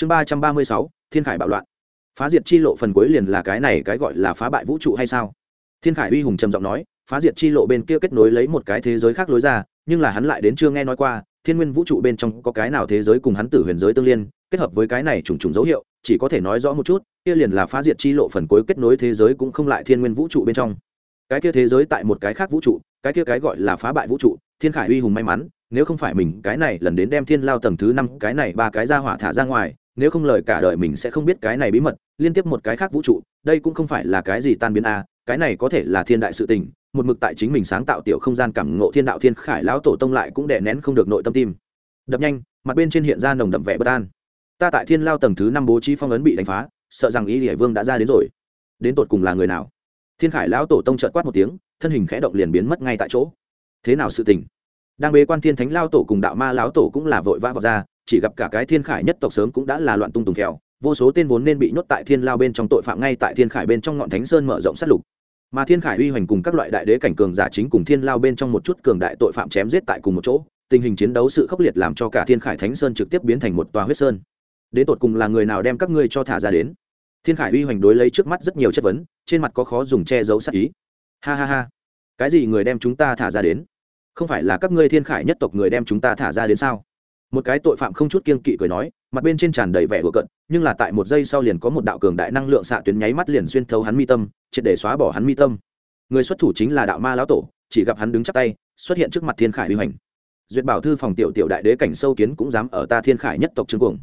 chương ba trăm ba mươi sáu, thiên khải bạo loạn. Phá diệt chi lộ phần cuối liền là cái này cái gọi là phá bại vũ trụ hay sao? Thiên khải uy hùng trầm giọng nói, phá diệt chi lộ bên kia kết nối lấy một cái thế giới khác lối ra, nhưng là hắn lại đến chưa nghe nói qua, thiên nguyên vũ trụ bên trong có cái nào thế giới cùng hắn tử huyền giới tương liên, kết hợp với cái này trùng trùng dấu hiệu, chỉ có thể nói rõ một chút, kia liền là phá diệt chi lộ phần cuối kết nối thế giới cũng không lại thiên nguyên vũ trụ bên trong. Cái kia thế giới tại một cái khác vũ trụ, cái kia cái gọi là phá bại vũ trụ, thiên khải uy hùng may mắn, nếu không phải mình, cái này lần đến đem thiên lao tầng thứ năm, cái này ba cái ra hỏa thả ra ngoài nếu không lời cả đời mình sẽ không biết cái này bí mật, liên tiếp một cái khác vũ trụ, đây cũng không phải là cái gì tan biến a, cái này có thể là thiên đại sự tình, một mực tại chính mình sáng tạo tiểu không gian cảm ngộ thiên đạo thiên khải lão tổ tông lại cũng đè nén không được nội tâm tim. Đập nhanh, mặt bên trên hiện ra nồng đậm vẻ bất an. Ta tại thiên lao tầng thứ năm bố trí phong ấn bị đánh phá, sợ rằng ý địa vương đã ra đến rồi. Đến tột cùng là người nào? Thiên khải lão tổ tông trợt quát một tiếng, thân hình khẽ động liền biến mất ngay tại chỗ. Thế nào sự tình? Đang bế quan thiên thánh lao tổ cùng đạo ma lão tổ cũng là vội vã vào ra chỉ gặp cả cái thiên khải nhất tộc sớm cũng đã là loạn tung tùng theo vô số tên vốn nên bị nhốt tại thiên lao bên trong tội phạm ngay tại thiên khải bên trong ngọn thánh sơn mở rộng sát lục. Mà thiên khải uy hoành cùng các loại đại đế cảnh cường giả chính cùng thiên lao bên trong một chút cường đại tội phạm chém giết tại cùng một chỗ, tình hình chiến đấu sự khốc liệt làm cho cả thiên khải thánh sơn trực tiếp biến thành một tòa huyết sơn. Đến tột cùng là người nào đem các ngươi cho thả ra đến? Thiên khải uy hoành đối lấy trước mắt rất nhiều chất vấn, trên mặt có khó dùng che giấu sắc ý. Ha ha ha. Cái gì người đem chúng ta thả ra đến? Không phải là các ngươi thiên khải nhất tộc người đem chúng ta thả ra đến sao? Một cái tội phạm không chút kiên kỵ cười nói, mặt bên trên tràn đầy vẻ đùa cận nhưng là tại một giây sau liền có một đạo cường đại năng lượng xạ tuyến nháy mắt liền xuyên thấu hắn mi tâm, triệt để xóa bỏ hắn mi tâm. Người xuất thủ chính là đạo ma lão tổ, chỉ gặp hắn đứng chắp tay, xuất hiện trước mặt thiên khải uy hoành. Duyệt bảo thư phòng tiểu tiểu đại đế cảnh sâu kiến cũng dám ở ta thiên khải nhất tộc trương cuồng.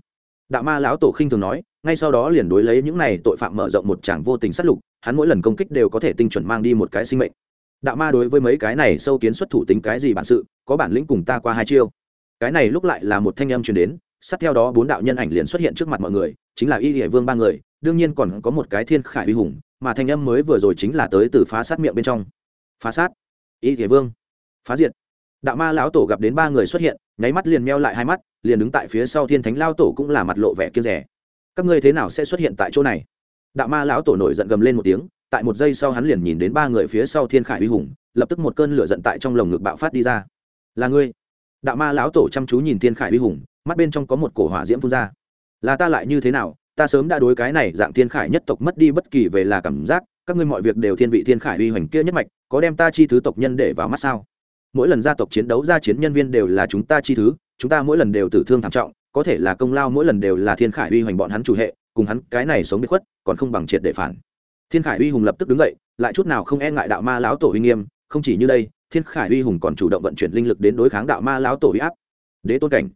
Đạo ma lão tổ khinh thường nói, ngay sau đó liền đối lấy những này tội phạm mở rộng một tràng vô tình sát lục, hắn mỗi lần công kích đều có thể tinh chuẩn mang đi một cái sinh mệnh. Đạo ma đối với mấy cái này sâu kiến xuất thủ tính cái gì bản sự, có bản lĩnh cùng ta qua hai chiêu cái này lúc lại là một thanh âm truyền đến, sát theo đó bốn đạo nhân ảnh liền xuất hiện trước mặt mọi người, chính là y hệ vương ba người, đương nhiên còn có một cái thiên khải uy hùng, mà thanh âm mới vừa rồi chính là tới từ phá sát miệng bên trong. Phá sát? Y hệ vương. Phá diệt. Đạo ma lão tổ gặp đến ba người xuất hiện, nháy mắt liền meo lại hai mắt, liền đứng tại phía sau thiên thánh lao tổ cũng là mặt lộ vẻ kiên rẻ. Các ngươi thế nào sẽ xuất hiện tại chỗ này? Đạo ma lão tổ nổi giận gầm lên một tiếng, tại một giây sau hắn liền nhìn đến ba người phía sau thiên khải uy hùng, lập tức một cơn lửa giận tại trong lồng ngực bạo phát đi ra. Là ngươi? Đạo ma lão tổ chăm chú nhìn thiên khải uy hùng, mắt bên trong có một cổ hỏa diễm phun ra. Là ta lại như thế nào? Ta sớm đã đối cái này dạng thiên khải nhất tộc mất đi bất kỳ về là cảm giác, các ngươi mọi việc đều thiên vị thiên khải uy hoành kia nhất mạch, có đem ta chi thứ tộc nhân để vào mắt sao? Mỗi lần gia tộc chiến đấu, gia chiến nhân viên đều là chúng ta chi thứ, chúng ta mỗi lần đều tử thương thảm trọng, có thể là công lao mỗi lần đều là thiên khải uy hoành bọn hắn chủ hệ, cùng hắn cái này sống bị khuất, còn không bằng triệt để phản. Thiên khải uy hùng lập tức đứng dậy, lại chút nào không e ngại đạo ma lão tổ uy nghiêm, không chỉ như đây thiên khải uy hùng còn chủ động vận chuyển linh lực đến đối kháng đạo ma lão tổ uy áp. Đế tôn cảnh.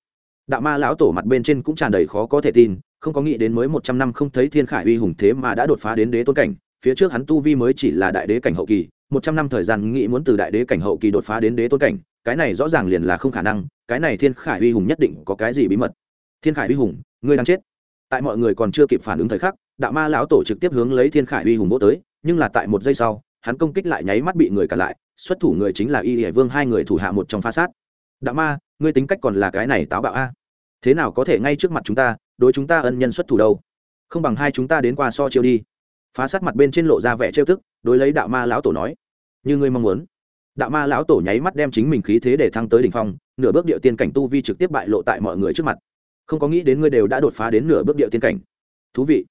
Đạo ma lão tổ mặt bên trên cũng tràn đầy khó có thể tin, không có nghĩ đến mới một trăm năm không thấy thiên khải uy hùng thế mà đã đột phá đến đế tôn cảnh, phía trước hắn tu vi mới chỉ là đại đế cảnh hậu kỳ, một trăm năm thời gian nghĩ muốn từ đại đế cảnh hậu kỳ đột phá đến đế tôn cảnh, cái này rõ ràng liền là không khả năng, cái này thiên khải uy hùng nhất định có cái gì bí mật. Thiên khải uy hùng, ngươi đang chết. Tại mọi người còn chưa kịp phản ứng thời khắc, đạo ma lão tổ trực tiếp hướng lấy thiên khải uy hùng vô tới, nhưng là tại một giây sau, hắn công kích lại nháy mắt bị người cản lại xuất thủ người chính là y hải vương, hai người thủ hạ một trong pha sát. Đạo ma, ngươi tính cách còn là cái này táo bạo a? Thế nào có thể ngay trước mặt chúng ta, đối chúng ta ân nhân xuất thủ đâu? Không bằng hai chúng ta đến qua so chiêu đi. Phá sát mặt bên trên lộ ra vẻ trêu tức, đối lấy đạo ma lão tổ nói. Như ngươi mong muốn. Đạo ma lão tổ nháy mắt đem chính mình khí thế để thăng tới đỉnh phong, nửa bước địa tiên cảnh tu vi trực tiếp bại lộ tại mọi người trước mặt. Không có nghĩ đến ngươi đều đã đột phá đến nửa bước địa tiên cảnh. Thú vị.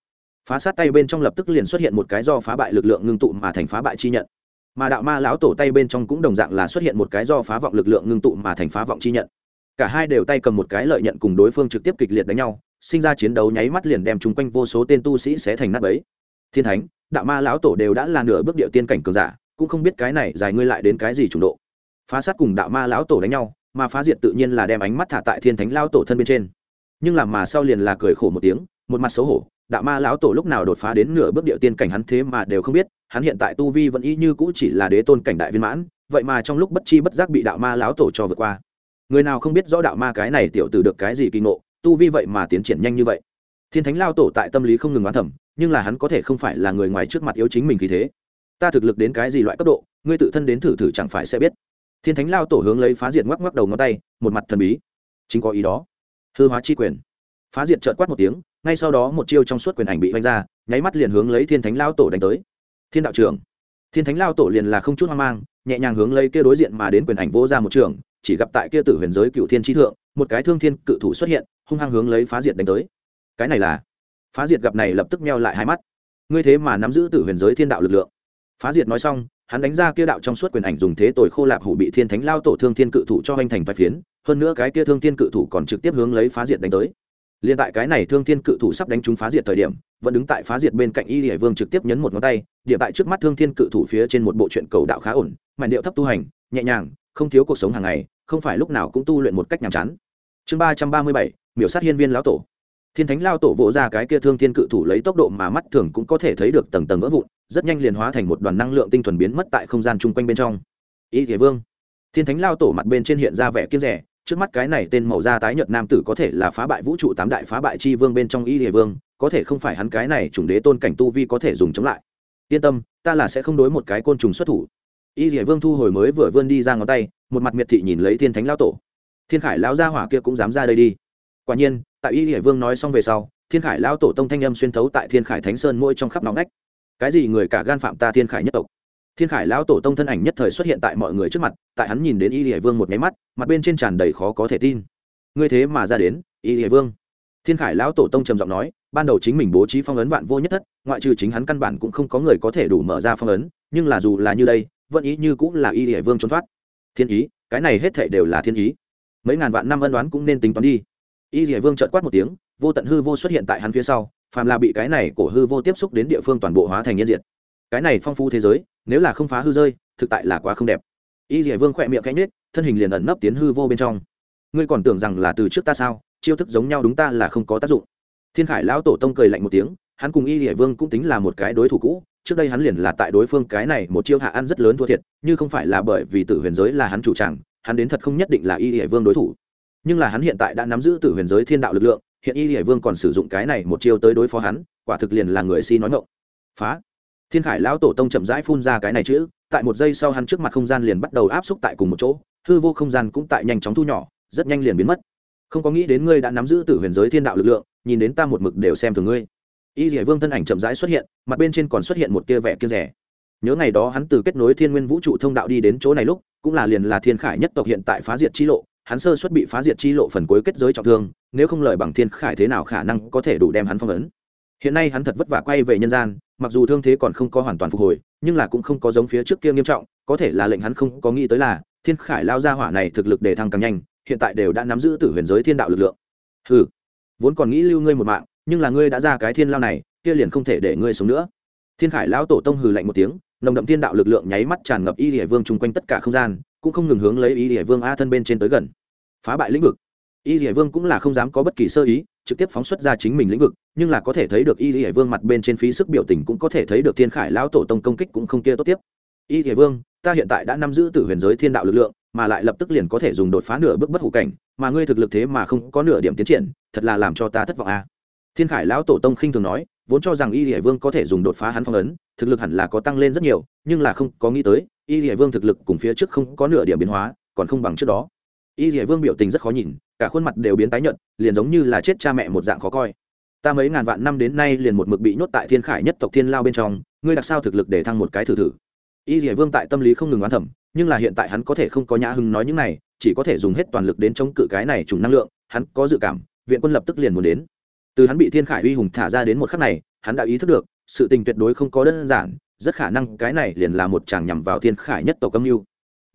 Phá sát tay bên trong lập tức liền xuất hiện một cái do phá bại lực lượng ngưng tụ mà thành phá bại chi nhận mà đạo ma lão tổ tay bên trong cũng đồng dạng là xuất hiện một cái do phá vọng lực lượng ngưng tụ mà thành phá vọng chi nhận. Cả hai đều tay cầm một cái lợi nhận cùng đối phương trực tiếp kịch liệt đánh nhau, sinh ra chiến đấu nháy mắt liền đem chung quanh vô số tên tu sĩ sẽ thành nát bấy. Thiên thánh, đạo ma lão tổ đều đã là nửa bước địa tiên cảnh cường giả, cũng không biết cái này dài ngươi lại đến cái gì trùng độ. Phá sát cùng đạo ma lão tổ đánh nhau, mà phá diệt tự nhiên là đem ánh mắt thả tại thiên thánh lão tổ thân bên trên. Nhưng làm mà sau liền là cười khổ một tiếng, một mặt xấu hổ đạo ma lão tổ lúc nào đột phá đến nửa bước địa tiên cảnh hắn thế mà đều không biết, hắn hiện tại tu vi vẫn y như cũ chỉ là đế tôn cảnh đại viên mãn, vậy mà trong lúc bất chi bất giác bị đạo ma lão tổ cho vượt qua. Người nào không biết rõ đạo ma cái này tiểu từ được cái gì kỳ ngộ, tu vi vậy mà tiến triển nhanh như vậy. Thiên thánh lao tổ tại tâm lý không ngừng oán thẩm nhưng là hắn có thể không phải là người ngoài trước mặt yếu chính mình khi thế. Ta thực lực đến cái gì loại cấp độ, ngươi tự thân đến thử thử chẳng phải sẽ biết. Thiên thánh lao tổ hướng lấy phá diệt ngoắc ngoắc đầu ngón tay, một mặt thần bí. Chính có ý đó. Hư hóa chi quyền. Phá diệt trợt quát một tiếng ngay sau đó một chiêu trong suốt quyền ảnh bị vanh ra, nháy mắt liền hướng lấy thiên thánh lao tổ đánh tới. Thiên đạo trưởng. Thiên thánh lao tổ liền là không chút hoang mang, nhẹ nhàng hướng lấy kia đối diện mà đến quyền ảnh vô ra một trường, chỉ gặp tại kia tử huyền giới cựu thiên trí thượng, một cái thương thiên cự thủ xuất hiện, hung hăng hướng lấy phá diệt đánh tới. Cái này là? Phá diệt gặp này lập tức meo lại hai mắt. Ngươi thế mà nắm giữ tử huyền giới thiên đạo lực lượng. Phá diệt nói xong, hắn đánh ra kia đạo trong suốt quyền ảnh dùng thế tồi khô lạp hủ bị thiên thánh lao tổ thương thiên cự thủ cho anh thành vai phiến, hơn nữa cái kia thương thiên cự thủ còn trực tiếp hướng lấy phá diệt đánh tới liên tại cái này thương thiên cự thủ sắp đánh trúng phá diệt thời điểm, vẫn đứng tại phá diệt bên cạnh y hải vương trực tiếp nhấn một ngón tay địa tại trước mắt thương thiên cự thủ phía trên một bộ truyện cầu đạo khá ổn, mảnh điệu thấp tu hành, nhẹ nhàng, không thiếu cuộc sống hàng ngày, không phải lúc nào cũng tu luyện một cách nhàm chán. Chương ba trăm ba mươi bảy, miểu sát hiên viên lão tổ. Thiên thánh lao tổ vỗ ra cái kia thương thiên cự thủ lấy tốc độ mà mắt thường cũng có thể thấy được tầng tầng vỡ vụn, rất nhanh liền hóa thành một đoàn năng lượng tinh thuần biến mất tại không gian chung quanh bên trong. Y hải vương. Thiên thánh lao tổ mặt bên trên hiện ra vẻ kiên rẻ trước mắt cái này tên màu da tái nhợt nam tử có thể là phá bại vũ trụ tám đại phá bại chi vương bên trong y địa vương, có thể không phải hắn cái này chủng đế tôn cảnh tu vi có thể dùng chống lại. Yên tâm, ta là sẽ không đối một cái côn trùng xuất thủ. Y địa vương thu hồi mới vừa vươn đi ra ngón tay, một mặt miệt thị nhìn lấy thiên thánh lao tổ. Thiên khải lao gia hỏa kia cũng dám ra đây đi. Quả nhiên, tại y địa vương nói xong về sau, thiên khải lao tổ tông thanh âm xuyên thấu tại thiên khải thánh sơn mỗi trong khắp nóng nách cái gì người cả gan phạm ta thiên khải nhất tộc? Thiên khải lão tổ tông thân ảnh nhất thời xuất hiện tại mọi người trước mặt, tại hắn nhìn đến y hải vương một nháy mắt, mặt bên trên tràn đầy khó có thể tin. Ngươi thế mà ra đến, y hải vương. Thiên khải lão tổ tông trầm giọng nói, ban đầu chính mình bố trí phong ấn vạn vô nhất thất, ngoại trừ chính hắn căn bản cũng không có người có thể đủ mở ra phong ấn, nhưng là dù là như đây, vẫn ý như cũng là y hải vương trốn thoát. Thiên ý, cái này hết thệ đều là thiên ý. Mấy ngàn vạn năm ân đoán cũng nên tính toán đi. Y hải vương trợn quát một tiếng, vô tận hư vô xuất hiện tại hắn phía sau, phàm là bị cái này cổ hư vô tiếp xúc đến địa phương toàn bộ hóa thành nhân diện cái này phong phú thế giới, nếu là không phá hư rơi, thực tại là quá không đẹp. Y dỉa vương khỏe miệng cánh nết thân hình liền ẩn nấp tiến hư vô bên trong. Ngươi còn tưởng rằng là từ trước ta sao? Chiêu thức giống nhau đúng ta là không có tác dụng. Thiên khải lão tổ tông cười lạnh một tiếng, hắn cùng y dỉa vương cũng tính là một cái đối thủ cũ, trước đây hắn liền là tại đối phương cái này một chiêu hạ ăn rất lớn thua thiệt, như không phải là bởi vì tử huyền giới là hắn chủ tràng, hắn đến thật không nhất định là y dỉa vương đối thủ. Nhưng là hắn hiện tại đã nắm giữ tử huyền giới thiên đạo lực lượng, hiện y dỉa vương còn sử dụng cái này một chiêu tới đối phó hắn, quả thực liền là người si nói ngộng phá! Thiên khải lão tổ tông chậm rãi phun ra cái này chữ, tại một giây sau hắn trước mặt không gian liền bắt đầu áp xúc tại cùng một chỗ, hư vô không gian cũng tại nhanh chóng thu nhỏ, rất nhanh liền biến mất. Không có nghĩ đến ngươi đã nắm giữ tử huyền giới thiên đạo lực lượng, nhìn đến ta một mực đều xem thường ngươi. Y dỉa vương thân ảnh chậm rãi xuất hiện, mặt bên trên còn xuất hiện một tia vẻ kia rẻ. Nhớ ngày đó hắn từ kết nối thiên nguyên vũ trụ thông đạo đi đến chỗ này lúc, cũng là liền là thiên khải nhất tộc hiện tại phá diệt chi lộ, hắn sơ xuất bị phá diệt chi lộ phần cuối kết giới trọng thương, nếu không lời bằng thiên khải thế nào khả năng có thể đủ đem hắn phong ấn hiện nay hắn thật vất vả quay về nhân gian, mặc dù thương thế còn không có hoàn toàn phục hồi, nhưng là cũng không có giống phía trước kia nghiêm trọng, có thể là lệnh hắn không có nghĩ tới là, thiên khải lao ra hỏa này thực lực để thăng càng nhanh, hiện tại đều đã nắm giữ tử huyền giới thiên đạo lực lượng. Ừ vốn còn nghĩ lưu ngươi một mạng, nhưng là ngươi đã ra cái thiên lao này, kia liền không thể để ngươi sống nữa. Thiên khải lão tổ tông hừ lạnh một tiếng, nồng đậm thiên đạo lực lượng nháy mắt tràn ngập y địa vương chung quanh tất cả không gian, cũng không ngừng hướng lấy y địa vương a thân bên trên tới gần. Phá bại lĩnh vực. Y địa vương cũng là không dám có bất kỳ sơ ý trực tiếp phóng xuất ra chính mình lĩnh vực, nhưng là có thể thấy được y hải vương mặt bên trên phí sức biểu tình cũng có thể thấy được thiên khải lão tổ tông công kích cũng không kia tốt tiếp y hải vương, ta hiện tại đã nắm giữ tử huyền giới thiên đạo lực lượng, mà lại lập tức liền có thể dùng đột phá nửa bước bất hủ cảnh, mà ngươi thực lực thế mà không có nửa điểm tiến triển, thật là làm cho ta thất vọng a à. thiên khải lão tổ tông khinh thường nói, vốn cho rằng y hải vương có thể dùng đột phá hắn phong ấn, thực lực hẳn là có tăng lên rất nhiều, nhưng là không có nghĩ tới, y hải vương thực lực cùng phía trước không có nửa điểm biến hóa, còn không bằng trước đó y dĩa vương biểu tình rất khó nhìn, cả khuôn mặt đều biến tái nhợt, liền giống như là chết cha mẹ một dạng khó coi. Ta mấy ngàn vạn năm đến nay liền một mực bị nhốt tại thiên khải nhất tộc thiên lao bên trong, ngươi đặc sao thực lực để thăng một cái thử thử? Y dĩa vương tại tâm lý không ngừng oán thẩm nhưng là hiện tại hắn có thể không có nhã hưng nói những này, chỉ có thể dùng hết toàn lực đến chống cự cái này trùng năng lượng, hắn có dự cảm, viện quân lập tức liền muốn đến. Từ hắn bị thiên khải uy hùng thả ra đến một khắc này, hắn đã ý thức được, sự tình tuyệt đối không có đơn giản, rất khả năng cái này liền là một chàng nhằm vào thiên khải nhất tộc âm mưu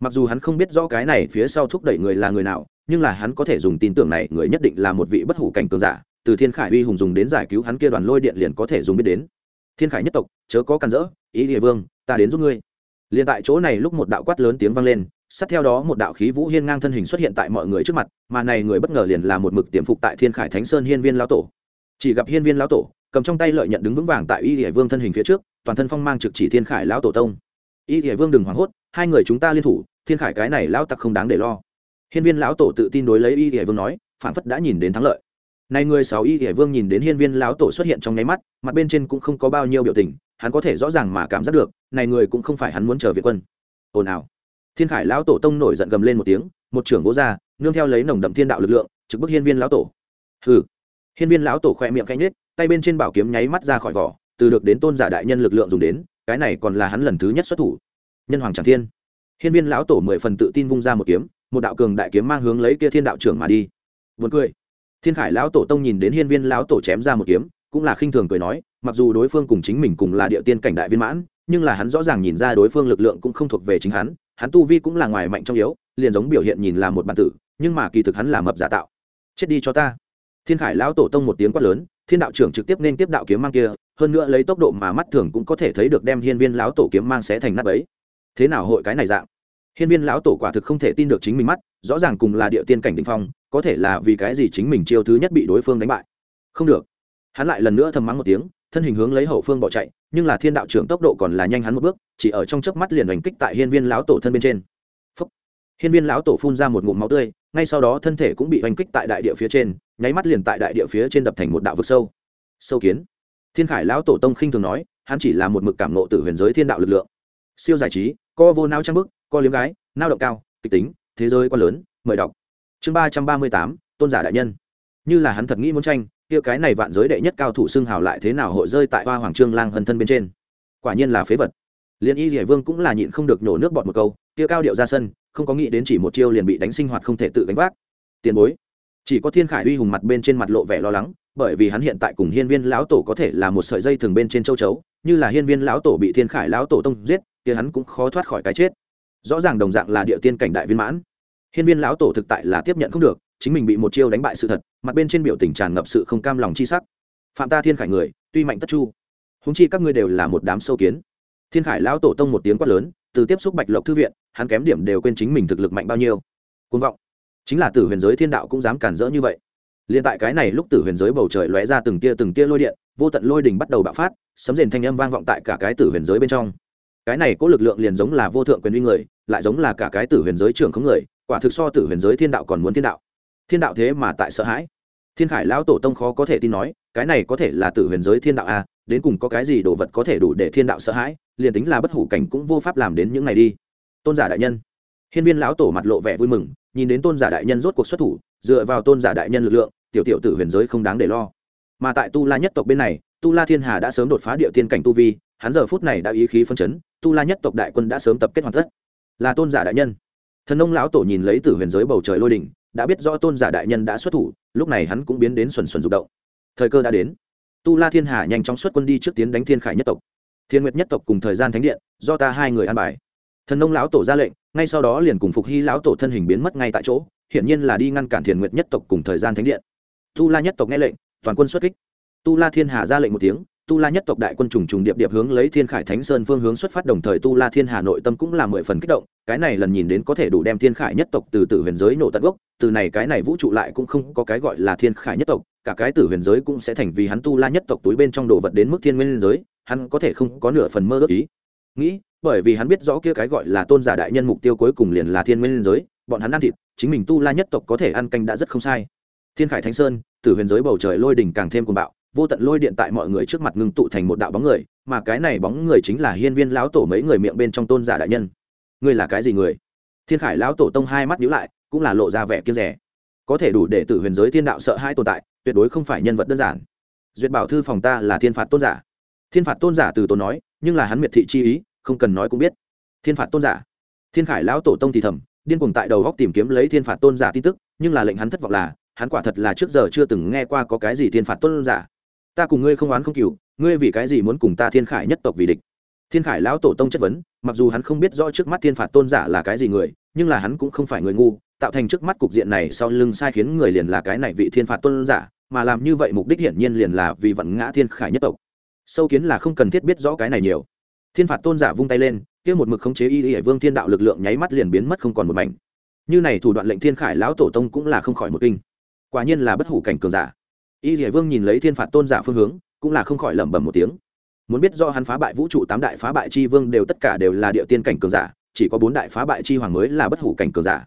mặc dù hắn không biết rõ cái này phía sau thúc đẩy người là người nào, nhưng là hắn có thể dùng tin tưởng này, người nhất định là một vị bất hủ cảnh cường giả, từ thiên khải uy hùng dùng đến giải cứu hắn kia đoàn lôi điện liền có thể dùng biết đến. Thiên khải nhất tộc, chớ có cản rỡ, ý địa vương, ta đến giúp ngươi. Liền tại chỗ này lúc một đạo quát lớn tiếng vang lên, sát theo đó một đạo khí vũ hiên ngang thân hình xuất hiện tại mọi người trước mặt, mà này người bất ngờ liền là một mực tiềm phục tại thiên khải thánh sơn hiên viên lão tổ. Chỉ gặp hiên viên lão tổ, cầm trong tay lợi nhận đứng vững vàng tại y địa vương thân hình phía trước, toàn thân phong mang trực chỉ thiên khải lão tổ tông. Y địa vương đừng hoảng hốt, hai người chúng ta liên thủ thiên khải cái này lão tặc không đáng để lo. Hiên viên lão tổ tự tin đối lấy y địa vương nói, phản phất đã nhìn đến thắng lợi. Này người sáu y địa vương nhìn đến hiên viên lão tổ xuất hiện trong nháy mắt, mặt bên trên cũng không có bao nhiêu biểu tình, hắn có thể rõ ràng mà cảm giác được, này người cũng không phải hắn muốn chờ việt quân. Ồn ào. Thiên khải lão tổ tông nổi giận gầm lên một tiếng, một trưởng vỗ ra, nương theo lấy nồng đậm thiên đạo lực lượng, trực bức hiên viên lão tổ. Hừ. Hiên viên lão tổ khỏe miệng canh nết tay bên trên bảo kiếm nháy mắt ra khỏi vỏ, từ được đến tôn giả đại nhân lực lượng dùng đến, cái này còn là hắn lần thứ nhất xuất thủ. Nhân hoàng tràng thiên hiên viên lão tổ mười phần tự tin vung ra một kiếm, một đạo cường đại kiếm mang hướng lấy kia thiên đạo trưởng mà đi. Vượt cười. Thiên khải lão tổ tông nhìn đến hiên viên lão tổ chém ra một kiếm, cũng là khinh thường cười nói, mặc dù đối phương cùng chính mình cùng là địa tiên cảnh đại viên mãn, nhưng là hắn rõ ràng nhìn ra đối phương lực lượng cũng không thuộc về chính hắn hắn tu vi cũng là ngoài mạnh trong yếu, liền giống biểu hiện nhìn là một bản tử, nhưng mà kỳ thực hắn là mập giả tạo. Chết đi cho ta. Thiên khải lão tổ tông một tiếng quát lớn, thiên đạo trưởng trực tiếp nên tiếp đạo kiếm mang kia, hơn nữa lấy tốc độ mà mắt thường cũng có thể thấy được đem hiên viên lão tổ kiếm mang sẽ thành nắp ấy thế nào hội cái này dạng? Hiên viên lão tổ quả thực không thể tin được chính mình mắt, rõ ràng cùng là địa tiên cảnh đình phong, có thể là vì cái gì chính mình chiêu thứ nhất bị đối phương đánh bại. Không được. Hắn lại lần nữa thầm mắng một tiếng, thân hình hướng lấy hậu phương bỏ chạy, nhưng là thiên đạo trưởng tốc độ còn là nhanh hắn một bước, chỉ ở trong chớp mắt liền đánh kích tại hiên viên lão tổ thân bên trên. Phúc. hiên viên lão tổ phun ra một ngụm máu tươi, ngay sau đó thân thể cũng bị đánh kích tại đại địa phía trên, nháy mắt liền tại đại địa phía trên đập thành một đạo vực sâu. Sâu kiến. Thiên khải lão tổ tông khinh thường nói, hắn chỉ là một mực cảm nộ từ huyền giới thiên đạo lực lượng. Siêu giải trí co vô nao trang bức co liếm gái, nao động cao, kịch tính, thế giới quá lớn, mời đọc. Chương ba trăm ba mươi tám, tôn giả đại nhân. Như là hắn thật nghĩ muốn tranh, kia cái này vạn giới đệ nhất cao thủ xưng hào lại thế nào hội rơi tại hoa hoàng trương lang hân thân bên trên. Quả nhiên là phế vật. Liền y hải vương cũng là nhịn không được nhổ nước bọt một câu, kia cao điệu ra sân, không có nghĩ đến chỉ một chiêu liền bị đánh sinh hoạt không thể tự gánh vác. Tiền bối. Chỉ có thiên khải uy hùng mặt bên trên mặt lộ vẻ lo lắng, bởi vì hắn hiện tại cùng hiên viên lão tổ có thể là một sợi dây thường bên trên châu chấu, như là hiên viên lão tổ bị thiên khải lão tổ tông giết kia hắn cũng khó thoát khỏi cái chết. Rõ ràng đồng dạng là địa tiên cảnh đại viên mãn. Hiên viên lão tổ thực tại là tiếp nhận không được, chính mình bị một chiêu đánh bại sự thật, mặt bên trên biểu tình tràn ngập sự không cam lòng chi sắc. Phạm ta thiên khải người, tuy mạnh tất chu húng chi các ngươi đều là một đám sâu kiến. Thiên khải lão tổ tông một tiếng quát lớn, từ tiếp xúc bạch lộc thư viện, hắn kém điểm đều quên chính mình thực lực mạnh bao nhiêu. Côn vọng. Chính là tử huyền giới thiên đạo cũng dám cản rỡ như vậy. Liền tại cái này lúc tử huyền giới bầu trời lóe ra từng tia từng tia lôi điện, vô tận lôi đình bắt đầu bạo phát, sấm rền thanh âm vang vọng tại cả cái tử huyền giới bên trong cái này có lực lượng liền giống là vô thượng quyền uy người lại giống là cả cái tử huyền giới trưởng không người quả thực so tử huyền giới thiên đạo còn muốn thiên đạo. Thiên đạo thế mà tại sợ hãi. Thiên khải lão tổ tông khó có thể tin nói cái này có thể là tử huyền giới thiên đạo a à, đến cùng có cái gì đồ vật có thể đủ để thiên đạo sợ hãi liền tính là bất hủ cảnh cũng vô pháp làm đến những này đi. Tôn giả đại nhân. Hiên viên lão tổ mặt lộ vẻ vui mừng nhìn đến tôn giả đại nhân rốt cuộc xuất thủ dựa vào tôn giả đại nhân lực lượng tiểu tiểu tử huyền giới không đáng để lo. Mà tại tu la nhất tộc bên này tu la thiên hà đã sớm đột phá địa tiên cảnh tu vi hắn giờ phút này đã ý khí phân chấn tu la nhất tộc đại quân đã sớm tập kết hoàn tất. Là tôn giả đại nhân. Thần nông lão tổ nhìn lấy tử huyền giới bầu trời lôi đình, đã biết rõ tôn giả đại nhân đã xuất thủ lúc này hắn cũng biến đến xuẩn xuẩn rụ động. Thời cơ đã đến. Tu la thiên hà nhanh chóng xuất quân đi trước tiến đánh thiên khải nhất tộc. Thiên nguyệt nhất tộc cùng thời gian thánh điện do ta hai người an bài. Thần nông lão tổ ra lệnh ngay sau đó liền cùng phục hy lão tổ thân hình biến mất ngay tại chỗ hiển nhiên là đi ngăn cản thiền nguyệt nhất tộc cùng thời gian thánh điện. Tu la nhất tộc nghe lệnh toàn quân xuất kích. Tu la thiên hà ra lệnh một tiếng tu la nhất tộc đại quân trùng trùng điệp điệp hướng lấy thiên khải thánh sơn phương hướng xuất phát, đồng thời tu la thiên hà nội tâm cũng là mười phần kích động. Cái này lần nhìn đến có thể đủ đem thiên khải nhất tộc từ tử huyền giới nổ tận gốc, từ này cái này vũ trụ lại cũng không có cái gọi là thiên khải nhất tộc, cả cái tử huyền giới cũng sẽ thành vì hắn tu la nhất tộc túi bên trong đồ vật đến mức thiên nguyên giới, hắn có thể không có nửa phần mơ ước ý. Nghĩ, bởi vì hắn biết rõ kia cái gọi là tôn giả đại nhân mục tiêu cuối cùng liền là thiên nguyên giới, bọn hắn ăn thịt, chính mình tu la nhất tộc có thể ăn canh đã rất không sai. Thiên khải thánh sơn, tử huyền giới bầu trời lôi đỉnh càng thêm cuồng bạo vô tận lôi điện tại mọi người trước mặt ngưng tụ thành một đạo bóng người, mà cái này bóng người chính là hiên viên lão tổ mấy người miệng bên trong tôn giả đại nhân. Ngươi là cái gì người? Thiên khải lão tổ tông hai mắt nhíu lại, cũng là lộ ra vẻ kiên rẻ có thể đủ để tử huyền giới thiên đạo sợ hai tồn tại, tuyệt đối không phải nhân vật đơn giản. Duyệt bảo thư phòng ta là thiên phạt tôn giả. Thiên phạt tôn giả từ tôn nói, nhưng là hắn miệt thị chi ý, không cần nói cũng biết. Thiên phạt tôn giả. Thiên khải lão tổ tông thì thầm, điên cuồng tại đầu góc tìm kiếm lấy thiên phạt tôn giả tin tức, nhưng là lệnh hắn thất vọng là, hắn quả thật là trước giờ chưa từng nghe qua có cái gì thiên phạt tôn giả ta cùng ngươi không oán không cừu, ngươi vì cái gì muốn cùng ta thiên khải nhất tộc vì địch? Thiên khải lão tổ tông chất vấn, mặc dù hắn không biết rõ trước mắt thiên phạt tôn giả là cái gì người, nhưng là hắn cũng không phải người ngu, tạo thành trước mắt cục diện này sau lưng sai khiến người liền là cái này vị thiên phạt tôn giả, mà làm như vậy mục đích hiển nhiên liền là vì vận ngã thiên khải nhất tộc. Sâu kiến là không cần thiết biết rõ cái này nhiều. Thiên phạt tôn giả vung tay lên, kia một mực khống chế y y hải vương thiên đạo lực lượng nháy mắt liền biến mất không còn một mảnh. Như này thủ đoạn lệnh thiên khải lão tổ tông cũng là không khỏi một kinh. Quả nhiên là bất hủ cảnh cường giả y dỉa vương nhìn lấy thiên phạt tôn giả phương hướng cũng là không khỏi lẩm bẩm một tiếng muốn biết do hắn phá bại vũ trụ tám đại phá bại chi vương đều tất cả đều là địa tiên cảnh cường giả chỉ có bốn đại phá bại chi hoàng mới là bất hủ cảnh cường giả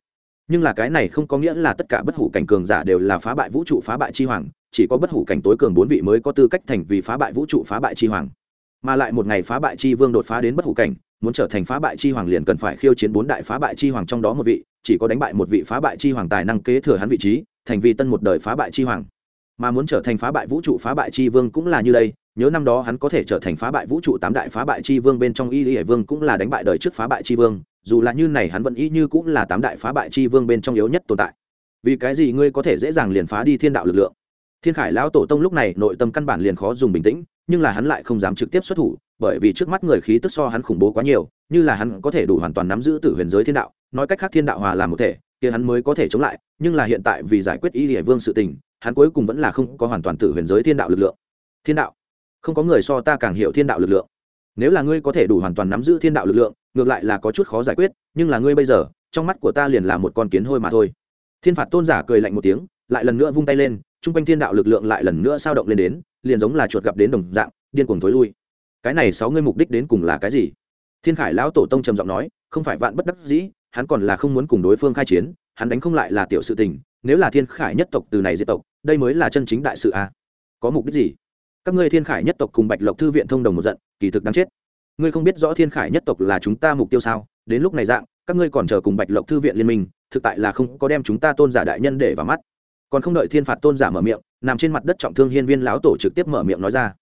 nhưng là cái này không có nghĩa là tất cả bất hủ cảnh cường giả đều là phá bại vũ trụ phá bại chi hoàng chỉ có bất hủ cảnh tối cường bốn vị mới có tư cách thành vì phá bại vũ trụ phá bại chi hoàng mà lại một ngày phá bại chi vương đột phá đến bất hủ cảnh muốn trở thành phá bại chi hoàng liền cần phải khiêu chiến bốn đại phá bại chi hoàng trong đó một vị chỉ có đánh bại một vị phá bại chi hoàng tài năng kế thừa hắn vị trí thành vì tân một đời phá bại chi hoàng mà muốn trở thành phá bại vũ trụ phá bại chi vương cũng là như đây, nhớ năm đó hắn có thể trở thành phá bại vũ trụ tám đại phá bại chi vương bên trong y lý hải vương cũng là đánh bại đời trước phá bại chi vương, dù là như này hắn vẫn y như cũng là tám đại phá bại chi vương bên trong yếu nhất tồn tại. Vì cái gì ngươi có thể dễ dàng liền phá đi thiên đạo lực lượng? Thiên khải lão tổ tông lúc này nội tâm căn bản liền khó dùng bình tĩnh, nhưng là hắn lại không dám trực tiếp xuất thủ, bởi vì trước mắt người khí tức so hắn khủng bố quá nhiều, như là hắn có thể đủ hoàn toàn nắm giữ tử huyền giới thiên đạo, nói cách khác thiên đạo hòa làm một thể, kia hắn mới có thể chống lại, nhưng là hiện tại vì giải quyết y hải vương sự tình hắn cuối cùng vẫn là không có hoàn toàn tự huyền giới thiên đạo lực lượng. Thiên đạo? Không có người so ta càng hiểu thiên đạo lực lượng. Nếu là ngươi có thể đủ hoàn toàn nắm giữ thiên đạo lực lượng, ngược lại là có chút khó giải quyết, nhưng là ngươi bây giờ, trong mắt của ta liền là một con kiến hôi mà thôi. Thiên phạt tôn giả cười lạnh một tiếng, lại lần nữa vung tay lên trung quanh thiên đạo lực lượng lại lần nữa sao động lên đến, liền giống là chuột gặp đến đồng dạng, điên cuồng thối lui. Cái này sáu ngươi mục đích đến cùng là cái gì? Thiên khải lão tổ tông trầm giọng nói, không phải vạn bất đắc dĩ, hắn còn là không muốn cùng đối phương khai chiến, hắn đánh không lại là tiểu sự tình, nếu là thiên khải nhất tộc từ này diệt tộc đây mới là chân chính đại sự a à? có mục đích gì? Các ngươi thiên khải nhất tộc cùng bạch lộc thư viện thông đồng một giận, kỳ thực đáng chết. Ngươi không biết rõ thiên khải nhất tộc là chúng ta mục tiêu sao? Đến lúc này dạng, các ngươi còn chờ cùng bạch lộc thư viện liên minh, thực tại là không có đem chúng ta tôn giả đại nhân để vào mắt. Còn không đợi thiên phạt tôn giả mở miệng, nằm trên mặt đất trọng thương hiên viên lão tổ trực tiếp mở miệng nói ra.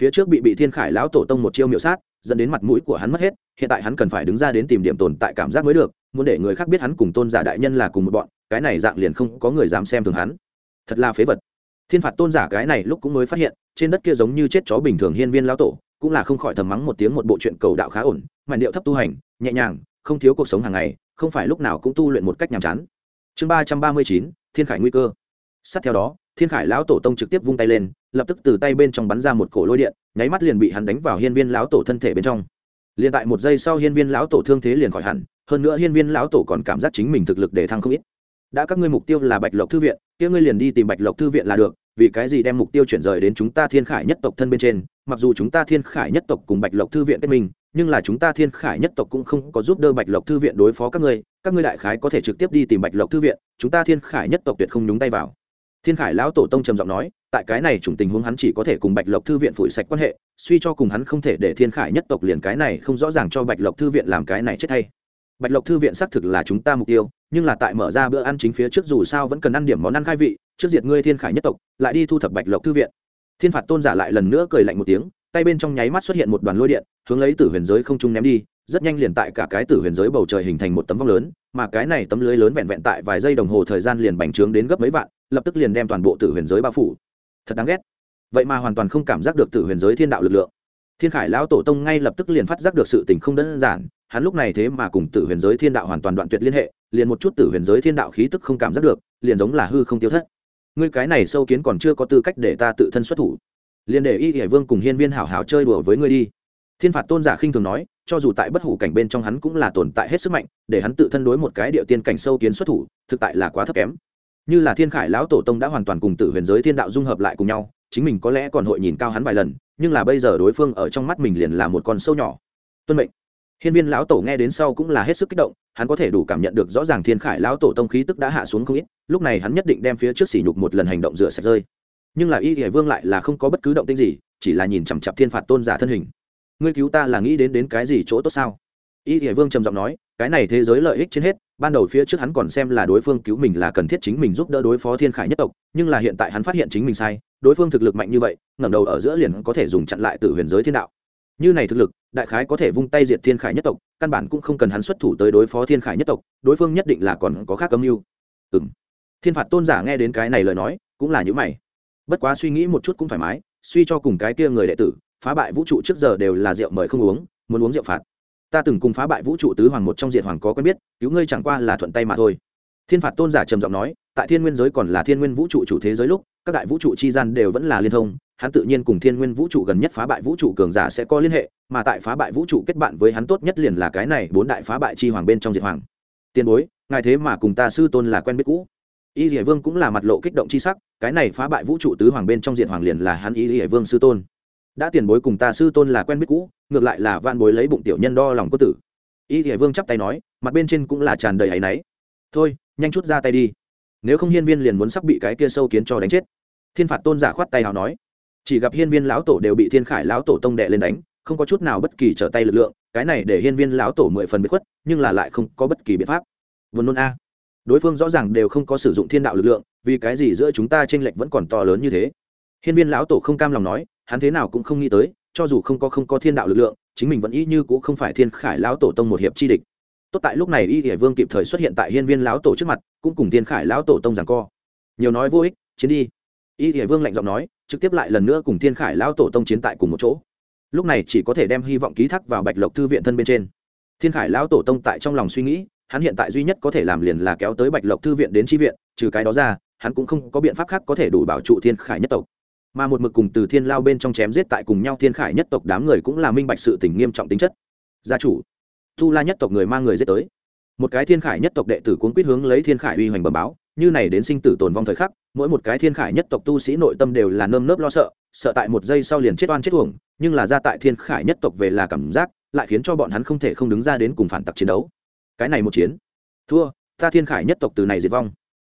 Phía trước bị bị thiên khải lão tổ tông một chiêu miệu sát, dẫn đến mặt mũi của hắn mất hết, hiện tại hắn cần phải đứng ra đến tìm điểm tồn tại cảm giác mới được, muốn để người khác biết hắn cùng tôn giả đại nhân là cùng một bọn, cái này dạng liền không có người dám xem thường hắn thật là phế vật. Thiên phạt tôn giả cái này lúc cũng mới phát hiện, trên đất kia giống như chết chó bình thường hiên viên lão tổ, cũng là không khỏi thầm mắng một tiếng một bộ chuyện cầu đạo khá ổn mà điệu thấp tu hành, nhẹ nhàng, không thiếu cuộc sống hàng ngày, không phải lúc nào cũng tu luyện một cách nhàm chán. Chương ba trăm ba mươi chín, thiên khải nguy cơ. Sát theo đó, thiên khải lão tổ tông trực tiếp vung tay lên, lập tức từ tay bên trong bắn ra một cổ lôi điện, nháy mắt liền bị hắn đánh vào hiên viên lão tổ thân thể bên trong. Liền tại một giây sau hiên viên lão tổ thương thế liền khỏi hẳn, hơn nữa hiên viên lão tổ còn cảm giác chính mình thực lực để thăng không ít đã các ngươi mục tiêu là bạch lộc thư viện, kia ngươi liền đi tìm bạch lộc thư viện là được, vì cái gì đem mục tiêu chuyển rời đến chúng ta thiên khải nhất tộc thân bên trên? Mặc dù chúng ta thiên khải nhất tộc cùng bạch lộc thư viện kết minh, nhưng là chúng ta thiên khải nhất tộc cũng không có giúp đỡ bạch lộc thư viện đối phó các ngươi các ngươi đại khái có thể trực tiếp đi tìm bạch lộc thư viện, chúng ta thiên khải nhất tộc tuyệt không nhúng tay vào. Thiên khải lão tổ tông trầm giọng nói, tại cái này chủng tình huống hắn chỉ có thể cùng bạch lộc thư viện phủi sạch quan hệ, suy cho cùng hắn không thể để thiên khải nhất tộc liền cái này không rõ ràng cho bạch lộc thư viện làm cái này chết hay bạch lộc thư viện xác thực là chúng ta mục tiêu, nhưng là tại mở ra bữa ăn chính phía trước dù sao vẫn cần ăn điểm món ăn khai vị, trước diệt ngươi thiên khải nhất tộc, lại đi thu thập bạch lộc thư viện. Thiên phạt tôn giả lại lần nữa cười lạnh một tiếng, tay bên trong nháy mắt xuất hiện một đoàn lôi điện, hướng lấy tử huyền giới không trung ném đi, rất nhanh liền tại cả cái tử huyền giới bầu trời hình thành một tấm vong lớn, mà cái này tấm lưới lớn vẹn vẹn tại vài giây đồng hồ thời gian liền bành trướng đến gấp mấy vạn, lập tức liền đem toàn bộ tử huyền giới bao phủ. Thật đáng ghét. Vậy mà hoàn toàn không cảm giác được tử huyền giới thiên đạo lực lượng. Thiên khải lão tổ tông ngay lập tức liền phát giác được sự tình không đơn giản hắn lúc này thế mà cùng tử huyền giới thiên đạo hoàn toàn đoạn tuyệt liên hệ, liền một chút tử huyền giới thiên đạo khí tức không cảm giác được, liền giống là hư không tiêu thất. Ngươi cái này sâu kiến còn chưa có tư cách để ta tự thân xuất thủ. Liền để y hải vương cùng hiên viên hảo hảo chơi đùa với ngươi đi. Thiên phạt tôn giả khinh thường nói, cho dù tại bất hủ cảnh bên trong hắn cũng là tồn tại hết sức mạnh, để hắn tự thân đối một cái địa tiên cảnh sâu kiến xuất thủ, thực tại là quá thấp kém. Như là thiên khải lão tổ tông đã hoàn toàn cùng tử huyền giới thiên đạo dung hợp lại cùng nhau, chính mình có lẽ còn hội nhìn cao hắn vài lần, nhưng là bây giờ đối phương ở trong mắt mình liền là một con sâu nhỏ. Tuân mệnh hiên viên lão tổ nghe đến sau cũng là hết sức kích động, hắn có thể đủ cảm nhận được rõ ràng thiên khải lão tổ tông khí tức đã hạ xuống không ít, lúc này hắn nhất định đem phía trước sỉ nhục một lần hành động rửa sạch rơi. Nhưng là y hải vương lại là không có bất cứ động tĩnh gì, chỉ là nhìn chằm chằm thiên phạt tôn giả thân hình. Ngươi cứu ta là nghĩ đến đến cái gì chỗ tốt sao? Y hải vương trầm giọng nói, cái này thế giới lợi ích trên hết, ban đầu phía trước hắn còn xem là đối phương cứu mình là cần thiết chính mình giúp đỡ đối phó thiên khải nhất tộc, nhưng là hiện tại hắn phát hiện chính mình sai, đối phương thực lực mạnh như vậy, ngẩng đầu ở giữa liền có thể dùng chặn lại tự huyền giới thiên đạo như này thực lực, đại khái có thể vung tay diệt thiên khải nhất tộc, căn bản cũng không cần hắn xuất thủ tới đối phó thiên khải nhất tộc, đối phương nhất định là còn có khác âm mưu. Ừ m thiên phạt tôn giả nghe đến cái này lời nói, cũng là những mày. Bất quá suy nghĩ một chút cũng thoải mái, suy cho cùng cái kia người đệ tử, phá bại vũ trụ trước giờ đều là rượu mời không uống, muốn uống rượu phạt. Ta từng cùng phá bại vũ trụ tứ hoàng một trong diện hoàng có quen biết, cứu ngươi chẳng qua là thuận tay mà thôi. Thiên phạt tôn giả trầm giọng nói, tại thiên nguyên giới còn là thiên nguyên vũ trụ chủ thế giới lúc các đại vũ trụ chi gian đều vẫn là liên thông, hắn tự nhiên cùng thiên nguyên vũ trụ gần nhất phá bại vũ trụ cường giả sẽ có liên hệ, mà tại phá bại vũ trụ kết bạn với hắn tốt nhất liền là cái này bốn đại phá bại chi hoàng bên trong diệt hoàng. Tiền bối, ngài thế mà cùng ta sư tôn là quen biết cũ. Y dĩa vương cũng là mặt lộ kích động chi sắc, cái này phá bại vũ trụ tứ hoàng bên trong diện hoàng liền là hắn y dĩa vương sư tôn. Đã tiền bối cùng ta sư tôn là quen biết cũ, ngược lại là van bối lấy bụng tiểu nhân đo lòng có tử. Y dĩa vương chắp tay nói, mặt bên trên cũng là tràn đầy áy náy. Thôi, nhanh chút ra tay đi. Nếu không hiên viên liền muốn sắp bị cái kia sâu kiến cho đánh chết thiên phạt tôn giả khoát tay hào nói. Chỉ gặp hiên viên lão tổ đều bị thiên khải lão tổ tông đệ lên đánh, không có chút nào bất kỳ trở tay lực lượng, cái này để hiên viên lão tổ mười phần bị khuất, nhưng là lại không có bất kỳ biện pháp. Vườn nôn a. Đối phương rõ ràng đều không có sử dụng thiên đạo lực lượng, vì cái gì giữa chúng ta t r ê n lệch vẫn còn to lớn như thế? Hiên viên lão tổ không cam lòng nói, hắn thế nào cũng không nghĩ tới, cho dù không có không có thiên đạo lực lượng, chính mình vẫn y như cũng không phải thiên khải lão tổ tông một hiệp chi địch. Tốt tại lúc này y hải vương kịp thời xuất hiện tại hiên viên lão tổ trước mặt, cũng cùng thiên khải lão tổ tông rằng co. Nhiều nói vô ích, chiến đi y hải vương lạnh giọng nói, trực tiếp lại lần nữa cùng thiên khải lão tổ tông chiến tại cùng một chỗ. Lúc này chỉ có thể đem hy vọng ký thác vào bạch lộc thư viện thân bên trên. Thiên khải lão tổ tông tại trong lòng suy nghĩ, hắn hiện tại duy nhất có thể làm liền là kéo tới bạch lộc thư viện đến tri viện, trừ cái đó ra, hắn cũng không có biện pháp khác có thể đủ bảo trụ thiên khải nhất tộc. Mà một mực cùng từ thiên lao bên trong chém giết tại cùng nhau thiên khải nhất tộc đám người cũng là minh bạch sự tình nghiêm trọng tính chất. Gia chủ tu la nhất tộc người mang người giết tới. Một cái thiên khải nhất tộc đệ tử cuốn quýt hướng lấy thiên khải uy hoành bẩm báo, như này đến sinh tử tồn vong thời khắc mỗi một cái thiên khải nhất tộc tu sĩ nội tâm đều là nơm nớp lo sợ sợ tại một giây sau liền chết oan chết uổng, nhưng là ra tại thiên khải nhất tộc về là cảm giác, lại khiến cho bọn hắn không thể không đứng ra đến cùng phản tặc chiến đấu. Cái này một chiến. Thua, ta thiên khải nhất tộc từ này diệt vong.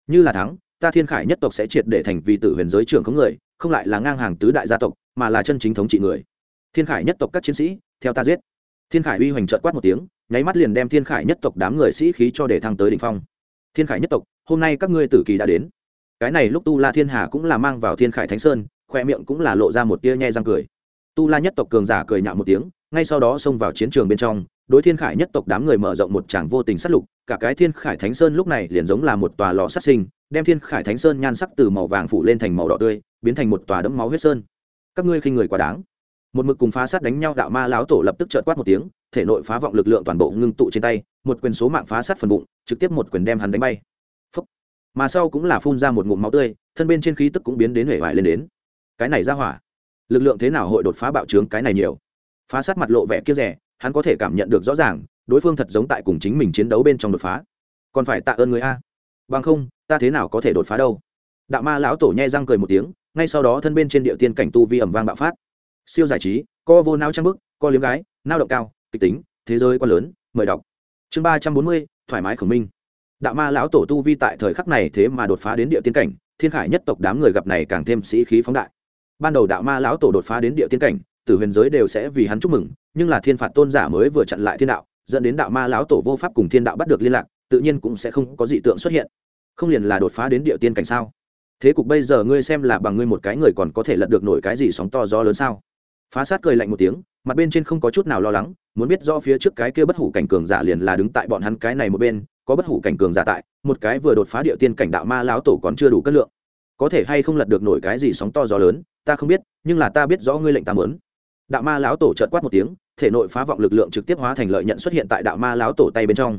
Như là thắng, ta thiên khải nhất tộc sẽ triệt để thành vì tử huyền giới trưởng có người, không lại là ngang hàng tứ đại gia tộc, mà là chân chính thống trị người. Thiên khải nhất tộc các chiến sĩ, theo ta giết. Thiên khải uy hoành trợt quát một tiếng, nháy mắt liền đem thiên khải nhất tộc đám người sĩ khí cho để thăng tới đ ỉ n h phong. Thiên khải nhất tộc, hôm nay các ngươi tử kỳ đã đến cái này lúc tu la thiên hà cũng là mang vào thiên khải thánh sơn, khoe miệng cũng là lộ ra một tia nhe răng cười. Tu la nhất tộc cường giả cười nhạo một tiếng, ngay sau đó xông vào chiến trường bên trong, đối thiên khải nhất tộc đám người mở rộng một tràng vô tình sát lục, cả cái thiên khải thánh sơn lúc này liền giống là một tòa lò sát sinh, đem thiên khải thánh sơn nhan sắc từ màu vàng phủ lên thành màu đỏ tươi, biến thành một tòa đẫm máu huyết sơn. Các ngươi khinh người quá đáng. Một mực cùng phá sát đánh nhau đạo ma lão tổ lập tức trợt quát một tiếng, thể nội phá vọng lực lượng toàn bộ ngưng tụ trên tay, một quyền số mạng phá sát phần bụng, trực tiếp một quyền đem hắn đánh bay mà sau cũng là phun ra một ngụm máu tươi, thân bên trên khí tức cũng biến đến hể vải lên đến. Cái này ra hỏa, lực lượng thế nào hội đột phá bạo trướng cái này nhiều? Phá sát mặt lộ vẻ kia rẻ, hắn có thể cảm nhận được rõ ràng, đối phương thật giống tại cùng chính mình chiến đấu bên trong đột phá. Còn phải tạ ơn người a. Bằng không, ta thế nào có thể đột phá đâu? Đạo ma lão tổ nhai răng cười một tiếng, ngay sau đó thân bên trên địa tiên cảnh tu vi ẩm vang bạo phát. Siêu giải trí, co vô nao trang bức, co liếm gái, nao động cao, kịch tính, thế giới quá lớn, mời đọc. Chương ba trăm bốn mươi, thoải mái khổng minh đạo ma lão tổ tu vi tại thời khắc này thế mà đột phá đến địa tiên cảnh, thiên khải nhất tộc đám người gặp này càng thêm sĩ khí phóng đại. Ban đầu đạo ma lão tổ đột phá đến địa tiên cảnh, tử huyền giới đều sẽ vì hắn chúc mừng, nhưng là thiên phạt tôn giả mới vừa chặn lại thiên đạo, dẫn đến đạo ma lão tổ vô pháp cùng thiên đạo bắt được liên lạc, tự nhiên cũng sẽ không có dị tượng xuất hiện. Không liền là đột phá đến địa tiên cảnh sao? Thế cục bây giờ ngươi xem là bằng ngươi một cái người còn có thể lật được nổi cái gì sóng to gió lớn sao? Phá sát cười lạnh một tiếng, mặt bên trên không có chút nào lo lắng, muốn biết do phía trước cái kia bất hủ cảnh cường giả liền là đứng tại bọn hắn cái này một bên có bất hủ cảnh cường giả tại, một cái vừa đột phá địa tiên cảnh đạo ma lão tổ còn chưa đủ cân lượng. Có thể hay không lật được nổi cái gì sóng to gió lớn, ta không biết, nhưng là ta biết rõ ngươi lệnh ta muốn. Đạo ma lão tổ trợt quát một tiếng, thể nội phá vọng lực lượng trực tiếp hóa thành lợi nhận xuất hiện tại đạo ma lão tổ tay bên trong.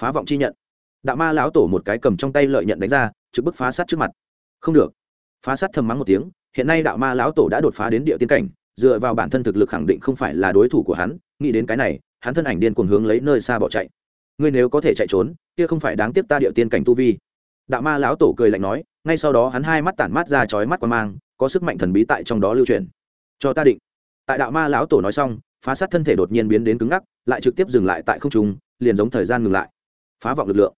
Phá vọng chi nhận. Đạo ma lão tổ một cái cầm trong tay lợi nhận đánh ra, trực bức phá sát trước mặt. Không được. Phá sát thầm mắng một tiếng, hiện nay đạo ma lão tổ đã đột phá đến địa tiên cảnh, dựa vào bản thân thực lực khẳng định không phải là đối thủ của hắn, nghĩ đến cái này, hắn thân ảnh điên cuồng hướng lấy nơi xa bỏ chạy ngươi nếu có thể chạy trốn, kia không phải đáng tiếc ta địa tiên cảnh tu vi. Đạo ma lão tổ cười lạnh nói, ngay sau đó hắn hai mắt tản mát ra chói mắt qua mang, có sức mạnh thần bí tại trong đó lưu truyền cho ta định. Tại đạo ma lão tổ nói xong, phá sát thân thể đột nhiên biến đến cứng ngắc, lại trực tiếp dừng lại tại không trung, liền giống thời gian ngừng lại. Phá vọng lực lượng.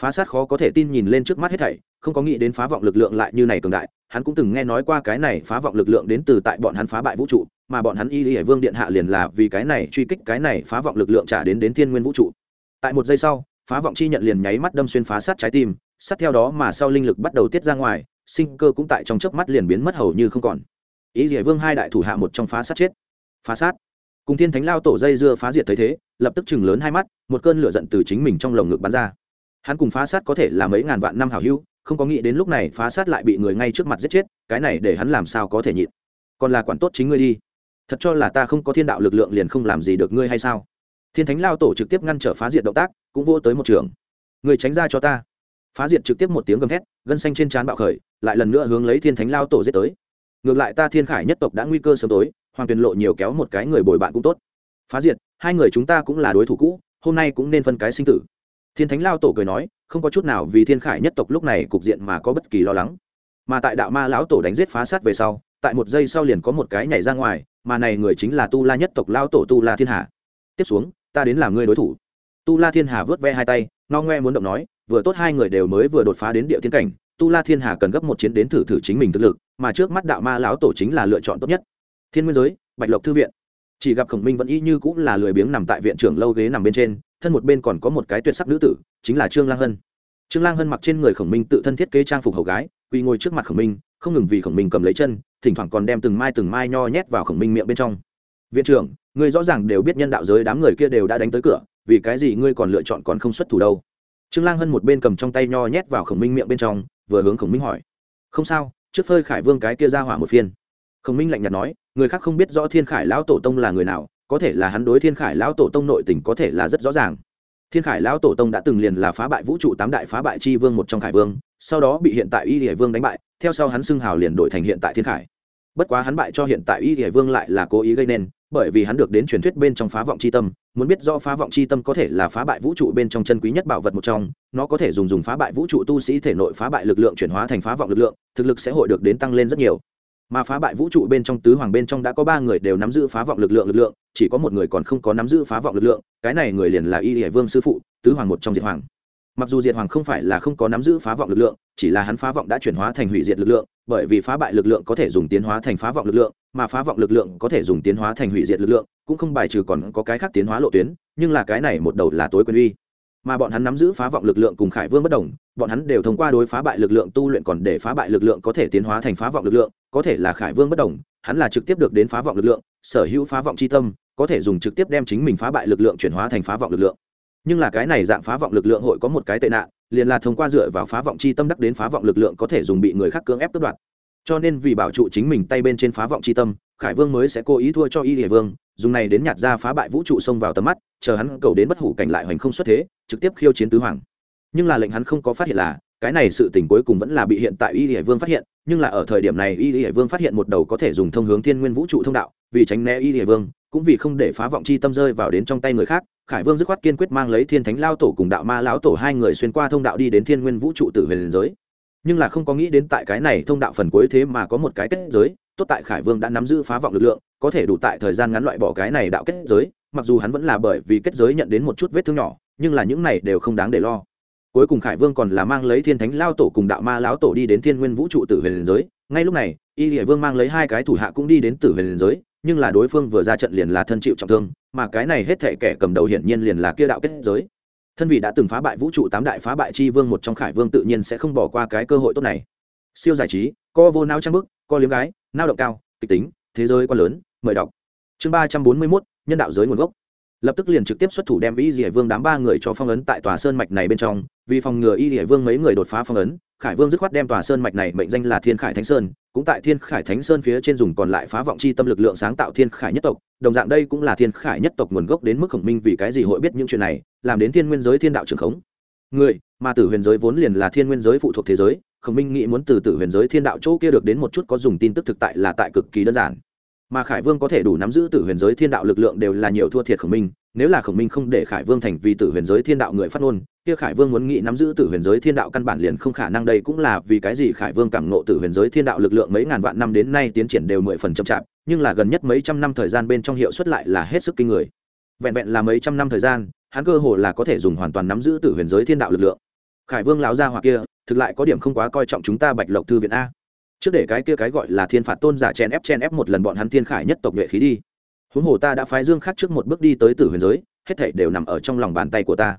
Phá sát khó có thể tin nhìn lên trước mắt hết thảy, không có nghĩ đến phá vọng lực lượng lại như này cường đại, hắn cũng từng nghe nói qua cái này phá vọng lực lượng đến từ tại bọn hắn phá bại vũ trụ, mà bọn hắn y y hải vương điện hạ liền là vì cái này truy kích cái này phá vọng lực lượng trả đến đến thiên nguyên vũ trụ tại một giây sau, phá vọng chi nhận liền nháy mắt đâm xuyên phá sát trái tim, sát theo đó mà sau linh lực bắt đầu tiết ra ngoài, sinh cơ cũng tại trong chớp mắt liền biến mất hầu như không còn. Ý địa vương hai đại thủ hạ một trong phá sát chết. Phá sát. Cùng thiên thánh lao tổ dây dưa phá diệt thấy thế, lập tức chừng lớn hai mắt, một cơn lửa giận từ chính mình trong lồng ngực bắn ra. Hắn cùng phá sát có thể là mấy ngàn vạn năm hảo hữu, không có nghĩ đến lúc này phá sát lại bị người ngay trước mặt giết chết, cái này để hắn làm sao có thể nhịn. Còn là quản tốt chính ngươi đi. Thật cho là ta không có thiên đạo lực lượng liền không làm gì được ngươi hay sao? Thiên thánh lao tổ trực tiếp ngăn trở phá diệt động tác, cũng vô tới một trường. Người tránh ra cho ta. Phá diệt trực tiếp một tiếng gầm thét, gân xanh trên trán bạo khởi, lại lần nữa hướng lấy thiên thánh lao tổ giết tới. Ngược lại ta thiên khải nhất tộc đã nguy cơ sớm tối, hoàng tuyền lộ nhiều kéo một cái người bồi bạn cũng tốt. Phá diệt, hai người chúng ta cũng là đối thủ cũ, hôm nay cũng nên phân cái sinh tử. Thiên thánh lao tổ cười nói, không có chút nào vì thiên khải nhất tộc lúc này cục diện mà có bất kỳ lo lắng. Mà tại đạo ma lão tổ đánh giết phá sát về sau, tại một giây sau liền có một cái nhảy ra ngoài, mà này người chính là tu la nhất tộc lao tổ tu la thiên hà. Tiếp xuống ta đến làm ngươi đối thủ. Tu la thiên hà vớt ve hai tay no ngoe muốn động nói, vừa tốt hai người đều mới vừa đột phá đến địa thiên cảnh, tu la thiên hà cần gấp một chiến đến thử thử chính mình thực lực, mà trước mắt đạo ma lão tổ chính là lựa chọn tốt nhất. Thiên nguyên giới, bạch lộc thư viện. Chỉ gặp khổng minh vẫn y như cũng là lười biếng nằm tại viện trưởng lâu ghế nằm bên trên, thân một bên còn có một cái tuyệt sắc nữ tử, chính là trương lang hân. Trương lang hân mặc trên người khổng minh tự thân thiết kế trang phục hầu gái, quỳ ngồi trước mặt khổng minh, không ngừng vì khổng minh cầm lấy chân, thỉnh thoảng còn đem từng mai từng mai nho nhét vào khổng minh miệng bên trong viện trưởng người rõ ràng đều biết nhân đạo giới đám người kia đều đã đánh tới cửa, vì cái gì ngươi còn lựa chọn còn không xuất thủ đâu? Trương lang hân một bên cầm trong tay nho nhét vào khổng minh miệng bên trong, vừa hướng khổng minh hỏi. Không sao, trước phơi khải vương cái kia ra hỏa một phiên. Khổng minh lạnh nhạt nói, người khác không biết rõ thiên khải lão tổ tông là người nào, có thể là hắn đối thiên khải lão tổ tông nội tình có thể là rất rõ ràng. Thiên khải lão tổ tông đã từng liền là phá bại vũ trụ tám đại phá bại chi vương một trong khải vương, sau đó bị hiện tại y hải vương đánh bại, theo sau hắn xưng hào liền đổi thành hiện tại thiên khải. Bất quá hắn bại cho hiện tại y hải vương lại là cố ý gây nên bởi vì hắn được đến truyền thuyết bên trong phá vọng c h i tâm, muốn biết do phá vọng c h i tâm có thể là phá bại vũ trụ bên trong chân quý nhất bảo vật một trong, nó có thể dùng dùng phá bại vũ trụ tu sĩ thể nội phá bại lực lượng chuyển hóa thành phá vọng lực lượng, thực lực sẽ hội được đến tăng lên rất nhiều. Mà phá bại vũ trụ bên trong tứ hoàng bên trong đã có ba người đều nắm giữ phá vọng lực lượng lực lượng, chỉ có một người còn không có nắm giữ phá vọng lực lượng, cái này người liền là y hải vương sư phụ, tứ hoàng một trong diệt hoàng. Mặc dù diệt hoàng không phải là không có nắm giữ phá vọng lực lượng, chỉ là hắn phá vọng đã chuyển hóa thành hủy diệt lực lượng, bởi vì phá bại lực lượng có thể dùng tiến hóa thành phá vọng lực lượng mà phá vọng lực lượng có thể dùng tiến hóa thành hủy diệt lực lượng, cũng không bài trừ còn có cái khác tiến hóa lộ tuyến, nhưng là cái này một đầu là tối quyền uy. Mà bọn hắn nắm giữ phá vọng lực lượng cùng khải vương bất đồng, bọn hắn đều thông qua đối phá bại lực lượng tu luyện còn để phá bại lực lượng có thể tiến hóa thành phá vọng lực lượng, có thể là khải vương bất đồng, hắn là trực tiếp được đến phá vọng lực lượng, sở hữu phá vọng c h i tâm, có thể dùng trực tiếp đem chính mình phá bại lực lượng chuyển hóa thành phá vọng lực lượng. Nhưng là cái này dạng phá vọng lực lượng hội có một cái tệ nạn, liền là thông qua dựa vào phá vọng c h i tâm đắc đến phá vọng lực lượng có thể dùng bị người khác cưỡng ép tước đoạt cho nên vì bảo trụ chính mình tay bên trên phá vọng c h i tâm, khải vương mới sẽ cố ý thua cho y địa vương, dùng này đến nhặt ra phá bại vũ trụ xông vào tầm mắt, chờ hắn cầu đến bất hủ cảnh lại hoành không xuất thế, trực tiếp khiêu chiến tứ hoàng. Nhưng là lệnh hắn không có phát hiện là, cái này sự tình cuối cùng vẫn là bị hiện tại y địa vương phát hiện, nhưng là ở thời điểm này y địa vương phát hiện một đầu có thể dùng thông hướng thiên nguyên vũ trụ thông đạo, vì tránh né y địa vương, cũng vì không để phá vọng chi tâm rơi vào đến trong tay người khác, khải vương dứt khoát kiên quyết mang lấy thiên thánh lao tổ cùng đạo ma lão tổ hai người xuyên qua thông đạo đi đến thiên nguyên vũ trụ tử huyền giới nhưng là không có nghĩ đến tại cái này thông đạo phần cuối thế mà có một cái kết giới, tốt tại khải vương đã nắm giữ phá vọng lực lượng, có thể đủ tại thời gian ngắn loại bỏ cái này đạo kết giới, mặc dù hắn vẫn là bởi vì kết giới nhận đến một chút vết thương nhỏ, nhưng là những này đều không đáng để lo. Cuối cùng khải vương còn là mang lấy thiên thánh lao tổ cùng đạo ma lão tổ đi đến thiên nguyên vũ trụ tử huyền giới, ngay lúc này, y địa vương mang lấy hai cái thủ hạ cũng đi đến tử huyền giới, nhưng là đối phương vừa ra trận liền là thân chịu trọng thương, mà cái này hết thể kẻ cầm đầu hiển nhiên liền là kia đạo kết giới thân vị đã từng phá bại vũ trụ tám đại phá bại chi vương một trong khải vương tự nhiên sẽ không bỏ qua cái cơ hội tốt này. Siêu giải trí, co vô nao trang bức, co liếm gái, nao động cao, kịch tính, thế giới quá lớn, mời đọc. Chương ba trăm bốn mươi mốt, nhân đạo giới nguồn gốc. Lập tức liền trực tiếp xuất thủ đem y dỉa vương đám ba người cho phong ấn tại tòa sơn mạch này bên trong, vì phòng ngừa y dỉa vương mấy người đột phá phong ấn, khải vương dứt khoát đem tòa sơn mạch này mệnh danh là thiên khải thánh sơn, cũng tại thiên khải thánh sơn phía trên dùng còn lại phá vọng chi tâm lực lượng sáng tạo thiên khải nhất tộc, đồng dạng đây cũng là thiên khải nhất tộc nguồn gốc đến mức khổng minh vì cái gì hội biết những chuyện này làm đến thiên nguyên giới thiên đạo trường khống. Người, mà tử huyền giới vốn liền là thiên nguyên giới phụ thuộc thế giới, khổng minh nghĩ muốn từ tử huyền giới thiên đạo chỗ kia được đến một chút có dùng tin tức thực tại là tại cực kỳ đơn giản. Mà khải vương có thể đủ nắm giữ tử huyền giới thiên đạo lực lượng đều là nhiều thua thiệt khổng minh, nếu là khổng minh không để khải vương thành vì tử huyền giới thiên đạo người phát ngôn, kia khải vương muốn nghĩ nắm giữ tử huyền giới thiên đạo căn bản liền không khả năng đây cũng là vì cái gì khải vương cảm nộ tử huyền giới thiên đạo lực lượng mấy ngàn vạn năm đến nay tiến triển đều mười phần chậm chạp, nhưng là gần nhất mấy trăm năm thời gian bên trong hiệu suất lại là hết sức kinh người. Vẹn vẹn là mấy trăm năm thời gian hắn cơ hồ là có thể dùng hoàn toàn nắm giữ tử huyền giới thiên đạo lực lượng. Khải vương lão gia hoặc kia, thực lại có điểm không quá coi trọng chúng ta bạch lộc thư viện a. Trước để cái kia cái gọi là thiên phạt tôn giả chen ép chen ép một lần bọn hắn thiên khải nhất tộc nhuệ khí đi. Huống hồ ta đã phái dương khắc trước một bước đi tới tử huyền giới, hết thảy đều nằm ở trong lòng bàn tay của ta.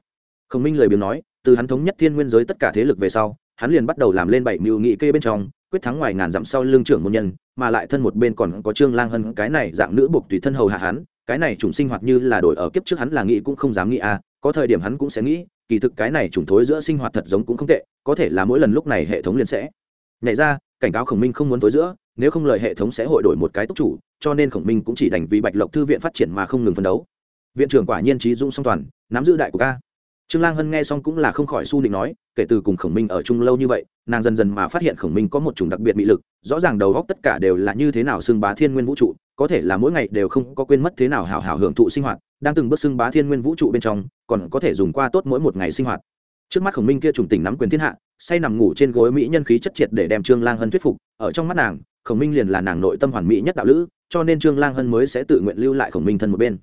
Khổng minh lời biếng nói, từ hắn thống nhất thiên nguyên giới tất cả thế lực về sau, hắn liền bắt đầu làm lên bảy mưu nghị kê bên trong, quyết thắng ngoài ngàn dặm sau lương trưởng môn nhân, mà lại thân một bên còn có trương lang hân, cái này dạng nữ buộc tùy thân hầu hạ hắn cái này chủng sinh hoạt như là đổi ở kiếp trước hắn là nghĩ cũng không dám nghĩ à có thời điểm hắn cũng sẽ nghĩ, kỳ thực cái này chủng thối giữa sinh hoạt thật giống cũng không tệ, có thể là mỗi lần lúc này hệ thống liền sẽ nhảy ra, cảnh cáo khổng minh không muốn thối giữa, nếu không lời hệ thống sẽ hội đổi một cái túc chủ, cho nên khổng minh cũng chỉ đành vì bạch lộc thư viện phát triển mà không ngừng phấn đấu. Viện trưởng quả nhiên trí dung song toàn, nắm giữ đại của ca. Trương lang hân nghe xong cũng là không khỏi su định nói, kể từ cùng khổng minh ở chung lâu như vậy, nàng dần dần mà phát hiện khổng minh có một chủng đặc biệt mỹ lực, rõ ràng đầu góc tất cả đều là như thế nào xưng bá thiên nguyên vũ trụ có thể là mỗi ngày đều không có quên mất thế nào hảo hảo hưởng thụ sinh hoạt, đang từng bước xưng bá thiên nguyên vũ trụ bên trong, còn có thể dùng qua tốt mỗi một ngày sinh hoạt. Trước mắt khổng minh kia trùng tỉnh nắm quyền thiên hạ, say nằm ngủ trên gối mỹ nhân khí chất triệt để đem trương lang hân thuyết phục, ở trong mắt nàng, khổng minh liền là nàng nội tâm hoàn mỹ nhất đạo lữ, cho nên trương lang hân mới sẽ tự nguyện lưu lại khổng minh thân một bên.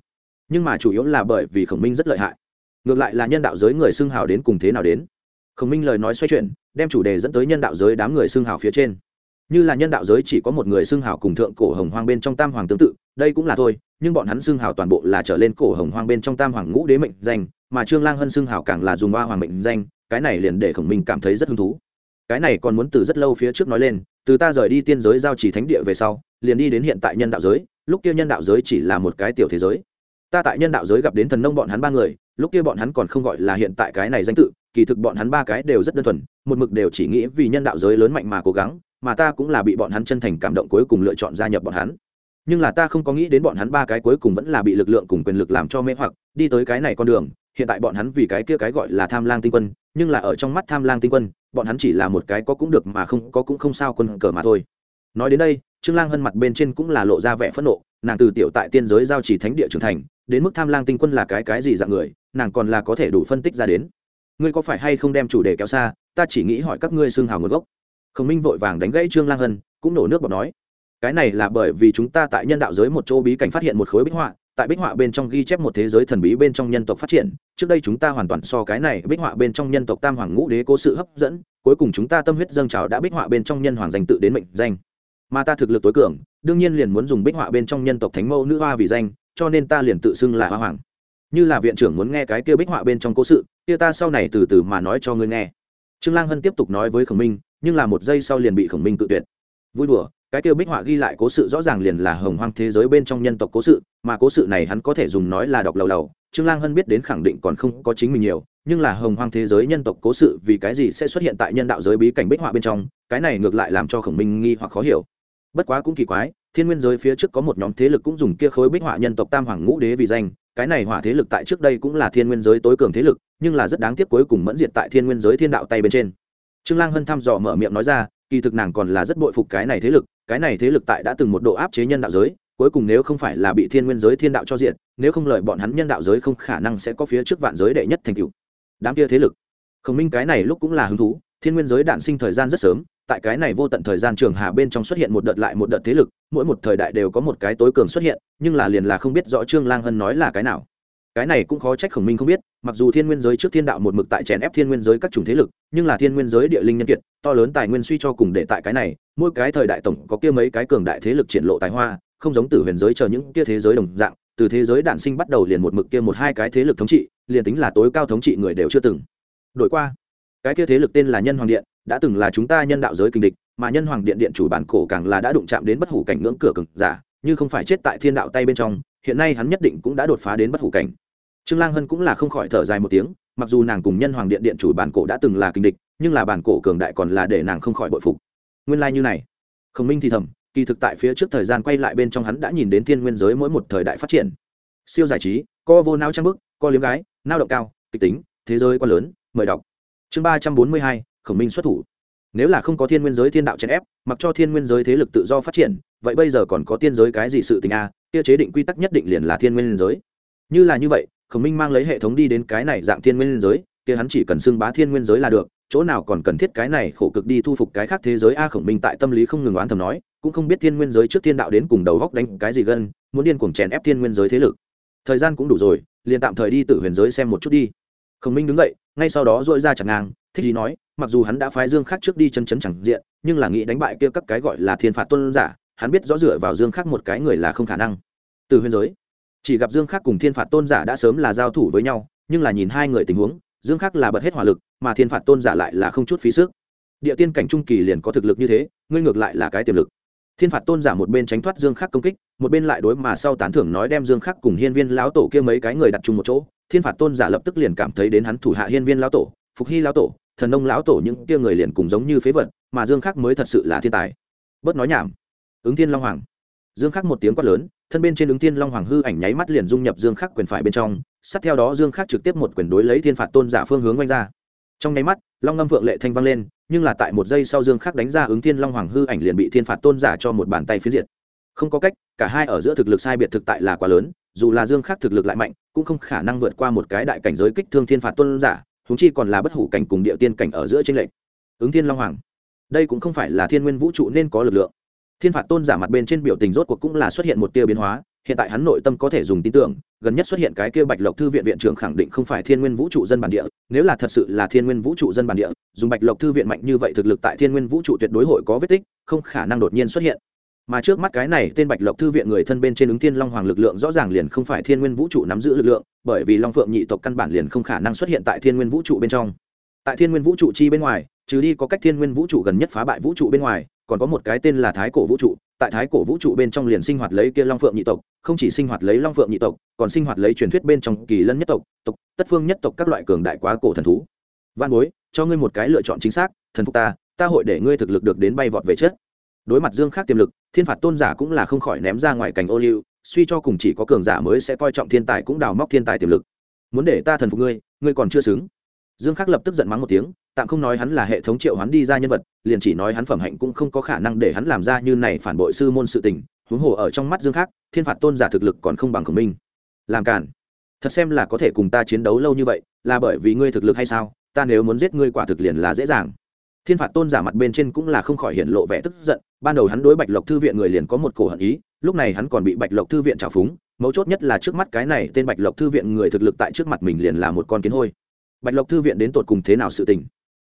Nhưng mà chủ yếu là bởi vì khổng minh rất lợi hại. Ngược lại là nhân đạo giới người xưng hào đến cùng thế nào đến? Khổng minh lời nói xoay chuyển, đem chủ đề dẫn tới nhân đạo giới đám người xưng hào phía trên như là nhân đạo giới chỉ có một người xưng hào cùng thượng cổ hồng hoang bên trong tam hoàng tương tự, đây cũng là thôi, nhưng bọn hắn xưng hào toàn bộ là trở lên cổ hồng hoang bên trong tam hoàng ngũ đế mệnh danh, mà trương lang hân xưng hào càng là dùng ba hoàng mệnh danh, cái này liền để khổng minh cảm thấy rất hứng thú. Cái này còn muốn từ rất lâu phía trước nói lên, từ ta rời đi tiên giới giao chỉ thánh địa về sau, liền đi đến hiện tại nhân đạo giới, lúc kia nhân đạo giới chỉ là một cái tiểu thế giới. Ta tại nhân đạo giới gặp đến thần nông bọn hắn ba người, lúc kia bọn hắn còn không gọi là hiện tại cái này danh tự, kỳ thực bọn hắn ba cái đều rất đơn thuần, một mực đều chỉ nghĩ vì nhân đạo giới lớn mạnh mà cố gắng mà ta cũng là bị bọn hắn chân thành cảm động cuối cùng lựa chọn gia nhập bọn hắn. Nhưng là ta không có nghĩ đến bọn hắn ba cái cuối cùng vẫn là bị lực lượng cùng quyền lực làm cho mê hoặc, đi tới cái này con đường, hiện tại bọn hắn vì cái kia cái gọi là tham lang tinh quân, nhưng là ở trong mắt tham lang tinh quân, bọn hắn chỉ là một cái có cũng được mà không, có cũng không sao quân cờ mà thôi. Nói đến đây, trương lang hân mặt bên trên cũng là lộ ra vẻ phẫn nộ, nàng từ tiểu tại tiên giới giao chỉ thánh địa trưởng thành, đến mức tham lang tinh quân là cái cái gì dạng người, nàng còn là có thể đủ phân tích ra đến. Ngươi có phải hay không đem chủ đề kéo xa, ta chỉ nghĩ hỏi các ngươi xương hào nguồn gốc khổng minh vội vàng đánh gãy trương lang hân, cũng nổ nước bọt nói, cái này là bởi vì chúng ta tại nhân đạo giới một chỗ bí cảnh phát hiện một khối bích họa, tại bích họa bên trong ghi chép một thế giới thần bí bên trong nhân tộc phát triển. Trước đây chúng ta hoàn toàn so cái này bích họa bên trong nhân tộc tam hoàng ngũ đế cố sự hấp dẫn, cuối cùng chúng ta tâm huyết dâng trào đã bích họa bên trong nhân hoàng danh tự đến mệnh danh. Mà ta thực lực tối cường, đương nhiên liền muốn dùng bích họa bên trong nhân tộc thánh mẫu nữ hoa vì danh, cho nên ta liền tự xưng là hoa hoàng. Như là viện trưởng muốn nghe cái kia bích họa bên trong cố sự, kia ta sau này từ từ mà nói cho ngươi nghe. Trương lang hân tiếp tục nói với khổng minh nhưng là một giây sau liền bị khổng minh cự tuyệt. Vui đùa, cái kia bích họa ghi lại cố sự rõ ràng liền là hồng hoang thế giới bên trong nhân tộc cố sự, mà cố sự này hắn có thể dùng nói là đọc lầu lầu, trương lang hân biết đến khẳng định còn không có chính mình nhiều, nhưng là hồng hoang thế giới nhân tộc cố sự vì cái gì sẽ xuất hiện tại nhân đạo giới bí cảnh bích họa bên trong, cái này ngược lại làm cho khổng minh nghi hoặc khó hiểu. Bất quá cũng kỳ quái, thiên nguyên giới phía trước có một nhóm thế lực cũng dùng kia khối bích họa nhân tộc tam hoàng ngũ đế vì danh, cái này hỏa thế lực tại trước đây cũng là thiên nguyên giới tối cường thế lực, nhưng là rất đáng tiếc cuối cùng mẫn diệt tại thiên nguyên giới thiên đạo tay bên trên trương lang hân thăm dò mở miệng nói ra, kỳ thực nàng còn là rất bội phục cái này thế lực, cái này thế lực tại đã từng một độ áp chế nhân đạo giới, cuối cùng nếu không phải là bị thiên nguyên giới thiên đạo cho diện nếu không lợi bọn hắn nhân đạo giới không khả năng sẽ có phía trước vạn giới đệ nhất thành cựu đám kia thế lực. Khổng minh cái này lúc cũng là hứng thú, thiên nguyên giới đản sinh thời gian rất sớm, tại cái này vô tận thời gian trường hà bên trong xuất hiện một đợt lại một đợt thế lực, mỗi một thời đại đều có một cái tối cường xuất hiện, nhưng là liền là không biết rõ trương lang hân nói là cái nào cái này cũng khó trách khổng minh không biết, mặc dù thiên nguyên giới trước thiên đạo một mực tại chèn ép thiên nguyên giới các chủng thế lực, nhưng là thiên nguyên giới địa linh nhân kiệt, to lớn tài nguyên suy cho cùng để tại cái này, mỗi cái thời đại tổng có kia mấy cái cường đại thế lực triển lộ tài hoa, không giống từ huyền giới chờ những kia thế giới đồng dạng, từ thế giới đản sinh bắt đầu liền một mực kia một hai cái thế lực thống trị, liền tính là tối cao thống trị người đều chưa từng đổi qua. Cái kia thế lực tên là nhân hoàng điện, đã từng là chúng ta nhân đạo giới kinh địch, mà nhân hoàng điện điện chủ bản cổ càng là đã đụng chạm đến bất hủ cảnh ngưỡng cửa cực giả, như không phải chết tại thiên đạo tay bên trong, hiện nay hắn nhất định cũng đã đột phá đến bất hủ cảnh trương lang hân cũng là không khỏi thở dài một tiếng, mặc dù nàng cùng nhân hoàng điện điện chủ bản cổ đã từng là kinh địch, nhưng là bản cổ cường đại còn là để nàng không khỏi bội phục. Nguyên lai như này. Khổng minh thì thầm, kỳ thực tại phía trước thời gian quay lại bên trong hắn đã nhìn đến thiên nguyên giới mỗi một thời đại phát triển. Siêu giải trí co vô nao trang bức co liếm gái, nao động cao, kịch tính, thế giới quá lớn, mời đọc. Chương ba trăm bốn mươi hai, khổng minh xuất thủ. Nếu là không có thiên nguyên giới thiên đạo chèn ép, mặc cho thiên nguyên giới thế lực tự do phát triển, vậy bây giờ còn có tiên giới cái gì sự tình a? Kia chế định quy tắc nhất định liền là thiên nguyên giới. Như là như vậy khổng minh mang lấy hệ thống đi đến cái này dạng thiên nguyên giới, kia hắn chỉ cần xưng bá thiên nguyên giới là được, chỗ nào còn cần thiết cái này khổ cực đi thu phục cái khác thế giới a khổng minh tại tâm lý không ngừng oán thầm nói, cũng không biết thiên nguyên giới trước thiên đạo đến cùng đầu góc đánh cái gì gân, muốn điên cuồng chèn ép thiên nguyên giới thế lực. Thời gian cũng đủ rồi, liền tạm thời đi tự huyền giới xem một chút đi. Khổng minh đứng dậy, ngay sau đó dội ra chẳng ngang, thích gì nói, mặc dù hắn đã phái dương khác trước đi chân chấn chẳng diện, nhưng là nghĩ đánh bại kia các cái gọi là thiên phạt tuân giả, hắn biết rõ dựa vào dương khác một cái người là không khả năng. Từ huyền giới chỉ gặp dương khắc cùng thiên phạt tôn giả đã sớm là giao thủ với nhau, nhưng là nhìn hai người tình huống, dương khắc là bật hết hỏa lực, mà thiên phạt tôn giả lại là không chút phí sức. Địa tiên cảnh trung kỳ liền có thực lực như thế, ngươi ngược lại là cái tiềm lực. Thiên phạt tôn giả một bên tránh thoát dương khắc công kích, một bên lại đối mà sau tán thưởng nói đem dương khắc cùng hiên viên lão tổ kia mấy cái người đặt chung một chỗ. Thiên phạt tôn giả lập tức liền cảm thấy đến hắn thủ hạ hiên viên lão tổ, phục hy lão tổ, thần nông lão tổ những kia người liền cùng giống như phế vật, mà dương khắc mới thật sự là thiên tài. Bớt nói nhảm. Ứng thiên long hoàng. Dương khắc một tiếng quát lớn thân bên trên ứng thiên long hoàng hư ảnh nháy mắt liền dung nhập dương khắc quyền phải bên trong, sát theo đó dương khắc trực tiếp một quyền đối lấy thiên phạt tôn giả phương hướng quanh ra. Trong nháy mắt, long ngâm vượng lệ thanh vang lên, nhưng là tại một giây sau dương khắc đánh ra ứng thiên long hoàng hư ảnh liền bị thiên phạt tôn giả cho một bàn tay phiến diệt. Không có cách, cả hai ở giữa thực lực sai biệt thực tại là quá lớn, dù là dương khắc thực lực lại mạnh, cũng không khả năng vượt qua một cái đại cảnh giới kích thương thiên phạt tôn giả húng chi còn là bất hủ cảnh cùng địa tiên cảnh ở giữa tranh lệch. Ứng thiên long hoàng, đây cũng không phải là thiên nguyên vũ trụ nên có lực lượng thiên phạt tôn giả mặt bên trên biểu tình rốt cuộc cũng là xuất hiện một tia biến hóa, hiện tại hắn nội tâm có thể dùng tin tưởng, gần nhất xuất hiện cái kia bạch lộc thư viện viện trưởng khẳng định không phải thiên nguyên vũ trụ dân bản địa, nếu là thật sự là thiên nguyên vũ trụ dân bản địa, dùng bạch lộc thư viện mạnh như vậy thực lực tại thiên nguyên vũ trụ tuyệt đối hội có vết tích, không khả năng đột nhiên xuất hiện. Mà trước mắt cái này tên bạch lộc thư viện người thân bên trên ứng thiên long hoàng lực lượng rõ ràng liền không phải thiên nguyên vũ trụ nắm giữ lực lượng, bởi vì long phượng nhị tộc căn bản liền không khả năng xuất hiện tại thiên nguyên vũ trụ bên trong. Tại thiên nguyên vũ trụ chi bên ngoài, trừ đi có cách thiên nguyên vũ trụ gần nhất phá bại vũ trụ bên ngoài còn có một cái tên là thái cổ vũ trụ, tại thái cổ vũ trụ bên trong liền sinh hoạt lấy kia long phượng nhị tộc, không chỉ sinh hoạt lấy long phượng nhị tộc, còn sinh hoạt lấy truyền thuyết bên trong kỳ lân nhất tộc tộc, tất phương nhất tộc các loại cường đại quá cổ thần thú. Văn bối, cho ngươi một cái lựa chọn chính xác, thần phục ta ta hội để ngươi thực lực được đến bay vọt về chết đối mặt dương khác tiềm lực, thiên phạt tôn giả cũng là không khỏi ném ra ngoài cảnh ô liu, suy cho cùng chỉ có cường giả mới sẽ coi trọng thiên tài cũng đào móc thiên tài tiềm lực. Muốn để ta thần phục ngươi ngươi còn chưa xứng dương khắc lập tức giận mắng một tiếng, tạm không nói hắn là hệ thống triệu hắn đi ra nhân vật, liền chỉ nói hắn phẩm hạnh cũng không có khả năng để hắn làm ra như này phản bội sư môn sự tình, huống hồ ở trong mắt dương khắc, thiên phạt tôn giả thực lực còn không bằng khổng minh làm cản thật xem là có thể cùng ta chiến đấu lâu như vậy, là bởi vì ngươi thực lực hay sao? Ta nếu muốn giết ngươi quả thực liền là dễ dàng. Thiên phạt tôn giả mặt bên trên cũng là không khỏi hiện lộ vẻ tức giận, ban đầu hắn đối bạch lộc thư viện người liền có một cổ hận ý, lúc này hắn còn bị bạch lộc thư viện trào phúng, mấu chốt nhất là trước mắt cái này tên bạch lộc thư viện người thực lực tại trước mặt mình liền là một con kiến hôi bạch lộc thư viện đến tột cùng thế nào sự tình?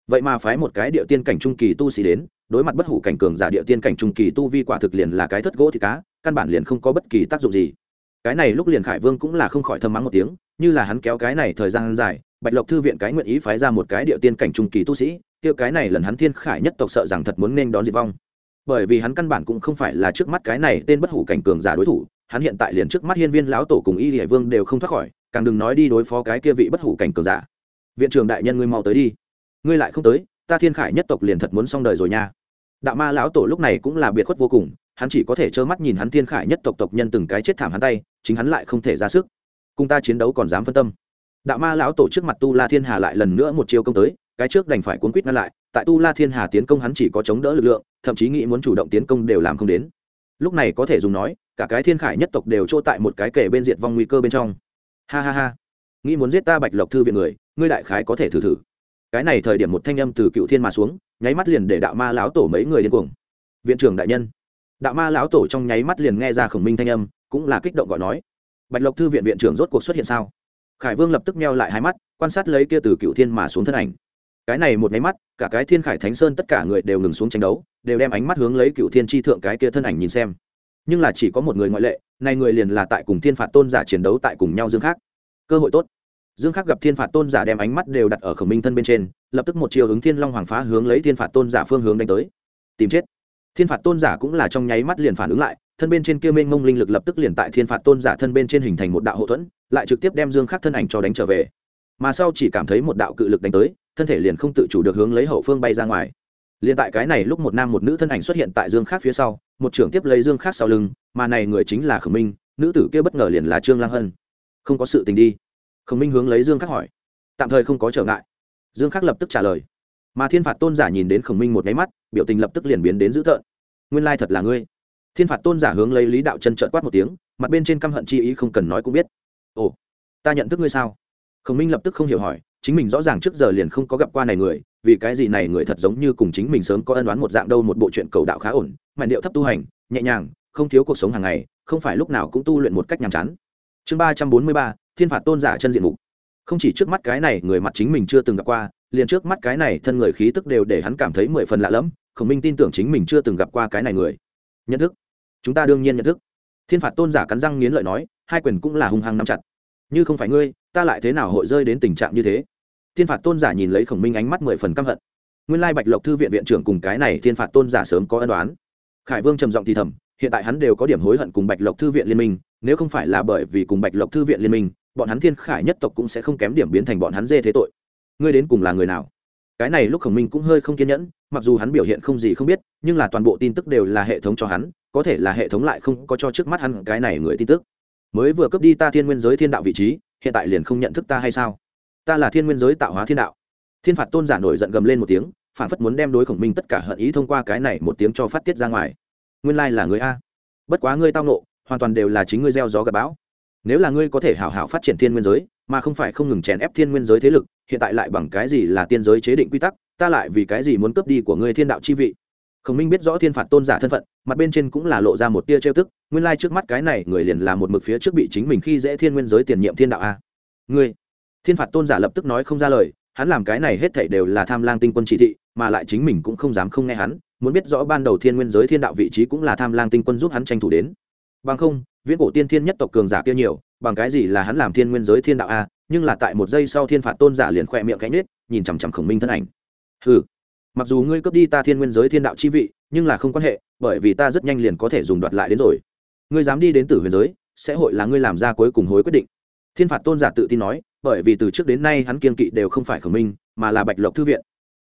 Vậy mà phái một cái địa tiên cảnh trung kỳ tu sĩ đến, đối mặt bất hủ cảnh cường giả địa tiên cảnh trung kỳ tu vi quả thực liền là cái thất gỗ thì cá, căn bản liền không có bất kỳ tác dụng gì. Cái này lúc liền khải vương cũng là không khỏi thầm mắng một tiếng, như là hắn kéo cái này thời gian dài, bạch lộc thư viện cái nguyện ý phái ra một cái địa tiên cảnh trung kỳ tu sĩ tiêu cái này lần hắn thiên khải nhất tộc sợ rằng thật muốn nên đón diệt vong. Bởi vì hắn căn bản cũng không phải là trước mắt cái này tên bất hủ cảnh cường giả đối thủ, hắn hiện tại liền trước mắt hiên viên lão tổ cùng y hải vương đều không thoát khỏi, càng đừng nói đi đối phó cái kia vị bất hủ cảnh cường giả viện trưởng đại nhân ngươi mau tới đi. Ngươi lại không tới, ta thiên khải nhất tộc liền thật muốn xong đời rồi nha. Đạo ma lão tổ lúc này cũng là biệt khuất vô cùng, hắn chỉ có thể trơ mắt nhìn hắn thiên khải nhất tộc tộc nhân từng cái chết thảm hắn tay, chính hắn lại không thể ra sức. Cùng ta chiến đấu còn dám phân tâm. Đạo ma lão tổ trước mặt tu la thiên hà lại lần nữa một chiêu công tới, cái trước đành phải cuốn quýt ngăn lại, tại tu la thiên hà tiến công hắn chỉ có chống đỡ lực lượng, thậm chí nghĩ muốn chủ động tiến công đều làm không đến. Lúc này có thể dùng nói, cả cái thiên khải nhất tộc đều trô tại một cái kể bên diệt vong nguy cơ bên trong. Ha ha ha nghĩ muốn giết ta bạch lộc thư viện người, ngươi đại khái có thể thử thử. Cái này thời điểm một thanh âm từ cựu thiên mà xuống, nháy mắt liền để đạo ma lão tổ mấy người điên cuồng. Viện trưởng đại nhân. Đạo ma lão tổ trong nháy mắt liền nghe ra khổng minh thanh âm, cũng là kích động gọi nói. Bạch lộc thư viện viện trưởng rốt cuộc xuất hiện sao? Khải vương lập tức meo lại hai mắt, quan sát lấy kia từ cựu thiên mà xuống thân ảnh. Cái này một nháy mắt, cả cái thiên khải thánh sơn tất cả người đều ngừng xuống tranh đấu, đều đem ánh mắt hướng lấy cựu thiên tri thượng cái kia thân ảnh nhìn xem. Nhưng là chỉ có một người ngoại lệ, này người liền là tại cùng thiên phạt tôn giả chiến đấu tại cùng nhau dương khác. Cơ hội tốt dương khắc gặp thiên phạt tôn giả đem ánh mắt đều đặt ở khổng minh thân bên trên, lập tức một chiều ứng thiên long hoàng phá hướng lấy thiên phạt tôn giả phương hướng đánh tới. Tìm chết. Thiên phạt tôn giả cũng là trong nháy mắt liền phản ứng lại, thân bên trên kia mênh mông linh lực lập tức liền tại thiên phạt tôn giả thân bên trên hình thành một đạo hậu thuẫn, lại trực tiếp đem dương khắc thân ảnh cho đánh trở về. Mà sau chỉ cảm thấy một đạo cự lực đánh tới, thân thể liền không tự chủ được hướng lấy hậu phương bay ra ngoài. Liền tại cái này lúc một nam một nữ thân ảnh xuất hiện tại dương khắc phía sau, một trưởng tiếp lấy dương khắc sau lưng, mà này người chính là khổng minh, nữ tử kia bất ngờ liền là trương lang hân. Không có sự tình đi khổng minh hướng lấy dương khắc hỏi. Tạm thời không có trở ngại. Dương khắc lập tức trả lời. Mà thiên phạt tôn giả nhìn đến khổng minh một nháy mắt, biểu tình lập tức liền biến đến dữ tợn. Nguyên lai thật là ngươi. Thiên phạt tôn giả hướng lấy lý đạo chân trợn quát một tiếng, mặt bên trên căm hận chi ý không cần nói cũng biết. Ồ, ta nhận thức ngươi sao? Khổng minh lập tức không hiểu hỏi, chính mình rõ ràng trước giờ liền không có gặp qua này người, vì cái gì này người thật giống như cùng chính mình sớm có ân đoán một dạng đâu, một bộ chuyện cầu đạo khá ổn, màn điệu thấp tu hành, nhẹ nhàng, không thiếu cuộc sống hàng ngày, không phải lúc nào cũng tu luyện một cách nhàm chán. Chương ba trăm bốn mươi ba thiên phạt tôn giả chân diện mục. Không chỉ trước mắt cái này người mặt chính mình chưa từng gặp qua, liền trước mắt cái này thân người khí tức đều để hắn cảm thấy mười phần lạ lẫm, khổng minh tin tưởng chính mình chưa từng gặp qua cái này người. Nhận thức. Chúng ta đương nhiên nhận thức. Thiên phạt tôn giả cắn răng nghiến lợi nói, hai quyền cũng là hung hăng nắm chặt. Như không phải ngươi, ta lại thế nào hội rơi đến tình trạng như thế? Thiên phạt tôn giả nhìn lấy khổng minh ánh mắt mười phần căm hận. Nguyên lai bạch lộc thư viện viện trưởng cùng cái này thiên phạt tôn giả sớm có ân đoán khải vương trầm giọng thì thầm, hiện tại hắn đều có điểm hối hận cùng bạch lộc thư viện liên minh, nếu không phải là bởi vì cùng bạch lộc thư viện liên minh bọn hắn thiên khải nhất tộc cũng sẽ không kém điểm biến thành bọn hắn dê thế tội. Ngươi đến cùng là người nào? Cái này lúc khổng minh cũng hơi không kiên nhẫn, mặc dù hắn biểu hiện không gì không biết, nhưng là toàn bộ tin tức đều là hệ thống cho hắn, có thể là hệ thống lại không có cho trước mắt hắn cái này người tin tức. Mới vừa cướp đi ta thiên nguyên giới thiên đạo vị trí, hiện tại liền không nhận thức ta hay sao? Ta là thiên nguyên giới tạo hóa thiên đạo. Thiên phạt tôn giả nổi giận gầm lên một tiếng, phản phất muốn đem đối khổng minh tất cả hận ý thông qua cái này một tiếng cho phát tiết ra ngoài. Nguyên lai là người a. Bất quá ngươi tao nộ hoàn toàn đều là chính ngươi gieo gió gặp bão nếu là ngươi có thể hảo hảo phát triển thiên nguyên giới, mà không phải không ngừng chèn ép thiên nguyên giới thế lực, hiện tại lại bằng cái gì là tiên giới chế định quy tắc, ta lại vì cái gì muốn cướp đi của ngươi thiên đạo chi vị? Khổng minh biết rõ thiên phạt tôn giả thân phận, mặt bên trên cũng là lộ ra một tia trêu tức, nguyên lai trước mắt cái này người liền là một mực phía trước bị chính mình khi dễ thiên nguyên giới tiền nhiệm thiên đạo a. Ngươi, thiên phạt tôn giả lập tức nói không ra lời, hắn làm cái này hết thảy đều là tham lang tinh quân chỉ thị, mà lại chính mình cũng không dám không nghe hắn, muốn biết rõ ban đầu thiên nguyên giới thiên đạo vị trí cũng là tham lang tinh quân giúp hắn tranh thủ đến. Bằng không viễn cổ tiên thiên nhất tộc cường giả kia nhiều, bằng cái gì là hắn làm thiên nguyên giới thiên đạo a, nhưng là tại một giây sau thiên phạt tôn giả liền khỏe miệng cánh nết, nhìn chằm chằm khổng minh thân ảnh. Ừ mặc dù ngươi cướp đi ta thiên nguyên giới thiên đạo chi vị, nhưng là không quan hệ, bởi vì ta rất nhanh liền có thể dùng đoạt lại đến rồi. Ngươi dám đi đến tử huyền giới, sẽ hội là ngươi làm ra cuối cùng hối quyết định. Thiên phạt tôn giả tự tin nói, bởi vì từ trước đến nay hắn kiên kỵ đều không phải khổng minh, mà là bạch lộc thư viện.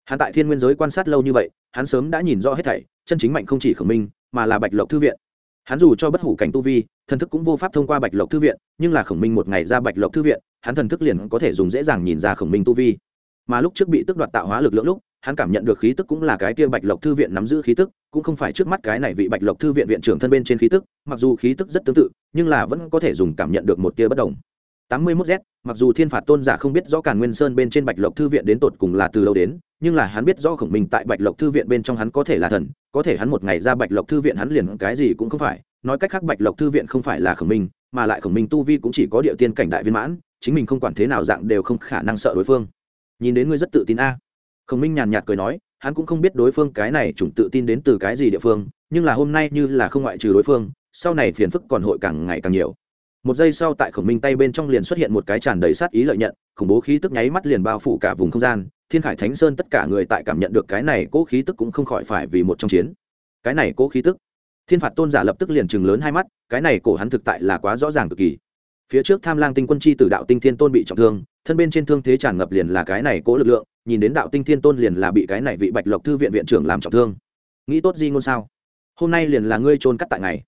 Hắn tại thiên nguyên giới quan sát lâu như vậy, hắn sớm đã nhìn rõ hết thảy, chân chính mạnh không chỉ khổng minh, mà là bạch lộc thư viện hắn dù cho bất hủ cảnh tu vi, thần thức cũng vô pháp thông qua bạch lộc thư viện, nhưng là khổng minh một ngày ra bạch lộc thư viện, hắn thần thức liền có thể dùng dễ dàng nhìn ra khổng minh tu vi. Mà lúc trước bị tức đoạt tạo hóa lực lượng lúc, hắn cảm nhận được khí tức cũng là cái kia bạch lộc thư viện nắm giữ khí tức, cũng không phải trước mắt cái này vị bạch lộc thư viện viện trưởng thân bên trên khí tức, mặc dù khí tức rất tương tự, nhưng là vẫn có thể dùng cảm nhận được một tia bất đồng. Tám mươi 81 z, mặc dù thiên phạt tôn giả không biết rõ càn nguyên sơn bên trên bạch lộc thư viện đến tột cùng là từ đâu đến nhưng là hắn biết rõ khổng minh tại bạch lộc thư viện bên trong hắn có thể là thần, có thể hắn một ngày ra bạch lộc thư viện hắn liền cái gì cũng không phải. Nói cách khác, bạch lộc thư viện không phải là khổng minh, mà lại khổng minh tu vi cũng chỉ có địa tiên cảnh đại viên mãn, chính mình không quản thế nào dạng đều không khả năng sợ đối phương. Nhìn đến ngươi rất tự tin a. Khổng minh nhàn nhạt cười nói, hắn cũng không biết đối phương cái này chủng tự tin đến từ cái gì địa phương, nhưng là hôm nay như là không ngoại trừ đối phương, sau này phiền phức còn hội càng ngày càng nhiều. Một giây sau tại khổng minh tay bên trong liền xuất hiện một cái tràn đầy sát ý lợi nhận, khủng bố khí tức nháy mắt liền bao phủ cả vùng không gian thiên khải thánh sơn tất cả người tại cảm nhận được cái này cố khí tức cũng không khỏi phải vì một trong chiến. Cái này cố khí tức. Thiên phạt tôn giả lập tức liền chừng lớn hai mắt, cái này cổ hắn thực tại là quá rõ ràng cực kỳ. Phía trước tham lang tinh quân chi tử đạo tinh thiên tôn bị trọng thương, thân bên trên thương thế tràn ngập liền là cái này cố lực lượng, nhìn đến đạo tinh thiên tôn liền là bị cái này vị bạch lộc thư viện viện trưởng làm trọng thương. Nghĩ tốt gì ngôn sao? Hôm nay liền là ngươi trôn cắt tại ngày.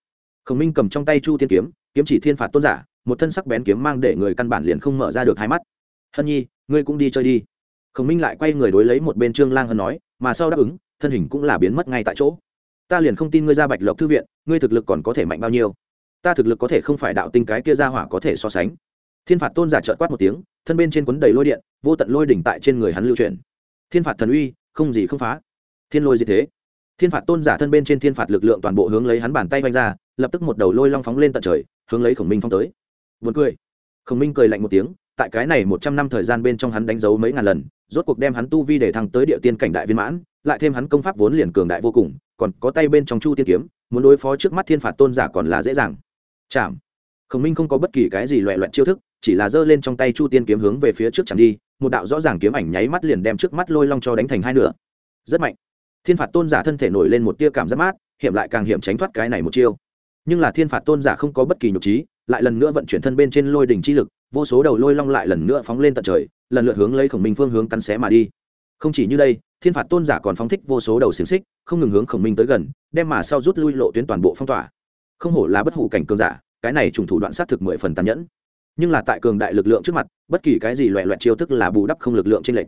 Khổng minh cầm trong tay chu Thiên kiếm kiếm chỉ thiên phạt tôn giả, một thân sắc bén kiếm mang để người căn bản liền không mở ra được hai mắt. Hân nhi, ngươi cũng đi chơi đi khổng minh lại quay người đối lấy một bên trương lang hân nói, mà sau đáp ứng, thân hình cũng là biến mất ngay tại chỗ. Ta liền không tin ngươi ra bạch lộc thư viện, ngươi thực lực còn có thể mạnh bao nhiêu. Ta thực lực có thể không phải đạo tinh cái kia ra hỏa có thể so sánh. Thiên phạt tôn giả trợt quát một tiếng, thân bên trên quấn đầy lôi điện, vô tận lôi đỉnh tại trên người hắn lưu truyền thiên phạt thần uy, không gì không phá. Thiên lôi gì thế? Thiên phạt tôn giả thân bên trên thiên phạt lực lượng toàn bộ hướng lấy hắn bàn tay vanh ra, lập tức một đầu lôi long phóng lên tận trời, hướng lấy khổng minh phong tới. Vượt cười. Khổng minh cười lạnh một tiếng, tại cái này một trăm năm thời gian bên trong hắn đánh dấu mấy ngàn lần rốt cuộc đem hắn tu vi để thăng tới địa tiên cảnh đại viên mãn, lại thêm hắn công pháp vốn liền cường đại vô cùng, còn có tay bên trong chu tiên kiếm, muốn đối phó trước mắt thiên phạt tôn giả còn là dễ dàng. Chạm. Khổng minh không có bất kỳ cái gì loẹ loẹt chiêu thức, chỉ là giơ lên trong tay chu tiên kiếm hướng về phía trước chẳng đi, một đạo rõ ràng kiếm ảnh nháy mắt liền đem trước mắt lôi long cho đánh thành hai nửa. Rất mạnh. Thiên phạt tôn giả thân thể nổi lên một tia cảm giác mát, hiểm lại càng hiểm tránh thoát cái này một chiêu. Nhưng là thiên phạt tôn giả không có bất kỳ nhục trí, lại lần nữa vận chuyển thân bên trên lôi đỉnh chi lực, vô số đầu lôi long lại lần nữa phóng lên tận trời lần lượt hướng lấy khổng minh phương hướng cắn xé mà đi. Không chỉ như đây, thiên phạt tôn giả còn phóng thích vô số đầu xiềng xích, không ngừng hướng khổng minh tới gần, đem mà sau rút lui lộ tuyến toàn bộ phong tỏa. Không hổ là bất hủ cảnh cường giả, cái này trùng thủ đoạn sát thực mười phần tàn nhẫn. Nhưng là tại cường đại lực lượng trước mặt, bất kỳ cái gì loẹ loẹt chiêu thức là bù đắp không lực lượng trên lệnh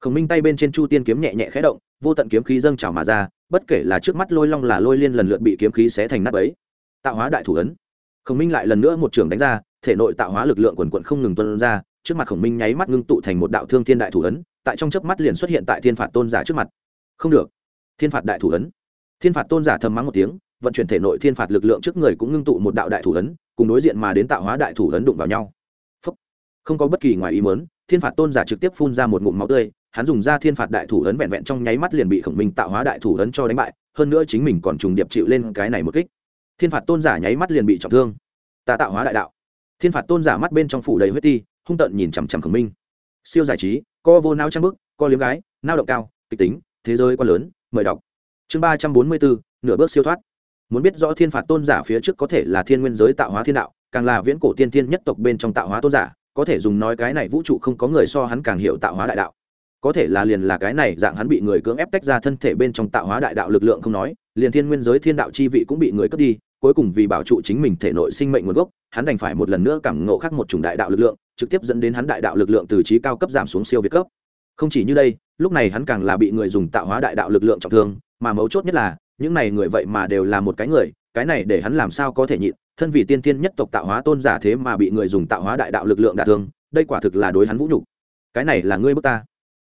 khổng minh tay bên trên chu tiên kiếm nhẹ nhẹ khẽ động, vô tận kiếm khí dâng trào mà ra, bất kể là trước mắt lôi long là lôi liên lần lượt bị kiếm khí xé thành nắp ấy tạo hóa đại thủ ấn. Khổng minh lại lần nữa một trường đánh ra, thể nội tạo hóa lực lượng quần quận không ngừng tuân ra trước mặt khổng minh nháy mắt ngưng tụ thành một đạo thương thiên đại thủ ấn, tại trong chớp mắt liền xuất hiện tại thiên phạt tôn giả trước mặt. Không được. Thiên phạt đại thủ ấn. Thiên phạt tôn giả thầm mắng một tiếng, vận chuyển thể nội thiên phạt lực lượng trước người cũng ngưng tụ một đạo đại thủ ấn, cùng đối diện mà đến tạo hóa đại thủ ấn đụng vào nhau. Không có bất kỳ ngoài ý mớn thiên phạt tôn giả trực tiếp phun ra một ngụm máu tươi, hắn dùng ra thiên phạt đại thủ ấn vẹn vẹn trong nháy mắt liền bị khổng minh tạo hóa đại thủ ấn cho đánh bại, hơn nữa chính mình còn trùng điệp chịu lên cái này một kích. Thiên phạt tôn giả nháy mắt liền bị trọng thương. Ta tạo hóa đại đạo. Thiên phạt tôn giả mắt bên trong phủ đầy huyết ti hung tận nhìn chằm chằm khổng minh. Siêu giải trí, co vô nao trang bức, co liếm gái nao động cao, kịch tính, thế giới quá lớn, mời đọc. Chương ba trăm bốn mươi bốn, nửa bước siêu thoát. Muốn biết rõ thiên phạt tôn giả phía trước có thể là thiên nguyên giới tạo hóa thiên đạo, càng là viễn cổ tiên thiên nhất tộc bên trong tạo hóa tôn giả, có thể dùng nói cái này vũ trụ không có người so hắn càng hiểu tạo hóa đại đạo. Có thể là liền là cái này dạng hắn bị người cưỡng ép tách ra thân thể bên trong tạo hóa đại đạo lực lượng không nói, liền thiên nguyên giới thiên đạo chi vị cũng bị người cướp đi cuối cùng vì bảo trụ chính mình thể nội sinh mệnh nguồn gốc, hắn đành phải một lần nữa cảm ngộ khác một chủng đại đạo lực lượng, trực tiếp dẫn đến hắn đại đạo lực lượng từ trí cao cấp giảm xuống siêu việt cấp. Không chỉ như đây, lúc này hắn càng là bị người dùng tạo hóa đại đạo lực lượng trọng thương, mà mấu chốt nhất là, những này người vậy mà đều là một cái người, cái này để hắn làm sao có thể nhịn, thân vì tiên tiên nhất tộc tạo hóa tôn giả thế mà bị người dùng tạo hóa đại đạo lực lượng đả thương, đây quả thực là đối hắn vũ nhục. Cái này là ngươi bức ta.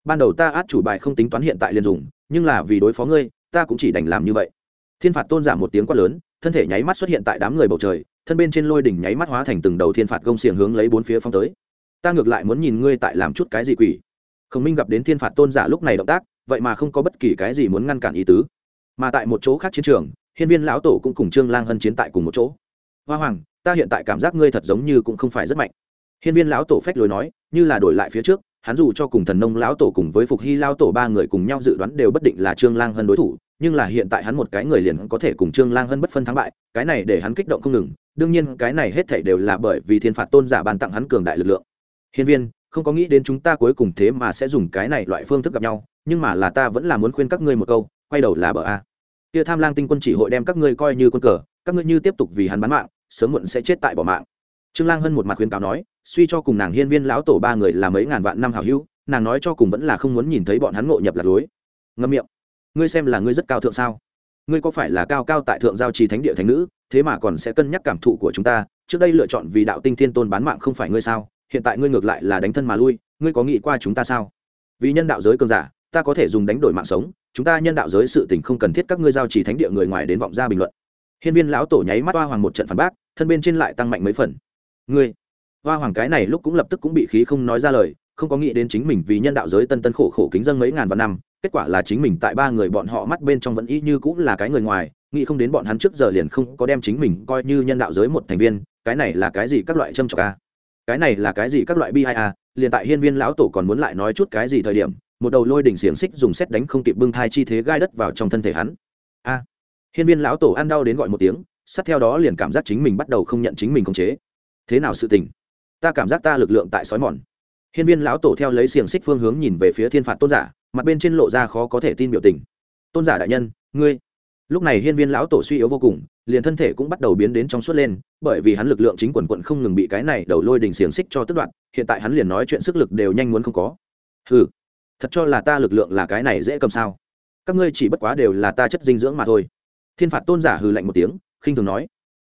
Ban đầu ta át chủ bài không tính toán hiện tại liền dùng, nhưng là vì đối phó ngươi, ta cũng chỉ đành làm như vậy. Thiên phạt tôn giả một tiếng quát lớn thân thể nháy mắt xuất hiện tại đám người bầu trời, thân bên trên lôi đỉnh nháy mắt hóa thành từng đầu thiên phạt gông xiềng hướng lấy bốn phía phong tới. Ta ngược lại muốn nhìn ngươi tại làm chút cái gì quỷ. Khổng minh gặp đến thiên phạt tôn giả lúc này động tác, vậy mà không có bất kỳ cái gì muốn ngăn cản ý tứ. Mà tại một chỗ khác chiến trường, hiên viên lão tổ cũng cùng trương lang hân chiến tại cùng một chỗ. Hoa hoàng, ta hiện tại cảm giác ngươi thật giống như cũng không phải rất mạnh. Hiên viên lão tổ phách lối nói, như là đổi lại phía trước hắn dù cho cùng thần nông lão tổ cùng với phục hy lao tổ ba người cùng nhau dự đoán đều bất định là trương lang hân đối thủ, nhưng là hiện tại hắn một cái người liền có thể cùng trương lang hân bất phân thắng bại, cái này để hắn kích động không ngừng, đương nhiên cái này hết thảy đều là bởi vì thiên phạt tôn giả ban tặng hắn cường đại lực lượng. Hiên viên, không có nghĩ đến chúng ta cuối cùng thế mà sẽ dùng cái này loại phương thức gặp nhau, nhưng mà là ta vẫn là muốn khuyên các ngươi một câu, quay đầu là bờ a. Kia tham lang tinh quân chỉ hội đem các ngươi coi như quân cờ, các ngươi như tiếp tục vì hắn bán mạng, sớm muộn sẽ chết tại bỏ mạng trương lang hân một mặt khuyên cáo nói, suy cho cùng nàng hiên viên lão tổ ba người là mấy ngàn vạn năm hào hữu, nàng nói cho cùng vẫn là không muốn nhìn thấy bọn hắn ngộ nhập lạc lối. Ngâm miệng. Ngươi xem là ngươi rất cao thượng sao? Ngươi có phải là cao cao tại thượng giao trì thánh địa thánh nữ, thế mà còn sẽ cân nhắc cảm thụ của chúng ta, trước đây lựa chọn vì đạo tinh thiên tôn bán mạng không phải ngươi sao? Hiện tại ngươi ngược lại là đánh thân mà lui, ngươi có nghĩ qua chúng ta sao? Vì nhân đạo giới cơn giả, ta có thể dùng đánh đổi mạng sống, chúng ta nhân đạo giới sự tình không cần thiết các ngươi giao trì thánh địa người ngoài đến vọng ra bình luận. Hiên viên lão tổ nháy mắt hoa hoàng một trận phản bác, thân bên trên lại tăng mạnh mấy phần ngươi. Hoa hoàng cái này lúc cũng lập tức cũng bị khí không nói ra lời, không có nghĩ đến chính mình vì nhân đạo giới tân tân khổ khổ kính dân mấy ngàn vạn năm, kết quả là chính mình tại ba người bọn họ mắt bên trong vẫn y như cũng là cái người ngoài, nghĩ không đến bọn hắn trước giờ liền không có đem chính mình coi như nhân đạo giới một thành viên, cái này là cái gì các loại châm trọc a? Cái này là cái gì các loại bi ai a? Liền tại hiên viên lão tổ còn muốn lại nói chút cái gì thời điểm, một đầu lôi đỉnh xiềng xích dùng xét đánh không kịp bưng thai chi thế gai đất vào trong thân thể hắn. A! Hiên viên lão tổ ăn đau đến gọi một tiếng, sát theo đó liền cảm giác chính mình bắt đầu không nhận chính mình khống chế thế nào sự tình? Ta cảm giác ta lực lượng tại sói mòn. Hiên viên lão tổ theo lấy xiềng xích phương hướng nhìn về phía thiên phạt tôn giả, mặt bên trên lộ ra khó có thể tin biểu tình. Tôn giả đại nhân, ngươi. Lúc này hiên viên lão tổ suy yếu vô cùng, liền thân thể cũng bắt đầu biến đến trong suốt lên, bởi vì hắn lực lượng chính quần quận không ngừng bị cái này đầu lôi đình xiềng xích cho tức đoạn hiện tại hắn liền nói chuyện sức lực đều nhanh muốn không có. Ừ thật cho là ta lực lượng là cái này dễ cầm sao? Các ngươi chỉ bất quá đều là ta chất dinh dưỡng mà thôi. Thiên phạt tôn giả hừ lạnh một tiếng, khinh thường nói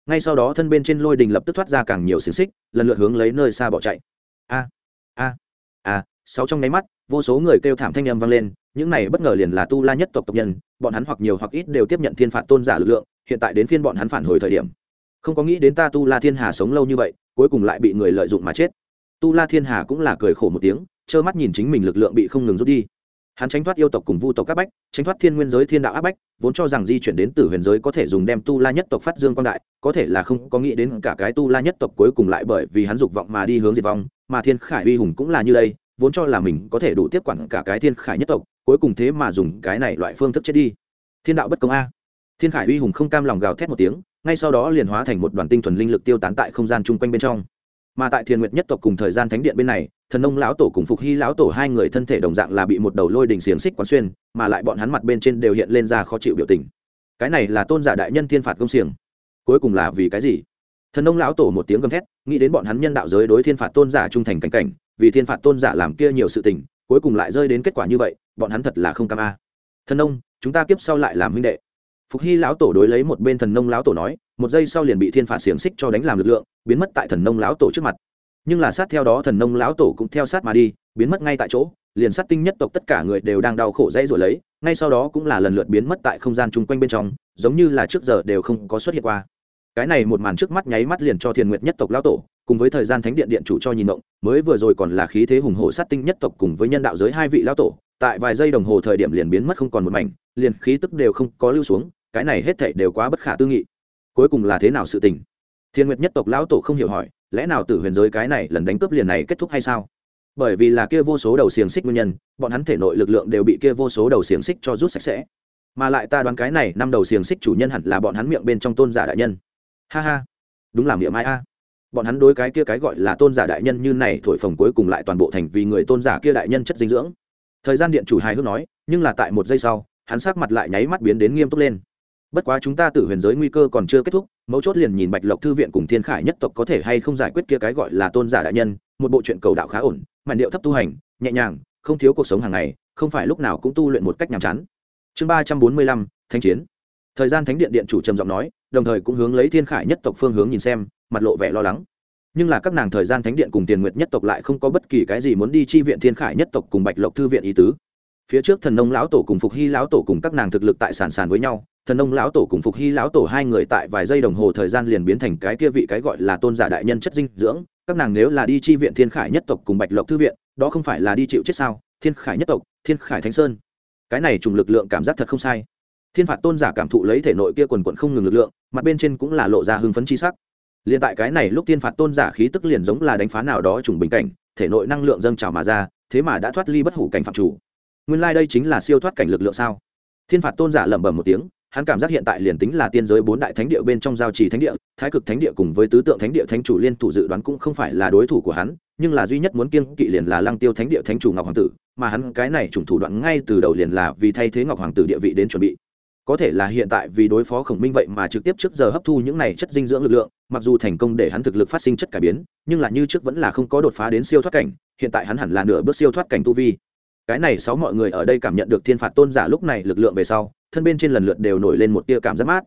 ngay sau đó thân bên trên lôi đình lập tức thoát ra càng nhiều xiềng xích, lần lượt hướng lấy nơi xa bỏ chạy. A a a, sáu trong nháy mắt, vô số người kêu thảm thanh âm vang lên, những này bất ngờ liền là tu la nhất tộc tộc nhân, bọn hắn hoặc nhiều hoặc ít đều tiếp nhận thiên phạt tôn giả lực lượng, hiện tại đến phiên bọn hắn phản hồi thời điểm. Không có nghĩ đến ta tu la thiên hà sống lâu như vậy, cuối cùng lại bị người lợi dụng mà chết. Tu la thiên hà cũng là cười khổ một tiếng, trơ mắt nhìn chính mình lực lượng bị không ngừng rút đi hắn tránh thoát yêu tộc cùng vu tộc các bách, tránh thoát thiên nguyên giới thiên đạo áp bách, vốn cho rằng di chuyển đến từ huyền giới có thể dùng đem tu la nhất tộc phát dương quan đại, có thể là không có nghĩ đến cả cái tu la nhất tộc cuối cùng lại bởi vì hắn dục vọng mà đi hướng diệt vong, mà thiên khải uy hùng cũng là như đây, vốn cho là mình có thể đủ tiếp quản cả cái thiên khải nhất tộc, cuối cùng thế mà dùng cái này loại phương thức chết đi. Thiên đạo bất công a. Thiên khải uy hùng không cam lòng gào thét một tiếng, ngay sau đó liền hóa thành một đoàn tinh thuần linh lực tiêu tán tại không gian chung quanh bên trong mà tại thiên nguyệt nhất tộc cùng thời gian thánh điện bên này, thần nông lão tổ cùng phục hy lão tổ hai người thân thể đồng dạng là bị một đầu lôi đình xiềng xích quán xuyên, mà lại bọn hắn mặt bên trên đều hiện lên ra khó chịu biểu tình. Cái này là tôn giả đại nhân thiên phạt công xiềng. Cuối cùng là vì cái gì? Thần nông lão tổ một tiếng gầm thét, nghĩ đến bọn hắn nhân đạo giới đối thiên phạt tôn giả trung thành cảnh cảnh, vì thiên phạt tôn giả làm kia nhiều sự tình, cuối cùng lại rơi đến kết quả như vậy, bọn hắn thật là không cam a. Thần nông, chúng ta kiếp sau lại làm huynh đệ. Phục hy lão tổ đối lấy một bên thần nông lão tổ nói một giây sau liền bị thiên phạt xiềng xích cho đánh làm lực lượng, biến mất tại thần nông lão tổ trước mặt. Nhưng là sát theo đó thần nông lão tổ cũng theo sát mà đi, biến mất ngay tại chỗ, liền sát tinh nhất tộc tất cả người đều đang đau khổ dãy rồi lấy, ngay sau đó cũng là lần lượt biến mất tại không gian chung quanh bên trong, giống như là trước giờ đều không có xuất hiện qua. Cái này một màn trước mắt nháy mắt liền cho thiền nguyệt nhất tộc lão tổ, cùng với thời gian thánh điện điện chủ cho nhìn động mới vừa rồi còn là khí thế hùng hồ sát tinh nhất tộc cùng với nhân đạo giới hai vị lão tổ, tại vài giây đồng hồ thời điểm liền biến mất không còn một mảnh, liền khí tức đều không có lưu xuống, cái này hết thảy đều quá bất khả tư nghị cuối cùng là thế nào sự tình? Thiên nguyệt nhất tộc lão tổ không hiểu hỏi, lẽ nào tử huyền giới cái này lần đánh cướp liền này kết thúc hay sao? Bởi vì là kia vô số đầu xiềng xích nguyên nhân, bọn hắn thể nội lực lượng đều bị kia vô số đầu xiềng xích cho rút sạch sẽ. Mà lại ta đoán cái này năm đầu xiềng xích chủ nhân hẳn là bọn hắn miệng bên trong tôn giả đại nhân. Ha ha, đúng là miệng mai a. Bọn hắn đối cái kia cái gọi là tôn giả đại nhân như này thổi phồng cuối cùng lại toàn bộ thành vì người tôn giả kia đại nhân chất dinh dưỡng. Thời gian điện chủ hài hước nói, nhưng là tại một giây sau, hắn sắc mặt lại nháy mắt biến đến nghiêm túc lên bất quá chúng ta tự huyền giới nguy cơ còn chưa kết thúc, mấu chốt liền nhìn bạch lộc thư viện cùng thiên khải nhất tộc có thể hay không giải quyết kia cái gọi là tôn giả đại nhân, một bộ chuyện cầu đạo khá ổn, màn điệu thấp tu hành, nhẹ nhàng, không thiếu cuộc sống hàng ngày, không phải lúc nào cũng tu luyện một cách nhàm chán. Chương ba trăm bốn mươi lăm thanh chiến. Thời gian thánh điện điện chủ trầm giọng nói, đồng thời cũng hướng lấy thiên khải nhất tộc phương hướng nhìn xem, mặt lộ vẻ lo lắng. Nhưng là các nàng thời gian thánh điện cùng tiền nguyệt nhất tộc lại không có bất kỳ cái gì muốn đi chi viện thiên khải nhất tộc cùng bạch lộc thư viện ý tứ. Phía trước thần nông lão tổ cùng phục hy lão tổ cùng các nàng thực lực tại sản sản với nhau thần ông lão tổ cùng phục hy lão tổ hai người tại vài giây đồng hồ thời gian liền biến thành cái kia vị cái gọi là tôn giả đại nhân chất dinh dưỡng. Các nàng nếu là đi chi viện thiên khải nhất tộc cùng bạch lộc thư viện, đó không phải là đi chịu chết sao? Thiên khải nhất tộc, thiên khải thánh sơn. Cái này trùng lực lượng cảm giác thật không sai. Thiên phạt tôn giả cảm thụ lấy thể nội kia quần quận không ngừng lực lượng, mặt bên trên cũng là lộ ra hưng phấn chi sắc. Liền tại cái này lúc thiên phạt tôn giả khí tức liền giống là đánh phá nào đó trùng bình cảnh, thể nội năng lượng dâng trào mà ra, thế mà đã thoát ly bất hủ cảnh phạm chủ. Nguyên lai、like、đây chính là siêu thoát cảnh lực lượng sao? Thiên phạt tôn giả lẩm bẩm một tiếng hắn cảm giác hiện tại liền tính là tiên giới bốn đại thánh địa bên trong giao trì thánh địa, thái cực thánh địa cùng với tứ tượng thánh địa thánh chủ liên thủ dự đoán cũng không phải là đối thủ của hắn, nhưng là duy nhất muốn kiên kỵ liền là lăng tiêu thánh địa thánh chủ ngọc hoàng tử, mà hắn cái này trùng thủ đoạn ngay từ đầu liền là vì thay thế ngọc hoàng tử địa vị đến chuẩn bị. Có thể là hiện tại vì đối phó khổng minh vậy mà trực tiếp trước giờ hấp thu những này chất dinh dưỡng lực lượng, mặc dù thành công để hắn thực lực phát sinh chất cải biến, nhưng là như trước vẫn là không có đột phá đến siêu thoát cảnh, hiện tại hắn hẳn là nửa bước siêu thoát cảnh tu vi. Cái này sáu mọi người ở đây cảm nhận được thiên phạt tôn giả lúc này lực lượng về sau thân bên trên lần lượt đều nổi lên một tia cảm giác mát.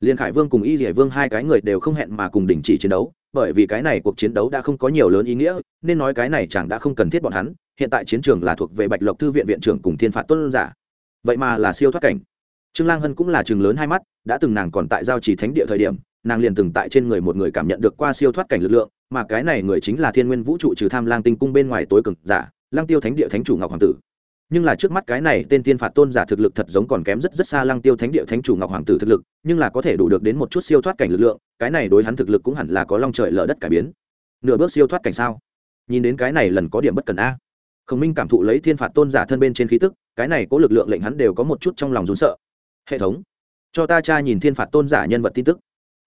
Liên khải vương cùng y dỉa vương hai cái người đều không hẹn mà cùng đình chỉ chiến đấu, bởi vì cái này cuộc chiến đấu đã không có nhiều lớn ý nghĩa, nên nói cái này chẳng đã không cần thiết bọn hắn, hiện tại chiến trường là thuộc về bạch lộc thư viện viện trưởng cùng thiên phạt tôn giả. Vậy mà là siêu thoát cảnh. Trương lang hân cũng là chừng lớn hai mắt, đã từng nàng còn tại giao trì thánh địa thời điểm, nàng liền từng tại trên người một người cảm nhận được qua siêu thoát cảnh lực lượng, mà cái này người chính là thiên nguyên vũ trụ trừ tham lang tinh cung bên ngoài tối cực giả, lang tiêu thánh địa thánh chủ ngọc hoàng tử nhưng là trước mắt cái này tên tiên phạt tôn giả thực lực thật giống còn kém rất rất xa lăng tiêu thánh địa thánh chủ ngọc hoàng tử thực lực, nhưng là có thể đủ được đến một chút siêu thoát cảnh lực lượng, cái này đối hắn thực lực cũng hẳn là có long trời lở đất cải biến. Nửa bước siêu thoát cảnh sao? Nhìn đến cái này lần có điểm bất cần a. Khổng minh cảm thụ lấy thiên phạt tôn giả thân bên trên khí tức, cái này có lực lượng lệnh hắn đều có một chút trong lòng rún sợ. Hệ thống, cho ta cha nhìn thiên phạt tôn giả nhân vật tin tức.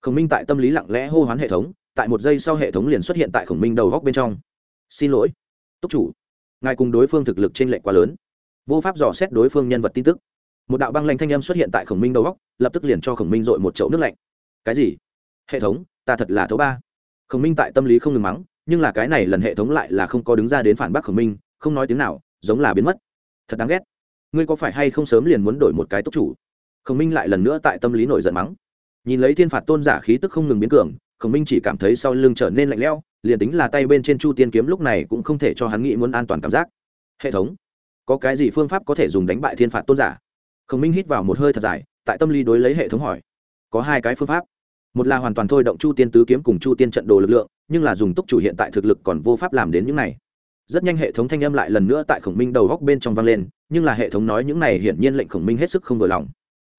Khổng minh tại tâm lý lặng lẽ hô hoán hệ thống, tại một giây sau hệ thống liền xuất hiện tại khổng minh đầu góc bên trong. Xin lỗi, túc chủ. Ngài cùng đối phương thực lực t r ê n lệch quá lớn vô pháp dò xét đối phương nhân vật tin tức. Một đạo băng lanh thanh âm xuất hiện tại khổng minh đầu góc, lập tức liền cho khổng minh dội một chậu nước lạnh. Cái gì? Hệ thống, ta thật là thấu ba. Khổng minh tại tâm lý không ngừng mắng, nhưng là cái này lần hệ thống lại là không có đứng ra đến phản bác khổng minh, không nói tiếng nào, giống là biến mất. Thật đáng ghét. Ngươi có phải hay không sớm liền muốn đổi một cái túc chủ? Khổng minh lại lần nữa tại tâm lý nổi giận mắng. Nhìn lấy thiên phạt tôn giả khí tức không ngừng biến cường, khổng minh chỉ cảm thấy sau lưng trở nên lạnh lẽo, liền tính là tay bên trên chu tiên kiếm lúc này cũng không thể cho hắn nghĩ muốn an toàn cảm giác. Hệ thống có cái gì phương pháp có thể dùng đánh bại thiên phạt tôn giả? Khổng minh hít vào một hơi thật dài, tại tâm lý đối lấy hệ thống hỏi. Có hai cái phương pháp. Một là hoàn toàn thôi động chu tiên tứ kiếm cùng chu tiên trận đồ lực lượng, nhưng là dùng túc chủ hiện tại thực lực còn vô pháp làm đến những này. Rất nhanh hệ thống thanh âm lại lần nữa tại khổng minh đầu góc bên trong vang lên, nhưng là hệ thống nói những này hiển nhiên lệnh khổng minh hết sức không vừa lòng.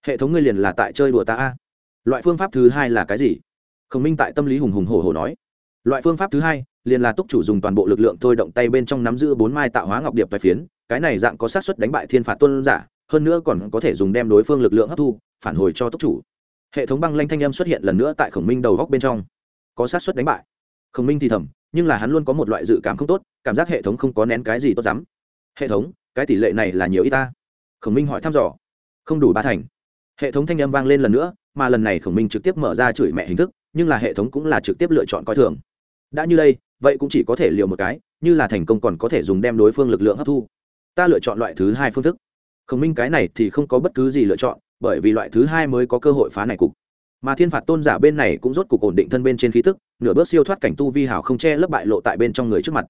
Hệ thống ngươi liền là tại chơi đùa ta a. Loại phương pháp thứ hai là cái gì? Khổng minh tại tâm lý hùng hùng hổ hổ nói. Loại phương pháp thứ hai, liền là túc chủ dùng toàn bộ lực lượng thôi động tay bên trong nắm giữ bốn mai tạo hóa ngọc điệp tài phiến cái này dạng có xác suất đánh bại thiên phạt tôn giả, hơn nữa còn có thể dùng đem đối phương lực lượng hấp thu, phản hồi cho tốc chủ. Hệ thống băng lanh thanh âm xuất hiện lần nữa tại khổng minh đầu góc bên trong. Có xác suất đánh bại. Khổng minh thì thầm, nhưng là hắn luôn có một loại dự cảm không tốt, cảm giác hệ thống không có nén cái gì tốt lắm. Hệ thống, cái tỷ lệ này là nhiều ít ta? Khổng minh hỏi thăm dò. Không đủ ba thành. Hệ thống thanh âm vang lên lần nữa, mà lần này khổng minh trực tiếp mở ra chửi mẹ hình thức, nhưng là hệ thống cũng là trực tiếp lựa chọn coi thường. Đã như đây, vậy cũng chỉ có thể liều một cái, như là thành công còn có thể dùng đem đối phương lực lượng hấp thu ta lựa chọn loại thứ hai phương thức. Khổng minh cái này thì không có bất cứ gì lựa chọn, bởi vì loại thứ hai mới có cơ hội phá này cục. Mà thiên phạt tôn giả bên này cũng rốt cục ổn định thân bên trên khí tức, nửa bước siêu thoát cảnh tu vi hảo không che lấp bại lộ tại bên trong người trước mặt.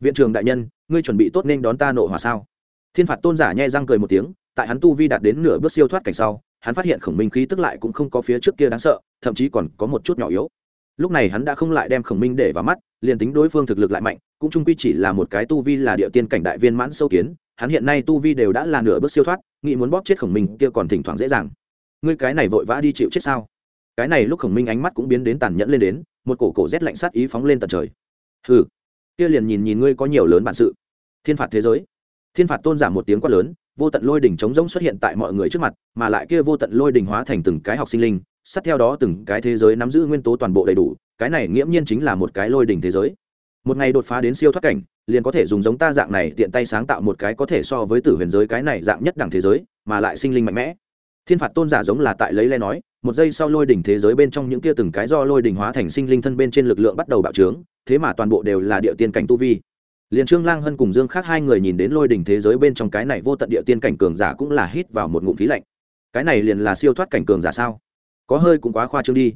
Viện trường đại nhân, ngươi chuẩn bị tốt nên đón ta nộ hòa sao? Thiên phạt tôn giả nhai răng cười một tiếng, tại hắn tu vi đạt đến nửa bước siêu thoát cảnh sau, hắn phát hiện khổng minh khí tức lại cũng không có phía trước kia đáng sợ, thậm chí còn có một chút nhỏ yếu. Lúc này hắn đã không lại đem khổng minh để vào mắt, liền tính đối phương thực lực lại mạnh, cũng trung quy chỉ là một cái tu vi là địa tiên cảnh đại viên mãn sâu kiến hắn hiện nay tu vi đều đã là nửa bước siêu thoát, nghĩ muốn bóp chết khổng minh kia còn thỉnh thoảng dễ dàng. Ngươi cái này vội vã đi chịu chết sao? Cái này lúc khổng minh ánh mắt cũng biến đến tàn nhẫn lên đến, một cổ cổ rét lạnh sát ý phóng lên tận trời. Hừ, kia liền nhìn nhìn ngươi có nhiều lớn bản sự. Thiên phạt thế giới. Thiên phạt tôn giả một tiếng quát lớn, vô tận lôi đỉnh trống rỗng xuất hiện tại mọi người trước mặt, mà lại kia vô tận lôi đỉnh hóa thành từng cái học sinh linh, sát theo đó từng cái thế giới nắm giữ nguyên tố toàn bộ đầy đủ, cái này nghiễm nhiên chính là một cái lôi đỉnh thế giới một ngày đột phá đến siêu thoát cảnh, liền có thể dùng giống ta dạng này tiện tay sáng tạo một cái có thể so với tử huyền giới cái này dạng nhất đẳng thế giới, mà lại sinh linh mạnh mẽ. Thiên phạt tôn giả giống là tại lấy le nói, một giây sau lôi đỉnh thế giới bên trong những kia từng cái do lôi đỉnh hóa thành sinh linh thân bên trên lực lượng bắt đầu bạo trướng, thế mà toàn bộ đều là địa tiên cảnh tu vi. Liền trương lang hân cùng dương khác hai người nhìn đến lôi đỉnh thế giới bên trong cái này vô tận địa tiên cảnh cường giả cũng là hít vào một ngụm khí lạnh. Cái này liền là siêu thoát cảnh cường giả sao? Có hơi cũng quá khoa trương đi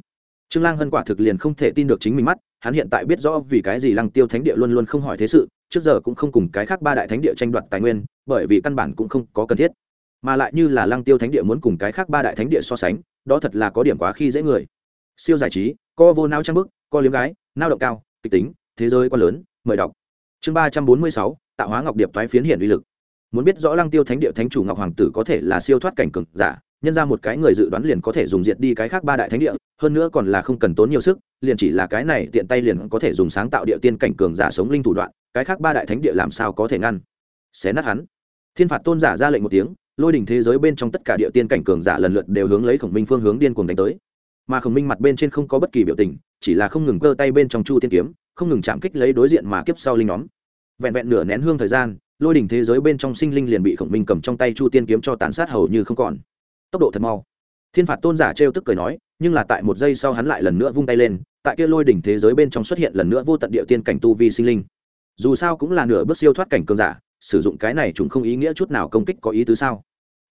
trương lang hân quả thực liền không thể tin được chính mình mắt, hắn hiện tại biết rõ vì cái gì lăng tiêu thánh địa luôn luôn không hỏi thế sự, trước giờ cũng không cùng cái khác ba đại thánh địa tranh đoạt tài nguyên, bởi vì căn bản cũng không có cần thiết. Mà lại như là lăng tiêu thánh địa muốn cùng cái khác ba đại thánh địa so sánh, đó thật là có điểm quá khi dễ người. Siêu giải trí co vô nao trang bức co liếm gái nao động cao, kịch tính, thế giới quá lớn, mời đọc. Chương ba trăm bốn mươi sáu, tạo hóa ngọc điệp thoái phiến hiển uy lực. Muốn biết rõ lăng tiêu thánh địa thánh chủ ngọc hoàng tử có thể là siêu thoát cảnh cực giả nhân ra một cái người dự đoán liền có thể dùng diệt đi cái khác ba đại thánh địa, hơn nữa còn là không cần tốn nhiều sức, liền chỉ là cái này tiện tay liền có thể dùng sáng tạo địa tiên cảnh cường giả sống linh thủ đoạn, cái khác ba đại thánh địa làm sao có thể ngăn? Xé nát hắn. Thiên phạt tôn giả ra lệnh một tiếng, lôi đỉnh thế giới bên trong tất cả địa tiên cảnh cường giả lần lượt đều hướng lấy khổng minh phương hướng điên cuồng đánh tới. Mà khổng minh mặt bên trên không có bất kỳ biểu tình, chỉ là không ngừng cơ tay bên trong chu tiên kiếm, không ngừng chạm kích lấy đối diện mà kiếp sau linh nhóm. Vẹn vẹn nửa nén hương thời gian, lôi đỉnh thế giới bên trong sinh linh liền bị khổng minh cầm trong tay chu tiên kiếm cho tàn sát hầu như không còn tốc độ thật mau. Thiên phạt tôn giả trêu tức cười nói, nhưng là tại một giây sau hắn lại lần nữa vung tay lên, tại kia lôi đỉnh thế giới bên trong xuất hiện lần nữa vô tận địa tiên cảnh tu vi sinh linh. Dù sao cũng là nửa bước siêu thoát cảnh cường giả, sử dụng cái này chúng không ý nghĩa chút nào công kích có ý tứ sao?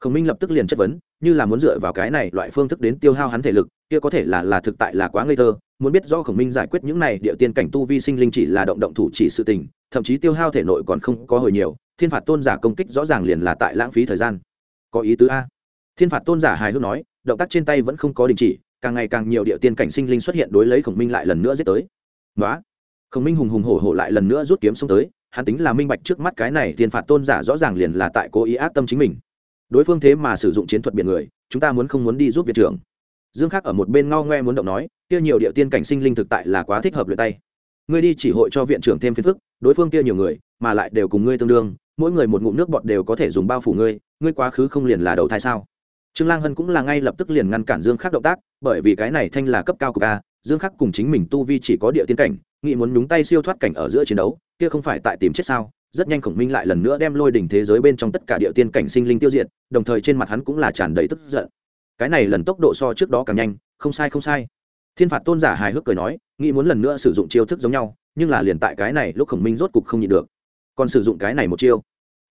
Khổng minh lập tức liền chất vấn, như là muốn dựa vào cái này loại phương thức đến tiêu hao hắn thể lực, kia có thể là là thực tại là quá ngây thơ, muốn biết do khổng minh giải quyết những này địa tiên cảnh tu vi sinh linh chỉ là động động thủ chỉ sự tình, thậm chí tiêu hao thể nội còn không có hồi nhiều, thiên phạt tôn giả công kích rõ ràng liền là tại lãng phí thời gian. Có ý tứ a? Thiên phạt tôn giả hài hước nói, động tác trên tay vẫn không có đình chỉ, càng ngày càng nhiều địa tiên cảnh sinh linh xuất hiện đối lấy khổng minh lại lần nữa giết tới. Nói khổng minh hùng hùng hổ hổ lại lần nữa rút kiếm xông tới, hắn tính là minh bạch trước mắt cái này thiên phạt tôn giả rõ ràng liền là tại cố ý ác tâm chính mình. Đối phương thế mà sử dụng chiến thuật biển người, chúng ta muốn không muốn đi giúp viện trưởng. Dương khắc ở một bên ngao ngoe muốn động nói, kia nhiều địa tiên cảnh sinh linh thực tại là quá thích hợp luyện tay. Ngươi đi chỉ hội cho viện trưởng thêm phiền phức, đối phương kia nhiều người, mà lại đều cùng ngươi tương đương, mỗi người một ngụm nước bọt đều có thể dùng bao phủ ngươi ngươi quá khứ không liền là đầu thai sao? Trương lang hân cũng là ngay lập tức liền ngăn cản dương khắc động tác, bởi vì cái này thanh là cấp cao của ca dương khắc cùng chính mình tu vi chỉ có địa tiên cảnh, nghĩ muốn nhúng tay siêu thoát cảnh ở giữa chiến đấu, kia không phải tại tìm chết sao? Rất nhanh khổng minh lại lần nữa đem lôi đỉnh thế giới bên trong tất cả địa tiên cảnh sinh linh tiêu diệt, đồng thời trên mặt hắn cũng là tràn đầy tức giận. Cái này lần tốc độ so trước đó càng nhanh, không sai không sai. Thiên phạt tôn giả hài hước cười nói, nghĩ muốn lần nữa sử dụng chiêu thức giống nhau, nhưng là liền tại cái này lúc khổng minh rốt cục không nhịn được. Còn sử dụng cái này một chiêu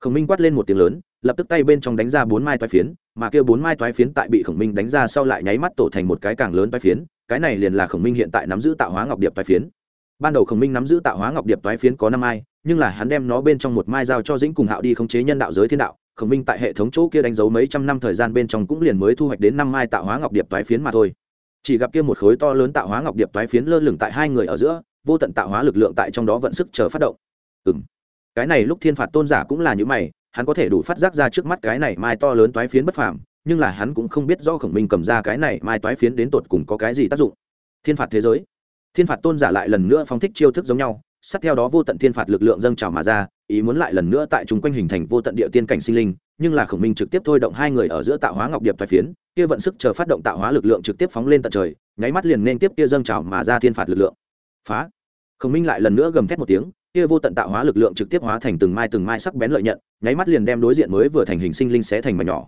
khổng minh quát lên một tiếng lớn, lập tức tay bên trong đánh ra bốn mai toái phiến, mà kêu bốn mai toái phiến tại bị khổng minh đánh ra sau lại nháy mắt tổ thành một cái càng lớn toái phiến, cái này liền là khổng minh hiện tại nắm giữ tạo hóa ngọc điệp toái phiến. Ban đầu khổng minh nắm giữ tạo hóa ngọc điệp toái phiến có năm mai, nhưng là hắn đem nó bên trong một mai giao cho dĩnh cùng hạo đi khống chế nhân đạo giới thiên đạo, khổng minh tại hệ thống chỗ kia đánh dấu mấy trăm năm thời gian bên trong cũng liền mới thu hoạch đến năm mai tạo hóa ngọc điệp toái phiến mà thôi. Chỉ gặp kia một khối to lớn tạo hóa ngọc điệp toái phiến lơ lửng tại hai người ở giữa, vô tận tạo hóa lực lượng tại trong đó vận sức chờ phát động. Ừ m cái này lúc thiên phạt tôn giả cũng là những mày, hắn có thể đủ phát giác ra trước mắt cái này mai to lớn toái phiến bất phàm, nhưng là hắn cũng không biết do khổng minh cầm ra cái này mai toái phiến đến tột cùng có cái gì tác dụng. Thiên phạt thế giới. Thiên phạt tôn giả lại lần nữa phóng thích chiêu thức giống nhau, sát theo đó vô tận thiên phạt lực lượng dâng trào mà ra, ý muốn lại lần nữa tại chúng quanh hình thành vô tận địa tiên cảnh sinh linh, nhưng là khổng minh trực tiếp thôi động hai người ở giữa tạo hóa ngọc điệp toái phiến, kia vận sức chờ phát động tạo hóa lực lượng trực tiếp phóng lên tận trời, nháy mắt liền nên tiếp kia dâng trào mà ra thiên phạt lực lượng. Phá. Khổng minh lại lần nữa gầm thét một tiếng kia vô tận tạo hóa lực lượng trực tiếp hóa thành từng mai từng mai sắc bén lợi nhận, nháy mắt liền đem đối diện mới vừa thành hình sinh linh xé thành mà nhỏ.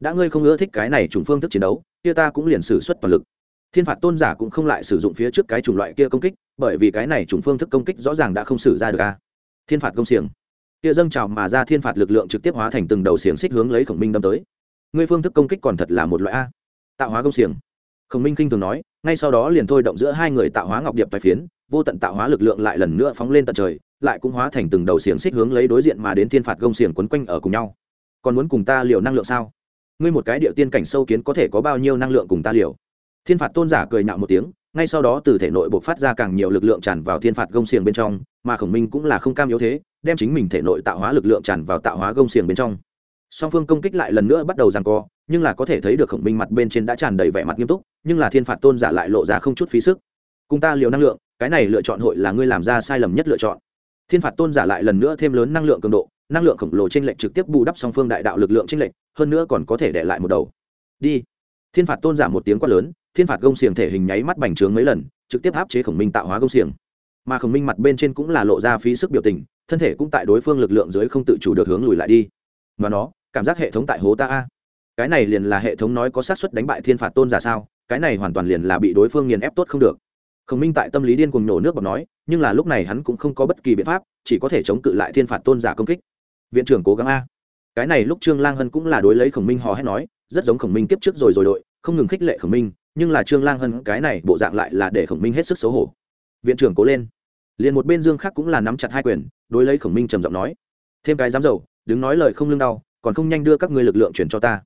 Đã ngươi không ưa thích cái này chủng phương thức chiến đấu, kia ta cũng liền sử xuất toàn lực. Thiên phạt tôn giả cũng không lại sử dụng phía trước cái chủng loại kia công kích, bởi vì cái này chủng phương thức công kích rõ ràng đã không xử ra được a. Thiên phạt công xiềng. Kia dâng trào mà ra thiên phạt lực lượng trực tiếp hóa thành từng đầu xiềng xích hướng lấy khổng minh đâm tới. Ngươi phương thức công kích còn thật là một loại a. Tạo hóa công xiềng. Khổng minh kinh thường nói, ngay sau đó liền thôi động giữa hai người tạo hóa ngọc điệp tài phiến vô tận tạo hóa lực lượng lại lần nữa phóng lên tận trời, lại cũng hóa thành từng đầu xiềng xích hướng lấy đối diện mà đến thiên phạt gông xiềng quấn quanh ở cùng nhau. Còn muốn cùng ta liều năng lượng sao? Ngươi một cái địa tiên cảnh sâu kiến có thể có bao nhiêu năng lượng cùng ta liều? Thiên phạt tôn giả cười nhạo một tiếng, ngay sau đó từ thể nội buộc phát ra càng nhiều lực lượng tràn vào thiên phạt gông xiềng bên trong, mà khổng minh cũng là không cam yếu thế, đem chính mình thể nội tạo hóa lực lượng tràn vào tạo hóa gông xiềng bên trong. Song phương công kích lại lần nữa bắt đầu rằng co, nhưng là có thể thấy được khổng minh mặt bên trên đã tràn đầy vẻ mặt nghiêm túc, nhưng là thiên phạt tôn giả lại lộ ra không chút phí sức. Cùng ta liều năng lượng cái này lựa chọn hội là ngươi làm ra sai lầm nhất lựa chọn. Thiên phạt tôn giả lại lần nữa thêm lớn năng lượng cường độ, năng lượng khổng lồ t r ê n lệch trực tiếp bù đắp song phương đại đạo lực lượng t r ê n lệch, hơn nữa còn có thể để lại một đầu. Đi. Thiên phạt tôn giả một tiếng quát lớn, thiên phạt gông xiềng thể hình nháy mắt bành trướng mấy lần, trực tiếp áp chế khổng minh tạo hóa gông xiềng. Mà khổng minh mặt bên trên cũng là lộ ra phí sức biểu tình, thân thể cũng tại đối phương lực lượng dưới không tự chủ được hướng lùi lại đi. Và nó, cảm giác hệ thống tại hố ta a. Cái này liền là hệ thống nói có xác suất đánh bại thiên phạt tôn giả sao, cái này hoàn toàn liền là bị đối phương nghiền ép tốt không được khổng minh tại tâm lý điên cuồng nổ nước bọc nói, nhưng là lúc này hắn cũng không có bất kỳ biện pháp, chỉ có thể chống cự lại thiên phạt tôn giả công kích. Viện trưởng cố gắng a. Cái này lúc trương lang hân cũng là đối lấy khổng minh hò hét nói, rất giống khổng minh kiếp trước rồi rồi đội, không ngừng khích lệ khổng minh, nhưng là trương lang hân cái này bộ dạng lại là để khổng minh hết sức xấu hổ. Viện trưởng cố lên. Liền một bên dương khác cũng là nắm chặt hai quyền, đối lấy khổng minh trầm giọng nói, thêm cái dám dầu, đứng nói lời không lương đau, còn không nhanh đưa các ngươi lực lượng chuyển cho ta.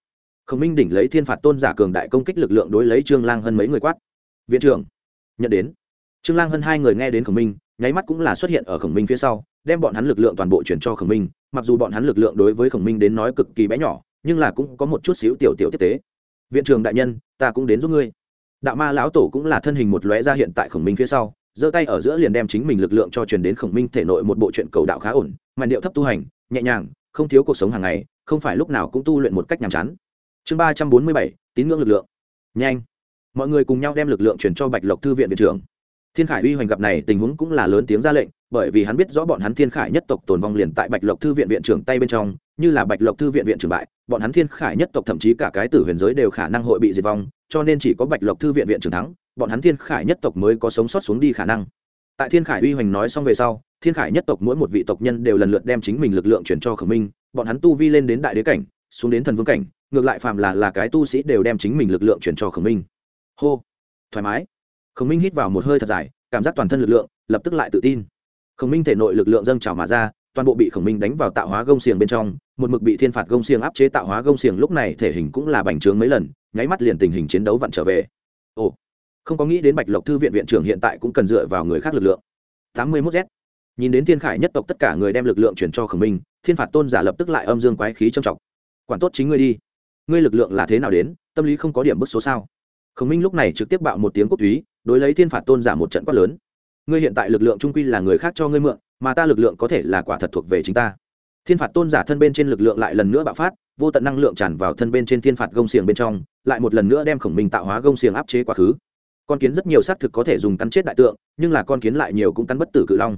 Khổng minh đỉnh lấy thiên phạt tôn giả cường đại công kích lực lượng đối lấy trương lang hân mấy người quát. Viện trưởng nhận đến. Trương lang hơn hai người nghe đến khổng minh, nháy mắt cũng là xuất hiện ở khổng minh phía sau, đem bọn hắn lực lượng toàn bộ chuyển cho khổng minh, mặc dù bọn hắn lực lượng đối với khổng minh đến nói cực kỳ bé nhỏ, nhưng là cũng có một chút xíu tiểu tiểu tiếp tế. Viện trưởng đại nhân, ta cũng đến giúp ngươi. Đạo ma lão tổ cũng là thân hình một lóe ra hiện tại khổng minh phía sau, giơ tay ở giữa liền đem chính mình lực lượng cho truyền đến khổng minh thể nội một bộ chuyện cầu đạo khá ổn mà điệu thấp tu hành, nhẹ nhàng, không thiếu cuộc sống hàng ngày, không phải lúc nào cũng tu luyện một cách nhàm chán. Chương ba trăm bốn mươi bảy, tín ngưỡng lực lượng. Nhanh mọi người cùng nhau đem lực lượng chuyển cho bạch lộc thư viện viện trưởng. Thiên khải uy hoành gặp này, tình huống cũng là lớn tiếng ra lệnh, bởi vì hắn biết rõ bọn hắn thiên khải nhất tộc tồn vong liền tại bạch lộc thư viện viện trưởng tay bên trong, như là bạch lộc thư viện viện trưởng bại, bọn hắn thiên khải nhất tộc thậm chí cả cái tử huyền giới đều khả năng hội bị diệt vong, cho nên chỉ có bạch lộc thư viện viện trưởng thắng, bọn hắn thiên khải nhất tộc mới có sống sót xuống đi khả năng. Tại thiên khải uy hoành nói xong về sau, thiên khải nhất tộc mỗi một vị tộc nhân đều lần lượt đem chính mình lực lượng chuyển cho khởi minh, bọn hắn tu vi lên đến đại đế cảnh, xuống đến thần vương cảnh, ngược lại phạm là là cái tu sĩ đều đem chính mình lực lượng chuyển cho khởi minh hô. Thoải mái. Khổng minh hít vào một hơi thật dài, cảm giác toàn thân lực lượng lập tức lại tự tin. Khổng minh thể nội lực lượng dâng trào mà ra, toàn bộ bị khổng minh đánh vào tạo hóa gông xiềng bên trong, một mực bị thiên phạt gông xiềng áp chế tạo hóa gông xiềng lúc này thể hình cũng là bành trướng mấy lần, nháy mắt liền tình hình chiến đấu vặn trở về. Ồ. Không có nghĩ đến bạch lộc thư viện viện trưởng hiện tại cũng cần dựa vào người khác lực lượng. Tám mươi mốt z. Nhìn đến thiên khải nhất tộc tất cả người đem lực lượng chuyển cho khổng minh, thiên phạt tôn giả lập tức lại âm dương quái khí trầm trọng. Quản tốt chính ngươi đi. Ngươi lực lượng là thế nào đến, tâm lý không có điểm bức số sao? Khổng minh lúc này trực tiếp bạo một tiếng quốc túy đối lấy thiên phạt tôn giả một trận quát lớn. Ngươi hiện tại lực lượng trung quy là người khác cho ngươi mượn, mà ta lực lượng có thể là quả thật thuộc về chính ta. Thiên phạt tôn giả thân bên trên lực lượng lại lần nữa bạo phát, vô tận năng lượng tràn vào thân bên trên thiên phạt gông xiềng bên trong, lại một lần nữa đem khổng minh tạo hóa gông xiềng áp chế quá khứ. Con kiến rất nhiều xác thực có thể dùng cắn chết đại tượng, nhưng là con kiến lại nhiều cũng cắn bất tử cự long.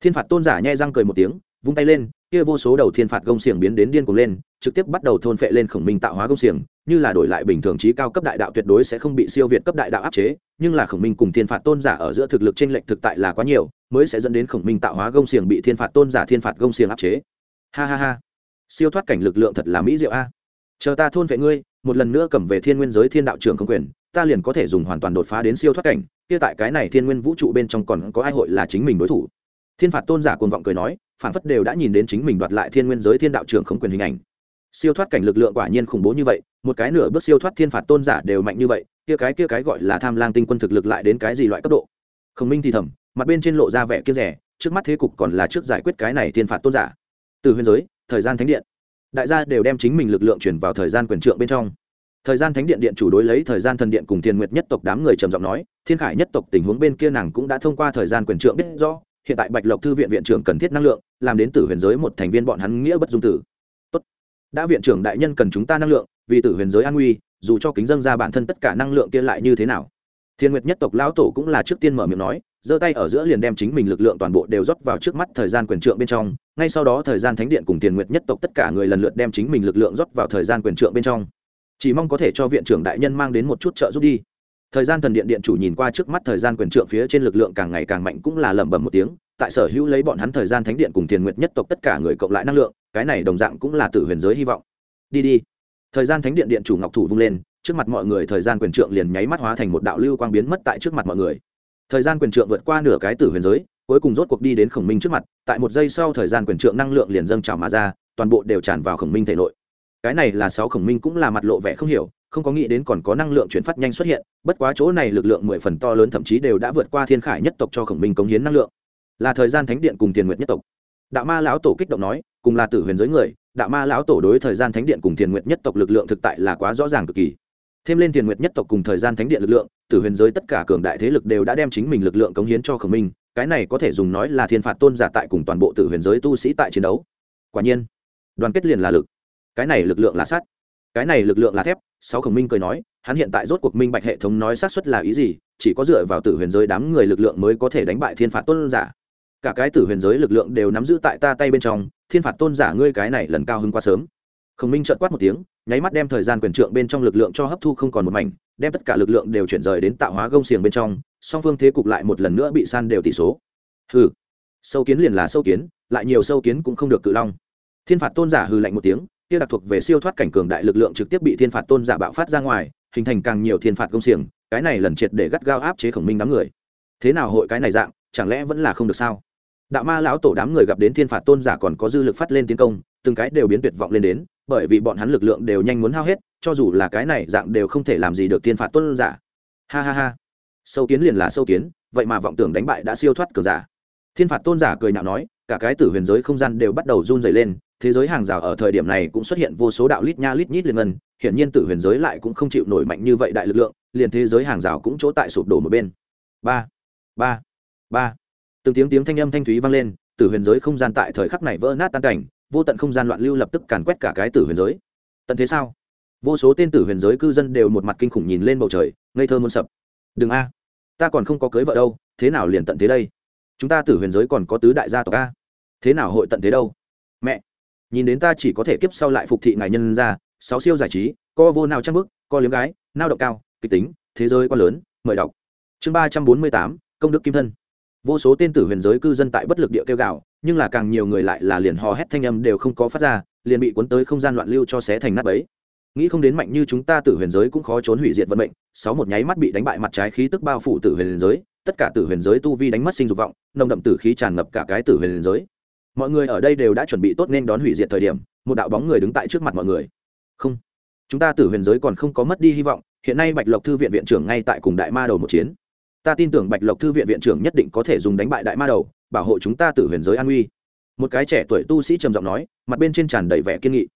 Thiên phạt tôn giả nhai răng cười một tiếng, vung tay lên, kia vô số đầu thiên phạt gông xiềng biến đến điên cuồng lên trực tiếp bắt đầu thôn phệ lên khổng minh tạo hóa công xiềng, như là đổi lại bình thường trí cao cấp đại đạo tuyệt đối sẽ không bị siêu việt cấp đại đạo áp chế, nhưng là khổng minh cùng thiên phạt tôn giả ở giữa thực lực t r ê n lệch thực tại là quá nhiều, mới sẽ dẫn đến khổng minh tạo hóa gông xiềng bị thiên phạt tôn giả thiên phạt gông xiềng áp chế. Ha ha ha. Siêu thoát cảnh lực lượng thật là mỹ diệu a. Chờ ta thôn vệ ngươi, một lần nữa cầm về thiên nguyên giới thiên đạo trưởng không quyền, ta liền có thể dùng hoàn toàn đột phá đến siêu thoát cảnh, kia tại cái này thiên nguyên vũ trụ bên trong còn có ai hội là chính mình đối thủ? Thiên phạt tôn giả cuồng vọng cười nói phản phất đều đã nhìn đến chính mình đoạt lại thiên nguyên giới thiên đạo trưởng không quyền hình ảnh siêu thoát cảnh lực lượng quả nhiên khủng bố như vậy, một cái nửa bước siêu thoát thiên phạt tôn giả đều mạnh như vậy, kia cái kia cái gọi là tham lang tinh quân thực lực lại đến cái gì loại cấp độ? Khổng minh thì thầm, mặt bên trên lộ ra vẻ kia rẻ, trước mắt thế cục còn là trước giải quyết cái này thiên phạt tôn giả. Từ huyền giới, thời gian thánh điện. Đại gia đều đem chính mình lực lượng chuyển vào thời gian quyền trượng bên trong. Thời gian thánh điện điện chủ đối lấy thời gian thần điện cùng thiên nguyệt nhất tộc đám người trầm giọng nói, thiên khải nhất tộc tình huống bên kia nàng cũng đã thông qua thời gian quyền trượng biết rõ, hiện tại bạch lộc thư viện viện trưởng cần thiết năng lượng, làm đến tử huyền giới một thành viên bọn hắn nghĩa bất dung tử đã viện trưởng đại nhân cần chúng ta năng lượng, vì tử huyền giới an nguy, dù cho kính dân ra bản thân tất cả năng lượng kia lại như thế nào? Thiên nguyệt nhất tộc lão tổ cũng là trước tiên mở miệng nói, giơ tay ở giữa liền đem chính mình lực lượng toàn bộ đều rót vào trước mắt thời gian quyền trượng bên trong, ngay sau đó thời gian thánh điện cùng thiên nguyệt nhất tộc tất cả người lần lượt đem chính mình lực lượng rót vào thời gian quyền trượng bên trong. Chỉ mong có thể cho viện trưởng đại nhân mang đến một chút trợ giúp đi. Thời gian thần điện điện chủ nhìn qua trước mắt thời gian quyền trượng phía trên lực lượng càng ngày càng mạnh cũng là lẩm bẩm một tiếng tại sở hữu lấy bọn hắn thời gian thánh điện cùng tiền nguyệt nhất tộc tất cả người cộng lại năng lượng, cái này đồng dạng cũng là tử huyền giới hy vọng. Đi đi. Thời gian thánh điện điện chủ ngọc thủ vung lên, trước mặt mọi người thời gian quyền trượng liền nháy mắt hóa thành một đạo lưu quang biến mất tại trước mặt mọi người. Thời gian quyền trượng vượt qua nửa cái tử huyền giới, cuối cùng rốt cuộc đi đến khổng minh trước mặt, tại một giây sau thời gian quyền trượng năng lượng liền dâng trào mà ra, toàn bộ đều tràn vào khổng minh thể nội. Cái này là sáu khổng minh cũng là mặt lộ vẻ không hiểu, không có nghĩ đến còn có năng lượng chuyển phát nhanh xuất hiện, bất quá chỗ này lực lượng mười phần to lớn thậm chí đều đã vượt qua thiên khải nhất tộc cho khổng minh cống hiến năng lượng là thời gian thánh điện cùng thiền nguyện nhất tộc. Đạo ma lão tổ kích động nói, cùng là tử huyền giới người, đạo ma lão tổ đối thời gian thánh điện cùng thiền nguyện nhất tộc lực lượng thực tại là quá rõ ràng cực kỳ. Thêm lên thiền nguyện nhất tộc cùng thời gian thánh điện lực lượng, tử huyền giới tất cả cường đại thế lực đều đã đem chính mình lực lượng cống hiến cho khổng minh, cái này có thể dùng nói là thiên phạt tôn giả tại cùng toàn bộ tử huyền giới tu sĩ tại chiến đấu. Quả nhiên, đoàn kết liền là lực. Cái này lực lượng là sắt cái này lực lượng là thép, sáu khổng minh cười nói, hắn hiện tại rốt cuộc minh bạch hệ thống nói xác suất là ý gì, chỉ có dựa vào tử huyền giới đám người lực lượng mới có thể đánh bại thiên phạt tôn giả cả cái tử huyền giới lực lượng đều nắm giữ tại ta tay bên trong, thiên phạt tôn giả ngươi cái này lần cao hơn quá sớm. Khổng minh trợn quát một tiếng, nháy mắt đem thời gian quyền trượng bên trong lực lượng cho hấp thu không còn một mảnh, đem tất cả lực lượng đều chuyển rời đến tạo hóa gông xiềng bên trong, song phương thế cục lại một lần nữa bị san đều tỷ số. Hừ, sâu kiến liền là sâu kiến, lại nhiều sâu kiến cũng không được cự long. Thiên phạt tôn giả hừ lạnh một tiếng, kia đặc thuộc về siêu thoát cảnh cường đại lực lượng trực tiếp bị thiên phạt tôn giả bạo phát ra ngoài, hình thành càng nhiều thiên phạt công xiềng, cái này lần triệt để gắt gao áp chế khổng minh đám người. Thế nào hội cái này dạng, chẳng lẽ vẫn là không được sao? Đạo ma lão tổ đám người gặp đến thiên phạt tôn giả còn có dư lực phát lên tiến công, từng cái đều biến tuyệt vọng lên đến, bởi vì bọn hắn lực lượng đều nhanh muốn hao hết, cho dù là cái này dạng đều không thể làm gì được thiên phạt tôn giả. Ha ha ha. Sâu kiến liền là sâu kiến, vậy mà vọng tưởng đánh bại đã siêu thoát cường giả. Thiên phạt tôn giả cười nhạo nói, cả cái tử huyền giới không gian đều bắt đầu run dày lên, thế giới hàng rào ở thời điểm này cũng xuất hiện vô số đạo lít nha lít nhít liền ngân, hiển nhiên tử huyền giới lại cũng không chịu nổi mạnh như vậy đại lực lượng, liền thế giới hàng rào cũng chỗ tại sụp đổ một bên. Ba ba ba từng tiếng tiếng thanh âm thanh thúy vang lên, tử huyền giới không gian tại thời khắc này vỡ nát tan cảnh, vô tận không gian loạn lưu lập tức càn quét cả cái tử huyền giới. Tận thế sao? Vô số tên tử huyền giới cư dân đều một mặt kinh khủng nhìn lên bầu trời, ngây thơ muốn sập. Đừng a, ta còn không có cưới vợ đâu, thế nào liền tận thế đây? Chúng ta tử huyền giới còn có tứ đại gia tộc a. Thế nào hội tận thế đâu? Mẹ, nhìn đến ta chỉ có thể kiếp sau lại phục thị ngài nhân ra sáu siêu giải trí, co vô nào trang bức, co liếm gái, nao động cao, kịch tính, thế giới quá lớn, mời đọc. Chương ba trăm bốn mươi tám, công đức kim thân vô số tên tử huyền giới cư dân tại bất lực địa kêu gạo nhưng là càng nhiều người lại là liền hò hét thanh âm đều không có phát ra, liền bị cuốn tới không gian loạn lưu cho xé thành nát ấy nghĩ không đến mạnh như chúng ta tử huyền giới cũng khó trốn hủy diệt vận mệnh, sáu một nháy mắt bị đánh bại mặt trái khí tức bao phủ tử huyền giới, tất cả tử huyền giới tu vi đánh mất sinh dục vọng, nồng đậm tử khí tràn ngập cả cái tử huyền giới. Mọi người ở đây đều đã chuẩn bị tốt nên đón hủy diệt thời điểm, một đạo bóng người đứng tại trước mặt mọi người. Không, chúng ta tử huyền giới còn không có mất đi hy vọng, hiện nay bạch lộc thư viện viện trưởng ngay tại cùng đại ma đầu một chiến ta tin tưởng bạch lộc thư viện viện trưởng nhất định có thể dùng đánh bại đại ma đầu, bảo hộ chúng ta tử huyền giới an uy một cái trẻ tuổi tu sĩ trầm giọng nói, mặt bên trên tràn đầy vẻ kiên nghị.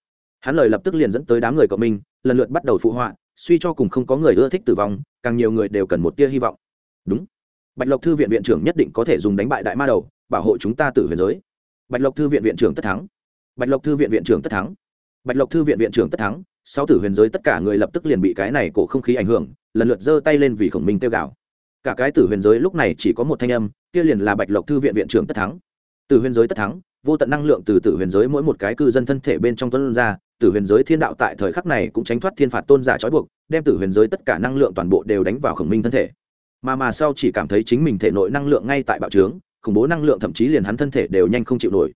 Hắn lời lập tức liền dẫn tới đám người của mình, lần lượt bắt đầu phụ họa, suy cho cùng không có người ưa thích tử vong, càng nhiều người đều cần một tia hy vọng. Đúng. Bạch lộc thư viện viện trưởng nhất định có thể dùng đánh bại đại ma đầu, bảo hộ chúng ta tử huyền giới. Bạch lộc thư viện viện trưởng tất thắng. Bạch lộc thư viện viện trưởng tất thắng. Bạch lộc thư viện viện trưởng tất thắng, sáu tử huyền giới tất cả người lập tức liền bị cái này cổ không khí ảnh hưởng, lần lượt giơ tay lên vì khổng minh tiêu gạo cả cái tử huyền giới lúc này chỉ có một thanh âm, kia liền là bạch lộc thư viện viện trưởng tất thắng. Tử huyền giới tất thắng, vô tận năng lượng từ tử huyền giới mỗi một cái cư dân thân thể bên trong tuấn ra, tử huyền giới thiên đạo tại thời khắc này cũng tránh thoát thiên phạt tôn giả trói buộc, đem tử huyền giới tất cả năng lượng toàn bộ đều đánh vào khổng minh thân thể. Mà mà sau chỉ cảm thấy chính mình thể nội năng lượng ngay tại bạo trướng, khủng bố năng lượng thậm chí liền hắn thân thể đều nhanh không chịu nổi.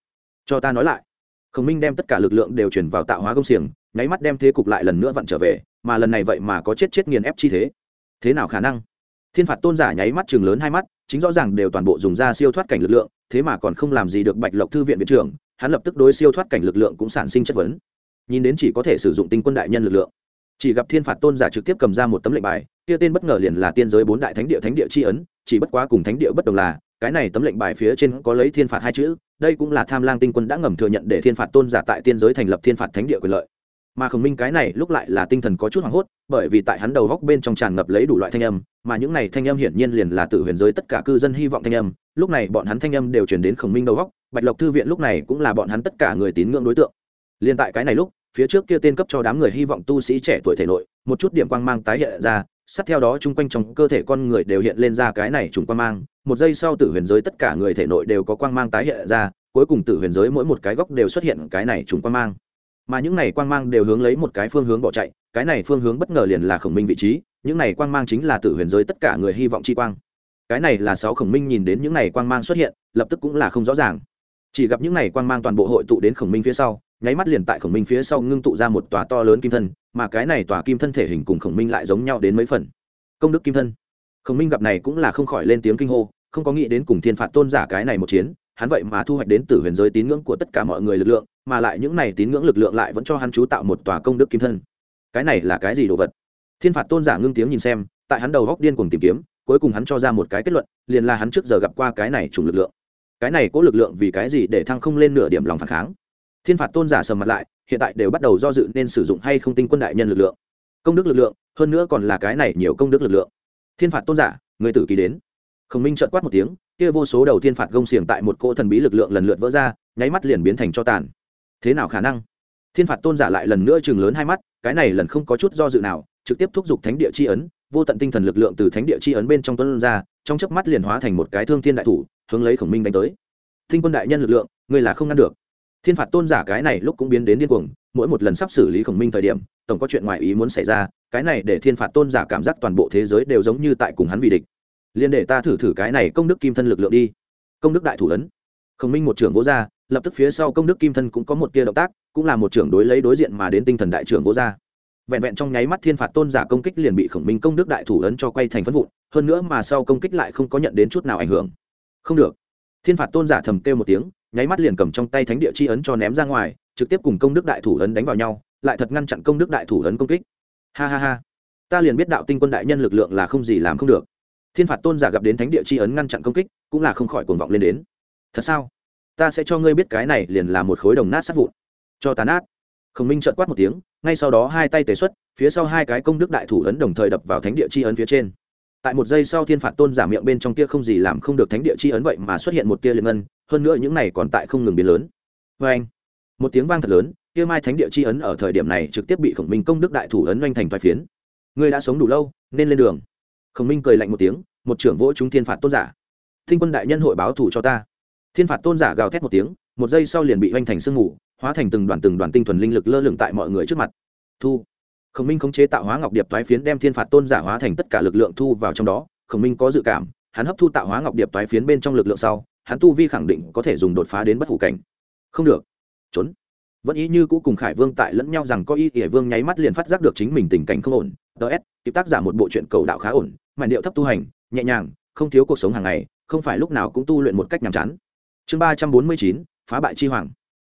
Cho ta nói lại, khổng minh đem tất cả lực lượng đều chuyển vào tạo hóa công xiềng, nháy mắt đem thế cục lại lần nữa vặn trở về, mà lần này vậy mà có chết chết nghiền ép chi thế. Thế nào khả năng? Thiên phạt tôn giả nháy mắt chừng lớn hai mắt, chính rõ ràng đều toàn bộ dùng ra siêu thoát cảnh lực lượng, thế mà còn không làm gì được bạch lộc thư viện viện trưởng, hắn lập tức đối siêu thoát cảnh lực lượng cũng sản sinh chất vấn. Nhìn đến chỉ có thể sử dụng tinh quân đại nhân lực lượng. Chỉ gặp thiên phạt tôn giả trực tiếp cầm ra một tấm lệnh bài, kia tên bất ngờ liền là tiên giới bốn đại thánh địa thánh địa tri ấn, chỉ bất quá cùng thánh địa bất đồng là, cái này tấm lệnh bài phía trên có lấy thiên phạt hai chữ, đây cũng là tham lang tinh quân đã ngầm thừa nhận để thiên phạt tôn giả tại tiên giới thành lập thiên phạt thánh địa quyền lợi mà khổng minh cái này lúc lại là tinh thần có chút hoảng hốt, bởi vì tại hắn đầu góc bên trong tràn ngập lấy đủ loại thanh âm, mà những này thanh âm hiển nhiên liền là tự huyền giới tất cả cư dân hy vọng thanh âm. Lúc này bọn hắn thanh âm đều chuyển đến khổng minh đầu góc, bạch lộc thư viện lúc này cũng là bọn hắn tất cả người tín ngưỡng đối tượng. Liền tại cái này lúc, phía trước kia tên cấp cho đám người hy vọng tu sĩ trẻ tuổi thể nội, một chút điểm quang mang tái hiện ra, sát theo đó chung quanh trong cơ thể con người đều hiện lên ra cái này trùng quang mang. Một giây sau tử huyền giới tất cả người thể nội đều có quang mang tái hiện ra, cuối cùng tử huyền giới mỗi một cái góc đều xuất hiện cái này trùng quang mang mà những này quang mang đều hướng lấy một cái phương hướng bỏ chạy, cái này phương hướng bất ngờ liền là khổng minh vị trí, những này quang mang chính là tử huyền giới tất cả người hy vọng chi quang. Cái này là sáu khổng minh nhìn đến những này quang mang xuất hiện, lập tức cũng là không rõ ràng. Chỉ gặp những này quang mang toàn bộ hội tụ đến khổng minh phía sau, nháy mắt liền tại khổng minh phía sau ngưng tụ ra một tòa to lớn kim thân, mà cái này tòa kim thân thể hình cùng khổng minh lại giống nhau đến mấy phần. Công đức kim thân. Khổng minh gặp này cũng là không khỏi lên tiếng kinh hô, không có nghĩ đến cùng thiên phạt tôn giả cái này một chiến hắn vậy mà thu hoạch đến từ huyền giới tín ngưỡng của tất cả mọi người lực lượng, mà lại những này tín ngưỡng lực lượng lại vẫn cho hắn chú tạo một tòa công đức kim thân. Cái này là cái gì đồ vật? Thiên phạt tôn giả ngưng tiếng nhìn xem, tại hắn đầu góc điên cuồng tìm kiếm, cuối cùng hắn cho ra một cái kết luận, liền là hắn trước giờ gặp qua cái này chủng lực lượng. Cái này có lực lượng vì cái gì để thăng không lên nửa điểm lòng phản kháng? Thiên phạt tôn giả sầm mặt lại, hiện tại đều bắt đầu do dự nên sử dụng hay không tinh quân đại nhân lực lượng. Công đức lực lượng, hơn nữa còn là cái này nhiều công đức lực lượng. Thiên phạt tôn giả, người tử ký đến. Khổng minh trợn quát một tiếng kia vô số đầu thiên phạt gông xiềng tại một cỗ thần bí lực lượng lần lượt vỡ ra, nháy mắt liền biến thành cho tàn. Thế nào khả năng? Thiên phạt tôn giả lại lần nữa chừng lớn hai mắt, cái này lần không có chút do dự nào, trực tiếp thúc giục thánh địa c h i ấn, vô tận tinh thần lực lượng từ thánh địa c h i ấn bên trong tuấn ra, trong chớp mắt liền hóa thành một cái thương thiên đại thủ, hướng lấy khổng minh đánh tới. Thinh quân đại nhân lực lượng, ngươi là không ngăn được. Thiên phạt tôn giả cái này lúc cũng biến đến điên cuồng, mỗi một lần sắp xử lý khổng minh thời điểm, tổng có chuyện ngoài ý muốn xảy ra, cái này để thiên phạt tôn giả cảm giác toàn bộ thế giới đều giống như tại cùng hắn vì địch liền để ta thử thử cái này công đức kim thân lực lượng đi. Công đức đại thủ ấn. Khổng minh một trưởng vô gia lập tức phía sau công đức kim thân cũng có một tia động tác, cũng là một trưởng đối lấy đối diện mà đến tinh thần đại trưởng vô gia vẹn vẹn trong nháy mắt thiên phạt tôn giả công kích liền bị khổng minh công đức đại thủ ấn cho quay thành phân vụn, hơn nữa mà sau công kích lại không có nhận đến chút nào ảnh hưởng. Không được. Thiên phạt tôn giả thầm kêu một tiếng, nháy mắt liền cầm trong tay thánh địa chi ấn cho ném ra ngoài, trực tiếp cùng công đức đại thủ ấn đánh vào nhau, lại thật ngăn chặn công đức đại thủ ấn công kích. Ha ha ha. Ta liền biết đạo tinh quân đại nhân lực lượng là không gì làm không được thiên phạt tôn giả gặp đến thánh địa chi ấn ngăn chặn công kích, cũng là không khỏi cuồng vọng lên đến. Thật sao? Ta sẽ cho ngươi biết cái này liền là một khối đồng nát sát vụn. Cho tàn át khổng minh trợn quát một tiếng, ngay sau đó hai tay tế xuất, phía sau hai cái công đức đại thủ ấn đồng thời đập vào thánh địa chi ấn phía trên. Tại một giây sau thiên phạt tôn giả miệng bên trong kia không gì làm không được thánh địa chi ấn vậy mà xuất hiện một tia liền ngân, hơn nữa những này còn tại không ngừng biến lớn. Vê anh. Một tiếng vang thật lớn, kia mai thánh địa chi ấn ở thời điểm này trực tiếp bị khổng minh công đức đại thủ ấn oanh thành thoại phiến. Ngươi đã sống đủ lâu, nên lên đường khổng minh cười lạnh một tiếng, một trưởng vỗ chúng thiên phạt tôn giả. Thinh quân đại nhân hội báo thủ cho ta. Thiên phạt tôn giả gào thét một tiếng, một giây sau liền bị oanh thành sương mù, hóa thành từng đoàn từng đoàn tinh thuần linh lực lơ lửng tại mọi người trước mặt. Thu. Khổng minh khống chế tạo hóa ngọc điệp toái phiến đem thiên phạt tôn giả hóa thành tất cả lực lượng thu vào trong đó. Khổng minh có dự cảm, hắn hấp thu tạo hóa ngọc điệp toái phiến bên trong lực lượng sau, hắn tu vi khẳng định có thể dùng đột phá đến bất hủ cảnh. Không được. Trốn. Vẫn ý như cũ cùng khải vương tại lẫn nhau rằng có ý ỉa vương nháy mắt liền phát giác được chính mình tình cảnh không ổn. Ts kịp tác giả một bộ truyện cầu đạo khá ổn mạn điệu thấp tu hành, nhẹ nhàng, không thiếu cuộc sống hàng ngày, không phải lúc nào cũng tu luyện một cách nhàm chán. Chương ba trăm bốn mươi chín, phá bại chi hoàng.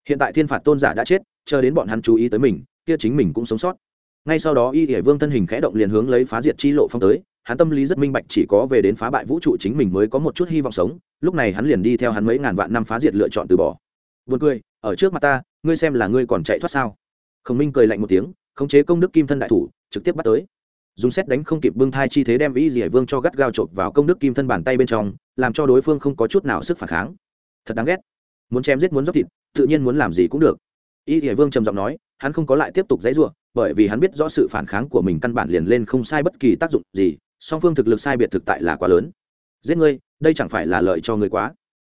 Hiện tại thiên phạt tôn giả đã chết, chờ đến bọn hắn chú ý tới mình, kia chính mình cũng sống sót. Ngay sau đó y hải vương thân hình khẽ động liền hướng lấy phá diệt chi lộ phong tới, hắn tâm lý rất minh bạch chỉ có về đến phá bại vũ trụ chính mình mới có một chút hy vọng sống, lúc này hắn liền đi theo hắn mấy ngàn vạn năm phá diệt lựa chọn từ bỏ. Vườn cười, ở trước mặt ta, ngươi xem là ngươi còn chạy thoát sao? Khổng minh cười lạnh một tiếng, khống chế công đức kim thân đại thủ, trực tiếp bắt tới dùng xét đánh không kịp bưng thai chi thế đem y dỉa vương cho gắt gao chộp vào công đức kim thân bàn tay bên trong, làm cho đối phương không có chút nào sức phản kháng. Thật đáng ghét. Muốn chém giết muốn dốc thịt, tự nhiên muốn làm gì cũng được. Y dỉa vương trầm giọng nói, hắn không có lại tiếp tục dãy ruộng bởi vì hắn biết rõ sự phản kháng của mình căn bản liền lên không sai bất kỳ tác dụng gì, song phương thực lực sai biệt thực tại là quá lớn. Giết ngươi, đây chẳng phải là lợi cho ngươi quá.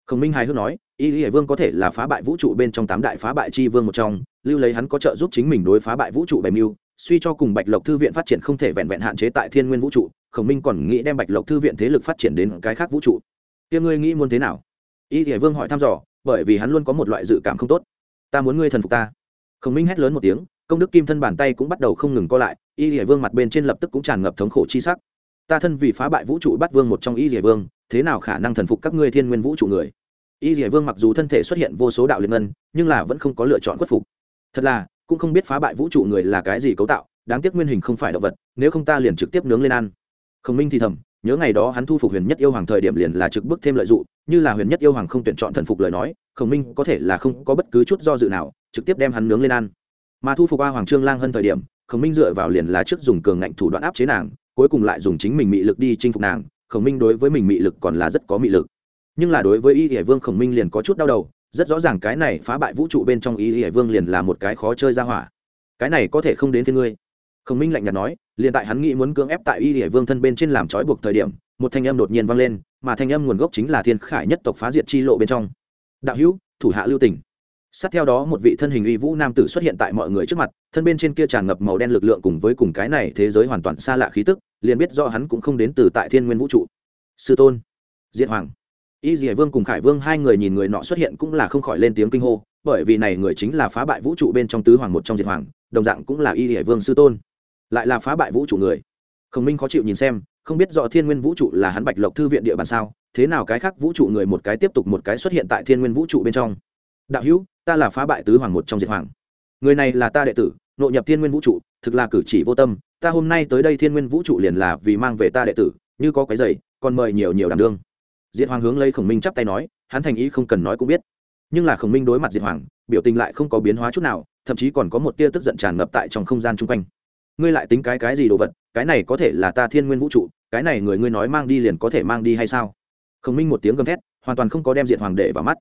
Khổng minh hài hước nói, y lý vương có thể là phá bại vũ trụ bên trong tám đại phá bại chi vương một trong, lưu lấy hắn có trợ giúp chính mình đối phá bại vũ trụ bày mưu suy cho cùng bạch lộc thư viện phát triển không thể vẹn vẹn hạn chế tại thiên nguyên vũ trụ, khổng minh còn nghĩ đem bạch lộc thư viện thế lực phát triển đến cái khác vũ trụ. Kia ngươi nghĩ muốn thế nào? Y thể vương hỏi thăm dò, bởi vì hắn luôn có một loại dự cảm không tốt. Ta muốn ngươi thần phục ta. Khổng minh hét lớn một tiếng, công đức kim thân bàn tay cũng bắt đầu không ngừng co lại, y thể vương mặt bên trên lập tức cũng tràn ngập thống khổ chi sắc. Ta thân vì phá bại vũ trụ bắt vương một trong y thể vương, thế nào khả năng thần phục các ngươi thiên nguyên vũ trụ người? Y thể vương mặc dù thân thể xuất hiện vô số đạo liên ngân, nhưng là vẫn không có lựa chọn khuất phục. Thật là cũng không biết phá bại vũ trụ người là cái gì cấu tạo, đáng tiếc nguyên hình không phải động vật, nếu không ta liền trực tiếp nướng lên ăn. Khổng minh thì thầm, nhớ ngày đó hắn thu phục huyền nhất yêu hoàng thời điểm liền là trực bức thêm lợi dụng, như là huyền nhất yêu hoàng không tuyển chọn thần phục lời nói, khổng minh có thể là không có bất cứ chút do dự nào, trực tiếp đem hắn nướng lên ăn. Mà thu phục a hoàng trương lang hơn thời điểm, khổng minh dựa vào liền là trước dùng cường ngạnh thủ đoạn áp chế nàng, cuối cùng lại dùng chính mình mị lực đi chinh phục nàng, khổng minh đối với mình mị lực còn là rất có mị lực. Nhưng là đối với y hải vương khổng minh liền có chút đau đầu rất rõ ràng cái này phá bại vũ trụ bên trong y hải vương liền là một cái khó chơi ra hỏa. Cái này có thể không đến thiên ngươi. Khổng minh lạnh nhạt nói, liền tại hắn nghĩ muốn cưỡng ép tại y hải vương thân bên trên làm trói buộc thời điểm, một thanh âm đột nhiên vang lên, mà thanh âm nguồn gốc chính là thiên khải nhất tộc phá diệt chi lộ bên trong. Đạo hữu, thủ hạ lưu tỉnh sát theo đó một vị thân hình uy vũ nam tử xuất hiện tại mọi người trước mặt, thân bên trên kia tràn ngập màu đen lực lượng cùng với cùng cái này thế giới hoàn toàn xa lạ khí tức, liền biết do hắn cũng không đến từ tại thiên nguyên vũ trụ. Sư tôn. Diệt hoàng y dì vương cùng khải vương hai người nhìn người nọ xuất hiện cũng là không khỏi lên tiếng kinh hô, bởi vì này người chính là phá bại vũ trụ bên trong tứ hoàng một trong diệt hoàng, đồng dạng cũng là y dì vương sư tôn. Lại là phá bại vũ trụ người. Khổng minh khó chịu nhìn xem, không biết rõ thiên nguyên vũ trụ là hắn bạch lộc thư viện địa bàn sao, thế nào cái khác vũ trụ người một cái tiếp tục một cái xuất hiện tại thiên nguyên vũ trụ bên trong. Đạo hữu, ta là phá bại tứ hoàng một trong diệt hoàng. Người này là ta đệ tử, nội nhập thiên nguyên vũ trụ, thực là cử chỉ vô tâm, ta hôm nay tới đây thiên nguyên vũ trụ liền là vì mang về ta đệ tử, như có cái giày, còn mời nhiều nhiều đảm đương diệt hoàng hướng lấy khổng minh chắp tay nói, hắn thành ý không cần nói cũng biết. Nhưng là khổng minh đối mặt diệt hoàng, biểu tình lại không có biến hóa chút nào, thậm chí còn có một tia tức giận tràn ngập tại trong không gian chung quanh. Ngươi lại tính cái cái gì đồ vật, cái này có thể là ta thiên nguyên vũ trụ, cái này người ngươi nói mang đi liền có thể mang đi hay sao? Khổng minh một tiếng gầm thét, hoàn toàn không có đem diệt hoàng để vào mắt.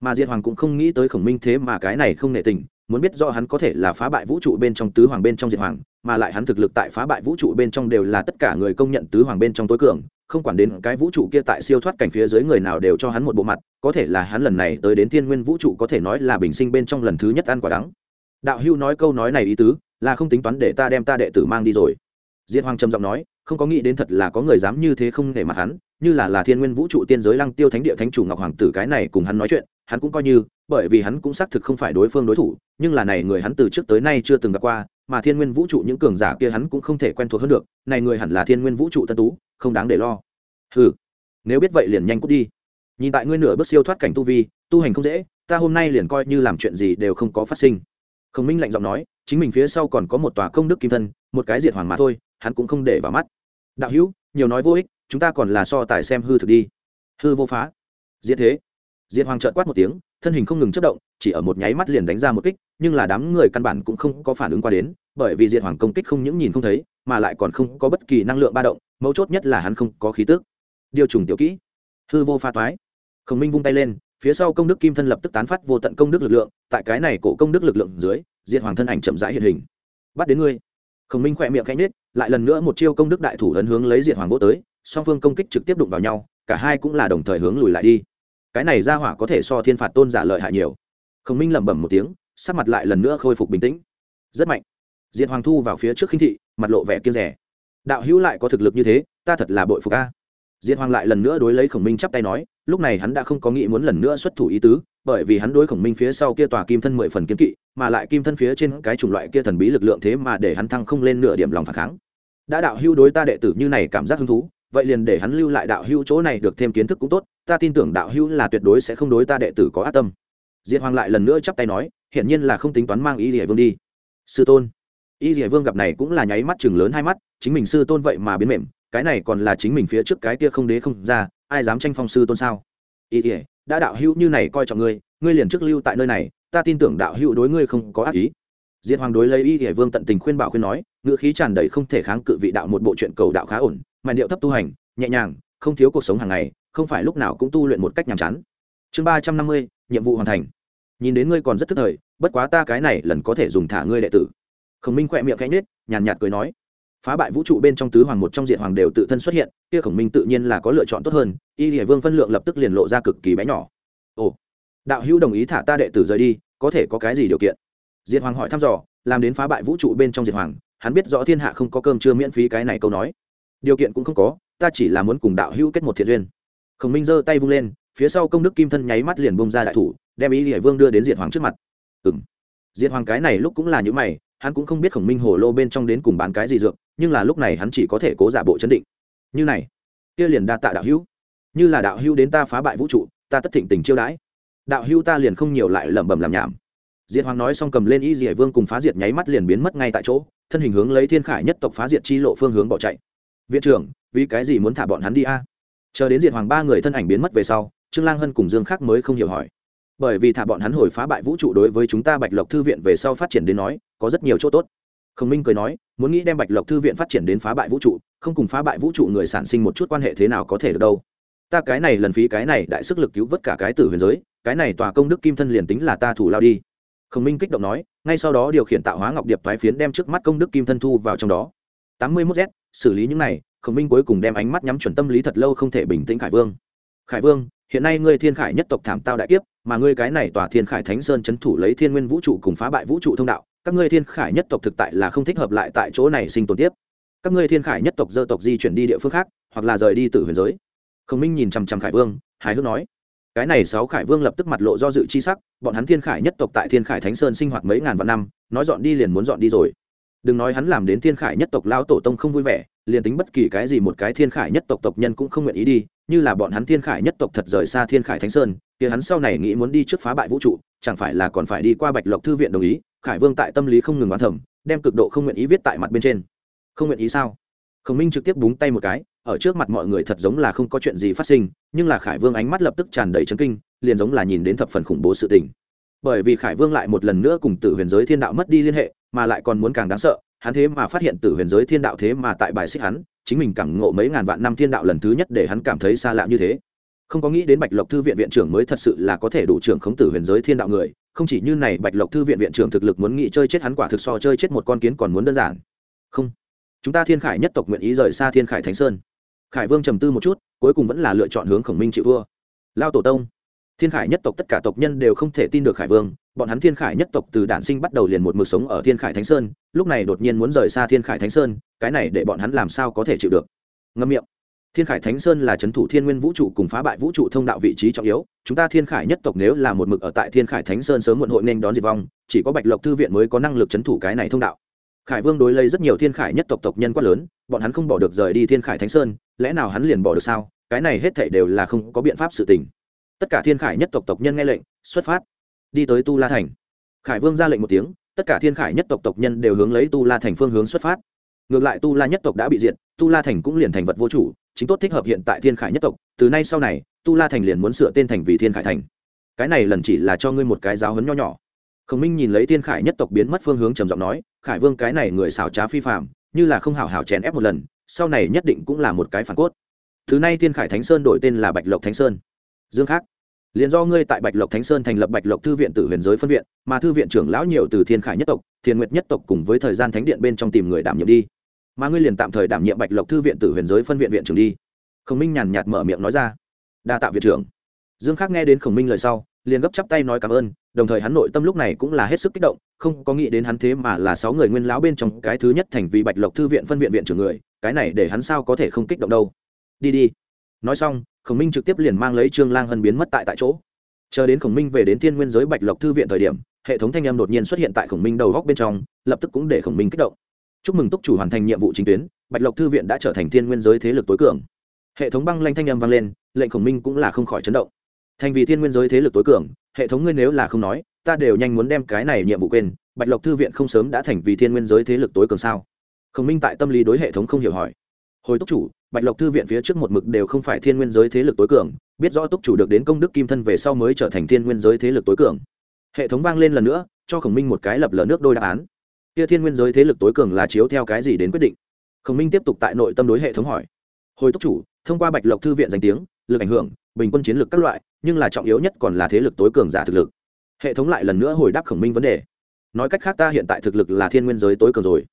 Mà diệt hoàng cũng không nghĩ tới khổng minh thế mà cái này không nể tình, muốn biết do hắn có thể là phá bại vũ trụ bên trong tứ hoàng bên trong diệt hoàng mà lại hắn thực lực tại phá bại vũ trụ bên trong đều là tất cả người công nhận tứ hoàng bên trong tối cường, không quản đến cái vũ trụ kia tại siêu thoát cảnh phía dưới người nào đều cho hắn một bộ mặt, có thể là hắn lần này tới đến thiên nguyên vũ trụ có thể nói là bình sinh bên trong lần thứ nhất ăn quả đắng. Đạo hưu nói câu nói này ý tứ, là không tính toán để ta đem ta đệ tử mang đi rồi. Diệt hoàng trầm giọng nói, không có nghĩ đến thật là có người dám như thế không để mặt hắn, như là là thiên nguyên vũ trụ tiên giới lăng tiêu thánh địa thánh chủ ngọc hoàng tử cái này cùng hắn nói chuyện, hắn cũng coi như, bởi vì hắn cũng xác thực không phải đối phương đối thủ, nhưng là này người hắn từ trước tới nay chưa từng gặp qua mà thiên nguyên vũ trụ những cường giả kia hắn cũng không thể quen thuộc hơn được, này người hẳn là thiên nguyên vũ trụ tân tú, không đáng để lo. Ừ nếu biết vậy liền nhanh cút đi. Nhìn tại ngươi nửa bước siêu thoát cảnh tu vi, tu hành không dễ, ta hôm nay liền coi như làm chuyện gì đều không có phát sinh. Khổng minh lạnh giọng nói, chính mình phía sau còn có một tòa công đức kim thân, một cái diệt hoàng mà thôi, hắn cũng không để vào mắt. Đạo hữu, nhiều nói vô ích, chúng ta còn là so tài xem hư thực đi. Hư vô phá. Diệt thế. Diệt hoàng trợn quát một tiếng thân hình không ngừng chất động, chỉ ở một nháy mắt liền đánh ra một kích, nhưng là đám người căn bản cũng không có phản ứng qua đến, bởi vì diệt hoàng công kích không những nhìn không thấy, mà lại còn không có bất kỳ năng lượng ba động, mấu chốt nhất là hắn không có khí tước điều trùng tiểu kỹ. Hư vô pha toái. Khổng minh vung tay lên, phía sau công đức kim thân lập tức tán phát vô tận công đức lực lượng, tại cái này cổ công đức lực lượng dưới, diệt hoàng thân ảnh chậm rãi hiện hình. Bắt đến ngươi. Khổng minh khỏe miệng khẽ nhết lại lần nữa một chiêu công đức đại thủ ấn hướng lấy diệt hoàng vô tới, song phương công kích trực tiếp đụng vào nhau, cả hai cũng là đồng thời hướng lùi lại đi cái này ra hỏa có thể so thiên phạt tôn giả lợi hại nhiều. Khổng minh lẩm bẩm một tiếng, sắc mặt lại lần nữa khôi phục bình tĩnh. Rất mạnh. Diệt hoàng thu vào phía trước khinh thị, mặt lộ vẻ kiên rẻ đạo hữu lại có thực lực như thế, ta thật là bội phục a. Diệt hoàng lại lần nữa đối lấy khổng minh chắp tay nói, lúc này hắn đã không có nghĩ muốn lần nữa xuất thủ ý tứ, bởi vì hắn đối khổng minh phía sau kia tòa kim thân mười phần kiếm kỵ, mà lại kim thân phía trên cái chủng loại kia thần bí lực lượng thế mà để hắn thăng không lên nửa điểm lòng phản kháng. Đã đạo hưu đối ta đệ tử như này cảm giác hứng thú vậy liền để hắn lưu lại đạo hưu chỗ này được thêm kiến thức cũng tốt, ta tin tưởng đạo hưu là tuyệt đối sẽ không đối ta đệ tử có ác tâm. Diệt hoàng lại lần nữa chắp tay nói, hiển nhiên là không tính toán mang ý địa vương đi. Sư tôn. Y dỉa vương gặp này cũng là nháy mắt chừng lớn hai mắt, chính mình sư tôn vậy mà biến mềm, cái này còn là chính mình phía trước cái kia không đế không ra, ai dám tranh phong sư tôn sao? Y dỉa đã đạo hữu như này coi trọng ngươi ngươi liền trước lưu tại nơi này, ta tin tưởng đạo hữu đối ngươi không có ác ý. Diệt hoàng đối lấy y dỉa vương tận tình khuyên bảo khuyên nói, ngữ khí tràn đầy không thể kháng cự vị đạo một bộ chuyện cầu đạo khá ổn mà điệu thấp tu hành, nhẹ nhàng, không thiếu cuộc sống hàng ngày, không phải lúc nào cũng tu luyện một cách nhàm chán. Chương ba trăm năm mươi, nhiệm vụ hoàn thành. Nhìn đến ngươi còn rất thức thời, bất quá ta cái này lần có thể dùng thả ngươi đệ tử. Khổng minh khỏe miệng cánh nết nhàn nhạt cười nói. Phá bại vũ trụ bên trong tứ hoàng một trong diện hoàng đều tự thân xuất hiện, kia khổng minh tự nhiên là có lựa chọn tốt hơn, y địa vương phân lượng lập tức liền lộ ra cực kỳ bé nhỏ. Ồ, đạo hữu đồng ý thả ta đệ tử rời đi, có thể có cái gì điều kiện? Diệt hoàng hỏi thăm dò, làm đến phá bại vũ trụ bên trong diệt hoàng, hắn biết rõ thiên hạ không có cơm chưa miễn phí cái này câu nói điều kiện cũng không có, ta chỉ là muốn cùng đạo hữu kết một thiện duyên. Khổng minh giơ tay vung lên, phía sau công đức kim thân nháy mắt liền bông ra đại thủ, đem ý hải vương đưa đến diệt hoàng trước mặt. Ừ m diệt hoàng cái này lúc cũng là những mày, hắn cũng không biết khổng minh hồ lô bên trong đến cùng bán cái gì dược, nhưng là lúc này hắn chỉ có thể cố giả bộ chấn định. Như này, kia liền đa tạ đạo hữu. Như là đạo hữu đến ta phá bại vũ trụ, ta tất thịnh tình chiêu đãi. Đạo hữu ta liền không nhiều lại lẩm bẩm làm nhảm. Diệt hoàng nói xong cầm lên y dỉa vương cùng phá diệt nháy mắt liền biến mất ngay tại chỗ, thân hình hướng lấy thiên khải nhất tộc phá diệt chi lộ phương hướng bỏ chạy viện trưởng, vì cái gì muốn thả bọn hắn đi a? Chờ đến diệt hoàng ba người thân ảnh biến mất về sau, trương lang hân cùng dương khắc mới không hiểu hỏi. Bởi vì thả bọn hắn hồi phá bại vũ trụ đối với chúng ta bạch lộc thư viện về sau phát triển đến nói, có rất nhiều chỗ tốt. Khổng minh cười nói, muốn nghĩ đem bạch lộc thư viện phát triển đến phá bại vũ trụ, không cùng phá bại vũ trụ người sản sinh một chút quan hệ thế nào có thể được đâu. Ta cái này lần phí cái này đại sức lực cứu vớt cả cái tử huyền giới, cái này tòa công đức kim thân liền tính là ta thủ lao đi. Khổng minh kích động nói, ngay sau đó điều khiển tạo hóa ngọc điệp thoái phiến đem trước mắt công đức kim thân thu vào trong đó. Tám mươi mốt z xử lý những này, khổng minh cuối cùng đem ánh mắt nhắm chuẩn tâm lý thật lâu không thể bình tĩnh khải vương. Khải vương, hiện nay ngươi thiên khải nhất tộc thảm tao đại kiếp, mà ngươi cái này tòa thiên khải thánh sơn c h ấ n thủ lấy thiên nguyên vũ trụ cùng phá bại vũ trụ thông đạo, các ngươi thiên khải nhất tộc thực tại là không thích hợp lại tại chỗ này sinh tồn tiếp. Các ngươi thiên khải nhất tộc dơ tộc di chuyển đi địa phương khác, hoặc là rời đi từ huyền giới. Khổng minh nhìn chằm chằm khải vương, hài hước nói. Cái này sáu khải vương lập tức mặt lộ do dự chi sắc, bọn hắn thiên khải nhất tộc tại thiên khải thánh sơn sinh hoạt mấy ngàn vạn năm, nói dọn đi liền muốn dọn đi rồi đừng nói hắn làm đến thiên khải nhất tộc lao tổ tông không vui vẻ, liền tính bất kỳ cái gì một cái thiên khải nhất tộc tộc nhân cũng không nguyện ý đi, như là bọn hắn thiên khải nhất tộc thật rời xa thiên khải thánh sơn thì hắn sau này nghĩ muốn đi trước phá bại vũ trụ, chẳng phải là còn phải đi qua bạch lộc thư viện đồng ý, khải vương tại tâm lý không ngừng oán thẩm đem cực độ không nguyện ý viết tại mặt bên trên. Không nguyện ý sao? Khổng minh trực tiếp búng tay một cái, ở trước mặt mọi người thật giống là không có chuyện gì phát sinh, nhưng là khải vương ánh mắt lập tức tràn đầy chấn kinh, liền giống là nhìn đến thập phần khủng bố sự tình bởi vì khải vương lại một lần nữa cùng tử huyền giới thiên đạo mất đi liên hệ, mà lại còn muốn càng đáng sợ, hắn thế mà phát hiện tử huyền giới thiên đạo thế mà tại bài xích hắn, chính mình cảm ngộ mấy ngàn vạn năm thiên đạo lần thứ nhất để hắn cảm thấy xa lạ như thế. Không có nghĩ đến bạch lộc thư viện viện trưởng mới thật sự là có thể đủ trưởng khống tử huyền giới thiên đạo người, không chỉ như này bạch lộc thư viện viện trưởng thực lực muốn nghĩ chơi chết hắn quả thực so chơi chết một con kiến còn muốn đơn giản. Không, chúng ta thiên khải nhất tộc nguyện ý rời xa thiên khải thánh sơn. Khải vương trầm tư một chút, cuối cùng vẫn là lựa chọn hướng khổng minh chịu vua lao tổ tông thiên khải nhất tộc tất cả tộc nhân đều không thể tin được khải vương, bọn hắn thiên khải nhất tộc từ đản sinh bắt đầu liền một mực sống ở thiên khải thánh sơn, lúc này đột nhiên muốn rời xa thiên khải thánh sơn, cái này để bọn hắn làm sao có thể chịu được? Ngâm miệng. Thiên khải thánh sơn là c h ấ n thủ thiên nguyên vũ trụ cùng phá bại vũ trụ thông đạo vị trí trọng yếu, chúng ta thiên khải nhất tộc nếu là một mực ở tại thiên khải thánh sơn sớm muộn hội nên đón diệt vong, chỉ có bạch lộc thư viện mới có năng lực c h ấ n thủ cái này thông đạo. Khải vương đối lấy rất nhiều thiên khải nhất tộc tộc nhân quát lớn, bọn hắn không bỏ được rời đi thiên khải thánh sơn, lẽ nào hắn liền bỏ được sao? Cái này hết thể đều là không có biện pháp sự tình tất cả thiên khải nhất tộc tộc nhân nghe lệnh, xuất phát. Đi tới tu la thành. Khải vương ra lệnh một tiếng, tất cả thiên khải nhất tộc tộc nhân đều hướng lấy tu la thành phương hướng xuất phát. Ngược lại tu la nhất tộc đã bị diệt, tu la thành cũng liền thành vật vô chủ, chính tốt thích hợp hiện tại thiên khải nhất tộc. Từ nay sau này, tu la thành liền muốn sửa tên thành vì thiên khải thành. Cái này lần chỉ là cho ngươi một cái giáo hấn nho nhỏ. Khổng minh nhìn lấy thiên khải nhất tộc biến mất phương hướng trầm giọng nói, khải vương, cái này người xảo trá phi phạm như là không hảo hảo chèn ép một lần, sau này nhất định cũng là một cái phản cốt. Thứ nay thiên khải thánh sơn đổi tên là bạch lộc thánh sơn dương khác. Liền do ngươi tại bạch lộc thánh sơn thành lập bạch lộc thư viện tử huyền giới phân viện, mà thư viện trưởng lão nhiều từ thiên khải nhất tộc thiên nguyệt nhất tộc cùng với thời gian thánh điện bên trong tìm người đảm nhiệm đi. Mà ngươi liền tạm thời đảm nhiệm bạch lộc thư viện tử huyền giới phân viện viện trưởng đi. Khổng minh nhàn nhạt mở miệng nói ra. Đa tạ viện trưởng. Dương khắc nghe đến khổng minh lời sau, liền gấp chắp tay nói cảm ơn, đồng thời hắn nội tâm lúc này cũng là hết sức kích động, không có nghĩ đến hắn thế mà là sáu người nguyên lão bên trong cái thứ nhất thành vì bạch lộc thư viện phân viện viện trưởng người, cái này để hắn sao có thể không kích động đâu. Đi đi nói xong, khổng minh trực tiếp liền mang lấy trương lang hân biến mất tại tại chỗ. Chờ đến khổng minh về đến thiên nguyên giới bạch lộc thư viện thời điểm, hệ thống thanh âm đột nhiên xuất hiện tại khổng minh đầu góc bên trong, lập tức cũng để khổng minh kích động. Chúc mừng túc chủ hoàn thành nhiệm vụ chính tuyến, bạch lộc thư viện đã trở thành thiên nguyên giới thế lực tối cường. Hệ thống băng lanh thanh âm vang lên, lệnh khổng minh cũng là không khỏi chấn động. Thành vì thiên nguyên giới thế lực tối cường, hệ thống ngươi nếu là không nói, ta đều nhanh muốn đem cái này nhiệm vụ quên, bạch lộc thư viện không sớm đã thành vì thiên nguyên giới thế lực tối cường sao? Khổng minh tại tâm lý đối hệ thống không hiểu hỏi. Hồi túc chủ bạch lộc thư viện phía trước một mực đều không phải thiên nguyên giới thế lực tối cường, biết rõ túc chủ được đến công đức kim thân về sau mới trở thành thiên nguyên giới thế lực tối cường. Hệ thống vang lên lần nữa, cho khổng minh một cái lập lờ nước đôi đáp án. Kia thiên nguyên giới thế lực tối cường là chiếu theo cái gì đến quyết định? Khổng minh tiếp tục tại nội tâm đối hệ thống hỏi. Hồi túc chủ, thông qua bạch lộc thư viện danh tiếng, lực ảnh hưởng, bình quân chiến lược các loại, nhưng là trọng yếu nhất còn là thế lực tối cường giả thực lực. Hệ thống lại lần nữa hồi đáp khổng minh vấn đề. Nói cách khác ta hiện tại thực lực là thiên nguyên giới tối cường rồi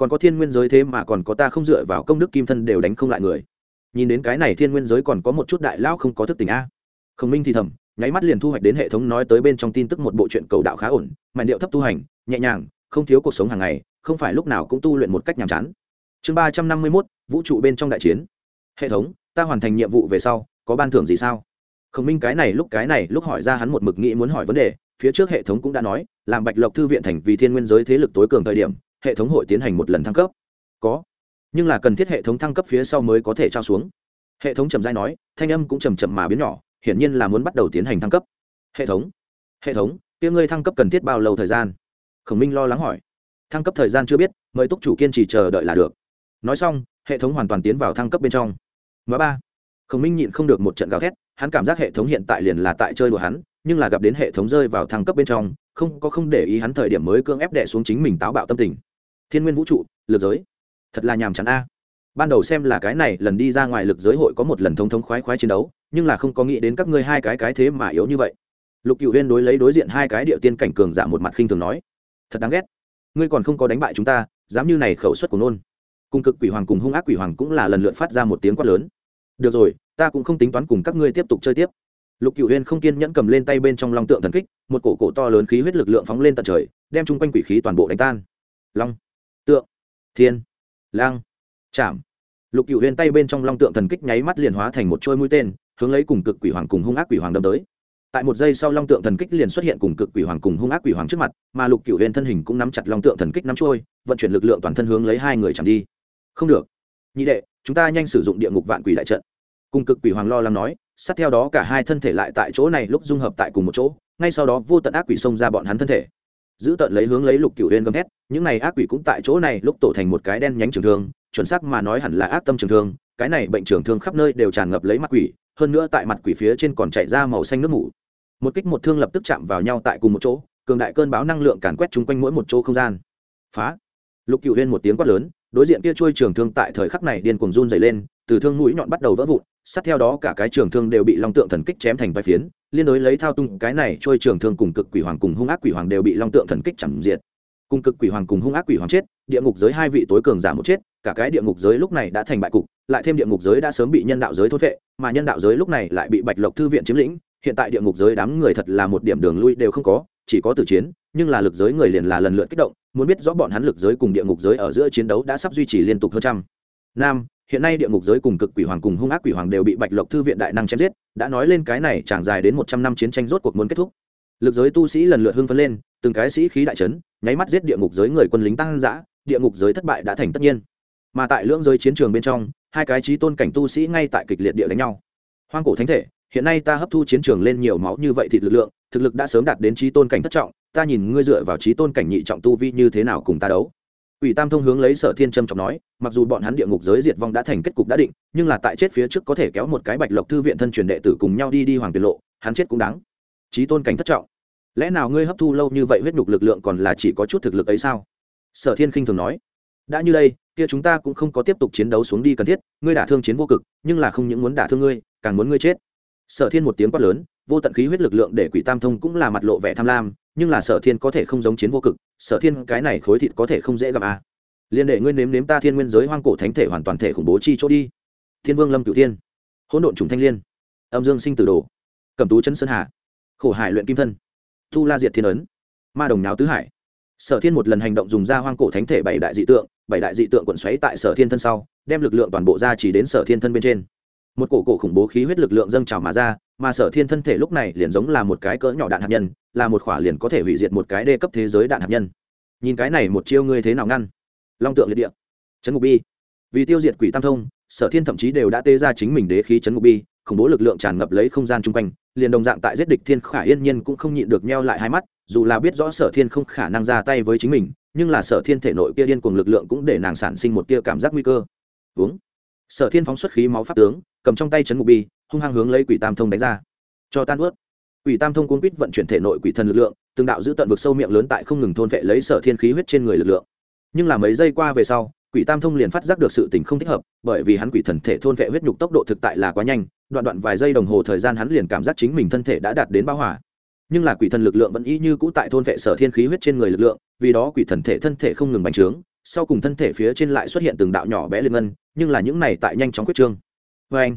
còn có thiên nguyên giới thế mà còn có ta không dựa vào công đức kim thân đều đánh không lại người. Nhìn đến cái này thiên nguyên giới còn có một chút đại lão không có thức tỉnh a. Khổng minh thì thầm, nháy mắt liền thu hoạch đến hệ thống nói tới bên trong tin tức một bộ chuyện cầu đạo khá ổn mạnh điệu thấp tu hành, nhẹ nhàng, không thiếu cuộc sống hàng ngày, không phải lúc nào cũng tu luyện một cách nhàm chán. Chương ba trăm năm mươi mốt, vũ trụ bên trong đại chiến. Hệ thống, ta hoàn thành nhiệm vụ về sau, có ban thưởng gì sao? Khổng minh cái này lúc cái này lúc hỏi ra hắn một mực nghĩ muốn hỏi vấn đề, phía trước hệ thống cũng đã nói, làm bạch lộc thư viện thành vì thiên nguyên giới thế lực tối cường thời điểm hệ thống hội tiến hành một lần thăng cấp. Có. Nhưng là cần thiết hệ thống thăng cấp phía sau mới có thể trao xuống. Hệ thống trầm dai nói, thanh âm cũng chầm chậm mà biến nhỏ, hiển nhiên là muốn bắt đầu tiến hành thăng cấp. Hệ thống. Hệ thống tiếng ngươi thăng cấp cần thiết bao lâu thời gian? Khổng minh lo lắng hỏi. Thăng cấp thời gian chưa biết, mời túc chủ kiên trì chờ đợi là được. Nói xong, hệ thống hoàn toàn tiến vào thăng cấp bên trong. Ngoá ba. Khổng minh nhịn không được một trận gào thét, hắn cảm giác hệ thống hiện tại liền là tại chơi đùa hắn, nhưng là gặp đến hệ thống rơi vào thăng cấp bên trong, không có không để ý hắn thời điểm mới cưỡng ép đẻ xuống chính mình táo bạo tâm tình thiên nguyên vũ trụ, lực giới. Thật là nhàm chán a. Ban đầu xem là cái này, lần đi ra ngoài lực giới hội có một lần thông thống khoái khoái chiến đấu, nhưng là không có nghĩ đến các ngươi hai cái cái thế mà yếu như vậy. Lục cựu huyên đối lấy đối diện hai cái địa tiên cảnh cường giả một mặt khinh thường nói, thật đáng ghét. Ngươi còn không có đánh bại chúng ta, dám như này khẩu suất của nôn. Cung cực quỷ hoàng cùng hung ác quỷ hoàng cũng là lần lượt phát ra một tiếng quát lớn. Được rồi, ta cũng không tính toán cùng các ngươi tiếp tục chơi tiếp. Lục cựu huyên không kiên nhẫn cầm lên tay bên trong long tượng thần kích, một cổ cổ to lớn khí huyết lực lượng phóng lên tận trời, đem chung quanh quỷ khí toàn bộ đánh tan. Long tượng. Thiên. Lang chạm lục cựu huyền tay bên trong long tượng thần kích nháy mắt liền hóa thành một trôi mũi tên, hướng lấy cùng cực quỷ hoàng cùng hung ác quỷ hoàng đâm tới. Tại một giây sau long tượng thần kích liền xuất hiện cùng cực quỷ hoàng cùng hung ác quỷ hoàng trước mặt, mà lục cựu huyền thân hình cũng nắm chặt long tượng thần kích nắm trôi vận chuyển lực lượng toàn thân hướng lấy hai người chạm đi. Không được. Nhị đệ, chúng ta nhanh sử dụng địa ngục vạn quỷ đại trận. Cùng cực quỷ hoàng lo lắng nói, sát theo đó cả hai thân thể lại tại chỗ này lúc dung hợp tại cùng một chỗ, ngay sau đó vô tận ác quỷ xông ra bọn hắn thân thể giữ tận lấy hướng lấy lục cửu huyên gầm thét, những này ác quỷ cũng tại chỗ này lúc tổ thành một cái đen nhánh trường thương, chuẩn xác mà nói hẳn là ác tâm trường thương, cái này bệnh trường thương khắp nơi đều tràn ngập lấy mặt quỷ, hơn nữa tại mặt quỷ phía trên còn chạy ra màu xanh nước mủ. Một kích một thương lập tức chạm vào nhau tại cùng một chỗ, cường đại cơn báo năng lượng càn quét chung quanh mỗi một chỗ không gian. Phá! Lục cửu huyên một tiếng quát lớn, đối diện kia chui trường thương tại thời khắc này điên cuồng run dày lên, từ thương mũi nhọn bắt đầu vỡ vụn sát theo đó cả cái trường thương đều bị long tượng thần kích chém thành vai phiến, liên đối lấy thao tung cái này trôi trường thương cùng cực quỷ hoàng cùng hung ác quỷ hoàng đều bị long tượng thần kích chẳng diệt. Cùng cực quỷ hoàng cùng hung ác quỷ hoàng chết, địa ngục giới hai vị tối cường giả một chết, cả cái địa ngục giới lúc này đã thành bại cục, lại thêm địa ngục giới đã sớm bị nhân đạo giới thốt vệ mà nhân đạo giới lúc này lại bị bạch lộc thư viện chiếm lĩnh, hiện tại địa ngục giới đám người thật là một điểm đường lui đều không có, chỉ có tử chiến, nhưng là lực giới người liền là lần lượt kích động, muốn biết rõ bọn hắn lực giới cùng địa ngục giới ở giữa chiến đấu đã sắp duy trì liên tục hơn trăm năm hiện nay địa ngục giới cùng cực quỷ hoàng cùng hung ác quỷ hoàng đều bị bạch lộc thư viện đại năng chém giết, đã nói lên cái này chẳng dài đến một trăm năm chiến tranh rốt cuộc muốn kết thúc. Lực giới tu sĩ lần lượt hưng phấn lên, từng cái sĩ khí đại trấn nháy mắt giết địa ngục giới người quân lính tăng dã, địa ngục giới thất bại đã thành tất nhiên. Mà tại lưỡng giới chiến trường bên trong, hai cái trí tôn cảnh tu sĩ ngay tại kịch liệt địa đánh nhau. Hoang cổ thánh thể, hiện nay ta hấp thu chiến trường lên nhiều máu như vậy thì lực lượng, thực lực đã sớm đạt đến trí tôn cảnh thất trọng, ta nhìn ngươi dựa vào trí tôn cảnh nhị trọng tu vi như thế nào cùng ta đấu. Quỷ Tam Thông hướng lấy Sở Thiên Trâm trọng nói, mặc dù bọn hắn địa ngục giới diệt vong đã thành kết cục đã định, nhưng là tại chết phía trước có thể kéo một cái Bạch Lộc thư viện thân truyền đệ tử cùng nhau đi đi hoàng tuyệt lộ, hắn chết cũng đáng. Chí tôn cảnh thất trọng. Lẽ nào ngươi hấp thu lâu như vậy huyết nhục lực lượng còn là chỉ có chút thực lực ấy sao? Sở Thiên khinh thường nói. Đã như đây, kia chúng ta cũng không có tiếp tục chiến đấu xuống đi cần thiết, ngươi đả thương chiến vô cực, nhưng là không những muốn đả thương ngươi, càng muốn ngươi chết. Sở Thiên một tiếng quát lớn, vô tận khí huyết lực lượng để quỷ tam thông cũng là mặt lộ vẻ tham lam, nhưng là sở thiên có thể không giống chiến vô cực, sở thiên cái này khối thịt có thể không dễ gặp à. liên đệ ngươi nếm nếm ta thiên nguyên giới hoang cổ thánh thể hoàn toàn thể khủng bố chi chỗ đi. Thiên vương lâm cửu thiên. Hỗn độn trùng thanh liên. Âm dương sinh tử đồ. Cầm tú chân sơn hà. Khổ hải luyện kim thân. Thu la diệt thiên ấn. Ma đồng náo tứ hải. Sở thiên một lần hành động dùng ra hoang cổ thánh thể bảy đại dị tượng, bảy đại dị tượng quẩn xoáy tại sở thiên thân sau, đem lực lượng toàn bộ ra chỉ đến sở thiên thân bên trên một cổ cổ khủng bố khí huyết lực lượng dâng trào mà ra, mà sở thiên thân thể lúc này liền giống là một cái cỡ nhỏ đạn hạt nhân, là một khỏa liền có thể hủy diệt một cái đê cấp thế giới đạn hạt nhân. Nhìn cái này một chiêu ngươi thế nào ngăn? Long tượng liệt địa. Trấn ngục bi. Vì tiêu diệt quỷ tam thông, sở thiên thậm chí đều đã tê ra chính mình đế khí trấn ngục bi, khủng bố lực lượng tràn ngập lấy không gian chung quanh, liền đồng dạng tại giết địch thiên khả yên nhiên cũng không nhịn được nheo lại hai mắt, dù là biết rõ sở thiên không khả năng ra tay với chính mình, nhưng là sở thiên thể nội kia điên cuồng lực lượng cũng để nàng sản sinh một tia cảm giác nguy cơ. Uống sở thiên phóng xuất khí máu pháp tướng, cầm trong tay chấn ngục bi, hung hăng hướng lấy quỷ tam thông đánh ra. Cho tan ướt quỷ tam thông cuốn quýt vận chuyển thể nội quỷ thần lực lượng, từng đạo giữ tận vực sâu miệng lớn tại không ngừng thôn vệ lấy sở thiên khí huyết trên người lực lượng. Nhưng là mấy giây qua về sau, quỷ tam thông liền phát giác được sự tình không thích hợp, bởi vì hắn quỷ thần thể thôn vệ huyết nhục tốc độ thực tại là quá nhanh, đoạn đoạn vài giây đồng hồ thời gian hắn liền cảm giác chính mình thân thể đã đạt đến bão hỏa nhưng là quỷ thần lực lượng vẫn y như cũ tại thôn vệ sở thiên khí huyết trên người lực lượng, vì đó quỷ thần thể thân thể không ngừng bành trướng sau cùng thân thể phía trên lại xuất hiện từng đạo nhỏ bé liên ngân, nhưng là những này tại nhanh chóng quyết trương. Vê anh,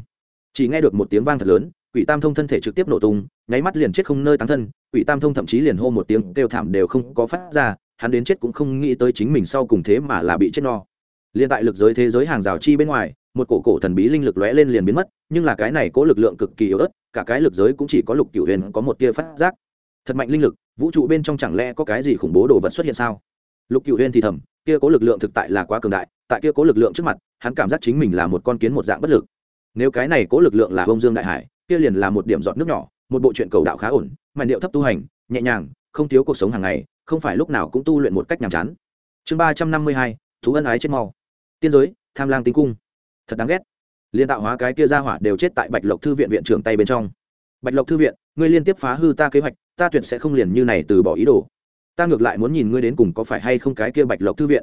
chỉ nghe được một tiếng vang thật lớn, quỷ tam thông thân thể trực tiếp nổ tung, nháy mắt liền chết không nơi tán thân, quỷ tam thông thậm chí liền hô một tiếng kêu thảm đều không có phát ra, hắn đến chết cũng không nghĩ tới chính mình sau cùng thế mà là bị chết no. Liền tại lực giới thế giới hàng rào chi bên ngoài, một cổ cổ thần bí linh lực lóe lên liền biến mất, nhưng là cái này có lực lượng cực kỳ yếu ớt, cả cái lực giới cũng chỉ có lục cửu huyền có một tia phát giác. Thật mạnh linh lực, vũ trụ bên trong chẳng lẽ có cái gì khủng bố đồ vật xuất hiện sao? Lục cửu huyền thì thầm kia cố lực lượng thực tại là quá cường đại, tại kia cố lực lượng trước mặt, hắn cảm giác chính mình là một con kiến một dạng bất lực. Nếu cái này cố lực lượng là bông dương đại hải, kia liền là một điểm giọt nước nhỏ, một bộ truyện cầu đạo khá ổn mà điệu thấp tu hành, nhẹ nhàng, không thiếu cuộc sống hàng ngày, không phải lúc nào cũng tu luyện một cách nhàm chán. Chương ba trăm năm mươi hai, thú ân ái chết mau. Tiên giới, tham lang tinh cung. Thật đáng ghét. Liên tạo hóa cái kia ra hỏa đều chết tại bạch lộc thư viện viện trưởng tay bên trong. Bạch lộc thư viện, ngươi liên tiếp phá hư ta kế hoạch, ta tuyệt sẽ không liền như này từ bỏ ý đồ ta ngược lại muốn nhìn ngươi đến cùng có phải hay không cái kia bạch lộc thư viện.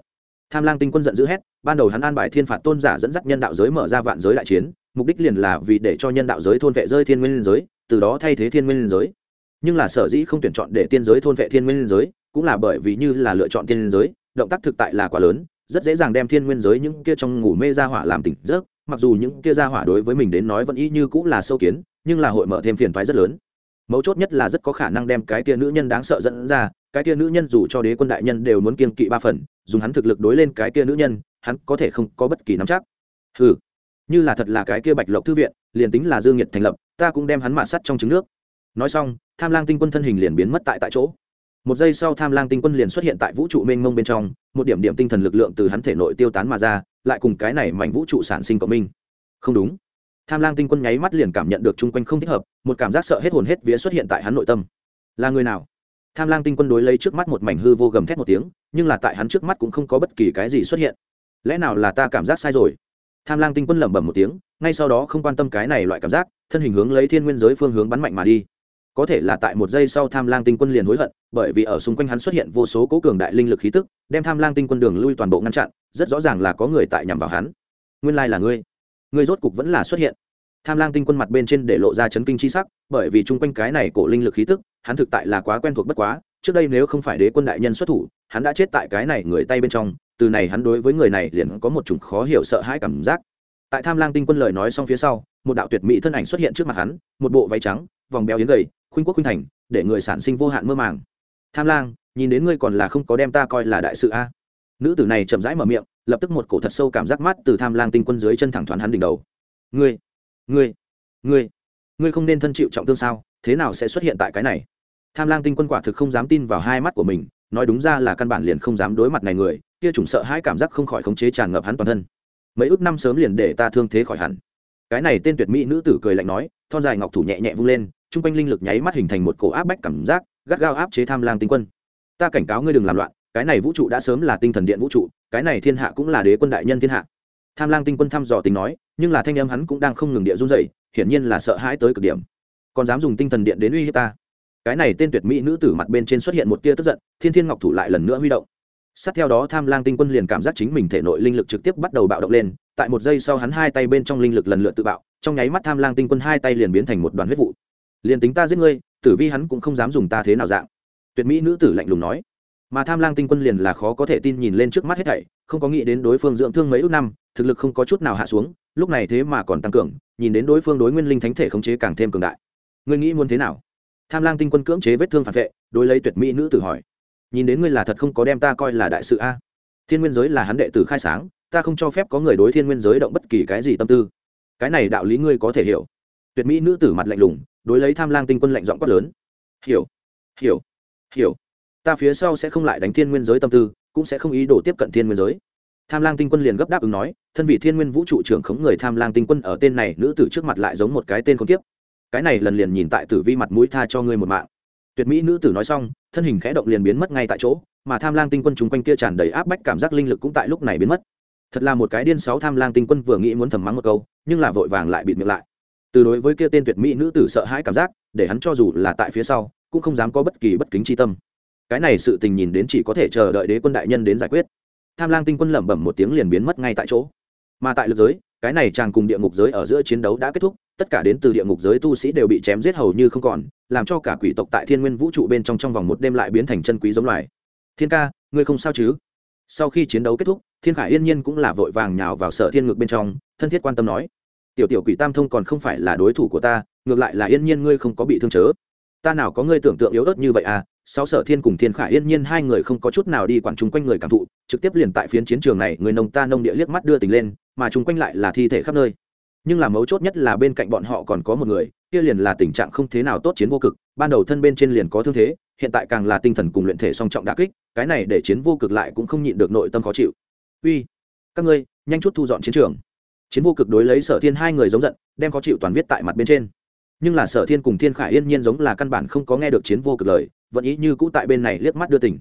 Tham lang tinh quân giận dữ hét, ban đầu hắn an bài thiên phạt tôn giả dẫn dắt nhân đạo giới mở ra vạn giới đại chiến, mục đích liền là vì để cho nhân đạo giới thôn vệ rơi thiên nguyên giới, từ đó thay thế thiên nguyên giới. Nhưng là sở dĩ không tuyển chọn để tiên giới thôn vệ thiên nguyên giới, cũng là bởi vì như là lựa chọn tiên giới, động tác thực tại là quá lớn, rất dễ dàng đem thiên nguyên giới những kia trong ngủ mê ra hỏa làm tỉnh giấc, mặc dù những kia ra hỏa đối với mình đến nói vẫn y như cũng là sâu kiến, nhưng là hội mở thêm phiền toái rất lớn. Mấu chốt nhất là rất có khả năng đem cái kia nữ nhân đáng sợ dẫn ra cái kia nữ nhân dù cho đế quân đại nhân đều muốn kiên kỵ ba phần, dùng hắn thực lực đối lên cái kia nữ nhân, hắn có thể không có bất kỳ nắm chắc. Ừ như là thật là cái kia bạch lộc thư viện, liền tính là dương nhiệt thành lập, ta cũng đem hắn mạ sắt trong trứng nước. Nói xong, tham lang tinh quân thân hình liền biến mất tại tại chỗ. Một giây sau tham lang tinh quân liền xuất hiện tại vũ trụ mênh mông bên trong, một điểm điểm tinh thần lực lượng từ hắn thể nội tiêu tán mà ra, lại cùng cái này mảnh vũ trụ sản sinh cộng minh. Không đúng. Tham lang tinh quân nháy mắt liền cảm nhận được chung quanh không thích hợp, một cảm giác sợ hết hồn hết vía xuất hiện tại hắn nội tâm. Là người nào? Tham lang tinh quân đối lấy trước mắt một mảnh hư vô gầm thét một tiếng, nhưng là tại hắn trước mắt cũng không có bất kỳ cái gì xuất hiện. Lẽ nào là ta cảm giác sai rồi? Tham lang tinh quân lẩm bẩm một tiếng, ngay sau đó không quan tâm cái này loại cảm giác, thân hình hướng lấy thiên nguyên giới phương hướng bắn mạnh mà đi. Có thể là tại một giây sau tham lang tinh quân liền hối hận, bởi vì ở xung quanh hắn xuất hiện vô số cố cường đại linh lực khí tức, đem tham lang tinh quân đường lui toàn bộ ngăn chặn, rất rõ ràng là có người tại nhằm vào hắn. Nguyên lai là ngươi. Ngươi rốt cục vẫn là xuất hiện. Tham lang tinh quân mặt bên trên để lộ ra chấn kinh chi sắc, bởi vì chung quanh cái này cổ linh lực khí tức hắn thực tại là quá quen thuộc bất quá, trước đây nếu không phải đế quân đại nhân xuất thủ, hắn đã chết tại cái này người tay bên trong, từ này hắn đối với người này liền có một chủng khó hiểu sợ hãi cảm giác. Tại tham lang tinh quân lời nói xong phía sau, một đạo tuyệt mỹ thân ảnh xuất hiện trước mặt hắn, một bộ váy trắng, vòng béo yến gầy, khuynh quốc khuynh thành, để người sản sinh vô hạn mơ màng. Tham lang, nhìn đến ngươi còn là không có đem ta coi là đại sự a. Nữ tử này chậm rãi mở miệng, lập tức một cổ thật sâu cảm giác mát từ tham lang tinh quân dưới chân thẳng thoáng hắn đỉnh đầu. Ngươi ngươi ngươi ngươi không nên thân chịu trọng thương sao? Thế nào sẽ xuất hiện tại cái này? Tham lang tinh quân quả thực không dám tin vào hai mắt của mình, nói đúng ra là căn bản liền không dám đối mặt này người, kia chủng sợ hai cảm giác không khỏi khống chế tràn ngập hắn toàn thân. Mấy ước năm sớm liền để ta thương thế khỏi hẳn. Cái này tên tuyệt mỹ nữ tử cười lạnh nói, thon dài ngọc thủ nhẹ nhẹ vung lên, chung quanh linh lực nháy mắt hình thành một cổ áp bách cảm giác, gắt gao áp chế tham lang tinh quân. Ta cảnh cáo ngươi đừng làm loạn, cái này vũ trụ đã sớm là tinh thần điện vũ trụ, cái này thiên hạ cũng là đế quân đại nhân thiên hạ. Tham lang tinh quân thăm dò tình nói, nhưng là thanh âm hắn cũng đang không ngừng địa run dậy hiển nhiên là sợ hãi tới cực điểm. Còn dám dùng tinh thần điện đến uy hiếp ta? Cái này tên tuyệt mỹ nữ tử mặt bên trên xuất hiện một tia tức giận, thiên thiên ngọc thủ lại lần nữa huy động. Sát theo đó, tham lang tinh quân liền cảm giác chính mình thể nội linh lực trực tiếp bắt đầu bạo động lên, tại một giây sau hắn hai tay bên trong linh lực lần lượt tự bạo, trong nháy mắt tham lang tinh quân hai tay liền biến thành một đoàn huyết vụ. Liền tính ta giết ngươi, tử vi hắn cũng không dám dùng ta thế nào dạng. Tuyệt mỹ nữ tử lạnh lùng nói. Mà tham lang tinh quân liền là khó có thể tin nhìn lên trước mắt hết thảy, không có nghĩ đến đối phương dưỡng thương mấy ước năm, thực lực không có chút nào hạ xuống, lúc này thế mà còn tăng cường, nhìn đến đối phương đối nguyên linh thánh thể khống chế càng thêm cường đại. Ngươi nghĩ muốn thế nào? Tham lang tinh quân cưỡng chế vết thương phản vệ, đối lấy tuyệt mỹ nữ tử hỏi, nhìn đến ngươi là thật không có đem ta coi là đại sự a? Thiên nguyên giới là hắn đệ tử khai sáng, ta không cho phép có người đối thiên nguyên giới động bất kỳ cái gì tâm tư. Cái này đạo lý ngươi có thể hiểu. Tuyệt mỹ nữ tử mặt lạnh lùng, đối lấy tham lang tinh quân lạnh giọng quát lớn, hiểu hiểu hiểu. Ta phía sau sẽ không lại đánh thiên nguyên giới tâm tư, cũng sẽ không ý đồ tiếp cận thiên nguyên giới. Tham lang tinh quân liền gấp đáp ứng nói, thân vị thiên nguyên vũ trụ trưởng khống người tham lang tinh quân ở tên này nữ tử trước mặt lại giống một cái tên con kiếp cái này lần liền nhìn tại tử vi mặt mũi tha cho ngươi một mạng. Tuyệt mỹ nữ tử nói xong, thân hình khẽ động liền biến mất ngay tại chỗ, mà tham lang tinh quân chúng quanh kia tràn đầy áp bách cảm giác linh lực cũng tại lúc này biến mất. Thật là một cái điên sáu tham lang tinh quân vừa nghĩ muốn thầm mắng một câu, nhưng là vội vàng lại bịt miệng lại. Từ đối với kia tên tuyệt mỹ nữ tử sợ hãi cảm giác, để hắn cho dù là tại phía sau, cũng không dám có bất kỳ bất kính chi tâm. Cái này sự tình nhìn đến chỉ có thể chờ đợi đế quân đại nhân đến giải quyết. Tham lang tinh quân lẩm bẩm một tiếng liền biến mất ngay tại chỗ mà tại lực giới, cái này chàng cùng địa ngục giới ở giữa chiến đấu đã kết thúc, tất cả đến từ địa ngục giới tu sĩ đều bị chém giết hầu như không còn, làm cho cả quỷ tộc tại thiên nguyên vũ trụ bên trong trong vòng một đêm lại biến thành chân quý giống loài. Thiên ca, ngươi không sao chứ? Sau khi chiến đấu kết thúc, thiên khải yên nhiên cũng là vội vàng nhào vào sở thiên ngược bên trong, thân thiết quan tâm nói, tiểu tiểu quỷ tam thông còn không phải là đối thủ của ta, ngược lại là yên nhiên ngươi không có bị thương chớ. Ta nào có ngươi tưởng tượng yếu ớt như vậy à sáu sở thiên cùng thiên khải yên nhiên hai người không có chút nào đi quản chung quanh người cảm thụ, trực tiếp liền tại phiến chiến trường này, người nông ta nông địa liếc mắt đưa tình lên, mà chung quanh lại là thi thể khắp nơi. Nhưng là mấu chốt nhất là bên cạnh bọn họ còn có một người, kia liền là tình trạng không thế nào tốt chiến vô cực, ban đầu thân bên trên liền có thương thế, hiện tại càng là tinh thần cùng luyện thể song trọng đà kích, cái này để chiến vô cực lại cũng không nhịn được nội tâm khó chịu. Uy, các ngươi, nhanh chút thu dọn chiến trường. Chiến vô cực đối lấy sở thiên hai người giống giận, đem khó chịu toàn viết tại mặt bên trên nhưng là sở thiên cùng thiên khải yên nhiên giống là căn bản không có nghe được chiến vô cực lời, vẫn ý như cũ tại bên này liếc mắt đưa tỉnh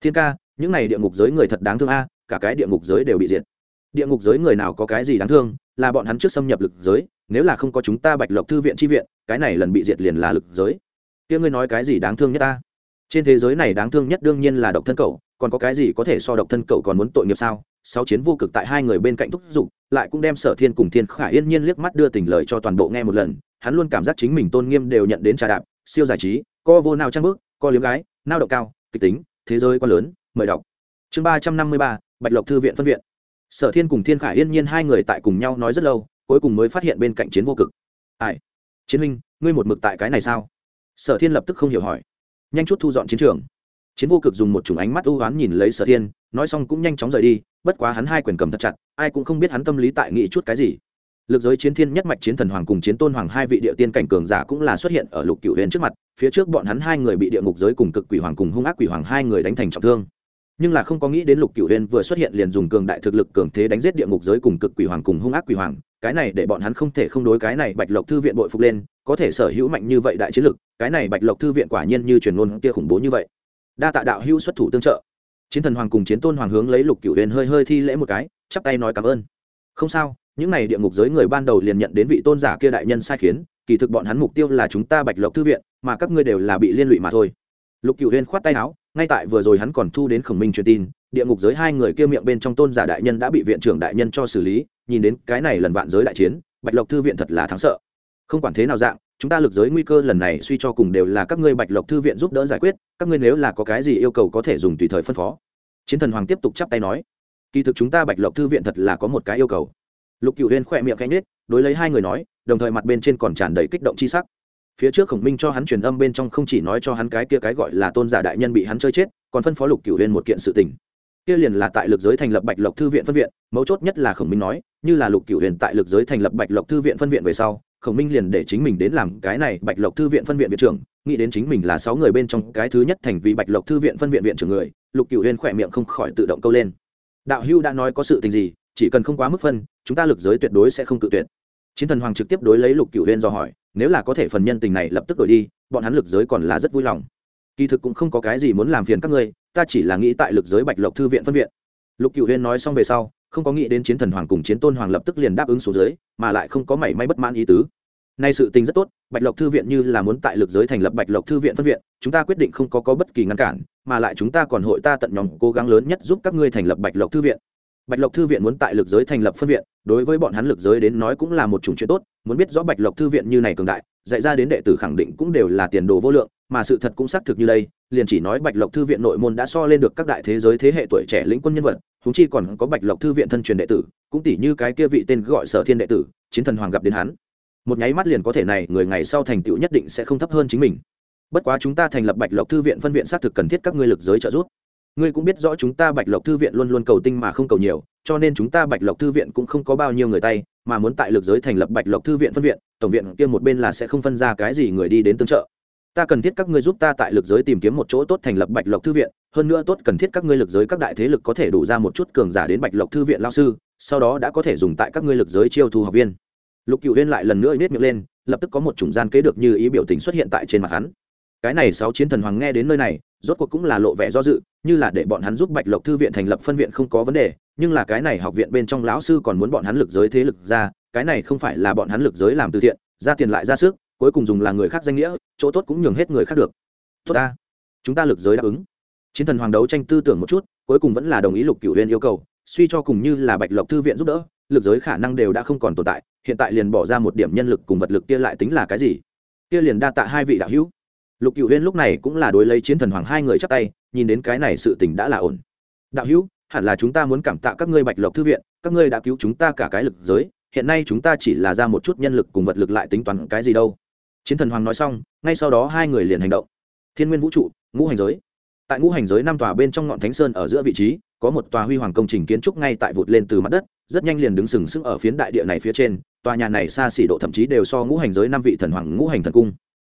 thiên ca, những này địa ngục giới người thật đáng thương a, cả cái địa ngục giới đều bị diệt. Địa ngục giới người nào có cái gì đáng thương, là bọn hắn trước xâm nhập lực giới, nếu là không có chúng ta bạch lộc thư viện tri viện, cái này lần bị diệt liền là lực giới. Kia ngươi nói cái gì đáng thương nhất ta? Trên thế giới này đáng thương nhất đương nhiên là độc thân cậu, còn có cái gì có thể so độc thân cậu còn muốn tội nghiệp sao? Sáu chiến vô cực tại hai người bên cạnh thúc giục, lại cũng đem sở thiên cùng thiên khải yên nhiên liếc mắt đưa tình lời cho toàn bộ nghe một lần hắn luôn cảm giác chính mình tôn nghiêm đều nhận đến trà đạp, siêu giải trí, co vô nào trang bước co liếm gái, nao động cao, kịch tính, thế giới quá lớn, mời đọc. Chương ba trăm năm mươi ba, bạch lộc thư viện phân viện. Sở thiên cùng thiên khải yên nhiên hai người tại cùng nhau nói rất lâu, cuối cùng mới phát hiện bên cạnh chiến vô cực. Ai? Chiến huynh, ngươi một mực tại cái này sao? Sở thiên lập tức không hiểu hỏi. Nhanh chút thu dọn chiến trường. Chiến vô cực dùng một chủng ánh mắt ưu oán nhìn lấy sở thiên, nói xong cũng nhanh chóng rời đi, bất quá hắn hai quyền cầm thật chặt, ai cũng không biết hắn tâm lý tại nghĩ chút cái gì lực giới chiến thiên nhất mạch chiến thần hoàng cùng chiến tôn hoàng hai vị địa tiên cảnh cường giả cũng là xuất hiện ở lục cửu huyền trước mặt, phía trước bọn hắn hai người bị địa ngục giới cùng cực quỷ hoàng cùng hung ác quỷ hoàng hai người đánh thành trọng thương. Nhưng là không có nghĩ đến lục cửu huyền vừa xuất hiện liền dùng cường đại thực lực cường thế đánh giết địa ngục giới cùng cực quỷ hoàng cùng hung ác quỷ hoàng, cái này để bọn hắn không thể không đối cái này bạch lộc thư viện bội phục lên, có thể sở hữu mạnh như vậy đại chiến lực, cái này bạch lộc thư viện quả nhiên như truyền ngôn kia khủng bố như vậy. Đa tạ đạo hữu xuất thủ tương trợ. Chiến thần hoàng cùng chiến tôn hoàng hướng lấy lục cửu huyền hơi hơi thi lễ một cái, chắp tay nói cảm ơn. Không sao những này địa ngục giới người ban đầu liền nhận đến vị tôn giả kia đại nhân sai khiến, kỳ thực bọn hắn mục tiêu là chúng ta bạch lộc thư viện, mà các ngươi đều là bị liên lụy mà thôi. Lục cửu huyên khoát tay áo, ngay tại vừa rồi hắn còn thu đến khổng minh truyền tin, địa ngục giới hai người kia miệng bên trong tôn giả đại nhân đã bị viện trưởng đại nhân cho xử lý, nhìn đến cái này lần vạn giới đại chiến, bạch lộc thư viện thật là thắng sợ. Không quản thế nào dạng, chúng ta lực giới nguy cơ lần này suy cho cùng đều là các ngươi bạch lộc thư viện giúp đỡ giải quyết, các ngươi nếu là có cái gì yêu cầu có thể dùng tùy thời phân phó. Chiến thần hoàng tiếp tục chắp tay nói, kỳ thực chúng ta bạch lộc thư viện thật là có một cái yêu cầu lục cựu huyên khỏe miệng cánh nết đối lấy hai người nói, đồng thời mặt bên trên còn tràn đầy kích động chi sắc. Phía trước khổng minh cho hắn truyền âm bên trong không chỉ nói cho hắn cái kia cái gọi là tôn giả đại nhân bị hắn chơi chết, còn phân phó lục cựu huyên một kiện sự tình. Kia liền là tại lực giới thành lập bạch lộc thư viện phân viện, mấu chốt nhất là khổng minh nói, như là lục cựu huyền tại lực giới thành lập bạch lộc thư viện phân viện về sau, khổng minh liền để chính mình đến làm cái này bạch lộc thư viện phân viện viện trưởng, nghĩ đến chính mình là sáu người bên trong cái thứ nhất thành vì bạch lộc thư viện phân viện viện trưởng người, lục cựu huyền khỏe miệng không khỏi tự động câu lên. Đạo hưu đã nói có sự tình gì, chỉ cần không quá mức phân chúng ta lực giới tuyệt đối sẽ không tự tuyệt. Chiến thần hoàng trực tiếp đối lấy lục cựu huyên do hỏi, nếu là có thể phần nhân tình này lập tức đổi đi, bọn hắn lực giới còn là rất vui lòng. Kỳ thực cũng không có cái gì muốn làm phiền các ngươi, ta chỉ là nghĩ tại lực giới bạch lộc thư viện phân viện. Lục cựu huyên nói xong về sau, không có nghĩ đến chiến thần hoàng cùng chiến tôn hoàng lập tức liền đáp ứng số giới, mà lại không có mảy may bất mãn ý tứ. Nay sự tình rất tốt, bạch lộc thư viện như là muốn tại lực giới thành lập bạch lộc thư viện phân viện, chúng ta quyết định không có có bất kỳ ngăn cản, mà lại chúng ta còn hội ta tận nhóm cố gắng lớn nhất giúp các ngươi thành lập bạch lộc thư viện. Bạch lộc thư viện muốn tại lực giới thành lập phân viện đối với bọn hắn lực giới đến nói cũng là một chủng chuyện tốt, muốn biết rõ bạch lộc thư viện như này cường đại, dạy ra đến đệ tử khẳng định cũng đều là tiền đồ vô lượng, mà sự thật cũng xác thực như đây, liền chỉ nói bạch lộc thư viện nội môn đã so lên được các đại thế giới thế hệ tuổi trẻ lĩnh quân nhân vật húng chi còn có bạch lộc thư viện thân truyền đệ tử, cũng tỷ như cái kia vị tên gọi sở thiên đệ tử, chiến thần hoàng gặp đến hắn. Một nháy mắt liền có thể này, người ngày sau thành tựu nhất định sẽ không thấp hơn chính mình. Bất quá chúng ta thành lập bạch lộc thư viện phân viện xác thực cần thiết các ngươi lực giới trợ giúp. Ngươi cũng biết rõ chúng ta bạch lộc thư viện luôn luôn cầu tinh mà không cầu nhiều cho nên chúng ta bạch lộc thư viện cũng không có bao nhiêu người tay, mà muốn tại lực giới thành lập bạch lộc thư viện phân viện, tổng viện kia một bên là sẽ không phân ra cái gì người đi đến tương trợ. Ta cần thiết các ngươi giúp ta tại lực giới tìm kiếm một chỗ tốt thành lập bạch lộc thư viện, hơn nữa tốt cần thiết các ngươi lực giới các đại thế lực có thể đủ ra một chút cường giả đến bạch lộc thư viện lao sư, sau đó đã có thể dùng tại các ngươi lực giới chiêu thu học viên. Lục cựu huyên lại lần nữa nếp miệng lên, lập tức có một chủng gian kế được như ý biểu tình xuất hiện tại trên mặt hắn. Cái này sáu chiến thần hoàng nghe đến nơi này rốt cuộc cũng là lộ vẻ do dự, như là để bọn hắn giúp bạch lộc thư viện thành lập phân viện không có vấn đề, nhưng là cái này học viện bên trong lão sư còn muốn bọn hắn lực giới thế lực ra, cái này không phải là bọn hắn lực giới làm từ thiện, ra tiền lại ra sức, cuối cùng dùng là người khác danh nghĩa, chỗ tốt cũng nhường hết người khác được. Tốt ta, chúng ta lực giới đáp ứng. Chiến thần hoàng đấu tranh tư tưởng một chút, cuối cùng vẫn là đồng ý lục cửu huyên yêu cầu, suy cho cùng như là bạch lộc thư viện giúp đỡ, lực giới khả năng đều đã không còn tồn tại, hiện tại liền bỏ ra một điểm nhân lực cùng vật lực kia lại tính là cái gì? Kia liền đa tạ hai vị đạo hữu lục cựu huyên lúc này cũng là đối lấy chiến thần hoàng hai người chắp tay, nhìn đến cái này sự tình đã là ổn. Đạo hữu, hẳn là chúng ta muốn cảm tạ các ngươi bạch lộc thư viện, các ngươi đã cứu chúng ta cả cái lực giới, hiện nay chúng ta chỉ là ra một chút nhân lực cùng vật lực lại tính toán cái gì đâu. Chiến thần hoàng nói xong, ngay sau đó hai người liền hành động. Thiên nguyên vũ trụ, ngũ hành giới. Tại ngũ hành giới năm tòa bên trong ngọn thánh sơn ở giữa vị trí, có một tòa huy hoàng công trình kiến trúc ngay tại vụt lên từ mặt đất, rất nhanh liền đứng sừng sững ở phiến đại địa này phía trên, tòa nhà này xa xỉ độ thậm chí đều so ngũ hành giới năm vị thần hoàng ngũ hành thần cung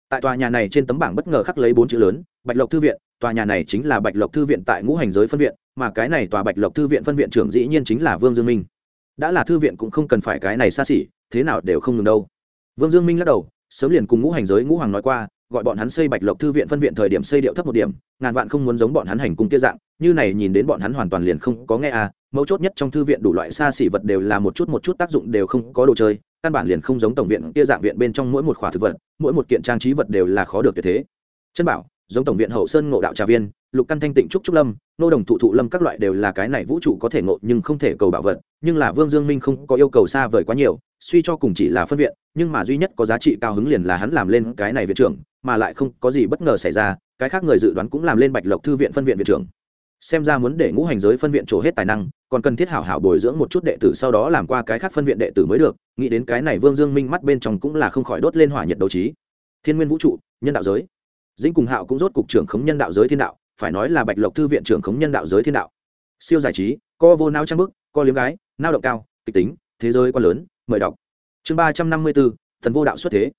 tại tòa nhà này trên tấm bảng bất ngờ khắc lấy bốn chữ lớn, bạch lộc thư viện. Tòa nhà này chính là bạch lộc thư viện tại ngũ hành giới phân viện, mà cái này tòa bạch lộc thư viện phân viện trưởng dĩ nhiên chính là vương dương minh. Đã là thư viện cũng không cần phải cái này xa xỉ, thế nào đều không ngừng đâu. Vương dương minh lắc đầu, sớm liền cùng ngũ hành giới ngũ hoàng nói qua gọi bọn hắn xây bạch lộc thư viện phân viện thời điểm xây điệu thấp một điểm, ngàn vạn không muốn giống bọn hắn hành cung kia dạng, như này nhìn đến bọn hắn hoàn toàn liền không có nghe à mấu chốt nhất trong thư viện đủ loại xa xỉ vật đều là một chút một chút tác dụng đều không có đồ chơi, căn bản liền không giống tổng viện kia dạng viện bên trong mỗi một khỏa thực vật, mỗi một kiện trang trí vật đều là khó được như thế. Chân bảo giống tổng viện hậu sơn ngộ đạo trà viên, lục căn thanh tịnh trúc trúc lâm, nô đồng thụ thụ lâm các loại đều là cái này vũ trụ có thể ngộ nhưng không thể cầu bảo vật, nhưng là vương dương minh không có yêu cầu xa vời quá nhiều, suy cho cùng chỉ là phân viện, nhưng mà duy nhất có giá trị cao hứng liền là hắn làm lên cái này viện trưởng, mà lại không có gì bất ngờ xảy ra, cái khác người dự đoán cũng làm lên bạch lộc thư viện phân viện viện trưởng. Xem ra muốn để ngũ hành giới phân viện trổ hết tài năng, còn cần thiết hảo hảo bồi dưỡng một chút đệ tử sau đó làm qua cái khác phân viện đệ tử mới được, nghĩ đến cái này vương dương minh mắt bên trong cũng là không khỏi đốt lên hỏa nhiệt đấu trí. Thiên nguyên vũ trụ, nhân đạo giới dĩnh cùng hạo cũng rốt cục trưởng khống nhân đạo giới thiên đạo, phải nói là bạch lộc thư viện trưởng khống nhân đạo giới thiên đạo. Siêu giải trí, co vô nao trang bức, co liếm gái nao động cao, kịch tính, thế giới quá lớn, mời đọc. Chương ba trăm năm mươi bốn thần vô đạo xuất thế.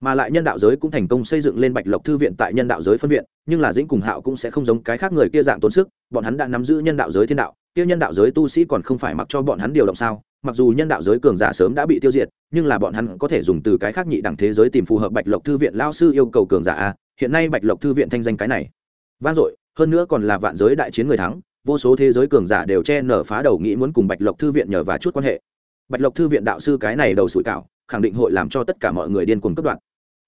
Mà lại nhân đạo giới cũng thành công xây dựng lên bạch lộc thư viện tại nhân đạo giới phân viện, nhưng là dĩnh cùng hạo cũng sẽ không giống cái khác người kia dạng tốn sức, bọn hắn đã nắm giữ nhân đạo giới thiên đạo, kia nhân đạo giới tu sĩ còn không phải mặc cho bọn hắn điều động sao, mặc dù nhân đạo giới cường giả sớm đã bị tiêu diệt, nhưng là bọn hắn có thể dùng từ cái khác nhị đẳng thế giới tìm phù hợp bạch lộc thư viện lao sư yêu cầu cường giả a hiện nay bạch lộc thư viện thanh danh cái này. Vang dội, hơn nữa còn là vạn giới đại chiến người thắng, vô số thế giới cường giả đều che nở phá đầu nghĩ muốn cùng bạch lộc thư viện nhờ và chút quan hệ. Bạch lộc thư viện đạo sư cái này đầu sủi cảo, khẳng định hội làm cho tất cả mọi người điên cuồng cấp đoạn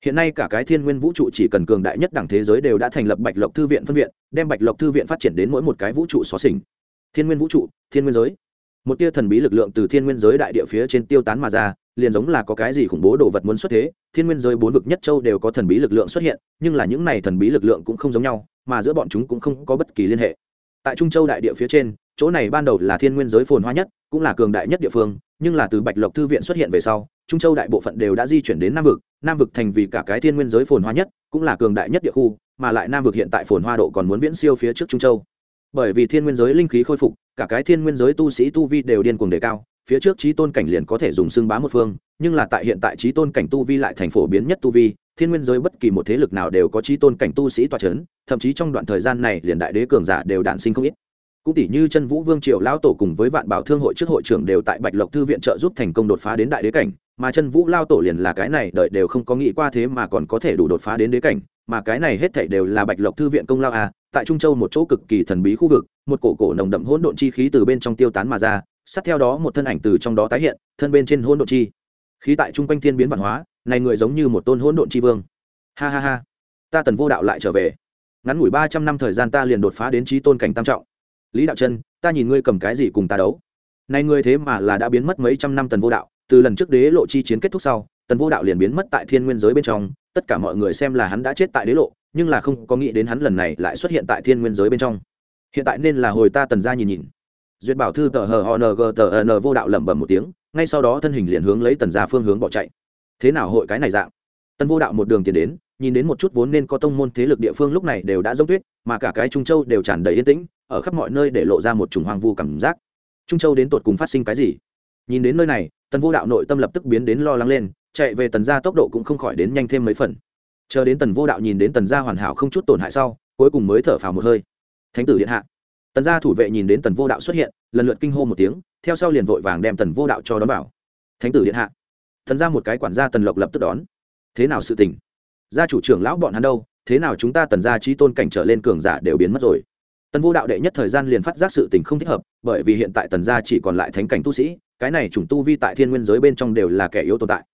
hiện nay cả cái thiên nguyên vũ trụ chỉ cần cường đại nhất đẳng thế giới đều đã thành lập bạch lộc thư viện phân viện, đem bạch lộc thư viện phát triển đến mỗi một cái vũ trụ xóa xỉnh thiên nguyên vũ trụ, thiên nguyên giới một tia thần bí lực lượng từ thiên nguyên giới đại địa phía trên tiêu tán mà ra, liền giống là có cái gì khủng bố đồ vật muốn xuất thế, thiên nguyên giới bốn vực nhất châu đều có thần bí lực lượng xuất hiện, nhưng là những này thần bí lực lượng cũng không giống nhau, mà giữa bọn chúng cũng không có bất kỳ liên hệ. Tại trung châu đại địa phía trên, chỗ này ban đầu là thiên nguyên giới phồn hoa nhất, cũng là cường đại nhất địa phương, nhưng là từ bạch lộc thư viện xuất hiện về sau, trung châu đại bộ phận đều đã di chuyển đến nam vực nam vực thành vì cả cái thiên nguyên giới phồn hoa nhất, cũng là cường đại nhất địa khu, mà lại nam vực hiện tại phồn hoa độ còn muốn viễn siêu phía trước trung châu bởi vì thiên nguyên giới linh khí khôi phục, cả cái thiên nguyên giới tu sĩ tu vi đều điên cuồng đề cao, phía trước trí tôn cảnh liền có thể dùng xưng bá một phương, nhưng là tại hiện tại trí tôn cảnh tu vi lại thành phổ biến nhất tu vi, thiên nguyên giới bất kỳ một thế lực nào đều có trí tôn cảnh tu sĩ toa c h ấ n thậm chí trong đoạn thời gian này liền đại đế cường giả đều đản sinh không ít. Cũng tỷ như chân vũ vương triều lao tổ cùng với vạn bảo thương hội trước hội trưởng đều tại bạch lộc thư viện trợ giúp thành công đột phá đến đại đế cảnh, mà chân vũ lao tổ liền là cái này đợi đều không có nghĩ qua thế mà còn có thể đủ đột phá đến đế cảnh mà cái này hết thảy đều là bạch lộc thư viện công lao à tại trung châu một chỗ cực kỳ thần bí khu vực, một cổ cổ nồng đậm hỗn độn chi khí từ bên trong tiêu tán mà ra, sát theo đó một thân ảnh từ trong đó tái hiện, thân bên trên hỗn độn chi. Khí tại trung quanh thiên biến văn hóa, này người giống như một tôn hỗn độn chi vương. Ha ha ha. Ta tần vô đạo lại trở về. Ngắn ngủi ba trăm năm thời gian ta liền đột phá đến trí tôn cảnh tam trọng. Lý đạo chân, ta nhìn ngươi cầm cái gì cùng ta đấu? Này người thế mà là đã biến mất mấy trăm năm tần vô đạo, từ lần trước đế lộ chi chiến kết thúc sau tần vô đạo liền biến mất tại thiên nguyên giới bên trong, tất cả mọi người xem là hắn đã chết tại đế lộ, nhưng là không có nghĩ đến hắn lần này lại xuất hiện tại thiên nguyên giới bên trong. Hiện tại nên là hồi ta tần ra nhìn nhìn. Duyệt bảo thư tờ hờ hờ ng tờ n vô đạo lẩm bẩm một tiếng, ngay sau đó thân hình liền hướng lấy tần ra phương hướng bỏ chạy. Thế nào hội cái này dạng? Tần vô đạo một đường tiến đến, nhìn đến một chút vốn nên có tông môn thế lực địa phương lúc này đều đã dốc tuyết, mà cả cái trung châu đều tràn đầy yên tĩnh, ở khắp mọi nơi để lộ ra một chủng hoang vu cảm giác. Trung châu đến tột cùng phát sinh cái gì? Nhìn đến nơi này, tần vô đạo nội tâm lập tức biến đến lo lắng lên chạy về tần gia tốc độ cũng không khỏi đến nhanh thêm mấy phần. Chờ đến tần vô đạo nhìn đến tần gia hoàn hảo không chút tổn hại sau, cuối cùng mới thở phào một hơi. Thánh tử điện hạ. Tần gia thủ vệ nhìn đến tần vô đạo xuất hiện, lần lượt kinh hô một tiếng, theo sau liền vội vàng đem tần vô đạo cho đón vào. Thánh tử điện hạ. Thần ra một cái quản gia tần lộc lập tức đón. Thế nào sự tình? Gia chủ trưởng lão bọn hắn đâu? Thế nào chúng ta tần gia trí tôn cảnh trở lên cường giả đều biến mất rồi? Tần vô đạo đệ nhất thời gian liền phát giác sự tình không thích hợp, bởi vì hiện tại tần gia chỉ còn lại thánh cảnh tu sĩ, cái này chủng tu vi tại thiên nguyên giới bên trong đều là kẻ yếu tồn tại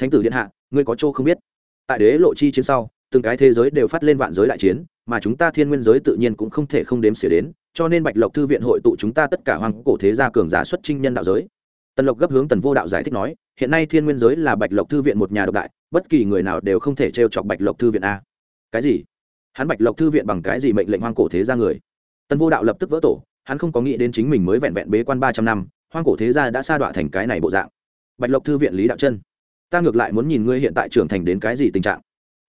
thánh tử điện hạ, ngươi có chỗ không biết. Tại đế lộ chi chiến sau, từng cái thế giới đều phát lên vạn giới đại chiến, mà chúng ta thiên nguyên giới tự nhiên cũng không thể không đếm xỉa đến, cho nên bạch lộc thư viện hội tụ chúng ta tất cả hoàng cổ thế gia cường giả xuất trinh nhân đạo giới. Tần lộc gấp hướng tần vô đạo giải thích nói, hiện nay thiên nguyên giới là bạch lộc thư viện một nhà độc đại, bất kỳ người nào đều không thể t chọc bạch lộc thư viện a. Cái gì? Hắn bạch lộc thư viện bằng cái gì mệnh lệnh hoang cổ thế gia người? Tần vô đạo lập tức vỡ tổ, hắn không có nghĩ đến chính mình mới vẹn vẹn bế quan ba trăm năm hoang cổ thế gia đã sa đọa thành cái này bộ dạng. Bạch lộc thư viện lý đạo chân ta ngược lại muốn nhìn ngươi hiện tại trưởng thành đến cái gì tình trạng.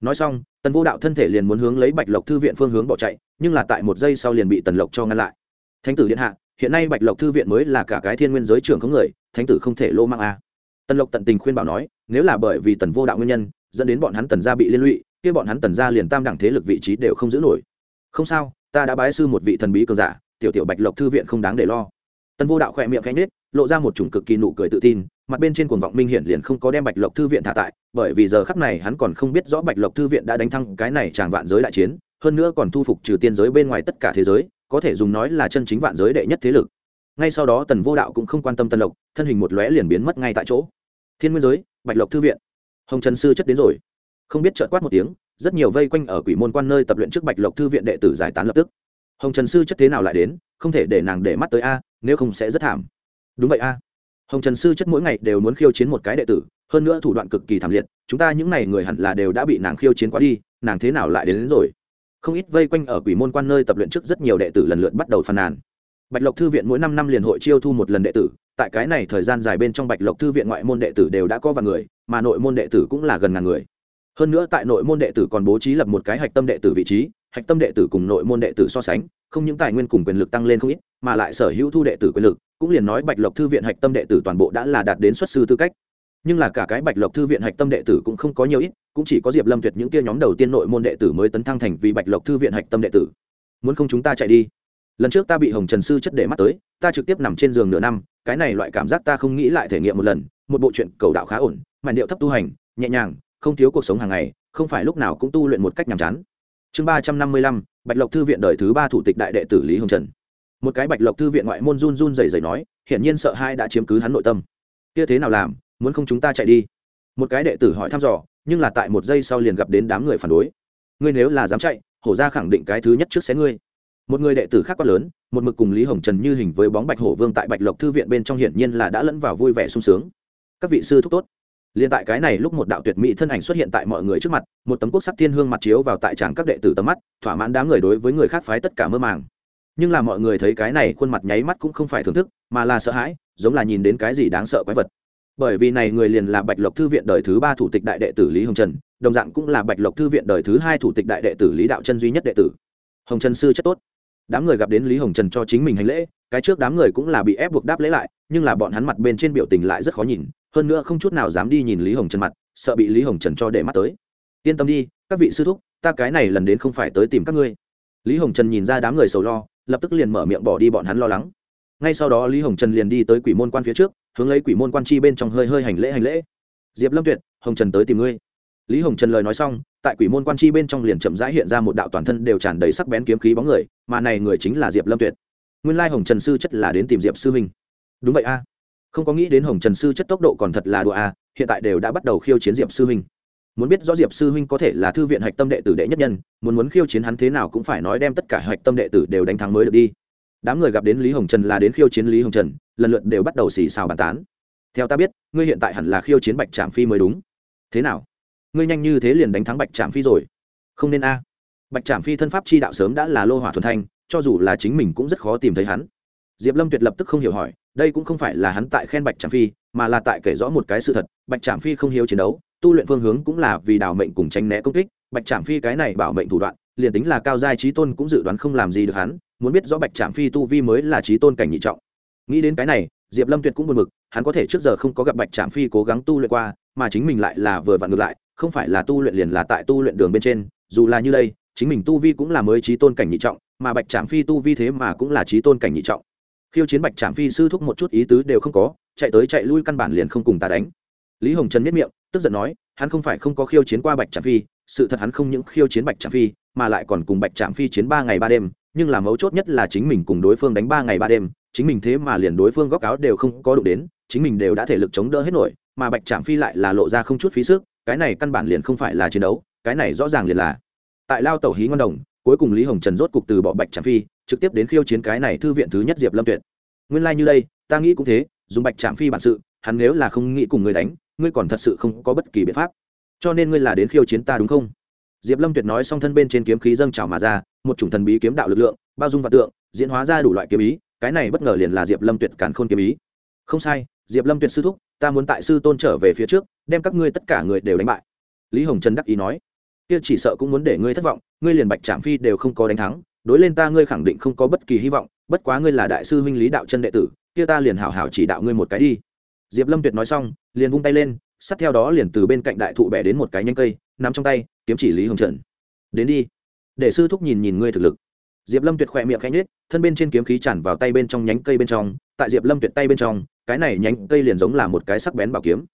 Nói xong, tần vô đạo thân thể liền muốn hướng lấy bạch lộc thư viện phương hướng bỏ chạy, nhưng là tại một giây sau liền bị tần lộc cho ngăn lại. Thánh tử điện hạ, hiện nay bạch lộc thư viện mới là cả cái thiên nguyên giới trưởng có người, thánh tử không thể lô mang a. Tần lộc tận tình khuyên bảo nói, nếu là bởi vì tần vô đạo nguyên nhân, dẫn đến bọn hắn tần gia bị liên lụy, kia bọn hắn tần gia liền tam đẳng thế lực vị trí đều không giữ nổi. Không sao, ta đã bái sư một vị thần bí cường giả, tiểu tiểu bạch lộc thư viện không đáng để lo. Tần vô đạo khỏe miệng khẽ nết lộ ra một chủng cực kỳ nụ cười tự tin mặt bên trên cuồng vọng minh hiển liền không có đem bạch lộc thư viện thả tại, bởi vì giờ khắc này hắn còn không biết rõ bạch lộc thư viện đã đánh thăng cái này tràng vạn giới đại chiến, hơn nữa còn thu phục trừ tiên giới bên ngoài tất cả thế giới, có thể dùng nói là chân chính vạn giới đệ nhất thế lực. Ngay sau đó tần vô đạo cũng không quan tâm tần lộc, thân hình một lóe liền biến mất ngay tại chỗ. Thiên nguyên giới, bạch lộc thư viện. Hồng trần sư chất đến rồi. Không biết trợt quát một tiếng, rất nhiều vây quanh ở quỷ môn quan nơi tập luyện trước bạch lộc thư viện đệ tử giải tán lập tức. Hồng trần sư chất thế nào lại đến, không thể để nàng để mắt tới a, nếu không sẽ rất thảm. Đúng vậy a hồng trần sư chất mỗi ngày đều muốn khiêu chiến một cái đệ tử hơn nữa thủ đoạn cực kỳ thảm liệt chúng ta những n à y người hẳn là đều đã bị nàng khiêu chiến quá đi nàng thế nào lại đến, đến rồi? Không ít vây quanh ở quỷ môn quan nơi tập luyện trước rất nhiều đệ tử lần lượt bắt đầu phàn nàn. Bạch lộc thư viện mỗi năm năm liền hội chiêu thu một lần đệ tử tại cái này thời gian dài bên trong bạch lộc thư viện ngoại môn đệ tử đều đã có vài người mà nội môn đệ tử cũng là gần ngàn người. Hơn nữa tại nội môn đệ tử còn bố trí lập một cái hạch tâm đệ tử vị trí hạch tâm đệ tử cùng nội môn đệ tử so sánh không những tài nguyên cùng quyền lực tăng lên không ít mà lại sở hữu thu đệ tử quyền lực cũng liền nói bạch lộc thư viện hạch tâm đệ tử toàn bộ đã là đạt đến xuất sư tư cách. Nhưng là cả cái bạch lộc thư viện hạch tâm đệ tử cũng không có nhiều ít, cũng chỉ có diệp lâm tuyệt những kia nhóm đầu tiên nội môn đệ tử mới tấn thăng thành vì bạch lộc thư viện hạch tâm đệ tử. Muốn không chúng ta chạy đi? Lần trước ta bị hồng trần sư chất để mắt tới, ta trực tiếp nằm trên giường nửa năm, cái này loại cảm giác ta không nghĩ lại thể nghiệm một lần, một bộ chuyện cầu đạo khá ổn mạn điệu thấp tu hành, nhẹ nhàng, không thiếu cuộc sống hàng ngày, không phải lúc nào cũng tu luyện một cách nhàm chán. Chương ba trăm năm mươi lăm, bạch lộc thư viện đời thứ ba thủ tịch đại đệ tử lý hồng trần một cái bạch lộc thư viện ngoại môn run run rẩy rẩy nói, hiển nhiên sợ hai đã chiếm cứ hắn nội tâm. Kia thế nào làm, muốn không chúng ta chạy đi? Một cái đệ tử hỏi thăm dò, nhưng là tại một giây sau liền gặp đến đám người phản đối. Ngươi nếu là dám chạy, hổ ra khẳng định cái thứ nhất trước xé ngươi. Một người đệ tử khác quá lớn, một mực cùng lý hồng trần như hình với bóng bạch hổ vương tại bạch lộc thư viện bên trong hiển nhiên là đã lẫn vào vui vẻ sung sướng. Các vị sư thúc tốt. Liền tại cái này lúc một đạo tuyệt mỹ thân ảnh xuất hiện tại mọi người trước mặt, một tấm quốc sắc thiên hương mặt chiếu vào tại tràng các đệ tử tầm mắt, thỏa mãn đám người đối với người khác phái tất cả mơ màng nhưng là mọi người thấy cái này khuôn mặt nháy mắt cũng không phải thưởng thức, mà là sợ hãi, giống là nhìn đến cái gì đáng sợ quái vật. Bởi vì này người liền là bạch lộc thư viện đời thứ ba thủ tịch đại đệ tử lý hồng trần, đồng dạng cũng là bạch lộc thư viện đời thứ hai thủ tịch đại đệ tử lý đạo chân duy nhất đệ tử. Hồng trần sư chất tốt. Đám người gặp đến lý hồng trần cho chính mình hành lễ, cái trước đám người cũng là bị ép buộc đáp lễ lại, nhưng là bọn hắn mặt bên trên biểu tình lại rất khó nhìn, hơn nữa không chút nào dám đi nhìn lý hồng trần mặt, sợ bị lý hồng trần cho để mắt tới. Yên tâm đi, các vị sư thúc, ta cái này lần đến không phải tới tìm các ngươi. Lý hồng trần nhìn ra đám người sầu lo lập tức liền mở miệng bỏ đi bọn hắn lo lắng. Ngay sau đó lý hồng trần liền đi tới quỷ môn quan phía trước, hướng lấy quỷ môn quan chi bên trong hơi hơi hành lễ hành lễ. Diệp lâm tuyệt, hồng trần tới tìm ngươi. Lý hồng trần lời nói xong, tại quỷ môn quan chi bên trong liền chậm rãi hiện ra một đạo toàn thân đều tràn đầy sắc bén kiếm khí bóng người, mà này người chính là diệp lâm tuyệt. Nguyên lai hồng trần sư chất là đến tìm diệp sư minh đúng vậy a. Không có nghĩ đến hồng trần sư chất tốc độ còn thật là đùa a, hiện tại đều đã bắt đầu khiêu chiến diệp sư minh muốn biết rõ diệp sư huynh có thể là thư viện hạch tâm đệ tử đệ nhất nhân, muốn muốn khiêu chiến hắn thế nào cũng phải nói đem tất cả hạch tâm đệ tử đều đánh thắng mới được đi. Đám người gặp đến lý hồng trần là đến khiêu chiến lý hồng trần, lần lượt đều bắt đầu xì xào bàn tán. Theo ta biết, ngươi hiện tại hẳn là khiêu chiến bạch trạm phi mới đúng. Thế nào? Ngươi nhanh như thế liền đánh thắng bạch trạm phi rồi? Không nên a. Bạch trạm phi thân pháp chi đạo sớm đã là lô hỏa thuần thanh, cho dù là chính mình cũng rất khó tìm thấy hắn. Diệp lâm tuyệt lập tức không hiểu hỏi, đây cũng không phải là hắn tại khen bạch trạm phi, mà là tại kể rõ một cái sự thật, bạch trạm phi không hiếu chiến đấu tu luyện phương hướng cũng là vì đào mệnh cùng tranh né công kích, bạch trạm phi cái này bảo mệnh thủ đoạn, liền tính là cao giai trí tôn cũng dự đoán không làm gì được hắn, muốn biết rõ bạch trạm phi tu vi mới là trí tôn cảnh nhị trọng. Nghĩ đến cái này, diệp lâm tuyệt cũng buồn mực hắn có thể trước giờ không có gặp bạch trạm phi cố gắng tu luyện qua, mà chính mình lại là vừa vặn ngược lại, không phải là tu luyện liền là tại tu luyện đường bên trên, dù là như đây, chính mình tu vi cũng là mới trí tôn cảnh nhị trọng, mà bạch trạm phi tu vi thế mà cũng là trí tôn cảnh nhị trọng. Khiêu chiến bạch trạm phi sư thúc một chút ý tứ đều không có, chạy tới chạy lui căn bản liền không cùng ta đánh lý hồng trần miết miệng, tức giận nói, hắn không phải không có khiêu chiến qua bạch trạm phi, sự thật hắn không những khiêu chiến bạch trạm phi, mà lại còn cùng bạch trạm phi chiến ba ngày ba đêm, nhưng là mấu chốt nhất là chính mình cùng đối phương đánh ba ngày ba đêm, chính mình thế mà liền đối phương góc áo đều không có đụng đến, chính mình đều đã thể lực chống đỡ hết nổi, mà bạch trạm phi lại là lộ ra không chút phí sức, cái này căn bản liền không phải là chiến đấu, cái này rõ ràng liền là. Tại lao tẩu hí ngon đồng, cuối cùng lý hồng trần rốt cục từ bỏ bạch trạm phi, trực tiếp đến khiêu chiến cái này thư viện thứ nhất diệp lâm tuyệt. Nguyên lai như đây, ta nghĩ cũng thế, dùng bạch trạm phi bản sự, hắn nếu là không nghĩ cùng người đánh ngươi còn thật sự không có bất kỳ biện pháp. Cho nên ngươi là đến khiêu chiến ta đúng không? Diệp lâm tuyệt nói xong thân bên trên kiếm khí dâng trào mà ra, một chủng thần bí kiếm đạo lực lượng, bao dung và tượng, diễn hóa ra đủ loại kiếm ý, cái này bất ngờ liền là diệp lâm tuyệt cản khôn kiếm ý. Không sai, diệp lâm tuyệt sư thúc, ta muốn tại sư tôn trở về phía trước, đem các ngươi tất cả người đều đánh bại. Lý hồng trần đắc ý nói, kia chỉ sợ cũng muốn để ngươi thất vọng, ngươi liền bạch trạm phi đều không có đánh thắng, đối lên ta ngươi khẳng định không có bất kỳ hy vọng, bất quá ngươi là đại sư huynh lý đạo chân đệ tử, kia ta liền hảo hảo chỉ đạo ngươi một cái đi diệp lâm tuyệt nói xong liền vung tay lên sát theo đó liền từ bên cạnh đại thụ bẻ đến một cái nhanh cây nắm trong tay kiếm chỉ lý hồng trần. Đến đi. Để sư thúc nhìn nhìn ngươi thực lực. Diệp lâm tuyệt khỏe miệng khẽ nhếch, thân bên trên kiếm khí tràn vào tay bên trong nhánh cây bên trong tại diệp lâm tuyệt tay bên trong cái này nhánh cây liền giống là một cái sắc bén bảo kiếm.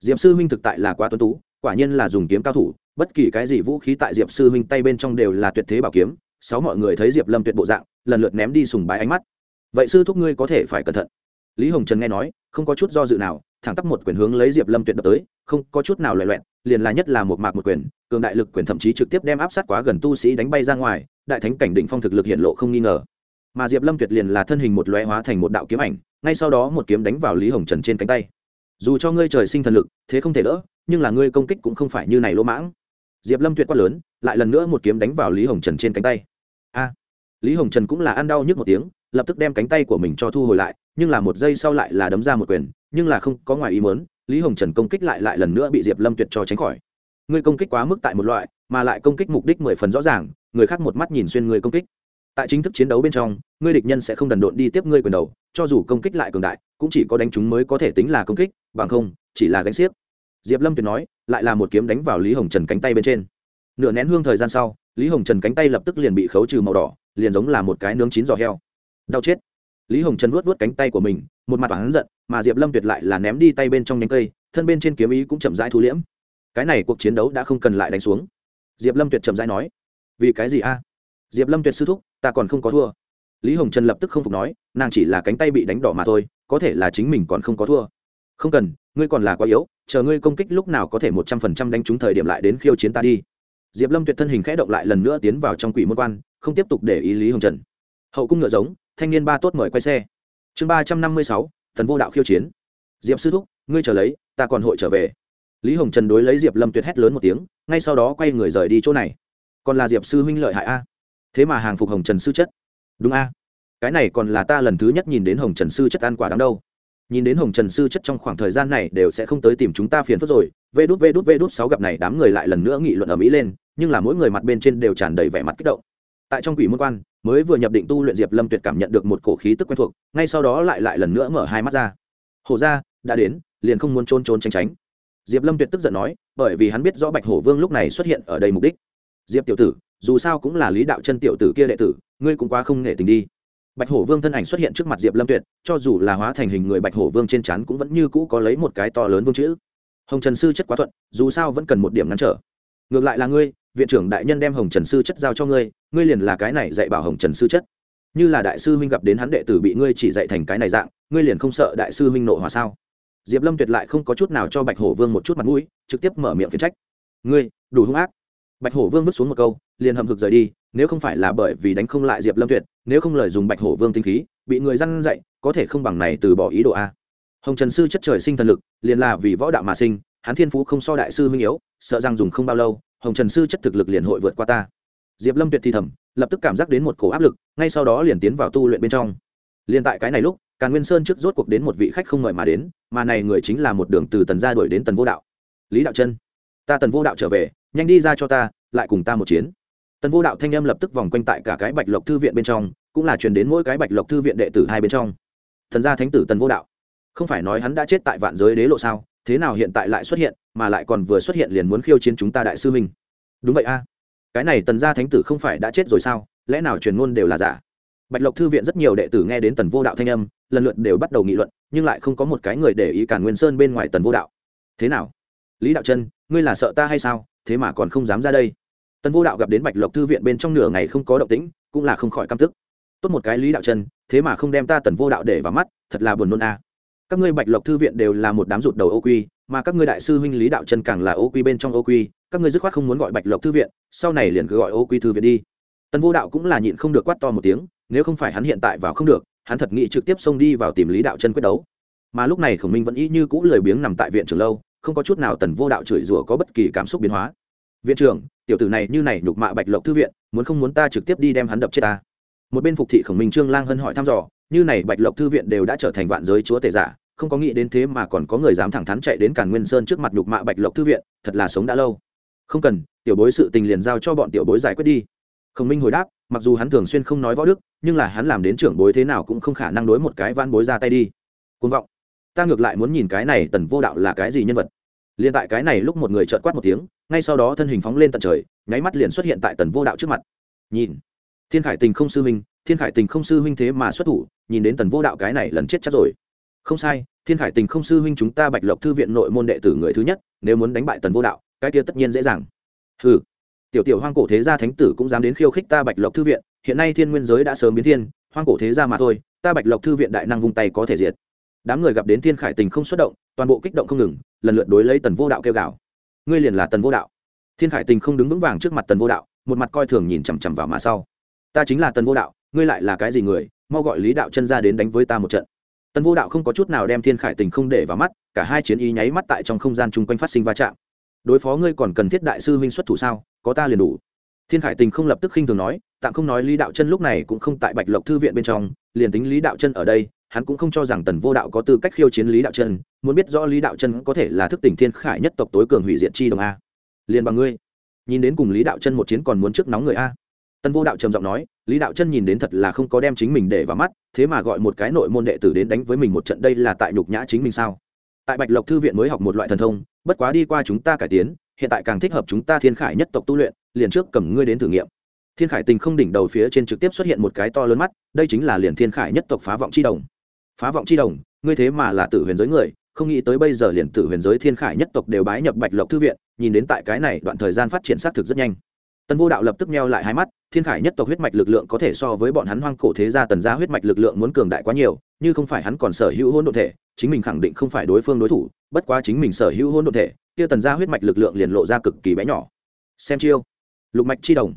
Diệp sư huynh thực tại là quá tuấn tú quả nhiên là dùng kiếm cao thủ bất kỳ cái gì vũ khí tại diệp sư huynh tay bên trong đều là tuyệt thế bảo kiếm. Sáu mọi người thấy diệp lâm tuyệt bộ dạng lần lượt ném đi sùng bái ánh mắt. Vậy sư thúc ngươi có thể phải cẩn thận lý hồng trần nghe nói, không có chút do dự nào, thẳng tắp một quyền hướng lấy diệp lâm tuyệt đập tới, không có chút nào loẹ loẹn liền là nhất là một mạc một quyền, cường đại lực quyền thậm chí trực tiếp đem áp sát quá gần tu sĩ đánh bay ra ngoài, đại thánh cảnh định phong thực lực hiện lộ không nghi ngờ. Mà diệp lâm tuyệt liền là thân hình một loé hóa thành một đạo kiếm ảnh, ngay sau đó một kiếm đánh vào lý hồng trần trên cánh tay. Dù cho ngươi trời sinh thần lực, thế không thể đỡ, nhưng là ngươi công kích cũng không phải như này lỗ mãng. Diệp lâm tuyệt quát lớn, lại lần nữa một kiếm đánh vào lý hồng trần trên cánh tay. A! Lý hồng trần cũng là ăn đau nhức một tiếng, lập tức đem cánh tay của mình cho thu hồi lại nhưng là một giây sau lại là đấm ra một quyền, nhưng là không có ngoài ý muốn, lý hồng trần công kích lại lại lần nữa bị diệp lâm tuyệt cho tránh khỏi. Ngươi công kích quá mức tại một loại, mà lại công kích mục đích mười phần rõ ràng, người khác một mắt nhìn xuyên người công kích. Tại chính thức chiến đấu bên trong ngươi địch nhân sẽ không đần độn đi tiếp ngươi quyền đầu, cho dù công kích lại cường đại, cũng chỉ có đánh chúng mới có thể tính là công kích, bằng không, chỉ là gánh xiếc. Diệp lâm tuyệt nói, lại là một kiếm đánh vào lý hồng trần cánh tay bên trên. Nửa nén hương thời gian sau, lý hồng trần cánh tay lập tức liền bị khấu trừ màu đỏ, liền giống là một cái nướng chín giò heo. Đau chết lý hồng trần vuốt vuốt cánh tay của mình, một mặt hắn giận, mà diệp lâm tuyệt lại là ném đi tay bên trong nhánh cây, thân bên trên kiếm ý cũng chậm rãi thu liễm. Cái này cuộc chiến đấu đã không cần lại đánh xuống. Diệp lâm tuyệt chậm rãi nói, vì cái gì a? Diệp lâm tuyệt sư thúc, ta còn không có thua. Lý hồng trần lập tức không phục nói, nàng chỉ là cánh tay bị đánh đỏ mà thôi, có thể là chính mình còn không có thua. Không cần, ngươi còn là quá yếu, chờ ngươi công kích lúc nào có thể một trăm phần trăm đánh trúng thời điểm lại đến khiêu chiến ta đi. Diệp lâm tuyệt thân hình khẽ động lại lần nữa tiến vào trong quỷ môn quan, không tiếp tục để ý lý hồng trần. Hậu cung ngựa giống thanh niên ba tốt mời quay xe. Chương ba trăm năm mươi sáu, thần vô đạo khiêu chiến. Diệp sư thúc, ngươi trở lấy, ta còn hội trở về. Lý hồng trần đối lấy diệp lâm tuyệt hét lớn một tiếng, ngay sau đó quay người rời đi chỗ này. Còn là diệp sư huynh lợi hại a. Thế mà hàng phục hồng trần sư chất. Đúng a. Cái này còn là ta lần thứ nhất nhìn đến hồng trần sư chất ăn quả đáng đâu. Nhìn đến hồng trần sư chất trong khoảng thời gian này đều sẽ không tới tìm chúng ta phiền phức rồi. Vê đút vê đút vê đút sáu gặp này, đám người lại lần nữa nghị luận ở mỹ lên, nhưng là mỗi người mặt bên trên đều tràn đầy vẻ mặt kích động tại trong quỷ môn quan, mới vừa nhập định tu luyện diệp lâm tuyệt cảm nhận được một cổ khí tức quen thuộc, ngay sau đó lại lại lần nữa mở hai mắt ra. Hổ ra đã đến, liền không muốn trôn trốn tránh tránh. Diệp lâm tuyệt tức giận nói, bởi vì hắn biết rõ bạch hổ vương lúc này xuất hiện ở đây mục đích. Diệp tiểu tử, dù sao cũng là lý đạo chân tiểu tử kia đệ tử, ngươi cũng quá không nể tình đi. Bạch hổ vương thân ảnh xuất hiện trước mặt diệp lâm tuyệt, cho dù là hóa thành hình người bạch hổ vương trên chắn cũng vẫn như cũ có lấy một cái to lớn vương chữ. Hồng trần sư chất quá thuận, dù sao vẫn cần một điểm ngăn trở. Ngược lại là ngươi, viện trưởng đại nhân đem hồng trần sư chất giao cho ngươi ngươi liền là cái này dạy bảo hồng trần sư chất. Như là đại sư huynh gặp đến hắn đệ tử bị ngươi chỉ dạy thành cái này dạng, ngươi liền không sợ đại sư huynh nộ hòa sao? Diệp lâm tuyệt lại không có chút nào cho bạch hổ vương một chút mặt mũi, trực tiếp mở miệng khiển trách. Ngươi, đủ hung ác. Bạch hổ vương vứt xuống một câu, liền hầm hực rời đi, nếu không phải là bởi vì đánh không lại diệp lâm tuyệt, nếu không lời dùng bạch hổ vương tinh khí, bị người răn dạy, có thể không bằng này từ bỏ ý đồ a. Hồng trần sư chất trời sinh thần lực, liền là vì võ đạo mà sinh, hắn thiên phú không so đại sư huynh yếu, sợ rằng dùng không bao lâu, hồng trần sư chất thực lực liền hội vượt qua ta diệp lâm tuyệt thì thầm, lập tức cảm giác đến một cổ áp lực, ngay sau đó liền tiến vào tu luyện bên trong. Liền tại cái này lúc, càn nguyên sơn trước rốt cuộc đến một vị khách không ngợi mà đến, mà này người chính là một đường từ tần gia đuổi đến tần vô đạo. Lý đạo chân, ta tần vô đạo trở về, nhanh đi ra cho ta, lại cùng ta một chiến. Tần vô đạo thanh âm lập tức vòng quanh tại cả cái bạch lộc thư viện bên trong, cũng là truyền đến mỗi cái bạch lộc thư viện đệ tử hai bên trong. Thần gia thánh tử tần vô đạo, không phải nói hắn đã chết tại vạn giới đế lộ sao, thế nào hiện tại lại xuất hiện, mà lại còn vừa xuất hiện liền muốn khiêu chiến chúng ta đại sư minh đúng vậy a cái này tần gia thánh tử không phải đã chết rồi sao? Lẽ nào truyền ngôn đều là giả? Bạch lộc thư viện rất nhiều đệ tử nghe đến tần vô đạo thanh âm, lần lượt đều bắt đầu nghị luận, nhưng lại không có một cái người để ý cả nguyên sơn bên ngoài tần vô đạo. Thế nào? Lý đạo chân, ngươi là sợ ta hay sao? Thế mà còn không dám ra đây. Tần vô đạo gặp đến bạch lộc thư viện bên trong nửa ngày không có động tĩnh, cũng là không khỏi căm tức. Tốt một cái lý đạo chân, thế mà không đem ta tần vô đạo để vào mắt, thật là buồn nôn a các ngươi bạch lộc thư viện đều là một đám rụt đầu ô quy, mà các ngươi đại sư huynh lý đạo chân càng là ô quy bên trong ô quy, các ngươi dứt khoát không muốn gọi bạch lộc thư viện, sau này liền cứ gọi ô quy thư viện đi. Tần vô đạo cũng là nhịn không được quát to một tiếng, nếu không phải hắn hiện tại vào không được, hắn thật nghĩ trực tiếp xông đi vào tìm lý đạo chân quyết đấu. Mà lúc này khổng minh vẫn y như cũ lười biếng nằm tại viện trường lâu, không có chút nào tần vô đạo chửi rủa có bất kỳ cảm xúc biến hóa. Viện trưởng, tiểu tử này như này nhục mạ bạch lộc thư viện, muốn không muốn ta trực tiếp đi đem hắn đập chết ta? Một bên phục thị khổng minh trương lang hân hỏi thăm dò, như này bạch lộc thư viện đều đã trở thành vạn giới chúa tể giả không có nghĩ đến thế mà còn có người dám thẳng thắn chạy đến càn nguyên sơn trước mặt nhục mạ bạch lộc thư viện, thật là sống đã lâu. Không cần, tiểu bối sự tình liền giao cho bọn tiểu bối giải quyết đi. Khổng minh hồi đáp, mặc dù hắn thường xuyên không nói võ đức, nhưng là hắn làm đến trưởng bối thế nào cũng không khả năng đối một cái van bối ra tay đi. Côn vọng. Ta ngược lại muốn nhìn cái này tần vô đạo là cái gì nhân vật. Liền tại cái này lúc một người chợt quát một tiếng, ngay sau đó thân hình phóng lên tận trời, nháy mắt liền xuất hiện tại tần vô đạo trước mặt. Nhìn. Thiên khải tình không sư huynh, thiên khải tình không sư huynh thế mà xuất thủ, nhìn đến tần vô đạo cái này lần chết chắc rồi không sai, thiên khải tình không sư huynh chúng ta bạch lộc thư viện nội môn đệ tử người thứ nhất, nếu muốn đánh bại tần vô đạo, cái kia tất nhiên dễ dàng. Ừ tiểu tiểu hoang cổ thế gia thánh tử cũng dám đến khiêu khích ta bạch lộc thư viện, hiện nay thiên nguyên giới đã sớm biến thiên, hoang cổ thế gia mà thôi, ta bạch lộc thư viện đại năng vung tay có thể diệt. Đám người gặp đến thiên khải tình không xuất động, toàn bộ kích động không ngừng, lần lượt đối lấy tần vô đạo kêu gào. Ngươi liền là tần vô đạo. Thiên khải tình không đứng vững vàng trước mặt tần vô đạo, một mặt coi thường nhìn chằm chằm vào mà sau. Ta chính là tần vô đạo, ngươi lại là cái gì người, mau gọi lý đạo chân ra đến đánh với ta một trận tần vô đạo không có chút nào đem thiên khải tình không để vào mắt, cả hai chiến ý nháy mắt tại trong không gian chung quanh phát sinh va chạm. Đối phó ngươi còn cần thiết đại sư huynh xuất thủ sao? Có ta liền đủ. Thiên khải tình không lập tức khinh thường nói, tạm không nói lý đạo chân lúc này cũng không tại bạch lộc thư viện bên trong, liền tính lý đạo chân ở đây, hắn cũng không cho rằng tần vô đạo có tư cách khiêu chiến lý đạo chân, muốn biết rõ lý đạo chân có thể là thức tỉnh thiên khải nhất tộc tối cường hủy diệt chi đồng a. Liền bằng ngươi. Nhìn đến cùng lý đạo chân một chiến còn muốn trước nóng người a. Tần vô đạo trầm giọng nói lý đạo chân nhìn đến thật là không có đem chính mình để vào mắt, thế mà gọi một cái nội môn đệ tử đến đánh với mình một trận, đây là tại nhục nhã chính mình sao? Tại bạch lộc thư viện mới học một loại thần thông, bất quá đi qua chúng ta cải tiến, hiện tại càng thích hợp chúng ta thiên khải nhất tộc tu luyện, liền trước cầm ngươi đến thử nghiệm. Thiên khải tình không đỉnh đầu phía trên trực tiếp xuất hiện một cái to lớn mắt, đây chính là liền thiên khải nhất tộc phá vọng c h i đồng. Phá vọng c h i đồng, ngươi thế mà là tử huyền giới người, không nghĩ tới bây giờ liền tử huyền giới thiên khải nhất tộc đều bái nhập bạch lộc thư viện, nhìn đến tại cái này đoạn thời gian phát triển xác thực rất nhanh. Tần vô đạo lập tức meo lại hai mắt, thiên khải nhất tộc huyết mạch lực lượng có thể so với bọn hắn hoang cổ thế gia tần gia huyết mạch lực lượng muốn cường đại quá nhiều, như không phải hắn còn sở hữu hôn đ ộ thể, chính mình khẳng định không phải đối phương đối thủ, bất quá chính mình sở hữu hôn đ ộ thể, kia tần gia huyết mạch lực lượng liền lộ ra cực kỳ bé nhỏ. Xem chiêu. Lục mạch chi đồng.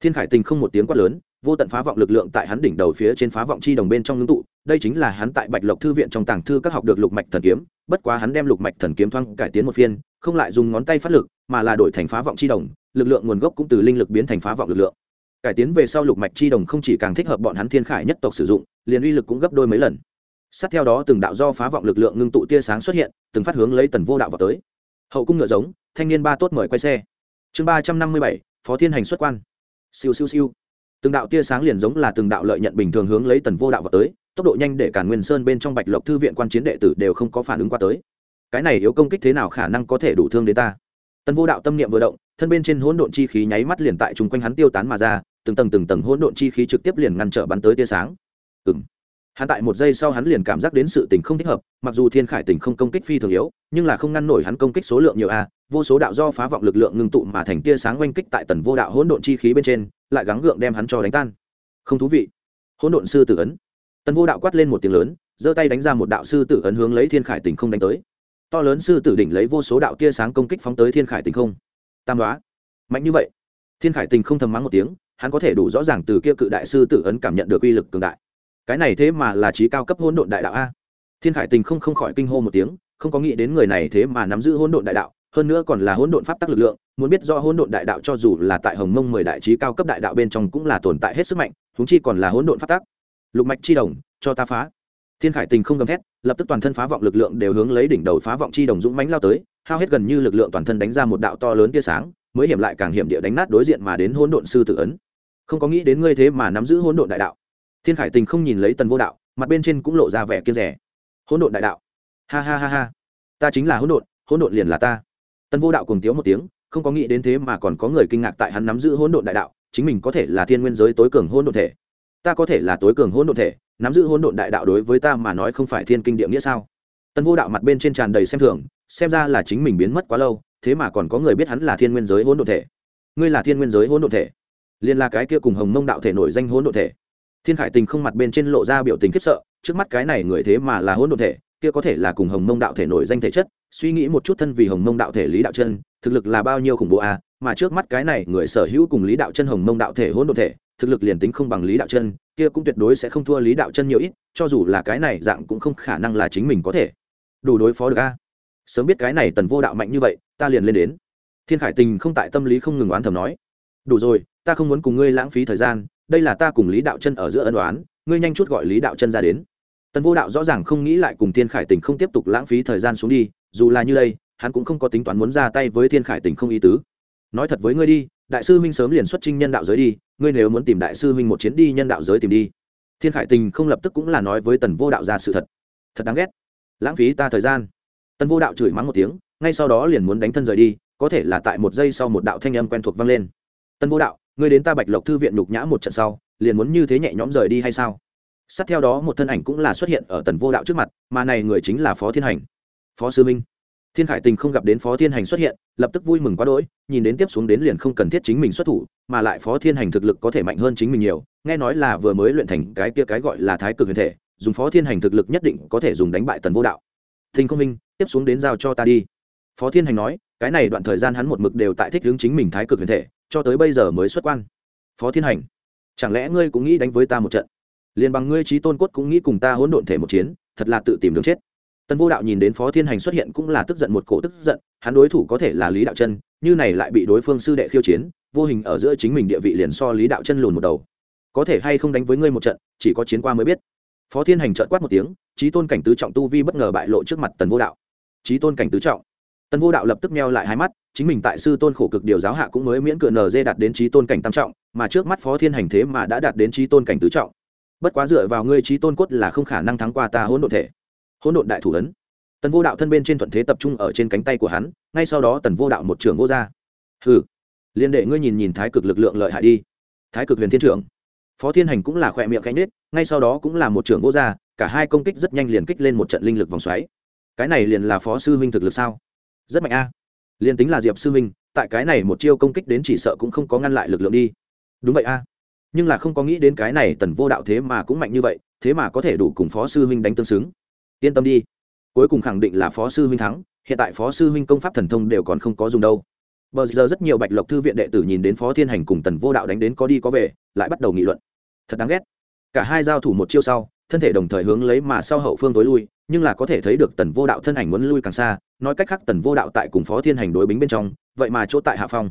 Thiên khải tình không một tiếng quát lớn, vô tận phá vọng lực lượng tại hắn đỉnh đầu phía trên phá vọng chi đồng bên trong ngưng tụ, đây chính là hắn tại bạch lộc thư viện trong tàng thư các học được lục mạch thần kiếm, bất quá hắn đem lục mạch thần kiếm thoang cải tiến một phiên, không lại dùng ngón tay phát lực, mà là đổi thành phá vọng chi đồng lực lượng nguồn gốc cũng từ linh lực biến thành phá vọng lực lượng. Cải tiến về sau lục mạch chi đồng không chỉ càng thích hợp bọn hắn thiên khải nhất tộc sử dụng, liền uy lực cũng gấp đôi mấy lần. Sát theo đó từng đạo do phá vọng lực lượng ngưng tụ tia sáng xuất hiện, từng phát hướng lấy tần vô đạo vào tới. Hậu cung ngựa giống, thanh niên ba tốt mời quay xe. Chương ba trăm năm mươi bảy, phó thiên hành xuất quan. Siêu siêu siêu. Từng đạo tia sáng liền giống là từng đạo lợi nhận bình thường hướng lấy tần vô đạo vào tới, tốc độ nhanh để cả nguyên sơn bên trong bạch lộc thư viện quan chiến đệ tử đều không có phản ứng qua tới. Cái này yếu công kích thế nào khả năng có thể đủ thương đến ta? Tần vô đạo tâm niệm vừa động thân bên trên hỗn độn chi khí nháy mắt liền tại chung quanh hắn tiêu tán mà ra, từng tầng từng tầng hỗn độn chi khí trực tiếp liền ngăn trở bắn tới tia sáng. Ừng hắn tại một giây sau hắn liền cảm giác đến sự tình không thích hợp, mặc dù thiên khải tình không công kích phi thường yếu, nhưng là không ngăn nổi hắn công kích số lượng nhiều a, vô số đạo do phá vọng lực lượng ngưng tụ mà thành tia sáng oanh kích tại tần vô đạo hỗn độn chi khí bên trên, lại gắng gượng đem hắn cho đánh tan. Không thú vị. Hỗn độn sư tử ấn. Tần vô đạo quát lên một tiếng lớn, giơ tay đánh ra một đạo sư tử ấn hướng lấy thiên khải tình không đánh tới. To lớn sư tử đỉnh lấy vô số đạo tia sáng công kích phóng tới thiên khải tình không tam đoá. Mạnh như vậy, thiên khải tình không thầm mắng một tiếng, hắn có thể đủ rõ ràng từ kia cự đại sư tử ấn cảm nhận được uy lực cường đại. Cái này thế mà là trí cao cấp hỗn độn đại đạo a. Thiên khải tình không không khỏi kinh hô một tiếng, không có nghĩ đến người này thế mà nắm giữ hỗn độn đại đạo, hơn nữa còn là hỗn độn pháp tắc lực lượng, muốn biết do hỗn độn đại đạo cho dù là tại hồng mông mười đại trí cao cấp đại đạo bên trong cũng là tồn tại hết sức mạnh húng chi còn là hỗn độn pháp tắc. Lục mạch chi đồng, cho ta phá. Thiên khải tình không gầm thét, lập tức toàn thân phá vọng lực lượng đều hướng lấy đỉnh đầu phá vọng chi đồng dũng mãnh lao tới hao hết gần như lực lượng toàn thân đánh ra một đạo to lớn tia sáng, mới hiểm lại càng hiểm địa đánh nát đối diện mà đến hỗn độn sư tử ấn. Không có nghĩ đến ngươi thế mà nắm giữ hỗn độn đại đạo. Thiên khải tình không nhìn lấy tần vô đạo, mặt bên trên cũng lộ ra vẻ kia rẻ. Hỗn độn đại đạo? Ha ha ha ha. Ta chính là hỗn độn hỗn độn liền là ta. Tần vô đạo cùng tiếu một tiếng, không có nghĩ đến thế mà còn có người kinh ngạc tại hắn nắm giữ hỗn độn đại đạo, chính mình có thể là thiên nguyên giới tối cường hỗn độn thể. Ta có thể là tối cường hỗn độn thể, nắm giữ hỗn độn đại đạo đối với ta mà nói không phải thiên kinh địa nghĩa sao? Tần vô đạo mặt bên trên tràn đầy xem thường xem ra là chính mình biến mất quá lâu, thế mà còn có người biết hắn là thiên nguyên giới hỗn độn thể. Ngươi là thiên nguyên giới hỗn độn thể. Liên là cái kia cùng hồng mông đạo thể nổi danh hỗn độn thể. Thiên khải tình không mặt bên trên lộ ra biểu tình khiếp sợ, trước mắt cái này người thế mà là hỗn độn thể, kia có thể là cùng hồng mông đạo thể nổi danh thể chất, suy nghĩ một chút thân vì hồng mông đạo thể lý đạo chân, thực lực là bao nhiêu khủng bố à mà trước mắt cái này người sở hữu cùng lý đạo chân hồng mông đạo thể hỗn độn thể, thực lực liền tính không bằng lý đạo chân, kia cũng tuyệt đối sẽ không thua lý đạo chân nhiều ít, cho dù là cái này dạng cũng không khả năng là chính mình có thể. Đủ đối phó được a sớm biết cái này tần vô đạo mạnh như vậy, ta liền lên đến. Thiên khải tình không tại tâm lý không ngừng oán thầm nói. Đủ rồi, ta không muốn cùng ngươi lãng phí thời gian, đây là ta cùng lý đạo chân ở giữa ân đoán ngươi nhanh chút gọi lý đạo chân ra đến. Tần vô đạo rõ ràng không nghĩ lại cùng thiên khải tình không tiếp tục lãng phí thời gian xuống đi, dù là như đây, hắn cũng không có tính toán muốn ra tay với thiên khải tình không ý tứ. Nói thật với ngươi đi, đại sư huynh sớm liền xuất trinh nhân đạo giới đi, ngươi nếu muốn tìm đại sư huynh một chuyến đi nhân đạo giới tìm đi. Thiên khải tình không lập tức cũng là nói với tần vô đạo ra sự thật. Thật đáng ghét. Lãng phí ta thời gian tần vô đạo chửi mắng một tiếng, ngay sau đó liền muốn đánh thân rời đi, có thể là tại một giây sau một đạo thanh âm quen thuộc vang lên. Tần vô đạo, ngươi đến ta bạch lộc thư viện nhục nhã một trận sau, liền muốn như thế nhẹ nhõm rời đi hay sao? Sát theo đó một thân ảnh cũng là xuất hiện ở tần vô đạo trước mặt, mà này người chính là phó thiên hành. Phó sư minh. Thiên khải tình không gặp đến phó thiên hành xuất hiện, lập tức vui mừng quá đỗi, nhìn đến tiếp xuống đến liền không cần thiết chính mình xuất thủ, mà lại phó thiên hành thực lực có thể mạnh hơn chính mình nhiều, nghe nói là vừa mới luyện thành cái kia cái gọi là thái cực huyền thể, dùng phó thiên hành thực lực nhất định có thể dùng đánh bại tần vô đạo. Thình không minh tiếp xuống đến giao cho ta đi. Phó thiên hành nói, cái này đoạn thời gian hắn một mực đều tại thích hướng chính mình thái cực huyền thể, cho tới bây giờ mới xuất quan. Phó thiên hành, chẳng lẽ ngươi cũng nghĩ đánh với ta một trận? Liền bằng ngươi trí tôn cốt cũng nghĩ cùng ta hỗn độn thể một chiến, thật là tự tìm đường chết. Tần vô đạo nhìn đến phó thiên hành xuất hiện cũng là tức giận một cổ tức giận, hắn đối thủ có thể là lý đạo chân, như này lại bị đối phương sư đệ khiêu chiến, vô hình ở giữa chính mình địa vị liền so lý đạo chân lùn một đầu. Có thể hay không đánh với ngươi một trận, chỉ có chiến qua mới biết. Phó thiên hành trợn quát một tiếng trí tôn cảnh tứ trọng tu vi bất ngờ bại lộ trước mặt tần vô đạo trí tôn cảnh tứ trọng. Tần vô đạo lập tức meo lại hai mắt, chính mình tại sư tôn khổ cực điều giáo hạ cũng mới miễn cửa nd đạt đến trí tôn cảnh tam trọng, mà trước mắt phó thiên hành thế mà đã đạt đến trí tôn cảnh tứ trọng. Bất quá dựa vào ngươi trí tôn cốt là không khả năng thắng qua ta hỗn độn thể. Hỗn độn đại thủ ấn. Tần vô đạo thân bên trên thuận thế tập trung ở trên cánh tay của hắn, ngay sau đó tần vô đạo một trường vô ra. Hừ liên đệ ngươi nhìn nhìn thái cực lực lượng lợi hại đi. Thái cực huyền thiên trưởng. Phó thiên hành cũng là khỏe miệng cánh nết ngay sau đó cũng là một trường vô ra, cả hai công kích rất nhanh liền kích lên một trận linh lực vòng xoáy cái này liền là phó sư huynh thực lực sao? Rất mạnh a. À. liền tính là diệp sư huynh, tại cái này một chiêu công kích đến chỉ sợ cũng không có ngăn lại lực lượng đi. Đúng vậy a. Nhưng là không có nghĩ đến cái này tần vô đạo thế mà cũng mạnh như vậy, thế mà có thể đủ cùng phó sư huynh đánh tương xứng. Yên tâm đi. Cuối cùng khẳng định là phó sư huynh thắng, hiện tại phó sư huynh công pháp thần thông đều còn không có dùng đâu. Bờ giờ rất nhiều bạch lộc thư viện đệ tử nhìn đến phó thiên hành cùng tần vô đạo đánh đến có đi có về, lại bắt đầu nghị luận. Thật đáng ghét. Cả hai giao thủ một chiêu sau thân thể đồng thời hướng lấy mà sau hậu phương tối lui, nhưng là có thể thấy được tần vô đạo thân ảnh muốn lui càng xa, nói cách khác tần vô đạo tại cùng phó thiên hành đối bính bên trong, vậy mà chỗ tại hạ phong.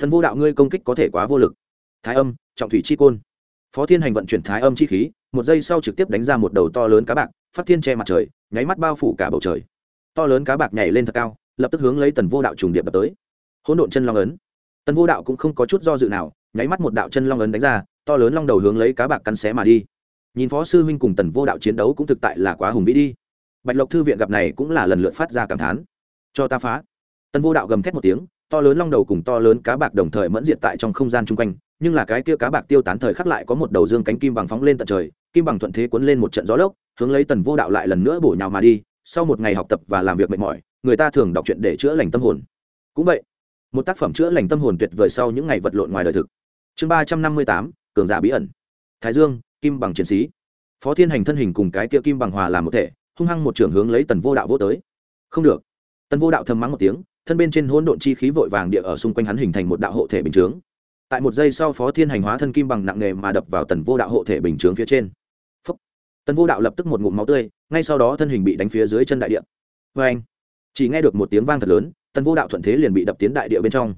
Tần vô đạo ngươi công kích có thể quá vô lực. Thái âm, trọng thủy chi côn. Phó thiên hành vận chuyển thái âm chi khí, một giây sau trực tiếp đánh ra một đầu to lớn cá bạc, phát thiên che mặt trời, nháy mắt bao phủ cả bầu trời. To lớn cá bạc nhảy lên thật cao, lập tức hướng lấy tần vô đạo trùng điệp đập tới. Hỗn độn chân long ấn. Tần vô đạo cũng không có chút do dự nào, nháy mắt một đạo chân long ấn đánh ra, to lớn long đầu hướng lấy cá bạc cắn xé mà đi nhìn phó sư huynh cùng tần vô đạo chiến đấu cũng thực tại là quá hùng vĩ đi. Bạch lộc thư viện gặp này cũng là lần lượt phát ra cảm thán. Cho ta phá. Tần vô đạo gầm thét một tiếng, to lớn long đầu cùng to lớn cá bạc đồng thời mẫn diện tại trong không gian chung quanh, nhưng là cái kia cá bạc tiêu tán thời khắc lại có một đầu dương cánh kim bằng phóng lên tận trời, kim bằng thuận thế cuốn lên một trận gió lốc, hướng lấy tần vô đạo lại lần nữa bổ nhào mà đi, sau một ngày học tập và làm việc mệt mỏi, người ta thường đọc truyện để chữa lành tâm hồn. Cũng vậy, một tác phẩm chữa lành tâm hồn tuyệt vời sau những ngày vật lộn ngoài đời thực. Chương ba trăm năm mươi tám, cường giả bí ẩn. Thái dương kim bằng chiến sĩ. Phó thiên hành thân hình cùng cái kia kim bằng hòa làm một thể, hung hăng một trường hướng lấy tần vô đạo vô tới. Không được. Tần vô đạo thầm mắng một tiếng, thân bên trên hỗn độn chi khí vội vàng địa ở xung quanh hắn hình thành một đạo hộ thể bình chướng. Tại một giây sau, phó thiên hành hóa thân kim bằng nặng nề mà đập vào tần vô đạo hộ thể bình chướng phía trên. Phúc. tần vô đạo lập tức một ngụm máu tươi, ngay sau đó thân hình bị đánh phía dưới chân đại địa. Vê anh chỉ nghe được một tiếng vang thật lớn, tần vô đạo thuận thế liền bị đập tiến đại địa bên trong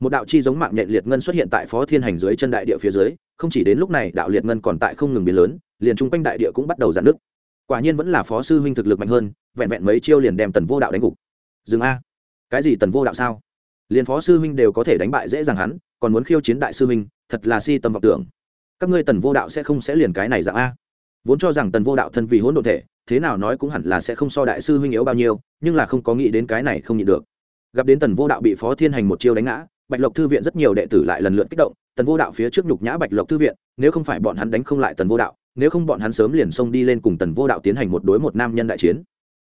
một đạo chi giống mạng nhện liệt ngân xuất hiện tại phó thiên hành dưới chân đại địa phía dưới, không chỉ đến lúc này, đạo liệt ngân còn tại không ngừng biến lớn, liền chung quanh đại địa cũng bắt đầu giãn nứt. Quả nhiên vẫn là phó sư huynh thực lực mạnh hơn, vẹn vẹn mấy chiêu liền đem tần vô đạo đánh gục. Dừng a. Cái gì tần vô đạo sao? Liền phó sư huynh đều có thể đánh bại dễ dàng hắn, còn muốn khiêu chiến đại sư huynh, thật là si tâm vọng tưởng. Các ngươi tần vô đạo sẽ không sẽ liền cái này dạng a? Vốn cho rằng tần vô đạo thân vì hỗn độn thể, thế nào nói cũng hẳn là sẽ không so đại sư huynh yếu bao nhiêu, nhưng là không có nghĩ đến cái này không nhịn được. Gặp đến tần vô đạo bị phó thiên hành một chiêu đánh ngã bạch lộc thư viện rất nhiều đệ tử lại lần lượt kích động, tần vô đạo phía trước nhục nhã bạch lộc thư viện, nếu không phải bọn hắn đánh không lại tần vô đạo, nếu không bọn hắn sớm liền xông đi lên cùng tần vô đạo tiến hành một đối một nam nhân đại chiến.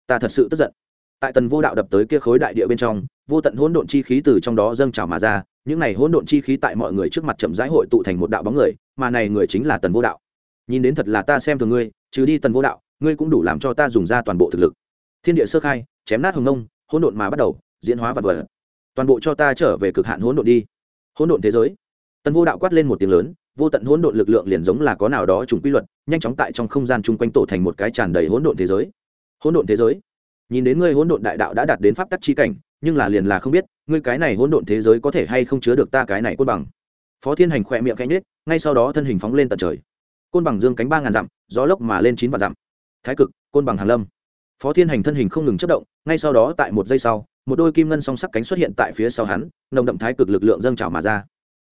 Ta thật sự tức giận. Tại tần vô đạo đập tới kia khối đại địa bên trong, vô tận hỗn độn chi khí từ trong đó dâng trào mà ra, những này hỗn độn chi khí tại mọi người trước mặt chậm rãi hội tụ thành một đạo bóng người, mà này người chính là tần vô đạo. Nhìn đến thật là ta xem thường ngươi, trừ đi tần vô đạo, ngươi cũng đủ làm cho ta dùng ra toàn bộ thực lực. Thiên địa sơ khai, chém nát hồng nông hỗn độn mà bắt đầu, diễn hóa vật vật toàn bộ cho ta trở về cực hạn hỗn độn đi. Hỗn độn thế giới. Tần vô đạo quát lên một tiếng lớn, vô tận hỗn độn lực lượng liền giống là có nào đó trùng quy luật, nhanh chóng tại trong không gian chung quanh tổ thành một cái tràn đầy hỗn độn thế giới. Hỗn độn thế giới. Nhìn đến ngươi hỗn độn đại đạo đã đạt đến pháp tắc chi cảnh, nhưng là liền là không biết, ngươi cái này hỗn độn thế giới có thể hay không chứa được ta cái này côn bằng. Phó thiên hành khỏe miệng khẽ nhếch, ngay sau đó thân hình phóng lên tận trời. Côn bằng dương cánh ba ngàn dặm, gió lốc mà lên chín vạn dặm. Thái cực, côn bằng hàn lâm. Phó thiên hành thân hình không ngừng chất động, ngay sau đó tại một giây sau một đôi kim ngân song sắc cánh xuất hiện tại phía sau hắn, nồng đậm thái cực lực lượng dâng trào mà ra.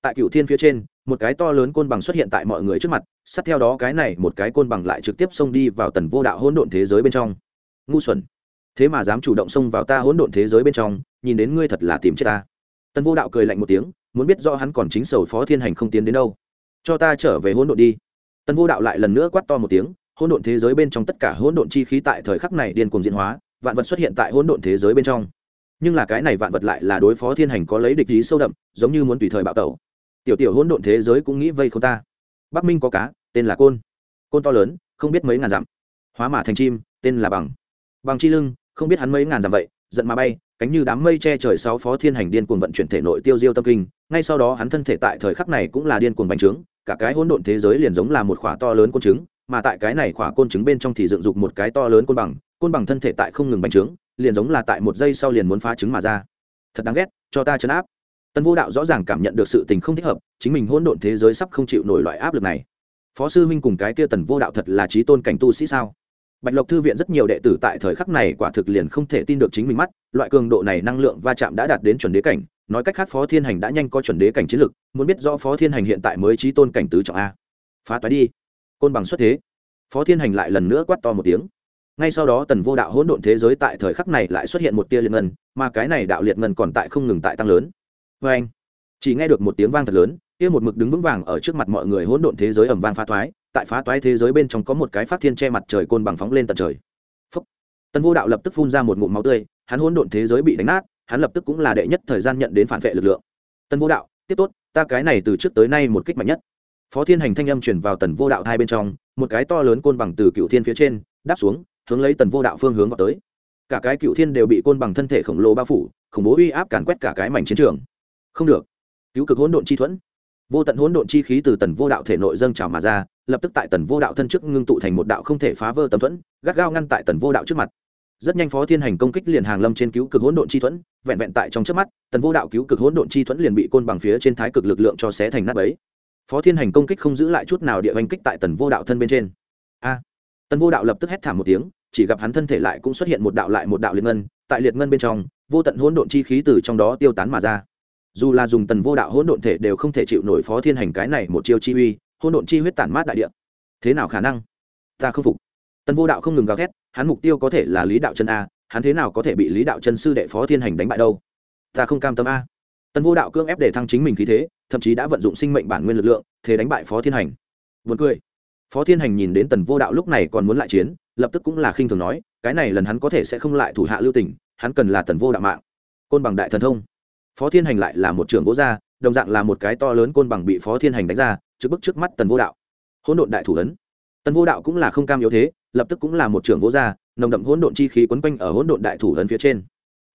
Tại cựu thiên phía trên, một cái to lớn côn bằng xuất hiện tại mọi người trước mặt, sát theo đó cái này một cái côn bằng lại trực tiếp xông đi vào tần vô đạo hỗn độn thế giới bên trong. Ngu xuẩn. Thế mà dám chủ động xông vào ta hỗn độn thế giới bên trong, nhìn đến ngươi thật là tìm chết ta. Tần vô đạo cười lạnh một tiếng, muốn biết do hắn còn chính sầu phó thiên hành không tiến đến đâu. Cho ta trở về hỗn độn đi. Tần vô đạo lại lần nữa quát to một tiếng, hỗn độn thế giới bên trong tất cả hỗn độn chi khí tại thời khắc này điên cuồng diễn hóa, vạn vật xuất hiện tại hỗn độn thế giới bên trong nhưng là cái này vạn vật lại là đối phó thiên hành có lấy địch ý sâu đậm, giống như muốn tùy thời bạo tẩu. Tiểu tiểu hỗn độn thế giới cũng nghĩ vây không ta. Bắc minh có cá, tên là côn. Côn to lớn, không biết mấy ngàn dặm. Hóa mã thành chim, tên là bằng. Bằng chi lưng, không biết hắn mấy ngàn dặm vậy, giận mà bay, cánh như đám mây che trời sáu phó thiên hành điên cuồng vận chuyển thể nội tiêu diêu tâm kinh. Ngay sau đó hắn thân thể tại thời khắc này cũng là điên cuồng bành trướng, cả cái hỗn độn thế giới liền giống là một khỏa to lớn côn trứng, mà tại cái này khỏa côn trứng bên trong thì dựng dục một cái to lớn côn bằng. Côn bằng thân thể tại không ngừng bành trướng liền giống là tại một giây sau liền muốn phá trứng mà ra. Thật đáng ghét, cho ta chấn áp. Tân vô đạo rõ ràng cảm nhận được sự tình không thích hợp, chính mình hỗn độn thế giới sắp không chịu nổi loại áp lực này. Phó sư huynh cùng cái kia tần vô đạo thật là trí tôn cảnh tu sĩ sao? Bạch lộc thư viện rất nhiều đệ tử tại thời khắc này quả thực liền không thể tin được chính mình mắt, loại cường độ này năng lượng va chạm đã đạt đến chuẩn đế cảnh, nói cách khác phó thiên hành đã nhanh có chuẩn đế cảnh chiến lực, muốn biết rõ phó thiên hành hiện tại mới trí tôn cảnh tứ trọng a. Phá toái đi. Côn bằng xuất thế. Phó thiên hành lại lần nữa quát to một tiếng ngay sau đó tần vô đạo hỗn độn thế giới tại thời khắc này lại xuất hiện một tia liệt ngân, mà cái này đạo liệt ngân còn tại không ngừng tại tăng lớn. Vê anh, chỉ nghe được một tiếng vang thật lớn, kia một mực đứng vững vàng ở trước mặt mọi người hỗn độn thế giới ẩm vang phá toái tại phá toái thế giới bên trong có một cái phát thiên che mặt trời côn bằng phóng lên tận trời. Phúc. tần vô đạo lập tức phun ra một ngụm máu tươi, hắn hỗn độn thế giới bị đánh nát, hắn lập tức cũng là đệ nhất thời gian nhận đến phản vệ lực lượng. Tần vô đạo, tiếp tốt, ta cái này từ trước tới nay một kích mạnh nhất. Phó thiên hành thanh âm truyền vào tần vô đạo hai bên trong, một cái to lớn côn bằng từ cựu thiên phía trên, đáp xuống hướng lấy tần vô đạo phương hướng vào tới. Cả cái cựu thiên đều bị côn bằng thân thể khổng lồ bao phủ, khủng bố uy áp càn quét cả cái mảnh chiến trường. Không được. Cứu cực hỗn độn chi thuẫn. Vô tận hỗn độn chi khí từ tần vô đạo thể nội dâng trào mà ra, lập tức tại tần vô đạo thân trước ngưng tụ thành một đạo không thể phá vỡ tấm thuẫn, gắt gao ngăn tại tần vô đạo trước mặt. Rất nhanh phó thiên hành công kích liền hàng lâm trên cứu cực hỗn độn chi thuẫn, vẹn vẹn tại trong trước mắt, tần vô đạo cứu cực hỗn độn chi thuẫn liền bị côn bằng phía trên thái cực lực lượng cho xé thành nát ấy phó thiên hành công kích không giữ lại chút nào địa oanh kích tại tần vô đạo thân bên trên. A! Tần vô đạo lập tức hét thảm một tiếng, chỉ gặp hắn thân thể lại cũng xuất hiện một đạo lại một đạo liệt ngân, tại liệt ngân bên trong, vô tận hỗn độn chi khí từ trong đó tiêu tán mà ra. Dù là dùng tần vô đạo hỗn độn thể đều không thể chịu nổi phó thiên hành cái này một chiêu chi uy, hỗn độn chi huyết tản mát đại địa. Thế nào khả năng? Ta không phục. Tần vô đạo không ngừng gào thét, hắn mục tiêu có thể là lý đạo chân a, hắn thế nào có thể bị lý đạo chân sư đệ phó thiên hành đánh bại đâu? Ta không cam tâm a. Tần vô đạo cương ép để thăng chính mình khí thế, thậm chí đã vận dụng sinh mệnh bản nguyên lực lượng, thế đánh bại phó thiên hành. Vượt cười phó thiên hành nhìn đến tần vô đạo lúc này còn muốn lại chiến, lập tức cũng là khinh thường nói, cái này lần hắn có thể sẽ không lại thủ hạ lưu tình, hắn cần là tần vô đạo mạng. Côn bằng đại thần thông. Phó thiên hành lại là một trưởng vô gia đồng dạng là một cái to lớn côn bằng bị phó thiên hành đánh ra trước bức trước mắt tần vô đạo. Hỗn độn đại thủ ấn. Tần vô đạo cũng là không cam yếu thế, lập tức cũng là một trưởng vô gia nồng đậm hỗn độn chi khí quấn quanh ở hỗn độn đại thủ ấn phía trên.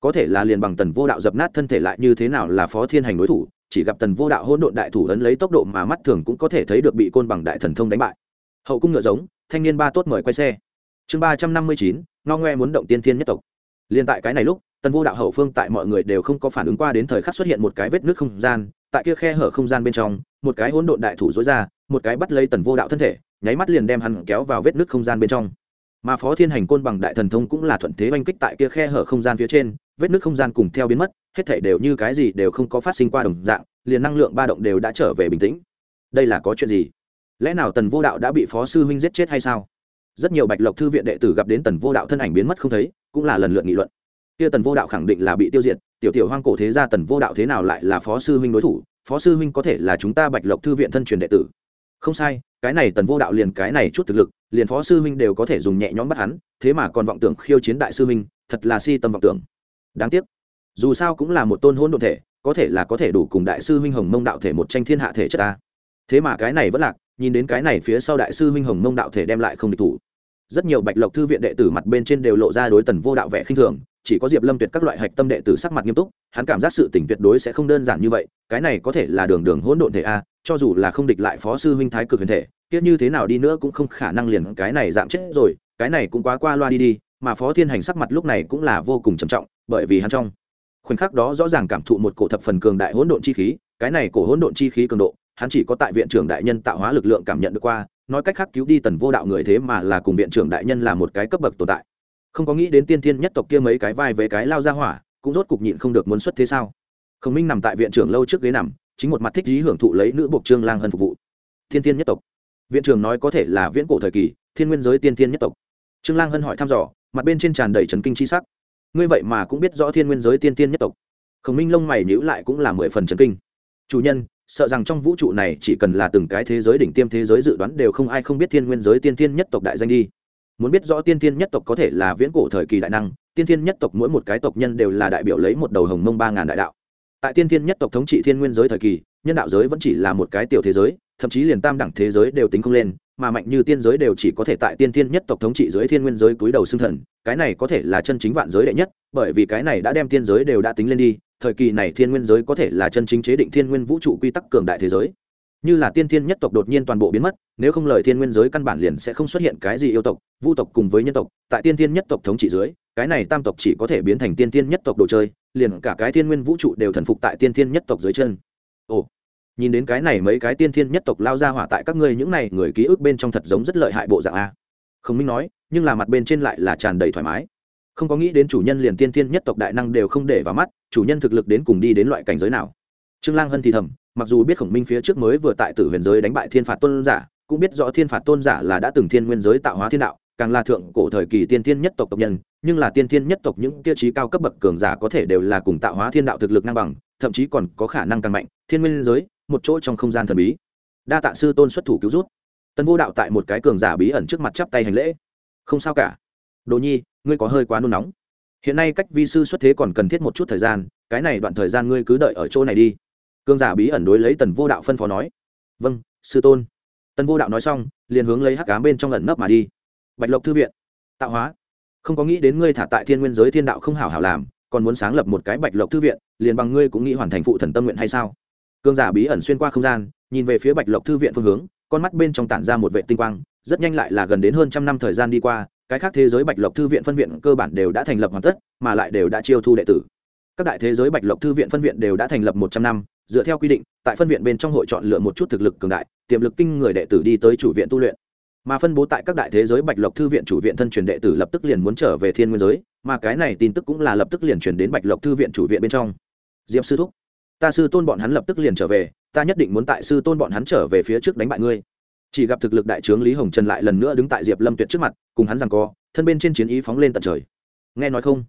Có thể là liền bằng tần vô đạo dập nát thân thể lại như thế nào là phó thiên hành đối thủ, chỉ gặp tần vô đạo hỗn độn đại thủ ấn lấy tốc độ mà mắt thường cũng có thể thấy được bị côn bằng đại thần thông đánh bại hậu cung ngựa giống, thanh niên ba tốt mời quay xe. Chương ba trăm năm mươi chín, ngao ngoe muốn động tiên thiên nhất tộc. Liên tại cái này lúc, tần vô đạo hậu phương tại mọi người đều không có phản ứng qua đến thời khắc xuất hiện một cái vết nước không gian, tại kia khe hở không gian bên trong, một cái hỗn độn đại thủ dối ra, một cái bắt lấy tần vô đạo thân thể, nháy mắt liền đem hắn kéo vào vết nước không gian bên trong. Mà phó thiên hành côn bằng đại thần thông cũng là thuận thế oanh kích tại kia khe hở không gian phía trên, vết nước không gian cùng theo biến mất, hết thể đều như cái gì đều không có phát sinh qua đồng dạng, liền năng lượng ba động đều đã trở về bình tĩnh. Đây là có chuyện gì? Lẽ nào tần vô đạo đã bị phó sư huynh giết chết hay sao? Rất nhiều bạch lộc thư viện đệ tử gặp đến tần vô đạo thân ảnh biến mất không thấy, cũng là lần lượt nghị luận. Kia tần vô đạo khẳng định là bị tiêu diệt, tiểu tiểu hoang cổ thế gia tần vô đạo thế nào lại là phó sư huynh đối thủ? Phó sư huynh có thể là chúng ta bạch lộc thư viện thân truyền đệ tử. Không sai, cái này tần vô đạo liền cái này chút thực lực, liền phó sư huynh đều có thể dùng nhẹ nhõm bắt hắn, thế mà còn vọng tưởng khiêu chiến đại sư huynh, thật là si tâm vọng tưởng. Đáng tiếc, dù sao cũng là một tôn hôn đ ộ thể, có thể là có thể đủ cùng đại sư huynh hồng mông đạo thể một tranh thiên hạ thể chất ta. Thế mà cái này vẫn lạc nhìn đến cái này phía sau đại sư huynh hồng mông đạo thể đem lại không địch thủ. Rất nhiều bạch lộc thư viện đệ tử mặt bên trên đều lộ ra đối tần vô đạo vẻ khinh thường, chỉ có diệp lâm tuyệt các loại hạch tâm đệ tử sắc mặt nghiêm túc, hắn cảm giác sự tỉnh tuyệt đối sẽ không đơn giản như vậy, cái này có thể là đường đường hỗn độn thể a, cho dù là không địch lại phó sư huynh thái cực huyền thể tiếc như thế nào đi nữa cũng không khả năng liền cái này dạng chết rồi, cái này cũng quá qua loa đi đi, mà phó thiên hành sắc mặt lúc này cũng là vô cùng trầm trọng, bởi vì hắn trong khoảnh khắc đó rõ ràng cảm thụ một cổ thập phần cường đại hỗn độn chi khí, cái này cổ hỗn độn chi khí cường độ hắn chỉ có tại viện trưởng đại nhân tạo hóa lực lượng cảm nhận được qua, nói cách khác cứu đi tần vô đạo người thế mà là cùng viện trưởng đại nhân là một cái cấp bậc tồn tại. Không có nghĩ đến tiên thiên nhất tộc kia mấy cái vai với cái lao ra hỏa, cũng rốt cục nhịn không được muốn xuất thế sao? Khổng minh nằm tại viện trưởng lâu trước ghế nằm, chính một mặt thích lý hưởng thụ lấy nữ buộc trương lang hân phục vụ. Thiên thiên nhất tộc. Viện trưởng nói có thể là viễn cổ thời kỳ, thiên nguyên giới tiên thiên nhất tộc. Trương lang hân hỏi thăm dò, mặt bên trên tràn đầy trấn kinh c h i sắc. Ngươi vậy mà cũng biết rõ thiên nguyên giới tiên thiên nhất tộc. Khổng minh lông mày nhữ lại cũng là mười phần trấn kinh. Chủ nhân sợ rằng trong vũ trụ này chỉ cần là từng cái thế giới đỉnh tiêm thế giới dự đoán đều không ai không biết thiên nguyên giới tiên thiên nhất tộc đại danh đi. Muốn biết rõ tiên thiên nhất tộc có thể là viễn cổ thời kỳ đại năng, tiên thiên nhất tộc mỗi một cái tộc nhân đều là đại biểu lấy một đầu hồng mông ba ngàn đại đạo. Tại tiên thiên nhất tộc thống trị thiên nguyên giới thời kỳ, nhân đạo giới vẫn chỉ là một cái tiểu thế giới, thậm chí liền tam đẳng thế giới đều tính không lên, mà mạnh như tiên giới đều chỉ có thể tại tiên thiên nhất tộc thống trị dưới thiên nguyên giới cúi đầu xưng thần cái này có thể là chân chính vạn giới đệ nhất, bởi vì cái này đã đem tiên giới đều đã tính lên đi, thời kỳ này thiên nguyên giới có thể là chân chính chế định thiên nguyên vũ trụ quy tắc cường đại thế giới. Như là tiên thiên nhất tộc đột nhiên toàn bộ biến mất, nếu không lời thiên nguyên giới căn bản liền sẽ không xuất hiện cái gì yêu tộc, vu tộc cùng với nhân tộc, tại tiên thiên nhất tộc thống trị dưới, cái này tam tộc chỉ có thể biến thành tiên thiên nhất tộc đồ chơi, liền cả cái thiên nguyên vũ trụ đều thần phục tại tiên thiên nhất tộc dưới chân. Ồ, nhìn đến cái này mấy cái tiên thiên nhất tộc lao ra hỏa tại các ngươi những này người ký ức bên trong thật giống rất lợi hại bộ dạng a. Không minh nói nhưng là mặt bên trên lại là tràn đầy thoải mái. Không có nghĩ đến chủ nhân liền tiên thiên nhất tộc đại năng đều không để vào mắt, chủ nhân thực lực đến cùng đi đến loại cảnh giới nào. Trương lang hân thì thầm, mặc dù biết khổng minh phía trước mới vừa tại tử huyền giới đánh bại thiên phạt tôn giả, cũng biết rõ thiên phạt tôn giả là đã từng thiên nguyên giới tạo hóa thiên đạo, càng là thượng cổ thời kỳ tiên thiên nhất tộc tộc nhân, nhưng là tiên thiên nhất tộc những tiêu chí cao cấp bậc cường giả có thể đều là cùng tạo hóa thiên đạo thực lực ngang bằng, thậm chí còn có khả năng càng mạnh, thiên nguyên giới, một chỗ trong không gian thần bí. Đa tạ sư tôn xuất thủ cứu rút tân vô đạo tại một cái cường giả bí ẩn trước mặt chắp tay hành lễ không sao cả. Đồ nhi, ngươi có hơi quá nôn nóng. Hiện nay cách vi sư xuất thế còn cần thiết một chút thời gian, cái này đoạn thời gian ngươi cứ đợi ở chỗ này đi. Cương giả bí ẩn đối lấy tần vô đạo phân phó nói. Vâng sư tôn. Tần vô đạo nói xong, liền hướng lấy hắc cám bên trong lần nấp mà đi. Bạch lộc thư viện, tạo hóa. Không có nghĩ đến ngươi thả tại thiên nguyên giới thiên đạo không hảo hảo làm, còn muốn sáng lập một cái bạch lộc thư viện, liền bằng ngươi cũng nghĩ hoàn thành phụ thần tâm nguyện hay sao? Cương giả bí ẩn xuyên qua không gian, nhìn về phía bạch lộc thư viện phương hướng, con mắt bên trong tản ra một vệ tinh quang rất nhanh lại là gần đến hơn trăm năm thời gian đi qua, cái khác thế giới bạch lộc thư viện phân viện cơ bản đều đã thành lập hoàn tất, mà lại đều đã chiêu thu đệ tử. Các đại thế giới bạch lộc thư viện phân viện đều đã thành lập một trăm năm, dựa theo quy định, tại phân viện bên trong hội chọn lựa một chút thực lực cường đại, tiềm lực kinh người đệ tử đi tới chủ viện tu luyện. Mà phân bố tại các đại thế giới bạch lộc thư viện chủ viện thân truyền đệ tử lập tức liền muốn trở về thiên nguyên giới, mà cái này tin tức cũng là lập tức liền truyền đến bạch lộc thư viện chủ viện bên trong. Diệp sư thúc, ta sư tôn bọn hắn lập tức liền trở về, ta nhất định muốn tại sư tôn bọn hắn trở về phía trước đánh bại ngươi chỉ gặp thực lực đại trướng lý hồng trần lại lần nữa đứng tại diệp lâm tuyệt trước mặt, cùng hắn rằng co, thân bên trên chiến ý phóng lên tận trời. Nghe nói không?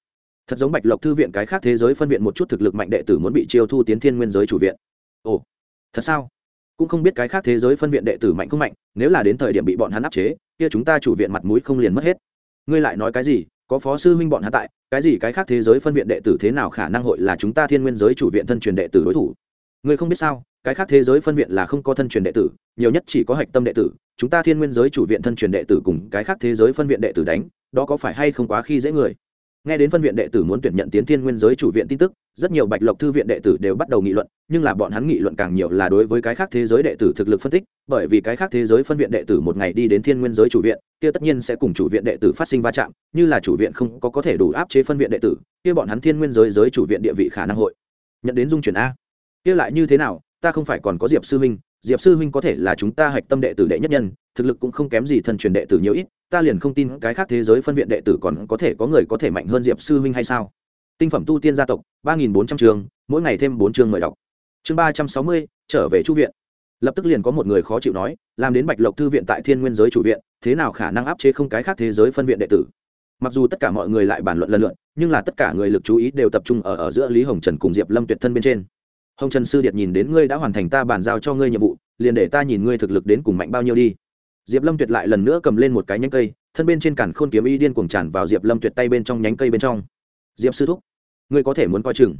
Thật giống bạch lộc thư viện cái khác thế giới phân viện một chút thực lực mạnh đệ tử muốn bị chiêu thu tiến thiên nguyên giới chủ viện. Ồ, thật sao? Cũng không biết cái khác thế giới phân viện đệ tử mạnh không mạnh, nếu là đến thời điểm bị bọn hắn áp chế, kia chúng ta chủ viện mặt mũi không liền mất hết. Ngươi lại nói cái gì? Có phó sư huynh bọn hắn tại, cái gì cái khác thế giới phân viện đệ tử thế nào khả năng hội là chúng ta thiên nguyên giới chủ viện thân truyền đệ tử đối thủ? Ngươi không biết sao, cái khác thế giới phân viện là không có thân truyền đệ tử, nhiều nhất chỉ có hạch tâm đệ tử. Chúng ta thiên nguyên giới chủ viện thân truyền đệ tử cùng cái khác thế giới phân viện đệ tử đánh, đó có phải hay không quá khi dễ người? Nghe đến phân viện đệ tử muốn tuyển nhận tiến thiên nguyên giới chủ viện tin tức, rất nhiều bạch lộc thư viện đệ tử đều bắt đầu nghị luận, nhưng là bọn hắn nghị luận càng nhiều là đối với cái khác thế giới đệ tử thực lực phân tích, bởi vì cái khác thế giới phân viện đệ tử một ngày đi đến thiên nguyên giới chủ viện, kia tất nhiên sẽ cùng chủ viện đệ tử phát sinh va chạm, như là chủ viện không có có thể đủ áp chế phân viện đệ tử, kia bọn hắn thiên nguyên giới giới chủ viện địa vị khả năng hội. Nhận đến dung chuyển a kia lại như thế nào, ta không phải còn có diệp sư huynh diệp sư huynh có thể là chúng ta hạch tâm đệ tử đệ nhất nhân, thực lực cũng không kém gì thân truyền đệ tử nhiều ít, ta liền không tin cái khác thế giới phân viện đệ tử còn có thể có người có thể mạnh hơn diệp sư huynh hay sao? Tinh phẩm tu tiên gia tộc, ba nghìn bốn trăm trường, mỗi ngày thêm bốn chương mời đọc. Chương ba trăm sáu mươi, trở về chu viện. Lập tức liền có một người khó chịu nói, làm đến bạch lộc thư viện tại thiên nguyên giới chủ viện, thế nào khả năng áp chế không cái khác thế giới phân viện đệ tử? Mặc dù tất cả mọi người lại bàn luận lần lượt, nhưng là tất cả người lực chú ý đều tập trung ở ở giữa lý hồng trần cùng diệp lâm tuyệt thân bên trên hồng trần sư điệt nhìn đến ngươi đã hoàn thành ta bàn giao cho ngươi nhiệm vụ, liền để ta nhìn ngươi thực lực đến cùng mạnh bao nhiêu đi. Diệp lâm tuyệt lại lần nữa cầm lên một cái nhánh cây, thân bên trên cản khôn kiếm y điên cuồng tràn vào diệp lâm tuyệt tay bên trong nhánh cây bên trong. Diệp sư thúc, ngươi có thể muốn coi chừng.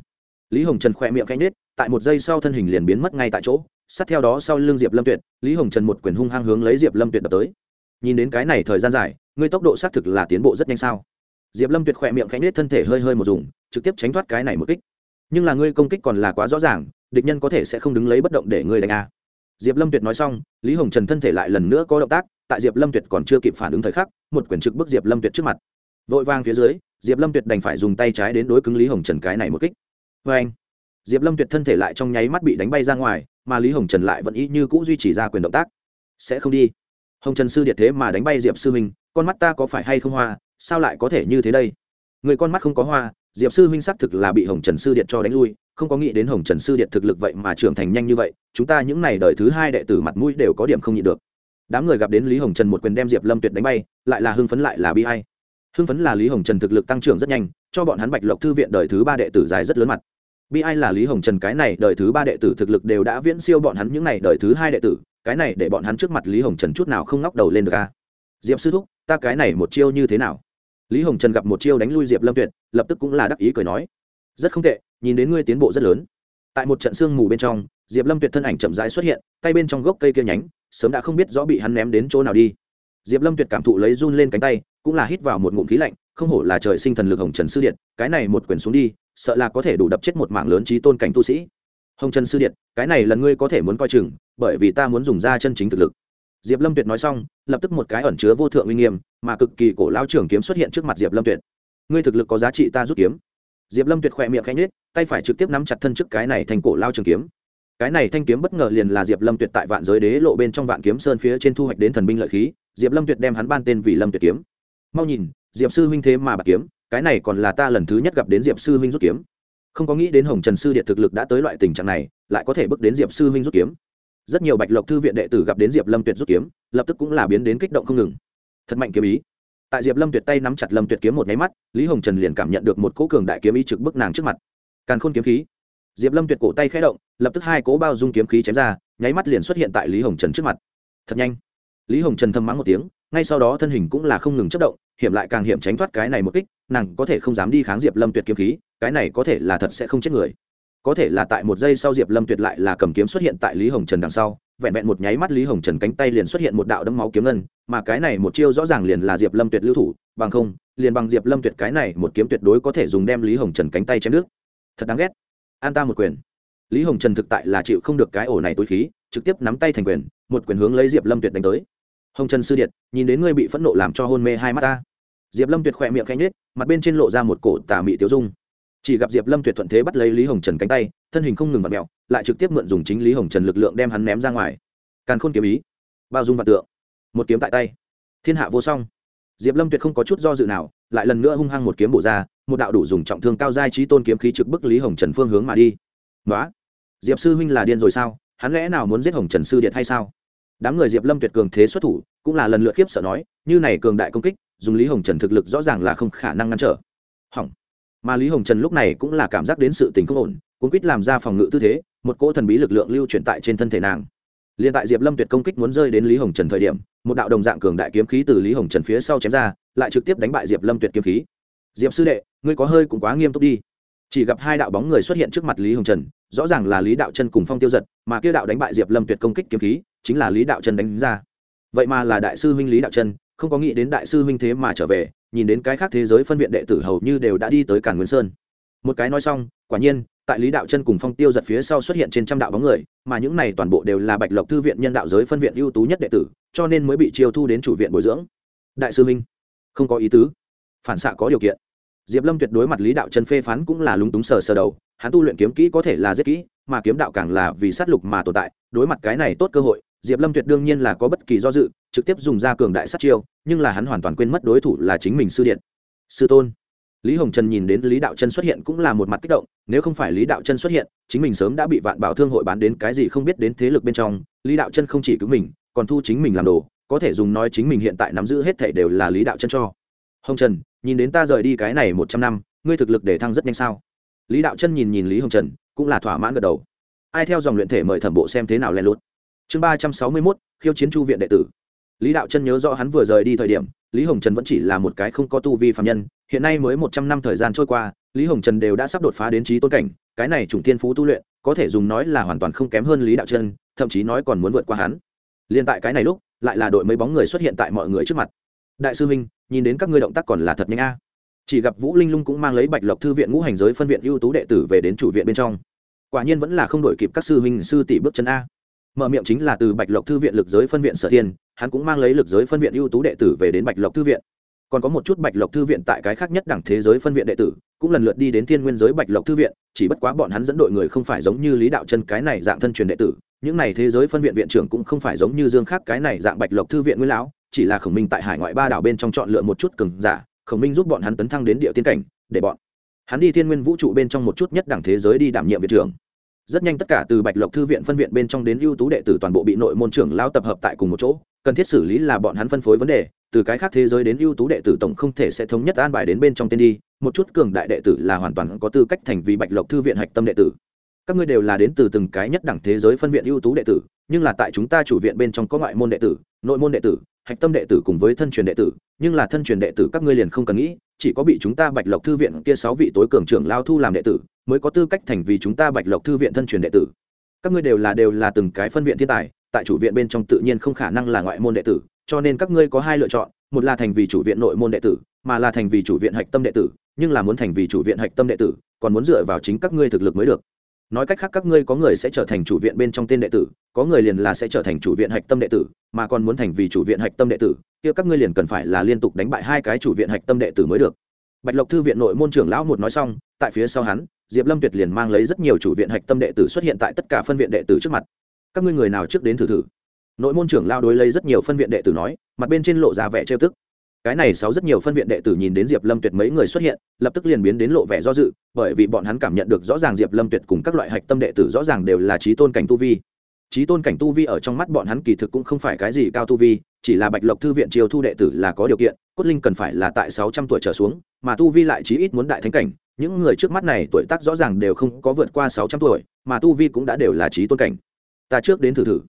Lý hồng trần khỏe miệng canh nết tại một giây sau thân hình liền biến mất ngay tại chỗ, sát theo đó sau lưng diệp lâm tuyệt, lý hồng trần một quyền hung hăng hướng lấy diệp lâm tuyệt đập tới. Nhìn đến cái này thời gian dài, ngươi tốc độ xác thực là tiến bộ rất nhanh sao? Diệp lâm tuyệt khỏe miệng canh nết thân thể hơi hơi một dùng, trực tiếp tránh thoát cái này một kích nhưng là ngươi công kích còn là quá rõ ràng địch nhân có thể sẽ không đứng lấy bất động để ngươi đánh a. Diệp lâm tuyệt nói xong lý hồng trần thân thể lại lần nữa có động tác tại diệp lâm tuyệt còn chưa kịp phản ứng thời khắc một quyển trực bức diệp lâm tuyệt trước mặt. Vội vang phía dưới diệp lâm tuyệt đành phải dùng tay trái đến đối cứng lý hồng trần cái này một kích. Vê anh diệp lâm tuyệt thân thể lại trong nháy mắt bị đánh bay ra ngoài mà lý hồng trần lại vẫn ý như cũ duy trì ra quyền động tác. Sẽ không đi. Hồng trần sư điệt thế mà đánh bay diệp sư mình, con mắt ta có phải hay không hoa sao lại có thể như thế đây? Người con mắt không có hoa diệp sư huynh xác thực là bị hồng trần sư điện cho đánh lui, không có nghĩ đến hồng trần sư điện thực lực vậy mà trưởng thành nhanh như vậy, chúng ta những n à y đời thứ hai đệ tử mặt mũi đều có điểm không nhịn được. Đám người gặp đến lý hồng trần một quyền đem diệp lâm tuyệt đánh bay, lại là hưng phấn lại là bi hay hưng phấn là lý hồng trần thực lực tăng trưởng rất nhanh, cho bọn hắn bạch lộc thư viện đời thứ ba đệ tử dài rất lớn mặt. Bi ai là lý hồng trần cái này đời thứ ba đệ tử thực lực đều đã viễn siêu bọn hắn những n à y đời thứ hai đệ tử, cái này để bọn hắn trước mặt lý hồng trần chút nào không ngóc đầu lên được ca diệp sư thúc, ta cái này một chiêu như thế nào? Lý hồng trần gặp một chiêu đánh lui diệp lâm tuyệt, lập tức cũng là đắc ý cười nói, rất không tệ, nhìn đến ngươi tiến bộ rất lớn. Tại một trận sương mù bên trong, diệp lâm tuyệt thân ảnh chậm rãi xuất hiện, tay bên trong gốc cây kia nhánh, sớm đã không biết rõ bị hắn ném đến chỗ nào đi. Diệp lâm tuyệt cảm thụ lấy run lên cánh tay, cũng là hít vào một ngụm khí lạnh, không hổ là trời sinh thần lực hồng trần sư điện cái này một quyền xuống đi, sợ là có thể đủ đập chết một mạng lớn trí tôn cảnh tu sĩ. Hồng trần sư điện cái này lần ngươi có thể muốn coi chừng, bởi vì ta muốn dùng ra chân chính thực lực diệp lâm tuyệt nói xong, lập tức một cái ẩn chứa vô thượng uy nghiêm, mà cực kỳ cổ lao trưởng kiếm xuất hiện trước mặt diệp lâm tuyệt. Ngươi thực lực có giá trị ta rút kiếm. Diệp lâm tuyệt khỏe miệng khẽ nhết tay phải trực tiếp nắm chặt thân trước cái này thành cổ lao trường kiếm. Cái này thanh kiếm bất ngờ liền là diệp lâm tuyệt tại vạn giới đế lộ bên trong vạn kiếm sơn phía trên thu hoạch đến thần binh lợi khí, diệp lâm tuyệt đem hắn ban tên vì lâm tuyệt kiếm. Mau nhìn, diệp sư huynh thế mà bạc kiếm, cái này còn là ta lần thứ nhất gặp đến diệp sư huynh rút kiếm. Không có nghĩ đến hồng trần sư điện thực lực đã tới loại tình trạng này, lại có thể bước đến diệp sư huynh rút kiếm rất nhiều bạch lộc thư viện đệ tử gặp đến diệp lâm tuyệt rút kiếm, lập tức cũng là biến đến kích động không ngừng. Thật mạnh kiếm ý. Tại diệp lâm tuyệt tay nắm chặt lâm tuyệt kiếm một nháy mắt, lý hồng trần liền cảm nhận được một cỗ cường đại kiếm ý trực bức nàng trước mặt. Càn khôn kiếm khí. Diệp lâm tuyệt cổ tay khẽ động, lập tức hai cỗ bao dung kiếm khí chém ra, nháy mắt liền xuất hiện tại lý hồng trần trước mặt. Thật nhanh. Lý hồng trần thầm mắng một tiếng, ngay sau đó thân hình cũng là không ngừng chất động, hiểm lại càng hiểm tránh thoát cái này một kích, nàng có thể không dám đi kháng diệp lâm tuyệt kiếm khí, cái này có thể là thật sẽ không chết người có thể là tại một giây sau diệp lâm tuyệt lại là cầm kiếm xuất hiện tại lý hồng trần đằng sau, vẹn vẹn một nháy mắt lý hồng trần cánh tay liền xuất hiện một đạo đấm máu kiếm ngân, mà cái này một chiêu rõ ràng liền là diệp lâm tuyệt lưu thủ, bằng không, liền bằng diệp lâm tuyệt cái này một kiếm tuyệt đối có thể dùng đem lý hồng trần cánh tay chém nước thật đáng ghét. An ta một quyền. Lý hồng trần thực tại là chịu không được cái ổ này tối khí, trực tiếp nắm tay thành quyền, một quyền hướng lấy diệp lâm tuyệt đánh tới. Hồng trần sư điện nhìn đến ngươi bị phẫn nộ làm cho hôn mê hai mắt ta. Diệp lâm tuyệt khỏe miệng khanh nết mặt bên trên lộ ra một cổ tà mị tiêu dung chỉ gặp diệp lâm tuyệt thuận thế bắt lấy lý hồng trần cánh tay, thân hình không ngừng vặt mẹo, lại trực tiếp mượn dùng chính lý hồng trần lực lượng đem hắn ném ra ngoài. Càn khôn kiếm ý, bao dung vạn tượng, một kiếm tại tay. Thiên hạ vô song. Diệp lâm tuyệt không có chút do dự nào, lại lần nữa hung hăng một kiếm bổ ra, một đạo đủ dùng trọng thương cao giai trí tôn kiếm khí trực bức lý hồng trần phương hướng mà đi. Nói diệp sư huynh là điên rồi sao? Hắn lẽ nào muốn giết hồng trần sư điện hay sao? Đám người diệp lâm tuyệt cường thế xuất thủ, cũng là lần lượt khiếp sợ nói, như này cường đại công kích, dùng lý hồng trần thực lực rõ ràng là không khả năng ngăn trở. Hỏng mà lý hồng trần lúc này cũng là cảm giác đến sự tình không ổn cũng quýt làm ra phòng ngự tư thế, một cỗ thần bí lực lượng lưu chuyển tại trên thân thể nàng. Liền tại diệp lâm tuyệt công kích muốn rơi đến lý hồng trần thời điểm, một đạo đồng dạng cường đại kiếm khí từ lý hồng trần phía sau chém ra, lại trực tiếp đánh bại diệp lâm tuyệt kiếm khí. Diệp sư đệ, ngươi có hơi cũng quá nghiêm túc đi. Chỉ gặp hai đạo bóng người xuất hiện trước mặt lý hồng trần, rõ ràng là lý đạo chân cùng phong tiêu giật, mà kia đạo đánh bại diệp lâm tuyệt công kích kiếm khí, chính là lý đạo chân đánh ra. Vậy mà là đại sư huynh lý đạo chân không có nghĩ đến đại sư huynh thế mà trở về, nhìn đến cái khác thế giới phân viện đệ tử hầu như đều đã đi tới cản nguyên sơn. Một cái nói xong, quả nhiên, tại lý đạo chân cùng phong tiêu giật phía sau xuất hiện trên trăm đạo bóng người, mà những này toàn bộ đều là bạch lộc thư viện nhân đạo giới phân viện ưu tú nhất đệ tử, cho nên mới bị chiêu thu đến chủ viện bồi dưỡng. Đại sư minh không có ý tứ. Phản xạ có điều kiện. Diệp lâm tuyệt đối mặt lý đạo chân phê phán cũng là lúng túng sờ sờ đầu, hắn tu luyện kiếm kỹ có thể là rất kỹ mà kiếm đạo càng là vì sát lục mà tồn tại, đối mặt cái này tốt cơ hội, diệp lâm tuyệt đương nhiên là có bất kỳ do dự, trực tiếp dùng ra cường đại sát chiêu, nhưng là hắn hoàn toàn quên mất đối thủ là chính mình sư điện. Sư tôn. Lý hồng trần nhìn đến lý đạo chân xuất hiện cũng là một mặt kích động, nếu không phải lý đạo chân xuất hiện, chính mình sớm đã bị vạn bảo thương hội bán đến cái gì không biết đến thế lực bên trong, lý đạo chân không chỉ cứu mình, còn thu chính mình làm đồ, có thể dùng nói chính mình hiện tại nắm giữ hết thể đều là lý đạo chân cho. Hồng trần, nhìn đến ta rời đi cái này một trăm năm, ngươi thực lực để thăng rất nhanh sao? Lý đạo chân nhìn nhìn lý hồng trần cũng là thỏa mãn gật đầu. Ai theo dòng luyện thể mời thẩm bộ xem thế nào len lút. Chương ba trăm sáu mươi mốt, khiêu chiến chu viện đệ tử. Lý đạo chân nhớ rõ hắn vừa rời đi thời điểm, lý hồng trần vẫn chỉ là một cái không có tu vi phạm nhân, hiện nay mới một trăm năm thời gian trôi qua, lý hồng trần đều đã sắp đột phá đến trí tôn cảnh, cái này chủng tiên phú tu luyện, có thể dùng nói là hoàn toàn không kém hơn lý đạo chân, thậm chí nói còn muốn vượt qua hắn. Liên tại cái này lúc, lại là đội mấy bóng người xuất hiện tại mọi người trước mặt. Đại sư huynh nhìn đến các ngươi động tác còn là thật nhanh a chỉ gặp vũ linh lung cũng mang lấy bạch lộc thư viện ngũ hành giới phân viện ưu tú đệ tử về đến chủ viện bên trong. Quả nhiên vẫn là không đổi kịp các sư huynh sư tỷ bước chân a. Mở miệng chính là từ bạch lộc thư viện lực giới phân viện sở thiên, hắn cũng mang lấy lực giới phân viện ưu tú đệ tử về đến bạch lộc thư viện. Còn có một chút bạch lộc thư viện tại cái khác nhất đẳng thế giới phân viện đệ tử, cũng lần lượt đi đến thiên nguyên giới bạch lộc thư viện, chỉ bất quá bọn hắn dẫn đội người không phải giống như lý đạo chân cái này dạng thân truyền đệ tử, những này thế giới phân viện viện trưởng cũng không phải giống như dương khác cái này dạng bạch lộc thư viện nguyên lão, chỉ là khổng minh tại hải ngoại ba đảo bên trong chọn lựa một chút cường giả khổng minh giúp bọn hắn tấn thăng đến địa tiên cảnh, để bọn hắn đi thiên nguyên vũ trụ bên trong một chút nhất đẳng thế giới đi đảm nhiệm viện trưởng. Rất nhanh tất cả từ bạch lộc thư viện phân viện bên trong đến ưu tú đệ tử toàn bộ bị nội môn trưởng lao tập hợp tại cùng một chỗ, cần thiết xử lý là bọn hắn phân phối vấn đề, từ cái khác thế giới đến ưu tú đệ tử tổng không thể sẽ thống nhất an bài đến bên trong tên đi, một chút cường đại đệ tử là hoàn toàn có tư cách thành vì bạch lộc thư viện hạch tâm đệ tử các ngươi đều là đến từ từng cái nhất đẳng thế giới phân viện ưu tú đệ tử, nhưng là tại chúng ta chủ viện bên trong có ngoại môn đệ tử, nội môn đệ tử, hạch tâm đệ tử cùng với thân truyền đệ tử, nhưng là thân truyền đệ tử các ngươi liền không cần nghĩ, chỉ có bị chúng ta bạch lộc thư viện kia sáu vị tối cường trưởng lao thu làm đệ tử, mới có tư cách thành vì chúng ta bạch lộc thư viện thân truyền đệ tử. Các ngươi đều là đều là từng cái phân viện thiên tài, tại chủ viện bên trong tự nhiên không khả năng là ngoại môn đệ tử, cho nên các ngươi có hai lựa chọn, một là thành vì chủ viện nội môn đệ tử, mà là thành vì chủ viện hạch tâm đệ tử, nhưng là muốn thành vì chủ viện hạch tâm đệ tử, còn muốn dựa vào chính các ngươi thực lực mới được nói cách khác các ngươi có người sẽ trở thành chủ viện bên trong tên đệ tử, có người liền là sẽ trở thành chủ viện hạch tâm đệ tử, mà còn muốn thành vì chủ viện hạch tâm đệ tử, kia các ngươi liền cần phải là liên tục đánh bại hai cái chủ viện hạch tâm đệ tử mới được. Bạch lộc thư viện nội môn trưởng lão một nói xong, tại phía sau hắn, diệp lâm tuyệt liền mang lấy rất nhiều chủ viện hạch tâm đệ tử xuất hiện tại tất cả phân viện đệ tử trước mặt. Các ngươi người nào trước đến thử thử? Nội môn trưởng lao đối lấy rất nhiều phân viện đệ tử nói, mặt bên trên lộ ra vẻ trêu tức cái này sáu rất nhiều phân viện đệ tử nhìn đến diệp lâm tuyệt mấy người xuất hiện, lập tức liền biến đến lộ vẻ do dự, bởi vì bọn hắn cảm nhận được rõ ràng diệp lâm tuyệt cùng các loại hạch tâm đệ tử rõ ràng đều là trí tôn cảnh tu vi. Trí tôn cảnh tu vi ở trong mắt bọn hắn kỳ thực cũng không phải cái gì cao tu vi, chỉ là bạch lộc thư viện chiêu thu đệ tử là có điều kiện, cốt linh cần phải là tại sáu trăm tuổi trở xuống, mà tu vi lại chí ít muốn đại thánh cảnh, những người trước mắt này tuổi tác rõ ràng đều không có vượt qua sáu trăm tuổi, mà tu vi cũng đã đều là trí tôn cảnh. Ta trước đến thử thử.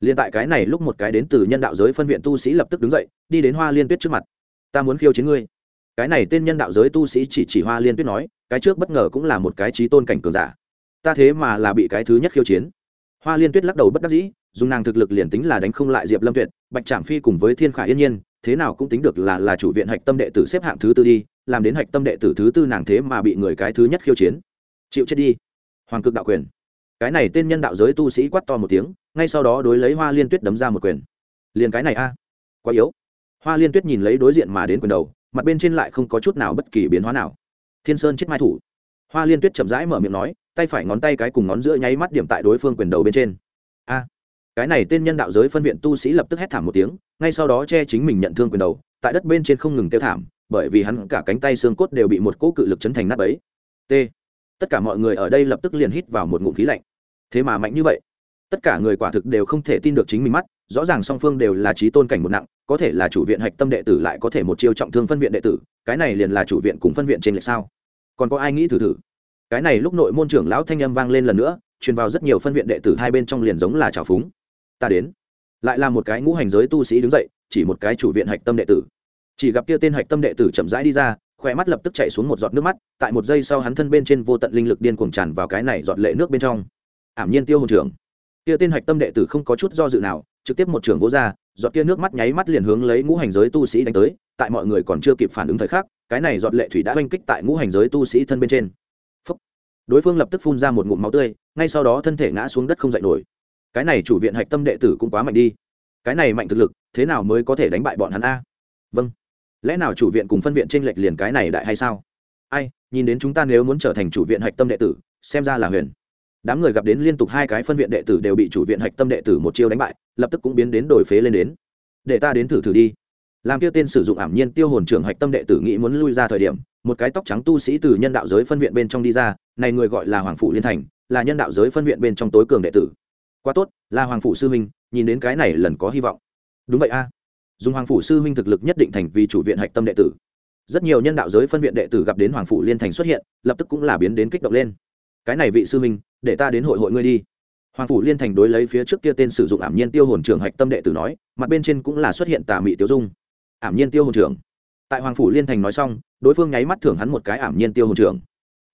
Liền tại cái này lúc một cái đến từ nhân đạo giới phân viện tu sĩ lập tức đứng dậy, đi đến hoa liên tuyết trước mặt ta muốn khiêu chiến ngươi. Cái này tên nhân đạo giới tu sĩ chỉ chỉ hoa liên tuyết nói, cái trước bất ngờ cũng là một cái trí tôn cảnh cường giả. Ta thế mà là bị cái thứ nhất khiêu chiến. Hoa liên tuyết lắc đầu bất đắc dĩ, dùng nàng thực lực liền tính là đánh không lại diệp lâm tuyệt, bạch trạm phi cùng với thiên khải yên nhiên, thế nào cũng tính được là là chủ viện hạch tâm đệ tử xếp hạng thứ tư đi, làm đến hạch tâm đệ tử thứ tư nàng thế mà bị người cái thứ nhất khiêu chiến. Chịu chết đi. Hoàng cực đạo quyền. Cái này tên nhân đạo giới tu sĩ quát to một tiếng, ngay sau đó đối lấy hoa liên tuyết đấm ra một quyền. Liền cái này a. Quá yếu hoa liên tuyết nhìn lấy đối diện mà đến quyền đầu, mặt bên trên lại không có chút nào bất kỳ biến hóa nào. Thiên sơn chết mai thủ. Hoa liên tuyết chậm rãi mở miệng nói, tay phải ngón tay cái cùng ngón giữa nháy mắt điểm tại đối phương quyền đầu bên trên. A, cái này tên nhân đạo giới phân viện tu sĩ lập tức hét thảm một tiếng, ngay sau đó che chính mình nhận thương quyền đầu, tại đất bên trên không ngừng tiêu thảm, bởi vì hắn cả cánh tay xương cốt đều bị một cỗ cự lực chấn thành nát ấy t, tất cả mọi người ở đây lập tức liền hít vào một ngụm khí lạnh. Thế mà mạnh như vậy, tất cả người quả thực đều không thể tin được chính mình mắt rõ ràng song phương đều là trí tôn cảnh một nặng, có thể là chủ viện hạch tâm đệ tử lại có thể một chiêu trọng thương phân viện đệ tử, cái này liền là chủ viện cùng phân viện trên lệch sao? Còn có ai nghĩ thử thử? Cái này lúc nội môn trưởng lão thanh âm vang lên lần nữa, truyền vào rất nhiều phân viện đệ tử hai bên trong liền giống là trào phúng. Ta đến. Lại là một cái ngũ hành giới tu sĩ đứng dậy, chỉ một cái chủ viện hạch tâm đệ tử. Chỉ gặp kia tên hạch tâm đệ tử chậm rãi đi ra khỏe mắt lập tức chạy xuống một giọt nước mắt, tại một giây sau hắn thân bên trên vô tận linh lực điên cuồng tràn vào cái này giọt lệ nước bên trong. Ảm nhiên tiêu hồn trưởng. Kia tên hạch tâm đệ tử không có chút do dự nào trực tiếp một trưởng vỗ ra, giọt kia nước mắt nháy mắt liền hướng lấy ngũ hành giới tu sĩ đánh tới, tại mọi người còn chưa kịp phản ứng thời khắc, cái này giọt lệ thủy đã oanh kích tại ngũ hành giới tu sĩ thân bên trên. Phúc. đối phương lập tức phun ra một ngụm máu tươi, ngay sau đó thân thể ngã xuống đất không dậy nổi. Cái này chủ viện hạch tâm đệ tử cũng quá mạnh đi. Cái này mạnh thực lực, thế nào mới có thể đánh bại bọn hắn a? Vâng. Lẽ nào chủ viện cùng phân viện trên lệch liền cái này đại hay sao? Ai, nhìn đến chúng ta nếu muốn trở thành chủ viện hạch tâm đệ tử, xem ra là huyền. Đám người gặp đến liên tục hai cái phân viện đệ tử đều bị chủ viện hạch tâm đệ tử một chiêu đánh bại lập tức cũng biến đến đổi phế lên đến. Để ta đến thử thử đi. Làm kia tên sử dụng ảm nhiên tiêu hồn trưởng hạch tâm đệ tử nghĩ muốn lui ra thời điểm, một cái tóc trắng tu sĩ từ nhân đạo giới phân viện bên trong đi ra, này người gọi là hoàng phụ liên thành, là nhân đạo giới phân viện bên trong tối cường đệ tử. Quá tốt, là hoàng phụ sư huynh, nhìn đến cái này lần có hy vọng. Đúng vậy a. Dùng hoàng phủ sư huynh thực lực nhất định thành vì chủ viện hạch tâm đệ tử. Rất nhiều nhân đạo giới phân viện đệ tử gặp đến hoàng phủ liên thành xuất hiện, lập tức cũng là biến đến kích động lên. Cái này vị sư huynh, để ta đến hội hội ngươi đi hoàng phủ liên thành đối lấy phía trước kia tên sử dụng ảm nhiên tiêu hồn trưởng hạch tâm đệ tử nói, mặt bên trên cũng là xuất hiện tà mị tiêu dung. Ảm nhiên tiêu hồn trưởng. Tại hoàng phủ liên thành nói xong, đối phương nháy mắt thưởng hắn một cái ảm nhiên tiêu hồn trưởng.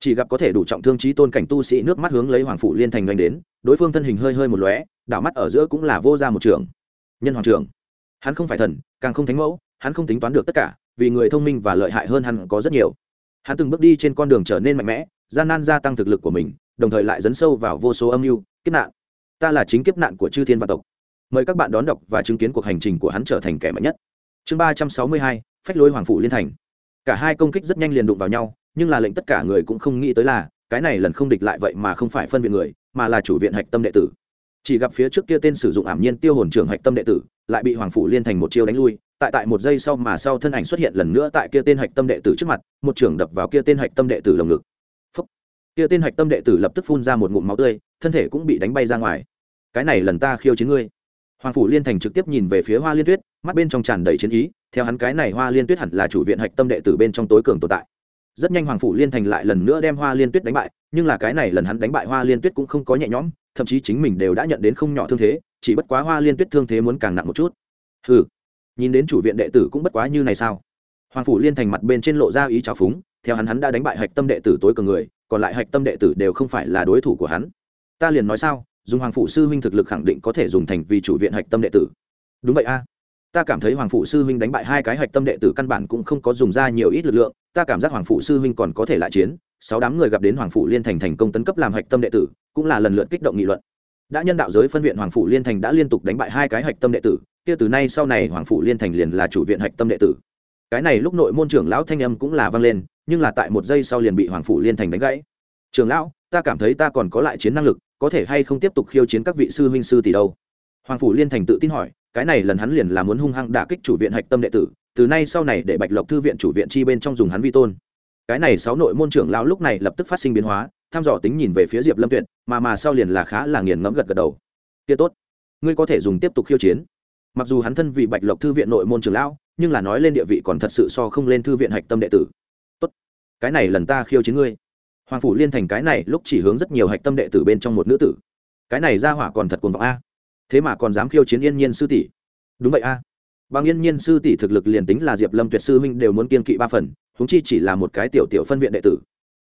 Chỉ gặp có thể đủ trọng thương trí tôn cảnh tu sĩ nước mắt hướng lấy hoàng phủ liên thành doanh đến, đối phương thân hình hơi hơi một lóe, đảo mắt ở giữa cũng là vô ra một trường. Nhân hoàng trưởng. Hắn không phải thần, càng không thánh mẫu, hắn không tính toán được tất cả, vì người thông minh và lợi hại hơn hắn có rất nhiều. Hắn từng bước đi trên con đường trở nên mạnh mẽ, gian nan gia tăng thực lực của mình, đồng thời lại dấn sâu vào vô số âm mưu kiếp nạn. Ta là chính kiếp nạn của chư thiên văn tộc. Mời các bạn đón đọc và chứng kiến cuộc hành trình của hắn trở thành kẻ mạnh nhất. Chương ba trăm sáu mươi hai, phách lối hoàng phủ liên thành. Cả hai công kích rất nhanh liền đụng vào nhau, nhưng là lệnh tất cả người cũng không nghĩ tới là, cái này lần không địch lại vậy mà không phải phân viện người, mà là chủ viện hạch tâm đệ tử. Chỉ gặp phía trước kia tên sử dụng ảm nhiên tiêu hồn trưởng hạch tâm đệ tử, lại bị hoàng phủ liên thành một chiêu đánh lui, tại tại một giây sau mà sau thân ảnh xuất hiện lần nữa tại kia tên hạch tâm đệ tử trước mặt, một trưởng đập vào kia tên hạch tâm đệ tử lồng ngực kia tên hạch tâm đệ tử lập tức phun ra một ngụm máu tươi, thân thể cũng bị đánh bay ra ngoài. Cái này lần ta khiêu chiến ngươi. Hoàng phủ liên thành trực tiếp nhìn về phía hoa liên tuyết, mắt bên trong tràn đầy chiến ý, theo hắn cái này hoa liên tuyết hẳn là chủ viện hạch tâm đệ tử bên trong tối cường tồn tại. Rất nhanh hoàng phủ liên thành lại lần nữa đem hoa liên tuyết đánh bại, nhưng là cái này lần hắn đánh bại hoa liên tuyết cũng không có nhẹ nhõm, thậm chí chính mình đều đã nhận đến không nhỏ thương thế, chỉ bất quá hoa liên tuyết thương thế muốn càng nặng một chút. Ừ nhìn đến chủ viện đệ tử cũng bất quá như này sao? Hoàng phủ liên thành mặt bên trên lộ ra ý trào phúng, theo hắn hắn đã đánh bại hạch tâm đệ tử tối cường người còn lại hạch tâm đệ tử đều không phải là đối thủ của hắn. Ta liền nói sao, dùng hoàng phủ sư huynh thực lực khẳng định có thể dùng thành vì chủ viện hạch tâm đệ tử. Đúng vậy a. Ta cảm thấy hoàng phủ sư huynh đánh bại hai cái hạch tâm đệ tử căn bản cũng không có dùng ra nhiều ít lực lượng, ta cảm giác hoàng phủ sư huynh còn có thể lại chiến. Sáu đám người gặp đến hoàng phủ liên thành thành công tấn cấp làm hạch tâm đệ tử, cũng là lần lượt kích động nghị luận. Đã nhân đạo giới phân viện hoàng phủ liên thành đã liên tục đánh bại hai cái hạch tâm đệ tử, kia từ nay sau này hoàng phủ liên thành liền là chủ viện hạch tâm đệ tử. Cái này lúc nội môn trưởng lão thanh âm cũng là vang lên nhưng là tại một giây sau liền bị hoàng phủ liên thành đánh gãy. Trường lão, ta cảm thấy ta còn có lại chiến năng lực, có thể hay không tiếp tục khiêu chiến các vị sư huynh sư tỷ đâu? Hoàng phủ liên thành tự tin hỏi, cái này lần hắn liền là muốn hung hăng đả kích chủ viện hạch tâm đệ tử, từ nay sau này để bạch lộc thư viện chủ viện chi bên trong dùng hắn vi tôn. Cái này sáu nội môn trưởng lão lúc này lập tức phát sinh biến hóa thăm dò tính nhìn về phía diệp lâm tuyệt, mà mà sau liền là khá là nghiền ngẫm gật gật đầu. Kia tốt, ngươi có thể dùng tiếp tục khiêu chiến. Mặc dù hắn thân vị bạch lộc thư viện nội môn trưởng lão, nhưng là nói lên địa vị còn thật sự so không lên thư viện hạch tâm đệ tử cái này lần ta khiêu chiến ngươi. Hoàng phủ liên thành cái này lúc chỉ hướng rất nhiều hạch tâm đệ tử bên trong một nữ tử. Cái này ra hỏa còn thật cuồng vọng a. Thế mà còn dám khiêu chiến yên nhiên sư tỷ. Đúng vậy a. Bằng yên nhiên sư tỷ thực lực liền tính là diệp lâm tuyệt sư huynh đều muốn kiên kỵ ba phần húng chi chỉ là một cái tiểu tiểu phân viện đệ tử.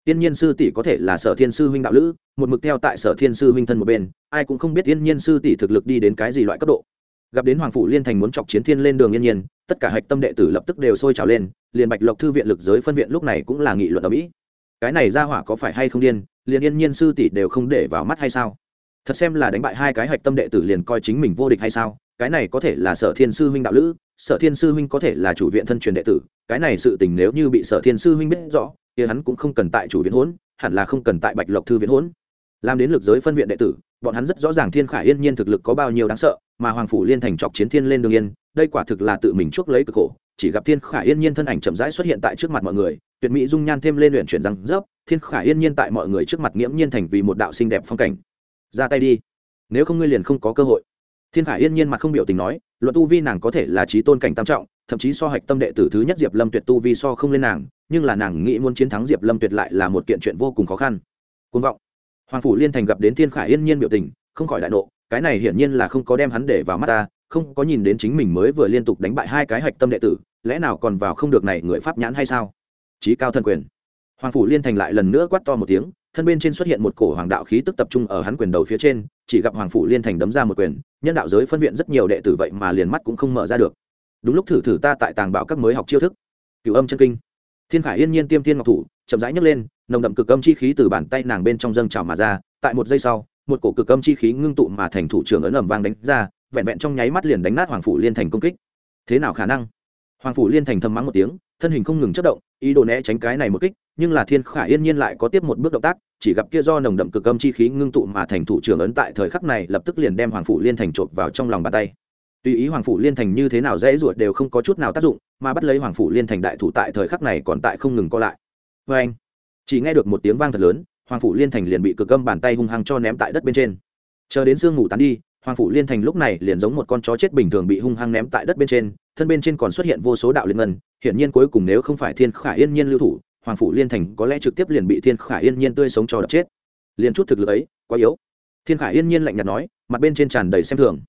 Tiên nhiên sư tỷ có thể là sở thiên sư huynh đạo lữ, một mực theo tại sở thiên sư huynh thân một bên, ai cũng không biết tiên nhiên sư tỷ thực lực đi đến cái gì loại cấp độ gặp đến hoàng phủ liên thành muốn chọc chiến thiên lên đường yên nhiên, tất cả hạch tâm đệ tử lập tức đều sôi trào lên, liền bạch lộc thư viện lực giới phân viện lúc này cũng là nghị luận ở mỹ cái này ra hỏa có phải hay không điên, liền yên nhiên sư tỷ đều không để vào mắt hay sao? Thật xem là đánh bại hai cái hạch tâm đệ tử liền coi chính mình vô địch hay sao? Cái này có thể là sở thiên sư huynh đạo lữ, sở thiên sư huynh có thể là chủ viện thân truyền đệ tử, cái này sự tình nếu như bị sở thiên sư huynh biết rõ thì hắn cũng không cần tại chủ viện hỗn, hẳn là không cần tại bạch lộc thư viện hỗn. Làm đến lực giới phân viện đệ tử bọn hắn rất rõ ràng thiên khải yên nhiên thực lực có bao nhiêu đáng sợ, mà hoàng phủ liên thành chọc chiến thiên lên đường yên, đây quả thực là tự mình chuốc lấy cực khổ. Chỉ gặp thiên khải yên nhiên thân ảnh chậm rãi xuất hiện tại trước mặt mọi người, tuyệt mỹ dung nhan thêm lên luyện chuyển răng rớp, thiên khải yên nhiên tại mọi người trước mặt nghiễm nhiên thành vì một đạo xinh đẹp phong cảnh. Ra tay đi, nếu không ngươi liền không có cơ hội. Thiên khải yên nhiên mặt không biểu tình nói, luận tu vi nàng có thể là trí tôn cảnh tam trọng, thậm chí so hạch tâm đệ tử thứ nhất diệp lâm tuyệt tu vi so không lên nàng, nhưng là nàng nghĩ muốn chiến thắng diệp lâm tuyệt lại là một kiện chuyện vô cùng khó khăn. Côn vọng hoàng phủ liên thành gặp đến thiên khải yên nhiên biểu tình, không khỏi đại nộ, cái này hiển nhiên là không có đem hắn để vào mắt ta, không có nhìn đến chính mình mới vừa liên tục đánh bại hai cái hạch tâm đệ tử, lẽ nào còn vào không được này người pháp nhãn hay sao? Trí cao thân quyền. Hoàng phủ liên thành lại lần nữa quát to một tiếng, thân bên trên xuất hiện một cổ hoàng đạo khí tức tập trung ở hắn quyền đầu phía trên, chỉ gặp hoàng phủ liên thành đấm ra một quyền, nhân đạo giới phân viện rất nhiều đệ tử vậy mà liền mắt cũng không mở ra được. Đúng lúc thử thử ta tại tàng bảo các mới học chiêu thức. Cựu âm chân kinh. Thiên khải yên nhiên tiêm tiên ngọc thủ, chậm rãi nhấc lên nồng đậm cực âm chi khí từ bàn tay nàng bên trong dâng trào mà ra, tại một giây sau, một cổ cực âm chi khí ngưng tụ mà thành thủ trưởng ấn ẩm vang đánh ra, vẹn vẹn trong nháy mắt liền đánh nát hoàng phủ liên thành công kích. Thế nào khả năng? Hoàng phủ liên thành thầm mắng một tiếng, thân hình không ngừng chất động, ý đồ né tránh cái này một kích, nhưng là thiên khả yên nhiên lại có tiếp một bước động tác, chỉ gặp kia do nồng đậm cực âm chi khí ngưng tụ mà thành thủ trưởng ấn tại thời khắc này lập tức liền đem hoàng phủ liên thành trộm vào trong lòng bàn tay. Tùy ý hoàng phủ liên thành như thế nào dễ ruột đều không có chút nào tác dụng, mà bắt lấy hoàng phủ liên thành đại thủ tại thời khắc này còn tại không ngừng co lại. Vê anh chỉ nghe được một tiếng vang thật lớn, hoàng phủ liên thành liền bị cực âm bàn tay hung hăng cho ném tại đất bên trên. Chờ đến sương ngủ tán đi, hoàng phủ liên thành lúc này liền giống một con chó chết bình thường bị hung hăng ném tại đất bên trên, thân bên trên còn xuất hiện vô số đạo liên ngân, hiển nhiên cuối cùng nếu không phải thiên khả yên nhiên lưu thủ, hoàng phủ liên thành có lẽ trực tiếp liền bị thiên khả yên nhiên tươi sống cho đập chết. Liền chút thực lực ấy, quá yếu. Thiên khả yên nhiên lạnh nhạt nói, mặt bên trên tràn đầy xem thường.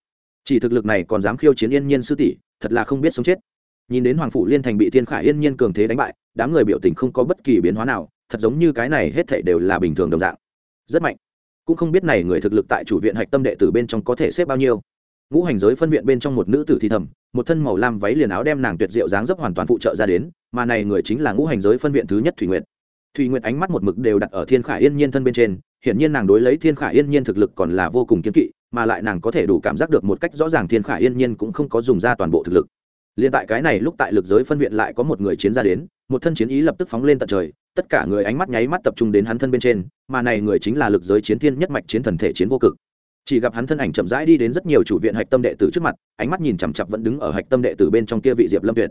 Chỉ thực lực này còn dám khiêu chiến yên nhiên sư tỷ, thật là không biết sống chết. Nhìn đến hoàng phủ liên thành bị thiên khả yên nhiên cường thế đánh bại, đám người biểu tình không có bất kỳ biến hóa nào thật giống như cái này hết thảy đều là bình thường đồng dạng. Rất mạnh. Cũng không biết này người thực lực tại chủ viện hạch tâm đệ tử bên trong có thể xếp bao nhiêu. Ngũ hành giới phân viện bên trong một nữ tử thì thầm, một thân màu lam váy liền áo đem nàng tuyệt diệu dáng dấp hoàn toàn phụ trợ ra đến, mà này người chính là ngũ hành giới phân viện thứ nhất thủy nguyệt. Thủy nguyệt ánh mắt một mực đều đặt ở thiên khải yên nhiên thân bên trên, hiển nhiên nàng đối lấy thiên khải yên nhiên thực lực còn là vô cùng kiên kỵ, mà lại nàng có thể đủ cảm giác được một cách rõ ràng thiên khải yên nhiên cũng không có dùng ra toàn bộ thực lực. Liên tại cái này lúc tại lực giới phân viện lại có một người chiến ra đến, một thân chiến ý lập tức phóng lên tận trời tất cả người ánh mắt nháy mắt tập trung đến hắn thân bên trên, mà này người chính là lực giới chiến thiên nhất mạch chiến thần thể chiến vô cực. Chỉ gặp hắn thân ảnh chậm rãi đi đến rất nhiều chủ viện hạch tâm đệ tử trước mặt, ánh mắt nhìn chằm chặp vẫn đứng ở hạch tâm đệ tử bên trong kia vị diệp lâm tuyệt.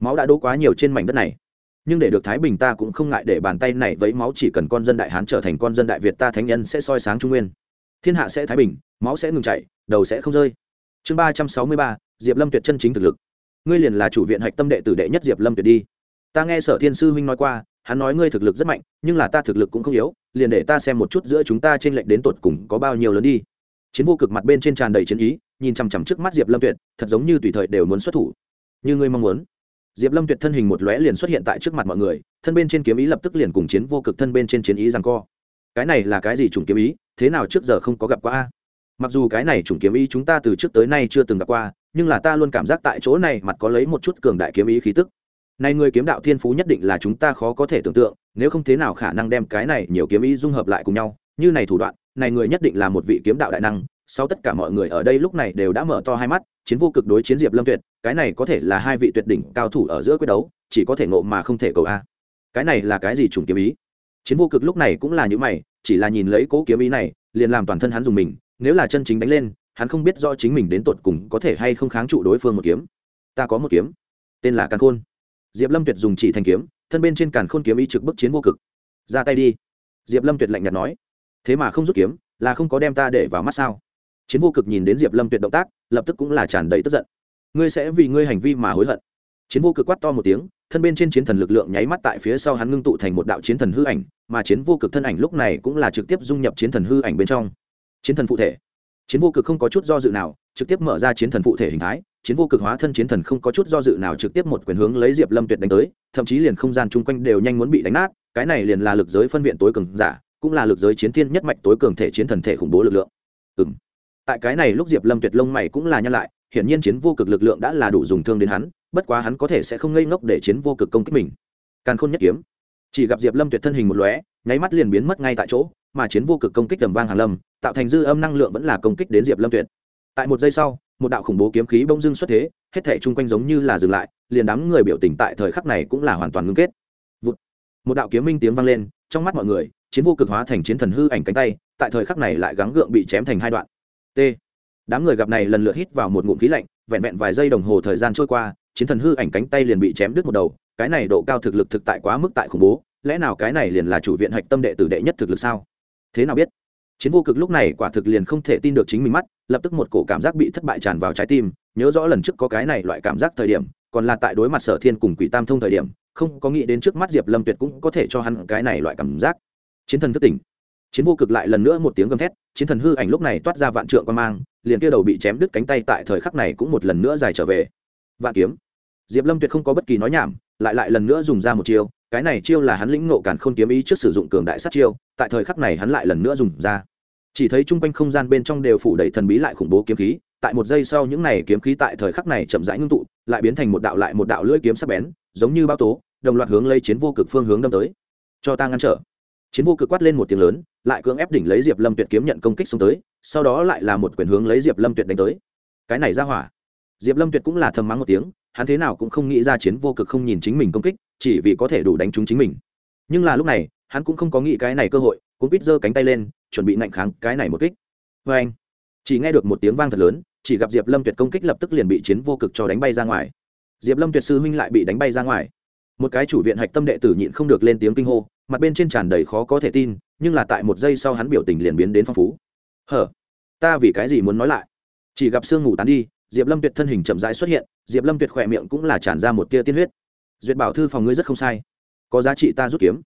Máu đã đỗ quá nhiều trên mảnh đất này, nhưng để được thái bình ta cũng không ngại để bàn tay này vấy máu, chỉ cần con dân đại hán trở thành con dân đại việt ta thánh nhân sẽ soi sáng trung nguyên. Thiên hạ sẽ thái bình, máu sẽ ngừng chảy, đầu sẽ không rơi. Chương ba trăm sáu mươi ba, diệp lâm tuyệt chân chính thực lực. Ngươi liền là chủ viện hạch tâm đệ tử đệ nhất diệp lâm tuyệt đi. Ta nghe sở thiên sư huynh nói qua hắn nói ngươi thực lực rất mạnh, nhưng là ta thực lực cũng không yếu, liền để ta xem một chút giữa chúng ta trên lệnh đến tột cùng có bao nhiêu lớn đi. Chiến vô cực mặt bên trên tràn đầy chiến ý, nhìn chằm chằm trước mắt diệp lâm tuyệt, thật giống như tùy thời đều muốn xuất thủ. Như ngươi mong muốn. Diệp lâm tuyệt thân hình một lóe liền xuất hiện tại trước mặt mọi người, thân bên trên kiếm ý lập tức liền cùng chiến vô cực thân bên trên chiến ý rằng co. Cái này là cái gì chủng kiếm ý? Thế nào trước giờ không có gặp qua mặc dù cái này chủng kiếm ý chúng ta từ trước tới nay chưa từng gặp qua, nhưng là ta luôn cảm giác tại chỗ này mặt có lấy một chút cường đại kiếm ý khí tức này người kiếm đạo thiên phú nhất định là chúng ta khó có thể tưởng tượng, nếu không thế nào khả năng đem cái này nhiều kiếm ý dung hợp lại cùng nhau. Như này thủ đoạn, này người nhất định là một vị kiếm đạo đại năng. Sau tất cả mọi người ở đây lúc này đều đã mở to hai mắt, chiến vô cực đối chiến diệp lâm tuyệt, cái này có thể là hai vị tuyệt đỉnh cao thủ ở giữa quyết đấu, chỉ có thể ngộ mà không thể cầu a. Cái này là cái gì trùng kiếm ý? Chiến vô cực lúc này cũng là những mày, chỉ là nhìn lấy cố kiếm ý này, liền làm toàn thân hắn dùng mình, nếu là chân chính đánh lên, hắn không biết do chính mình đến tột cùng có thể hay không kháng trụ đối phương một kiếm. Ta có một kiếm, tên là càn khôn diệp lâm tuyệt dùng chỉ thành kiếm, thân bên trên càn khôn kiếm ý trực bức chiến vô cực. Ra tay đi. Diệp lâm tuyệt lạnh nhạt nói. Thế mà không rút kiếm, là không có đem ta để vào mắt sao? Chiến vô cực nhìn đến diệp lâm tuyệt động tác, lập tức cũng là tràn đầy tức giận. Ngươi sẽ vì ngươi hành vi mà hối hận. Chiến vô cực quát to một tiếng, thân bên trên chiến thần lực lượng nháy mắt tại phía sau hắn ngưng tụ thành một đạo chiến thần hư ảnh, mà chiến vô cực thân ảnh lúc này cũng là trực tiếp dung nhập chiến thần hư ảnh bên trong. Chiến thần phụ thể. Chiến vô cực không có chút do dự nào, trực tiếp mở ra chiến thần phụ thể hình thái chiến vô cực hóa thân chiến thần không có chút do dự nào trực tiếp một quyền hướng lấy diệp lâm tuyệt đánh tới, thậm chí liền không gian chung quanh đều nhanh muốn bị đánh nát, cái này liền là lực giới phân viện tối cường giả, cũng là lực giới chiến thiên nhất mạch tối cường thể chiến thần thể khủng bố lực lượng. Ừ tại cái này lúc diệp lâm tuyệt lông mày cũng là nhăn lại, hiển nhiên chiến vô cực lực lượng đã là đủ dùng thương đến hắn, bất quá hắn có thể sẽ không ngây ngốc để chiến vô cực công kích mình. Càn khôn nhất kiếm. Chỉ gặp diệp lâm tuyệt thân hình một lóe, nháy mắt liền biến mất ngay tại chỗ, mà chiến vô cực công kích tầm vang hàng lâm, tạo thành dư âm năng lượng vẫn là công kích đến diệp lâm tuyệt. Tại một giây sau một đạo khủng bố kiếm khí bỗng dưng xuất thế, hết thể chung quanh giống như là dừng lại, liền đám người biểu tình tại thời khắc này cũng là hoàn toàn ngưng kết. Vụt. một đạo kiếm minh tiếng vang lên, trong mắt mọi người, chiến vô cực hóa thành chiến thần hư ảnh cánh tay, tại thời khắc này lại gắng gượng bị chém thành hai đoạn. T. Đám người gặp này lần lượt hít vào một ngụm khí lạnh, vẹn vẹn vài giây đồng hồ thời gian trôi qua, chiến thần hư ảnh cánh tay liền bị chém đứt một đầu, cái này độ cao thực lực thực tại quá mức tại khủng bố, lẽ nào cái này liền là chủ viện hạch tâm đệ tử đệ nhất thực lực sao? Thế nào biết? Chiến vô cực lúc này quả thực liền không thể tin được chính mình mắt lập tức một cổ cảm giác bị thất bại tràn vào trái tim, nhớ rõ lần trước có cái này loại cảm giác thời điểm, còn là tại đối mặt sở thiên cùng quỷ tam thông thời điểm, không có nghĩ đến trước mắt diệp lâm tuyệt cũng có thể cho hắn cái này loại cảm giác. Chiến thần thức tỉnh. Chiến vô cực lại lần nữa một tiếng gầm thét, chiến thần hư ảnh lúc này toát ra vạn trượng quan mang, liền kia đầu bị chém đứt cánh tay tại thời khắc này cũng một lần nữa dài trở về. Vạn kiếm. Diệp lâm tuyệt không có bất kỳ nói nhảm, lại lại lần nữa dùng ra một chiêu, cái này chiêu là hắn lĩnh ngộ ô khôn kiếm ý trước sử dụng cường đại sát chiêu, tại thời khắc này hắn lại lần nữa dùng ra chỉ thấy chung quanh không gian bên trong đều phủ đầy thần bí lại khủng bố kiếm khí, tại một giây sau những này kiếm khí tại thời khắc này chậm rãi ngưng tụ, lại biến thành một đạo lại một đạo lưỡi kiếm sắc bén, giống như bao tố, đồng loạt hướng lấy chiến vô cực phương hướng đâm tới. Cho ta ngăn trở. Chiến vô cực quát lên một tiếng lớn, lại cưỡng ép đỉnh lấy diệp lâm tuyệt kiếm nhận công kích xông tới, sau đó lại là một quyền hướng lấy diệp lâm tuyệt đánh tới. Cái này ra hỏa. Diệp lâm tuyệt cũng là thầm mắng một tiếng, hắn thế nào cũng không nghĩ ra chiến vô cực không nhìn chính mình công kích, chỉ vì có thể đủ đánh trúng chính mình. Nhưng là lúc này, hắn cũng không có nghĩ cái này cơ hội cũng biết giơ cánh tay lên chuẩn bị nạnh kháng cái này một kích. Vê anh, chỉ nghe được một tiếng vang thật lớn, chỉ gặp diệp lâm tuyệt công kích lập tức liền bị chiến vô cực cho đánh bay ra ngoài. Diệp lâm tuyệt sư huynh lại bị đánh bay ra ngoài. Một cái chủ viện hạch tâm đệ tử nhịn không được lên tiếng kinh hô, mặt bên trên tràn đầy khó có thể tin, nhưng là tại một giây sau hắn biểu tình liền biến đến phong phú. Hở, ta vì cái gì muốn nói lại? Chỉ gặp sương ngủ tán đi, diệp lâm tuyệt thân hình chậm rãi xuất hiện, diệp lâm tuyệt khỏe miệng cũng là tràn ra một tia tiên huyết. Duyệt bảo thư phòng ngươi rất không sai. Có giá trị ta rút kiếm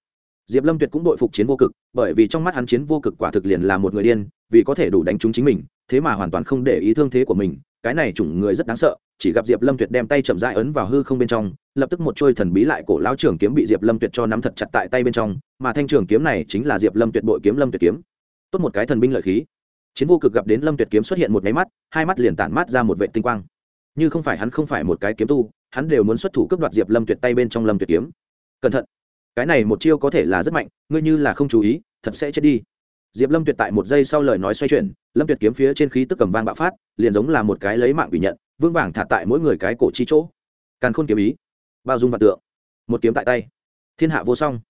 diệp lâm tuyệt cũng đội phục chiến vô cực, bởi vì trong mắt hắn chiến vô cực quả thực liền là một người điên, vì có thể đủ đánh trúng chính mình, thế mà hoàn toàn không để ý thương thế của mình, cái này chủng người rất đáng sợ, chỉ gặp diệp lâm tuyệt đem tay chậm rãi ấn vào hư không bên trong, lập tức một trôi thần bí lại cổ lão trường kiếm bị diệp lâm tuyệt cho nắm thật chặt tại tay bên trong, mà thanh trường kiếm này chính là diệp lâm tuyệt bội kiếm lâm tuyệt kiếm. Tốt một cái thần binh lợi khí. Chiến vô cực gặp đến lâm tuyệt kiếm xuất hiện một máy mắt, hai mắt liền tản mát ra một vệ tinh quang. Như không phải hắn không phải một cái kiếm tu, hắn đều muốn xuất thủ cướp đoạt diệp lâm tuyệt tay bên trong lâm tuyệt kiếm. Cẩn thận cái này một chiêu có thể là rất mạnh, ngươi như là không chú ý, thật sẽ chết đi. Diệp lâm tuyệt tại một giây sau lời nói xoay chuyển, lâm tuyệt kiếm phía trên khí tức cầm vang bạo phát, liền giống là một cái lấy mạng bị nhận, vương vàng thả tại mỗi người cái cổ chi chỗ. Càn khôn kiếm ý, bao dung và tượng, một kiếm tại tay. Thiên hạ vô song.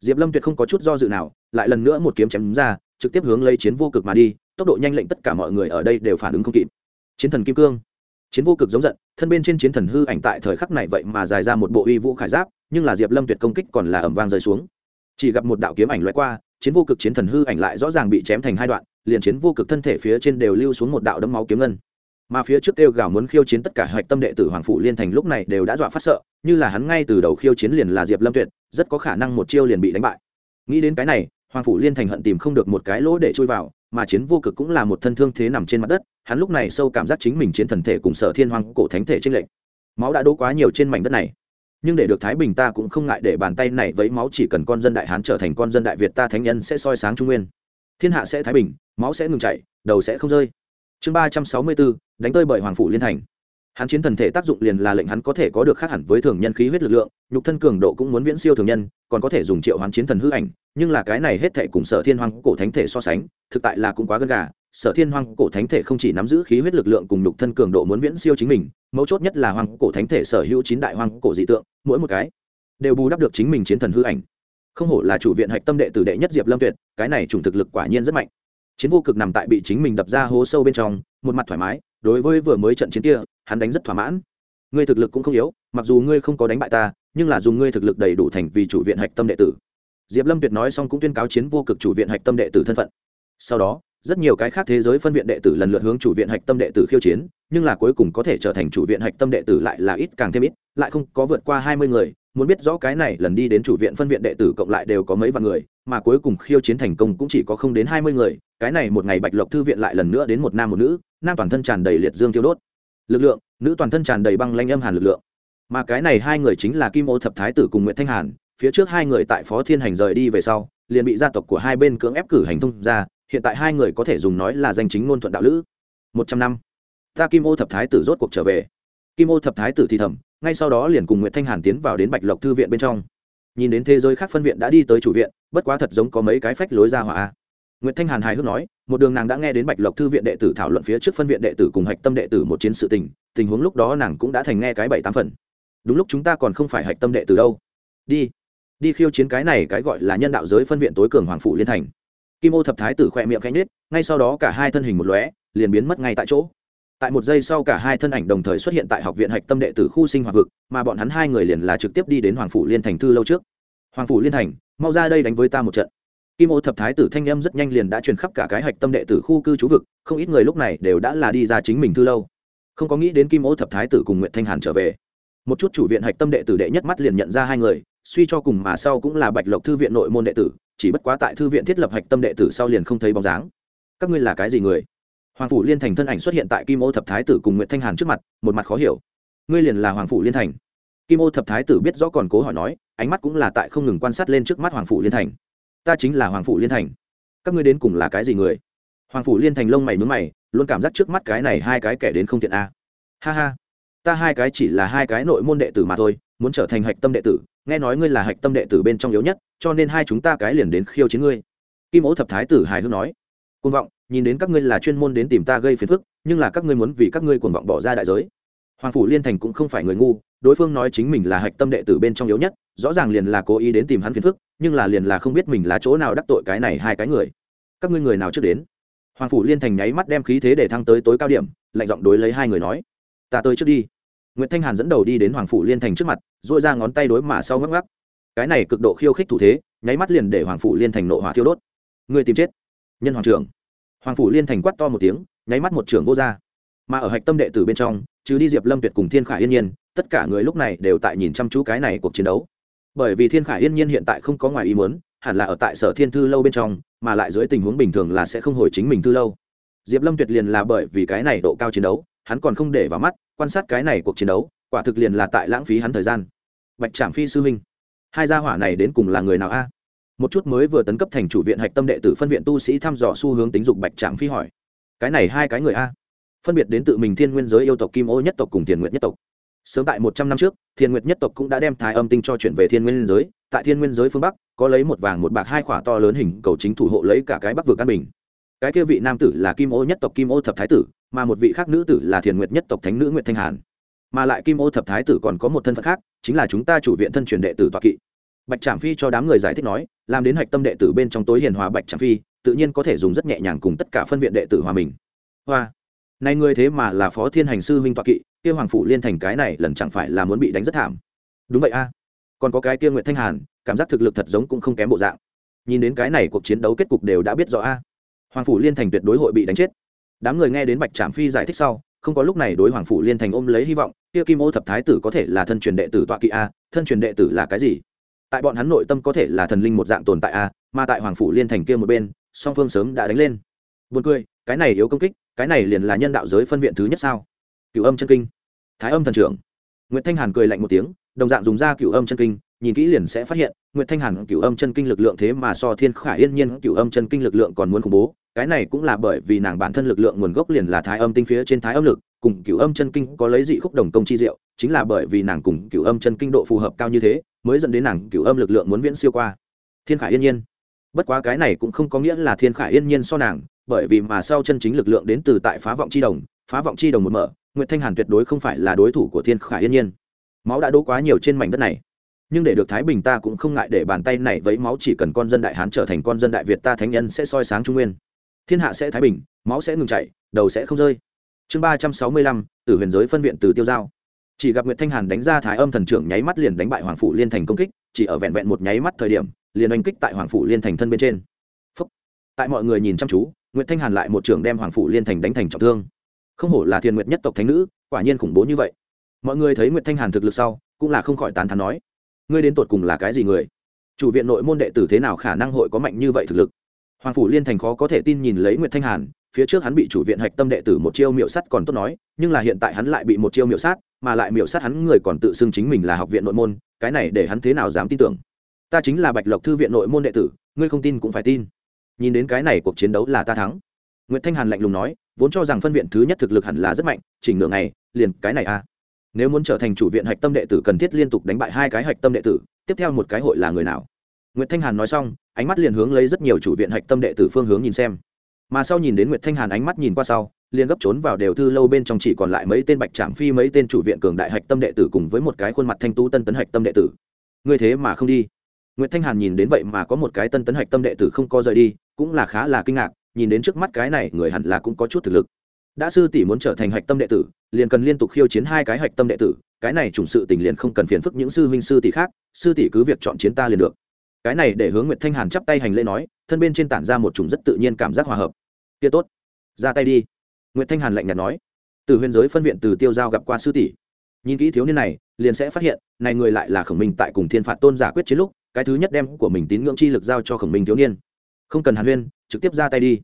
Diệp lâm tuyệt không có chút do dự nào, lại lần nữa một kiếm chém đúng ra, trực tiếp hướng lấy chiến vô cực mà đi, tốc độ nhanh lệnh tất cả mọi người ở đây đều phản ứng không kịp. Chiến thần kim cương. Chiến vô cực giống giận, thân bên trên chiến thần hư ảnh tại thời khắc này vậy mà dài ra một bộ uy vũ khải giáp nhưng là diệp lâm tuyệt công kích còn là ẩm vang rơi xuống. Chỉ gặp một đạo kiếm ảnh loại qua, chiến vô cực chiến thần hư ảnh lại rõ ràng bị chém thành hai đoạn, liền chiến vô cực thân thể phía trên đều lưu xuống một đạo đấm máu kiếm ngân. Mà phía trước kêu gào muốn khiêu chiến tất cả hạch tâm đệ tử hoàng phủ liên thành lúc này đều đã dọa phát sợ, như là hắn ngay từ đầu khiêu chiến liền là diệp lâm tuyệt, rất có khả năng một chiêu liền bị đánh bại. Nghĩ đến cái này, hoàng phủ liên thành hận tìm không được một cái lỗ để chui vào, mà chiến vô cực cũng là một thân thương thế nằm trên mặt đất, hắn lúc này sâu cảm giác chính mình chiến thần thể cùng sở thiên hoàng cổ thánh thể trên lệnh máu đã đỗ quá nhiều trên mảnh đất này nhưng để được thái bình ta cũng không ngại để bàn tay này với máu chỉ cần con dân đại hán trở thành con dân đại việt ta thánh nhân sẽ soi sáng trung nguyên. Thiên hạ sẽ thái bình, máu sẽ ngừng chảy, đầu sẽ không rơi. Chương ba trăm sáu mươi bốn đánh tơi bởi hoàng phủ liên thành. Hắn chiến thần thể tác dụng liền là lệnh hắn có thể có được khác hẳn với thường nhân khí huyết lực lượng, nhục thân cường độ cũng muốn viễn siêu thường nhân, còn có thể dùng triệu hoán chiến thần hư ảnh, nhưng là cái này hết thể cùng sở thiên hoàng cổ thánh thể so sánh, thực tại là cũng quá gần gà sở thiên hoàng cổ thánh thể không chỉ nắm giữ khí huyết lực lượng cùng nhục thân cường độ muốn viễn siêu chính mình, mấu chốt nhất là hoàng cổ thánh thể sở hữu chín đại hoàng cổ dị tượng, mỗi một cái đều bù đắp được chính mình chiến thần hư ảnh. Không hổ là chủ viện hạch tâm đệ tử đệ nhất diệp lâm tuyệt, cái này chủng thực lực quả nhiên rất mạnh. Chiến vô cực nằm tại bị chính mình đập ra hố sâu bên trong, một mặt thoải mái, đối với vừa mới trận chiến kia, hắn đánh rất thỏa mãn. Ngươi thực lực cũng không yếu, mặc dù ngươi không có đánh bại ta, nhưng là dùng ngươi thực lực đầy đủ thành vì chủ viện hạch tâm đệ tử. Diệp lâm tuyệt nói xong cũng tuyên cáo chiến vô cực chủ viện hạch tâm đệ tử thân phận. Sau đó rất nhiều cái khác thế giới phân viện đệ tử lần lượt hướng chủ viện hạch tâm đệ tử khiêu chiến, nhưng là cuối cùng có thể trở thành chủ viện hạch tâm đệ tử lại là ít càng thêm ít, lại không có vượt qua hai mươi người. Muốn biết rõ cái này, lần đi đến chủ viện phân viện đệ tử cộng lại đều có mấy vạn người, mà cuối cùng khiêu chiến thành công cũng chỉ có không đến hai mươi người, cái này một ngày bạch lộc thư viện lại lần nữa đến một nam một nữ, nam toàn thân tràn đầy liệt dương tiêu đốt. Lực lượng, nữ toàn thân tràn đầy băng lanh âm hàn lực lượng. Mà cái này hai người chính là kim ô thập thái tử cùng nguyễn thanh hàn, phía trước hai người tại phó thiên hành rời đi về sau, liền bị gia tộc của hai bên cưỡng ép cử hành thông ra hiện tại hai người có thể dùng nói là danh chính ngôn thuận đạo lữ. Một trăm năm. Ta kim ô thập thái tử rốt cuộc trở về. Kim ô thập thái tử thì thầm, ngay sau đó liền cùng nguyễn thanh hàn tiến vào đến bạch lộc thư viện bên trong. Nhìn đến thế giới khác phân viện đã đi tới chủ viện, bất quá thật giống có mấy cái phách lối ra hỏa nguyễn thanh hàn hài hước nói, một đường nàng đã nghe đến bạch lộc thư viện đệ tử thảo luận phía trước phân viện đệ tử cùng hạch tâm đệ tử một chiến sự tình tình huống lúc đó nàng cũng đã thành nghe cái bảy tám phần. Đúng lúc chúng ta còn không phải hạch tâm đệ tử đâu. Đi. Đi khiêu chiến cái này cái gọi là nhân đạo giới phân viện tối cường hoàng phủ liên thành kim ô thập thái tử khỏe miệng cánh nết ngay sau đó cả hai thân hình một lóe, liền biến mất ngay tại chỗ. Tại một giây sau cả hai thân ảnh đồng thời xuất hiện tại học viện hạch tâm đệ tử khu sinh hoạt vực, mà bọn hắn hai người liền là trực tiếp đi đến hoàng phủ liên thành thư lâu trước. Hoàng phủ liên thành, mau ra đây đánh với ta một trận. Kim ô thập thái tử thanh âm rất nhanh liền đã truyền khắp cả cái hạch tâm đệ tử khu cư trú vực, không ít người lúc này đều đã là đi ra chính mình thư lâu. Không có nghĩ đến kim ô thập thái tử cùng nguyễn thanh hàn trở về. Một chút chủ viện hạch tâm đệ tử đệ nhất mắt liền nhận ra hai người, suy cho cùng mà sau cũng là bạch lộc thư viện nội môn đệ tử chỉ bất quá tại thư viện thiết lập hạch tâm đệ tử sau liền không thấy bóng dáng. Các ngươi là cái gì người? Hoàng phủ liên thành thân ảnh xuất hiện tại kim ô thập thái tử cùng nguyễn thanh hàn trước mặt, một mặt khó hiểu. Ngươi liền là hoàng phủ liên thành. Kim ô thập thái tử biết rõ còn cố hỏi nói, ánh mắt cũng là tại không ngừng quan sát lên trước mắt hoàng phủ liên thành. Ta chính là hoàng phủ liên thành. Các ngươi đến cùng là cái gì người? Hoàng phủ liên thành lông mày mướn mày, luôn cảm giác trước mắt cái này hai cái kẻ đến không tiện a. Ha ha. Ta hai cái chỉ là hai cái nội môn đệ tử mà thôi, muốn trở thành hạch tâm đệ tử, nghe nói ngươi là hạch tâm đệ tử bên trong yếu nhất cho nên hai chúng ta cái liền đến khiêu chiến ngươi. Kim ố thập thái tử hài hước nói côn vọng, nhìn đến các ngươi là chuyên môn đến tìm ta gây phiền phức, nhưng là các ngươi muốn vì các ngươi cuồng vọng bỏ ra đại giới. Hoàng phủ liên thành cũng không phải người ngu, đối phương nói chính mình là hạch tâm đệ tử bên trong yếu nhất, rõ ràng liền là cố ý đến tìm hắn phiền phức, nhưng là liền là không biết mình là chỗ nào đắc tội cái này hai cái người. Các ngươi người nào trước đến? Hoàng phủ liên thành nháy mắt đem khí thế để thăng tới tối cao điểm, lạnh giọng đối lấy hai người nói, ta tới trước đi. Nguyễn thanh hàn dẫn đầu đi đến hoàng phủ liên thành trước mặt dội ra ngón tay đối mà sau ngắc ngắc cái này cực độ khiêu khích thủ thế, nháy mắt liền để hoàng phủ liên thành nộ hỏa thiêu đốt. Người tìm chết. Nhân hoàng trưởng. Hoàng phủ liên thành quát to một tiếng, nháy mắt một trưởng vô ra. mà ở hạch tâm đệ tử bên trong chứ đi diệp lâm tuyệt cùng thiên khải yên nhiên, tất cả người lúc này đều tại nhìn chăm chú cái này cuộc chiến đấu. Bởi vì thiên khải yên nhiên hiện tại không có ngoài ý muốn, hẳn là ở tại sở thiên thư lâu bên trong, mà lại dưới tình huống bình thường là sẽ không hồi chính mình thư lâu. Diệp lâm tuyệt liền là bởi vì cái này độ cao chiến đấu, hắn còn không để vào mắt, quan sát cái này cuộc chiến đấu, quả thực liền là tại lãng phí hắn thời gian. Bạch trạm phi sư huynh hai gia hỏa này đến cùng là người nào a? Một chút mới vừa tấn cấp thành chủ viện hạch tâm đệ tử phân viện tu sĩ thăm dò xu hướng tính dục bạch trạm phi hỏi. Cái này hai cái người a? Phân biệt đến tự mình thiên nguyên giới yêu tộc kim ô nhất tộc cùng thiền nguyện nhất tộc. Sớm tại một trăm năm trước thiên nguyệt nhất tộc cũng đã đem thái âm tinh cho chuyển về thiên nguyên giới. Tại thiên nguyên giới phương bắc, có lấy một vàng một bạc hai khỏa to lớn hình cầu chính thủ hộ lấy cả cái bắc vực an bình. Cái kia vị nam tử là kim ô nhất tộc kim ô thập thái tử, mà một vị khác nữ tử là thiền nguyệt nhất tộc thánh nữ nguyệt thanh hàn. Mà lại kim ô thập thái tử còn có một thân phận khác, chính là chúng ta chủ viện thân truyền đệ tử toạ kỵ bạch trạm phi cho đám người giải thích nói, làm đến hạch tâm đệ tử bên trong tối hiền hòa bạch trạm phi, tự nhiên có thể dùng rất nhẹ nhàng cùng tất cả phân viện đệ tử hòa mình. Hoa này người thế mà là phó thiên hành sư huynh toạ kỵ, kia hoàng phủ liên thành cái này lần chẳng phải là muốn bị đánh rất thảm. Đúng vậy a. Còn có cái kia nguyễn thanh hàn, cảm giác thực lực thật giống cũng không kém bộ dạng. Nhìn đến cái này cuộc chiến đấu kết cục đều đã biết rõ a. Hoàng phủ liên thành tuyệt đối hội bị đánh chết. Đám người nghe đến bạch trạm phi giải thích sau, không có lúc này đối hoàng phủ liên thành ôm lấy hy vọng, kia kim ô thập thái tử có thể là thân truyền đệ tử tọa kỵ a, thân truyền đệ tử là cái gì? Tại bọn hắn nội tâm có thể là thần linh một dạng tồn tại a, mà tại hoàng phủ liên thành kia một bên, song phương sớm đã đánh lên. Buồn cười, cái này yếu công kích, cái này liền là nhân đạo giới phân viện thứ nhất sao? Cửu âm chân kinh. Thái âm thần trưởng. Nguyễn thanh hàn cười lạnh một tiếng, đồng dạng dùng ra cửu âm chân kinh, nhìn kỹ liền sẽ phát hiện nguyễn thanh hàn cửu âm chân kinh lực lượng thế mà so thiên khả yên nhiên cửu âm chân kinh lực lượng còn muốn khủng bố, cái này cũng là bởi vì nàng bản thân lực lượng nguồn gốc liền là thái âm tinh phía trên thái âm lực, cùng cửu âm chân kinh có lấy dị khúc đồng công chi diệu, chính là bởi vì nàng cùng cửu âm chân kinh độ phù hợp cao như thế mới dẫn đến nàng cửu âm lực lượng muốn viễn siêu qua thiên khải yên nhiên bất quá cái này cũng không có nghĩa là thiên khải yên nhiên so nàng bởi vì mà sau chân chính lực lượng đến từ tại phá vọng chi đồng phá vọng chi đồng một mở Nguyệt Thanh Hàn tuyệt đối không phải là đối thủ của Thiên Khải Yên Nhiên. Máu đã đổ quá nhiều trên mảnh đất này, nhưng để được Thái Bình ta cũng không ngại để bàn tay này vấy máu chỉ cần con dân đại hán trở thành con dân đại Việt ta thánh nhân sẽ soi sáng trung nguyên. Thiên hạ sẽ thái bình, máu sẽ ngừng chảy, đầu sẽ không rơi. Chương ba trăm sáu mươi lăm, từ Huyền giới phân viện từ tiêu giao. Chỉ gặp Nguyệt Thanh Hàn đánh ra Thái Âm thần trưởng nháy mắt liền đánh bại Hoàng phủ Liên Thành công kích, chỉ ở vẹn vẹn một nháy mắt thời điểm, liền đánh kích tại Hoàng phủ Liên Thành thân bên trên. Phúc. Tại mọi người nhìn chăm chú, Nguyệt Thanh Hàn lại một trưởng đem Hoàng phủ Liên Thành đánh thành trọng thương không hổ là thiên nguyệt nhất tộc thánh nữ quả nhiên khủng bố như vậy mọi người thấy nguyệt thanh hàn thực lực sau cũng là không khỏi tán thán nói ngươi đến tột cùng là cái gì người chủ viện nội môn đệ tử thế nào khả năng hội có mạnh như vậy thực lực hoàng phủ liên thành khó có thể tin nhìn lấy nguyệt thanh hàn phía trước hắn bị chủ viện hạch tâm đệ tử một chiêu miệu sắt còn tốt nói nhưng là hiện tại hắn lại bị một chiêu miệu sát mà lại miểu sát hắn người còn tự xưng chính mình là học viện nội môn cái này để hắn thế nào dám tin tưởng ta chính là bạch lộc thư viện nội môn đệ tử ngươi không tin cũng phải tin nhìn đến cái này cuộc chiến đấu là ta thắng Nguyệt Thanh Hàn lạnh lùng nói, vốn cho rằng phân viện thứ nhất thực lực hẳn là rất mạnh, chỉnh nửa ngày, liền cái này a. À. Nếu muốn trở thành chủ viện hạch tâm đệ tử cần thiết liên tục đánh bại hai cái hạch tâm đệ tử, tiếp theo một cái hội là người nào? Nguyệt Thanh Hàn nói xong, ánh mắt liền hướng lấy rất nhiều chủ viện hạch tâm đệ tử phương hướng nhìn xem. Mà sau nhìn đến Nguyệt Thanh Hàn ánh mắt nhìn qua sau, liền gấp trốn vào đều thư lâu bên trong chỉ còn lại mấy tên Bạch trạm Phi mấy tên chủ viện cường đại hạch tâm đệ tử cùng với một cái khuôn mặt thanh tú tân tấn hạch tâm đệ tử. Ngươi thế mà không đi? nguyễn Thanh Hàn nhìn đến vậy mà có một cái tân tấn hạch tâm đệ tử không có rời đi, cũng là khá là kinh ngạc, nhìn đến trước mắt cái này người hẳn là cũng có chút thực lực đã sư tỷ muốn trở thành hạch tâm đệ tử liền cần liên tục khiêu chiến hai cái hạch tâm đệ tử cái này chủng sự tình liền không cần phiền phức những sư huynh sư tỷ khác sư tỷ cứ việc chọn chiến ta liền được cái này để hướng nguyệt thanh hàn chắp tay hành lễ nói thân bên trên tản ra một chủng rất tự nhiên cảm giác hòa hợp kia tốt ra tay đi nguyệt thanh hàn lạnh nhạt nói từ huyền giới phân viện từ tiêu giao gặp qua sư tỷ nhìn kỹ thiếu niên này liền sẽ phát hiện này người lại là khổng minh tại cùng thiên phạt tôn giả quyết chiến lúc cái thứ nhất đem của mình tín ngưỡng chi lực giao cho khổng minh thiếu niên không cần hàn huyên trực tiếp ra tay đi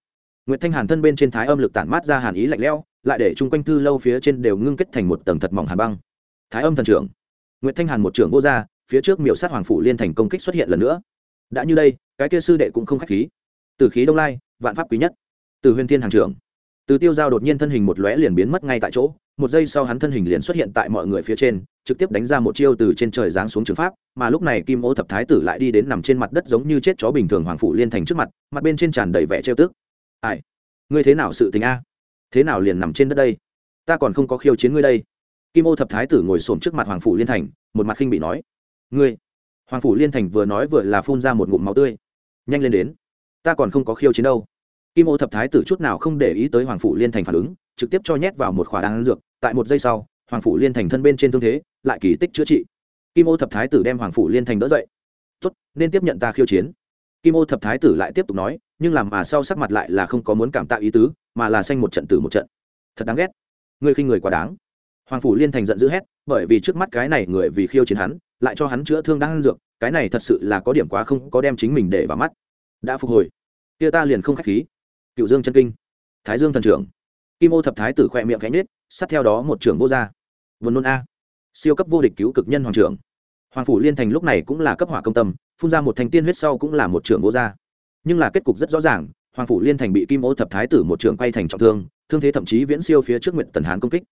Nguyệt Thanh Hàn thân bên trên thái âm lực tản mát ra hàn ý lạnh lẽo, lại để chung quanh thư lâu phía trên đều ngưng kết thành một tầng thật mỏng hàn băng. Thái âm thần trưởng. Nguyệt Thanh Hàn một trưởng vô ra, phía trước miểu sát hoàng phủ liên thành công kích xuất hiện lần nữa. Đã như đây, cái kia sư đệ cũng không khách khí. Từ khí đông lai, vạn pháp quý nhất. Từ Huyền Thiên hàng trưởng. Từ Tiêu Giao đột nhiên thân hình một lóe liền biến mất ngay tại chỗ, một giây sau hắn thân hình liền xuất hiện tại mọi người phía trên trực tiếp đánh ra một chiêu từ trên trời giáng xuống trường pháp mà lúc này kim ô thập thái tử lại đi đến nằm trên mặt đất giống như chết chó bình thường hoàng phủ liên thành trước mặt mặt bên trên tràn đầy vẻ trêu tức. Ai ngươi thế nào sự tình a? Thế nào liền nằm trên đất đây? Ta còn không có khiêu chiến ngươi đây. Kim ô thập thái tử ngồi xổm trước mặt hoàng phủ liên thành một mặt khinh bị nói ngươi? Hoàng phủ liên thành vừa nói vừa là phun ra một ngụm máu tươi. Nhanh lên đến ta còn không có khiêu chiến đâu kim ô thập thái tử chút nào không để ý tới hoàng phủ liên thành phản ứng, trực tiếp cho nhét vào một khỏa đan dược, tại một giây sau, hoàng phủ liên thành thân bên trên thương thế, lại kỳ tích chữa trị. Kim ô thập thái tử đem hoàng phủ liên thành đỡ dậy. Tốt, nên tiếp nhận ta khiêu chiến. Kim ô thập thái tử lại tiếp tục nói, nhưng làm mà sau sắc mặt lại là không có muốn cảm tạ ý tứ, mà là xanh một trận tử một trận. Thật đáng ghét. Ngươi khi người quá đáng. Hoàng phủ liên thành giận dữ hét, bởi vì trước mắt cái này người vì khiêu chiến hắn, lại cho hắn chữa thương đang dược, cái này thật sự là có điểm quá không có đem chính mình để vào mắt. Đã phục hồi. Kia ta liền không khách khí cựu dương chân kinh thái dương thần trưởng kim ô thập thái tử khỏe miệng cánh nết sát theo đó một trưởng vô gia. Vườn nôn a. Siêu cấp vô địch cứu cực nhân hoàng trưởng. Hoàng phủ liên thành lúc này cũng là cấp hỏa công tâm, phun ra một thành tiên huyết sau cũng là một trưởng vô gia. Nhưng là kết cục rất rõ ràng, hoàng phủ liên thành bị kim ô thập thái tử một trưởng quay thành trọng thương thương thế thậm chí viễn siêu phía trước nguyện tần hán công kích.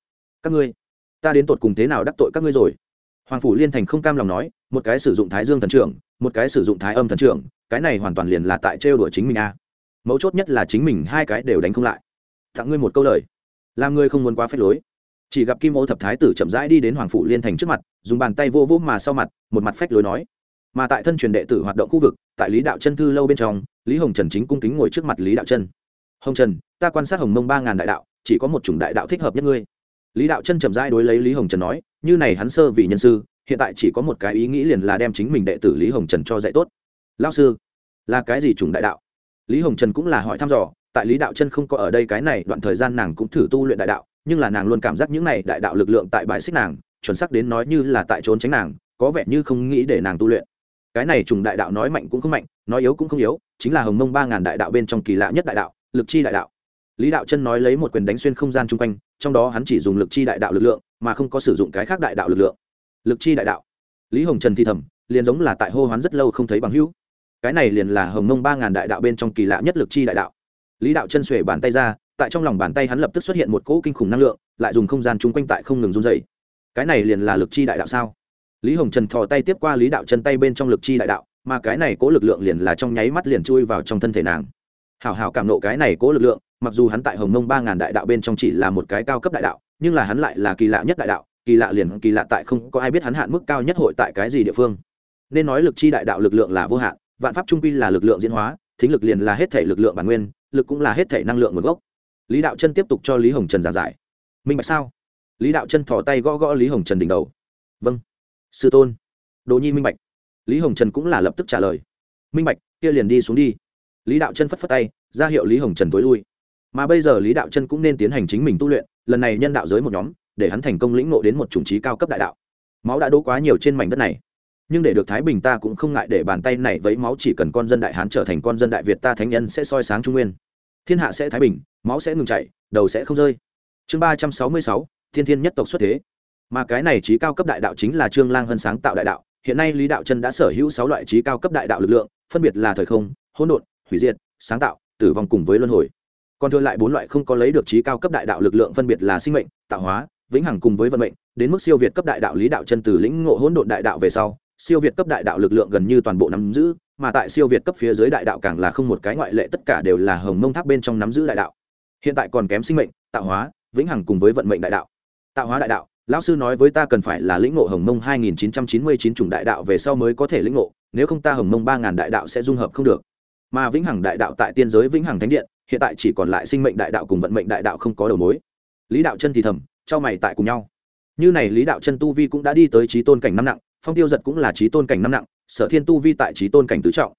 Các ngươi, ta đến tột cùng thế nào đắc tội các ngươi rồi? Hoàng phủ liên thành không cam lòng nói, một cái sử dụng thái dương thần trưởng, một cái sử dụng thái âm thần trưởng, cái này hoàn toàn liền là tại trêu đuổi chính mình a mấu chốt nhất là chính mình hai cái đều đánh không lại. Tặng ngươi một câu lời, làm ngươi không muốn quá phép lối. Chỉ gặp kim ô thập thái tử chậm rãi đi đến hoàng phủ liên thành trước mặt, dùng bàn tay vô vô mà sau mặt, một mặt phách lối nói. Mà tại thân truyền đệ tử hoạt động khu vực, tại lý đạo chân thư lâu bên trong, lý hồng trần chính cung kính ngồi trước mặt lý đạo chân. Hồng trần, ta quan sát hồng mông ba ngàn đại đạo, chỉ có một chủng đại đạo thích hợp nhất ngươi. Lý đạo chân chậm rãi đối lấy lý hồng trần nói, như này hắn sơ vì nhân sư, hiện tại chỉ có một cái ý nghĩ liền là đem chính mình đệ tử lý hồng trần cho dạy tốt. Lao sư, là cái gì chủng đại đạo? Lý hồng trần cũng là hỏi thăm dò, tại lý đạo chân không có ở đây cái này, đoạn thời gian nàng cũng thử tu luyện đại đạo, nhưng là nàng luôn cảm giác những này đại đạo lực lượng tại bài xích nàng, chuẩn xác đến nói như là tại trốn tránh nàng, có vẻ như không nghĩ để nàng tu luyện. Cái này trùng đại đạo nói mạnh cũng không mạnh, nói yếu cũng không yếu, chính là hồng mông ba ngàn đại đạo bên trong kỳ lạ nhất đại đạo, lực chi đại đạo. Lý đạo chân nói lấy một quyền đánh xuyên không gian chung quanh, trong đó hắn chỉ dùng lực chi đại đạo lực lượng, mà không có sử dụng cái khác đại đạo lực lượng. Lực chi đại đạo. Lý hồng trần thi thầm, liền giống là tại hô hoán rất lâu không thấy bằng hữu cái này liền là hồng mông ba ngàn đại đạo bên trong kỳ lạ nhất lực chi đại đạo. Lý đạo chân xuể bàn tay ra, tại trong lòng bàn tay hắn lập tức xuất hiện một cỗ kinh khủng năng lượng, lại dùng không gian chung quanh tại không ngừng run dày cái này liền là lực chi đại đạo sao? Lý hồng trần thò tay tiếp qua lý đạo chân tay bên trong lực chi đại đạo, mà cái này cố lực lượng liền là trong nháy mắt liền chui vào trong thân thể nàng. Hảo hảo cảm nộ cái này cố lực lượng, mặc dù hắn tại hồng mông ba ngàn đại đạo bên trong chỉ là một cái cao cấp đại đạo, nhưng là hắn lại là kỳ lạ nhất đại đạo, kỳ lạ liền kỳ lạ tại không có ai biết hắn hạn mức cao nhất hội tại cái gì địa phương. Nên nói lực chi đại đạo lực lượng là vô hạn vạn pháp trung quy là lực lượng diễn hóa, thính lực liền là hết thể lực lượng bản nguyên, lực cũng là hết thể năng lượng nguồn gốc. Lý đạo chân tiếp tục cho lý hồng trần giảng giải. Minh bạch sao? Lý đạo chân thò tay gõ gõ lý hồng trần đỉnh đầu. Vâng. Sư tôn. Đồ nhi minh bạch. Lý hồng trần cũng là lập tức trả lời. Minh bạch, kia liền đi xuống đi. Lý đạo chân phất phất tay, ra hiệu lý hồng trần tối lui. Mà bây giờ lý đạo chân cũng nên tiến hành chính mình tu luyện, lần này nhân đạo giới một nhóm, để hắn thành công lĩnh ngộ đến một chủng trí cao cấp đại đạo. Máu đã đỗ quá nhiều trên mảnh đất này nhưng để được thái bình ta cũng không ngại để bàn tay này vấy máu chỉ cần con dân đại hán trở thành con dân đại việt ta thánh nhân sẽ soi sáng trung nguyên. Thiên hạ sẽ thái bình, máu sẽ ngừng chảy, đầu sẽ không rơi. Chương ba trăm sáu mươi sáu, thiên thiên nhất tộc xuất thế. Mà cái này trí cao cấp đại đạo chính là trương lang hân sáng tạo đại đạo. Hiện nay lý đạo chân đã sở hữu sáu loại trí cao cấp đại đạo lực lượng, phân biệt là thời không, hỗn độn, hủy diệt, sáng tạo, tử vong cùng với luân hồi. Còn thừa lại bốn loại không có lấy được trí cao cấp đại đạo lực lượng phân biệt là sinh mệnh, tạo hóa, vĩnh hằng cùng với vận mệnh. Đến mức siêu việt cấp đại đạo lý đạo chân từ lĩnh ngộ hỗn độn đại đạo về sau siêu việt cấp đại đạo lực lượng gần như toàn bộ nắm giữ, mà tại siêu việt cấp phía dưới đại đạo càng là không một cái ngoại lệ, tất cả đều là hồng mông tháp bên trong nắm giữ đại đạo. Hiện tại còn kém sinh mệnh, tạo hóa, vĩnh hằng cùng với vận mệnh đại đạo. Tạo hóa đại đạo, lão sư nói với ta cần phải là lĩnh ngộ hồng mông 2999 chủng đại đạo về sau mới có thể lĩnh ngộ, nếu không ta hồng mông 3000 đại đạo sẽ dung hợp không được. Mà vĩnh hằng đại đạo tại tiên giới vĩnh hằng thánh điện, hiện tại chỉ còn lại sinh mệnh đại đạo cùng vận mệnh đại đạo không có đầu mối. Lý đạo chân thì thầm cho mày tại cùng nhau. Như này lý đạo chân tu vi cũng đã đi tới trí tôn cảnh năm nặng phong tiêu giật cũng là trí tôn cảnh năm nặng, sở thiên tu vi tại trí tôn cảnh tứ trọng.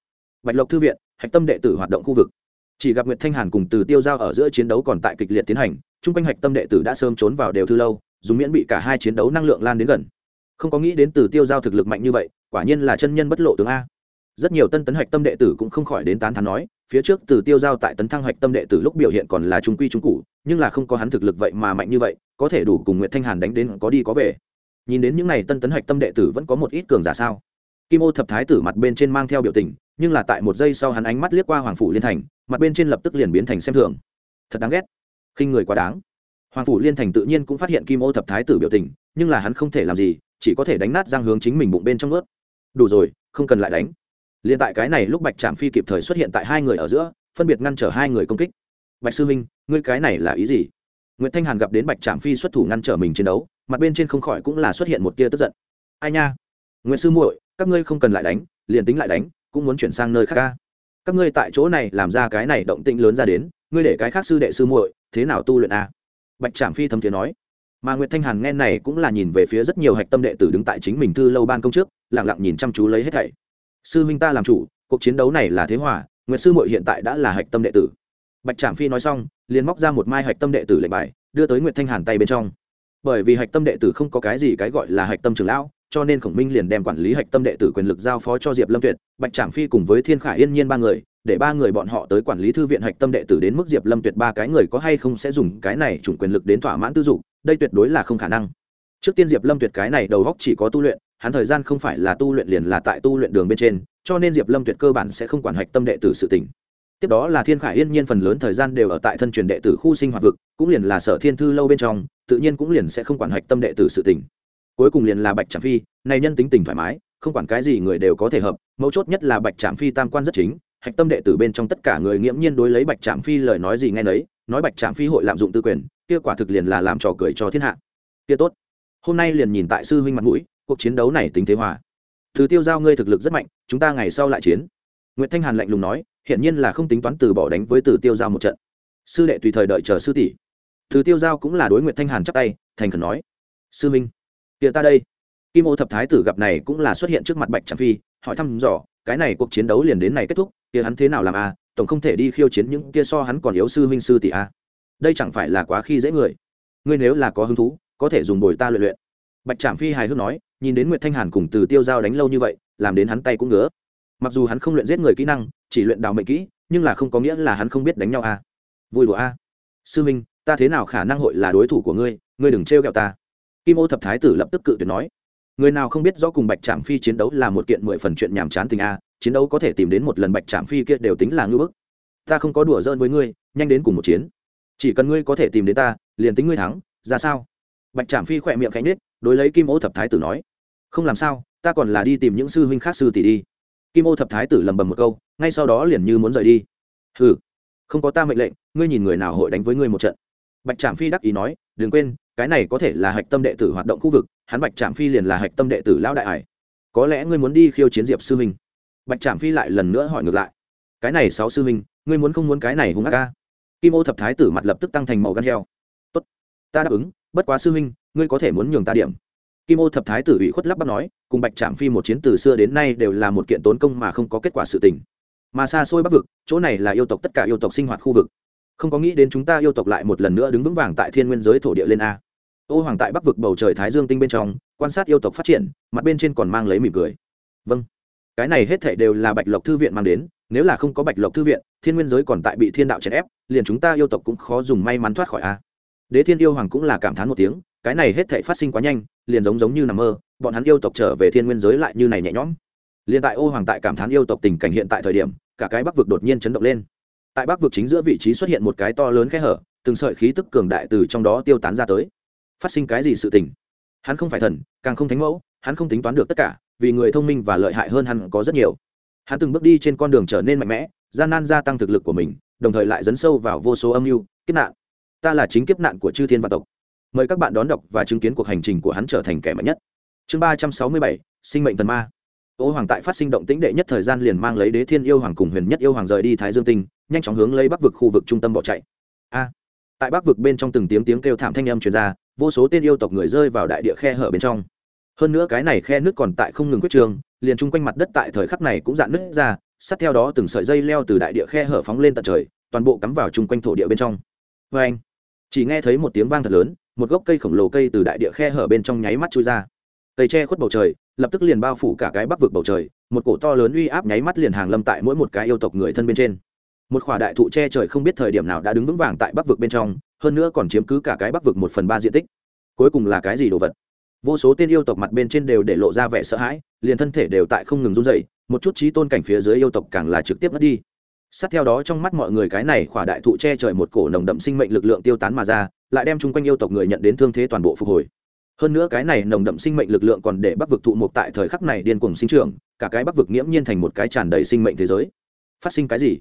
Bạch lộc thư viện, hạch tâm đệ tử hoạt động khu vực. Chỉ gặp nguyệt thanh hàn cùng từ tiêu giao ở giữa chiến đấu còn tại kịch liệt tiến hành, chung quanh hạch tâm đệ tử đã sớm trốn vào đều thư lâu, dùng miễn bị cả hai chiến đấu năng lượng lan đến gần. Không có nghĩ đến từ tiêu giao thực lực mạnh như vậy, quả nhiên là chân nhân bất lộ tướng a. Rất nhiều tân tấn hạch tâm đệ tử cũng không khỏi đến tán thán nói, phía trước từ tiêu giao tại tấn thăng hạch tâm đệ tử lúc biểu hiện còn là trung quy trung cụ nhưng là không có hắn thực lực vậy mà mạnh như vậy, có thể đủ cùng nguyệt thanh hàn đánh đến có đi có về nhìn đến những n à y tân tấn hạch tâm đệ tử vẫn có một ít cường giả sao? Kim ô thập thái tử mặt bên trên mang theo biểu tình, nhưng là tại một giây sau hắn ánh mắt liếc qua hoàng phủ liên thành, mặt bên trên lập tức liền biến thành xem thường. Thật đáng ghét. Khinh người quá đáng. Hoàng phủ liên thành tự nhiên cũng phát hiện kim ô thập thái tử biểu tình, nhưng là hắn không thể làm gì, chỉ có thể đánh nát giang hướng chính mình bụng bên trong ướt. Đủ rồi, không cần lại đánh. Liền tại cái này lúc bạch trạm phi kịp thời xuất hiện tại hai người ở giữa, phân biệt ngăn trở hai người công kích. Bạch sư minh ngươi cái này là ý gì? Nguyễn thanh hàn gặp đến bạch trạm phi xuất thủ ngăn trở mình chiến đấu mặt bên trên không khỏi cũng là xuất hiện một tia tức giận. Ai nha? Nguyễn sư muội, các ngươi không cần lại đánh, liền tính lại đánh, cũng muốn chuyển sang nơi khác ca. Các ngươi tại chỗ này làm ra cái này động tĩnh lớn ra đến, ngươi để cái khác sư đệ sư muội, thế nào tu luyện a bạch trạm phi thấm thiế nói. Mà nguyệt thanh hàn nghe này cũng là nhìn về phía rất nhiều hạch tâm đệ tử đứng tại chính mình thư lâu ban công trước lẳng lặng nhìn chăm chú lấy hết thảy. Sư huynh ta làm chủ, cuộc chiến đấu này là thế hòa, nguyệt sư muội hiện tại đã là hạch tâm đệ tử. Bạch trạm phi nói xong, liền móc ra một mai hạch tâm đệ tử lệnh bài, đưa tới nguyệt thanh hàn tay bên trong bởi vì hạch tâm đệ tử không có cái gì cái gọi là hạch tâm trưởng lão, cho nên khổng minh liền đem quản lý hạch tâm đệ tử quyền lực giao phó cho diệp lâm tuyệt, bạch trạm phi cùng với thiên khải yên nhiên ba người, để ba người bọn họ tới quản lý thư viện hạch tâm đệ tử đến mức diệp lâm tuyệt ba cái người có hay không sẽ dùng cái này chủng quyền lực đến thỏa mãn tư dục, đây tuyệt đối là không khả năng. Trước tiên diệp lâm tuyệt cái này đầu góc chỉ có tu luyện, hắn thời gian không phải là tu luyện liền là tại tu luyện đường bên trên, cho nên diệp lâm tuyệt cơ bản sẽ không quản hạch tâm đệ tử sự tỉnh tiếp đó là thiên khải yên nhiên phần lớn thời gian đều ở tại thân truyền đệ tử khu sinh hoạt vực, cũng liền là sở thiên thư lâu bên trong, tự nhiên cũng liền sẽ không quản hạch tâm đệ tử sự tình. cuối cùng liền là bạch trạm phi, này nhân tính tình thoải mái, không quản cái gì người đều có thể hợp, mấu chốt nhất là bạch trạm phi tam quan rất chính hạch tâm đệ tử bên trong tất cả người nghiễm nhiên đối lấy bạch trạm phi lời nói gì nghe nấy, nói bạch trạm phi hội lạm dụng tư quyền, kia quả thực liền là làm trò cười cho thiên hạ. Kia tốt. Hôm nay liền nhìn tại sư huynh mặt mũi, cuộc chiến đấu này tính thế hòa. Thứ tiêu giao ngươi thực lực rất mạnh, chúng ta ngày sau lại chiến. Nguyễn thanh hàn lạnh lùng nói hiện nhiên là không tính toán từ bỏ đánh với từ tiêu giao một trận. Sư đệ tùy thời đợi chờ sư tỷ. Từ tiêu giao cũng là đối nguyện thanh hàn chắp tay, thành khẩn nói, sư minh hiện ta đây. Kim ô thập thái tử gặp này cũng là xuất hiện trước mặt bạch trạm phi, hỏi thăm dò, cái này cuộc chiến đấu liền đến này kết thúc, kia hắn thế nào làm a à? tổng không thể đi khiêu chiến những kia so hắn còn yếu sư huynh sư tỷ a à? đây chẳng phải là quá khi dễ người. Ngươi nếu là có hứng thú, có thể dùng bồi ta luyện luyện. Bạch trạm phi hài hước nói, nhìn đến nguyệt thanh hàn cùng từ tiêu giao đánh lâu như vậy, làm đến hắn tay cũng ngứa. Mặc dù hắn không luyện giết người kỹ năng chỉ luyện đào mệnh kỹ, nhưng là không có nghĩa là hắn không biết đánh nhau a. À? vui đùa a. À? sư minh, ta thế nào khả năng hội là đối thủ của ngươi ngươi đừng trêu ghẹo ta. Kim ô thập thái tử lập tức cự tuyệt nói. Người nào không biết rõ cùng bạch trạm phi chiến đấu là một kiện mười phần chuyện nhàm chán tình a, chiến đấu có thể tìm đến một lần bạch trạm phi kia đều tính là ngư bức. Ta không có đùa giỡn với ngươi, nhanh đến cùng một chiến. Chỉ cần ngươi có thể tìm đến ta, liền tính ngươi thắng, ra sao? Bạch trạm phi khỏe miệng khẽ nhết đối lấy kim ô thập thái tử nói. Không làm sao, ta còn là đi tìm những sư huynh khác sư tỷ đi kim ô thập thái tử lầm bầm một câu ngay sau đó liền như muốn rời đi. Hừ, không có ta mệnh lệnh ngươi nhìn người nào hội đánh với ngươi một trận. Bạch trạm phi đắc ý nói đừng quên cái này có thể là hạch tâm đệ tử hoạt động khu vực hắn bạch trạm phi liền là hạch tâm đệ tử lão đại ải. Có lẽ ngươi muốn đi khiêu chiến diệp sư huynh. Bạch trạm phi lại lần nữa hỏi ngược lại. Cái này sáu sư huynh ngươi muốn không muốn cái này hung ác ca? Kim ô thập thái tử mặt lập tức tăng thành màu gan heo. Tốt ta đáp ứng bất quá sư huynh ngươi có thể muốn nhường ta điểm kim ô thập thái tử ủy khuất lắp bắp nói, cùng bạch trạm phi một chiến từ xưa đến nay đều là một kiện tốn công mà không có kết quả sự tình. Mà xa xôi bắc vực, chỗ này là yêu tộc tất cả yêu tộc sinh hoạt khu vực. Không có nghĩ đến chúng ta yêu tộc lại một lần nữa đứng vững vàng tại thiên nguyên giới thổ địa lên a. Ô hoàng tại bắc vực bầu trời thái dương tinh bên trong, quan sát yêu tộc phát triển, mặt bên trên còn mang lấy mỉm cười. Vâng. Cái này hết thể đều là bạch lộc thư viện mang đến, nếu là không có bạch lộc thư viện, thiên nguyên giới còn tại bị thiên đạo chèn ép, liền chúng ta yêu tộc cũng khó dùng may mắn thoát khỏi a. Đế thiên yêu hoàng cũng là cảm thán một tiếng cái này hết thể phát sinh quá nhanh, liền giống giống như nằm mơ, bọn hắn yêu tộc trở về thiên nguyên giới lại như này nhẹ nhõm. Liên tại ô hoàng tại cảm thán yêu tộc tình cảnh hiện tại thời điểm, cả cái bắc vực đột nhiên chấn động lên. Tại bắc vực chính giữa vị trí xuất hiện một cái to lớn khe hở, từng sợi khí tức cường đại từ trong đó tiêu tán ra tới. Phát sinh cái gì sự tình? Hắn không phải thần, càng không thánh mẫu, hắn không tính toán được tất cả, vì người thông minh và lợi hại hơn hắn có rất nhiều. Hắn từng bước đi trên con đường trở nên mạnh mẽ, gian nan gia tăng thực lực của mình, đồng thời lại dấn sâu vào vô số âm mưu, kiếp nạn. Ta là chính kiếp nạn của chư thiên văn tộc mời các bạn đón đọc và chứng kiến cuộc hành trình của hắn trở thành kẻ mạnh nhất. Chương ba trăm sáu mươi bảy, sinh mệnh thần ma. Ô hoàng tại phát sinh động tĩnh đệ nhất thời gian liền mang lấy đế thiên yêu hoàng cùng huyền nhất yêu hoàng rời đi thái dương tinh, nhanh chóng hướng lấy bắc vực khu vực trung tâm bỏ chạy. A! Tại bắc vực bên trong từng tiếng tiếng kêu thảm thanh âm truyền ra, vô số tên yêu tộc người rơi vào đại địa khe hở bên trong. Hơn nữa cái này khe nước còn tại không ngừng quyết trường, liền chung quanh mặt đất tại thời khắc này cũng dạn nứt ra, sát theo đó từng sợi dây leo từ đại địa khe hở phóng lên tận trời, toàn bộ cắm vào chung quanh thổ địa bên trong. Vê anh chỉ nghe thấy một tiếng vang thật lớn một gốc cây khổng lồ cây từ đại địa khe hở bên trong nháy mắt chui ra. Cây tre khuất bầu trời, lập tức liền bao phủ cả cái bắc vực bầu trời, một cổ to lớn uy áp nháy mắt liền hàng lâm tại mỗi một cái yêu tộc người thân bên trên. Một khỏa đại thụ tre trời không biết thời điểm nào đã đứng vững vàng tại bắc vực bên trong, hơn nữa còn chiếm cứ cả cái bắc vực một phần ba diện tích. Cuối cùng là cái gì đồ vật? Vô số tên yêu tộc mặt bên trên đều để lộ ra vẻ sợ hãi, liền thân thể đều tại không ngừng run dậy một chút trí tôn cảnh phía dưới yêu tộc càng là trực tiếp mất đi. Sát theo đó trong mắt mọi người cái này khỏa đại thụ che trời một cổ nồng đậm sinh mệnh lực lượng tiêu tán mà ra lại đem chung quanh yêu tộc người nhận đến thương thế toàn bộ phục hồi. Hơn nữa cái này nồng đậm sinh mệnh lực lượng còn để bắc vực thụ mục tại thời khắc này điên cuồng sinh trưởng, cả cái bắc vực nghiễm nhiên thành một cái tràn đầy sinh mệnh thế giới. Phát sinh cái gì?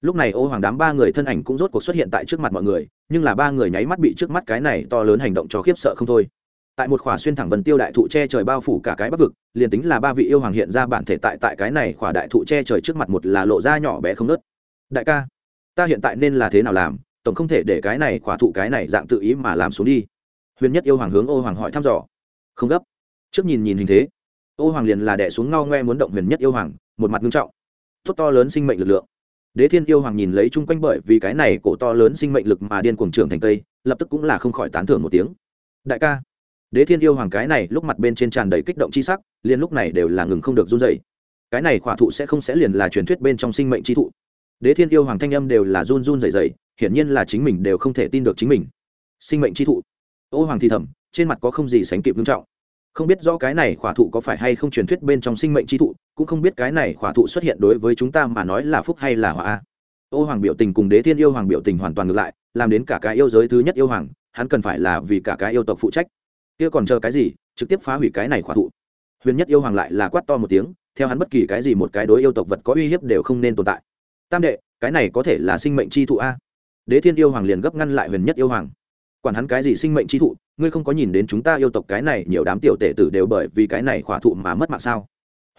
Lúc này ô hoàng đám ba người thân ảnh cũng rốt cuộc xuất hiện tại trước mặt mọi người, nhưng là ba người nháy mắt bị trước mắt cái này to lớn hành động cho khiếp sợ không thôi. Tại một khỏa xuyên thẳng vần tiêu đại thụ che trời bao phủ cả cái bắc vực, liền tính là ba vị yêu hoàng hiện ra bản thể tại tại cái này khỏa đại thụ che trời trước mặt một là lộ ra nhỏ bé không nớt đại ca, ta hiện tại nên là thế nào làm? Tổng không thể để cái này khỏa thụ cái này dạng tự ý mà làm xuống đi. Huyền nhất yêu hoàng hướng ô hoàng hỏi thăm dò. Không gấp. Trước nhìn nhìn hình thế, ô hoàng liền là đẻ xuống ngao ngoe muốn động huyền nhất yêu hoàng, một mặt nghiêm trọng. Tốt to lớn sinh mệnh lực lượng. Đế thiên yêu hoàng nhìn lấy chung quanh bởi vì cái này cổ to lớn sinh mệnh lực mà điên cuồng trưởng thành tây, lập tức cũng là không khỏi tán thưởng một tiếng. Đại ca. Đế thiên yêu hoàng cái này lúc mặt bên trên tràn đầy kích động c h i sắc, liền lúc này đều là ngừng không được run dày cái này khỏa thụ sẽ không sẽ liền là truyền thuyết bên trong sinh mệnh tri thụ đế thiên yêu hoàng thanh âm đều là run run dày dày hiển nhiên là chính mình đều không thể tin được chính mình. Sinh mệnh chi thụ. Ô hoàng thì thầm, trên mặt có không gì sánh kịp nghiêm trọng. Không biết rõ cái này khỏa thụ có phải hay không truyền thuyết bên trong sinh mệnh chi thụ, cũng không biết cái này khỏa thụ xuất hiện đối với chúng ta mà nói là phúc hay là họa. Ô hoàng biểu tình cùng đế thiên yêu hoàng biểu tình hoàn toàn ngược lại, làm đến cả cái yêu giới thứ nhất yêu hoàng, hắn cần phải là vì cả cái yêu tộc phụ trách. Kia còn chờ cái gì, trực tiếp phá hủy cái này khỏa thụ. Huyền nhất yêu hoàng lại là quát to một tiếng, theo hắn bất kỳ cái gì một cái đối yêu tộc vật có uy hiếp đều không nên tồn tại tam đệ, cái này có thể là sinh mệnh chi thụ a. Đế thiên yêu hoàng liền gấp ngăn lại huyền nhất yêu hoàng. Quản hắn cái gì sinh mệnh chi thụ, ngươi không có nhìn đến chúng ta yêu tộc cái này, nhiều đám tiểu tể tử đều bởi vì cái này khỏa thụ mà mất mạng sao?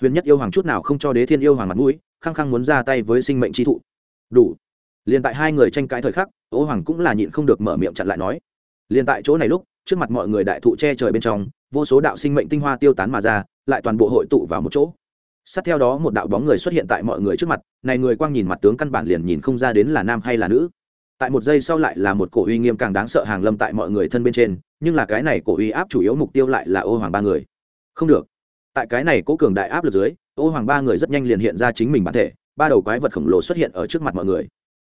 Huyền nhất yêu hoàng chút nào không cho đế thiên yêu hoàng mặt mũi, khăng khăng muốn ra tay với sinh mệnh chi thụ. Đủ. Liền tại hai người tranh cãi thời khắc, ô hoàng cũng là nhịn không được mở miệng chặn lại nói. Liền tại chỗ này lúc, trước mặt mọi người đại thụ che trời bên trong, vô số đạo sinh mệnh tinh hoa tiêu tán mà ra, lại toàn bộ hội tụ vào một chỗ sát theo đó một đạo bóng người xuất hiện tại mọi người trước mặt, này người quang nhìn mặt tướng căn bản liền nhìn không ra đến là nam hay là nữ. Tại một giây sau lại là một cổ uy nghiêm càng đáng sợ hàng lâm tại mọi người thân bên trên, nhưng là cái này cổ uy áp chủ yếu mục tiêu lại là ô hoàng ba người. Không được. Tại cái này cố cường đại áp lực dưới, ô hoàng ba người rất nhanh liền hiện ra chính mình bản thể, ba đầu quái vật khổng lồ xuất hiện ở trước mặt mọi người.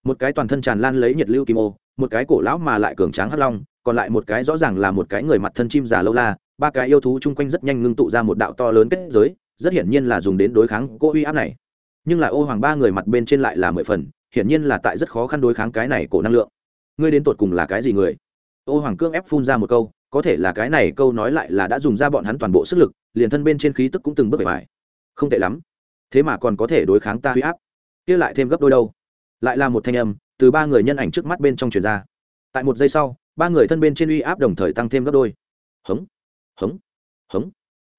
Một cái toàn thân tràn lan lấy nhiệt lưu kim ô, một cái cổ lão mà lại cường tráng hắc long, còn lại một cái rõ ràng là một cái người mặt thân chim già lâu la, ba cái yêu thú chung quanh rất nhanh ngưng tụ ra một đạo to lớn kết giới rất hiển nhiên là dùng đến đối kháng cô uy áp này. Nhưng lại ô hoàng ba người mặt bên trên lại là mười phần, hiển nhiên là tại rất khó khăn đối kháng cái này cổ năng lượng. Ngươi đến tột cùng là cái gì người? Ô hoàng cương ép phun ra một câu, có thể là cái này câu nói lại là đã dùng ra bọn hắn toàn bộ sức lực, liền thân bên trên khí tức cũng từng bước bề bài. Không tệ lắm. Thế mà còn có thể đối kháng ta huy áp. Kia lại thêm gấp đôi đâu. Lại là một thanh âm từ ba người nhân ảnh trước mắt bên trong truyền ra. Tại một giây sau, ba người thân bên trên uy áp đồng thời tăng thêm gấp đôi. Hống hống hống.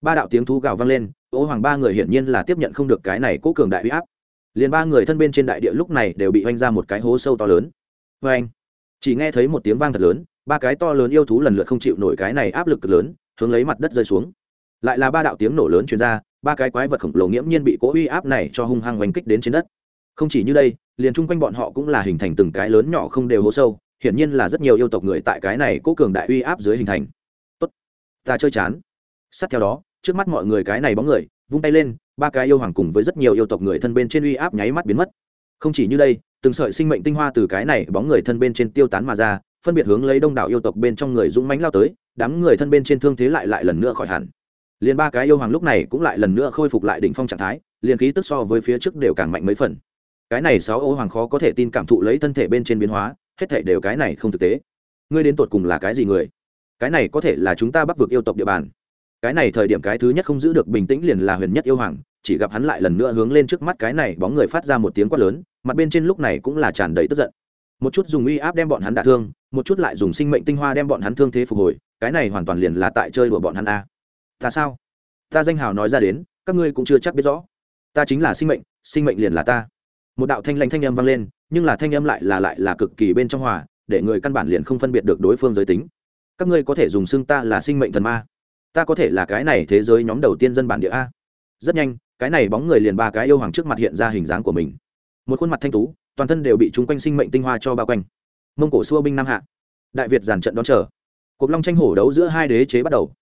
Ba đạo tiếng thú gào vang lên ô hoàng ba người hiển nhiên là tiếp nhận không được cái này cố cường đại uy áp. Liền ba người thân bên trên đại địa lúc này đều bị oanh ra một cái hố sâu to lớn. Vê anh chỉ nghe thấy một tiếng vang thật lớn, ba cái to lớn yêu thú lần lượt không chịu nổi cái này áp lực cực lớn, hướng lấy mặt đất rơi xuống. Lại là ba đạo tiếng nổ lớn truyền ra, ba cái quái vật khổng lồ nghiễm nhiên bị cố uy áp này cho hung hăng oanh kích đến trên đất. Không chỉ như đây, liền chung quanh bọn họ cũng là hình thành từng cái lớn nhỏ không đều hố sâu, hiển nhiên là rất nhiều yêu tộc người tại cái này cố cường đại uy áp dưới hình thành. Tốt, ta chơi chán. Sát theo đó trước mắt mọi người cái này bóng người, vung tay lên, ba cái yêu hoàng cùng với rất nhiều yêu tộc người thân bên trên uy áp nháy mắt biến mất. Không chỉ như đây, từng sợi sinh mệnh tinh hoa từ cái này bóng người thân bên trên tiêu tán mà ra, phân biệt hướng lấy đông đảo yêu tộc bên trong người dũng mánh lao tới, đám người thân bên trên thương thế lại lại lần nữa khỏi hẳn. Liền ba cái yêu hoàng lúc này cũng lại lần nữa khôi phục lại đỉnh phong trạng thái, liền khí tức so với phía trước đều càng mạnh mấy phần. Cái này sáu ô hoàng khó có thể tin cảm thụ lấy thân thể bên trên biến hóa, hết thể đều cái này không thực tế. Ngươi đến tột cùng là cái gì người? Cái này có thể là chúng ta bắc vực yêu tộc địa bàn cái này thời điểm cái thứ nhất không giữ được bình tĩnh liền là huyền nhất yêu hoàng, chỉ gặp hắn lại lần nữa hướng lên trước mắt cái này bóng người phát ra một tiếng quát lớn, mặt bên trên lúc này cũng là tràn đầy tức giận. Một chút dùng uy áp đem bọn hắn đả thương, một chút lại dùng sinh mệnh tinh hoa đem bọn hắn thương thế phục hồi, cái này hoàn toàn liền là tại chơi đùa bọn hắn a. Ta sao? Ta danh hào nói ra đến, các ngươi cũng chưa chắc biết rõ. Ta chính là sinh mệnh sinh mệnh liền là ta. Một đạo thanh lanh thanh âm vang lên, nhưng là thanh âm lại là lại là cực kỳ bên trong hòa, để người căn bản liền không phân biệt được đối phương giới tính. Các ngươi có thể dùng xưng ta là sinh mệnh thần ma ta có thể là cái này thế giới nhóm đầu tiên dân bản địa a. Rất nhanh, cái này bóng người liền ba cái yêu hoàng trước mặt hiện ra hình dáng của mình. Một khuôn mặt thanh tú, toàn thân đều bị chúng quanh sinh mệnh tinh hoa cho bao quanh. Mông cổ xua binh nam hạ. Đại việt giàn trận đón chờ. Cuộc long tranh hổ đấu giữa hai đế chế bắt đầu.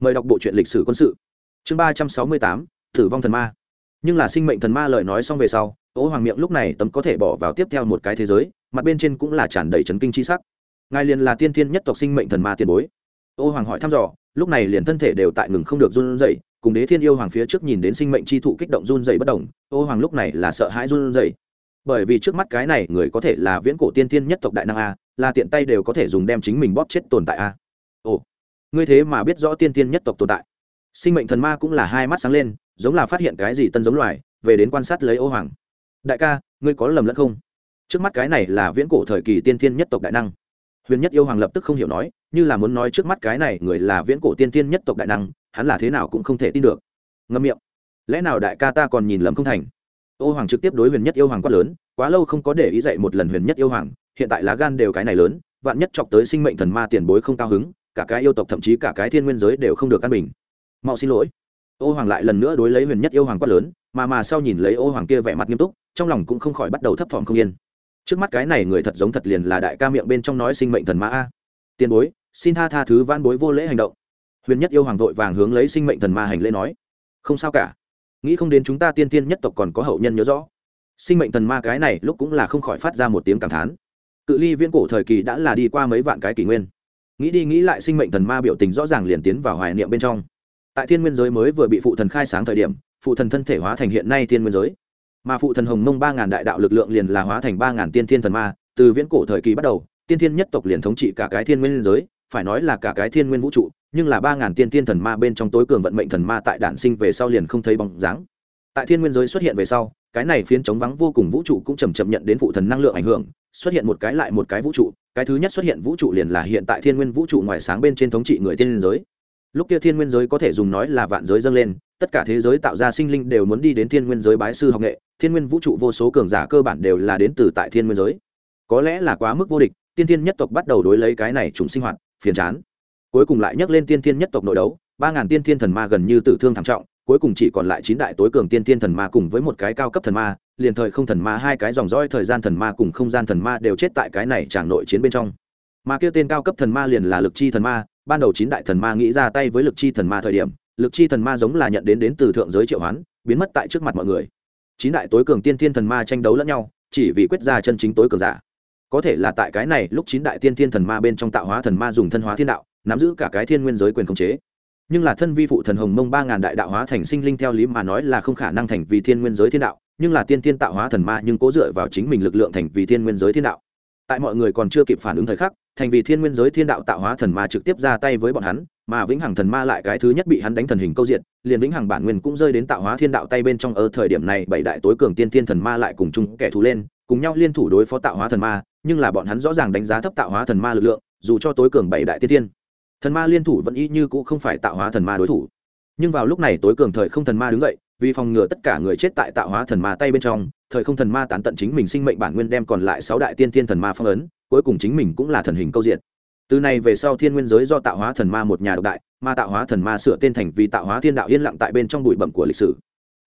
Mời đọc bộ truyện lịch sử quân sự. Chương ba trăm sáu mươi tám, tử vong thần ma. Nhưng là sinh mệnh thần ma lời nói xong về sau ố hoàng miệng lúc này tấm có thể bỏ vào tiếp theo một cái thế giới, mặt bên trên cũng là tràn đầy trấn kinh c h i sắc. Ngài liền là tiên thiên nhất tộc sinh mệnh thần ma tiền bối. Ô hoàng hỏi thăm dò lúc này liền thân thể đều tại ngừng không được run rẩy, cùng đế thiên yêu hoàng phía trước nhìn đến sinh mệnh chi thụ kích động run rẩy bất đồng ô hoàng lúc này là sợ hãi run rẩy. Bởi vì trước mắt cái này người có thể là viễn cổ tiên thiên nhất tộc đại năng a, là tiện tay đều có thể dùng đem chính mình bóp chết tồn tại a. Ồ, ngươi thế mà biết rõ tiên tiên nhất tộc tồn tại. Sinh mệnh thần ma cũng là hai mắt sáng lên, giống là phát hiện cái gì tân giống loài, về đến quan sát lấy ô hoàng. Đại ca, ngươi có lầm lẫn không? Trước mắt cái này là viễn cổ thời kỳ tiên tiên nhất tộc đại năng. Huyền nhất yêu hoàng lập tức không hiểu nói như là muốn nói trước mắt cái này người là viễn cổ tiên tiên nhất tộc đại năng, hắn là thế nào cũng không thể tin được. Ngâm miệng. Lẽ nào đại ca ta còn nhìn lầm không thành? Ô hoàng trực tiếp đối huyền nhất yêu hoàng quát lớn, quá lâu không có để ý dạy một lần huyền nhất yêu hoàng, hiện tại lá gan đều cái này lớn, vạn nhất chọc tới sinh mệnh thần ma tiền bối không cao hứng, cả cái yêu tộc thậm chí cả cái thiên nguyên giới đều không được căn bình. Mau xin lỗi. Ô hoàng lại lần nữa đối lấy huyền nhất yêu hoàng quát lớn, mà mà sau nhìn lấy ô hoàng kia vẻ mặt nghiêm túc, trong lòng cũng không khỏi bắt đầu thấp thỏm không yên. Trước mắt cái này người thật giống thật liền là đại ca miệng bên trong nói sinh mệnh thần ma a tiền bối, xin tha tha thứ van bối vô lễ hành động. Huyền nhất yêu hoàng vội vàng hướng lấy sinh mệnh thần ma hành lễ nói. Không sao cả. Nghĩ không đến chúng ta tiên tiên nhất tộc còn có hậu nhân nhớ rõ. Sinh mệnh thần ma cái này lúc cũng là không khỏi phát ra một tiếng cảm thán. Cự ly viễn cổ thời kỳ đã là đi qua mấy vạn cái kỷ nguyên. Nghĩ đi nghĩ lại sinh mệnh thần ma biểu tình rõ ràng liền tiến vào hoài niệm bên trong. Tại thiên nguyên giới mới vừa bị phụ thần khai sáng thời điểm, phụ thần thân thể hóa thành hiện nay thiên nguyên giới. Mà phụ thần hồng mông ba ngàn đại đạo lực lượng liền là hóa thành ba ngàn tiên thiên thần ma, từ viễn cổ thời kỳ bắt đầu tiên thiên nhất tộc liền thống trị cả cái thiên nguyên giới, phải nói là cả cái thiên nguyên vũ trụ, nhưng là ba ngàn tiên thiên thần ma bên trong tối cường vận mệnh thần ma tại đản sinh về sau liền không thấy bóng dáng. Tại thiên nguyên giới xuất hiện về sau, cái này phiến chống vắng vô cùng vũ trụ cũng chầm chậm nhận đến phụ thần năng lượng ảnh hưởng, xuất hiện một cái lại một cái vũ trụ, cái thứ nhất xuất hiện vũ trụ liền là hiện tại thiên nguyên vũ trụ ngoài sáng bên trên thống trị người tiên liên giới. Lúc kia thiên nguyên giới có thể dùng nói là vạn giới dâng lên, tất cả thế giới tạo ra sinh linh đều muốn đi đến thiên nguyên giới bái sư học nghệ, thiên nguyên vũ trụ vô số cường giả cơ bản đều là đến từ tại thiên nguyên giới. Có lẽ là quá mức vô địch tiên thiên nhất tộc bắt đầu đối lấy cái này trùng sinh hoạt, phiền chán. Cuối cùng lại nhắc lên tiên thiên nhất tộc nội đấu, ba ngàn tiên thiên thần ma gần như tử thương thảm trọng, cuối cùng chỉ còn lại chín đại tối cường tiên thiên thần ma cùng với một cái cao cấp thần ma, liền thời không thần ma hai cái dòng dõi thời gian thần ma cùng không gian thần ma đều chết tại cái này tràng nội chiến bên trong. Mà kia tên cao cấp thần ma liền là lực chi thần ma, ban đầu chín đại thần ma nghĩ ra tay với lực chi thần ma thời điểm, lực chi thần ma giống là nhận đến đến từ thượng giới triệu hoán, biến mất tại trước mặt mọi người. Chín đại tối cường tiên thiên thần ma tranh đấu lẫn nhau, chỉ vì quyết ra chân chính tối cường giả có thể là tại cái này lúc chín đại tiên thiên thần ma bên trong tạo hóa thần ma dùng thân hóa thiên đạo, nắm giữ cả cái thiên nguyên giới quyền khống chế. Nhưng là thân vi phụ thần hồng mông ba ngàn đại đạo hóa thành sinh linh theo lý mà nói là không khả năng thành vì thiên nguyên giới thiên đạo, nhưng là tiên thiên tạo hóa thần ma nhưng cố dựa vào chính mình lực lượng thành vì thiên nguyên giới thiên đạo. Tại mọi người còn chưa kịp phản ứng thời khắc, thành vì thiên nguyên giới thiên đạo tạo hóa thần ma trực tiếp ra tay với bọn hắn, mà vĩnh hằng thần ma lại cái thứ nhất bị hắn đánh thần hình câu diện, liền vĩnh hằng bản nguyên cũng rơi đến tạo hóa thiên đạo tay bên trong ở thời điểm này bảy đại tối cường tiên thiên thần ma lại cùng chung kẻ thù lên, cùng nhau liên thủ đối phó tạo hóa thần ma nhưng là bọn hắn rõ ràng đánh giá thấp tạo hóa thần ma lực lượng, dù cho tối cường bảy đại tiên thiên. Thần ma liên thủ vẫn y như cũng không phải tạo hóa thần ma đối thủ. Nhưng vào lúc này tối cường thời không thần ma đứng dậy, vì phòng ngừa tất cả người chết tại tạo hóa thần ma tay bên trong, thời không thần ma tán tận chính mình sinh mệnh bản nguyên đem còn lại sáu đại tiên thiên thần ma phong ấn, cuối cùng chính mình cũng là thần hình câu diện từ này về sau thiên nguyên giới do tạo hóa thần ma một nhà độc đại, mà tạo hóa thần ma sửa tên thành vì tạo hóa thiên đạo yên lặng tại bên trong bụi bẩm của lịch sử.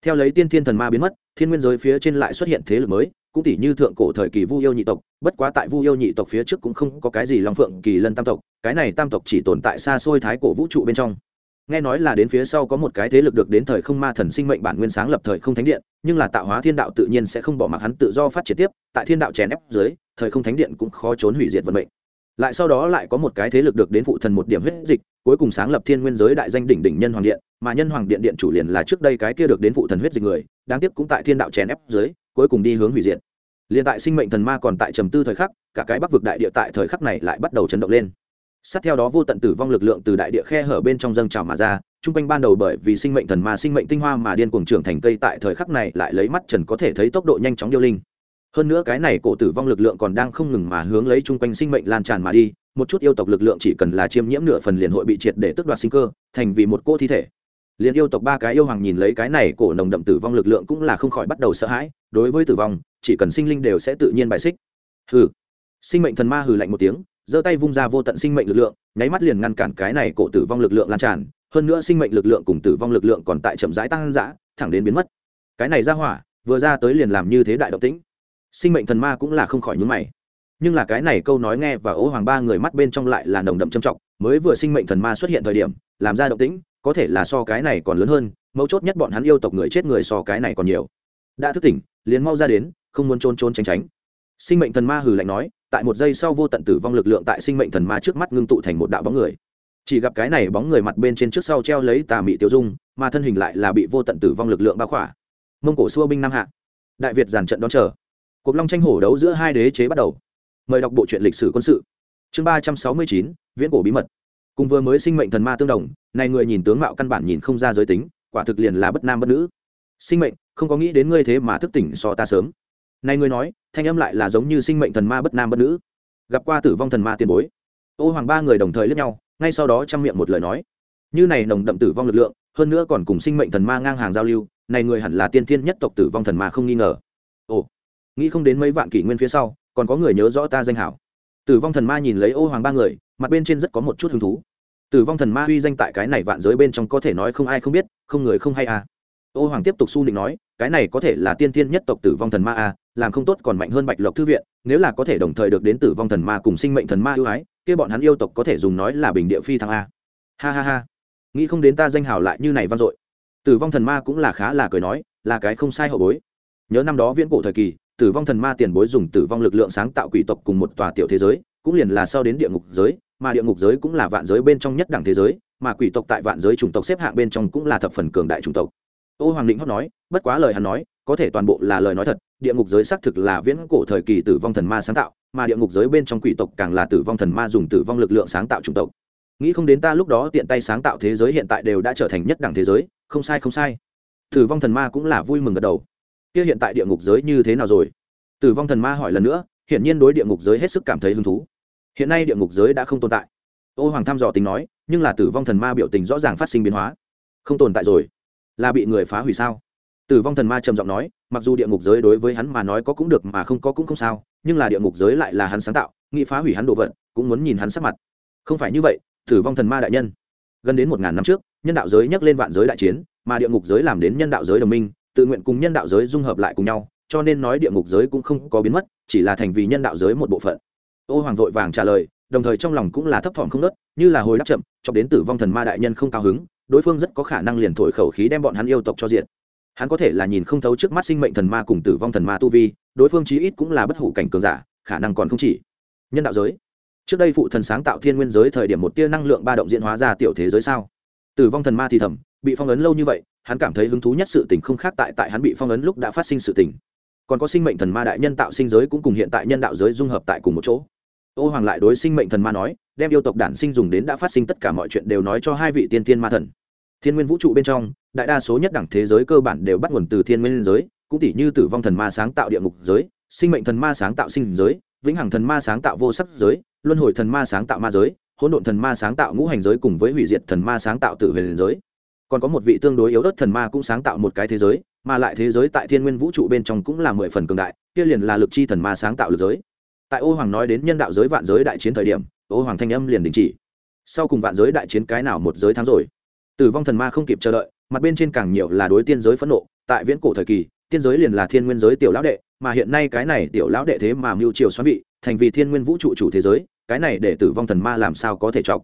Theo lấy tiên thiên thần ma biến mất, thiên nguyên giới phía trên lại xuất hiện thế lực mới cũng tỉ như thượng cổ thời kỳ vu yêu nhị tộc, bất quá tại vu yêu nhị tộc phía trước cũng không có cái gì long phượng kỳ lân tam tộc, cái này tam tộc chỉ tồn tại xa xôi thái cổ vũ trụ bên trong. Nghe nói là đến phía sau có một cái thế lực được đến thời không ma thần sinh mệnh bản nguyên sáng lập thời không thánh điện, nhưng là tạo hóa thiên đạo tự nhiên sẽ không bỏ mặc hắn tự do phát triển tiếp, tại thiên đạo chèn ép dưới, thời không thánh điện cũng khó trốn hủy diệt vận mệnh. Lại sau đó lại có một cái thế lực được đến phụ thần một điểm huyết dịch, cuối cùng sáng lập thiên nguyên giới đại danh đỉnh đỉnh nhân hoàng điện, mà nhân hoàng điện điện chủ liền là trước đây cái kia được đến phụ thần huyết dịch người, đáng tiếc cũng tại thiên đạo chèn ép dưới cuối cùng đi hướng hủy diệt. Liền tại sinh mệnh thần ma còn tại trầm tư thời khắc, cả cái bắc vực đại địa tại thời khắc này lại bắt đầu chấn động lên. Sát theo đó vô tận tử vong lực lượng từ đại địa khe hở bên trong dâng trào mà ra, chung quanh ban đầu bởi vì sinh mệnh thần ma, sinh mệnh tinh hoa mà điên cuồng trưởng thành cây tại thời khắc này lại lấy mắt trần có thể thấy tốc độ nhanh chóng điêu linh. Hơn nữa cái này cổ tử vong lực lượng còn đang không ngừng mà hướng lấy chung quanh sinh mệnh lan tràn mà đi, một chút yêu tộc lực lượng chỉ cần là chiêm nhiễm nửa phần liền hội bị triệt để tước đoạt sinh cơ, thành vì một cô thi thể liền yêu tộc ba cái yêu hoàng nhìn lấy cái này cổ nồng đậm tử vong lực lượng cũng là không khỏi bắt đầu sợ hãi, đối với tử vong, chỉ cần sinh linh đều sẽ tự nhiên bài xích. Hừ. Sinh mệnh thần ma hừ lạnh một tiếng, giơ tay vung ra vô tận sinh mệnh lực lượng, nháy mắt liền ngăn cản cái này cổ tử vong lực lượng lan tràn, hơn nữa sinh mệnh lực lượng cùng tử vong lực lượng còn tại chậm rãi tăng dã, thẳng đến biến mất. Cái này ra hỏa, vừa ra tới liền làm như thế đại động tĩnh. Sinh mệnh thần ma cũng là không khỏi nhúng mày. Nhưng là cái này câu nói nghe và ố hoàng ba người mắt bên trong lại là nồng đậm trầm trọng, mới vừa sinh mệnh thần ma xuất hiện thời điểm, làm ra động tĩnh có thể là so cái này còn lớn hơn, mấu chốt nhất bọn hắn yêu tộc người chết người so cái này còn nhiều. Đã thức tỉnh, liền mau ra đến, không muốn trốn trốn tránh tránh. Sinh mệnh thần ma hừ lạnh nói, tại một giây sau vô tận tử vong lực lượng tại sinh mệnh thần ma trước mắt ngưng tụ thành một đạo bóng người. Chỉ gặp cái này bóng người mặt bên trên trước sau treo lấy tà mị tiêu dung, mà thân hình lại là bị vô tận tử vong lực lượng bao khỏa. Mông cổ xua binh nam hạ. Đại việt giàn trận đón chờ. Cuộc long tranh hổ đấu giữa hai đế chế bắt đầu. Mời đọc bộ truyện lịch sử quân sự. Chương ba trăm sáu mươi chín, viễn cổ bí mật cùng vừa mới sinh mệnh thần ma tương đồng, này người nhìn tướng mạo căn bản nhìn không ra giới tính, quả thực liền là bất nam bất nữ. Sinh mệnh, không có nghĩ đến ngươi thế mà thức tỉnh so ta sớm. Này người nói, thanh âm lại là giống như sinh mệnh thần ma bất nam bất nữ. Gặp qua tử vong thần ma tiền bối. Ô hoàng ba người đồng thời lướt nhau, ngay sau đó chăm miệng một lời nói. Như này nồng đậm tử vong lực lượng, hơn nữa còn cùng sinh mệnh thần ma ngang hàng giao lưu, này người hẳn là tiên thiên nhất tộc tử vong thần ma không nghi ngờ. Ồ, nghĩ không đến mấy vạn kỷ nguyên phía sau, còn có người nhớ rõ ta danh hảo. Tử vong thần ma nhìn lấy ô hoàng ba người, mặt bên trên rất có một chút hứng thú tử vong thần ma uy danh tại cái này vạn giới bên trong có thể nói không ai không biết, không người không hay à. Ô hoàng tiếp tục su định nói, cái này có thể là tiên tiên nhất tộc tử vong thần ma à làm không tốt còn mạnh hơn bạch lộc thư viện, nếu là có thể đồng thời được đến tử vong thần ma cùng sinh mệnh thần ma ưu ái, kia bọn hắn yêu tộc có thể dùng nói là bình địa phi thăng a ha ha ha. Nghĩ không đến ta danh hào lại như này vang dội. Tử vong thần ma cũng là khá là cười nói, là cái không sai hậu bối. Nhớ năm đó viễn cổ thời kỳ, tử vong thần ma tiền bối dùng tử vong lực lượng sáng tạo quỷ tộc cùng một tòa tiểu thế giới, cũng liền là sau đến địa ngục giới mà địa ngục giới cũng là vạn giới bên trong nhất đẳng thế giới, mà quỷ tộc tại vạn giới chủng tộc xếp hạng bên trong cũng là thập phần cường đại chủng tộc. Ô hoàng định hót nói, bất quá lời hắn nói, có thể toàn bộ là lời nói thật, địa ngục giới xác thực là viễn cổ thời kỳ tử vong thần ma sáng tạo, mà địa ngục giới bên trong quỷ tộc càng là tử vong thần ma dùng tử vong lực lượng sáng tạo chủng tộc. Nghĩ không đến ta lúc đó tiện tay sáng tạo thế giới hiện tại đều đã trở thành nhất đẳng thế giới, không sai không sai. Tử vong thần ma cũng là vui mừng gật đầu. Kia hiện tại địa ngục giới như thế nào rồi? Tử vong thần ma hỏi lần nữa, hiển nhiên đối địa ngục giới hết sức cảm thấy hứng thú hiện nay địa ngục giới đã không tồn tại. Ô hoàng thăm dò tính nói, nhưng là tử vong thần ma biểu tình rõ ràng phát sinh biến hóa. Không tồn tại rồi. Là bị người phá hủy sao? Tử vong thần ma trầm giọng nói, mặc dù địa ngục giới đối với hắn mà nói có cũng được mà không có cũng không sao, nhưng là địa ngục giới lại là hắn sáng tạo, nghĩ phá hủy hắn đồ vật, cũng muốn nhìn hắn sắc mặt. Không phải như vậy, tử vong thần ma đại nhân. Gần đến một ngàn năm trước, nhân đạo giới nhắc lên vạn giới đại chiến, mà địa ngục giới làm đến nhân đạo giới đồng minh, tự nguyện cùng nhân đạo giới dung hợp lại cùng nhau, cho nên nói địa ngục giới cũng không có biến mất, chỉ là thành vì nhân đạo giới một bộ phận ô hoàng vội vàng trả lời, đồng thời trong lòng cũng là thấp thỏm không nớt, như là hồi đáp chậm cho đến tử vong thần ma đại nhân không cao hứng, đối phương rất có khả năng liền thổi khẩu khí đem bọn hắn yêu tộc cho diện hắn có thể là nhìn không thấu trước mắt sinh mệnh thần ma cùng tử vong thần ma tu vi, đối phương chí ít cũng là bất hủ cảnh cường giả, khả năng còn không chỉ. Nhân đạo giới. Trước đây phụ thần sáng tạo thiên nguyên giới thời điểm một tia năng lượng ba động diễn hóa ra tiểu thế giới sao? Tử vong thần ma thì thầm, bị phong ấn lâu như vậy, hắn cảm thấy hứng thú nhất sự tình không khác tại tại hắn bị phong ấn lúc đã phát sinh sự tình. Còn có sinh mệnh thần ma đại nhân tạo sinh giới cũng cùng hiện tại nhân đạo giới dung hợp tại cùng một chỗ ô hoàng lại đối sinh mệnh thần ma nói, đem yêu tộc đản sinh dùng đến đã phát sinh tất cả mọi chuyện đều nói cho hai vị tiên tiên ma thần. Thiên nguyên vũ trụ bên trong, đại đa số nhất đẳng thế giới cơ bản đều bắt nguồn từ thiên nguyên giới, cũng tỷ như tử vong thần ma sáng tạo địa ngục giới, sinh mệnh thần ma sáng tạo sinh giới, vĩnh hằng thần ma sáng tạo vô sắc giới, luân hồi thần ma sáng tạo ma giới, hỗn độn thần ma sáng tạo ngũ hành giới cùng với hủy diệt thần ma sáng tạo tử huyền giới. Còn có một vị tương đối yếu ớt thần ma cũng sáng tạo một cái thế giới, mà lại thế giới tại thiên nguyên vũ trụ bên trong cũng là mười phần cường đại, kia liền là lực chi thần ma sáng tạo lực giới tại ô hoàng nói đến nhân đạo giới vạn giới đại chiến thời điểm, ô hoàng thanh âm liền đình chỉ. Sau cùng vạn giới đại chiến cái nào một giới thắng rồi? Tử vong thần ma không kịp chờ đợi, mặt bên trên càng nhiều là đối tiên giới phẫn nộ. Tại viễn cổ thời kỳ, tiên giới liền là thiên nguyên giới tiểu lão đệ, mà hiện nay cái này tiểu lão đệ thế mà mưu triều xoắn vị, thành vì thiên nguyên vũ trụ chủ thế giới, cái này để tử vong thần ma làm sao có thể chọc?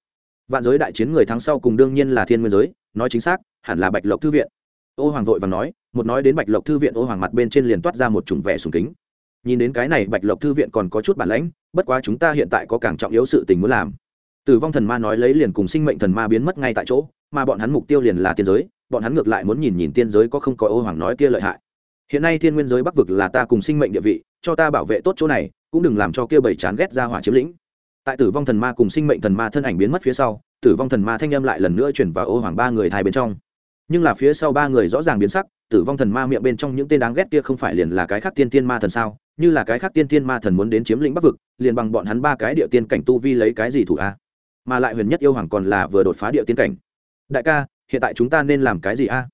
Vạn giới đại chiến người thắng sau cùng đương nhiên là thiên nguyên giới, nói chính xác, hẳn là bạch lộc thư viện. Ô hoàng vội và nói, một nói đến bạch lộc thư viện, ô hoàng mặt bên trên liền toát ra một chủng vẻ sùng kính nhìn đến cái này bạch lộc thư viện còn có chút bản lãnh, bất quá chúng ta hiện tại có càng trọng yếu sự tình muốn làm. Tử vong thần ma nói lấy liền cùng sinh mệnh thần ma biến mất ngay tại chỗ, mà bọn hắn mục tiêu liền là tiên giới, bọn hắn ngược lại muốn nhìn nhìn tiên giới có không có ô hoàng nói kia lợi hại. Hiện nay thiên nguyên giới bắc vực là ta cùng sinh mệnh địa vị, cho ta bảo vệ tốt chỗ này, cũng đừng làm cho kia bảy chán ghét ra hỏa chiếm lĩnh. Tại tử vong thần ma cùng sinh mệnh thần ma thân ảnh biến mất phía sau, tử vong thần ma thanh âm lại lần nữa chuyển vào ô hoàng ba người thai bên trong. Nhưng là phía sau ba người rõ ràng biến sắc, tử vong thần ma miệng bên trong những tên đáng ghét kia không phải liền là cái khác tiên tiên ma thần sao? Như là cái khác tiên tiên ma thần muốn đến chiếm lĩnh bắc vực, liền bằng bọn hắn ba cái địa tiên cảnh tu vi lấy cái gì thủ a? Mà lại huyền nhất yêu hoàng còn là vừa đột phá địa tiên cảnh. Đại ca, hiện tại chúng ta nên làm cái gì a?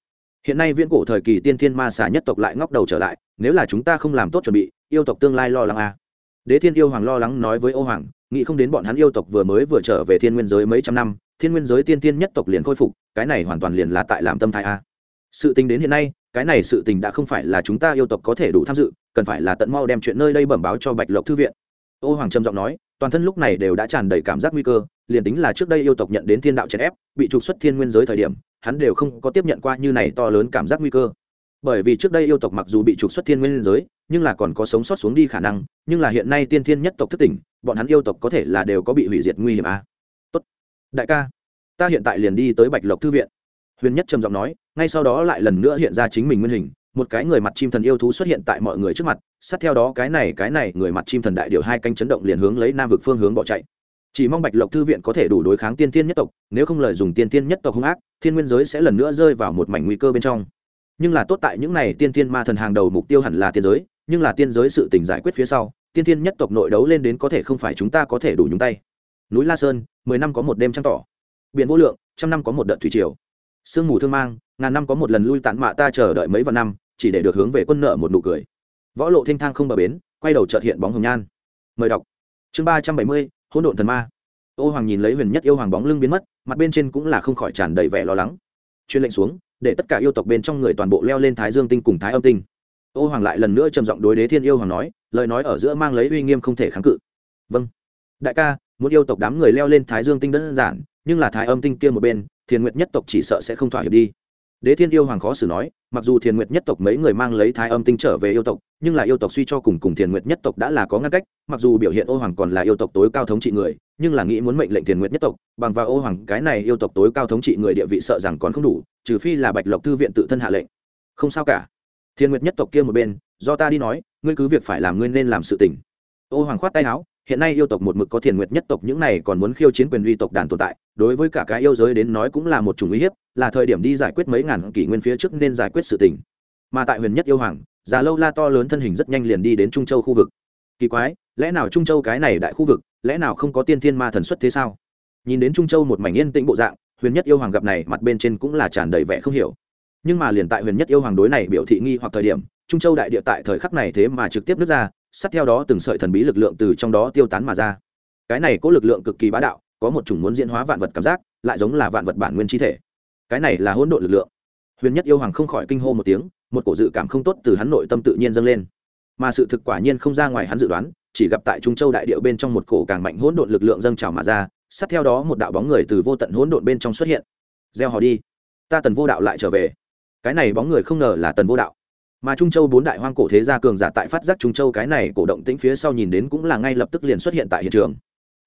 Hiện nay viễn cổ thời kỳ tiên thiên ma xà nhất tộc lại ngóc đầu trở lại, nếu là chúng ta không làm tốt chuẩn bị, yêu tộc tương lai lo lắng a. Đế thiên yêu hoàng lo lắng nói với ô hoàng, nghĩ không đến bọn hắn yêu tộc vừa mới vừa trở về thiên nguyên giới mấy trăm năm, thiên nguyên giới tiên tiên nhất tộc liền khôi phục, cái này hoàn toàn liền là tại làm tâm thái a. Sự tình đến hiện nay, cái này sự tình đã không phải là chúng ta yêu tộc có thể đủ tham dự cần phải là tận mau đem chuyện nơi đây bẩm báo cho bạch lộc thư viện. Ô hoàng trầm giọng nói, toàn thân lúc này đều đã tràn đầy cảm giác nguy cơ, liền tính là trước đây yêu tộc nhận đến thiên đạo chèn ép, bị trục xuất thiên nguyên giới thời điểm, hắn đều không có tiếp nhận qua như này to lớn cảm giác nguy cơ. Bởi vì trước đây yêu tộc mặc dù bị trục xuất thiên nguyên giới, nhưng là còn có sống sót xuống đi khả năng, nhưng là hiện nay tiên thiên nhất tộc thất tỉnh, bọn hắn yêu tộc có thể là đều có bị hủy diệt nguy hiểm à. tốt. Đại ca, ta hiện tại liền đi tới bạch lộc thư viện. Huyền nhất trầm giọng nói, ngay sau đó lại lần nữa hiện ra chính mình nguyên hình một cái người mặt chim thần yêu thú xuất hiện tại mọi người trước mặt, sát theo đó cái này cái này, người mặt chim thần đại điều hai cánh chấn động liền hướng lấy nam vực phương hướng bỏ chạy. Chỉ mong bạch lộc thư viện có thể đủ đối kháng tiên tiên nhất tộc, nếu không lời dùng tiên tiên nhất tộc hung ác, thiên nguyên giới sẽ lần nữa rơi vào một mảnh nguy cơ bên trong. Nhưng là tốt tại những này tiên tiên ma thần hàng đầu mục tiêu hẳn là tiên giới, nhưng là tiên giới sự tình giải quyết phía sau, tiên tiên nhất tộc nội đấu lên đến có thể không phải chúng ta có thể đủ nhúng tay. Núi la sơn, mười năm có một đêm trăng tỏ. Biển vô lượng, trăm năm có một đợt thủy triều. Sương mù thương mang ngàn năm có một lần lui tản mạ ta chờ đợi mấy vạn năm, chỉ để được hướng về quân nợ một nụ cười. Võ lộ thanh thang không bờ bến, quay đầu trợt hiện bóng hồng nhan. Mời đọc. Chương ba trăm bảy mươi, hỗn độn thần ma. Ô hoàng nhìn lấy huyền nhất yêu hoàng bóng lưng biến mất, mặt bên trên cũng là không khỏi tràn đầy vẻ lo lắng. Chuyên lệnh xuống, để tất cả yêu tộc bên trong người toàn bộ leo lên thái dương tinh cùng thái âm tinh. Ô hoàng lại lần nữa trầm giọng đối đế thiên yêu hoàng nói, lời nói ở giữa mang lấy uy nghiêm không thể kháng cự. Vâng. Đại ca, muốn yêu tộc đám người leo lên thái dương tinh đơn giản, nhưng là thái âm tinh kia một bên, thiền nguyệt nhất tộc chỉ sợ sẽ không thỏa hiệp đi đế thiên yêu hoàng khó xử nói, mặc dù thiền nguyệt nhất tộc mấy người mang lấy thái âm tinh trở về yêu tộc, nhưng là yêu tộc suy cho cùng cùng thiền nguyệt nhất tộc đã là có ngăn cách, mặc dù biểu hiện ô hoàng còn là yêu tộc tối cao thống trị người, nhưng là nghĩ muốn mệnh lệnh thiền nguyệt nhất tộc, bằng vào ô hoàng, cái này yêu tộc tối cao thống trị người địa vị sợ rằng còn không đủ, trừ phi là bạch lộc thư viện tự thân hạ lệnh. Không sao cả. Thiền nguyệt nhất tộc kia một bên, do ta đi nói, ngươi cứ việc phải làm ngươi nên làm sự tình. Ô hoàng khoát tay áo, hiện nay yêu tộc một mực có thiền nguyệt nhất tộc, những này còn muốn khiêu chiến quyền uy tộc đàn tồn tại, đối với cả cái yêu giới đến nói cũng là một chủng uy hiếp là thời điểm đi giải quyết mấy ngàn kỷ nguyên phía trước nên giải quyết sự tình. Mà tại huyền nhất yêu hoàng, già lâu la to lớn thân hình rất nhanh liền đi đến trung châu khu vực. Kỳ quái, lẽ nào trung châu cái này đại khu vực, lẽ nào không có tiên thiên ma thần xuất thế sao? Nhìn đến trung châu một mảnh yên tĩnh bộ dạng, huyền nhất yêu hoàng gặp này mặt bên trên cũng là tràn đầy vẻ không hiểu. Nhưng mà liền tại huyền nhất yêu hoàng đối này biểu thị nghi hoặc thời điểm, trung châu đại địa tại thời khắc này thế mà trực tiếp nứt ra, sát theo đó từng sợi thần bí lực lượng từ trong đó tiêu tán mà ra. Cái này có lực lượng cực kỳ bá đạo, có một chủng muốn diễn hóa vạn vật cảm giác, lại giống là vạn vật bản nguyên chi thể cái này là hỗn độn lực lượng. Huyền nhất yêu hoàng không khỏi kinh hô một tiếng, một cổ dự cảm không tốt từ hắn nội tâm tự nhiên dâng lên. Mà sự thực quả nhiên không ra ngoài hắn dự đoán, chỉ gặp tại trung châu đại địa bên trong một cổ càng mạnh hỗn độn lực lượng dâng trào mà ra, sát theo đó một đạo bóng người từ vô tận hỗn độn bên trong xuất hiện. Gieo họ đi. Ta tần vô đạo lại trở về. Cái này bóng người không ngờ là tần vô đạo. Mà trung châu bốn đại hoang cổ thế gia cường giả tại phát giác trung châu cái này cổ động tĩnh phía sau nhìn đến cũng là ngay lập tức liền xuất hiện tại hiện trường.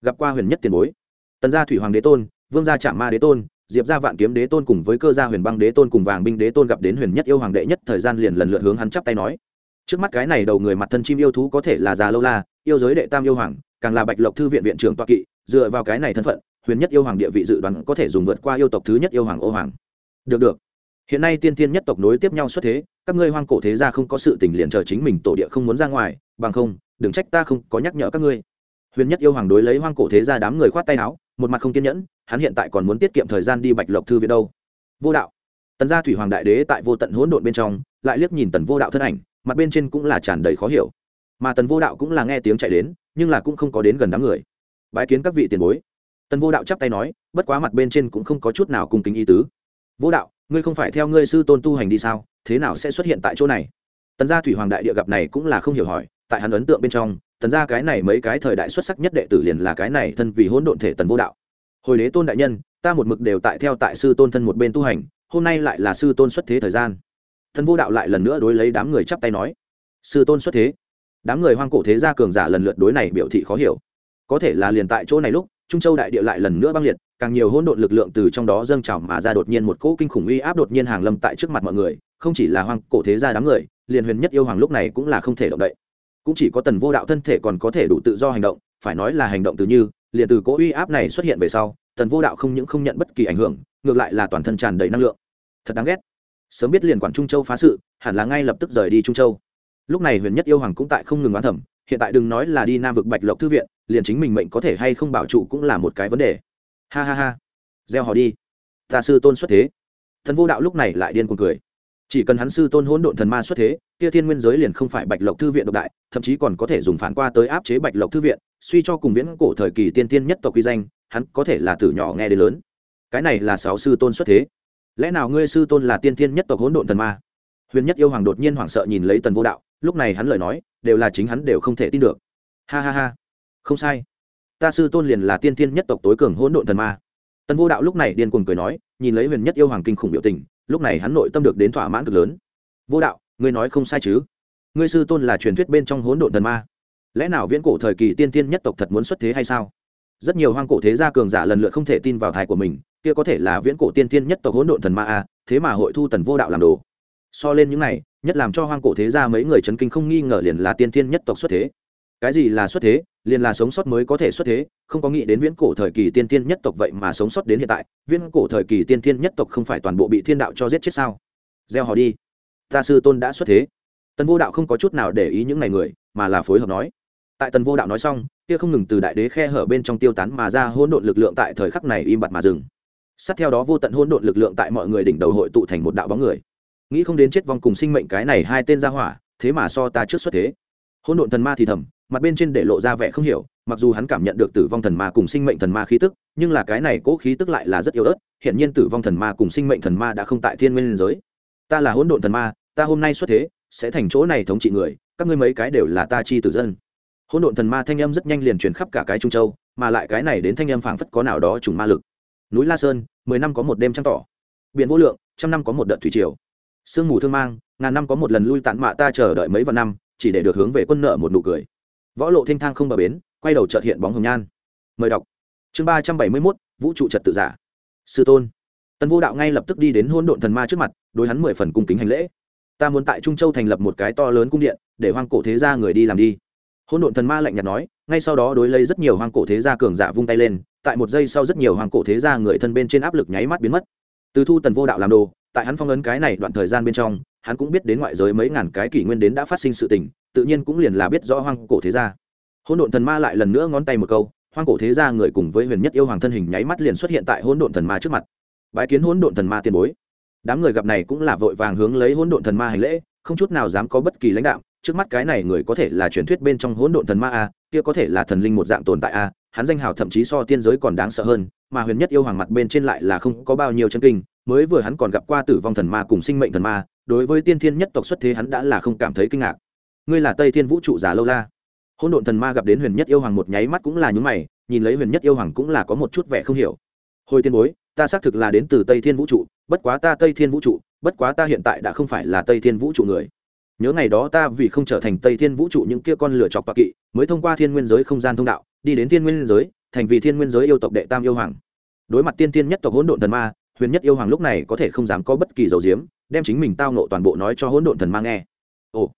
Gặp qua huyền nhất tiền bối. Tần gia thủy hoàng đế tôn, vương gia trạm ma đế tôn diệp gia vạn kiếm đế tôn cùng với cơ gia huyền băng đế tôn cùng vàng binh đế tôn gặp đến huyền nhất yêu hoàng đệ nhất thời gian liền lần lượt hướng hắn chắp tay nói. Trước mắt cái này đầu người mặt thân chim yêu thú có thể là già lâu la, yêu giới đệ tam yêu hoàng, càng là bạch lộc thư viện viện trưởng toa kỵ, dựa vào cái này thân phận, huyền nhất yêu hoàng địa vị dự đoán có thể dùng vượt qua yêu tộc thứ nhất yêu hoàng ô hoàng. Được được. Hiện nay tiên tiên nhất tộc nối tiếp nhau xuất thế, các ngươi hoang cổ thế gia không có sự tình liền chờ chính mình tổ địa không muốn ra ngoài, bằng không, đừng trách ta không có nhắc nhở các ngươi. Huyền nhất yêu hoàng đối lấy hoang cổ thế gia đám người khoát tay áo, một mặt không kiên nhẫn hắn hiện tại còn muốn tiết kiệm thời gian đi bạch lộc thư viện đâu. Vô đạo. Tần gia thủy hoàng đại đế tại vô tận hỗn độn bên trong, lại liếc nhìn tần vô đạo thân ảnh, mặt bên trên cũng là tràn đầy khó hiểu. Mà tần vô đạo cũng là nghe tiếng chạy đến, nhưng là cũng không có đến gần đám người. Bái kiến các vị tiền bối. Tần vô đạo chắp tay nói, bất quá mặt bên trên cũng không có chút nào cung kính ý tứ. Vô đạo, ngươi không phải theo ngươi sư tôn tu hành đi sao, thế nào sẽ xuất hiện tại chỗ này? Tần gia thủy hoàng đại địa gặp này cũng là không hiểu hỏi, tại hắn ấn tượng bên trong, tần gia cái này mấy cái thời đại xuất sắc nhất đệ tử liền là cái này thân vì hỗn độn thể tần vô đạo hồi đế tôn đại nhân, ta một mực đều tại theo tại sư tôn thân một bên tu hành, hôm nay lại là sư tôn xuất thế thời gian. Thân vô đạo lại lần nữa đối lấy đám người chắp tay nói. Sư tôn xuất thế. Đám người hoang cổ thế gia cường giả lần lượt đối này biểu thị khó hiểu. Có thể là liền tại chỗ này lúc, trung châu đại địa lại lần nữa băng liệt, càng nhiều hỗn độn lực lượng từ trong đó dâng trào mà ra đột nhiên một cỗ kinh khủng uy áp đột nhiên hàng lâm tại trước mặt mọi người, không chỉ là hoang cổ thế gia đám người, liền huyền nhất yêu hoàng lúc này cũng là không thể động đậy. Cũng chỉ có tần vô đạo thân thể còn có thể đủ tự do hành động, phải nói là hành động từ như liền từ cỗ uy áp này xuất hiện về sau, tần vô đạo không những không nhận bất kỳ ảnh hưởng, ngược lại là toàn thân tràn đầy năng lượng. Thật đáng ghét. Sớm biết liền quản trung châu phá sự, hẳn là ngay lập tức rời đi trung châu. Lúc này huyền nhất yêu hoàng cũng tại không ngừng oán thẩm hiện tại đừng nói là đi nam vực bạch lộc thư viện, liền chính mình mệnh có thể hay không bảo trụ cũng là một cái vấn đề. Ha ha ha. Gieo họ đi. Ta sư tôn xuất thế. Thần vô đạo lúc này lại điên cuồng cười. Chỉ cần hắn sư tôn hỗn độn thần ma xuất thế, kia thiên nguyên giới liền không phải bạch lộc thư viện độc đại, thậm chí còn có thể dùng phản qua tới áp chế bạch lộc thư viện suy cho cùng viễn cổ thời kỳ tiên tiên nhất tộc quy danh, hắn có thể là từ nhỏ nghe đến lớn. Cái này là sáu sư tôn xuất thế. Lẽ nào ngươi sư tôn là tiên tiên nhất tộc hỗn độn thần ma? Huyền nhất yêu hoàng đột nhiên hoảng sợ nhìn lấy tần vô đạo, lúc này hắn lời nói, đều là chính hắn đều không thể tin được. Ha ha ha. Không sai. Ta sư tôn liền là tiên tiên nhất tộc tối cường hỗn độn thần ma. Tần vô đạo lúc này điên cuồng cười nói, nhìn lấy huyền nhất yêu hoàng kinh khủng biểu tình, lúc này hắn nội tâm được đến thỏa mãn cực lớn. Vô đạo, ngươi nói không sai chứ? Ngươi sư tôn là truyền thuyết bên trong hỗn độn thần ma lẽ nào viễn cổ thời kỳ tiên tiên nhất tộc thật muốn xuất thế hay sao? Rất nhiều hoang cổ thế gia cường giả lần lượt không thể tin vào thai của mình, kia có thể là viễn cổ tiên tiên nhất tộc hỗn độn thần ma a, thế mà hội thu tần vô đạo làm đồ. So lên những này, nhất làm cho hoang cổ thế gia mấy người chấn kinh không nghi ngờ liền là tiên tiên nhất tộc xuất thế. Cái gì là xuất thế? Liền là sống sót mới có thể xuất thế, không có nghĩ đến viễn cổ thời kỳ tiên tiên nhất tộc vậy mà sống sót đến hiện tại, viễn cổ thời kỳ tiên tiên nhất tộc không phải toàn bộ bị thiên đạo cho giết chết sao? Gieo họ đi. Ta sư tôn đã xuất thế. Tần vô đạo không có chút nào để ý những ngày người, mà là phối hợp nói tại tần vô đạo nói xong, kia không ngừng từ đại đế khe hở bên trong tiêu tán mà ra hỗn độn lực lượng tại thời khắc này im bặt mà dừng. Sát theo đó vô tận hỗn độn lực lượng tại mọi người đỉnh đầu hội tụ thành một đạo bóng người. Nghĩ không đến chết vong cùng sinh mệnh cái này hai tên ra hỏa, thế mà so ta trước xuất thế. Hỗn độn thần ma thì thầm, mặt bên trên để lộ ra vẻ không hiểu, mặc dù hắn cảm nhận được tử vong thần ma cùng sinh mệnh thần ma khí tức, nhưng là cái này cố khí tức lại là rất yếu ớt hiện nhiên tử vong thần ma cùng sinh mệnh thần ma đã không tại thiên nguyên giới. Ta là hỗn độn thần ma, ta hôm nay xuất thế, sẽ thành chỗ này thống trị người, các ngươi mấy cái đều là ta chi tử dân hỗn độn thần ma thanh âm rất nhanh liền truyền khắp cả cái trung châu, mà lại cái này đến thanh âm phảng phất có nào đó trùng ma lực. Núi la sơn, mười năm có một đêm trăng tỏ. Biển vô lượng, trăm năm có một đợt thủy triều. Sương mù thương mang, ngàn năm có một lần lui tản mạ ta chờ đợi mấy vạn năm, chỉ để được hướng về quân nợ một nụ cười. Võ lộ thanh thang không bờ bến, quay đầu trợt hiện bóng hồng nhan. Mời đọc. Chương ba trăm bảy mươi mốt, vũ trụ trật tự giả. Sư tôn. Tần vô đạo ngay lập tức đi đến hôn độn thần ma trước mặt, đối hắn mười phần cung kính hành lễ. Ta muốn tại trung châu thành lập một cái to lớn cung điện, để hoang cổ thế gia người đi làm đi hôn độn thần ma lạnh nhạt nói, ngay sau đó đối lấy rất nhiều hoàng cổ thế gia cường giả vung tay lên, tại một giây sau rất nhiều hoàng cổ thế gia người thân bên trên áp lực nháy mắt biến mất. Từ thu tần vô đạo làm đồ, tại hắn phong ấn cái này đoạn thời gian bên trong, hắn cũng biết đến ngoại giới mấy ngàn cái kỷ nguyên đến đã phát sinh sự tình, tự nhiên cũng liền là biết rõ hoang cổ thế gia. Hỗn độn thần ma lại lần nữa ngón tay một câu, hoang cổ thế gia người cùng với huyền nhất yêu hoàng thân hình nháy mắt liền xuất hiện tại hỗn độn thần ma trước mặt. Bái kiến hỗn độn thần ma tiền bối. Đám người gặp này cũng là vội vàng hướng lấy hỗn độn thần ma hành lễ, không chút nào dám có bất kỳ lãnh đạo trước mắt cái này người có thể là truyền thuyết bên trong hỗn độn thần ma a, kia có thể là thần linh một dạng tồn tại a, hắn danh hào thậm chí so tiên giới còn đáng sợ hơn, mà huyền nhất yêu hoàng mặt bên trên lại là không có bao nhiêu chân kinh, mới vừa hắn còn gặp qua tử vong thần ma cùng sinh mệnh thần ma, đối với tiên thiên nhất tộc xuất thế hắn đã là không cảm thấy kinh ngạc. Ngươi là tây thiên vũ trụ giả lâu la. Hỗn độn thần ma gặp đến huyền nhất yêu hoàng một nháy mắt cũng là nhúng mày, nhìn lấy huyền nhất yêu hoàng cũng là có một chút vẻ không hiểu. Hồi tiên bối, ta xác thực là đến từ tây thiên vũ trụ, bất quá ta tây thiên vũ trụ, bất quá ta hiện tại đã không phải là tây thiên vũ trụ người nhớ ngày đó ta vì không trở thành tây thiên vũ trụ những kia con lửa chọc bạc kỵ, mới thông qua thiên nguyên giới không gian thông đạo, đi đến thiên nguyên giới, thành vì thiên nguyên giới yêu tộc đệ tam yêu hoàng. Đối mặt tiên tiên nhất tộc hỗn độn thần ma, huyền nhất yêu hoàng lúc này có thể không dám có bất kỳ dầu diếm, đem chính mình tao nộ toàn bộ nói cho hỗn độn thần ma nghe. Ồ,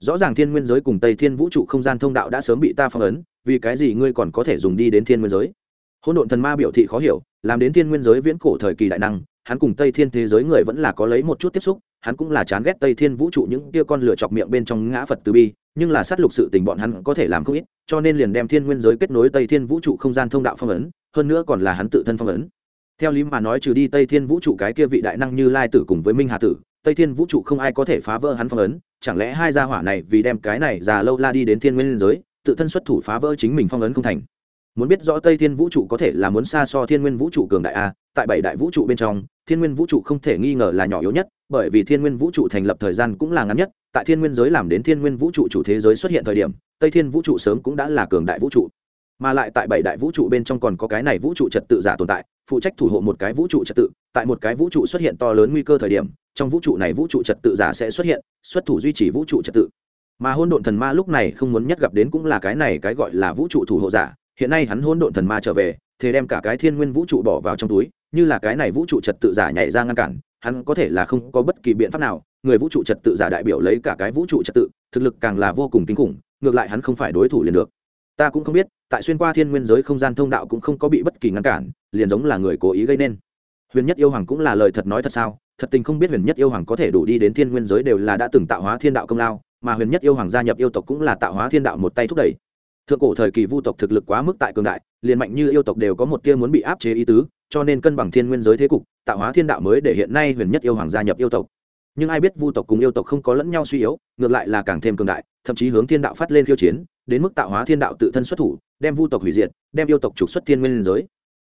rõ ràng thiên nguyên giới cùng tây thiên vũ trụ không gian thông đạo đã sớm bị ta phong ấn, vì cái gì ngươi còn có thể dùng đi đến thiên nguyên giới? Hỗn độn thần ma biểu thị khó hiểu, làm đến thiên nguyên giới viễn cổ thời kỳ đại năng hắn cùng tây thiên thế giới người vẫn là có lấy một chút tiếp xúc, hắn cũng là chán ghét tây thiên vũ trụ những kia con lửa chọc miệng bên trong ngã phật từ bi, nhưng là sát lục sự tình bọn hắn có thể làm không ít, cho nên liền đem thiên nguyên giới kết nối tây thiên vũ trụ không gian thông đạo phong ấn, hơn nữa còn là hắn tự thân phong ấn. Theo lý mà nói trừ đi tây thiên vũ trụ cái kia vị đại năng như lai tử cùng với minh hà tử, tây thiên vũ trụ không ai có thể phá vỡ hắn phong ấn, chẳng lẽ hai gia hỏa này vì đem cái này già lâu la đi đến thiên nguyên giới, tự thân xuất thủ phá vỡ chính mình phong ấn không thành? Muốn biết rõ tây thiên vũ trụ có thể là muốn xa so thiên nguyên vũ trụ cường đại a tại bảy đại vũ trụ bên trong thiên nguyên vũ trụ không thể nghi ngờ là nhỏ yếu nhất bởi vì thiên nguyên vũ trụ thành lập thời gian cũng là ngắn nhất tại thiên nguyên giới làm đến thiên nguyên vũ trụ chủ thế giới xuất hiện thời điểm tây thiên vũ trụ sớm cũng đã là cường đại vũ trụ mà lại tại bảy đại vũ trụ bên trong còn có cái này vũ trụ trật tự giả tồn tại phụ trách thủ hộ một cái vũ trụ trật tự tại một cái vũ trụ xuất hiện to lớn nguy cơ thời điểm trong vũ trụ này vũ trụ trật tự giả sẽ xuất hiện xuất thủ duy trì vũ trụ trật tự mà hôn độn thần ma lúc này không muốn nhất gặp đến cũng là cái này cái gọi là vũ trụ thủ hộ giả hiện nay hắn hôn độn thần ma trở về thế đem cả cái thiên nguyên vũ trụ bỏ vào trong túi, như là cái này vũ trụ trật tự giả nhảy ra ngăn cản, hắn có thể là không có bất kỳ biện pháp nào, người vũ trụ trật tự giả đại biểu lấy cả cái vũ trụ trật tự, thực lực càng là vô cùng kinh khủng, ngược lại hắn không phải đối thủ liền được. Ta cũng không biết, tại xuyên qua thiên nguyên giới không gian thông đạo cũng không có bị bất kỳ ngăn cản, liền giống là người cố ý gây nên. Huyền nhất yêu hoàng cũng là lời thật nói thật sao, thật tình không biết huyền nhất yêu hoàng có thể đủ đi đến thiên nguyên giới đều là đã từng tạo hóa thiên đạo công lao, mà huyền nhất yêu hoàng gia nhập yêu tộc cũng là tạo hóa thiên đạo một tay thúc đẩy thượng cổ thời kỳ vu tộc thực lực quá mức tại cường đại, liền mạnh như yêu tộc đều có một tia muốn bị áp chế ý tứ, cho nên cân bằng thiên nguyên giới thế cục, tạo hóa thiên đạo mới để hiện nay huyền nhất yêu hoàng gia nhập yêu tộc. Nhưng ai biết vu tộc cùng yêu tộc không có lẫn nhau suy yếu, ngược lại là càng thêm cường đại, thậm chí hướng thiên đạo phát lên khiêu chiến, đến mức tạo hóa thiên đạo tự thân xuất thủ, đem vu tộc hủy diệt, đem yêu tộc trục xuất thiên nguyên giới.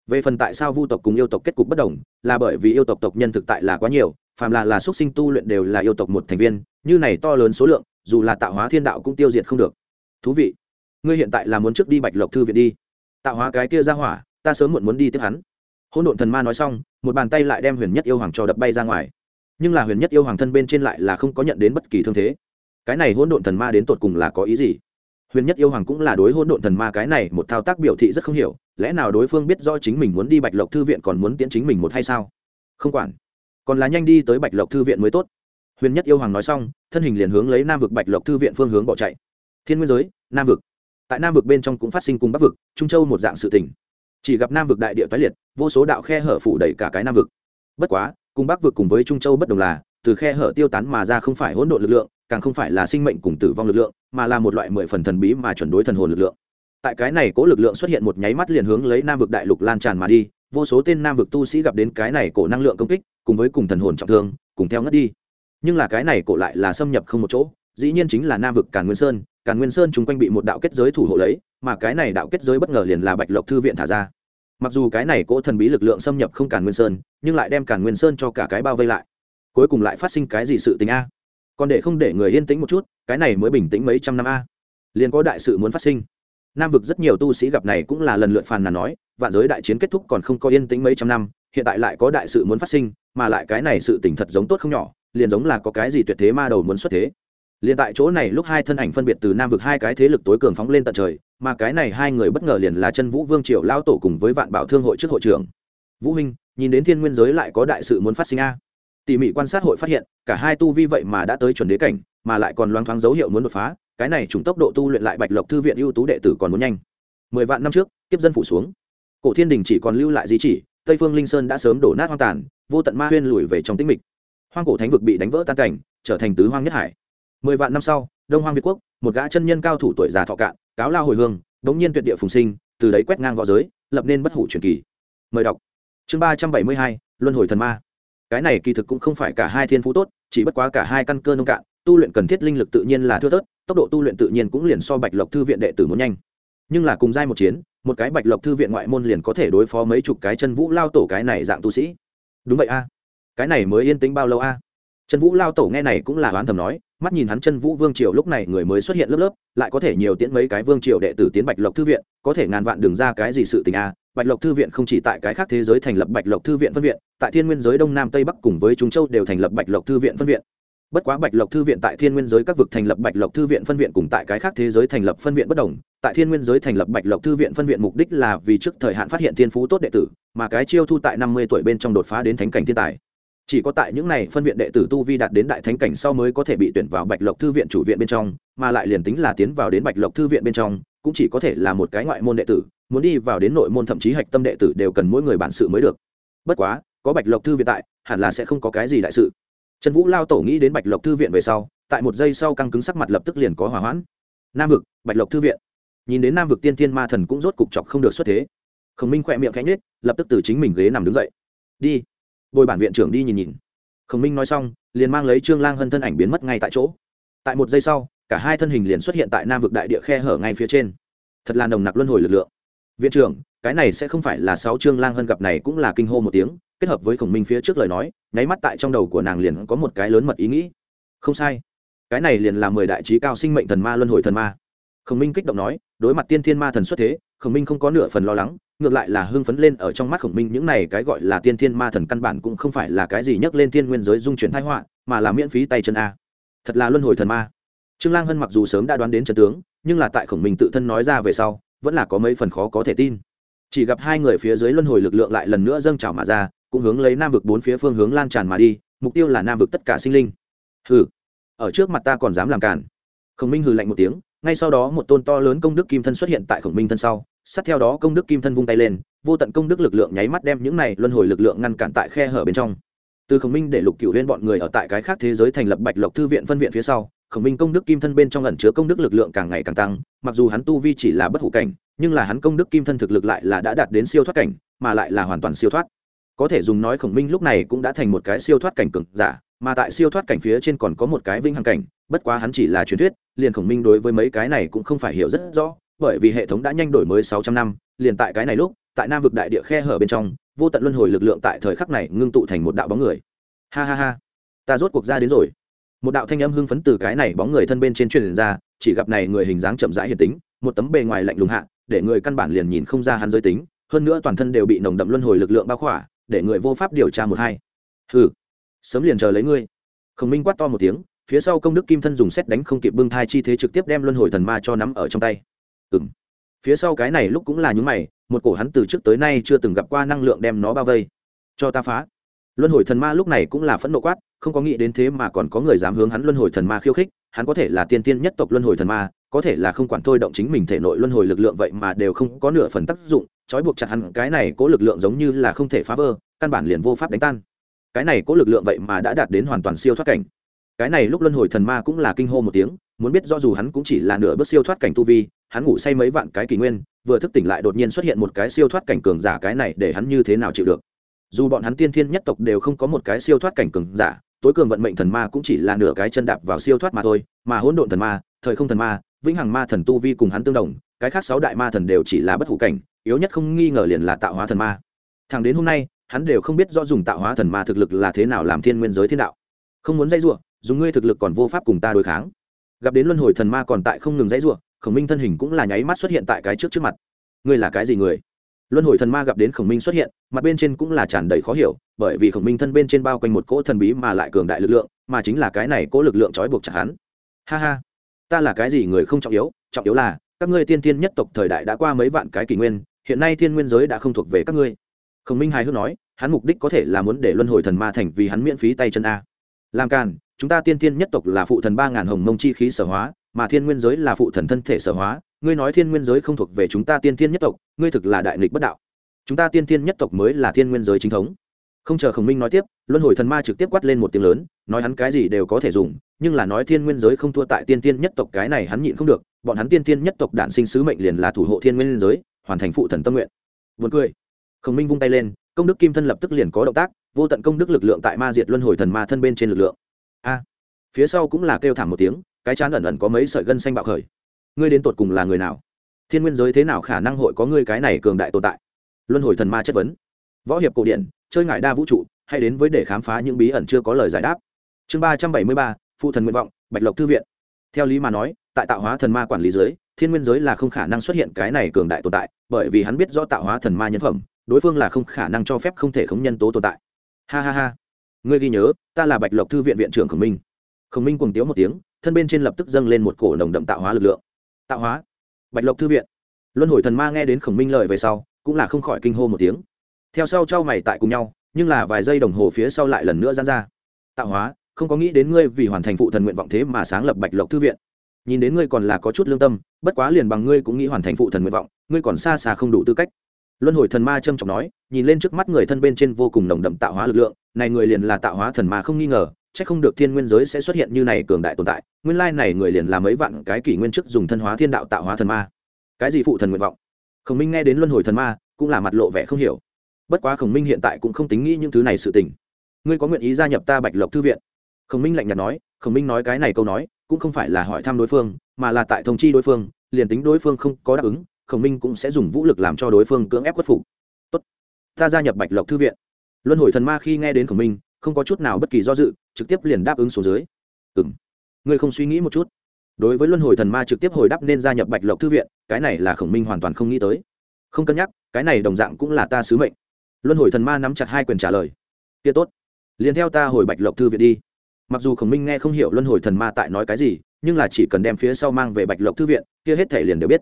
Về phần tại sao vu tộc cùng yêu tộc kết cục bất đồng, là bởi vì yêu tộc tộc nhân thực tại là quá nhiều, phàm là là xuất sinh tu luyện đều là yêu tộc một thành viên, như này to lớn số lượng, dù là tạo hóa thiên đạo cũng tiêu diệt không được. Thú vị ngươi hiện tại là muốn trước đi bạch lộc thư viện đi. Tạo hóa cái kia ra hỏa, ta sớm muộn muốn đi tiếp hắn. Hôn độn thần ma nói xong, một bàn tay lại đem huyền nhất yêu hoàng cho đập bay ra ngoài. Nhưng là huyền nhất yêu hoàng thân bên trên lại là không có nhận đến bất kỳ thương thế. Cái này hôn độn thần ma đến tột cùng là có ý gì? Huyền nhất yêu hoàng cũng là đối hôn độn thần ma cái này một thao tác biểu thị rất không hiểu, lẽ nào đối phương biết do chính mình muốn đi bạch lộc thư viện còn muốn tiễn chính mình một hay sao? Không quản. Còn là nhanh đi tới bạch lộc thư viện mới tốt. Huyền nhất yêu hoàng nói xong, thân hình liền hướng lấy nam vực bạch lộc thư viện phương hướng bỏ chạy. Thiên nguyên giới, nam vực tại nam vực bên trong cũng phát sinh cùng bắc vực, trung châu một dạng sự tình. Chỉ gặp nam vực đại địa toái liệt, vô số đạo khe hở phủ đầy cả cái nam vực. Bất quá, cùng bắc vực cùng với trung châu bất đồng là, từ khe hở tiêu tán mà ra không phải hỗn độn lực lượng, càng không phải là sinh mệnh cùng tử vong lực lượng, mà là một loại mười phần thần bí mà chuẩn đối thần hồn lực lượng. Tại cái này cố lực lượng xuất hiện một nháy mắt liền hướng lấy nam vực đại lục lan tràn mà đi, vô số tên nam vực tu sĩ gặp đến cái này cổ năng lượng công kích, cùng với cùng thần hồn trọng thương, cùng theo ngất đi. Nhưng là cái này cổ lại là xâm nhập không một chỗ dĩ nhiên chính là nam vực càn nguyên sơn, càn nguyên sơn chung quanh bị một đạo kết giới thủ hộ lấy, mà cái này đạo kết giới bất ngờ liền là bạch lộc thư viện thả ra. Mặc dù cái này cỗ thần bí lực lượng xâm nhập không càn nguyên sơn, nhưng lại đem càn nguyên sơn cho cả cái bao vây lại. Cuối cùng lại phát sinh cái gì sự tình a? Còn để không để người yên tĩnh một chút, cái này mới bình tĩnh mấy trăm năm a. Liền có đại sự muốn phát sinh. Nam vực rất nhiều tu sĩ gặp này cũng là lần lượt phàn nàn nói, vạn giới đại chiến kết thúc còn không có yên tĩnh mấy trăm năm, hiện tại lại có đại sự muốn phát sinh, mà lại cái này sự tỉnh thật giống tốt không nhỏ, liền giống là có cái gì tuyệt thế ma đầu muốn xuất thế liền tại chỗ này lúc hai thân ảnh phân biệt từ nam vực hai cái thế lực tối cường phóng lên tận trời, mà cái này hai người bất ngờ liền là chân vũ vương triều lao tổ cùng với vạn bảo thương hội trước hội trưởng. Vũ huynh, nhìn đến thiên nguyên giới lại có đại sự muốn phát sinh a. Tỉ mỉ quan sát hội phát hiện, cả hai tu vi vậy mà đã tới chuẩn đế cảnh, mà lại còn loáng thoáng dấu hiệu muốn đột phá, cái này chủng tốc độ tu luyện lại bạch lộc thư viện ưu tú đệ tử còn muốn nhanh. Mười vạn năm trước, kiếp dân phủ xuống. Cổ thiên đình chỉ còn lưu lại di chỉ, tây phương linh sơn đã sớm đổ nát hoang tàn, vô tận ma huyên lùi về trong tĩnh mịch. Hoang cổ thánh vực bị đánh vỡ tan cảnh, trở thành tứ hoang nhất hải mười vạn năm sau, đông hoang việt quốc, một gã chân nhân cao thủ tuổi già thọ cạn, cáo lao hồi hương, đống nhiên tuyệt địa phùng sinh, từ đấy quét ngang v õ giới, lập nên bất hủ truyền kỳ. Mời đọc. Chương ba trăm bảy mươi hai, luân hồi thần ma. Cái này kỳ thực cũng không phải cả hai thiên phú tốt, chỉ bất quá cả hai căn cơ nông cạn, tu luyện cần thiết linh lực tự nhiên là thưa thớt, tốc độ tu luyện tự nhiên cũng liền so bạch lộc thư viện đệ tử muốn nhanh. Nhưng là cùng giai một chiến, một cái bạch lộc thư viện ngoại môn liền có thể đối phó mấy chục cái chân vũ lao tổ cái này dạng tu sĩ. Đúng vậy a. Cái này mới yên tĩnh bao lâu a? Chân vũ lao tổ nghe này cũng là oán thầm nói, mắt nhìn hắn chân vũ vương triều lúc này người mới xuất hiện lớp lớp, lại có thể nhiều tiễn mấy cái vương triều đệ tử tiến bạch lộc thư viện, có thể ngàn vạn đường ra cái gì sự tình a bạch lộc thư viện không chỉ tại cái khác thế giới thành lập bạch lộc thư viện phân viện, tại thiên nguyên giới đông nam tây bắc cùng với trung châu đều thành lập bạch lộc thư viện phân viện. Bất quá bạch lộc thư viện tại thiên nguyên giới các vực thành lập bạch lộc thư viện phân viện cùng tại cái khác thế giới thành lập phân viện bất đồng, tại thiên nguyên giới thành lập bạch lộc thư viện phân viện mục đích là vì trước thời hạn phát hiện thiên phú tốt đệ tử, mà cái chiêu thu tại năm mươi tuổi bên trong đột phá đến thánh cảnh thiên tài chỉ có tại những này phân viện đệ tử tu vi đạt đến đại thánh cảnh sau mới có thể bị tuyển vào bạch lộc thư viện chủ viện bên trong, mà lại liền tính là tiến vào đến bạch lộc thư viện bên trong, cũng chỉ có thể là một cái ngoại môn đệ tử, muốn đi vào đến nội môn thậm chí hạch tâm đệ tử đều cần mỗi người bản sự mới được. Bất quá, có bạch lộc thư viện tại, hẳn là sẽ không có cái gì đại sự. Trần vũ lao tổ nghĩ đến bạch lộc thư viện về sau, tại một giây sau căng cứng sắc mặt lập tức liền có hỏa hoãn. Nam vực, bạch lộc thư viện. Nhìn đến nam vực tiên thiên ma thần cũng rốt cục chọc không được xuất thế. Khổng minh khỏe miệng khẽ nhết lập tức từ chính mình ghế nằm đứng dậy. Đi bồi bản viện trưởng đi nhìn nhìn. Khổng minh nói xong, liền mang lấy trương lang hân thân ảnh biến mất ngay tại chỗ. Tại một giây sau, cả hai thân hình liền xuất hiện tại nam vực đại địa khe hở ngay phía trên. Thật là nồng nặc luân hồi lực lượng. Viện trưởng, cái này sẽ không phải là sáu trương lang hân gặp này cũng là kinh hô một tiếng, kết hợp với khổng minh phía trước lời nói, nháy mắt tại trong đầu của nàng liền có một cái lớn mật ý nghĩ. Không sai. Cái này liền là mười đại trí cao sinh mệnh thần ma, luân hồi thần ma. Khổng minh kích động nói đối mặt tiên thiên ma thần xuất thế, khổng minh không có nửa phần lo lắng, ngược lại là hưng phấn lên ở trong mắt khổng minh những này cái gọi là tiên thiên ma thần căn bản cũng không phải là cái gì nhắc lên thiên nguyên giới dung chuyển thái họa, mà là miễn phí tay chân a. Thật là luân hồi thần ma. Trương lang hân mặc dù sớm đã đoán đến trần tướng, nhưng là tại khổng minh tự thân nói ra về sau, vẫn là có mấy phần khó có thể tin. Chỉ gặp hai người phía dưới luân hồi lực lượng lại lần nữa dâng trào mà ra, cũng hướng lấy nam vực bốn phía phương hướng lan tràn mà đi, mục tiêu là nam vực tất cả sinh linh. Hừ, ở trước mặt ta còn dám làm cản khổng minh hừ lạnh một tiếng ngay sau đó một tôn to lớn công đức kim thân xuất hiện tại khổng minh thân sau, sát theo đó công đức kim thân vung tay lên, vô tận công đức lực lượng nháy mắt đem những này luân hồi lực lượng ngăn cản tại khe hở bên trong. Từ khổng minh để lục cựu huyên bọn người ở tại cái khác thế giới thành lập bạch lộc thư viện phân viện phía sau, khổng minh công đức kim thân bên trong ẩn chứa công đức lực lượng càng ngày càng tăng, mặc dù hắn tu vi chỉ là bất hủ cảnh, nhưng là hắn công đức kim thân thực lực lại là đã đạt đến siêu thoát cảnh, mà lại là hoàn toàn siêu thoát. Có thể dùng nói khổng minh lúc này cũng đã thành một cái siêu thoát cảnh cực giả, mà tại siêu thoát cảnh phía trên còn có một cái vinh hằng cảnh bất quá hắn chỉ là truyền thuyết, liền khổng minh đối với mấy cái này cũng không phải hiểu rất rõ, bởi vì hệ thống đã nhanh đổi mới sáu trăm năm, liền tại cái này lúc, tại nam vực đại địa khe hở bên trong, vô tận luân hồi lực lượng tại thời khắc này ngưng tụ thành một đạo bóng người. Ha ha ha, ta rốt cuộc ra đến rồi. Một đạo thanh âm hưng phấn từ cái này bóng người thân bên trên truyền ra, chỉ gặp này người hình dáng chậm rãi hiền tính, một tấm bề ngoài lạnh lùng hạ, để người căn bản liền nhìn không ra hắn giới tính, hơn nữa toàn thân đều bị nồng đậm luân hồi lực lượng bao khỏa, để người vô pháp điều tra một hai. Hừ, sớm liền chờ lấy ngươi. Khổng minh quát to một tiếng phía sau công đức kim thân dùng xét đánh không kịp bưng thai chi thế trực tiếp đem luân hồi thần ma cho nắm ở trong tay. Ừng phía sau cái này lúc cũng là những mày, một cổ hắn từ trước tới nay chưa từng gặp qua năng lượng đem nó bao vây. Cho ta phá. Luân hồi thần ma lúc này cũng là phẫn nộ quát, không có nghĩ đến thế mà còn có người dám hướng hắn luân hồi thần ma khiêu khích, hắn có thể là tiên tiên nhất tộc luân hồi thần ma, có thể là không quản thôi động chính mình thể nội luân hồi lực lượng vậy mà đều không có nửa phần tác dụng, trói buộc chặt hắn, cái này có lực lượng giống như là không thể phá vỡ, căn bản liền vô pháp đánh tan. Cái này có lực lượng vậy mà đã đạt đến hoàn toàn siêu thoát cảnh cái này lúc luân hồi thần ma cũng là kinh hô một tiếng, muốn biết do dù hắn cũng chỉ là nửa bước siêu thoát cảnh tu vi, hắn ngủ say mấy vạn cái kỷ nguyên, vừa thức tỉnh lại đột nhiên xuất hiện một cái siêu thoát cảnh cường giả cái này để hắn như thế nào chịu được? Dù bọn hắn tiên thiên nhất tộc đều không có một cái siêu thoát cảnh cường giả, tối cường vận mệnh thần ma cũng chỉ là nửa cái chân đạp vào siêu thoát mà thôi, mà hỗn độn thần ma, thời không thần ma, vĩnh hằng ma thần tu vi cùng hắn tương đồng, cái khác sáu đại ma thần đều chỉ là bất hủ cảnh, yếu nhất không nghi ngờ liền là tạo hóa thần ma. Thằng đến hôm nay, hắn đều không biết do dùng tạo hóa thần ma thực lực là thế nào làm thiên nguyên giới thiên đạo không muốn dây rủa dùng ngươi thực lực còn vô pháp cùng ta đối kháng. Gặp đến luân hồi thần ma còn tại không ngừng dãy rủa, khổng minh thân hình cũng là nháy mắt xuất hiện tại cái trước trước mặt. Ngươi là cái gì người? Luân hồi thần ma gặp đến khổng minh xuất hiện mặt bên trên cũng là tràn đầy khó hiểu bởi vì khổng minh thân bên trên bao quanh một cỗ thần bí mà lại cường đại lực lượng mà chính là cái này cỗ lực lượng trói buộc chặt hắn. Ha ha ta là cái gì người không trọng yếu trọng yếu là các ngươi tiên tiên nhất tộc thời đại đã qua mấy vạn cái kỷ nguyên hiện nay thiên nguyên giới đã không thuộc về các ngươi. Khổng minh hài hước nói hắn mục đích có thể là muốn để luân hồi thần ma thành vì hắn miễn phí tay chân a làm càn, chúng ta tiên Thiên nhất tộc là phụ thần ba ngàn hồng mông chi khí sở hóa, mà thiên nguyên giới là phụ thần thân thể sở hóa. Ngươi nói thiên nguyên giới không thuộc về chúng ta tiên Thiên nhất tộc, ngươi thực là đại nghịch bất đạo. Chúng ta tiên Thiên nhất tộc mới là thiên nguyên giới chính thống. Không chờ khổng minh nói tiếp, luân hồi thần ma trực tiếp quát lên một tiếng lớn, nói hắn cái gì đều có thể dùng, nhưng là nói thiên nguyên giới không thua tại tiên tiên nhất tộc cái này hắn nhịn không được, bọn hắn tiên tiên nhất tộc đản sinh sứ mệnh liền là thủ hộ thiên nguyên giới, hoàn thành phụ thần tâm nguyện. Vượt cười. Khổng minh vung tay lên, công đức kim thân lập tức liền có động tác vô tận công đức lực lượng tại ma diệt luân hồi thần ma thân bên trên lực lượng. A, phía sau cũng là kêu thảm một tiếng, cái chán ẩn ẩn có mấy sợi gân xanh bạo khởi. Ngươi đến tột cùng là người nào? Thiên nguyên giới thế nào khả năng hội có ngươi cái này cường đại tồn tại? Luân hồi thần ma chất vấn. Võ hiệp cổ điển, chơi ngại đa vũ trụ, hay đến với để khám phá những bí ẩn chưa có lời giải đáp. Chương ba trăm bảy mươi ba, phụ thần nguyện vọng, bạch lộc thư viện. Theo lý mà nói, tại tạo hóa thần ma quản lý giới, thiên nguyên giới là không khả năng xuất hiện cái này cường đại tồn tại, bởi vì hắn biết do tạo hóa thần ma nhân phẩm, đối phương là không khả năng cho phép không thể khống nhân tố tồn tại ha ha ha. Ngươi ghi nhớ, ta là bạch lộc thư viện viện trưởng khổng minh. Khổng minh cùng tiếu một tiếng, thân bên trên lập tức dâng lên một cổ nồng đậm tạo hóa lực lượng. Tạo hóa? Bạch lộc thư viện. Luân hồi thần ma nghe đến khổng minh lời về sau, cũng là không khỏi kinh hô một tiếng. Theo sau trao mày tại cùng nhau, nhưng là vài giây đồng hồ phía sau lại lần nữa gian ra. Tạo hóa, không có nghĩ đến ngươi vì hoàn thành phụ thần nguyện vọng thế mà sáng lập bạch lộc thư viện. Nhìn đến ngươi còn là có chút lương tâm, bất quá liền bằng ngươi cũng nghĩ hoàn thành phụ thần nguyện vọng, ngươi còn xa xa không đủ tư cách luân hồi thần ma trâm trọng nói, nhìn lên trước mắt người thân bên trên vô cùng nồng đậm tạo hóa lực lượng, này người liền là tạo hóa thần ma không nghi ngờ c h ắ c không được thiên nguyên giới sẽ xuất hiện như này cường đại tồn tại, nguyên lai này người liền là mấy vạn cái kỷ nguyên chức dùng thân hóa thiên đạo tạo hóa thần ma. Cái gì phụ thần nguyện vọng? Khổng minh nghe đến luân hồi thần ma, cũng là mặt lộ vẻ không hiểu. Bất quá khổng minh hiện tại cũng không tính nghĩ những thứ này sự tình. Ngươi có nguyện ý gia nhập ta bạch lộc thư viện? Khổng minh lạnh nhạt nói, khổng minh nói cái này câu nói, cũng không phải là hỏi thăm đối phương, mà là tại thông chi đối phương, liền tính đối phương không có đáp ứng khổng minh cũng sẽ dùng vũ lực làm cho đối phương cưỡng ép khuất phục. Tốt, ta gia nhập bạch lộc thư viện. Luân hồi thần ma khi nghe đến khổng minh, không có chút nào bất kỳ do dự, trực tiếp liền đáp ứng xuống dưới. Ừ m ngươi không suy nghĩ một chút. Đối với luân hồi thần ma trực tiếp hồi đáp nên gia nhập bạch lộc thư viện, cái này là khổng minh hoàn toàn không nghĩ tới. Không cân nhắc, cái này đồng dạng cũng là ta sứ mệnh. Luân hồi thần ma nắm chặt hai quyền trả lời. Kia tốt, liền theo ta hồi bạch lộc thư viện đi. Mặc dù khổng minh nghe không hiểu luân hồi thần ma tại nói cái gì, nhưng là chỉ cần đem phía sau mang về bạch lộc thư viện, kia hết thể liền đều biết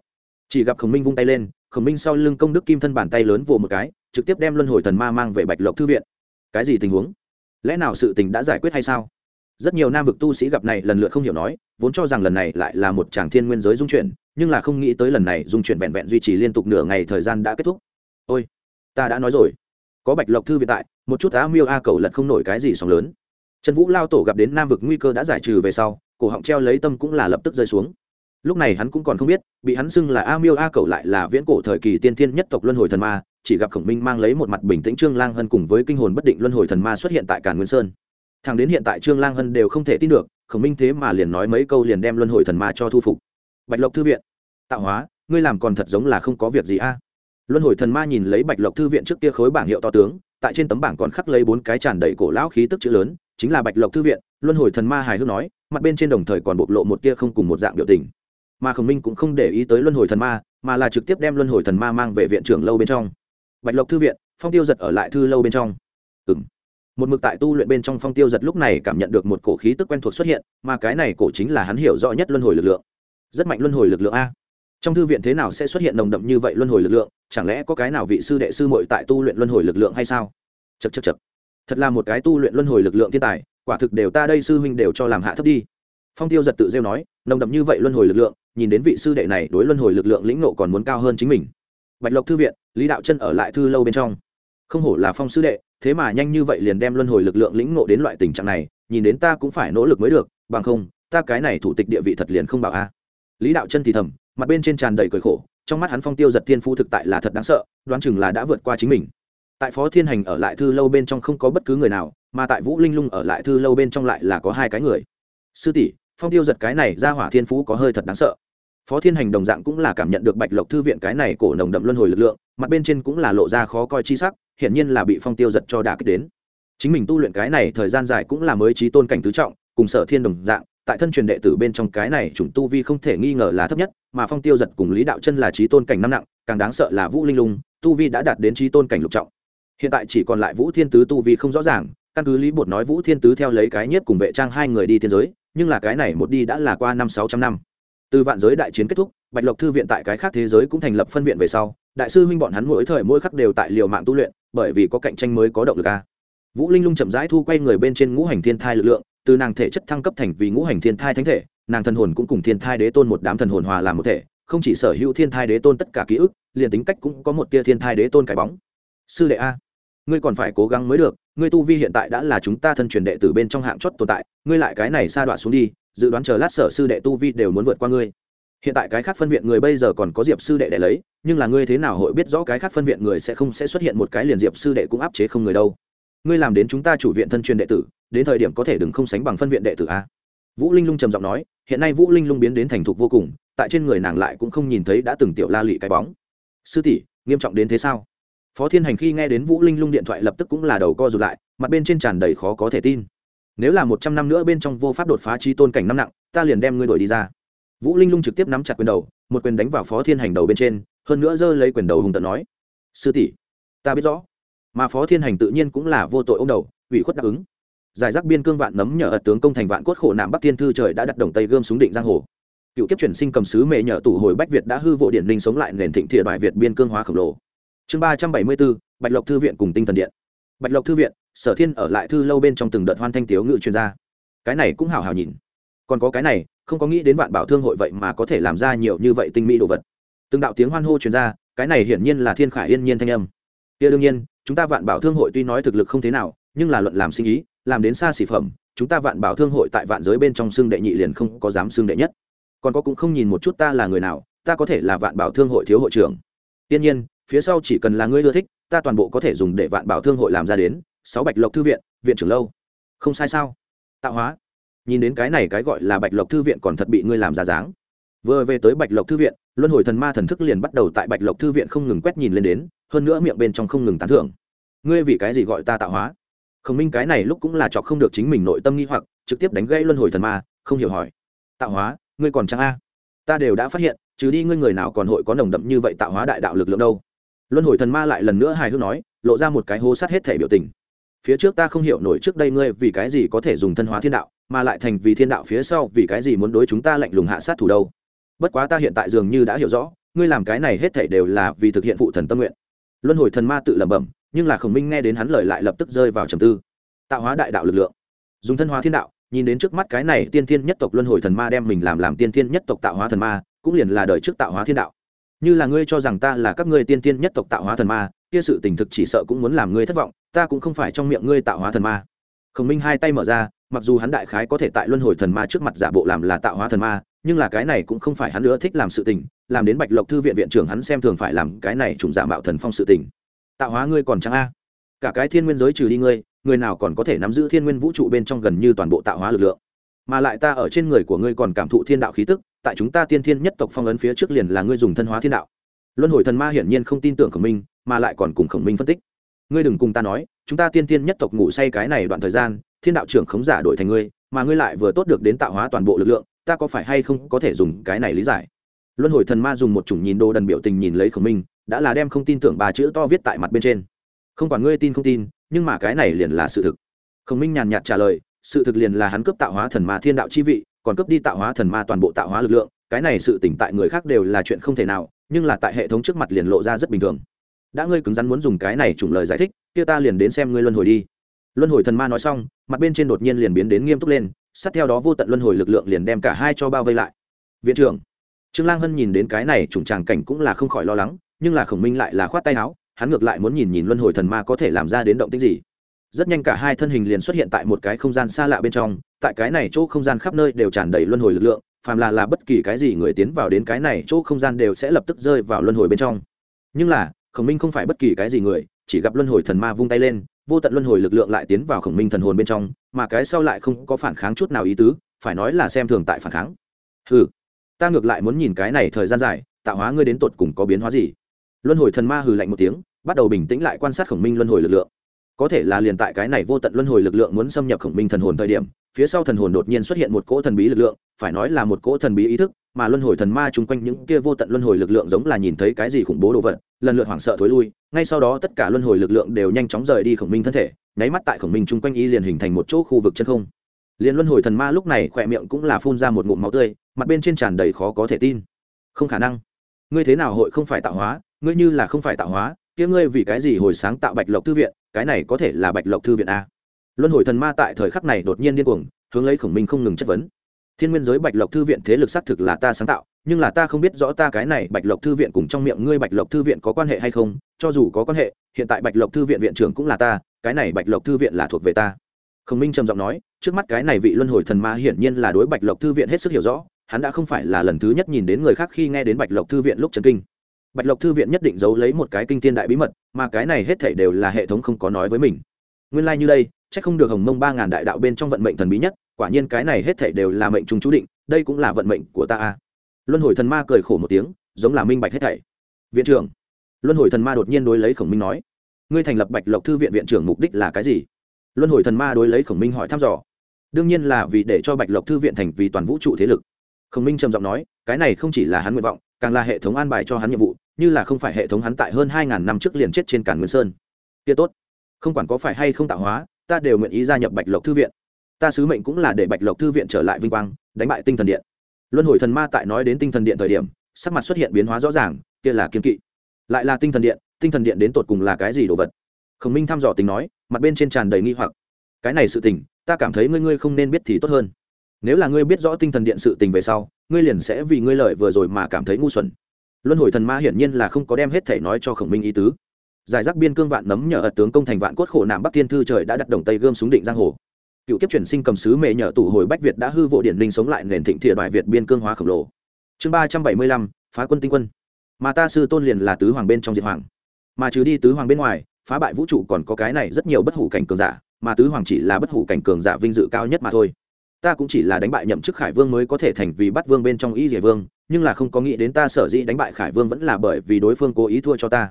chỉ gặp khổng minh vung tay lên, khổng minh sau lưng công đức kim thân bàn tay lớn vồ một cái, trực tiếp đem luân hồi thần ma mang về bạch lộc thư viện. Cái gì tình huống? Lẽ nào sự tình đã giải quyết hay sao? Rất nhiều nam vực tu sĩ gặp này lần lượt không hiểu nói, vốn cho rằng lần này lại là một tràng thiên nguyên giới dung chuyển, nhưng là không nghĩ tới lần này dung chuyển vẹn vẹn duy trì liên tục nửa ngày thời gian đã kết thúc. Ôi, ta đã nói rồi. Có bạch lộc thư viện tại, một chút á miêu a cầu lật không nổi cái gì sóng lớn. Trần vũ lao tổ gặp đến nam vực nguy cơ đã giải trừ về sau, cổ họng treo lấy tâm cũng là lập tức rơi xuống lúc này hắn cũng còn không biết, bị hắn xưng là a miêu a cầu lại là viễn cổ thời kỳ tiên thiên nhất tộc luân hồi thần ma, chỉ gặp khổng minh mang lấy một mặt bình tĩnh trương lang hân cùng với kinh hồn bất định luân hồi thần ma xuất hiện tại cản nguyên sơn. Thằng đến hiện tại trương lang hân đều không thể tin được, khổng minh thế mà liền nói mấy câu liền đem luân hồi thần ma cho thu phục. Bạch lộc thư viện. Tạo hóa, ngươi làm còn thật giống là không có việc gì a. Luân hồi thần ma nhìn lấy bạch lộc thư viện trước kia khối bảng hiệu to tướng, tại trên tấm bảng còn khắc lấy bốn cái tràn đầy cổ lão khí tức chữ lớn, chính là bạch lộc thư viện. Luân hồi thần ma hài hước nói, mặt bên trên đồng thời còn bộc lộ một tia không cùng một dạng biểu tình mà khổng minh cũng không để ý tới luân hồi thần ma, mà là trực tiếp đem luân hồi thần ma mang về viện trưởng lâu bên trong. Bạch lộc thư viện, phong tiêu giật ở lại thư lâu bên trong. Ừ m một mực tại tu luyện bên trong phong tiêu giật lúc này cảm nhận được một cổ khí tức quen thuộc xuất hiện, mà cái này cổ chính là hắn hiểu rõ nhất luân hồi lực lượng. Rất mạnh luân hồi lực lượng a. Trong thư viện thế nào sẽ xuất hiện nồng đậm như vậy luân hồi lực lượng, chẳng lẽ có cái nào vị sư đệ sư mội tại tu luyện luân hồi lực lượng hay sao? Chật chật chật thật là một cái tu luyện luân hồi lực lượng thiên tài, quả thực đều ta đây sư huynh đều cho làm hạ thấp đi. Phong tiêu giật tự rêu nói, nồng đậm như vậy luân hồi lực lượng nhìn đến vị sư đệ này đối luân hồi lực lượng lĩnh nộ còn muốn cao hơn chính mình. Bạch lộc thư viện, lý đạo chân ở lại thư lâu bên trong. Không hổ là phong sư đệ, thế mà nhanh như vậy liền đem luân hồi lực lượng lĩnh nộ đến loại tình trạng này, nhìn đến ta cũng phải nỗ lực mới được, bằng không, ta cái này thủ tịch địa vị thật liền không bảo a. Lý đạo chân thì thầm, mặt bên trên tràn đầy cười khổ, trong mắt hắn phong tiêu giật thiên phú thực tại là thật đáng sợ, đoán chừng là đã vượt qua chính mình. Tại phó thiên hành ở lại thư lâu bên trong không có bất cứ người nào, mà tại vũ linh lung ở lại thư lâu bên trong lại là có hai cái người. Sư tỷ phong tiêu giật cái này ra hỏa thiên phú có hơi thật đáng sợ. Phó thiên hành đồng dạng cũng là cảm nhận được bạch lộc thư viện cái này cổ nồng đậm luân hồi lực lượng, mặt bên trên cũng là lộ ra khó coi chi sắc, hiển nhiên là bị phong tiêu giật cho đả kích đến. Chính mình tu luyện cái này thời gian dài cũng là mới trí tôn cảnh tứ trọng, cùng sở thiên đồng dạng, tại thân truyền đệ tử bên trong cái này chủng tu vi không thể nghi ngờ là thấp nhất, mà phong tiêu giật cùng lý đạo chân là trí tôn cảnh năm nặng, càng đáng sợ là vũ linh lung, tu vi đã đạt đến trí tôn cảnh lục trọng. Hiện tại chỉ còn lại vũ thiên tứ tu vi không rõ ràng, căn cứ lý bột nói vũ thiên tứ theo lấy cái nhất cùng vệ trang hai người đi thiên giới nhưng là cái này một đi đã là qua năm sáu trăm năm. Từ vạn giới đại chiến kết thúc, bạch lộc thư viện tại cái khác thế giới cũng thành lập phân viện về sau, đại sư huynh bọn hắn mỗi thời mỗi khắc đều tại liều mạng tu luyện, bởi vì có cạnh tranh mới có động lực a. Vũ linh lung chậm rãi thu quay người bên trên ngũ hành thiên thai lực lượng, từ nàng thể chất thăng cấp thành vì ngũ hành thiên thai thánh thể, nàng thần hồn cũng cùng thiên thai đế tôn một đám thần hồn hòa làm một thể, không chỉ sở hữu thiên thai đế tôn tất cả ký ức, liền tính cách cũng có một tia thiên thai đế tôn cái bóng. Sư đệ a, ngươi còn phải cố gắng mới được ngươi tu vi hiện tại đã là chúng ta thân truyền đệ tử bên trong hạng chót tồn tại, ngươi lại cái này sa đoạn xuống đi, dự đoán chờ lát sở sư đệ tu vi đều muốn vượt qua ngươi. Hiện tại cái khác phân viện người bây giờ còn có diệp sư đệ để lấy, nhưng là ngươi thế nào hội biết rõ cái khác phân viện người sẽ không sẽ xuất hiện một cái liền diệp sư đệ cũng áp chế không người đâu. Ngươi làm đến chúng ta chủ viện thân truyền đệ tử, đến thời điểm có thể đừng không sánh bằng phân viện đệ tử a. Vũ linh lung trầm giọng nói, hiện nay vũ linh lung biến đến thành thục vô cùng, tại trên người nàng lại cũng không nhìn thấy đã từng tiểu la lị cái bóng. Sư tỷ, nghiêm trọng đến thế sao? Phó thiên hành khi nghe đến vũ linh lung điện thoại lập tức cũng là đầu co rụt lại, mặt bên trên tràn đầy khó có thể tin. Nếu là một trăm năm nữa bên trong vô pháp đột phá chi tôn cảnh năm nặng, ta liền đem ngươi đuổi đi ra. Vũ linh lung trực tiếp nắm chặt quyền đầu, một quyền đánh vào phó thiên hành đầu bên trên, hơn nữa giơ lấy quyền đầu hùng tận nói, sư tỷ, ta biết rõ. Mà phó thiên hành tự nhiên cũng là vô tội ô m đầu, ủy khuất đáp ứng. Giải rác biên cương vạn nấm nhờ ật tướng công thành vạn cốt khổ nạm bắc thiên thư trời đã đặt đồng tây gươm xuống định giang hồ. Cựu kiếp chuyển sinh cầm sứ mệ nhờ tủ hồi bách việt đã hư vụ điển linh sống lại nền thịnh thiện bại việt biên cương hóa khổng lồ chương ba trăm bảy mươi bốn bạch lộc thư viện cùng tinh thần điện. Bạch lộc thư viện, sở thiên ở lại thư lâu bên trong từng đợt hoan thanh tiếu ngự chuyên gia. Cái này cũng hào hào nhìn. Còn có cái này, không có nghĩ đến vạn bảo thương hội vậy mà có thể làm ra nhiều như vậy tinh mỹ đồ vật. Từng đạo tiếng hoan hô chuyên gia, cái này hiển nhiên là thiên khải yên nhiên thanh âm. Kia đương nhiên, chúng ta vạn bảo thương hội tuy nói thực lực không thế nào, nhưng là luận làm sinh ý, làm đến xa xỉ phẩm, chúng ta vạn bảo thương hội tại vạn giới bên trong xương đệ nhị liền không có dám xương đệ nhất. Còn có cũng không nhìn một chút ta là người nào, ta có thể là vạn bảo thương hội thiếu hội trưởng. Tiên nhiên phía sau chỉ cần là ngươi ưa thích, ta toàn bộ có thể dùng để vạn bảo thương hội làm ra đến. Sáu bạch lộc thư viện viện trưởng lâu. Không sai sao? Tạo hóa. Nhìn đến cái này cái gọi là bạch lộc thư viện còn thật bị ngươi làm ra dáng. Vừa về tới bạch lộc thư viện, luân hồi thần ma thần thức liền bắt đầu tại bạch lộc thư viện không ngừng quét nhìn lên đến, hơn nữa miệng bên trong không ngừng tán thưởng. Ngươi vì cái gì gọi ta tạo hóa? Khổng minh cái này lúc cũng là chọc không được chính mình nội tâm nghi hoặc, trực tiếp đánh gãy luân hồi thần ma, không hiểu hỏi. Tạo hóa, ngươi còn chẳng a? Ta đều đã phát hiện, trừ đi ngươi người nào còn hội có nồng đậm như vậy tạo hóa đại đạo lực lượng đâu luân hồi thần ma lại lần nữa hài hước nói, lộ ra một cái hố sát hết thể biểu tình. Phía trước ta không hiểu nổi trước đây ngươi vì cái gì có thể dùng thân hóa thiên đạo, mà lại thành vì thiên đạo phía sau vì cái gì muốn đối chúng ta lạnh lùng hạ sát thủ đâu. Bất quá ta hiện tại dường như đã hiểu rõ, ngươi làm cái này hết thể đều là vì thực hiện phụ thần tâm nguyện. Luân hồi thần ma tự lẩm bẩm, nhưng là khổng minh nghe đến hắn lời lại lập tức rơi vào trầm tư. Tạo hóa đại đạo lực lượng. Dùng thân hóa thiên đạo, nhìn đến trước mắt cái này tiên thiên nhất tộc luân hồi thần ma đem mình làm làm tiên thiên nhất tộc tạo hóa thần ma, cũng liền là đời trước tạo hóa thiên đạo như là ngươi cho rằng ta là các ngươi tiên tiên nhất tộc tạo hóa thần ma, kia sự tình thực chỉ sợ cũng muốn làm ngươi thất vọng, ta cũng không phải trong miệng ngươi tạo hóa thần ma. Khổng minh hai tay mở ra, mặc dù hắn đại khái có thể tại luân hồi thần ma trước mặt giả bộ làm là tạo hóa thần ma, nhưng là cái này cũng không phải hắn nữa thích làm sự tình, làm đến bạch lộc thư viện viện trưởng hắn xem thường phải làm cái này trùng giả mạo thần phong sự tình. Tạo hóa ngươi còn chẳng a? Cả cái thiên nguyên giới trừ đi ngươi, người nào còn có thể nắm giữ thiên nguyên vũ trụ bên trong gần như toàn bộ tạo hóa lực lượng? Mà lại ta ở trên người của ngươi còn cảm thụ thiên đạo khí tức, tại chúng ta tiên thiên nhất tộc phong ấn phía trước liền là ngươi dùng thân hóa thiên đạo. Luân hồi thần ma hiển nhiên không tin tưởng khổng minh, mà lại còn cùng khổng minh phân tích. Ngươi đừng cùng ta nói, chúng ta tiên thiên nhất tộc ngủ say cái này đoạn thời gian, thiên đạo trưởng khống giả đổi thành ngươi, mà ngươi lại vừa tốt được đến tạo hóa toàn bộ lực lượng, ta có phải hay không có thể dùng cái này lý giải? Luân hồi thần ma dùng một chủng nhìn đồ đần biểu tình nhìn lấy khổng minh, đã là đem không tin tưởng ba chữ to viết tại mặt bên trên. Không quản ngươi tin không tin, nhưng mà cái này liền là sự thực. Khổng minh nhàn nhạt trả lời sự thực liền là hắn cướp tạo hóa thần ma thiên đạo chi vị, còn cướp đi tạo hóa thần ma toàn bộ tạo hóa lực lượng, cái này sự tỉnh tại người khác đều là chuyện không thể nào, nhưng là tại hệ thống trước mặt liền lộ ra rất bình thường. Đã ngươi cứng rắn muốn dùng cái này trùng lời giải thích, kia ta liền đến xem ngươi luân hồi đi. Luân hồi thần ma nói xong, mặt bên trên đột nhiên liền biến đến nghiêm túc lên, sát theo đó vô tận luân hồi lực lượng liền đem cả hai cho bao vây lại. Viện trưởng. Trương lang hân nhìn đến cái này trùng tràng cảnh cũng là không khỏi lo lắng, nhưng là khổng minh lại là khoát tay áo, hắn ngược lại muốn nhìn nhìn luân hồi thần ma có thể làm ra đến động tích gì rất nhanh cả hai thân hình liền xuất hiện tại một cái không gian xa lạ bên trong, tại cái này chỗ không gian khắp nơi đều tràn đầy luân hồi lực lượng, phàm là là bất kỳ cái gì người tiến vào đến cái này chỗ không gian đều sẽ lập tức rơi vào luân hồi bên trong. Nhưng là, khổng minh không phải bất kỳ cái gì người, chỉ gặp luân hồi thần ma vung tay lên, vô tận luân hồi lực lượng lại tiến vào khổng minh thần hồn bên trong, mà cái sau lại không có phản kháng chút nào ý tứ, phải nói là xem thường tại phản kháng. Ừ ta ngược lại muốn nhìn cái này thời gian dài, tạo hóa ngươi đến tột cùng có biến hóa gì? Luân hồi thần ma hừ lạnh một tiếng, bắt đầu bình tĩnh lại quan sát khổng minh luân hồi lực lượng có thể là liền tại cái này vô tận luân hồi lực lượng muốn xâm nhập khổng minh thần hồn thời điểm, phía sau thần hồn đột nhiên xuất hiện một cỗ thần bí lực lượng, phải nói là một cỗ thần bí ý thức, mà luân hồi thần ma chung quanh những kia vô tận luân hồi lực lượng giống là nhìn thấy cái gì khủng bố đồ vật, lần lượt hoảng sợ thối lui, ngay sau đó tất cả luân hồi lực lượng đều nhanh chóng rời đi khổng minh thân thể, nháy mắt tại khổng minh chung quanh y liền hình thành một chỗ khu vực chân không. Liền luân hồi thần ma lúc này khỏe miệng cũng là phun ra một ngụm máu tươi, mặt bên trên tràn đầy khó có thể tin. Không khả năng. Ngươi thế nào hội không phải tạo hóa? Ngươi như là không phải tạo hóa kia ngươi vì cái gì hồi sáng tạo bạch lộc thư viện, cái này có thể là bạch lộc thư viện a luân hồi thần ma tại thời khắc này đột nhiên điên cuồng, hướng lấy khổng minh không ngừng chất vấn. Thiên nguyên giới bạch lộc thư viện thế lực xác thực là ta sáng tạo, nhưng là ta không biết rõ ta cái này bạch lộc thư viện cùng trong miệng ngươi bạch lộc thư viện có quan hệ hay không, cho dù có quan hệ, hiện tại bạch lộc thư viện viện trưởng cũng là ta, cái này bạch lộc thư viện là thuộc về ta. Khổng minh trầm giọng nói, trước mắt cái này vị luân hồi thần ma hiển nhiên là đối bạch lộc thư viện hết sức hiểu rõ, hắn đã không phải là lần thứ nhất nhìn đến người khác khi nghe đến bạch lộc thư viện lúc trần kinh bạch lộc thư viện nhất định giấu lấy một cái kinh tiên đại bí mật, mà cái này hết thể đều là hệ thống không có nói với mình. Nguyên lai、like、như đây c h ắ c không được hồng mông ba ngàn đại đạo bên trong vận mệnh thần bí nhất, quả nhiên cái này hết thể đều là mệnh chúng chú định, đây cũng là vận mệnh của ta a. Luân hồi thần ma cười khổ một tiếng, giống là minh bạch hết thảy. Viện trưởng. Luân hồi thần ma đột nhiên đối lấy khổng minh nói, ngươi thành lập bạch lộc thư viện viện trưởng mục đích là cái gì? Luân hồi thần ma đối lấy khổng minh hỏi thăm dò, đương nhiên là vì để cho bạch lộc thư viện thành vì toàn vũ trụ thế lực. Khổng minh trầm giọng nói, cái này không chỉ là hắn nguyện vọng, càng là hệ thống an bài cho hắn nhiệm vụ như là không phải hệ thống hắn tại hơn hai ngàn năm trước liền chết trên cản nguyên sơn. Kia tốt. Không quản có phải hay không tạo hóa, ta đều nguyện ý gia nhập bạch lộc thư viện. Ta sứ mệnh cũng là để bạch lộc thư viện trở lại vinh quang, đánh bại tinh thần điện. Luân hồi thần ma tại nói đến tinh thần điện thời điểm, sắc mặt xuất hiện biến hóa rõ ràng, kia là kiên kỵ. Lại là tinh thần điện, tinh thần điện đến tột cùng là cái gì đồ vật? Khổng minh thăm dò tình nói, mặt bên trên tràn đầy nghi hoặc. Cái này sự tình, ta cảm thấy ngươi ngươi không nên biết thì tốt hơn. Nếu là ngươi biết rõ tinh thần điện sự tình về sau, ngươi liền sẽ vì ngươi lợi vừa rồi mà cảm thấy ngu xuẩn luân hồi thần ma hiển nhiên là không có đem hết thể nói cho khổng minh ý tứ. Giải rác biên cương vạn nấm nhờ ật tướng công thành vạn cốt khổ nạm bắc thiên thư trời đã đặt đồng tây gươm xuống định giang hồ. Cựu kiếp chuyển sinh cầm sứ mẹ nhờ tủ hồi bách việt đã hư vô điển linh sống lại nền thịnh thiện đoại việt biên cương hóa khổng lồ. Chương ba trăm bảy mươi lăm, phá quân tinh quân. Mà ta sư tôn liền là tứ hoàng bên trong diệt hoàng. Mà trừ đi tứ hoàng bên ngoài, phá bại vũ trụ còn có cái này rất nhiều bất hủ cảnh cường giả, mà tứ hoàng chỉ là bất hủ cảnh cường giả vinh dự cao nhất mà thôi ta cũng chỉ là đánh bại nhậm chức khải vương mới có thể thành vì bắt vương bên trong y dỉa vương, nhưng là không có nghĩ đến ta sở dĩ đánh bại khải vương vẫn là bởi vì đối phương cố ý thua cho ta.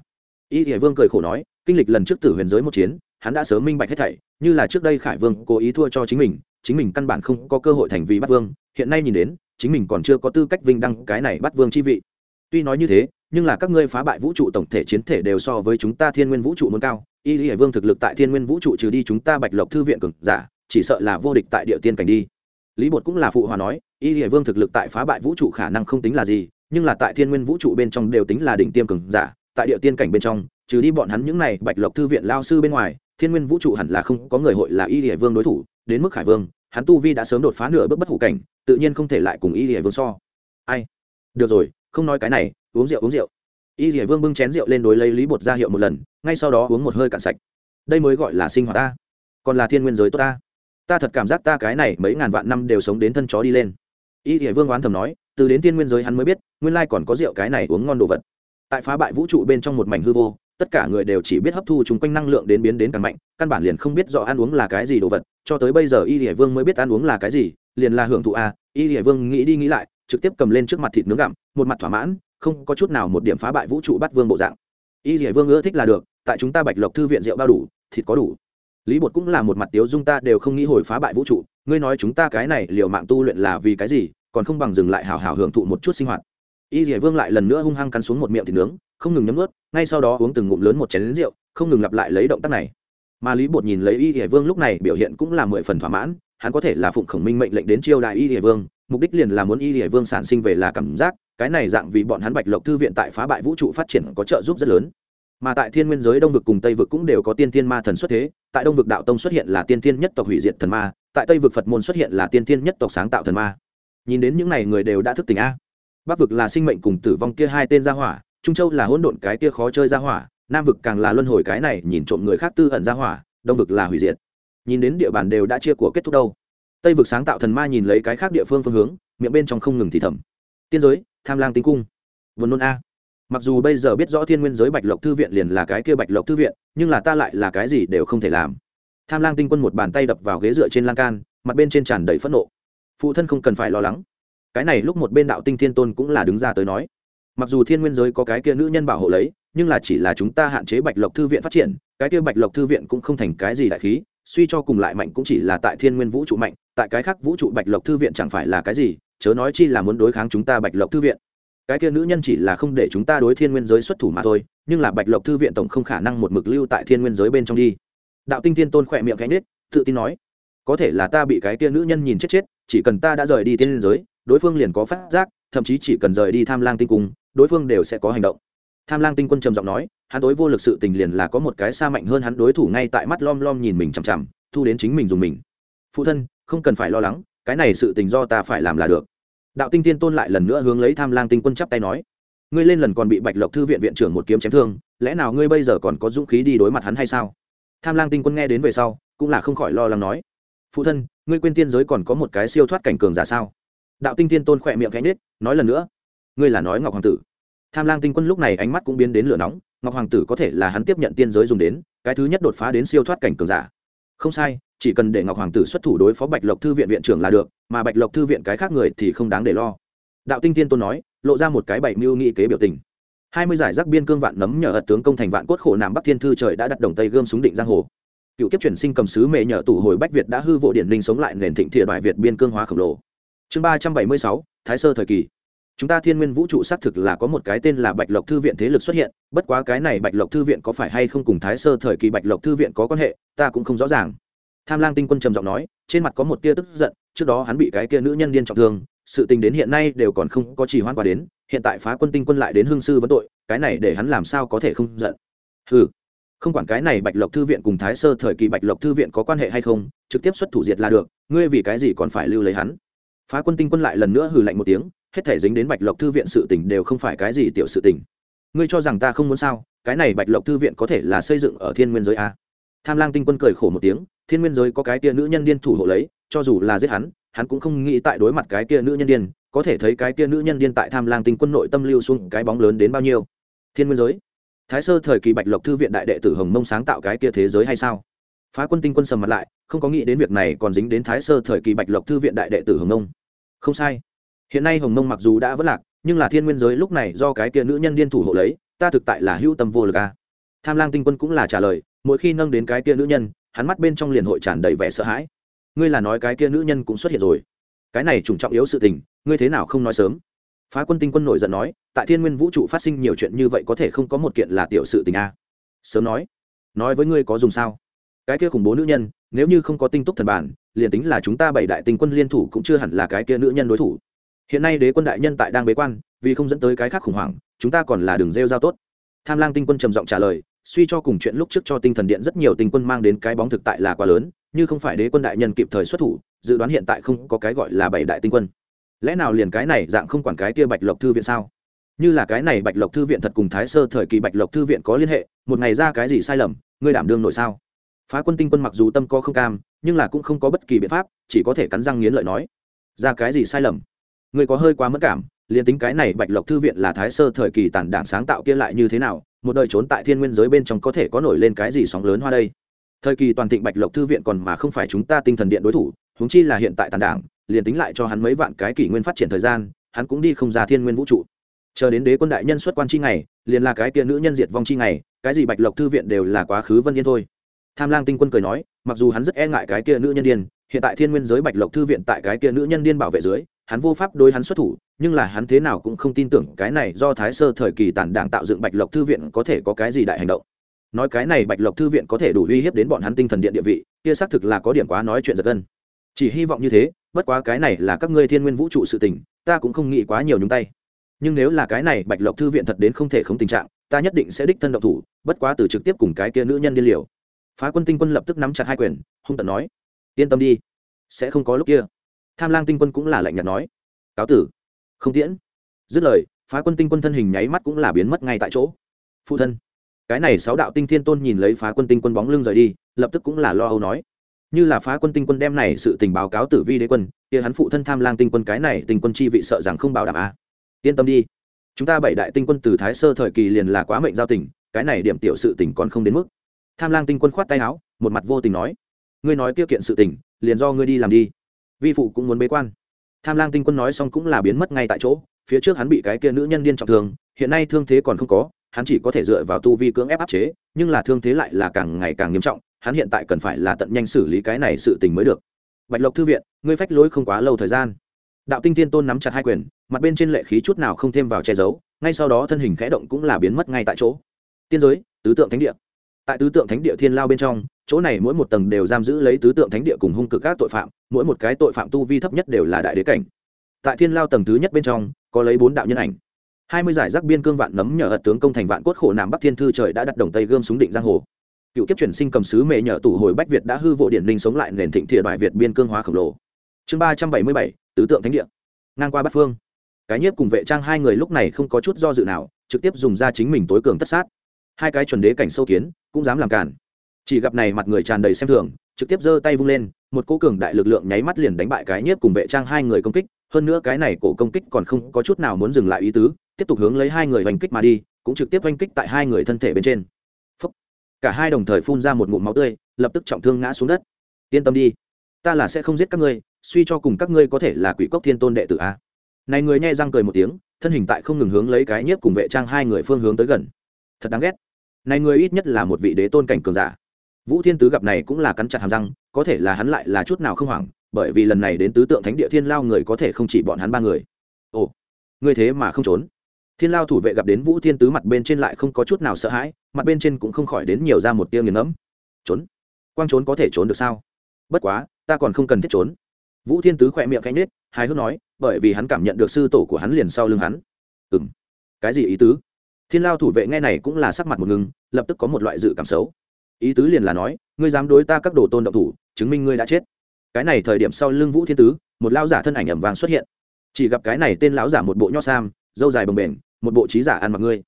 Y dỉa vương cười khổ nói, kinh lịch lần trước tử huyền giới một chiến, hắn đã sớm minh bạch hết thảy, như là trước đây khải vương cố ý thua cho chính mình chính mình căn bản không có cơ hội thành vì bắt vương, hiện nay nhìn đến, chính mình còn chưa có tư cách vinh đăng cái này bắt vương chi vị. Tuy nói như thế, nhưng là các ngươi phá bại vũ trụ tổng thể chiến thể đều so với chúng ta thiên nguyên vũ trụ muốn cao. Y lý hải vương thực lực tại thiên nguyên vũ trụ trừ đi chúng ta bạch lộc thư viện cực giả, chỉ sợ là vô địch tại địa tiên cảnh đi lý bột cũng là phụ hòa nói, y hệ vương thực lực tại phá bại vũ trụ khả năng không tính là gì, nhưng là tại thiên nguyên vũ trụ bên trong đều tính là đỉnh tiêm cường giả, tại địa tiên cảnh bên trong, trừ đi bọn hắn những này bạch lộc thư viện lao sư bên ngoài, thiên nguyên vũ trụ hẳn là không có người hội là y hệ vương đối thủ, đến mức khải vương, hắn tu vi đã sớm đột phá nửa bước bất hủ cảnh, tự nhiên không thể lại cùng y hệ vương so. Ai? Được rồi, không nói cái này, uống rượu uống rượu. Y hệ vương bưng chén rượu lên đối lấy lý bột ra hiệu một lần, ngay sau đó uống một hơi cạn sạch. Đây mới gọi là sinh hoạt ta, còn là thiên nguyên giới tốt ta ta thật cảm giác ta cái này mấy ngàn vạn năm đều sống đến thân chó đi lên. Y thể vương oán thầm nói, từ đến Tiên nguyên giới hắn mới biết, nguyên lai còn có rượu cái này uống ngon đồ vật. Tại phá bại vũ trụ bên trong một mảnh hư vô, tất cả người đều chỉ biết hấp thu chúng quanh năng lượng đến biến đến càng mạnh, căn bản liền không biết rõ ăn uống là cái gì đồ vật, cho tới bây giờ y địa vương mới biết ăn uống là cái gì, liền là hưởng thụ a y địa vương nghĩ đi nghĩ lại, trực tiếp cầm lên trước mặt thịt nướng gặm, một mặt thỏa mãn, không có chút nào một điểm phá bại vũ trụ bắt vương bộ dạng. Y địa vương ưa thích là được, tại chúng ta bạch lộc thư viện rượu bao đủ, thịt có đủ lý bột cũng là một mặt tiếu dung ta đều không nghĩ hồi phá bại vũ trụ. Ngươi nói chúng ta cái này liều mạng tu luyện là vì cái gì, còn không bằng dừng lại hào hào hưởng thụ một chút sinh hoạt. Y dỉa vương lại lần nữa hung hăng cắn xuống một miệng thịt nướng, không ngừng nhấm ướt ngay sau đó uống từng ngụm lớn một chén lính rượu, không ngừng lặp lại lấy động tác này. Mà lý bột nhìn lấy y dỉa vương lúc này biểu hiện cũng là mười phần thỏa mãn, hắn có thể là phụng khổng minh mệnh lệnh đến chiêu đại y dỉa vương, mục đích liền là muốn y dỉa vương sản sinh về là cảm giác, cái này dạng vì bọn hắn bạch lộc thư viện tại phá bại vũ trụ phát triển có trợ giúp rất lớn mà tại thiên nguyên giới đông vực cùng tây vực cũng đều có tiên thiên ma thần xuất thế, tại đông vực đạo tông xuất hiện là tiên thiên nhất tộc hủy diệt thần ma, tại tây vực phật môn xuất hiện là tiên thiên nhất tộc sáng tạo thần ma. Nhìn đến những n à y người đều đã thức tỉnh a. Bắc vực là sinh mệnh cùng tử vong kia hai tên gia hỏa, trung châu là hỗn độn cái kia khó chơi gia hỏa, nam vực càng là luân hồi cái này nhìn trộm người khác tư ẩn gia hỏa, đông vực là hủy diệt. Nhìn đến địa bàn đều đã chia của kết thúc đâu. Tây vực sáng tạo thần ma nhìn lấy cái khác địa phương phương hướng, miệng bên trong không ngừng thì thầm. Tiên giới, tham lang tinh cung. Vườn nôn a mặc dù bây giờ biết rõ thiên nguyên giới bạch lộc thư viện liền là cái kia bạch lộc thư viện, nhưng là ta lại là cái gì đều không thể làm. Tham lang tinh quân một bàn tay đập vào ghế dựa trên lan can, mặt bên trên tràn đầy phẫn nộ. Phụ thân không cần phải lo lắng. Cái này lúc một bên đạo tinh thiên tôn cũng là đứng ra tới nói. Mặc dù thiên nguyên giới có cái kia nữ nhân bảo hộ lấy, nhưng là chỉ là chúng ta hạn chế bạch lộc thư viện phát triển, cái kia bạch lộc thư viện cũng không thành cái gì đại khí, suy cho cùng lại mạnh cũng chỉ là tại thiên nguyên vũ trụ mạnh, tại cái khác vũ trụ bạch lộc thư viện chẳng phải là cái gì, chớ nói chi là muốn đối kháng chúng ta bạch lộc thư viện cái kia nữ nhân chỉ là không để chúng ta đối thiên nguyên giới xuất thủ mà thôi, nhưng là bạch lộc thư viện tổng không khả năng một mực lưu tại thiên nguyên giới bên trong đi. Đạo tinh thiên tôn khỏe miệng cánh nết, tự tin nói, có thể là ta bị cái kia nữ nhân nhìn chết chết, chỉ cần ta đã rời đi thiên nguyên giới, đối phương liền có phát giác, thậm chí chỉ cần rời đi tham lang tinh cung, đối phương đều sẽ có hành động. Tham lang tinh quân trầm giọng nói, hắn đối vô lực sự tình liền là có một cái xa mạnh hơn hắn đối thủ ngay tại mắt lom lom nhìn mình chằm chằm, thu đến chính mình dùng mình. Phụ thân, không cần phải lo lắng, cái này sự tình do ta phải làm là được đạo tinh tiên tôn lại lần nữa hướng lấy tham lang tinh quân chắp tay nói, ngươi lên lần còn bị bạch lộc thư viện viện trưởng một kiếm chém thương, lẽ nào ngươi bây giờ còn có dũng khí đi đối mặt hắn hay sao? Tham lang tinh quân nghe đến về sau, cũng là không khỏi lo lắng nói, phụ thân, ngươi quên tiên giới còn có một cái siêu thoát cảnh cường giả sao? Đạo tinh tiên tôn khỏe miệng gánh nết nói lần nữa, ngươi là nói ngọc hoàng tử. Tham lang tinh quân lúc này ánh mắt cũng biến đến lửa nóng, ngọc hoàng tử có thể là hắn tiếp nhận tiên giới dùng đến, cái thứ nhất đột phá đến siêu thoát cảnh cường giả. Không sai, chỉ cần để ngọc hoàng tử xuất thủ đối phó bạch lộc thư viện viện trưởng là được mà bạch lộc thư viện cái khác người thì không đáng để lo đạo tinh tiên tôn nói lộ ra một cái bảy mưu nghị kế biểu tình hai mươi giải rác biên cương vạn nấm nhờ ật tướng công thành vạn cốt khổ nam bắc thiên thư trời đã đặt đồng tây gươm súng định giang hồ cựu kiếp chuyển sinh cầm sứ mề nhờ tủ hồi bách việt đã hư vụ điển linh sống lại nền thịnh thiện bài việt biên cương hóa khổng lồ chương ba trăm bảy mươi sáu thái sơ thời kỳ chúng ta thiên nguyên vũ trụ xác thực là có một cái tên là bạch lộc thư viện thế lực xuất hiện bất quá cái này bạch lộc thư viện có phải hay không cùng thái sơ thời kỳ bạch lộc thư viện có quan hệ ta cũng không rõ ràng tham lang tinh quân trầm giọng nói trên mặt có một tia tức giận, trước đó hắn bị cái kia nữ nhân điên trọng thương, sự tình đến hiện nay đều còn không có chỉ hoan qua đến, hiện tại phá quân tinh quân lại đến hương sư vấn tội, cái này để hắn làm sao có thể không giận? Ừ không quản cái này bạch lộc thư viện cùng thái sơ thời kỳ bạch lộc thư viện có quan hệ hay không, trực tiếp xuất thủ diệt là được, ngươi vì cái gì còn phải lưu lấy hắn? Phá quân tinh quân lại lần nữa hừ lạnh một tiếng, hết thể dính đến bạch lộc thư viện sự tình đều không phải cái gì tiểu sự tình. Ngươi cho rằng ta không muốn sao? Cái này bạch lộc thư viện có thể là xây dựng ở thiên nguyên giới a tham lang tinh quân cười khổ một tiếng thiên nguyên giới có cái kia nữ nhân điên thủ hộ lấy, cho dù là giết hắn hắn cũng không nghĩ tại đối mặt cái kia nữ nhân điên, có thể thấy cái kia nữ nhân điên tại tham lang tinh quân nội tâm lưu xuống cái bóng lớn đến bao nhiêu. Thiên nguyên giới? Thái sơ thời kỳ bạch lộc thư viện đại đệ tử hồng mông sáng tạo cái kia thế giới hay sao? Phá quân tinh quân sầm mặt lại, không có nghĩ đến việc này còn dính đến thái sơ thời kỳ bạch lộc thư viện đại đệ tử hồng mông. Không sai. Hiện nay hồng mông mặc dù đã vất lạc, nhưng là thiên nguyên giới lúc này do cái kia nữ nhân điên thủ hộ lấy, ta thực tại là hữu tâm vô lực a. Tham lang tinh quân cũng là trả lời, mỗi khi nâng đến cái kia nữ nhân hắn mắt bên trong liền hội tràn đầy vẻ sợ hãi. Ngươi là nói cái kia nữ nhân cũng xuất hiện rồi. Cái này trùng trọng yếu sự tình, ngươi thế nào không nói sớm? Phá quân tinh quân nổi giận nói, tại thiên nguyên vũ trụ phát sinh nhiều chuyện như vậy có thể không có một kiện là tiểu sự tình a. Sớm nói nói với ngươi có dùng sao? Cái kia khủng bố nữ nhân, nếu như không có tinh túc thần bản, liền tính là chúng ta bảy đại tinh quân liên thủ cũng chưa hẳn là cái kia nữ nhân đối thủ. Hiện nay đế quân đại nhân tại đang bế quan, vì không dẫn tới cái khác khủng hoảng, chúng ta còn là đường rêu giao tốt. Tham lang tinh quân trầm giọng trả lời suy cho cùng chuyện lúc trước cho tinh thần điện rất nhiều tinh quân mang đến cái bóng thực tại là quá lớn, như không phải đế quân đại nhân kịp thời xuất thủ, dự đoán hiện tại không có cái gọi là bảy đại tinh quân. Lẽ nào liền cái này dạng không quản cái kia bạch lộc thư viện sao? Như là cái này bạch lộc thư viện thật cùng thái sơ thời kỳ bạch lộc thư viện có liên hệ, một ngày ra cái gì sai lầm, ngươi đảm đương nổi sao? Phá quân tinh quân mặc dù tâm có không cam, nhưng là cũng không có bất kỳ biện pháp, chỉ có thể cắn răng nghiến lợi nói. Ra cái gì sai lầm? Ngươi có hơi quá mất cảm, liền tính cái này bạch lộc thư viện là thái sơ thời kỳ tản đảng sáng tạo kia lại như thế nào một đời trốn tại thiên nguyên giới bên trong có thể có nổi lên cái gì sóng lớn hoa đây? Thời kỳ toàn thịnh bạch lộc thư viện còn mà không phải chúng ta tinh thần điện đối thủ húng chi là hiện tại tàn đảng, liền tính lại cho hắn mấy vạn cái kỷ nguyên phát triển thời gian, hắn cũng đi không ra thiên nguyên vũ trụ. Chờ đến đế quân đại nhân xuất quan chi ngày, liền là cái kia nữ nhân diệt vong chi ngày, cái gì bạch lộc thư viện đều là quá khứ vân yên thôi. Tham lang tinh quân cười nói, mặc dù hắn rất e ngại cái kia nữ nhân điên, hiện tại thiên nguyên giới bạch lộc thư viện tại cái kia nữ nhân điên bảo vệ dưới, hắn vô pháp đối hắn xuất thủ nhưng là hắn thế nào cũng không tin tưởng cái này do thái sơ thời kỳ tàn đảng tạo dựng bạch lộc thư viện có thể có cái gì đại hành động. Nói cái này bạch lộc thư viện có thể đủ uy hiếp đến bọn hắn tinh thần điện địa vị, kia xác thực là có điểm quá nói chuyện giật gân. Chỉ hy vọng như thế, bất quá cái này là các ngươi thiên nguyên vũ trụ sự tình, ta cũng không nghĩ quá nhiều nhúng tay. Nhưng nếu là cái này bạch lộc thư viện thật đến không thể không tình trạng, ta nhất định sẽ đích thân động thủ, bất quá từ trực tiếp cùng cái kia nữ nhân điên liều. Phá quân tinh quân lập tức nắm chặt hai quyền, hung tận nói, yên tâm đi, sẽ không có lúc kia. Tham lang tinh quân cũng là lạnh nhạt nói, cáo tử không tiễn. Dứt lời, phá quân tinh quân thân hình nháy mắt cũng là biến mất ngay tại chỗ. Phụ thân. Cái này sáu đạo tinh thiên tôn nhìn lấy phá quân tinh quân bóng lưng rời đi, lập tức cũng là lo âu nói. Như là phá quân tinh quân đem này sự tình báo cáo tử vi đế quân, kia hắn phụ thân tham lang tinh quân cái này tinh quân chi vị sợ rằng không bảo đảm a à. yên tâm đi. Chúng ta bảy đại tinh quân từ thái sơ thời kỳ liền là quá mệnh giao tình, cái này điểm tiểu sự tình còn không đến mức. Tham lang tinh quân khoát tay áo, một mặt vô tình nói. Ngươi nói kia kiện sự tình, liền do ngươi đi làm đi. Vi phụ cũng muốn bế quan tham lang tinh quân nói xong cũng là biến mất ngay tại chỗ, phía trước hắn bị cái kia nữ nhân điên trọng thương, hiện nay thương thế còn không có, hắn chỉ có thể dựa vào tu vi cưỡng ép áp chế, nhưng là thương thế lại là càng ngày càng nghiêm trọng, hắn hiện tại cần phải là tận nhanh xử lý cái này sự tình mới được. Bạch lộc thư viện, ngươi phách lối không quá lâu thời gian. Đạo tinh thiên tôn nắm chặt hai quyền, mặt bên trên lệ khí chút nào không thêm vào che giấu, ngay sau đó thân hình khẽ động cũng là biến mất ngay tại chỗ. Tiên giới, tứ tượng thánh địa. Tại tứ tượng thánh địa thiên lao bên trong chỗ này mỗi một tầng đều giam giữ lấy tứ tượng thánh địa cùng hung cực các tội phạm, mỗi một cái tội phạm tu vi thấp nhất đều là đại đế cảnh. Tại thiên lao tầng thứ nhất bên trong, có lấy bốn đạo nhân ảnh. Hai mươi giải rác biên cương vạn nấm nhờ ật tướng công thành vạn cốt khổ nam bắc thiên thư trời đã đặt đồng tây gươm súng định giang hồ. Cựu kiếp chuyển sinh cầm sứ mệ nhờ tủ hồi bách việt đã hư vụ điển linh sống lại nền thịnh thiện đoại việt biên cương hóa khổng lồ. Chương ba trăm bảy mươi bảy, tứ tượng thánh địa. Ngang qua bát phương. Cái nhiếp cùng vệ trang hai người lúc này không có chút do dự nào, trực tiếp dùng ra chính mình tối cường tất sát. Hai cái chuẩn đế cảnh sâu kiến, cũng dám làm cản chỉ gặp này mặt người tràn đầy xem thường, trực tiếp giơ tay vung lên, một cỗ cường đại lực lượng nháy mắt liền đánh bại cái nhiếp cùng vệ trang hai người công kích, hơn nữa cái này cổ công kích còn không có chút nào muốn dừng lại ý tứ, tiếp tục hướng lấy hai người hành kích mà đi, cũng trực tiếp oanh kích tại hai người thân thể bên trên. Phúc. cả hai đồng thời phun ra một ngụm máu tươi, lập tức trọng thương ngã xuống đất. Yên tâm đi, ta là sẽ không giết các ngươi, suy cho cùng các ngươi có thể là quỷ cốc thiên tôn đệ tử a. Này người nhai răng cười một tiếng, thân hình tại không ngừng hướng lấy cái nhiếp cùng vệ trang hai người phương hướng tới gần. Thật đáng ghét. Này người ít nhất là một vị đế tôn cảnh cường giả vũ thiên tứ gặp này cũng là cắn chặt hàm răng, có thể là hắn lại là chút nào không hoảng, bởi vì lần này đến tứ tượng thánh địa thiên lao người có thể không chỉ bọn hắn ba người. Ồ, ngươi thế mà không trốn. Thiên lao thủ vệ gặp đến vũ thiên tứ mặt bên trên lại không có chút nào sợ hãi, mặt bên trên cũng không khỏi đến nhiều ra một tia nghiền ngẫm. Trốn? Quang trốn có thể trốn được sao? Bất quá, ta còn không cần thiết trốn. Vũ thiên tứ khỏe miệng cánh nết hài hước nói, bởi vì hắn cảm nhận được sư tổ của hắn liền sau lưng hắn. Ừ m cái gì ý tứ? Thiên lao thủ vệ nghe này cũng là sắc mặt một ngừng lập tức có một loại dự cảm xấu ý tứ liền là nói, ngươi dám đối ta các đồ tôn động thủ, chứng minh ngươi đã chết. Cái này thời điểm sau lưng vũ thiên tứ, một lao giả thân ảnh ẩm vàng xuất hiện. Chỉ gặp cái này tên lão giả một bộ nho sam dâu dài bồng bềnh, một bộ trí giả ăn mặc ngươi.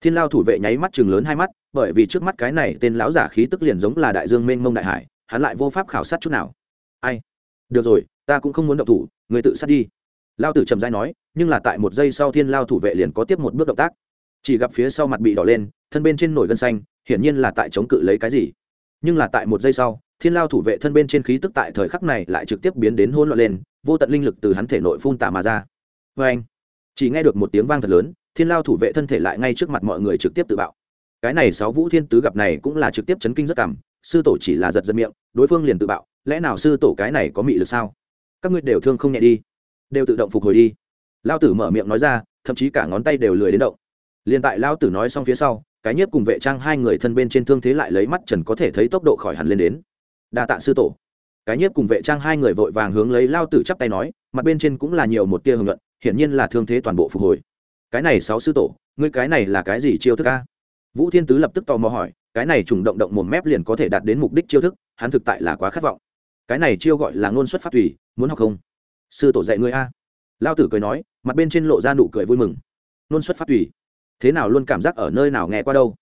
Thiên lao thủ vệ nháy mắt chừng lớn hai mắt, bởi vì trước mắt cái này tên lão giả khí tức liền giống là đại dương mênh mông đại hải, hắn lại vô pháp khảo sát chút nào. Ai? Được rồi, ta cũng không muốn động thủ người tự sát đi. Lao tử trầm dai nói, nhưng là tại một giây sau thiên lao thủ vệ liền có tiếp một bước động tác. Chỉ gặp phía sau mặt bị đỏ lên, thân bên trên nổi gân xanh hiển nhiên là tại chống cự lấy cái gì. Nhưng là tại một giây sau, thiên lao thủ vệ thân bên trên khí tức tại thời khắc này lại trực tiếp biến đến hỗn loạn lên, vô tận linh lực từ hắn thể nội phun tả mà ra. Vê anh chỉ nghe được một tiếng vang thật lớn, thiên lao thủ vệ thân thể lại ngay trước mặt mọi người trực tiếp tự bạo. Cái này sáu vũ thiên tứ gặp này cũng là trực tiếp chấn kinh rất cảm, sư tổ chỉ là giật giật miệng, đối phương liền tự bạo, lẽ nào sư tổ cái này có mị lực sao? Các ngươi đều thương không nhẹ đi, đều tự động phục hồi đi. Lao tử mở miệng nói ra, thậm chí cả ngón tay đều lười đến động. Liền tại lao tử nói xong phía sau cái nhiếp cùng vệ trang hai người thân bên trên thương thế lại lấy mắt trần có thể thấy tốc độ khỏi hẳn lên đến. Đa tạ sư tổ. Cái nhiếp cùng vệ trang hai người vội vàng hướng lấy lao tử chắp tay nói, mặt bên trên cũng là nhiều một tia hưởng luận, hiển nhiên là thương thế toàn bộ phục hồi. Cái này sáu sư tổ, ngươi cái này là cái gì chiêu thức a? Vũ thiên tứ lập tức tò mò hỏi, cái này trùng động động một mép liền có thể đạt đến mục đích chiêu thức, hắn thực tại là quá khát vọng. Cái này chiêu gọi là ngôn xuất phát tùy, muốn học không? Sư tổ dạy ngươi a. Lao tử cười nói, mặt bên trên lộ ra nụ cười vui mừng. Ngôn xuất phát tùy thế nào luôn cảm giác ở nơi nào nghe qua đâu?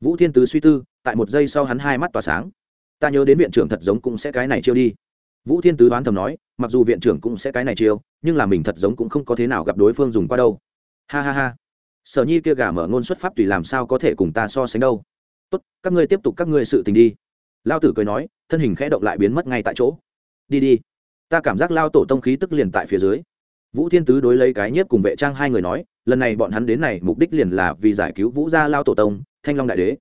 Vũ thiên tứ suy tư, tại một giây sau hắn hai mắt tỏa sáng. Ta nhớ đến viện trưởng thật giống cũng sẽ cái này chiêu đi. Vũ thiên tứ đoán thầm nói, mặc dù viện trưởng cũng sẽ cái này chiêu, nhưng là mình thật giống cũng không có thế nào gặp đối phương dùng qua đâu. Ha ha ha. Sở nhi kia gà mở ngôn xuất pháp tùy làm sao có thể cùng ta so sánh đâu. Tốt, các ngươi tiếp tục các ngươi sự tình đi. Lao tử cười nói, thân hình khẽ động lại biến mất ngay tại chỗ. Đi đi. Ta cảm giác lao tổ tông khí tức liền tại phía dưới. Vũ thiên tứ đối lấy cái nhiếp cùng vệ trang hai người nói lần này bọn hắn đến này, mục đích liền là vì giải cứu vũ gia lao tổ tông, thanh long đại đế.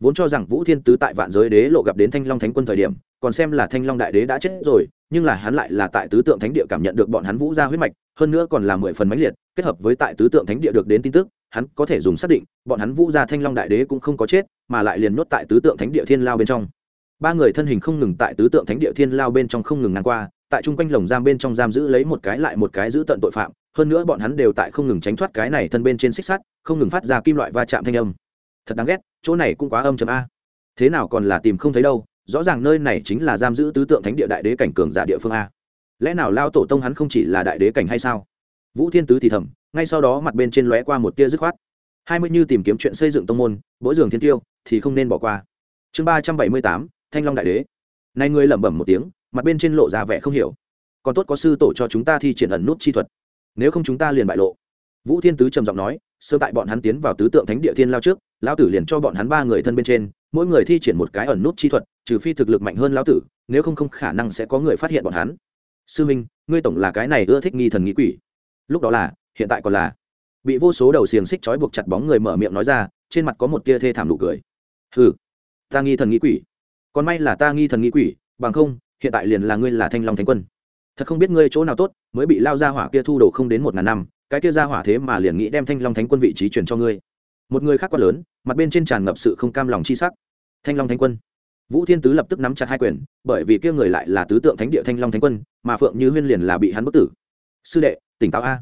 Vốn cho rằng vũ thiên tứ tại vạn giới đế lộ gặp đến thanh long thánh quân thời điểm, còn xem là thanh long đại đế đã chết rồi, nhưng là hắn lại là tại tứ tượng thánh địa cảm nhận được bọn hắn vũ gia huyết mạch, hơn nữa còn là mười phần mãnh liệt, kết hợp với tại tứ tượng thánh địa được đến tin tức, hắn có thể dùng xác định, bọn hắn vũ gia thanh long đại đế cũng không có chết, mà lại liền nuốt tại tứ tượng thánh địa thiên lao bên trong. Ba người thân hình không ngừng tại tứ tượng thánh địa thiên lao bên trong không ngừng ngang qua, tại chung quanh lồng giam bên trong giam giữ lấy một cái lại một cái giữ tận tội phạm hơn nữa bọn hắn đều tại không ngừng tránh thoát cái này thân bên trên xích sắt, không ngừng phát ra kim loại va chạm thanh âm. Thật đáng ghét, chỗ này cũng quá âm chấm a. Thế nào còn là tìm không thấy đâu, rõ ràng nơi này chính là giam giữ tứ tượng thánh địa đại đế cảnh cường giả địa phương a. Lẽ nào lao tổ tông hắn không chỉ là đại đế cảnh hay sao? Vũ thiên tứ thì thầm, ngay sau đó mặt bên trên lóe qua một tia dứt khoát. Hai mươi như tìm kiếm chuyện xây dựng tông môn mỗi giường thiên tiêu, thì không nên bỏ qua. Chương ba trăm bảy mươi tám, thanh long đại đế. Nay ngươi lẩm bẩm một tiếng, mặt bên trên lộ ra vẻ không hiểu. Còn tốt có sư tổ cho chúng ta thi triển ẩn nút chi thuật nếu không chúng ta liền bại lộ. Vũ thiên tứ trầm giọng nói sơ tại bọn hắn tiến vào tứ tượng thánh địa thiên lao trước lao tử liền cho bọn hắn ba người thân bên trên, mỗi người thi triển một cái ẩn nút chi thuật, trừ phi thực lực mạnh hơn lao tử, nếu không không khả năng sẽ có người phát hiện bọn hắn. Sư minh, ngươi tổng là cái này ưa thích nghi thần nghĩ quỷ. Lúc đó là, hiện tại còn là. Bị vô số đầu xiềng xích trói buộc chặt bóng người mở miệng nói ra, trên mặt có một tia thê thảm nụ cười. Ừ ta nghi thần nghĩ quỷ. Còn may là ta nghi thần nghĩ quỷ, bằng không, hiện tại liền là ngươi là thanh long thánh quân thật không biết ngươi chỗ nào tốt, mới bị lao ra hỏa kia thu đồ không đến một ngàn năm, cái kia ra hỏa thế mà liền nghĩ đem thanh long thánh quân vị trí truyền cho ngươi. Một người khác quá lớn, mặt bên trên tràn ngập sự không cam lòng chi sắc. Thanh long thánh quân. Vũ thiên tứ lập tức nắm chặt hai quyền, bởi vì kia người lại là tứ tượng thánh địa thanh long thánh quân, mà phượng như huyên liền là bị hắn bức tử. Sư đệ, tỉnh táo a.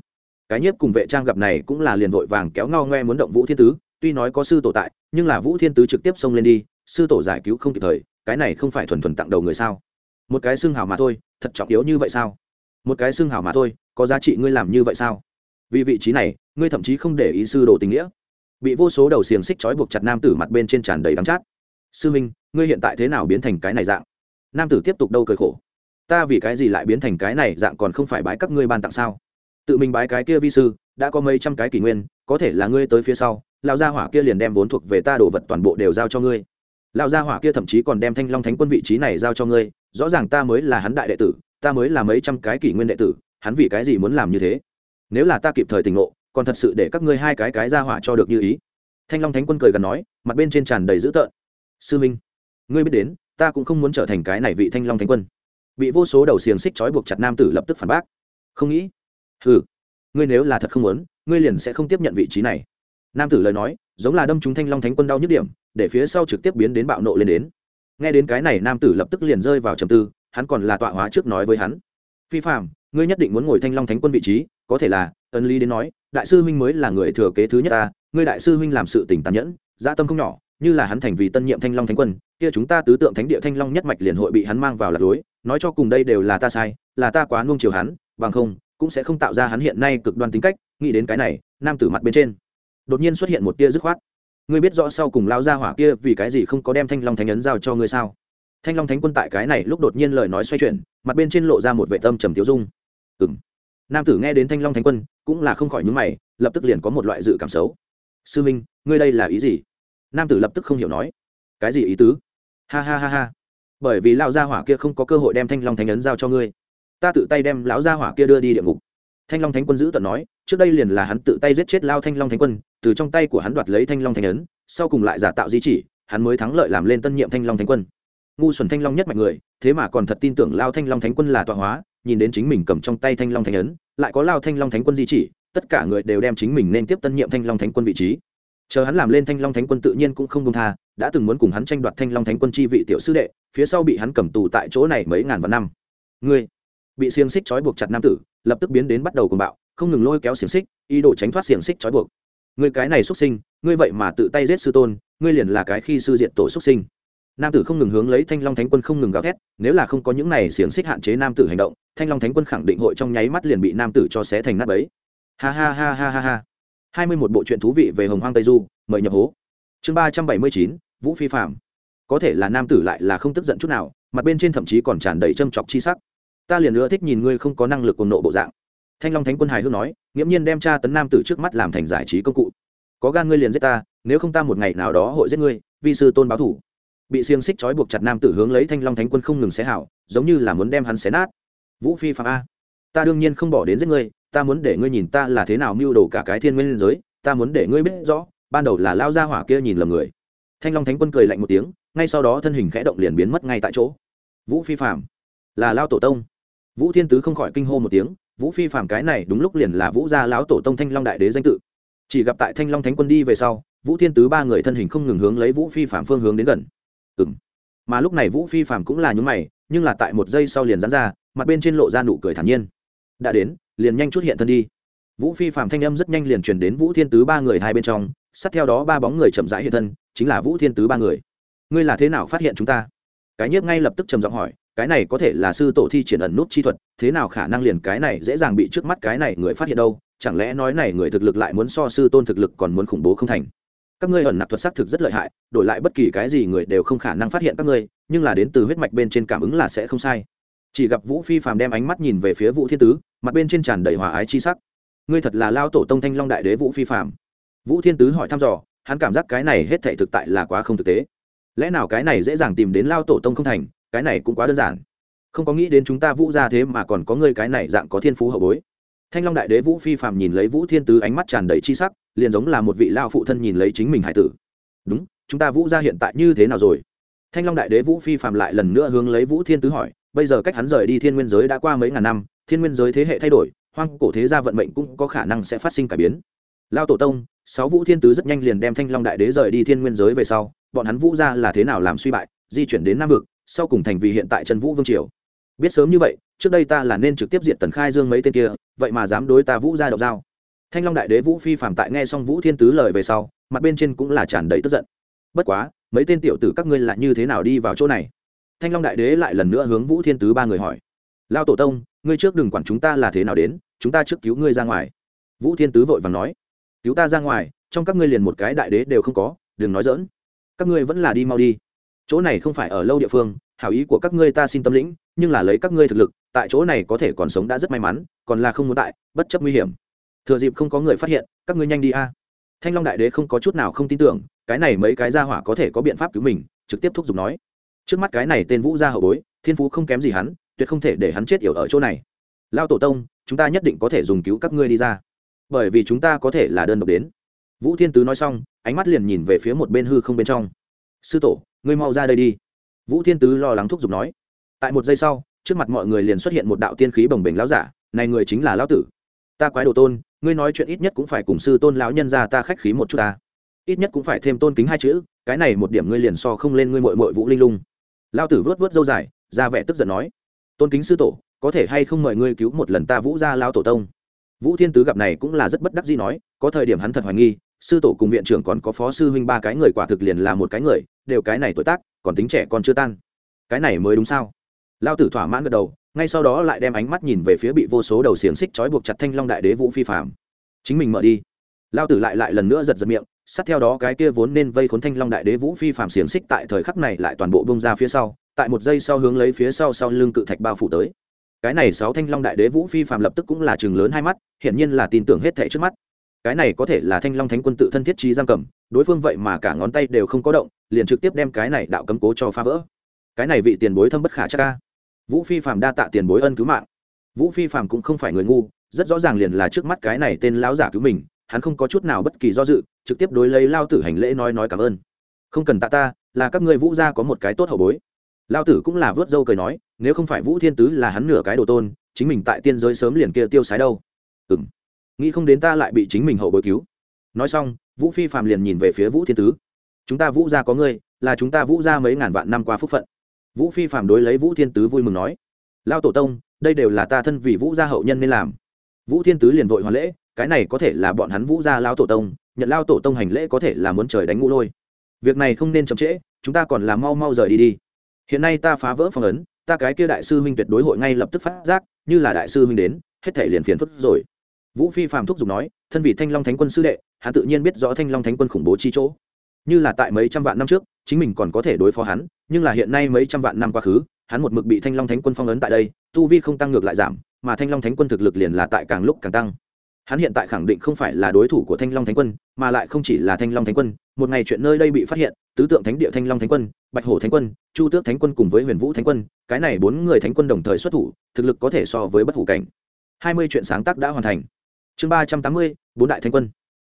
Cái nhiếp cùng vệ trang gặp này cũng là liền vội vàng kéo ngao ngoe muốn động vũ thiên tứ, tuy nói có sư tổ tại, nhưng là vũ thiên tứ trực tiếp xông lên đi, sư tổ giải cứu không kịp thời, cái này không phải thuần thuần tặng đầu người sao? Một cái xương hào mà thôi thật trọng yếu như vậy sao? Một cái xương hào mà thôi, có giá trị ngươi làm như vậy sao? Vì vị trí này, ngươi thậm chí không để ý sư đồ tình nghĩa. Bị vô số đầu xiềng xích trói buộc chặt nam tử mặt bên trên tràn đầy đắng chát. Sư minh, ngươi hiện tại thế nào biến thành cái này dạng? Nam tử tiếp tục đâu cười khổ. Ta vì cái gì lại biến thành cái này dạng còn không phải bái các ngươi ban tặng sao? Tự mình bái cái kia vi sư, đã có mấy trăm cái kỷ nguyên, có thể là ngươi tới phía sau, lão gia hỏa kia liền đem vốn thuộc về ta đồ vật toàn bộ đều giao cho ngươi lão gia hỏa kia thậm chí còn đem thanh long thánh quân vị trí này giao cho ngươi, rõ ràng ta mới là hắn đại đệ tử, ta mới là mấy trăm cái kỷ nguyên đệ tử, hắn vì cái gì muốn làm như thế? Nếu là ta kịp thời tỉnh ngộ, còn thật sự để các ngươi hai cái cái ra hỏa cho được như ý. Thanh long thánh quân cười gần nói, mặt bên trên tràn đầy dữ tợn. Sư minh, ngươi biết đến, ta cũng không muốn trở thành cái này vị thanh long thánh quân. Bị vô số đầu xiềng xích trói buộc chặt nam tử lập tức phản bác. Không nghĩ. Ừ ngươi nếu là thật không muốn, ngươi liền sẽ không tiếp nhận vị trí này. Nam tử lời nói giống là đâm chúng thanh long thánh quân đau nhức điểm, để phía sau trực tiếp biến đến bạo nộ lên đến. Nghe đến cái này, nam tử lập tức liền rơi vào trầm tư, hắn còn là tọa hóa trước nói với hắn. Phi phạm ngươi nhất định muốn ngồi thanh long thánh quân vị trí, có thể là, ân lý đến nói, đại sư huynh mới là người thừa kế thứ nhất ta, ngươi đại sư huynh làm sự tình tàn nhẫn gia tâm không nhỏ, như là hắn thành vì tân nhiệm thanh long thánh quân, kia chúng ta tứ tượng thánh địa thanh long nhất mạch liền hội bị hắn mang vào lạc lối, nói cho cùng đây đều là ta sai, là ta quá nuông chiều hắn, bằng không, cũng sẽ không tạo ra hắn hiện nay cực đoan tính cách. Nghĩ đến cái này, nam tử mặt bên trên đột nhiên xuất hiện một tia dứt khoát. Ngươi biết rõ sau cùng lao ra hỏa kia vì cái gì không có đem thanh long thánh ấn giao cho ngươi sao? Thanh long thánh quân tại cái này lúc đột nhiên lời nói xoay chuyển, mặt bên trên lộ ra một vệ tâm trầm tiêu dung. Ừ m nam tử nghe đến thanh long thánh quân, cũng là không khỏi nhúng mày, lập tức liền có một loại dự cảm xấu. Sư minh, ngươi đây là ý gì? Nam tử lập tức không hiểu nói. Cái gì ý tứ? Ha ha ha ha. Bởi vì lao gia hỏa kia không có cơ hội đem thanh long thánh ấn giao cho ngươi. Ta tự tay đem lão gia hỏa kia đưa đi địa ngục. Thanh long thánh quân giữ tận nói, trước đây liền là hắn tự tay giết chết lao thanh long thánh quân từ trong tay của hắn đoạt lấy thanh long thánh ấn, sau cùng lại giả tạo di chỉ, hắn mới thắng lợi làm lên tân nhiệm thanh long thánh quân. Ngu xuẩn thanh long nhất mạnh người, thế mà còn thật tin tưởng lao thanh long thánh quân là tọa hóa, nhìn đến chính mình cầm trong tay thanh long thánh ấn, lại có lao thanh long thánh quân di chỉ, tất cả người đều đem chính mình nên tiếp tân nhiệm thanh long thánh quân vị trí. Chờ hắn làm lên thanh long thánh quân tự nhiên cũng không công tha, đã từng muốn cùng hắn tranh đoạt thanh long thánh quân chi vị tiểu sư đệ, phía sau bị hắn cầm tù tại chỗ này mấy ngàn vạn năm. Ngươi, bị xiềng xích trói buộc chặt nam tử, lập tức biến đến bắt đầu cùng bạo, không ngừng lôi kéo xiềng xích, ý đồ tránh thoát xiềng xích trói buộc ngươi cái này xuất sinh, ngươi vậy mà tự tay giết sư tôn, ngươi liền là cái khi sư diện tổ xuất sinh. Nam tử không ngừng hướng lấy thanh long thánh quân không ngừng gào thét, nếu là không có những này xiềng xích hạn chế nam tử hành động, thanh long thánh quân khẳng định hội trong nháy mắt liền bị nam tử cho xé thành nát bấy. Ha ha ha ha ha ha. Hai mươi một bộ truyện thú vị về hồng hoang tây du, mời nhập hố. Chương ba trăm bảy mươi chín, vũ phi phạm có thể là nam tử lại là không tức giận chút nào, mặt bên trên thậm chí còn tràn đầy châm chọc chi sắc. Ta liền nữa thích nhìn ngươi không có năng lực cùng nộ bộ dạng thanh long thánh quân hài hước nói, nghiễm nhiên đem tra tấn nam tử trước mắt làm thành giải trí công cụ. Có gan ngươi liền giết ta, nếu không ta một ngày nào đó hội giết ngươi, vi sư tôn báo thủ. Bị xiềng xích trói buộc chặt nam tử hướng lấy thanh long thánh quân không ngừng xé hảo, giống như là muốn đem hắn xé nát. Vũ phi phạm a, ta đương nhiên không bỏ đến giết ngươi, ta muốn để ngươi nhìn ta là thế nào mưu đồ cả cái thiên nguyên giới, ta muốn để ngươi biết rõ, ban đầu là lao ra hỏa kia nhìn lầm người. Thanh long thánh quân cười lạnh một tiếng, ngay sau đó thân hình khẽ động liền biến mất ngay tại chỗ. Vũ phi phạm, là lao tổ tông. Vũ thiên tứ không khỏi kinh hô một tiếng vũ phi phạm cái này đúng lúc liền là vũ gia lão tổ tông thanh long đại đế danh tự. Chỉ gặp tại thanh long thánh quân đi về sau, vũ thiên tứ ba người thân hình không ngừng hướng lấy vũ phi phạm phương hướng đến gần. Ừ m mà lúc này vũ phi phạm cũng là nhúng mày, nhưng là tại một giây sau liền dán ra, mặt bên trên lộ ra nụ cười thản nhiên. Đã đến, liền nhanh chút hiện thân đi. Vũ phi phạm thanh âm rất nhanh liền truyền đến vũ thiên tứ ba người hai bên trong, sát theo đó ba bóng người chậm rãi hiện thân, chính là vũ thiên tứ ba người. Ngươi là thế nào phát hiện chúng ta? Cái nhiếp ngay lập tức trầm giọng hỏi cái này có thể là sư tổ thi triển ẩn nút chi thuật, thế nào khả năng liền cái này dễ dàng bị trước mắt cái này người phát hiện đâu, chẳng lẽ nói này người thực lực lại muốn so sư tôn thực lực còn muốn khủng bố không thành? Các ngươi ẩn nạp thuật xác thực rất lợi hại, đổi lại bất kỳ cái gì người đều không khả năng phát hiện các ngươi, nhưng là đến từ huyết mạch bên trên cảm ứng là sẽ không sai. Chỉ gặp vũ phi phàm đem ánh mắt nhìn về phía vũ thiên tứ, mặt bên trên tràn đầy hòa ái chi sắc. Ngươi thật là lao tổ tông thanh long đại đế vũ phi phàm. Vũ thiên tứ hỏi thăm dò, hắn cảm giác cái này hết thể thực tại là quá không thực tế. Lẽ nào cái này dễ dàng tìm đến lao tổ tông không thành cái này cũng quá đơn giản. Không có nghĩ đến chúng ta vũ ra thế mà còn có ngươi cái này dạng có thiên phú hậu bối. Thanh long đại đế vũ phi phàm nhìn lấy vũ thiên tứ ánh mắt tràn đầy chi sắc, liền giống là một vị lao phụ thân nhìn lấy chính mình hải tử. Đúng, chúng ta vũ ra hiện tại như thế nào rồi? Thanh long đại đế vũ phi phàm lại lần nữa hướng lấy vũ thiên tứ hỏi, bây giờ cách hắn rời đi thiên nguyên giới đã qua mấy ngàn năm, thiên nguyên giới thế hệ thay đổi, hoang cổ thế gia vận mệnh cũng có khả năng sẽ phát sinh cải biến. Lao tổ tông, sáu vũ thiên tứ rất nhanh liền đem thanh long đại đế rời đi thiên nguyên giới về sau, bọn hắn vũ ra là thế nào làm suy bại, di chuyển đến nam vực sau cùng thành vì hiện tại trần vũ vương triều. Biết sớm như vậy, trước đây ta là nên trực tiếp diện tần khai dương mấy tên kia, vậy mà dám đối ta vũ ra độc dao. Thanh long đại đế vũ phi phạm tại nghe xong vũ thiên tứ lời về sau, mặt bên trên cũng là tràn đầy tức giận. Bất quá, mấy tên tiểu tử các ngươi là như thế nào đi vào chỗ này? Thanh long đại đế lại lần nữa hướng vũ thiên tứ ba người hỏi. Lao tổ tông, ngươi trước đừng quản chúng ta là thế nào đến, chúng ta trước cứu ngươi ra ngoài. Vũ thiên tứ vội vàng nói. Cứu ta ra ngoài, trong các ngươi liền một cái đại đế đều không có, đừng nói dỡn các ngươi vẫn là đi mau đi chỗ này không phải ở lâu địa phương, hảo ý của các ngươi ta xin tâm lĩnh, nhưng là lấy các ngươi thực lực, tại chỗ này có thể còn sống đã rất may mắn, còn là không muốn tại, bất chấp nguy hiểm. Thừa dịp không có người phát hiện, các ngươi nhanh đi a. Thanh long đại đế không có chút nào không tin tưởng, cái này mấy cái gia hỏa có thể có biện pháp cứu mình, trực tiếp thúc giục nói. Trước mắt cái này tên vũ gia hậu bối, thiên phú không kém gì hắn, tuyệt không thể để hắn chết yểu ở chỗ này. Lao tổ tông, chúng ta nhất định có thể dùng cứu các ngươi đi ra. Bởi vì chúng ta có thể là đơn độc đến. Vũ thiên tứ nói xong, ánh mắt liền nhìn về phía một bên hư không bên trong. Sư tổ ngươi mau ra đây đi. Vũ thiên tứ lo lắng thúc giục nói. Tại một giây sau, trước mặt mọi người liền xuất hiện một đạo tiên khí bồng bềnh lão giả, này người chính là lão tử. Ta quái đồ tôn, ngươi nói chuyện ít nhất cũng phải cùng sư tôn lão nhân ra ta khách khí một chút ta. Ít nhất cũng phải thêm tôn kính hai chữ, cái này một điểm ngươi liền so không lên ngươi mội mội vũ linh lung. Lão tử vớt vớt dâu dài, ra vẻ tức giận nói. Tôn kính sư tổ, có thể hay không mời ngươi cứu một lần ta vũ ra lao tổ tông? Vũ thiên tứ gặp này cũng là rất bất đắc dĩ nói, có thời điểm hắn thật hoài nghi sư tổ cùng viện trưởng còn có phó sư huynh ba cái người quả thực liền là một cái người, đều cái này tuổi tác, còn tính trẻ còn chưa tan. Cái này mới đúng sao? Lao tử thỏa mãn gật đầu, ngay sau đó lại đem ánh mắt nhìn về phía bị vô số đầu xiềng xích trói buộc chặt thanh long đại đế vũ phi phạm chính mình mở đi. Lao tử lại lại lần nữa giật giật miệng, sát theo đó cái kia vốn nên vây khốn thanh long đại đế vũ phi phạm xiềng xích tại thời khắc này lại toàn bộ bông ra phía sau, tại một giây sau hướng lấy phía sau sau lưng cự thạch bao phủ tới. Cái này sáu thanh long đại đế vũ phi phạm lập tức cũng là chừng lớn hai mắt, hiển nhiên là tin tưởng hết thệ trước mắt cái này có thể là thanh long thánh quân tự thân thiết trí giam cầm, đối phương vậy mà cả ngón tay đều không có động, liền trực tiếp đem cái này đạo cấm cố cho phá vỡ. Cái này vị tiền bối thâm bất khả chắc ca vũ phi phạm đa tạ tiền bối ân cứu mạng. Vũ phi phạm cũng không phải người ngu, rất rõ ràng liền là trước mắt cái này tên lão giả cứu mình, hắn không có chút nào bất kỳ do dự, trực tiếp đối lấy lao tử hành lễ nói nói cảm ơn. Không cần tạ ta, là các ngươi vũ gia có một cái tốt hậu bối. Lao tử cũng là vớt dâu cười nói, nếu không phải vũ thiên tứ là hắn nửa cái đồ tôn, chính mình tại tiên giới sớm liền kia tiêu sái đâu. Ừ m nghĩ không đến ta lại bị chính mình hậu bối cứu. Nói xong, vũ phi phạm liền nhìn về phía vũ thiên tứ. Chúng ta vũ gia có ngươi, là chúng ta vũ gia mấy ngàn vạn năm qua phúc phận. Vũ phi phạm đối lấy vũ thiên tứ vui mừng nói. Lao tổ tông, đây đều là ta thân vì vũ gia hậu nhân nên làm. Vũ thiên tứ liền vội hoàn lễ, cái này có thể là bọn hắn vũ gia lao tổ tông, nhận lao tổ tông hành lễ có thể là muốn trời đánh ngũ lôi. Việc này không nên chậm trễ, chúng ta còn là mau mau rời đi đi. Hiện nay ta phá vỡ phong ấn, ta cái kia đại sư huynh tuyệt đối hội ngay lập tức phát giác, như là đại sư huynh đến, hết thể liền phiền phức rồi vũ phi phạm thúc giục nói, thân vị thanh long thánh quân sư đệ, hắn tự nhiên biết rõ thanh long thánh quân khủng bố chi chỗ. Như là tại mấy trăm vạn năm trước, chính mình còn có thể đối phó hắn, nhưng là hiện nay mấy trăm vạn năm quá khứ, hắn một mực bị thanh long thánh quân phong ấn tại đây, tu vi không tăng ngược lại giảm, mà thanh long thánh quân thực lực liền là tại càng lúc càng tăng. Hắn hiện tại khẳng định không phải là đối thủ của thanh long thánh quân, mà lại không chỉ là thanh long thánh quân, một ngày chuyện nơi đây bị phát hiện, tứ tượng thánh địa thanh long thánh quân, bạch hổ thánh quân, chu tước thánh quân cùng với huyền vũ thánh quân, cái này bốn người thánh quân đồng thời xuất thủ, thực lực có thể so với bất hủ cảnh. Hai mươi chuyện sáng tác đã hoàn thành chương ba trăm tám mươi, bốn đại thánh quân.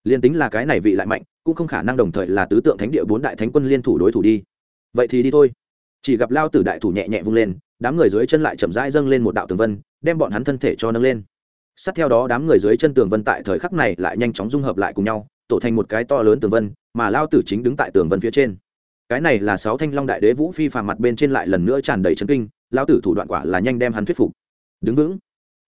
Liên tính là cái này vị lại mạnh, cũng không khả năng đồng thời là tứ tượng thánh địa bốn đại thánh quân liên thủ đối thủ đi. Vậy thì đi thôi. Chỉ gặp lao tử đại thủ nhẹ nhẹ vung lên, đám người dưới chân lại chậm rãi dâng lên một đạo tường vân, đem bọn hắn thân thể cho nâng lên. Sát theo đó đám người dưới chân tường vân tại thời khắc này lại nhanh chóng dung hợp lại cùng nhau, tổ thành một cái to lớn tường vân, mà lao tử chính đứng tại tường vân phía trên. Cái này là sáu thanh long đại đế vũ phi phàm mặt bên trên lại lần nữa tràn đầy chấn kinh, lao tử thủ đoạn quả là nhanh đem hắn thuyết phục. Đứng vững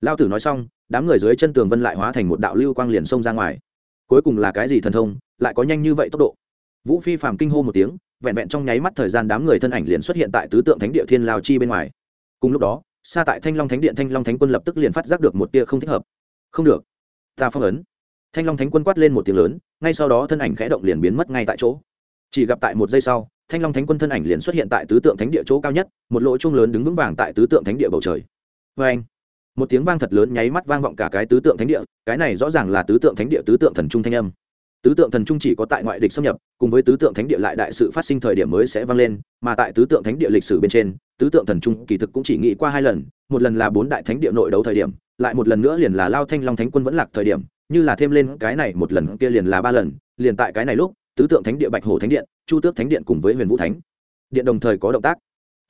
lao tử nói xong, đám người dưới chân tường vân lại hóa thành một đạo lưu quang liền xông ra ngoài. Cuối cùng là cái gì thần thông, lại có nhanh như vậy tốc độ? Vũ phi phàm kinh hô một tiếng, vẹn vẹn trong nháy mắt thời gian đám người thân ảnh liền xuất hiện tại tứ tượng thánh địa thiên lao chi bên ngoài. Cùng lúc đó, xa tại thanh long thánh điện thanh long thánh quân lập tức liền phát giác được một tia không thích hợp. Không được. Ta phong ấn. Thanh long thánh quân quát lên một tiếng lớn, ngay sau đó thân ảnh khẽ động liền biến mất ngay tại chỗ. Chỉ gặp tại một giây sau, thanh long thánh quân thân ảnh liền xuất hiện tại tứ tượng thánh địa chỗ cao nhất, một lỗ chung lớn đứng vững vàng tại tứ tượng thánh địa bầu trời. Vê anh một tiếng vang thật lớn nháy mắt vang vọng cả cái tứ tượng thánh địa, cái này rõ ràng là tứ tượng thánh địa tứ tượng thần trung thanh âm. Tứ tượng thần trung chỉ có tại ngoại địch xâm nhập, cùng với tứ tượng thánh địa lại đại sự phát sinh thời điểm mới sẽ vang lên, mà tại tứ tượng thánh địa lịch sử bên trên, tứ tượng thần trung kỳ thực cũng chỉ nghĩ qua hai lần, một lần là bốn đại thánh địa nội đấu thời điểm, lại một lần nữa liền là lao thanh long thánh quân vẫn lạc thời điểm, như là thêm lên cái này một lần kia liền là ba lần, liền tại cái này lúc, tứ tượng thánh địa bạch hồ thánh điện, chu tước thánh điện cùng với huyền vũ thánh điện đồng thời có động tác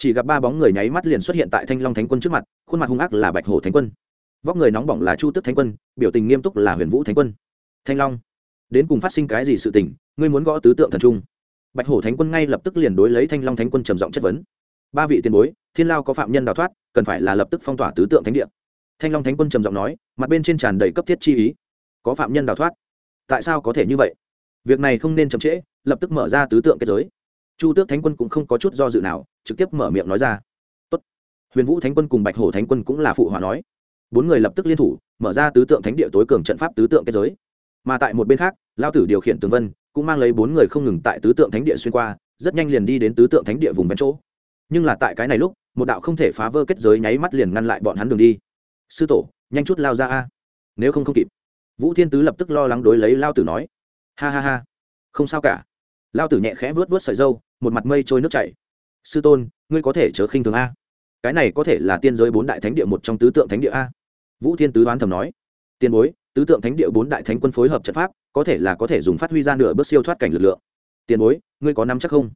chỉ gặp ba bóng người nháy mắt liền xuất hiện tại thanh long thánh quân trước mặt, khuôn mặt hung ác là bạch hồ thánh quân. Vóc người nóng bỏng là chu tước thánh quân, biểu tình nghiêm túc là huyền vũ thánh quân. Thanh long, đến cùng phát sinh cái gì sự tình, ngươi muốn gõ tứ tượng thần trung? Bạch hổ thánh quân ngay lập tức liền đối lấy thanh long thánh quân trầm giọng chất vấn. Ba vị tiền bối, thiên lao có phạm nhân đào thoát, cần phải là lập tức phong tỏa tứ tượng thánh địa. Thanh long thánh quân trầm giọng nói, mặt bên trên tràn đầy cấp thiết chi ý. Có phạm nhân đào thoát? Tại sao có thể như vậy? Việc này không nên chậm trễ, lập tức mở ra tứ tượng kết giới chu tước thánh quân cũng không có chút do dự nào, trực tiếp mở miệng nói ra. Tốt. huyền vũ thánh quân cùng bạch hổ thánh quân cũng là phụ hòa nói. Bốn người lập tức liên thủ, mở ra tứ tượng thánh địa tối cường trận pháp tứ tượng kết giới. Mà tại một bên khác lao tử điều khiển tường vân, cũng mang lấy bốn người không ngừng tại tứ tượng thánh địa xuyên qua, rất nhanh liền đi đến tứ tượng thánh địa vùng ven chỗ. Nhưng là tại cái này lúc, một đạo không thể phá vỡ kết giới nháy mắt liền ngăn lại bọn hắn đường đi. Sư tổ, nhanh chút lao ra a, nếu không không kịp. Vũ thiên tứ lập tức lo lắng đối lấy lao tử nói. Ha ha ha, không sao cả. Lao tử nhẹ khẽ vớt vớt sợi dâu một mặt mây trôi nước chảy. Sư tôn, ngươi có thể chớ khinh thường a. Cái này có thể là tiên giới bốn đại thánh địa một trong tứ tượng thánh địa a. Vũ thiên tứ đoán thầm nói. Tiền bối, tứ tượng thánh địa bốn đại thánh quân phối hợp trận pháp, có thể là có thể dùng phát huy ra nửa bước siêu thoát cảnh lực lượng. Tiền bối, ngươi có nắm chắc không?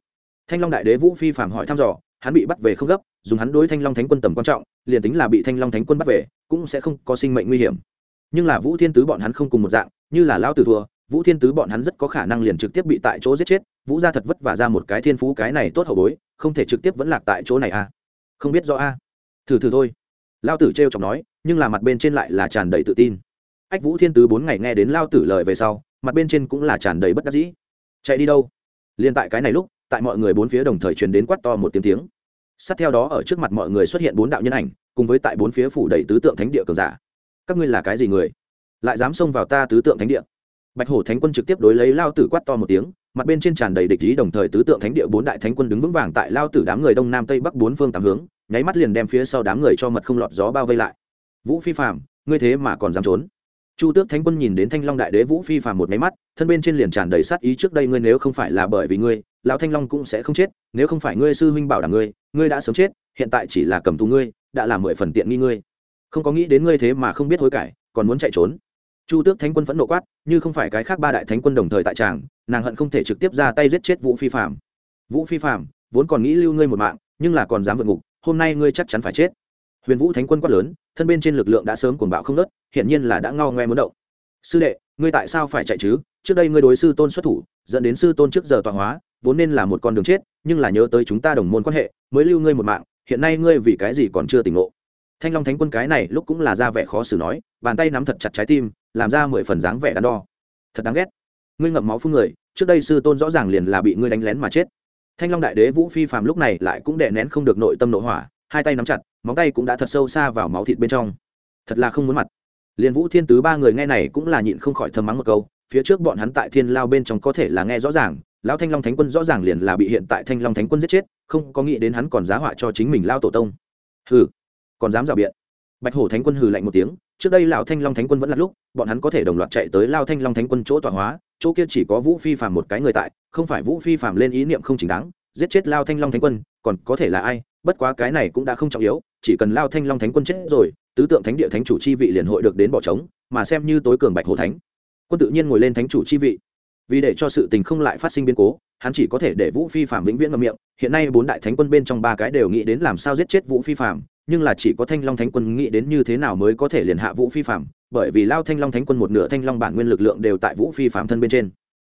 Thanh long đại đế vũ phi phạm hỏi thăm dò, hắn bị bắt về không gấp, dùng hắn đối thanh long thánh quân tầm quan trọng, liền tính là bị thanh long thánh quân bắt về, cũng sẽ không có sinh mệnh nguy hiểm. Nhưng là vũ thiên tứ bọn hắn không cùng một dạng, như là lão tử thua vũ thiên tứ bọn hắn rất có khả năng liền trực tiếp bị tại chỗ giết chết, vũ gia thật vất vả ra một cái thiên phú cái này tốt hậu bối, không thể trực tiếp vẫn lạc tại chỗ này à? Không biết do a à. thử thử thôi. Lao tử t r e o chọc nói, nhưng là mặt bên trên lại là tràn đầy tự tin. Ách vũ thiên tứ bốn ngày nghe đến lao tử lời về sau, mặt bên trên cũng là tràn đầy bất đắc dĩ. Chạy đi đâu? Liên tại cái này lúc, tại mọi người bốn phía đồng thời truyền đến quát to một tiếng tiếng. Sát theo đó ở trước mặt mọi người xuất hiện bốn đạo nhân ảnh, cùng với tại bốn phía phủ đầy tứ tượng thánh địa cường giả. Các ngươi là cái gì người? Lại dám xông vào ta tứ tượng thánh địa? Bạch hổ thánh quân trực tiếp đối lấy lao tử quát to một tiếng, mặt bên trên tràn đầy địch ý đồng thời tứ tượng thánh địa bốn đại thánh quân đứng vững vàng tại lao tử đám người đông nam tây bắc bốn phương tám hướng, nháy mắt liền đem phía sau đám người cho mật không lọt gió bao vây lại. Vũ phi phạm ngươi thế mà còn dám trốn? Chu tước thánh quân nhìn đến thanh long đại đế vũ phi Phạm một máy mắt, thân bên trên liền tràn đầy sát ý trước đây ngươi nếu không phải là bởi vì ngươi, lão thanh long cũng sẽ không chết, nếu không phải ngươi sư huynh bảo đảm ngươi ngươi đã sớm chết, hiện tại chỉ là cầm tù ngươi, đã làm mười phần tiện nghi ngươi. Không có nghĩ đến ngươi thế mà không biết hối cải, còn muốn chạy trốn chu tước thánh quân phẫn nộ quát, như không phải cái khác ba đại thánh quân đồng thời tại tràng, nàng hận không thể trực tiếp ra tay giết chết vũ phi phạm vũ phi phạm vốn còn nghĩ lưu ngươi một mạng, nhưng là còn dám vượt ngục, hôm nay ngươi chắc chắn phải chết. Huyền vũ thánh quân quát lớn, thân bên trên lực lượng đã sớm cuồng bạo không nớt hiện nhiên là đã ngao ngoe muốn động. Sư đệ, ngươi tại sao phải chạy chứ? Trước đây ngươi đối sư tôn xuất thủ, dẫn đến sư tôn trước giờ tọa hóa, vốn nên là một con đường chết, nhưng là nhớ tới chúng ta đồng môn quan hệ, mới lưu ngươi một mạng, hiện nay ngươi vì cái gì còn chưa tỉnh ngộ? Thanh long thánh quân cái này lúc cũng là ra vẻ khó xử nói, bàn tay nắm thật chặt trái tim, làm ra mười phần dáng vẻ đắn đo. Thật đáng ghét. Ngươi ngậm máu phun người, trước đây sư tôn rõ ràng liền là bị ngươi đánh lén mà chết. Thanh long đại đế vũ phi phàm lúc này lại cũng đè nén không được nội tâm nội hỏa, hai tay nắm chặt, móng tay cũng đã thật sâu xa vào máu thịt bên trong. Thật là không muốn mặt. Liền vũ thiên tứ ba người nghe này cũng là nhịn không khỏi thầm mắng một câu, phía trước bọn hắn tại thiên lao bên trong có thể là nghe rõ ràng, lão thanh long thánh quân rõ ràng liền là bị hiện tại thanh long thánh quân giết chết, không có nghĩ đến hắn còn giá họa cho chính mình lao tổ tông. Hừ còn dám rào biện. Bạch hổ thánh quân hừ lạnh một tiếng, trước đây lão thanh long thánh quân vẫn là lúc, bọn hắn có thể đồng loạt chạy tới lao thanh long thánh quân chỗ tọa hóa, chỗ kia chỉ có vũ phi phàm một cái người tại, không phải vũ phi phàm lên ý niệm không chính đáng, giết chết lao thanh long thánh quân, còn có thể là ai, bất quá cái này cũng đã không trọng yếu, chỉ cần lao thanh long thánh quân chết rồi, tứ tượng thánh địa thánh chủ chi vị liền hội được đến bỏ trống, mà xem như tối cường bạch hổ thánh. Quân tự nhiên ngồi lên thánh chủ chi vị. Vì để cho sự tình không lại phát sinh biến cố, hắn chỉ có thể để vũ phi phạm vĩnh viễn ngậm miệng, hiện nay bốn đại thánh quân bên trong ba cái đều nghĩ đến làm sao giết chết vũ phi phạm nhưng là chỉ có thanh long thánh quân nghĩ đến như thế nào mới có thể liền hạ vũ phi phạm bởi vì lao thanh long thánh quân một nửa thanh long bản nguyên lực lượng đều tại vũ phi phạm thân bên trên.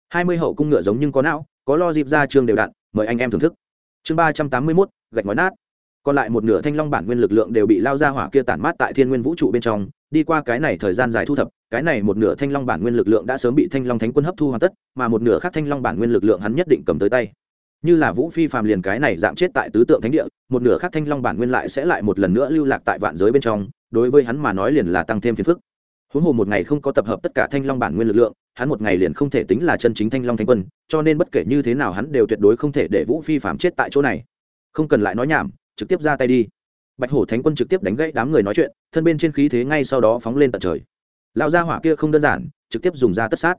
Hai mươi hậu cung ngựa giống nhưng có não, có lo dịp ra trường đều đặn, mời anh em thưởng thức. Chương ba trăm tám mươi mốt, gạch ngói nát. Còn lại một nửa thanh long bản nguyên lực lượng đều bị lao ra hỏa kia tản mát tại thiên nguyên vũ trụ bên trong, đi qua cái này thời gian dài thu thập, cái này một nửa thanh long bản nguyên lực lượng đã sớm bị thanh long thánh quân hấp thu hoàn tất, mà một nửa khác thanh long bản nguyên lực lượng hắn nhất định cầm tới tay như là vũ phi phàm liền cái này dạng chết tại tứ tượng thánh địa, một nửa khác thanh long bản nguyên lại sẽ lại một lần nữa lưu lạc tại vạn giới bên trong, đối với hắn mà nói liền là tăng thêm phiền phức. Huống hồ một ngày không có tập hợp tất cả thanh long bản nguyên lực lượng, hắn một ngày liền không thể tính là chân chính thanh long thánh quân, cho nên bất kể như thế nào hắn đều tuyệt đối không thể để vũ phi phàm chết tại chỗ này. Không cần lại nói nhảm, trực tiếp ra tay đi. Bạch hổ thánh quân trực tiếp đánh gãy đám người nói chuyện, thân bên trên khí thế ngay sau đó phóng lên tận trời. Lão gia hỏa kia không đơn giản, trực tiếp dùng ra tất sát.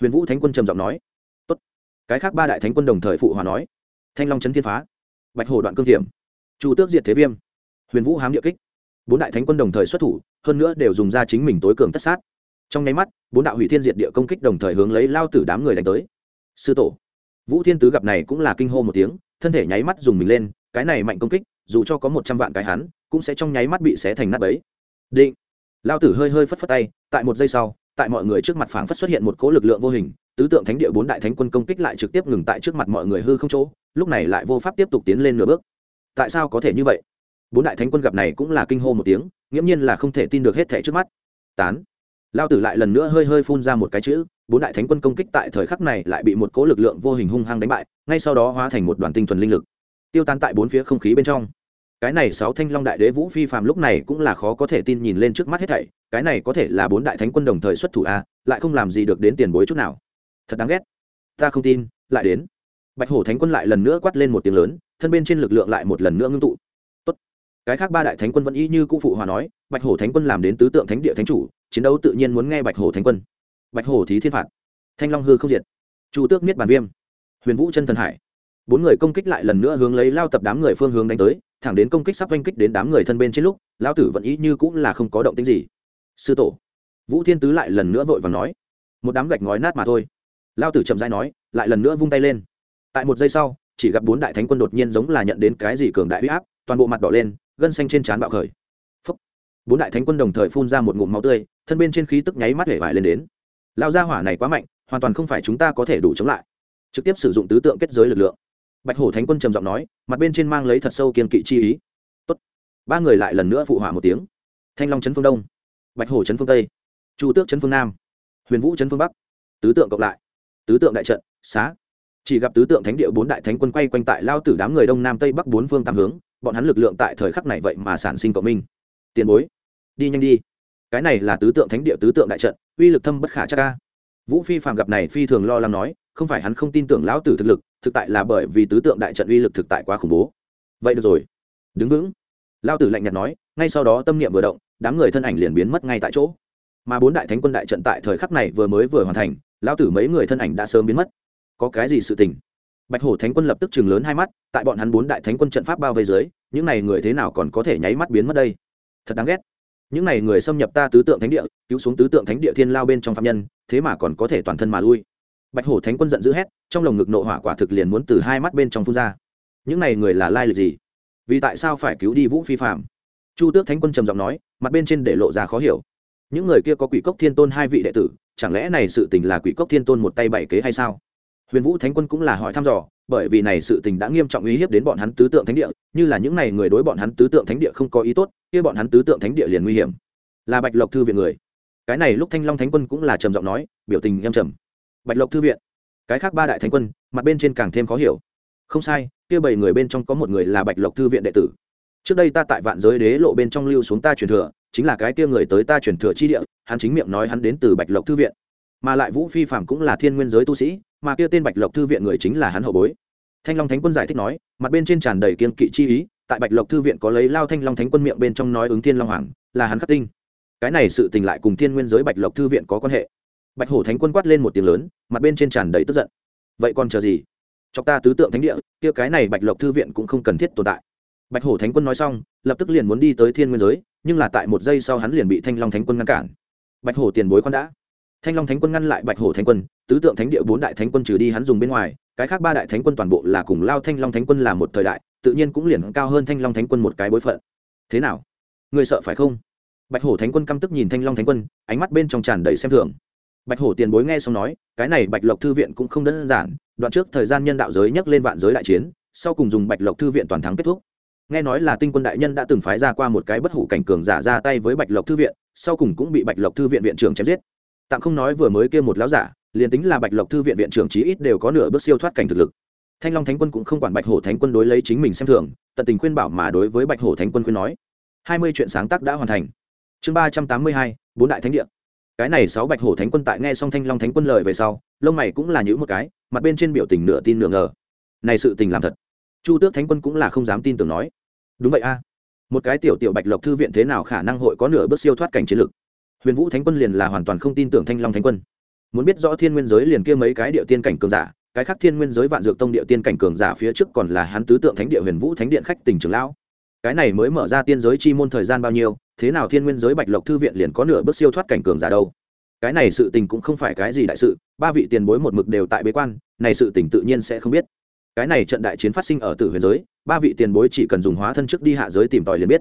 Huyền vũ thánh quân trầm giọng nói cái khác ba đại thánh quân đồng thời phụ hòa nói, thanh long chấn thiên phá, bạch hồ đoạn cương thiểm, chu tước diệt thế viêm, huyền vũ hám địa kích. Bốn đại thánh quân đồng thời xuất thủ, hơn nữa đều dùng ra chính mình tối cường tất sát. Trong nháy mắt, bốn đạo hủy thiên diệt địa công kích đồng thời hướng lấy lao tử đám người đánh tới. Sư tổ, vũ thiên tứ gặp này cũng là kinh hô một tiếng, thân thể nháy mắt dùng mình lên, cái này mạnh công kích, dù cho có một trăm vạn cái hắn, cũng sẽ trong nháy mắt bị xé thành nát bấy. Định, lao tử hơi hơi phất phất tay, tại một giây sau, tại mọi người trước mặt phảng phất xuất hiện một cỗ lực lượng vô hình tứ tượng thánh địa bốn đại thánh quân công kích lại trực tiếp ngừng tại trước mặt mọi người hư không chỗ, lúc này lại vô pháp tiếp tục tiến lên nửa bước. Tại sao có thể như vậy? Bốn đại thánh quân gặp này cũng là kinh hô một tiếng, nghiễm nhiên là không thể tin được hết thẻ trước mắt. Tán. Lao tử lại lần nữa hơi hơi phun ra một cái chữ, bốn đại thánh quân công kích tại thời khắc này lại bị một cỗ lực lượng vô hình hung hăng đánh bại, ngay sau đó hóa thành một đoàn tinh thuần linh lực. Tiêu tan tại bốn phía không khí bên trong. Cái này sáu thanh long đại đế vũ phi phàm lúc này cũng là khó có thể tin nhìn lên trước mắt hết thảy, cái này có thể là bốn đại thánh quân đồng thời xuất thủ a lại không làm gì được đến tiền bối chút nào thật đáng ghét. Ta không tin, lại đến. Bạch hổ thánh quân lại lần nữa quát lên một tiếng lớn, thân bên trên lực lượng lại một lần nữa ngưng tụ. Tốt. cái khác ba đại thánh quân vẫn y như cụ phụ hòa nói, bạch hổ thánh quân làm đến tứ tượng thánh địa thánh chủ, chiến đấu tự nhiên muốn nghe bạch hổ thánh quân. Bạch hổ thí thiên phạt. Thanh long hư không diệt. Chu tước miết bàn viêm. Huyền vũ chân thần hải. Bốn người công kích lại lần nữa hướng lấy lao tập đám người phương hướng đánh tới, thẳng đến công kích sắp oanh kích đến đám người thân bên trên lúc lao tử vẫn ý như cũng là không có động tính gì. Sư tổ. Vũ thiên tứ lại lần nữa vội và nói. Một đám gạch ngói nát mà thôi lao tử chậm dãi nói, lại lần nữa vung tay lên. Tại một giây sau, chỉ gặp bốn đại thánh quân đột nhiên giống là nhận đến cái gì cường đại huy áp, toàn bộ mặt đỏ lên, gân xanh trên trán bạo khởi. Phúc. bốn đại thánh quân đồng thời phun ra một ngụm máu tươi, thân bên trên khí tức nháy mắt hể vải lên đến. Lao gia hỏa này quá mạnh, hoàn toàn không phải chúng ta có thể đủ chống lại. Trực tiếp sử dụng tứ tượng kết giới lực lượng. Bạch hổ thánh quân trầm giọng nói, mặt bên trên mang lấy thật sâu kiên kỵ chi ý. Tốt. ba người lại lần nữa phụ hỏa một tiếng. Thanh long trấn phương đông. Bạch hổ trấn phương tây. Chu tước trấn phương nam. Huyền vũ trấn phương bắc. Tứ tượng cộng lại tứ tượng đại trận, xá. Chỉ gặp tứ tượng thánh địa bốn đại thánh quân quay quanh tại lao tử đám người đông nam tây bắc bốn phương tám hướng, bọn hắn lực lượng tại thời khắc này vậy mà sản sinh cộng minh. Tiền bối, đi nhanh đi. Cái này là tứ tượng thánh địa, tứ tượng đại trận, uy lực thâm bất khả chắc ca vũ phi phạm gặp này phi thường lo lắng nói, không phải hắn không tin tưởng lão tử thực lực, thực tại là bởi vì tứ tượng đại trận uy lực thực tại quá khủng bố. Vậy được rồi. Đứng vững. Lao tử lạnh nhạt nói, ngay sau đó tâm niệm vừa động, đám người thân ảnh liền biến mất ngay tại chỗ. Mà bốn đại thánh quân đại trận tại thời khắc này vừa mới vừa hoàn thành lao tử mấy người thân ảnh đã sớm biến mất. Có cái gì sự tình? Bạch hổ thánh quân lập tức chừng lớn hai mắt, tại bọn hắn bốn đại thánh quân trận pháp bao vây dưới, những n à y người thế nào còn có thể nháy mắt biến mất đây? Thật đáng ghét. Những n à y người xâm nhập ta tứ tượng thánh địa, cứu xuống tứ tượng thánh địa thiên lao bên trong phạm nhân, thế mà còn có thể toàn thân mà lui. Bạch hổ thánh quân giận dữ hét, trong lồng ngực nộ hỏa quả thực liền muốn từ hai mắt bên trong phun ra. Những n à y người là lai lịch gì? Vì tại sao phải cứu đi vũ phi phạm chu tước thánh quân trầm giọng nói, mặt bên trên để lộ ra khó hiểu những người kia có quỷ cốc thiên tôn hai vị đệ tử, chẳng lẽ này sự tình là quỷ cốc thiên tôn một tay bảy kế hay sao? Huyền vũ thánh quân cũng là hỏi thăm dò, bởi vì này sự tình đã nghiêm trọng uy hiếp đến bọn hắn tứ tượng thánh địa, như là những n à y người đối bọn hắn tứ tượng thánh địa không có ý tốt, kia bọn hắn tứ tượng thánh địa liền nguy hiểm. Là bạch lộc thư viện người. Cái này lúc thanh long thánh quân cũng là trầm giọng nói, biểu tình nghiêm trầm. Bạch lộc thư viện. Cái khác ba đại thánh quân, mặt bên trên càng thêm khó hiểu. Không sai, kia bảy người bên trong có một người là bạch lộc thư viện đệ tử. Trước đây ta tại vạn giới đế lộ bên trong lưu xuống ta truyền thừa chính là cái kia người tới ta truyền thừa chi địa, hắn chính miệng nói hắn đến từ bạch lộc thư viện. Mà lại vũ phi phạm cũng là thiên nguyên giới tu sĩ, mà kia tên bạch lộc thư viện người chính là hắn hậu bối. Thanh long thánh quân giải thích nói, mặt bên trên tràn đầy kiên kỵ chi ý, tại bạch lộc thư viện có lấy lao thanh long thánh quân miệng bên trong nói ứng thiên long hoàng, là hắn khắc tinh. Cái này sự tình lại cùng thiên nguyên giới bạch lộc thư viện có quan hệ. Bạch hổ thánh quân quát lên một tiếng lớn, mặt bên trên tràn đầy tức giận. Vậy còn chờ gì? Chọc ta tứ tượng thánh địa, kia cái này bạch lộc thư viện cũng không cần thiết tồn tại. Bạch hổ thánh quân nói xong, lập tức liền muốn đi tới thiên nguyên giới nhưng là tại một giây sau hắn liền bị thanh long thánh quân ngăn cản. Bạch hổ tiền bối con đã. Thanh long thánh quân ngăn lại bạch hổ thánh quân, tứ tượng thánh địa bốn đại thánh quân trừ đi hắn dùng bên ngoài, cái khác ba đại thánh quân toàn bộ là cùng lao thanh long thánh quân là một thời đại, tự nhiên cũng liền cao hơn thanh long thánh quân một cái bối phận. Thế nào? Người sợ phải không? Bạch hổ thánh quân căm tức nhìn thanh long thánh quân, ánh mắt bên trong tràn đầy xem thường. Bạch hổ tiền bối nghe xong nói, cái này bạch lộc thư viện cũng không đơn giản, đoạn trước thời gian nhân đạo giới nhắc lên vạn giới đại chiến, sau cùng dùng bạch lộc thư viện toàn thắng kết thúc nghe nói là tinh quân đại nhân đã từng phái ra qua một cái bất hủ cảnh cường giả ra tay với bạch lộc thư viện, sau cùng cũng bị bạch lộc thư viện viện trưởng chém giết. Tạm không nói vừa mới kia một láo giả, liền tính là bạch lộc thư viện viện trưởng chí ít đều có nửa bước siêu thoát cảnh thực lực. Thanh long thánh quân cũng không quản bạch hổ thánh quân đối lấy chính mình xem thường, tận tình khuyên bảo mà đối với bạch hổ thánh quân khuyên nói. Hai mươi chuyện sáng tác đã hoàn thành. Chương ba trăm tám mươi hai, bốn đại thánh địa. Cái này sáu bạch hổ thánh quân tại nghe xong thanh long thánh quân lời về sau, lông mày cũng là nhữ một cái, mặt bên trên biểu tình nửa tin nửa ngờ. Này sự tình làm thật. Chu tước thánh quân cũng là không dám tin tưởng nói đúng vậy a. Một cái tiểu tiểu bạch lộc thư viện thế nào khả năng hội có nửa bước siêu thoát cảnh chiến lực huyền vũ thánh quân liền là hoàn toàn không tin tưởng thanh long thánh quân. Muốn biết rõ thiên nguyên giới liền kia mấy cái địa tiên cảnh cường giả, cái khác thiên nguyên giới vạn dược tông địa tiên cảnh cường giả phía trước còn là hắn tứ tượng thánh địa huyền vũ thánh điện khách tỉnh trường lão. Cái này mới mở ra tiên giới chi môn thời gian bao nhiêu, thế nào thiên nguyên giới bạch lộc thư viện liền có nửa bước siêu thoát cảnh cường giả đâu? Cái này sự tình cũng không phải cái gì đại sự, ba vị tiền bối một mực đều tại bế quan, này sự tình tự nhiên sẽ không biết cái này trận đại chiến phát sinh ở tử huyền giới, ba vị tiền bối chỉ cần dùng hóa thân trước đi hạ giới tìm tòi liền biết.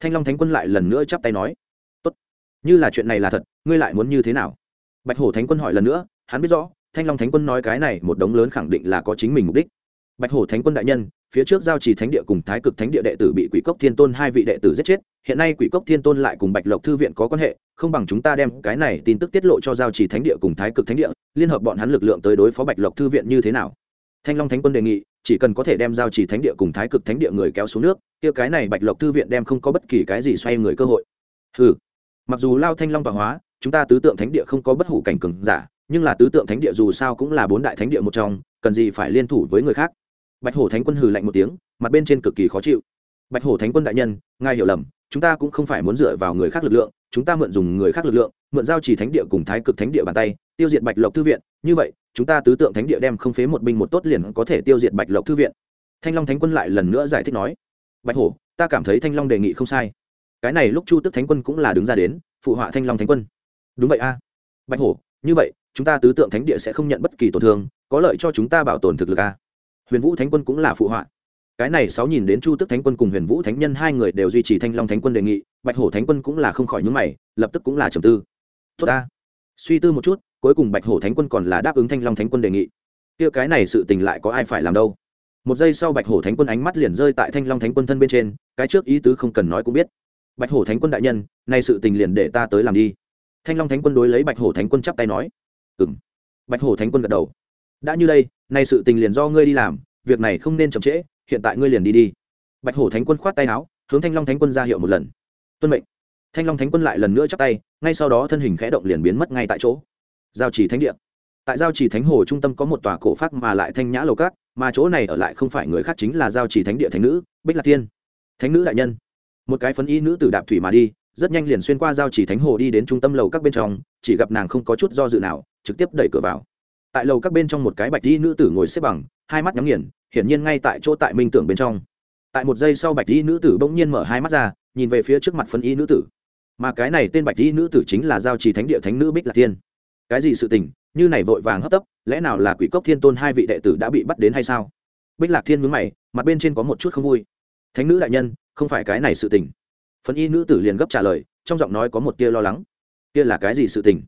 Thanh long thánh quân lại lần nữa chắp tay nói, tốt, như là chuyện này là thật, ngươi lại muốn như thế nào? Bạch hổ thánh quân hỏi lần nữa, hắn biết rõ, thanh long thánh quân nói cái này một đống lớn khẳng định là có chính mình mục đích. Bạch hổ thánh quân đại nhân, phía trước giao trì thánh địa cùng thái cực thánh địa đệ tử bị quỷ cốc thiên tôn hai vị đệ tử giết chết, hiện nay quỷ cốc thiên tôn lại cùng bạch lộc thư viện có quan hệ, không bằng chúng ta đem cái này tin tức tiết lộ cho giao trì thánh địa cùng thái cực thánh địa, liên hợp bọn hắn lực lượng tới đối phó bạch lộc thư viện như thế nào? Thanh long thánh quân đề nghị, chỉ cần có thể đem giao chỉ thánh địa cùng thái cực thánh địa người kéo xuống nước, kia cái này bạch lộc thư viện đem không có bất kỳ cái gì xoay người cơ hội. Ừ mặc dù lao thanh long tọa hóa, chúng ta tứ tượng thánh địa không có bất hủ cảnh cường giả, nhưng là tứ tượng thánh địa dù sao cũng là bốn đại thánh địa một trong, cần gì phải liên thủ với người khác? Bạch hổ thánh quân hừ lạnh một tiếng, mặt bên trên cực kỳ khó chịu. Bạch hổ thánh quân đại nhân, ngài hiểu lầm chúng ta cũng không phải muốn dựa vào người khác lực lượng, chúng ta mượn dùng người khác lực lượng, mượn giao chỉ thánh địa cùng thái cực thánh địa bàn tay, tiêu diệt bạch lộc thư viện. Như vậy, chúng ta tứ tượng thánh địa đem không phế một binh một tốt liền có thể tiêu diệt bạch lộc thư viện. Thanh long thánh quân lại lần nữa giải thích nói. Bạch hổ, ta cảm thấy thanh long đề nghị không sai. Cái này lúc chu tức thánh quân cũng là đứng ra đến, phụ họa thanh long thánh quân. Đúng vậy a. Bạch hổ, như vậy, chúng ta tứ tượng thánh địa sẽ không nhận bất kỳ tổn thương, có lợi cho chúng ta bảo tồn thực lực a. Huyền vũ thánh quân cũng là phụ họa cái này sáu nhìn đến chu tức thánh quân cùng huyền vũ thánh nhân hai người đều duy trì thanh long thánh quân đề nghị bạch hổ thánh quân cũng là không khỏi nhúng mày lập tức cũng là trầm tư tốt ta suy tư một chút cuối cùng bạch hổ thánh quân còn là đáp ứng thanh long thánh quân đề nghị kia cái này sự tình lại có ai phải làm đâu một giây sau bạch hổ thánh quân ánh mắt liền rơi tại thanh long thánh quân thân bên trên cái trước ý tứ không cần nói cũng biết bạch hổ thánh quân đại nhân nay sự tình liền để ta tới làm đi thanh long thánh quân đối lấy bạch hổ thánh quân chắp tay nói ừ m bạch hổ thánh quân gật đầu đã như đây nay sự tình liền do ngươi đi làm việc này không nên chậm trễ hiện tại ngươi liền đi đi. Bạch hổ thánh quân khoát tay áo, hướng thanh long thánh quân ra hiệu một lần. Tuân mệnh. Thanh long thánh quân lại lần nữa chắp tay, ngay sau đó thân hình khẽ động liền biến mất ngay tại chỗ. Giao trì thánh địa. Tại giao trì thánh hồ trung tâm có một tòa cổ pháp mà lại thanh nhã lầu cát mà chỗ này ở lại không phải người khác chính là giao trì thánh địa thánh nữ, bích lạc tiên thánh nữ đại nhân. Một cái phấn y nữ tử đạp thủy mà đi, rất nhanh liền xuyên qua giao trì thánh hồ đi đến trung tâm lầu các bên trong, chỉ gặp nàng không có chút do dự nào, trực tiếp đẩy cửa vào. Tại lầu các bên trong một cái bạch y nữ tử ngồi xếp bằng, hai mắt nhắm nghiền hiển nhiên ngay tại chỗ tại minh tưởng bên trong. Tại một giây sau bạch y nữ tử bỗng nhiên mở hai mắt ra, nhìn về phía trước mặt phân y nữ tử. Mà cái này tên bạch y nữ tử chính là giao trì thánh địa thánh nữ bích lạc thiên. Cái gì sự tình? Như này vội vàng hấp tấp, lẽ nào là quỷ cốc thiên tôn hai vị đệ tử đã bị bắt đến hay sao? Bích lạc thiên mướn mày, mặt bên trên có một chút không vui. Thánh nữ đại nhân, không phải cái này sự tình. Phân y nữ tử liền gấp trả lời, trong giọng nói có một tia lo lắng. Kia là cái gì sự tình?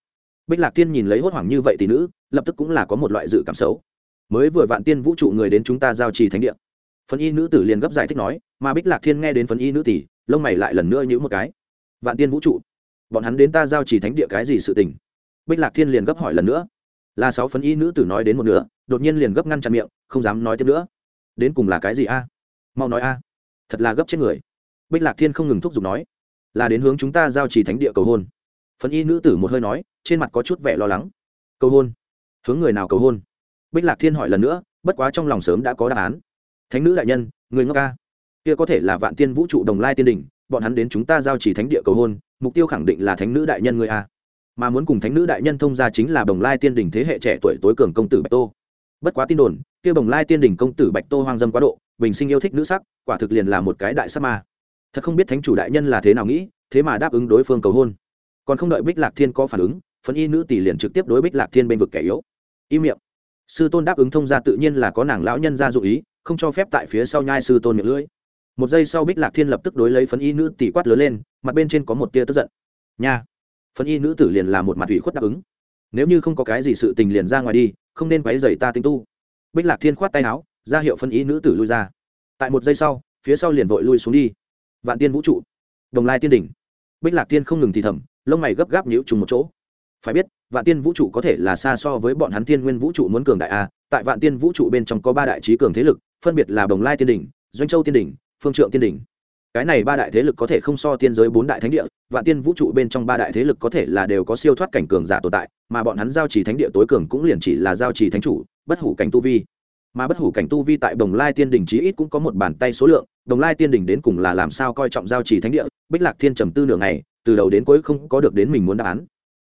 Bích lạc thiên nhìn lấy hốt hoảng như vậy tỷ nữ, lập tức cũng là có một loại dự cảm xấu mới vừa vạn tiên vũ trụ người đến chúng ta giao trì thánh địa. Phân y nữ tử liền gấp giải thích nói, mà bích lạc thiên nghe đến phân y nữ tỷ, lông mày lại lần nữa nhữ một cái. Vạn tiên vũ trụ, bọn hắn đến ta giao trì thánh địa cái gì sự tình? Bích lạc thiên liền gấp hỏi lần nữa. Là sáu phân y nữ tử nói đến một nửa, đột nhiên liền gấp ngăn chặn miệng, không dám nói tiếp nữa. Đến cùng là cái gì a? Mau nói a. Thật là gấp chết người. Bích lạc thiên không ngừng thúc giục nói, là đến hướng chúng ta giao trì thánh địa cầu hôn. Phân y nữ tử một hơi nói, trên mặt có chút vẻ lo lắng. Cầu hôn? Hướng người nào cầu hôn? Bích lạc thiên hỏi lần nữa, bất quá trong lòng sớm đã có đáp án. Thánh nữ đại nhân, người ngốc ca kia có thể là vạn tiên vũ trụ đồng lai tiên đình bọn hắn đến chúng ta giao chỉ thánh địa cầu hôn, mục tiêu khẳng định là thánh nữ đại nhân người a. Mà muốn cùng thánh nữ đại nhân thông gia chính là đồng lai tiên đình thế hệ trẻ tuổi tối cường công tử bạch tô. Bất quá tin đồn, kia đồng lai tiên đình công tử bạch tô hoang dâm quá độ, bình sinh yêu thích nữ sắc, quả thực liền là một cái đại sắc ma. Thật không biết thánh chủ đại nhân là thế nào nghĩ, thế mà đáp ứng đối phương cầu hôn. Còn không đợi bích lạc thiên có phản ứng, phấn y nữ tỷ liền trực tiếp đối bích lạc thiên bên vực kẻ yếu. Y miệng sư tôn đáp ứng thông ra tự nhiên là có nàng lão nhân ra dụ ý, không cho phép tại phía sau nhai sư tôn miệng lưỡi. Một giây sau bích lạc thiên lập tức đối lấy phấn y nữ tỷ quát lớn lên, mặt bên trên có một tia tức giận. Nha! Phấn y nữ tử liền là một mặt ủy khuất đáp ứng. Nếu như không có cái gì sự tình liền ra ngoài đi, không nên quấy dày ta tinh tu. Bích lạc thiên khoát tay áo, ra hiệu phân y nữ tử lui ra. Tại một giây sau, phía sau liền vội lui xuống đi. Vạn tiên vũ trụ, đồng lai tiên đỉnh. Bích lạc tiên không ngừng thì thầm, lông mày gấp gáp nhíu trùng một chỗ. Phải biết vạn tiên vũ trụ có thể là xa so với bọn hắn tiên nguyên vũ trụ muốn cường đại a tại vạn tiên vũ trụ bên trong có ba đại trí cường thế lực phân biệt là đồng lai tiên Đình, doanh châu tiên Đình, phương trượng tiên Đình. cái này ba đại thế lực có thể không so tiên giới bốn đại thánh địa vạn tiên vũ trụ bên trong ba đại thế lực có thể là đều có siêu thoát cảnh cường giả tồn tại mà bọn hắn giao trì thánh địa tối cường cũng liền chỉ là giao trì thánh chủ bất hủ cảnh tu vi mà bất hủ cảnh tu vi tại đồng lai tiên Đình chí ít cũng có một bàn tay số lượng đồng lai tiên Đình đến cùng là làm sao coi trọng giao trì thánh địa bích lạc thiên trầm tư nửa ngày từ đầu đến cuối không có được đến mình muốn đáp án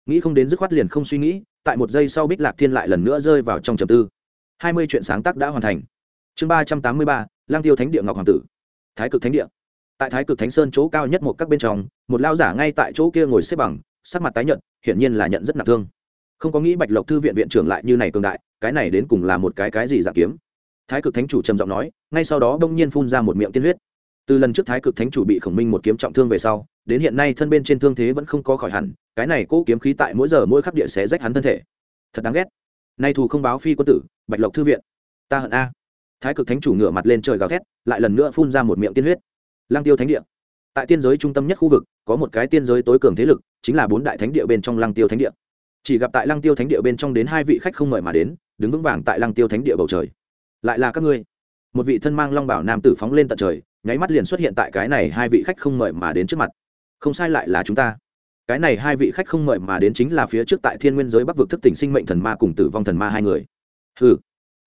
nghĩ không đến dứt khoát liền không suy nghĩ, tại một giây sau bích lạc thiên lại lần nữa rơi vào trong trầm tư. Hai mươi chuyện sáng tác đã hoàn thành. Chương ba trăm tám mươi ba, lang tiêu thánh địa ngọc hoàng tử. Thái cực thánh địa. Tại thái cực thánh sơn chỗ cao nhất một các bên trong, một lao giả ngay tại chỗ kia ngồi xếp bằng, sắc mặt tái nhợt, hiển nhiên là nhận rất nặng thương. Không có nghĩ bạch lộc thư viện viện trưởng lại như này cường đại, cái này đến cùng là một cái cái gì giả kiếm? Thái cực thánh chủ trầm giọng nói, ngay sau đó đông nhiên phun ra một miệng tiên huyết. Từ lần trước thái cực thánh chủ bị khổng minh một kiếm trọng thương về sau, đến hiện nay thân bên trên thương thế vẫn không có khỏi hẳn cái này cố kiếm khí tại mỗi giờ mỗi khắc địa sẽ rách hắn thân thể. Thật đáng ghét. Nay thù không báo phi quân tử, bạch lộc thư viện. Ta hận a. Thái cực thánh chủ ngửa mặt lên trời gào thét, lại lần nữa phun ra một miệng tiên huyết. Lang tiêu thánh địa. Tại tiên giới trung tâm nhất khu vực, có một cái tiên giới tối cường thế lực, chính là bốn đại thánh địa bên trong lang tiêu thánh địa. Chỉ gặp tại lang tiêu thánh địa bên trong đến hai vị khách không mời mà đến, đứng vững vàng tại lang tiêu thánh địa bầu trời. Lại là các ngươi. Một vị thân mang long bảo nam tử phóng lên tận trời, nháy mắt liền xuất hiện tại cái này hai vị khách không mời mà đến trước mặt. Không sai lại là chúng ta cái này hai vị khách không mời mà đến chính là phía trước tại thiên nguyên giới bắc vực thức tỉnh sinh mệnh thần ma cùng tử vong thần ma hai người. Ừ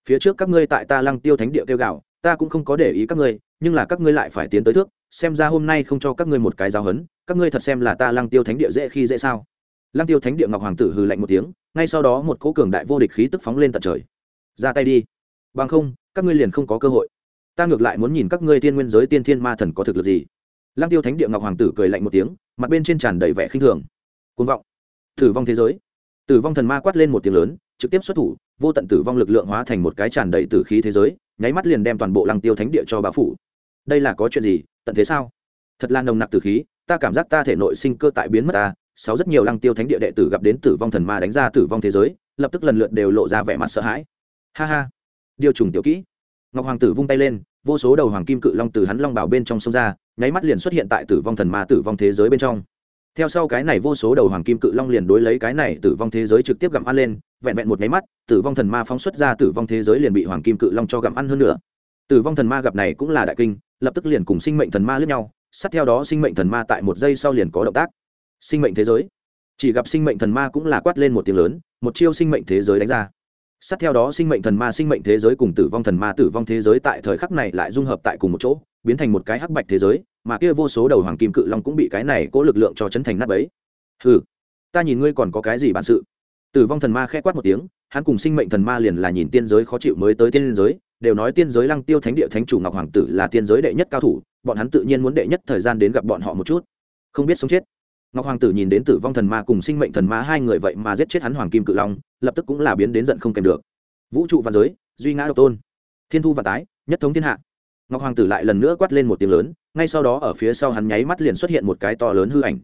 phía trước các ngươi tại ta lăng tiêu thánh địa kêu gạo ta cũng không có để ý các ngươi, nhưng là các ngươi lại phải tiến tới thước, xem ra hôm nay không cho các ngươi một cái giáo hấn, các ngươi thật xem là ta lăng tiêu thánh địa dễ khi dễ sao? Lăng tiêu thánh địa ngọc hoàng tử hừ lạnh một tiếng, ngay sau đó một cỗ cường đại vô địch khí tức phóng lên tận trời. Ra tay đi. Bằng không, các ngươi liền không có cơ hội. Ta ngược lại muốn nhìn các ngươi tiên nguyên giới tiên thiên ma thần có thực lực gì lăng tiêu thánh địa ngọc hoàng tử cười lạnh một tiếng, mặt bên trên tràn đầy vẻ khinh thường. Côn vọng. Tử vong thế giới. Tử vong thần ma quát lên một tiếng lớn, trực tiếp xuất thủ, vô tận tử vong lực lượng hóa thành một cái tràn đầy tử khí thế giới, nháy mắt liền đem toàn bộ lăng tiêu thánh địa cho bá phủ. Đây là có chuyện gì? Tận thế sao? Thật là nồng nặc tử khí, ta cảm giác ta thể nội sinh cơ tại biến mất ta. Sáu rất nhiều lăng tiêu thánh địa đệ tử gặp đến tử vong thần ma đánh ra tử vong thế giới, lập tức lần lượt đều lộ ra vẻ mặt sợ hãi. Ha ha. Điều trùng tiểu kỹ. Ngọc hoàng tử vung tay lên vô số đầu hoàng kim cự long từ hắn long bảo bên trong sông ra, nháy mắt liền xuất hiện tại tử vong thần ma tử vong thế giới bên trong. Theo sau cái này vô số đầu hoàng kim cự long liền đối lấy cái này tử vong thế giới trực tiếp gặm ăn lên, vẹn vẹn một nháy mắt, tử vong thần ma phóng xuất ra tử vong thế giới liền bị hoàng kim cự long cho gặm ăn hơn nữa. Tử vong thần ma gặp này cũng là đại kinh, lập tức liền cùng sinh mệnh thần ma lướt nhau, sát theo đó sinh mệnh thần ma tại một giây sau liền có động tác. Sinh mệnh thế giới. Chỉ gặp sinh mệnh thần ma cũng là quát lên một tiếng lớn, một chiêu sinh mệnh thế giới đánh ra sát theo đó sinh mệnh thần ma sinh mệnh thế giới cùng tử vong thần ma tử vong thế giới tại thời khắc này lại dung hợp tại cùng một chỗ, biến thành một cái hắc bạch thế giới, mà kia vô số đầu hoàng kim cự long cũng bị cái này cố lực lượng cho chấn thành nát bấy. Hừ, ta nhìn ngươi còn có cái gì bản sự? Tử vong thần ma khẽ quát một tiếng, hắn cùng sinh mệnh thần ma liền là nhìn tiên giới khó chịu mới tới tiên giới, đều nói tiên giới lăng tiêu thánh địa thánh chủ ngọc hoàng tử là tiên giới đệ nhất cao thủ, bọn hắn tự nhiên muốn đệ nhất thời gian đến gặp bọn họ một chút. Không biết sống chết ngọc hoàng tử nhìn đến tử vong thần ma cùng sinh mệnh thần ma hai người vậy mà giết chết hắn hoàng kim cự long, lập tức cũng là biến đến giận không kèm được. Vũ trụ và giới, duy ngã độc tôn. Thiên thu và tái, nhất thống thiên hạ. Ngọc hoàng tử lại lần nữa quát lên một tiếng lớn, ngay sau đó ở phía sau hắn nháy mắt liền xuất hiện một cái to lớn hư ảnh.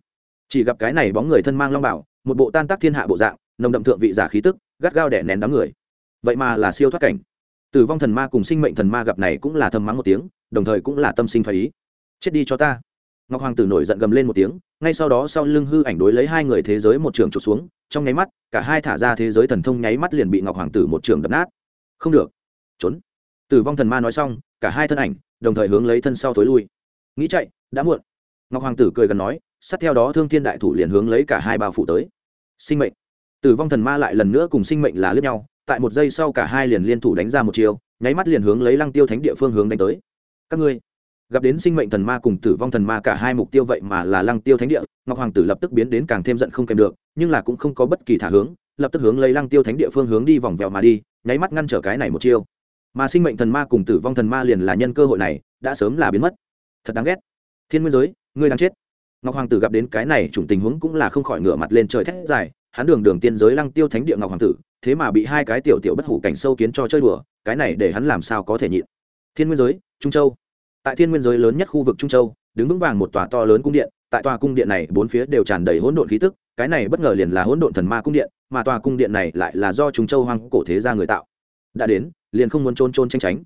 Chỉ gặp cái này bóng người thân mang long bảo, một bộ tan tác thiên hạ bộ dạng, nồng đậm thượng vị giả khí tức, gắt gao đẻ nén đám người. Vậy mà là siêu thoát cảnh. Tử vong thần ma cùng sinh mệnh thần ma gặp này cũng là thầm mắng một tiếng, đồng thời cũng là tâm sinh phải ý. Chết đi cho ta ngọc hoàng tử nổi giận gầm lên một tiếng, ngay sau đó sau lưng hư ảnh đối lấy hai người thế giới một trường trục xuống, trong nháy mắt, cả hai thả ra thế giới thần thông nháy mắt liền bị ngọc hoàng tử một trường đập nát. Không được. Trốn. Tử vong thần ma nói xong, cả hai thân ảnh đồng thời hướng lấy thân sau thối lui. Nghĩ chạy, đã muộn. Ngọc hoàng tử cười gần nói, sát theo đó thương thiên đại thủ liền hướng lấy cả hai bao phủ tới. Sinh mệnh. Tử vong thần ma lại lần nữa cùng sinh mệnh là lướt nhau, tại một giây sau cả hai liền liên thủ đánh ra một chiều nháy mắt liền hướng lấy lăng tiêu thánh địa phương hướng đánh tới. Các ngươi gặp đến sinh mệnh thần ma cùng tử vong thần ma cả hai mục tiêu vậy mà là lăng tiêu thánh địa, ngọc hoàng tử lập tức biến đến càng thêm giận không kèm được, nhưng là cũng không có bất kỳ thả hướng, lập tức hướng lấy lăng tiêu thánh địa phương hướng đi vòng vèo mà đi, nháy mắt ngăn trở cái này một chiêu. Mà sinh mệnh thần ma cùng tử vong thần ma liền là nhân cơ hội này, đã sớm là biến mất. Thật đáng ghét. Thiên nguyên giới, ngươi đang chết. Ngọc hoàng tử gặp đến cái này chủng tình huống cũng là không khỏi ngửa mặt lên trời thét dài, hắn đường đường tiên giới lăng tiêu thánh địa ngọc hoàng tử, thế mà bị hai cái tiểu tiểu bất hủ cảnh sâu kiến cho chơi đùa, cái này để hắn làm sao có thể nhịn. Thiên nguyên giới, trung châu tại thiên nguyên giới lớn nhất khu vực trung châu, đứng vững vàng một tòa to lớn cung điện, tại tòa cung điện này, bốn phía đều tràn đầy hỗn độn khí tức, cái này bất ngờ liền là hỗn độn thần ma cung điện, mà tòa cung điện này lại là do trung châu hoang cổ thế gia người tạo. Đã đến, liền không muốn trôn trôn tranh tránh.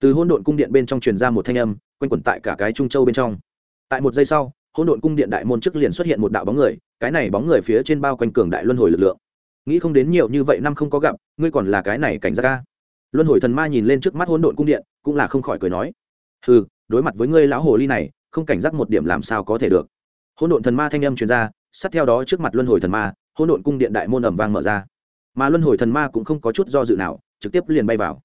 Từ hỗn độn cung điện bên trong truyền ra một thanh âm, quanh quẩn tại cả cái trung châu bên trong. Tại một giây sau, hỗn độn cung điện đại môn trước liền xuất hiện một đạo bóng người, cái này bóng người phía trên bao quanh cường đại luân hồi lực lượng. Nghĩ không đến nhiều như vậy năm không có gặp, ngươi còn là cái này cảnh giác ca luân hồi thần ma nhìn lên trước mắt hỗn độn cung điện, cũng là không khỏi cười nói. Ừ đối mặt với ngươi lão hồ ly này, không cảnh giác một điểm làm sao có thể được. Hỗn độn thần ma thanh âm truyền ra, sát theo đó trước mặt luân hồi thần ma, hỗn độn cung điện đại môn ầm vang mở ra. Mà luân hồi thần ma cũng không có chút do dự nào, trực tiếp liền bay vào.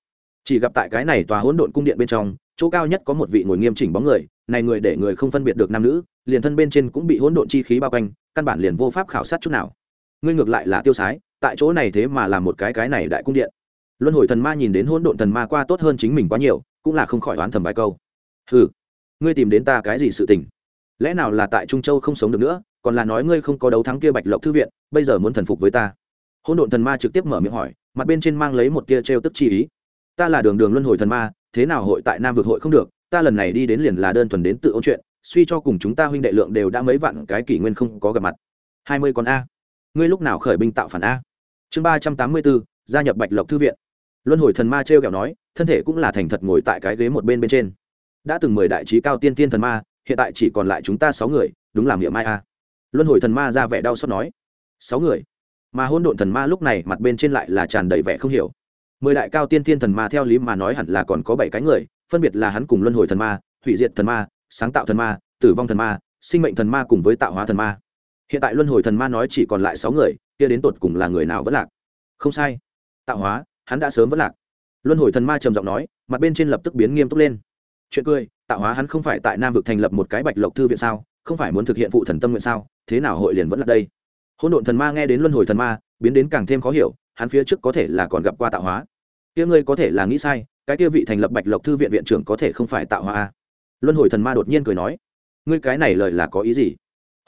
Chỉ gặp tại cái này tòa hỗn độn cung điện bên trong, chỗ cao nhất có một vị ngồi nghiêm chỉnh bóng người, này người để người không phân biệt được nam nữ, liền thân bên trên cũng bị hỗn độn chi khí bao quanh, căn bản liền vô pháp khảo sát chút nào. Ngươi ngược lại là tiêu sái, tại chỗ này thế mà làm một cái cái này đại cung điện. Luân hồi thần ma nhìn đến hỗn độn thần ma qua tốt hơn chính mình quá nhiều, cũng là không khỏi oán thầm vài câu hừ, ngươi tìm đến ta cái gì sự tình? Lẽ nào là tại trung châu không sống được nữa, còn là nói ngươi không có đấu thắng kia bạch lộc thư viện, bây giờ muốn thần phục với ta? Hỗn độn thần ma trực tiếp mở miệng hỏi, mặt bên trên mang lấy một tia trêu tức chi ý. Ta là đường đường luân hồi thần ma, thế nào hội tại nam vực hội không được, ta lần này đi đến liền là đơn thuần đến tự ôn chuyện, suy cho cùng chúng ta huynh đệ lượng đều đã mấy vạn, cái kỷ nguyên không có gặp mặt. Hai mươi con a. Ngươi lúc nào khởi binh tạo phản a? Chương ba trăm tám mươi bốn, gia nhập bạch lộc thư viện. Luân hồi thần ma t r e o kẹo nói, thân thể cũng là thành thật ngồi tại cái ghế một bên bên trên đã từng mười đại trí cao tiên tiên thần ma, hiện tại chỉ còn lại chúng ta sáu người, đúng làm miệng mai a. Luân hồi thần ma ra vẻ đau xót nói. Sáu người? Mà hôn độn thần ma lúc này mặt bên trên lại là tràn đầy vẻ không hiểu. Mười đại cao tiên tiên thần ma theo lý mà nói hẳn là còn có bảy cái người, phân biệt là hắn cùng luân hồi thần ma, hủy diệt thần ma, sáng tạo thần ma, tử vong thần ma, sinh mệnh thần ma cùng với tạo hóa thần ma. Hiện tại luân hồi thần ma nói chỉ còn lại sáu người, kia đến tột cùng là người nào vẫn lạc? Không sai. Tạo hóa, hắn đã sớm vẫn lạc. Luân hồi thần ma trầm giọng nói, mặt bên trên lập tức biến nghiêm túc lên chuyện cười, tạo hóa hắn không phải tại nam vực thành lập một cái bạch lộc thư viện sao, không phải muốn thực hiện phụ thần tâm nguyện sao, thế nào hội liền vẫn là đây? Hỗn độn thần ma nghe đến luân hồi thần ma, biến đến càng thêm khó hiểu, hắn phía trước có thể là còn gặp qua tạo hóa. Kia ngươi có thể là nghĩ sai, cái kia vị thành lập bạch lộc thư viện viện trưởng có thể không phải tạo hóa à? luân hồi thần ma đột nhiên cười nói, ngươi cái này lời là có ý gì?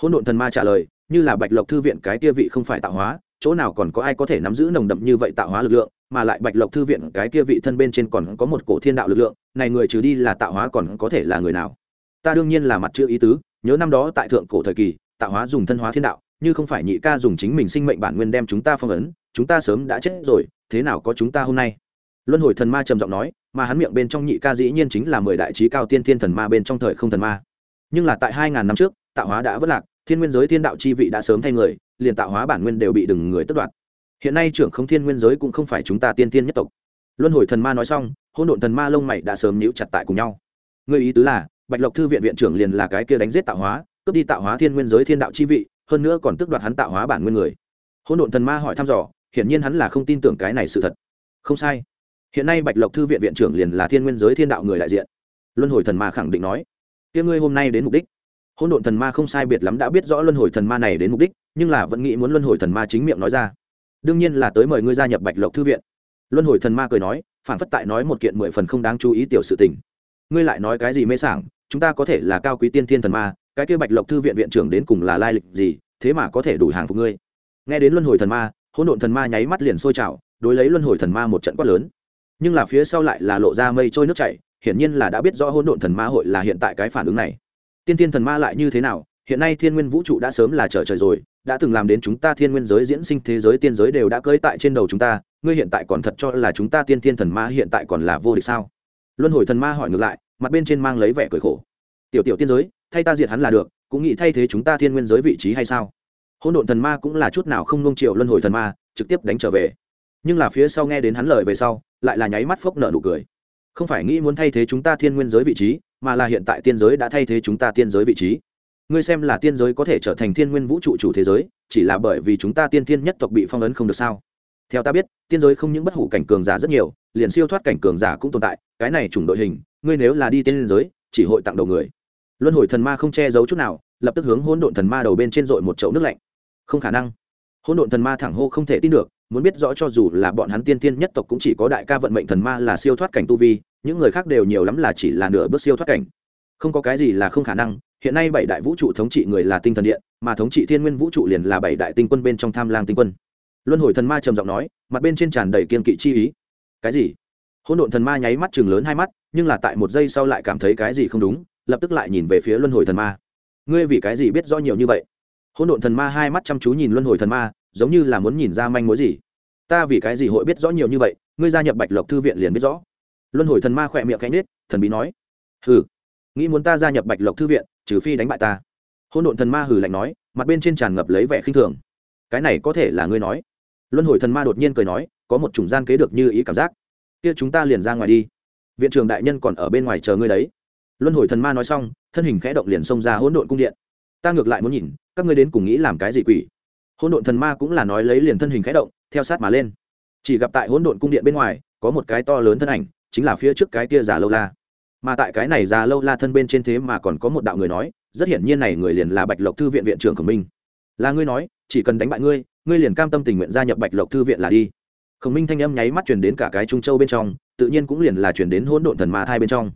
Hỗn độn thần ma trả lời, như là bạch lộc thư viện cái kia vị không phải tạo hóa, chỗ nào còn có ai có thể nắm giữ nồng đậm như vậy tạo hóa lực lượng mà lại bạch lộc thư viện cái kia vị thân bên trên còn có một cổ thiên đạo lực lượng, này người trừ đi là tạo hóa còn có thể là người nào? Ta đương nhiên là mặt chữ ý tứ, nhớ năm đó tại thượng cổ thời kỳ, tạo hóa dùng thân hóa thiên đạo, như không phải nhị ca dùng chính mình sinh mệnh bản nguyên đem chúng ta phong ấn, chúng ta sớm đã chết rồi, thế nào có chúng ta hôm nay? Luân hồi thần ma trầm giọng nói, mà hắn miệng bên trong nhị ca dĩ nhiên chính là mười đại trí cao tiên thiên thần ma bên trong thời không thần ma. Nhưng là tại hai ngàn năm trước, tạo hóa đã vất lạc, thiên nguyên giới thiên đạo chi vị đã sớm thay người, liền tạo hóa bản nguyên đều bị đừng người tất đoạt hiện nay trưởng không thiên nguyên giới cũng không phải chúng ta tiên tiên nhất tộc. Luân hồi thần ma nói xong hôn độn thần ma lông mày đã sớm níu chặt tại cùng nhau. Người ý tứ là, bạch lộc thư viện viện trưởng liền là cái kia đánh giết tạo hóa, cướp đi tạo hóa thiên nguyên giới thiên đạo chi vị, hơn nữa còn tước đoạt hắn tạo hóa bản nguyên người. Hôn độn thần ma hỏi thăm dò, hiển nhiên hắn là không tin tưởng cái này sự thật. Không sai. Hiện nay bạch lộc thư viện viện trưởng liền là thiên nguyên giới thiên đạo người đại diện. Luân hồi thần ma khẳng định nói, kia ngươi hôm nay đến mục đích. Hôn độn thần ma không sai biệt lắm đã biết rõ luân hồi thần ma này đến mục đích, nhưng là vẫn nghĩ muốn luân hồi thần ma chính miệng nói ra đương nhiên là tới mời ngươi gia nhập bạch lộc thư viện. Luân hồi thần ma cười nói, phản phất tại nói một kiện mười phần không đáng chú ý tiểu sự tình. Ngươi lại nói cái gì mê sảng, chúng ta có thể là cao quý tiên thiên thần ma, cái kia bạch lộc thư viện viện trưởng đến cùng là lai lịch gì, thế mà có thể đủ hàng phục ngươi. Nghe đến luân hồi thần ma, hỗn độn thần ma nháy mắt liền sôi trào, đối lấy luân hồi thần ma một trận quát lớn. Nhưng là phía sau lại là lộ ra mây trôi nước chảy, hiển nhiên là đã biết rõ hỗn độn thần ma hội là hiện tại cái phản ứng này. Tiên thiên thần ma lại như thế nào, hiện nay thiên nguyên vũ trụ đã sớm là trở trời rồi đã từng làm đến chúng ta thiên nguyên giới diễn sinh thế giới tiên giới đều đã cưỡi tại trên đầu chúng ta, ngươi hiện tại còn thật cho là chúng ta tiên thiên thần ma hiện tại còn là vô địch sao? Luân hồi thần ma hỏi ngược lại, mặt bên trên mang lấy vẻ cười khổ. Tiểu tiểu tiên giới, thay ta diệt hắn là được, cũng nghĩ thay thế chúng ta thiên nguyên giới vị trí hay sao? Hôn độn thần ma cũng là chút nào không nung triệu luân hồi thần ma, trực tiếp đánh trở về. Nhưng là phía sau nghe đến hắn lời về sau, lại là nháy mắt phốc nợ nụ cười. Không phải nghĩ muốn thay thế chúng ta thiên nguyên giới vị trí, mà là hiện tại tiên giới đã thay thế chúng ta tiên giới vị trí ngươi xem là tiên giới có thể trở thành thiên nguyên vũ trụ chủ thế giới, chỉ là bởi vì chúng ta tiên thiên nhất tộc bị phong ấn không được sao? Theo ta biết, tiên giới không những bất hủ cảnh cường giả rất nhiều, liền siêu thoát cảnh cường giả cũng tồn tại, cái này chủng đội hình, ngươi nếu là đi tiên giới, chỉ hội tặng đầu người. Luân hồi thần ma không che giấu chút nào, lập tức hướng hỗn độn thần ma đầu bên trên dội một chậu nước lạnh. Không khả năng. Hỗn độn thần ma thẳng hô không thể tin được, muốn biết rõ cho dù là bọn hắn tiên tiên nhất tộc cũng chỉ có đại ca vận mệnh thần ma là siêu thoát cảnh tu vi, những người khác đều nhiều lắm là chỉ là nửa bước siêu thoát cảnh. Không có cái gì là không khả năng hiện nay bảy đại vũ trụ thống trị người là tinh thần điện, mà thống trị thiên nguyên vũ trụ liền là bảy đại tinh quân bên trong tham lang tinh quân. Luân hồi thần ma trầm giọng nói, mặt bên trên tràn đầy kiên kỵ chi ý. Cái gì? Hỗn độn thần ma nháy mắt chừng lớn hai mắt, nhưng là tại một giây sau lại cảm thấy cái gì không đúng, lập tức lại nhìn về phía luân hồi thần ma. Ngươi vì cái gì biết rõ nhiều như vậy? Hỗn độn thần ma hai mắt chăm chú nhìn luân hồi thần ma, giống như là muốn nhìn ra manh mối gì. Ta vì cái gì hội biết rõ nhiều như vậy, ngươi gia nhập bạch lộc thư viện liền biết rõ. Luân hồi thần ma khỏe miệng cánh nết thần bí nói. Hừ nghĩ muốn ta gia nhập bạch lộc thư viện, trừ phi đánh bại ta. Hôn độn thần ma hừ lạnh nói, mặt bên trên tràn ngập lấy vẻ khinh thường. Cái này có thể là ngươi nói. Luân hồi thần ma đột nhiên cười nói, có một chủng gian kế được như ý cảm giác. Kia chúng ta liền ra ngoài đi. Viện trưởng đại nhân còn ở bên ngoài chờ ngươi đấy. Luân hồi thần ma nói xong, thân hình khẽ động liền xông ra hỗn độn cung điện. Ta ngược lại muốn nhìn, các ngươi đến cùng nghĩ làm cái gì quỷ? Hỗn độn thần ma cũng là nói lấy liền thân hình khẽ động, theo sát mà lên. Chỉ gặp tại hỗn độn cung điện bên ngoài, có một cái to lớn thân ảnh, chính là phía trước cái kia giả lâu la mà tại cái này già lâu la thân bên trên thế mà còn có một đạo người nói, rất hiển nhiên này người liền là bạch lộc thư viện viện trưởng của minh là ngươi nói, chỉ cần đánh bại ngươi ngươi liền cam tâm tình nguyện gia nhập bạch lộc thư viện là đi. Khổng minh thanh âm nháy mắt truyền đến cả cái trung châu bên trong, tự nhiên cũng liền là truyền đến hỗn độn thần ma thai bên trong.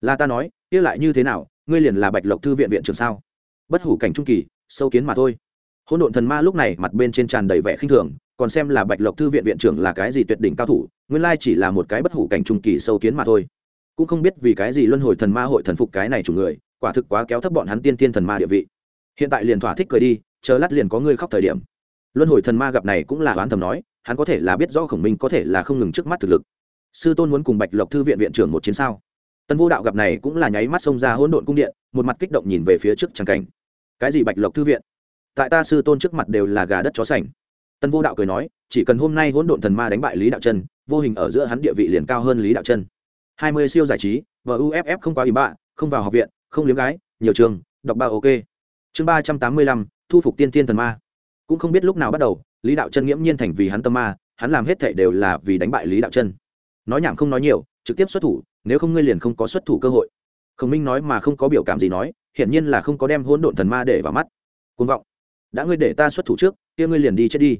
Là ta nói, kia lại như thế nào, ngươi liền là bạch lộc thư viện viện trưởng sao? Bất hủ cảnh trung kỳ, sâu kiến mà thôi. Hỗn độn thần ma lúc này mặt bên trên tràn đầy vẻ khinh thường, còn xem là bạch lộc thư viện viện trưởng là cái gì tuyệt đỉnh cao thủ, nguyên lai chỉ là một cái bất hủ cảnh trung kỳ sâu kiến mà thôi cũng không biết vì cái gì luân hồi thần ma hội thần phục cái này chủ người, quả thực quá kéo thấp bọn hắn tiên tiên thần ma địa vị. Hiện tại liền thỏa thích cười đi, chờ lát liền có người khóc thời điểm. Luân hồi thần ma gặp này cũng là oán thầm nói, hắn có thể là biết rõ khổng minh có thể là không ngừng trước mắt thực lực. Sư tôn muốn cùng bạch lộc thư viện viện trưởng một chiến sao? Tân vô đạo gặp này cũng là nháy mắt xông ra hỗn độn cung điện, một mặt kích động nhìn về phía trước tràng cảnh. Cái gì bạch lộc thư viện? Tại ta sư tôn trước mặt đều là gà đất chó sành. Tân vô đạo cười nói, chỉ cần hôm nay hỗn độn thần ma đánh bại lý đạo chân, vô hình ở giữa hắn địa vị liền cao hơn lý đạo chân hai mươi siêu giải trí, và uff không quá ủy bạ, không vào học viện, không liếm gái, nhiều trường, đọc ba ok. Chương ba trăm tám mươi lăm, thu phục tiên tiên thần ma. Cũng không biết lúc nào bắt đầu, lý đạo chân nghiễm nhiên thành vì hắn tâm ma, hắn làm hết thệ đều là vì đánh bại lý đạo chân. Nói nhảm không nói nhiều, trực tiếp xuất thủ, nếu không ngươi liền không có xuất thủ cơ hội. Khổng minh nói mà không có biểu cảm gì nói, hiển nhiên là không có đem hỗn độn thần ma để vào mắt. Côn vọng. Đã ngươi để ta xuất thủ trước, kia ngươi liền đi chết đi.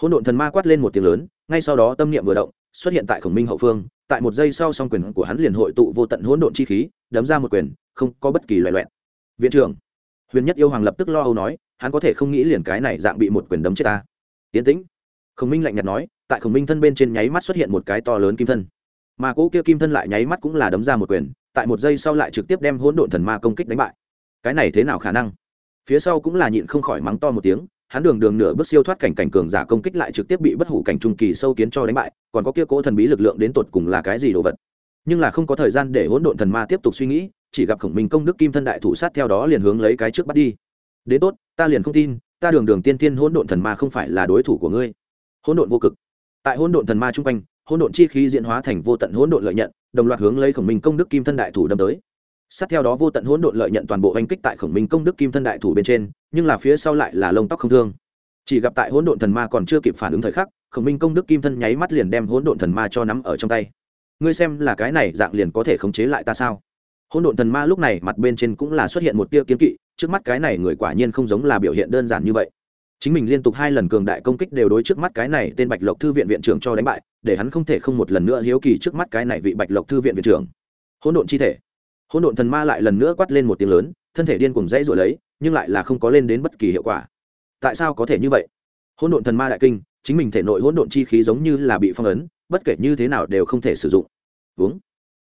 Hỗn độn thần ma quát lên một tiếng lớn, ngay sau đó tâm niệm vừa động, xuất hiện tại khổng minh hậu phương tại một giây sau song quyền của hắn liền hội tụ vô tận hỗn độn chi khí, đấm ra một quyền, không có bất kỳ loại loẹn viện trưởng, huyền nhất yêu hoàng lập tức lo âu nói, hắn có thể không nghĩ liền cái này dạng bị một quyền đấm chết ta. Tiến tĩnh, khổng minh lạnh nhạt nói, tại khổng minh thân bên trên nháy mắt xuất hiện một cái to lớn kim thân. Mà cỗ kia kim thân lại nháy mắt cũng là đấm ra một quyền, tại một giây sau lại trực tiếp đem hỗn độn thần ma công kích đánh bại. Cái này thế nào khả năng? Phía sau cũng là nhịn không khỏi mắng to một tiếng hắn đường đường nửa bước siêu thoát cảnh cảnh cường giả công kích lại trực tiếp bị bất hủ cảnh trung kỳ sâu kiến cho đánh bại, còn có kia cỗ thần bí lực lượng đến tột cùng là cái gì đồ vật. Nhưng là không có thời gian để hỗn độn thần ma tiếp tục suy nghĩ, chỉ gặp khổng minh công đức kim thân đại thủ sát theo đó liền hướng lấy cái trước bắt đi. Đến tốt, ta liền không tin, ta đường đường tiên tiên hỗn độn thần ma không phải là đối thủ của ngươi. Hỗn độn vô cực. Tại hỗn độn thần ma chung quanh, hỗn độn chi khí diễn hóa thành vô tận hỗn độn lợi nhận, đồng loạt hướng lấy khổng minh công đức kim thân đại thủ đâm tới. Sát theo đó vô tận hỗn độn lợi nhận toàn bộ hành kích tại khổng minh công đức kim thân đại thủ bên trên nhưng là phía sau lại là lông tóc không thương. Chỉ gặp tại hỗn độn thần ma còn chưa kịp phản ứng thời khắc, khổng minh công đức kim thân nháy mắt liền đem hỗn độn thần ma cho nắm ở trong tay. Ngươi xem là cái này dạng liền có thể khống chế lại ta sao? Hỗn độn thần ma lúc này mặt bên trên cũng là xuất hiện một tia kiến kỵ, trước mắt cái này người quả nhiên không giống là biểu hiện đơn giản như vậy. Chính mình liên tục hai lần cường đại công kích đều đối trước mắt cái này tên bạch lộc thư viện viện trưởng cho đánh bại, để hắn không thể không một lần nữa hiếu kỳ trước mắt cái này vị bạch lộc thư viện viện trưởng. Hỗn độn chi thể. Hỗn độn thần ma lại lần nữa quát lên một tiếng lớn, thân thể điên cùng dãy rồi lấy nhưng lại là không có lên đến bất kỳ hiệu quả. Tại sao có thể như vậy? Hỗn độn thần ma đại kinh, chính mình thể nội hỗn độn chi khí giống như là bị phong ấn, bất kể như thế nào đều không thể sử dụng. Uống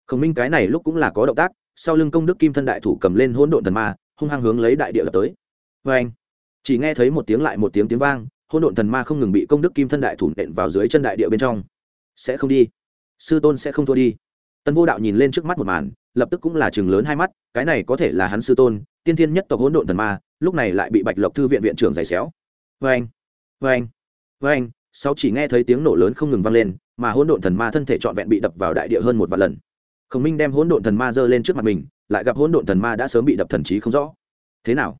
khổng minh cái này lúc cũng là có động tác, sau lưng công đức kim thân đại thủ cầm lên hỗn độn thần ma, hung hăng hướng lấy đại địa lập tới. Vê anh chỉ nghe thấy một tiếng lại một tiếng tiếng vang, hỗn độn thần ma không ngừng bị công đức kim thân đại thủ nện vào dưới chân đại địa bên trong. Sẽ không đi. Sư tôn sẽ không thua đi. Tân vô đạo nhìn lên trước mắt một màn, lập tức cũng là chừng lớn hai mắt, cái này có thể là hắn sư tôn tiên thiên nhất tộc hỗn độn thần ma, lúc này lại bị bạch lộc thư viện viện trưởng giày xéo. Vê anh vê anh vê anh sau chỉ nghe thấy tiếng nổ lớn không ngừng vang lên, mà hỗn độn thần ma thân thể trọn vẹn bị đập vào đại địa hơn một vạn lần. Khổng minh đem hỗn độn thần ma giơ lên trước mặt mình, lại gặp hỗn độn thần ma đã sớm bị đập thần trí không rõ. Thế nào?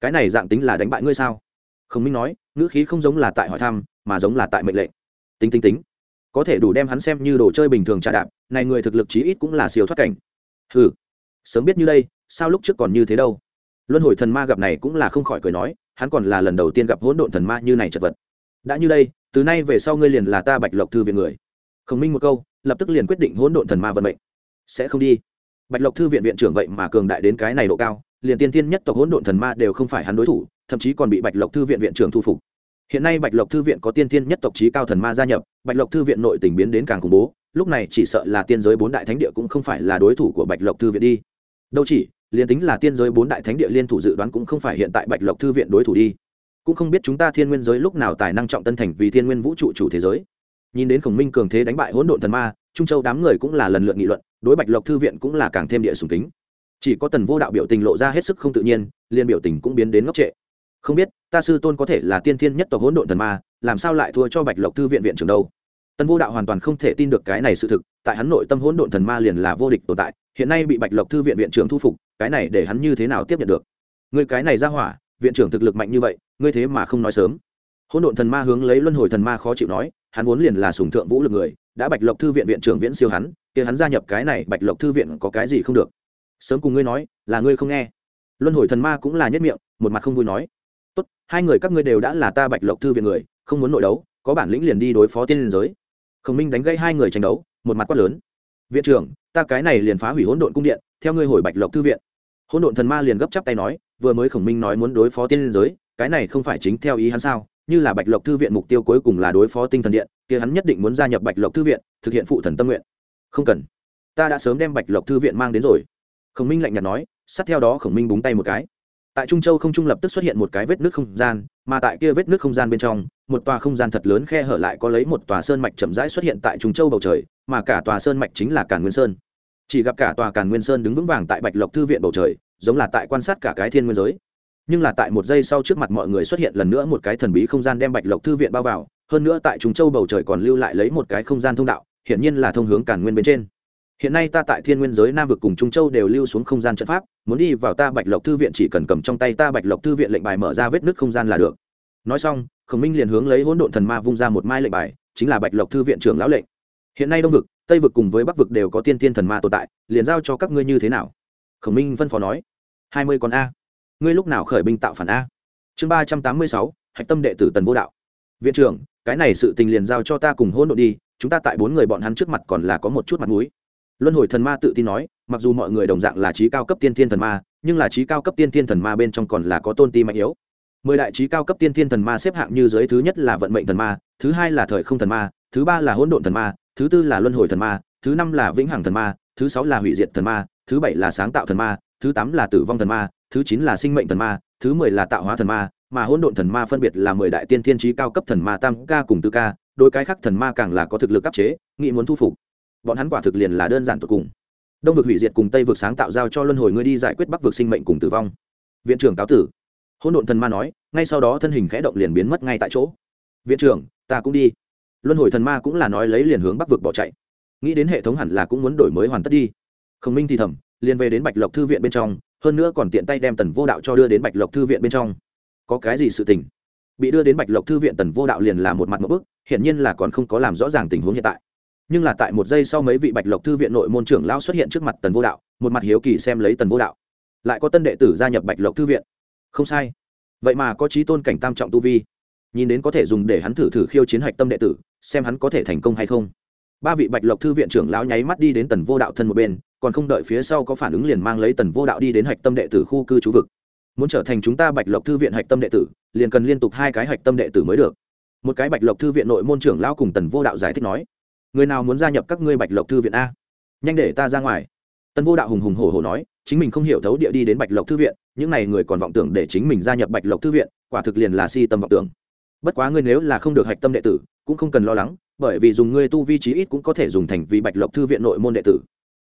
Cái này dạng tính là đánh bại ngươi sao? Khổng minh nói, ngữ khí không giống là tại hỏi thăm, mà giống là tại mệnh lệnh. Tính tính tính. Có thể đủ đem hắn xem như đồ chơi bình thường trà đạp, này người thực lực chí ít cũng là siêu thoát cảnh. Hừ, sớm biết như đây, sao lúc trước còn như thế đâu? Luân hồi thần ma gặp này cũng là không khỏi cười nói, hắn còn là lần đầu tiên gặp hỗn độn thần ma như này chật vật. Đã như đây, từ nay về sau ngươi liền là ta bạch lộc thư viện người. Khổng minh một câu, lập tức liền quyết định hỗn độn thần ma vận mệnh. Sẽ không đi. Bạch lộc thư viện viện trưởng vậy mà cường đại đến cái này độ cao, liền tiên tiên nhất tộc hỗn độn thần ma đều không phải hắn đối thủ, thậm chí còn bị bạch lộc thư viện viện trưởng thu phục. Hiện nay bạch lộc thư viện có tiên tiên nhất tộc trí cao thần ma gia nhập, bạch lộc thư viện nội tình biến đến càng khủng bố, lúc này chỉ sợ là tiên giới bốn đại thánh địa cũng không phải là đối thủ của bạch lộc thư viện đi. Đâu chỉ liền tính là tiên giới bốn đại thánh địa liên thủ dự đoán cũng không phải hiện tại bạch lộc thư viện đối thủ đi. Cũng không biết chúng ta thiên nguyên giới lúc nào tài năng trọng tân thành vì thiên nguyên vũ trụ chủ thế giới. Nhìn đến khổng minh cường thế đánh bại hỗn độn thần ma, trung châu đám người cũng là lần lượt nghị luận, đối bạch lộc thư viện cũng là càng thêm địa sùng kính. Chỉ có tần vô đạo biểu tình lộ ra hết sức không tự nhiên, liền biểu tình cũng biến đến ngốc trệ. Không biết, ta sư tôn có thể là tiên thiên nhất tộc hỗn độn thần ma, làm sao lại thua cho bạch lộc thư viện viện trưởng đâu? Tần vô đạo hoàn toàn không thể tin được cái này sự thực, tại hắn nội tâm hỗn độn thần ma liền là vô địch tồn tại, hiện nay bị bạch lộc thư viện viện trưởng thu phục, cái này để hắn như thế nào tiếp nhận được? Người cái này ra hỏa, viện trưởng thực lực mạnh như vậy, ngươi thế mà không nói sớm. Hỗn độn thần ma hướng lấy luân hồi thần ma khó chịu nói, hắn vốn liền là sùng thượng vũ lực người, đã bạch lộc thư viện viện trưởng viễn siêu hắn, kia hắn gia nhập cái này bạch lộc thư viện có cái gì không được? Sớm cùng ngươi nói, là ngươi không nghe. Luân hồi thần ma cũng là nhất miệng, một mặt không vui nói. Tốt, hai người các ngươi đều đã là ta bạch lộc thư viện người, không muốn nội đấu, có bản lĩnh liền đi đối phó tiên liên giới khổng minh đánh gây hai người tranh đấu, một mặt quát lớn. Viện trưởng, ta cái này liền phá hủy hỗn độn cung điện, theo ngươi hồi bạch lộc thư viện. Hỗn độn thần ma liền gấp chắp tay nói, vừa mới khổng minh nói muốn đối phó tiên liên giới, cái này không phải chính theo ý hắn sao? Như là bạch lộc thư viện mục tiêu cuối cùng là đối phó tinh thần điện, kia hắn nhất định muốn gia nhập bạch lộc thư viện, thực hiện phụ thần tâm nguyện. Không cần. Ta đã sớm đem bạch lộc thư viện mang đến rồi. Khổng minh lạnh nhạt nói, sát theo đó khổng minh búng tay một cái. Tại trung châu không trung lập tức xuất hiện một cái vết nước không gian mà tại kia vết nước không gian bên trong, một tòa không gian thật lớn khe hở lại có lấy một tòa sơn mạch chậm rãi xuất hiện tại trung châu bầu trời, mà cả tòa sơn mạch chính là càn nguyên sơn. Chỉ gặp cả tòa càn nguyên sơn đứng vững vàng tại bạch lộc thư viện bầu trời, giống là tại quan sát cả cái thiên nguyên giới. Nhưng là tại một giây sau trước mặt mọi người xuất hiện lần nữa một cái thần bí không gian đem bạch lộc thư viện bao vào, hơn nữa tại trung châu bầu trời còn lưu lại lấy một cái không gian thông đạo, hiển nhiên là thông hướng càn nguyên bên trên hiện nay ta tại thiên nguyên giới nam vực cùng trung châu đều lưu xuống không gian trận pháp, muốn đi vào ta bạch lộc thư viện chỉ cần cầm trong tay ta bạch lộc thư viện lệnh bài mở ra vết nứt không gian là được. Nói xong, khổng minh liền hướng lấy hỗn độn thần ma vung ra một mai lệnh bài, chính là bạch lộc thư viện trưởng lão lệnh. Hiện nay đông vực, tây vực cùng với bắc vực đều có tiên tiên thần ma tồn tại, liền giao cho các ngươi như thế nào? Khổng minh phân phó nói. Hai mươi con a. Ngươi lúc nào khởi binh tạo phản a? Chương ba trăm tám mươi sáu, hạch tâm đệ tử tần vô đạo. Viện trưởng, cái này sự tình liền giao cho ta cùng hỗn độn đi, chúng ta tại bốn người bọn hắn trước mặt còn là có một chút mặt mũi luân hồi thần ma tự tin nói mặc dù mọi người đồng dạng là trí cao cấp tiên thiên thần ma nhưng là trí cao cấp tiên thiên thần ma bên trong còn là có tôn ti mạnh yếu mười đại trí cao cấp tiên thiên thần ma xếp hạng như giới thứ nhất là vận mệnh thần ma thứ hai là thời không thần ma thứ ba là hỗn độn thần ma thứ tư là luân hồi thần ma thứ năm là vĩnh hằng thần ma thứ sáu là hủy diệt thần ma thứ bảy là sáng tạo thần ma thứ tám là tử vong thần ma thứ chín là sinh mệnh thần ma thứ mười là tạo hóa thần ma mà hỗn độn thần ma phân biệt là mười đại tiên thiên trí cao cấp thần ma tam ca cùng tư ca đôi cái khác thần ma càng là có thực lực áp chế nghị muốn thu phục bọn hắn quả thực liền là đơn giản tột cùng. Đông vực hủy diệt cùng tây vực sáng tạo giao cho luân hồi ngươi đi giải quyết bắc vực sinh mệnh cùng tử vong. Viện trưởng cáo tử. Hỗn độn thần ma nói, ngay sau đó thân hình khẽ động liền biến mất ngay tại chỗ. Viện trưởng, ta cũng đi. Luân hồi thần ma cũng là nói lấy liền hướng bắc vực bỏ chạy. Nghĩ đến hệ thống hẳn là cũng muốn đổi mới hoàn tất đi. Khổng minh thì thầm, liền về đến bạch lộc thư viện bên trong, hơn nữa còn tiện tay đem tần vô đạo cho đưa đến bạch lộc thư viện bên trong. Có cái gì sự tình? Bị đưa đến bạch lộc thư viện tần vô đạo liền là một mặt một bức, hiển nhiên là còn không có làm rõ ràng tình huống hiện tại nhưng là tại một giây sau mấy vị bạch lộc thư viện nội môn trưởng lao xuất hiện trước mặt tần vô đạo, một mặt hiếu kỳ xem lấy tần vô đạo. Lại có tân đệ tử gia nhập bạch lộc thư viện. Không sai. Vậy mà có trí tôn cảnh tam trọng tu vi. Nhìn đến có thể dùng để hắn thử thử khiêu chiến hạch tâm đệ tử, xem hắn có thể thành công hay không. Ba vị bạch lộc thư viện trưởng lão nháy mắt đi đến tần vô đạo thân một bên, còn không đợi phía sau có phản ứng liền mang lấy tần vô đạo đi đến hạch tâm đệ tử khu cư trú vực. Muốn trở thành chúng ta bạch lộc thư viện hạch tâm đệ tử, liền cần liên tục hai cái hạch tâm đệ tử mới được. Một cái bạch lộc thư viện nội môn trưởng lão cùng tần vô đạo giải thích nói người nào muốn gia nhập các ngươi bạch lộc thư viện a? Nhanh để ta ra ngoài. Tân vô đạo hùng hùng hổ hổ nói, chính mình không hiểu thấu địa đi đến bạch lộc thư viện, những n à y người còn vọng tưởng để chính mình gia nhập bạch lộc thư viện, quả thực liền là si tâm vọng tưởng. Bất quá ngươi nếu là không được hạch tâm đệ tử, cũng không cần lo lắng, bởi vì dùng ngươi tu vi trí ít cũng có thể dùng thành vì bạch lộc thư viện nội môn đệ tử.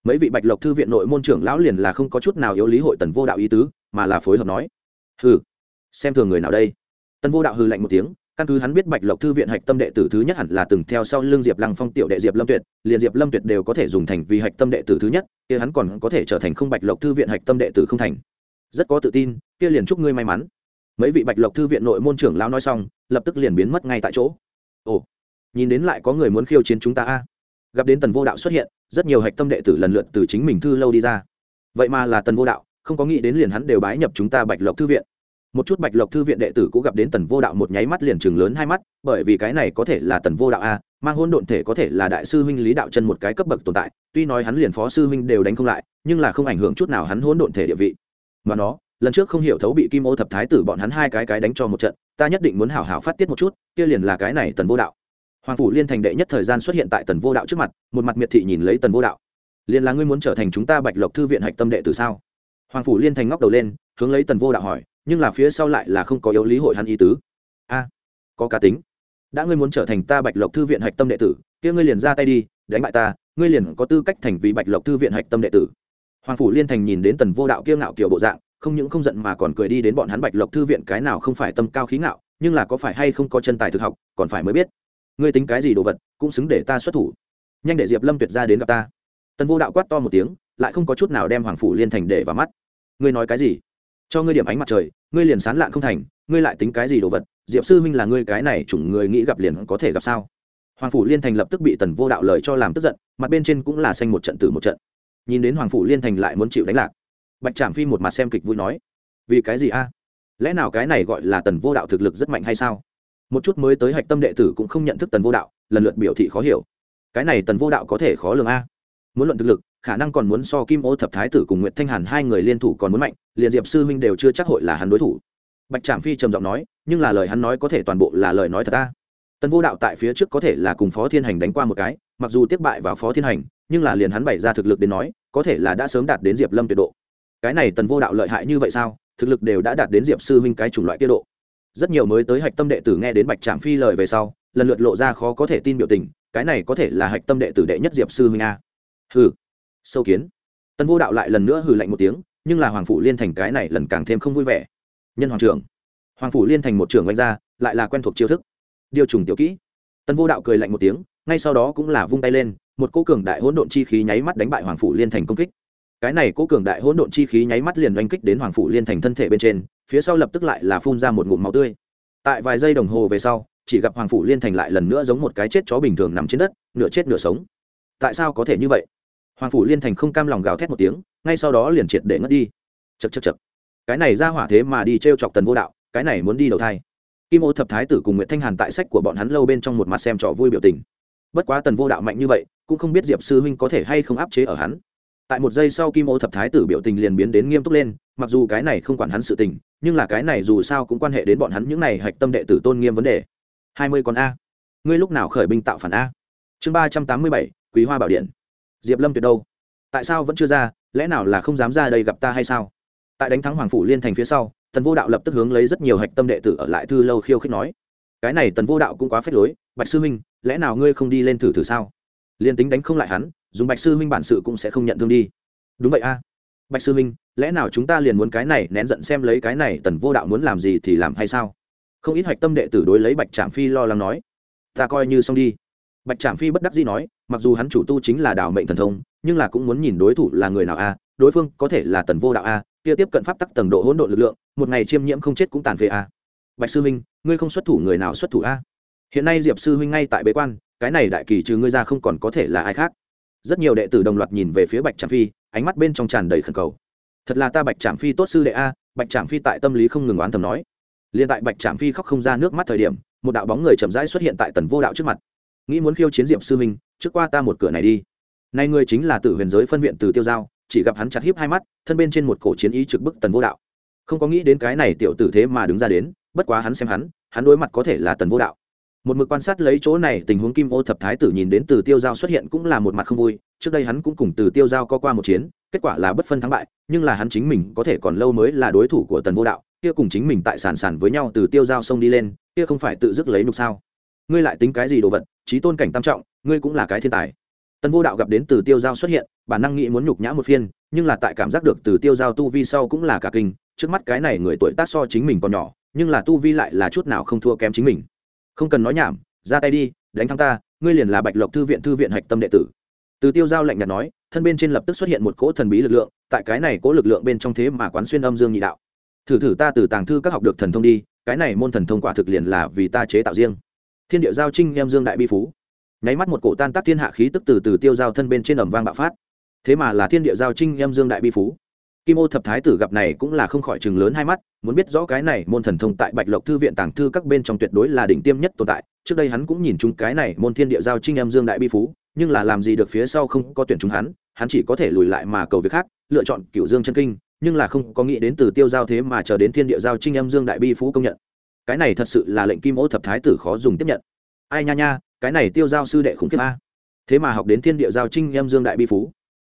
Mấy vị bạch lộc thư viện nội môn trưởng lão liền là không có chút nào yếu lý hội tần vô đạo ý tứ, mà là phối hợp nói, hừ, xem thường người nào đây? Tần vô đạo hừ lạnh một tiếng căn cứ hắn biết bạch lộc thư viện hạch tâm đệ tử thứ nhất hẳn là từng theo sau l ư n g diệp lăng phong tiểu đệ diệp lâm tuyệt, liền diệp lâm tuyệt đều có thể dùng thành vì hạch tâm đệ tử thứ nhất, kia hắn còn có thể trở thành không bạch lộc thư viện hạch tâm đệ tử không thành. Rất có tự tin, kia liền chúc ngươi may mắn. Mấy vị bạch lộc thư viện nội môn trưởng lão nói xong, lập tức liền biến mất ngay tại chỗ. Ồ, nhìn đến lại có người muốn khiêu chiến chúng ta a. Gặp đến tần vô đạo xuất hiện, rất nhiều hạch tâm đệ tử lần lượt từ chính mình thư lâu đi ra. Vậy mà là tần vô đạo, không có nghĩ đến liền hắn đều bái nhập chúng ta bạch lộc thư viện một chút bạch lộc thư viện đệ tử cũng gặp đến tần vô đạo một nháy mắt liền chừng lớn hai mắt, bởi vì cái này có thể là tần vô đạo a, mang hôn độn thể có thể là đại sư huynh lý đạo chân một cái cấp bậc tồn tại, tuy nói hắn liền phó sư huynh đều đánh không lại, nhưng là không ảnh hưởng chút nào hắn hôn độn thể địa vị. Mà nó, lần trước không hiểu thấu bị kim ô thập thái tử bọn hắn hai cái cái đánh cho một trận, ta nhất định muốn hảo hảo phát tiết một chút, kia liền là cái này tần vô đạo. Hoàng phủ liên thành đệ nhất thời gian xuất hiện tại tần vô đạo trước mặt, một mặt miệt thị nhìn lấy tần vô đạo. Liền là ngươi muốn trở thành chúng ta bạch lộc thư viện hạch tâm đệ từ sao? Hoàng phủ liên thành ngóc đầu lên, hướng lấy tần vô đạo hỏi nhưng là phía sau lại là không có yếu lý hội hắn ý tứ. A, có cá tính. Đã ngươi muốn trở thành ta bạch lộc thư viện hạch tâm đệ tử, kia ngươi liền ra tay đi, đánh bại ta, ngươi liền có tư cách thành vì bạch lộc thư viện hạch tâm đệ tử. Hoàng phủ liên thành nhìn đến tần vô đạo kiêu ngạo kiểu bộ dạng, không những không giận mà còn cười đi đến bọn hắn bạch lộc thư viện cái nào không phải tâm cao khí ngạo, nhưng là có phải hay không có chân tài thực học, còn phải mới biết. Ngươi tính cái gì đồ vật, cũng xứng để ta xuất thủ. Nhanh để diệp lâm tuyệt ra đến gặp ta. Tần vô đạo quát to một tiếng, lại không có chút nào đem hoàng phủ liên thành để vào mắt. Ngươi nói cái gì? Cho ngươi điểm ánh mặt trời, ngươi liền sán lạn không thành, ngươi lại tính cái gì đồ vật? Diệp sư huynh là ngươi cái này chủng người nghĩ gặp liền có thể gặp sao? Hoàng phủ liên thành lập tức bị tần vô đạo lời cho làm tức giận, mặt bên trên cũng là xanh một trận từ một trận. Nhìn đến hoàng phủ liên thành lại muốn chịu đánh lạc, bạch trạm phi một mặt xem kịch vui nói, vì cái gì a? Lẽ nào cái này gọi là tần vô đạo thực lực rất mạnh hay sao? Một chút mới tới hạch tâm đệ tử cũng không nhận thức tần vô đạo, lần lượt biểu thị khó hiểu. Cái này tần vô đạo có thể khó lường a? Muốn luận thực lực khả năng còn muốn so kim ô thập thái tử cùng nguyệt thanh hàn hai người liên thủ còn muốn mạnh, liền diệp sư huynh đều chưa chắc hội là hắn đối thủ. Bạch trạm phi trầm giọng nói, nhưng là lời hắn nói có thể toàn bộ là lời nói thật ta. Tần vô đạo tại phía trước có thể là cùng phó thiên hành đánh qua một cái, mặc dù tiếp bại vào phó thiên hành, nhưng là liền hắn bày ra thực lực đến nói, có thể là đã sớm đạt đến diệp lâm tuyệt độ. Cái này tần vô đạo lợi hại như vậy sao? Thực lực đều đã đạt đến diệp sư huynh cái chủng loại tiết độ. Rất nhiều mới tới hạch tâm đệ tử nghe đến bạch trạm phi lời về sau, lần lượt lộ ra khó có thể tin biểu tình, cái này có thể là hạch tâm đệ tử đệ nhất diệp sư huynh a. Hừ sâu kiến. Tân vô đạo lại lần nữa hừ lạnh một tiếng, nhưng là hoàng phủ liên thành cái này lần càng thêm không vui vẻ. Nhân hoàng trưởng. Hoàng phủ liên thành một trưởng oanh ra, lại là quen thuộc chiêu thức. Điều trùng tiểu kỹ. Tân vô đạo cười lạnh một tiếng, ngay sau đó cũng là vung tay lên, một cô cường đại hỗn độn chi khí nháy mắt đánh bại hoàng phủ liên thành công kích. Cái này cô cường đại hỗn độn chi khí nháy mắt liền oanh kích đến hoàng phủ liên thành thân thể bên trên, phía sau lập tức lại là phun ra một ngụm máu tươi. Tại vài giây đồng hồ về sau, chỉ gặp hoàng phủ liên thành lại lần nữa giống một cái chết chó bình thường nằm trên đất, nửa chết nửa sống. Tại sao có thể như vậy? Hoàng phủ liên thành không cam lòng gào thét một tiếng, ngay sau đó liền triệt để ngất đi. Chật chật chật cái này ra hỏa thế mà đi t r e o chọc tần vô đạo, cái này muốn đi đầu thai. Kim ô thập thái tử cùng nguyễn thanh hàn tại sách của bọn hắn lâu bên trong một mặt xem trò vui biểu tình. Bất quá tần vô đạo mạnh như vậy, cũng không biết diệp sư huynh có thể hay không áp chế ở hắn. Tại một giây sau kim ô thập thái tử biểu tình liền biến đến nghiêm túc lên, mặc dù cái này không quản hắn sự tình, nhưng là cái này dù sao cũng quan hệ đến bọn hắn những này hạch tâm đệ tử tôn nghiêm vấn đề. Hai mươi con a. Ngươi lúc nào khởi binh tạo phản a? Chương ba trăm tám mươi bảy, quý hoa bảo điện diệp lâm tuyệt đâu? Tại sao vẫn chưa ra, lẽ nào là không dám ra đây gặp ta hay sao? Tại đánh thắng hoàng phủ liên thành phía sau, tần vô đạo lập tức hướng lấy rất nhiều hạch tâm đệ tử ở lại thư lâu khiêu khích nói, cái này tần vô đạo cũng quá phết lối, bạch sư huynh lẽ nào ngươi không đi lên thử thử sao? Liền tính đánh không lại hắn, dùng bạch sư huynh bản sự cũng sẽ không nhận thương đi. Đúng vậy a. Bạch sư huynh lẽ nào chúng ta liền muốn cái này nén giận xem lấy cái này tần vô đạo muốn làm gì thì làm hay sao? Không ít hạch tâm đệ tử đối lấy bạch trạm phi lo lắng nói, ta coi như xong đi bạch trạm phi bất đắc dĩ nói, mặc dù hắn chủ tu chính là đảo mệnh thần thông, nhưng là cũng muốn nhìn đối thủ là người nào a, đối phương có thể là tần vô đạo a, kia tiếp cận pháp tắc tầng độ hỗn độn lực lượng, một ngày chiêm nhiễm không chết cũng tàn phế a. Bạch sư huynh ngươi không xuất thủ người nào xuất thủ a? Hiện nay diệp sư huynh ngay tại bế quan, cái này đại kỳ trừ ngươi ra không còn có thể là ai khác. Rất nhiều đệ tử đồng loạt nhìn về phía bạch trạm phi, ánh mắt bên trong tràn đầy khẩn cầu. Thật là ta bạch trạm phi tốt sư đệ a, bạch trạm phi tại tâm lý không ngừng oán thầm nói. Liền tại bạch trạm phi khóc không ra nước mắt thời điểm, một đạo bóng người chậm rãi xuất hiện tại tần vô đạo trước mặt nghĩ muốn khiêu chiến diệp sư minh, trước qua ta một cửa này đi. Nay ngươi chính là tử huyền giới phân viện từ tiêu giao, chỉ gặp hắn chặt hiếp hai mắt, thân bên trên một cổ chiến ý trực bức tần vô đạo. Không có nghĩ đến cái này tiểu tử thế mà đứng ra đến, bất quá hắn xem hắn hắn đối mặt có thể là tần vô đạo. Một mực quan sát lấy chỗ này, tình huống kim ô thập thái tử nhìn đến từ tiêu giao xuất hiện cũng là một mặt không vui, trước đây hắn cũng cùng từ tiêu giao có qua một chiến, kết quả là bất phân thắng bại, nhưng là hắn chính mình có thể còn lâu mới là đối thủ của tần vô đạo, kia cùng chính mình tại sàn sàn với nhau từ tiêu giao sông đi lên, kia không phải tự dứt lấy nục sao? Ngươi lại tính cái gì đồ vật, trí tôn cảnh tam trọng, ngươi cũng là cái thiên tài. Tần vô đạo gặp đến từ tiêu giao xuất hiện, bản năng nghĩ muốn nhục nhã một phiên, nhưng là tại cảm giác được từ tiêu giao tu vi sau cũng là cả kinh, trước mắt cái này người tuổi tác so chính mình còn nhỏ, nhưng là tu vi lại là chút nào không thua kém chính mình. Không cần nói nhảm, ra tay đi, đánh thắng ta, ngươi liền là bạch lộc thư viện thư viện hạch tâm đệ tử. Từ tiêu giao lạnh nhạt nói, thân bên trên lập tức xuất hiện một cỗ thần bí lực lượng, tại cái này cỗ lực lượng bên trong thế mà quán xuyên âm dương nhị đạo. Thử thử ta từ tàng thư các học được thần thông đi, cái này môn thần thông quả thực liền là vì ta chế tạo riêng thiên địa giao trinh em dương đại bi phú. Nháy mắt một cổ tan tác thiên hạ khí tức từ từ tiêu giao thân bên trên ẩm vang bạo phát. Thế mà là thiên địa giao trinh em dương đại bi phú. Kim ô thập thái tử gặp này cũng là không khỏi chừng lớn hai mắt, muốn biết rõ cái này môn thần thông tại bạch lộc thư viện tàng thư các bên trong tuyệt đối là đỉnh tiêm nhất tồn tại. Trước đây hắn cũng nhìn chúng cái này môn thiên địa giao trinh em dương đại bi phú, nhưng là làm gì được phía sau không có tuyển chúng hắn hắn chỉ có thể lùi lại mà cầu việc khác, lựa chọn cựu dương chân kinh, nhưng là không có nghĩ đến từ tiêu giao thế mà chờ đến thiên địa giao trinh em dương đại bi phú công nhận cái này thật sự là lệnh kim ô thập thái tử khó dùng tiếp nhận. Ai nha nha, cái này tiêu giao sư đệ khủng khiếp a. Thế mà học đến thiên địa giao trinh em dương đại bi phú.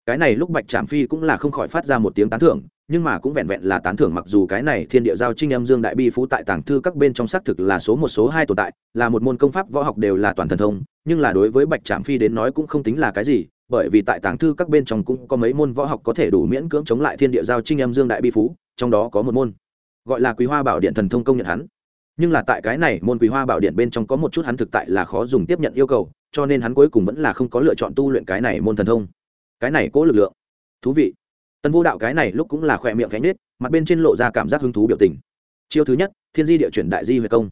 Cái này lúc bạch trạm phi cũng là không khỏi phát ra một tiếng tán thưởng, nhưng mà cũng vẹn vẹn là tán thưởng mặc dù cái này thiên địa giao trinh em dương đại bi phú tại tàng thư các bên trong xác thực là số một, số hai tồn tại, là một môn công pháp võ học đều là toàn thần thông, nhưng là đối với bạch trạm phi đến nói cũng không tính là cái gì, bởi vì tại tàng thư các bên trong cũng có mấy môn võ học có thể đủ miễn cưỡng chống lại thiên địa giao trinh em dương đại bi phú, trong đó có một môn, gọi là quý hoa bảo điện thần thông công nhận hắn nhưng là tại cái này môn quý hoa bảo điện bên trong có một chút hắn thực tại là khó dùng tiếp nhận yêu cầu, cho nên hắn cuối cùng vẫn là không có lựa chọn tu luyện cái này môn thần thông. Cái này cố lực lượng. Thú vị. Tần vô đạo cái này lúc cũng là khỏe miệng cánh nết mặt bên trên lộ ra cảm giác hứng thú biểu tình. Chiêu thứ nhất, thiên di địa chuyển đại di huệ công.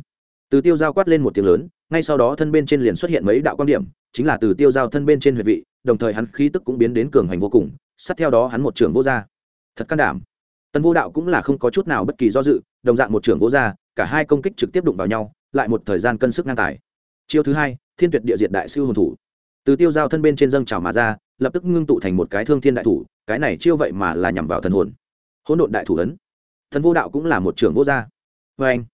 Từ tiêu giao quát lên một tiếng lớn, ngay sau đó thân bên trên liền xuất hiện mấy đạo quan điểm, chính là từ tiêu giao thân bên trên huệ vị, đồng thời hắn khí tức cũng biến đến cường hành vô cùng, sát theo đó hắn một trưởng vô gia. Thật can đảm. Tần vô đạo cũng là không có chút nào bất kỳ do dự, đồng dạng một trưởng vô gia cả hai công kích trực tiếp đụng vào nhau, lại một thời gian cân sức ngang tài. Chiêu thứ hai, thiên tuyệt địa diệt đại sư hồn thủ. Từ tiêu giao thân bên trên dâng trào mà ra, lập tức ngưng tụ thành một cái thương thiên đại thủ, cái này chiêu vậy mà là nhằm vào thần hồn. Hỗn độn đại thủ ấn. Thần vô đạo cũng là một trưởng vô gia. Vê anh,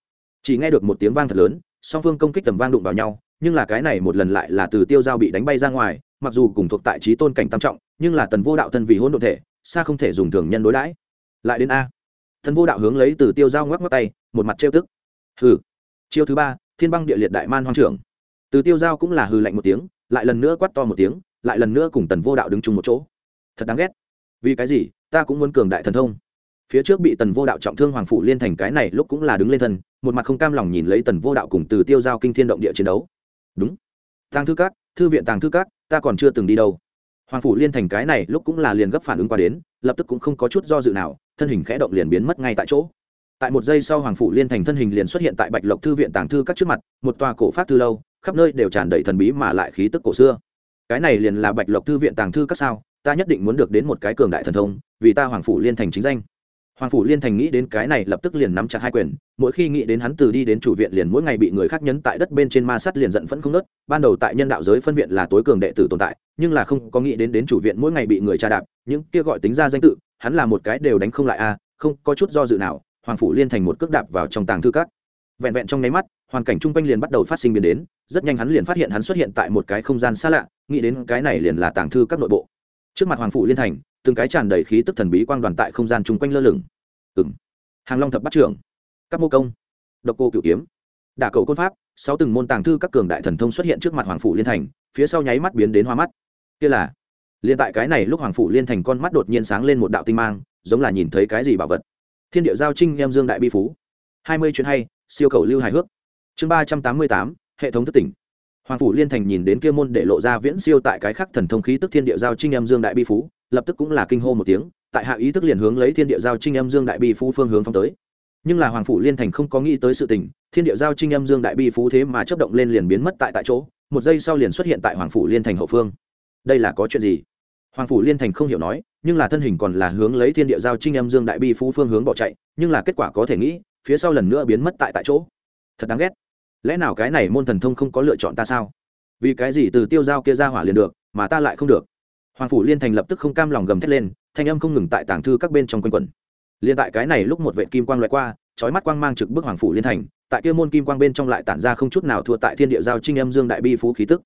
chỉ nghe được một tiếng vang thật lớn, song phương công kích tầm vang đụng vào nhau, nhưng là cái này một lần lại là từ tiêu giao bị đánh bay ra ngoài, mặc dù cùng thuộc tại trí tôn cảnh tam trọng, nhưng là tần vô đạo thân vì hỗn độn thể, xa không thể dùng thường nhân đối đãi. Lại đến a. Thần vô đạo hướng lấy từ tiêu giao ngoắc ngoắc tay một mặt trêu tức. Hừ. Chiêu thứ ba, thiên băng địa liệt đại man hoang trưởng. Từ tiêu giao cũng là hừ lạnh một tiếng, lại lần nữa quát to một tiếng, lại lần nữa cùng tần vô đạo đứng chung một chỗ. Thật đáng ghét. Vì cái gì, ta cũng muốn cường đại thần thông. Phía trước bị tần vô đạo trọng thương hoàng phủ liên thành cái này lúc cũng là đứng lên thân, một mặt không cam lòng nhìn lấy tần vô đạo cùng từ tiêu giao kinh thiên động địa chiến đấu. Đúng. Tàng thư các, thư viện tàng thư các, ta còn chưa từng đi đâu. Hoàng phủ liên thành cái này lúc cũng là liền gấp phản ứng qua đến, lập tức cũng không có chút do dự nào, thân hình khẽ động liền biến mất ngay tại chỗ tại một giây sau hoàng phủ liên thành thân hình liền xuất hiện tại bạch lộc thư viện tàng thư các trước mặt, một tòa cổ phát thư lâu, khắp nơi đều tràn đầy thần bí mà lại khí tức cổ xưa. Cái này liền là bạch lộc thư viện tàng thư các sao, ta nhất định muốn được đến một cái cường đại thần thông, vì ta hoàng phủ liên thành chính danh. Hoàng phủ liên thành nghĩ đến cái này lập tức liền nắm chặt hai quyền, mỗi khi nghĩ đến hắn từ đi đến chủ viện liền mỗi ngày bị người khác nhấn tại đất bên trên ma sắt liền giận vẫn không nớt ban đầu tại nhân đạo giới phân viện là tối cường đệ tử tồn tại, nhưng là không có nghĩ đến đến chủ viện mỗi ngày bị người tra đạp, những kia gọi tính ra danh tự, hắn là một cái đều đánh không lại a, không có chút do dự nào hoàng phủ liên thành một cước đạp vào trong tàng thư các. Vẹn vẹn trong nháy mắt, hoàn cảnh chung quanh liền bắt đầu phát sinh biến đến, rất nhanh hắn liền phát hiện hắn xuất hiện tại một cái không gian xa lạ, nghĩ đến cái này liền là tàng thư các nội bộ. Trước mặt hoàng phủ liên thành, từng cái tràn đầy khí tức thần bí quang đoàn tại không gian chung quanh lơ lửng. Ừng hàng long thập bắt trưởng. Các mô công. Độc cô cửu kiếm. Đả cầu côn pháp, sáu từng môn tàng thư các cường đại thần thông xuất hiện trước mặt hoàng phủ liên thành, phía sau nháy mắt biến đến hoa mắt. Kia là. Liền tại cái này lúc hoàng phủ liên thành con mắt đột nhiên sáng lên một đạo tinh mang, giống là nhìn thấy cái gì bảo vật thiên địa giao trinh em dương đại bi phú. Hai mươi chuyện hay, siêu cầu lưu hài hước. Chương ba trăm tám mươi tám, hệ thống thất tỉnh. Hoàng phủ liên thành nhìn đến kia môn để lộ ra viễn siêu tại cái khắc thần thông khí tức thiên địa giao trinh em dương đại bi phú, lập tức cũng là kinh hô một tiếng, tại hạ ý thức liền hướng lấy thiên địa giao trinh em dương đại bi phú phương hướng phong tới. Nhưng là hoàng phủ liên thành không có nghĩ tới sự tình, thiên địa giao trinh em dương đại bi phú thế mà chấp động lên liền biến mất tại tại chỗ, một giây sau liền xuất hiện tại hoàng phủ liên thành hậu phương. Đây là có chuyện gì? Hoàng phủ liên thành không hiểu nói, nhưng là thân hình còn là hướng lấy thiên địa giao trinh em dương đại bi phú phương hướng bỏ chạy, nhưng là kết quả có thể nghĩ, phía sau lần nữa biến mất tại tại chỗ. Thật đáng ghét. Lẽ nào cái này môn thần thông không có lựa chọn ta sao? Vì cái gì từ tiêu giao kia ra hỏa liền được, mà ta lại không được? Hoàng phủ liên thành lập tức không cam lòng gầm thét lên, thanh âm không ngừng tại tàng thư các bên trong quanh quẩn. Liên tại cái này lúc một vệ kim quang loại qua trói mắt quang mang trực bức hoàng phủ liên thành, tại kia môn kim quang bên trong lại tản ra không chút nào thua tại thiên địa giao trinh âm dương đại bi phú khí tức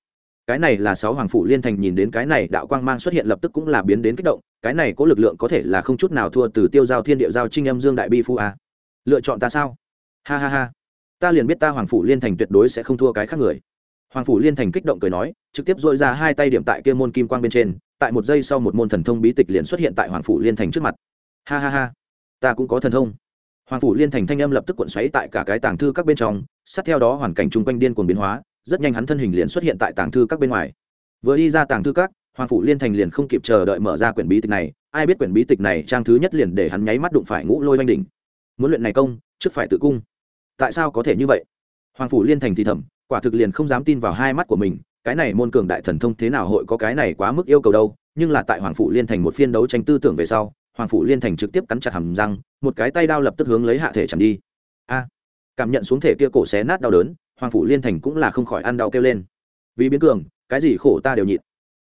cái này là sáu hoàng phủ liên thành nhìn đến cái này đạo quang mang xuất hiện lập tức cũng là biến đến kích động, cái này có lực lượng có thể là không chút nào thua từ tiêu giao thiên địa giao trinh âm dương đại bi phu a. Lựa chọn ta sao? Ha ha ha. Ta liền biết ta hoàng phủ liên thành tuyệt đối sẽ không thua cái khác người. Hoàng phủ liên thành kích động cười nói, trực tiếp dội ra hai tay điểm tại kia môn kim quang bên trên, tại một giây sau một môn thần thông bí tịch liền xuất hiện tại hoàng phủ liên thành trước mặt. Ha ha ha. Ta cũng có thần thông. Hoàng phủ liên thành thanh âm lập tức cuộn xoáy tại cả cái tàng thư các bên trong, sát theo đó hoàn cảnh chung quanh điên cuồng biến hóa rất nhanh hắn thân hình liền xuất hiện tại tàng thư các bên ngoài. Vừa đi ra tàng thư các, hoàng phủ liên thành liền không kịp chờ đợi mở ra quyển bí tịch này. Ai biết quyển bí tịch này trang thứ nhất liền để hắn nháy mắt đụng phải ngũ lôi oanh đỉnh. Muốn luyện này công, trước phải tự cung. Tại sao có thể như vậy? Hoàng phủ liên thành thì thầm, quả thực liền không dám tin vào hai mắt của mình, cái này môn cường đại thần thông thế nào hội có cái này quá mức yêu cầu đâu? Nhưng là tại hoàng phủ liên thành một phiên đấu tranh tư tưởng về sau, hoàng phủ liên thành trực tiếp cắn chặt hầm răng, một cái tay đao lập tức hướng lấy hạ thể chẳng đi. A, cảm nhận xuống thể kia cổ xé nát đau đớn hoàng phủ liên thành cũng là không khỏi ăn đau kêu lên. Vì biến cường, cái gì khổ ta đều nhịn.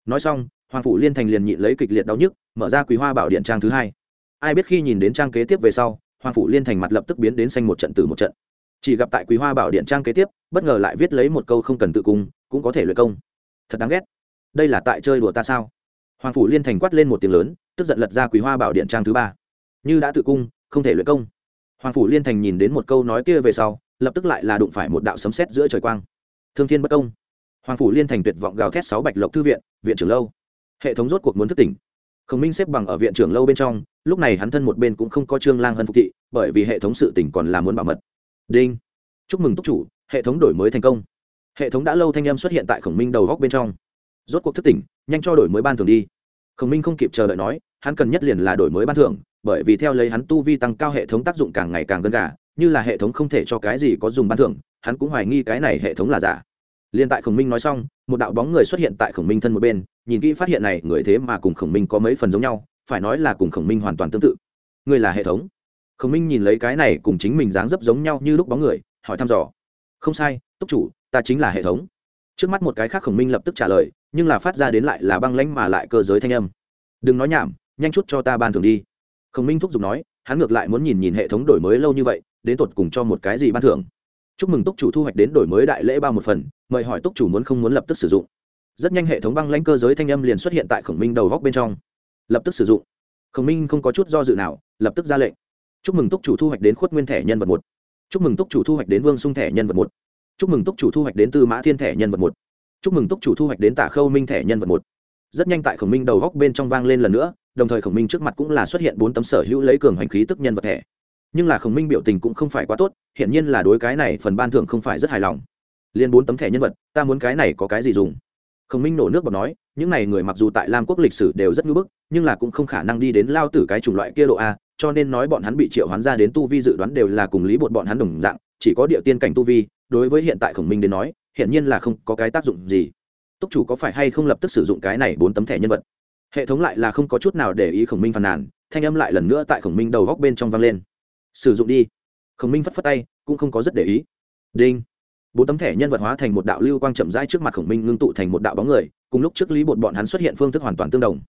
Nói xong, hoàng phủ liên thành liền nhịn lấy kịch liệt đau nhức, mở ra quý hoa bảo điện trang thứ hai. Ai biết khi nhìn đến trang kế tiếp về sau, hoàng phủ liên thành mặt lập tức biến đến xanh một trận từ một trận. Chỉ gặp tại quý hoa bảo điện trang kế tiếp, bất ngờ lại viết lấy một câu không cần tự cung, cũng có thể luyện công. Thật đáng ghét. Đây là tại chơi đùa ta sao? Hoàng phủ liên thành quát lên một tiếng lớn, tức giận lật ra quý hoa bảo điện trang thứ ba. Như đã tự cung, không thể luyện công. Hoàng phủ liên thành nhìn đến một câu nói kia về sau lập tức lại là đụng phải một đạo sấm sét giữa trời quang. Thương thiên bất công. Hoàng phủ liên thành tuyệt vọng gào thét sáu bạch lộc thư viện viện trưởng lâu. Hệ thống rốt cuộc muốn thức tỉnh. Khổng minh xếp bằng ở viện trưởng lâu bên trong, lúc này hắn thân một bên cũng không có trương lang hân phục thị, bởi vì hệ thống sự tỉnh còn là muốn bảo mật. Đinh. Chúc mừng túc chủ, hệ thống đổi mới thành công. Hệ thống đã lâu thanh âm xuất hiện tại khổng minh đầu góc bên trong. Rốt cuộc thức tỉnh, nhanh cho đổi mới ban thường đi. Khổng minh không kịp chờ đợi nói, hắn cần nhất liền là đổi mới ban thưởng, bởi vì theo lấy hắn tu vi tăng cao hệ thống tác dụng càng ngày càng gần gà như là hệ thống không thể cho cái gì có dùng ban thưởng, hắn cũng hoài nghi cái này hệ thống là giả. Liên tại khổng minh nói xong, một đạo bóng người xuất hiện tại khổng minh thân một bên, nhìn kỹ phát hiện này, người thế mà cùng khổng minh có mấy phần giống nhau, phải nói là cùng khổng minh hoàn toàn tương tự. Người là hệ thống. Khổng minh nhìn lấy cái này cùng chính mình dáng dấp giống nhau như lúc bóng người, hỏi thăm dò. Không sai, túc chủ, ta chính là hệ thống. Trước mắt một cái khác khổng minh lập tức trả lời, nhưng là phát ra đến lại là băng lãnh mà lại cơ giới thanh âm. Đừng nói nhảm, nhanh chút cho ta ban thường đi. Khổng minh thúc giục nói, hắn ngược lại muốn nhìn nhìn hệ thống đổi mới lâu như vậy đến tột cùng cho một cái gì ban thưởng. Chúc mừng túc chủ thu hoạch đến đổi mới đại lễ bao một phần, mời hỏi túc chủ muốn không muốn lập tức sử dụng. Rất nhanh hệ thống băng lãnh cơ giới thanh âm liền xuất hiện tại khổng minh đầu góc bên trong. Lập tức sử dụng. Khổng minh không có chút do dự nào, lập tức ra lệnh. Chúc mừng túc chủ thu hoạch đến khuất nguyên thẻ nhân vật một. Chúc mừng túc chủ thu hoạch đến vương sung thẻ nhân vật một. Chúc mừng túc chủ thu hoạch đến tư mã thiên thẻ nhân vật một. Chúc mừng túc chủ thu hoạch đến tả khâu minh thẻ nhân vật một. Rất nhanh tại khổng minh đầu góc bên trong vang lên lần nữa, đồng thời khổng minh trước mặt cũng là xuất hiện bốn tấm sở hữu lấy cường hành khí tức nhân vật thẻ nhưng là khổng minh biểu tình cũng không phải quá tốt hiện nhiên là đối cái này phần ban thưởng không phải rất hài lòng. Liên bốn tấm thẻ nhân vật, ta muốn cái này có cái gì dùng? Khổng minh nổ nước bọt nói, những này người mặc dù tại lam quốc lịch sử đều rất ngưỡng bức, nhưng là cũng không khả năng đi đến lao tử cái chủng loại kia độ a, cho nên nói bọn hắn bị triệu hoán ra đến tu vi dự đoán đều là cùng lý bột bọn hắn đồng dạng, chỉ có địa tiên cảnh tu vi, đối với hiện tại khổng minh đến nói hiện nhiên là không có cái tác dụng gì. Túc chủ có phải hay không lập tức sử dụng cái này bốn tấm thẻ nhân vật? Hệ thống lại là không có chút nào để ý khổng minh phàn nàn, thanh âm lại lần nữa tại khổng minh đầu góc bên trong vang lên sử dụng đi. Khổng minh phất phất tay, cũng không có rất để ý. Đinh. Bốn tấm thẻ nhân vật hóa thành một đạo lưu quang chậm rãi trước mặt khổng minh ngưng tụ thành một đạo bóng người, cùng lúc trước lý bột bọn hắn xuất hiện phương thức hoàn toàn tương đồng.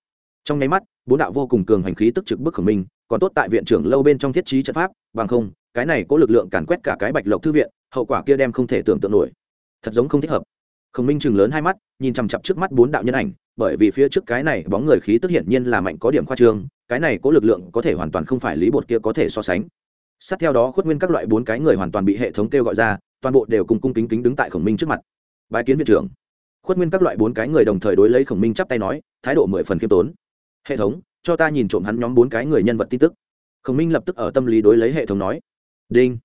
Trong nháy mắt, bốn đạo vô cùng cường hành khí tức trực bức khổng minh, còn tốt tại viện trưởng lâu bên trong thiết trí trận pháp, bằng không, cái này có lực lượng càn quét cả cái bạch lộc thư viện, hậu quả kia đem không thể tưởng tượng nổi. Thật giống không thích hợp. Khổng minh chừng lớn hai mắt, nhìn chằm chặp trước mắt bốn đạo nhân ảnh, bởi vì phía trước cái này bóng người khí tức hiển nhiên là mạnh có điểm khoa trương, cái này có lực lượng có thể hoàn toàn không phải lý bột kia có thể so sánh sát theo đó khuất nguyên các loại bốn cái người hoàn toàn bị hệ thống kêu gọi ra, toàn bộ đều cùng cung kính kính đứng tại khổng minh trước mặt. Bài kiến viện trưởng. Khuất nguyên các loại bốn cái người đồng thời đối lấy khổng minh chắp tay nói, thái độ mười phần khiêm tốn. Hệ thống, cho ta nhìn trộm hắn nhóm bốn cái người nhân vật tin tức. Khổng minh lập tức ở tâm lý đối lấy hệ thống nói. Đinh.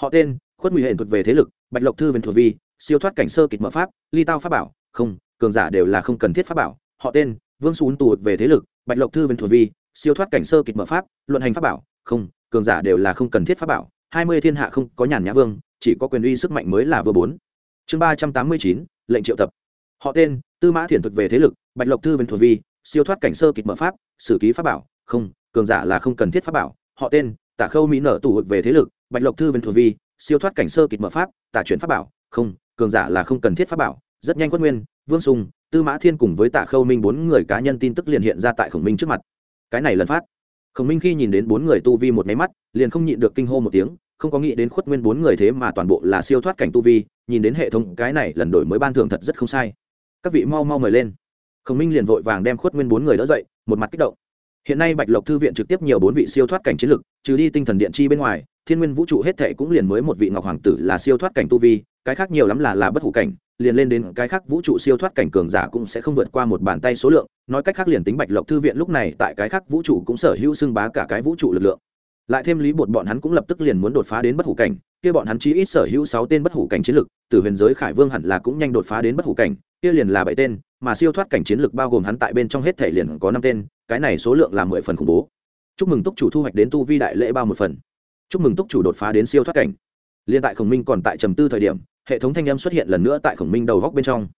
Họ tên, khuất nguy hển thuật về thế lực, bạch lộc thư vần thuộc vi, siêu thoát cảnh sơ kịch mở pháp, ly tao pháp bảo, không, cường giả đều là không cần thiết pháp bảo. Họ tên, vương xún tù về thế lực, bạch lộc thư vần thuộc vi, siêu thoát cảnh sơ kịch mở pháp, luận hành pháp bảo, không cường giả đều là không cần thiết pháp bảo, hai mươi thiên hạ không có nhàn nhã vương, chỉ có quyền uy sức mạnh mới là vừa bốn. Chương ba trăm tám mươi chín, lệnh triệu tập. Họ tên, tư mã thiền thực về thế lực, bạch lộc thư vân thuộc vi, siêu thoát cảnh sơ kịch mở pháp, sử ký pháp bảo, không, cường giả là không cần thiết pháp bảo. Họ tên, tả khâu mỹ nở tủ hực về thế lực, bạch lộc thư vân thuộc vi, siêu thoát cảnh sơ kịch mở pháp, tả chuyển pháp bảo, không, cường giả là không cần thiết pháp bảo. Rất nhanh quất nguyên, vương sùng, tư mã thiên cùng với tả khâu minh bốn người cá nhân tin tức liền hiện ra tại khổng minh trước mặt. Cái này lần phát khổng minh khi nhìn đến bốn người tu vi một máy mắt, liền không nhịn được kinh hô một tiếng, không có nghĩ đến khuất nguyên bốn người thế mà toàn bộ là siêu thoát cảnh tu vi, nhìn đến hệ thống cái này lần đổi mới ban thưởng thật rất không sai. Các vị mau mau mời lên. Khổng minh liền vội vàng đem khuất nguyên bốn người đỡ dậy, một mặt kích động. Hiện nay bạch lộc thư viện trực tiếp nhiều bốn vị siêu thoát cảnh chiến lực, trừ đi tinh thần điện chi bên ngoài, thiên nguyên vũ trụ hết thệ cũng liền mới một vị ngọc hoàng tử là siêu thoát cảnh tu vi, cái khác nhiều lắm là là bất hủ cảnh liền lên đến cái khác vũ trụ siêu thoát cảnh cường giả cũng sẽ không vượt qua một bàn tay số lượng, nói cách khác liền tính bạch lộc thư viện lúc này tại cái khác vũ trụ cũng sở hữu xưng bá cả cái vũ trụ lực lượng. Lại thêm lý bột bọn hắn cũng lập tức liền muốn đột phá đến bất hủ cảnh, kia bọn hắn chỉ ít sở hữu sáu tên bất hủ cảnh chiến lực, từ huyền giới khải vương hẳn là cũng nhanh đột phá đến bất hủ cảnh, kia liền là bảy tên, mà siêu thoát cảnh chiến lực bao gồm hắn tại bên trong hết thể liền có năm tên, cái này số lượng là mười phần khủng bố. Chúc mừng túc chủ thu hoạch đến tu vi đại lễ bao một phần. Chúc mừng túc chủ đột phá đến siêu thoát cảnh. Liên tại khổng minh còn tại trầm tư thời điểm hệ thống thanh âm xuất hiện lần nữa tại khổng minh đầu góc bên trong.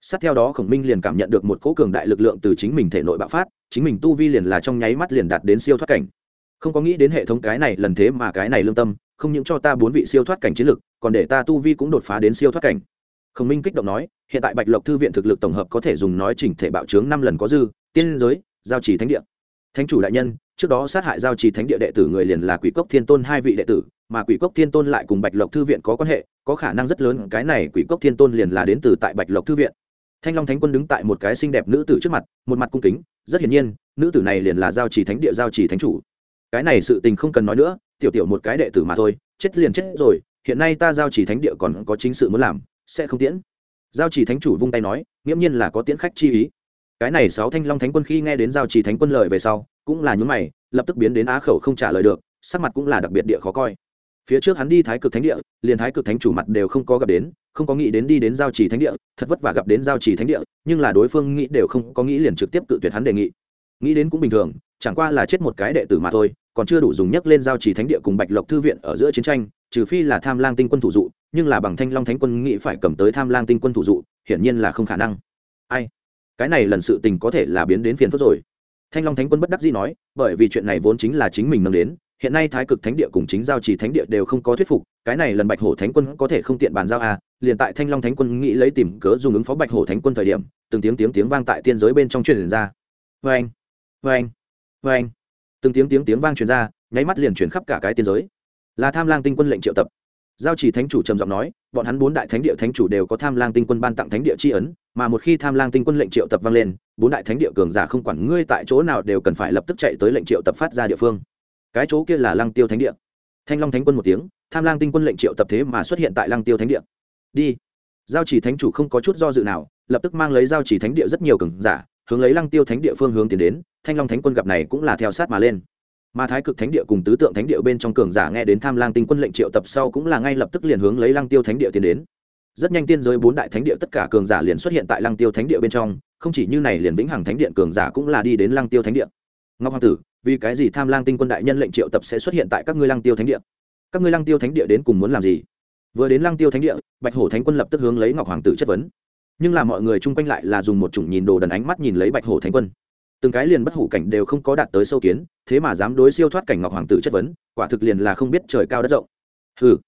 Sát theo đó, khổng minh liền cảm nhận được một cỗ cường đại lực lượng từ chính mình thể nội bạo phát, chính mình tu vi liền là trong nháy mắt liền đạt đến siêu thoát cảnh. Không có nghĩ đến hệ thống cái này lần thế mà cái này lương tâm, không những cho ta bốn vị siêu thoát cảnh chiến lực, còn để ta tu vi cũng đột phá đến siêu thoát cảnh. Khổng minh kích động nói, hiện tại bạch lộc thư viện thực lực tổng hợp có thể dùng nói chỉnh thể bạo trướng năm lần có dư, tiên giới, giao trì thánh địa thánh chủ đại nhân, trước đó sát hại giao trì thánh địa đệ tử người liền là quỷ cốc thiên tôn hai vị đệ tử, mà quỷ cốc thiên tôn lại cùng bạch lộc thư viện có quan hệ, có khả năng rất lớn cái này quỷ cốc thiên tôn liền là đến từ tại bạch lộc thư viện. Thanh long thánh quân đứng tại một cái xinh đẹp nữ tử trước mặt, một mặt cung kính, rất hiển nhiên, nữ tử này liền là giao trì thánh địa giao trì thánh chủ. Cái này sự tình không cần nói nữa, tiểu tiểu một cái đệ tử mà thôi, chết liền chết rồi, hiện nay ta giao trì thánh địa còn có chính sự muốn làm, sẽ không tiễn. Giao trì thánh chủ vung tay nói, nghiễm nhiên là có tiễn khách chi ý cái này sáu thanh long thánh quân khi nghe đến giao trì thánh quân lời về sau, cũng là những mày, lập tức biến đến á khẩu không trả lời được, sắc mặt cũng là đặc biệt địa khó coi. Phía trước hắn đi thái cực thánh địa, liền thái cực thánh chủ mặt đều không có gặp đến, không có nghĩ đến đi đến giao trì thánh địa, thật vất vả gặp đến giao trì thánh địa, nhưng là đối phương nghĩ đều không có nghĩ liền trực tiếp cự tuyệt hắn đề nghị. Nghĩ đến cũng bình thường, chẳng qua là chết một cái đệ tử mà thôi, còn chưa đủ dùng nhắc lên giao trì thánh địa cùng bạch lộc thư viện ở giữa chiến tranh, trừ phi là tham lang tinh quân thủ dụ, nhưng là bằng thanh long thánh quân nghĩ phải cầm tới tham lang tinh quân thủ dụ, hiển nhiên là không khả năng. Ai? Cái này lần sự tình có thể là biến đến phiền phức rồi. Thanh long thánh quân bất đắc dĩ nói, bởi vì chuyện này vốn chính là chính mình nâng đến, hiện nay thái cực thánh địa cùng chính giao trì thánh địa đều không có thuyết phục, cái này lần bạch hổ thánh quân có thể không tiện bàn giao à liền tại thanh long thánh quân nghĩ lấy tìm cớ dùng ứng phó bạch hổ thánh quân thời điểm, từng tiếng tiếng tiếng vang tại tiên giới bên trong truyền ra. Vê anh vê anh vê anh từng tiếng tiếng tiếng vang truyền ra, nháy mắt liền truyền khắp cả cái tiên giới. Là tham lang tinh quân lệnh triệu tập. Giao chỉ thánh chủ trầm giọng nói, bọn hắn bốn đại thánh địa thánh chủ đều có tham lang tinh quân ban tặng thánh địa chi ấn mà một khi tham lang tinh quân lệnh triệu tập vang lên, bốn đại thánh địa cường giả không quản ngươi tại chỗ nào đều cần phải lập tức chạy tới lệnh triệu tập phát ra địa phương. Cái chỗ kia là lăng tiêu thánh địa. Thanh long thánh quân một tiếng, tham lang tinh quân lệnh triệu tập thế mà xuất hiện tại lăng tiêu thánh địa. Đi. Giao chỉ thánh chủ không có chút do dự nào, lập tức mang lấy giao chỉ thánh địa rất nhiều cường giả, hướng lấy lăng tiêu thánh địa phương hướng tiến đến, thanh long thánh quân gặp này cũng là theo sát mà lên. Mà thái cực thánh địa cùng tứ tượng thánh địa bên trong cường giả nghe đến tham lang tinh quân lệnh triệu tập sau cũng là ngay lập tức liền hướng lấy lăng tiêu thánh địa tiến đến rất nhanh tiên giới bốn đại thánh địa tất cả cường giả liền xuất hiện tại lăng tiêu thánh địa bên trong, không chỉ như này liền vĩnh hằng thánh điện cường giả cũng là đi đến lăng tiêu thánh địa. Ngọc hoàng tử, vì cái gì tham lang tinh quân đại nhân lệnh triệu tập sẽ xuất hiện tại các ngươi lăng tiêu thánh địa? Các ngươi lăng tiêu thánh địa đến cùng muốn làm gì? Vừa đến lăng tiêu thánh địa, bạch hổ thánh quân lập tức hướng lấy ngọc hoàng tử chất vấn. Nhưng là mọi người chung quanh lại là dùng một chủng nhìn đồ đần ánh mắt nhìn lấy bạch hổ thánh quân. Từng cái liền bất hủ cảnh đều không có đạt tới sâu kiến, thế mà dám đối siêu thoát cảnh ngọc hoàng tử chất vấn, quả thực liền là không biết trời cao đất rộng. Ừ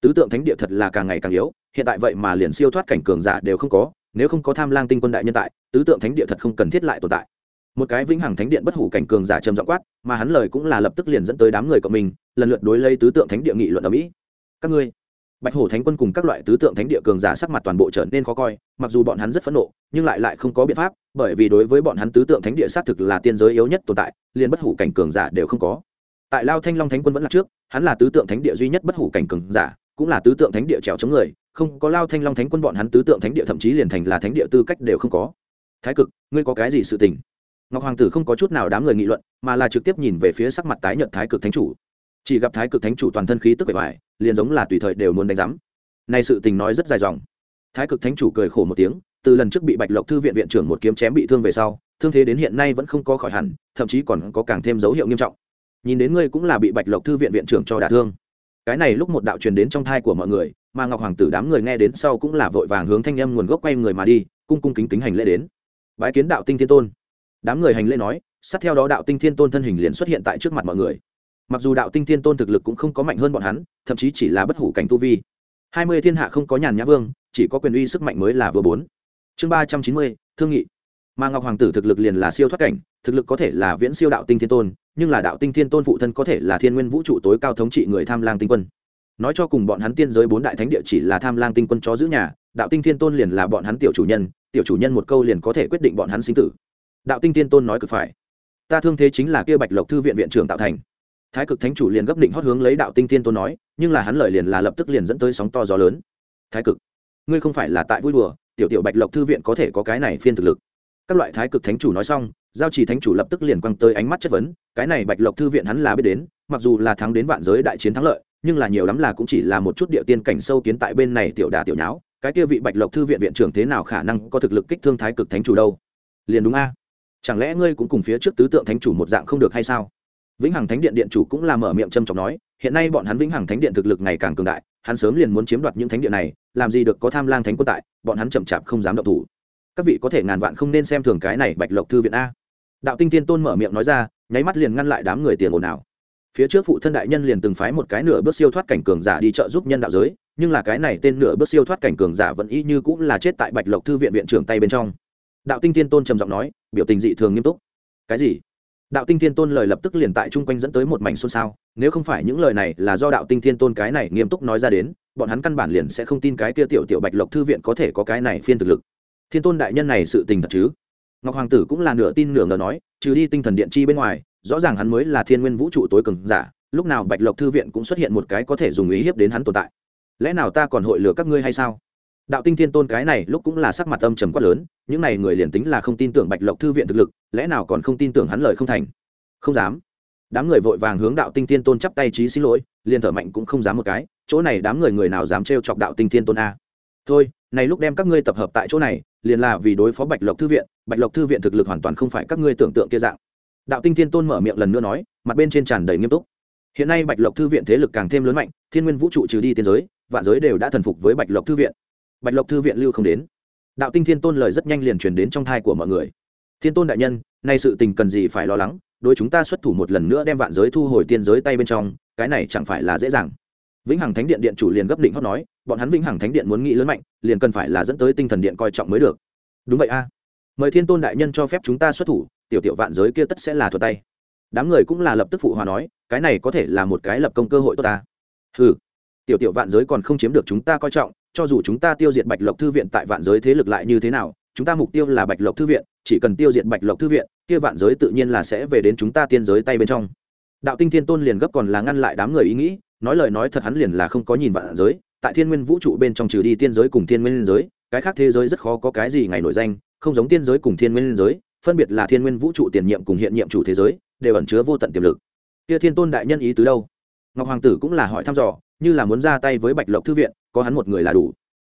tứ tượng thánh địa thật là càng ngày càng yếu hiện tại vậy mà liền siêu thoát cảnh cường giả đều không có, nếu không có tham lang tinh quân đại nhân tại, tứ tượng thánh địa thật không cần thiết lại tồn tại. Một cái vĩnh hằng thánh điện bất hủ cảnh cường giả trầm dọ quát, mà hắn lời cũng là lập tức liền dẫn tới đám người của mình, lần lượt đối lấy tứ tượng thánh địa nghị luận ở mỹ. Các ngươi, bạch hổ thánh quân cùng các loại tứ tượng thánh địa cường giả sắc mặt toàn bộ trở nên khó coi, mặc dù bọn hắn rất phẫn nộ, nhưng lại lại không có biện pháp, bởi vì đối với bọn hắn tứ tượng thánh địa xác thực là tiên giới yếu nhất tồn tại, liền bất hủ cảnh cường giả đều không có. Tại lao thanh long thánh quân vẫn là trước, hắn là tứ tượng thánh địa duy nhất bất hủ cảnh cường giả, cũng là tứ tượng thánh địa trèo chống người không có lao thanh long thánh quân bọn hắn tứ tượng thánh địa, thậm chí liền thành là thánh địa tư cách đều không có. Thái cực, ngươi có cái gì sự tình? Ngọc hoàng tử không có chút nào đám người nghị luận, mà là trực tiếp nhìn về phía sắc mặt tái nhợt thái cực thánh chủ. Chỉ gặp thái cực thánh chủ toàn thân khí tức bề ngoài liền giống là tùy thời đều muốn đánh giám. Nay sự tình nói rất dài dòng. Thái cực thánh chủ cười khổ một tiếng, từ lần trước bị bạch lộc thư viện viện trưởng một kiếm chém bị thương về sau, thương thế đến hiện nay vẫn không có khỏi hẳn, thậm chí còn có càng thêm dấu hiệu nghiêm trọng. Nhìn đến ngươi cũng là bị bạch lộc thư viện viện trưởng cho đả thương. Cái này lúc một đạo truyền đến trong thai của mọi người mà ngọc hoàng tử đám người nghe đến sau cũng là vội vàng hướng thanh âm nguồn gốc quay người mà đi, cung cung kính kính hành lễ đến. Bái kiến đạo tinh thiên tôn. Đám người hành lễ nói, sát theo đó đạo tinh thiên tôn thân hình liền xuất hiện tại trước mặt mọi người. Mặc dù đạo tinh thiên tôn thực lực cũng không có mạnh hơn bọn hắn, thậm chí chỉ là bất hủ cảnh tu vi. Hai mươi thiên hạ không có nhàn nhã vương, chỉ có quyền uy sức mạnh mới là vừa bốn. Chương ba trăm chín mươi, thương nghị. Mà ngọc hoàng tử thực lực liền là siêu thoát cảnh, thực lực có thể là viễn siêu đạo tinh thiên tôn, nhưng là đạo tinh thiên tôn phụ thân có thể là thiên nguyên vũ trụ tối cao thống trị người tham lang tinh quân nói cho cùng bọn hắn tiên giới bốn đại thánh địa chỉ là tham lang tinh quân chó giữ nhà, đạo tinh thiên tôn liền là bọn hắn tiểu chủ nhân, tiểu chủ nhân một câu liền có thể quyết định bọn hắn sinh tử. Đạo tinh thiên tôn nói cực phải. Ta thương thế chính là kia bạch lộc thư viện viện trưởng tạo thành. Thái cực thánh chủ liền gấp định hót hướng lấy đạo tinh thiên tôn nói, nhưng là hắn lời liền là lập tức liền dẫn tới sóng to gió lớn. Thái cực, ngươi không phải là tại vui đùa, tiểu tiểu bạch lộc thư viện có thể có cái này phiên thực lực. Các loại thái cực thánh chủ nói xong, giao trì thánh chủ lập tức liền quăng tới ánh mắt chất vấn, cái này bạch lộc thư viện hắn là biết đến, mặc dù là thắng đến vạn giới đại chiến thắng lợi nhưng là nhiều lắm là cũng chỉ là một chút địa tiên cảnh sâu kiến tại bên này tiểu đà tiểu nháo, cái kia vị bạch lộc thư viện viện trưởng thế nào khả năng có thực lực kích thương thái cực thánh chủ đâu? Liền đúng a? Chẳng lẽ ngươi cũng cùng phía trước tứ tượng thánh chủ một dạng không được hay sao? Vĩnh hằng thánh điện điện chủ cũng là mở miệng trầm trọng nói, hiện nay bọn hắn vĩnh hằng thánh điện thực lực ngày càng cường đại, hắn sớm liền muốn chiếm đoạt những thánh điện này, làm gì được có tham lang thánh quân tại, bọn hắn chậm chạp không dám động thủ. Các vị có thể ngàn vạn không nên xem thường cái này bạch lộc thư viện a. Đạo tinh tiên tôn mở miệng nói ra, nháy mắt liền ngăn lại đám người tiền ồn ào phía trước phụ thân đại nhân liền từng phái một cái nửa bước siêu thoát cảnh cường giả đi trợ giúp nhân đạo giới, nhưng là cái này tên nửa bước siêu thoát cảnh cường giả vẫn y như cũng là chết tại bạch lộc thư viện viện trưởng tay bên trong. Đạo tinh thiên tôn trầm giọng nói, biểu tình dị thường nghiêm túc. Cái gì? Đạo tinh thiên tôn lời lập tức liền tại chung quanh dẫn tới một mảnh xôn xao, nếu không phải những lời này là do đạo tinh thiên tôn cái này nghiêm túc nói ra đến, bọn hắn căn bản liền sẽ không tin cái kia tiểu tiểu bạch lộc thư viện có thể có cái này phiên thực lực. Thiên tôn đại nhân này sự tình thật chứ? Ngọc hoàng tử cũng là nửa tin nửa ngờ nói, trừ đi tinh thần điện chi bên ngoài rõ ràng hắn mới là thiên nguyên vũ trụ tối cường giả, lúc nào bạch lộc thư viện cũng xuất hiện một cái có thể dùng ý hiếp đến hắn tồn tại. Lẽ nào ta còn hội lừa các ngươi hay sao? Đạo tinh thiên tôn cái này lúc cũng là sắc mặt âm trầm quát lớn, những này người liền tính là không tin tưởng bạch lộc thư viện thực lực, lẽ nào còn không tin tưởng hắn lời không thành? Không dám. Đám người vội vàng hướng đạo tinh thiên tôn chắp tay trí xin lỗi, liền thở mạnh cũng không dám một cái, chỗ này đám người người nào dám trêu chọc đạo tinh thiên tôn a? Thôi, này lúc đem các ngươi tập hợp tại chỗ này, liền là vì đối phó bạch lộc thư viện, bạch lộc thư viện thực lực hoàn toàn không phải các ngươi tưởng tượng kia dạng đạo tinh thiên tôn mở miệng lần nữa nói, mặt bên trên tràn đầy nghiêm túc. Hiện nay bạch lộc thư viện thế lực càng thêm lớn mạnh, thiên nguyên vũ trụ trừ đi tiên giới, vạn giới đều đã thần phục với bạch lộc thư viện. Bạch lộc thư viện lưu không đến. Đạo tinh thiên tôn lời rất nhanh liền truyền đến trong thai của mọi người. Thiên tôn đại nhân, nay sự tình cần gì phải lo lắng, đối chúng ta xuất thủ một lần nữa đem vạn giới thu hồi tiên giới tay bên trong, cái này chẳng phải là dễ dàng. Vĩnh hằng thánh điện điện chủ liền gấp định hót nói, bọn hắn vĩnh hằng thánh điện muốn nghĩ lớn mạnh, liền cần phải là dẫn tới tinh thần điện coi trọng mới được. Đúng vậy a. Mời thiên tôn đại nhân cho phép chúng ta xuất thủ tiểu tiểu vạn giới kia tất sẽ là thuật tay. Đám người cũng là lập tức phụ hòa nói, cái này có thể là một cái lập công cơ hội tốt ta. Ừ tiểu tiểu vạn giới còn không chiếm được chúng ta coi trọng, cho dù chúng ta tiêu diệt bạch lộc thư viện tại vạn giới thế lực lại như thế nào, chúng ta mục tiêu là bạch lộc thư viện, chỉ cần tiêu diệt bạch lộc thư viện, kia vạn giới tự nhiên là sẽ về đến chúng ta tiên giới tay bên trong. Đạo tinh thiên tôn liền gấp còn là ngăn lại đám người ý nghĩ, nói lời nói thật hắn liền là không có nhìn vạn giới, tại thiên nguyên vũ trụ bên trong trừ đi tiên giới cùng thiên nguyên giới, cái khác thế giới rất khó có cái gì ngày nổi danh, không giống tiên giới cùng thiên nguyên giới phân biệt là thiên nguyên vũ trụ tiền nhiệm cùng hiện nhiệm chủ thế giới, đều ẩn chứa vô tận tiềm lực. Kia thiên tôn đại nhân ý tứ đâu? Ngọc hoàng tử cũng là hỏi thăm dò, như là muốn ra tay với bạch lộc thư viện, có hắn một người là đủ.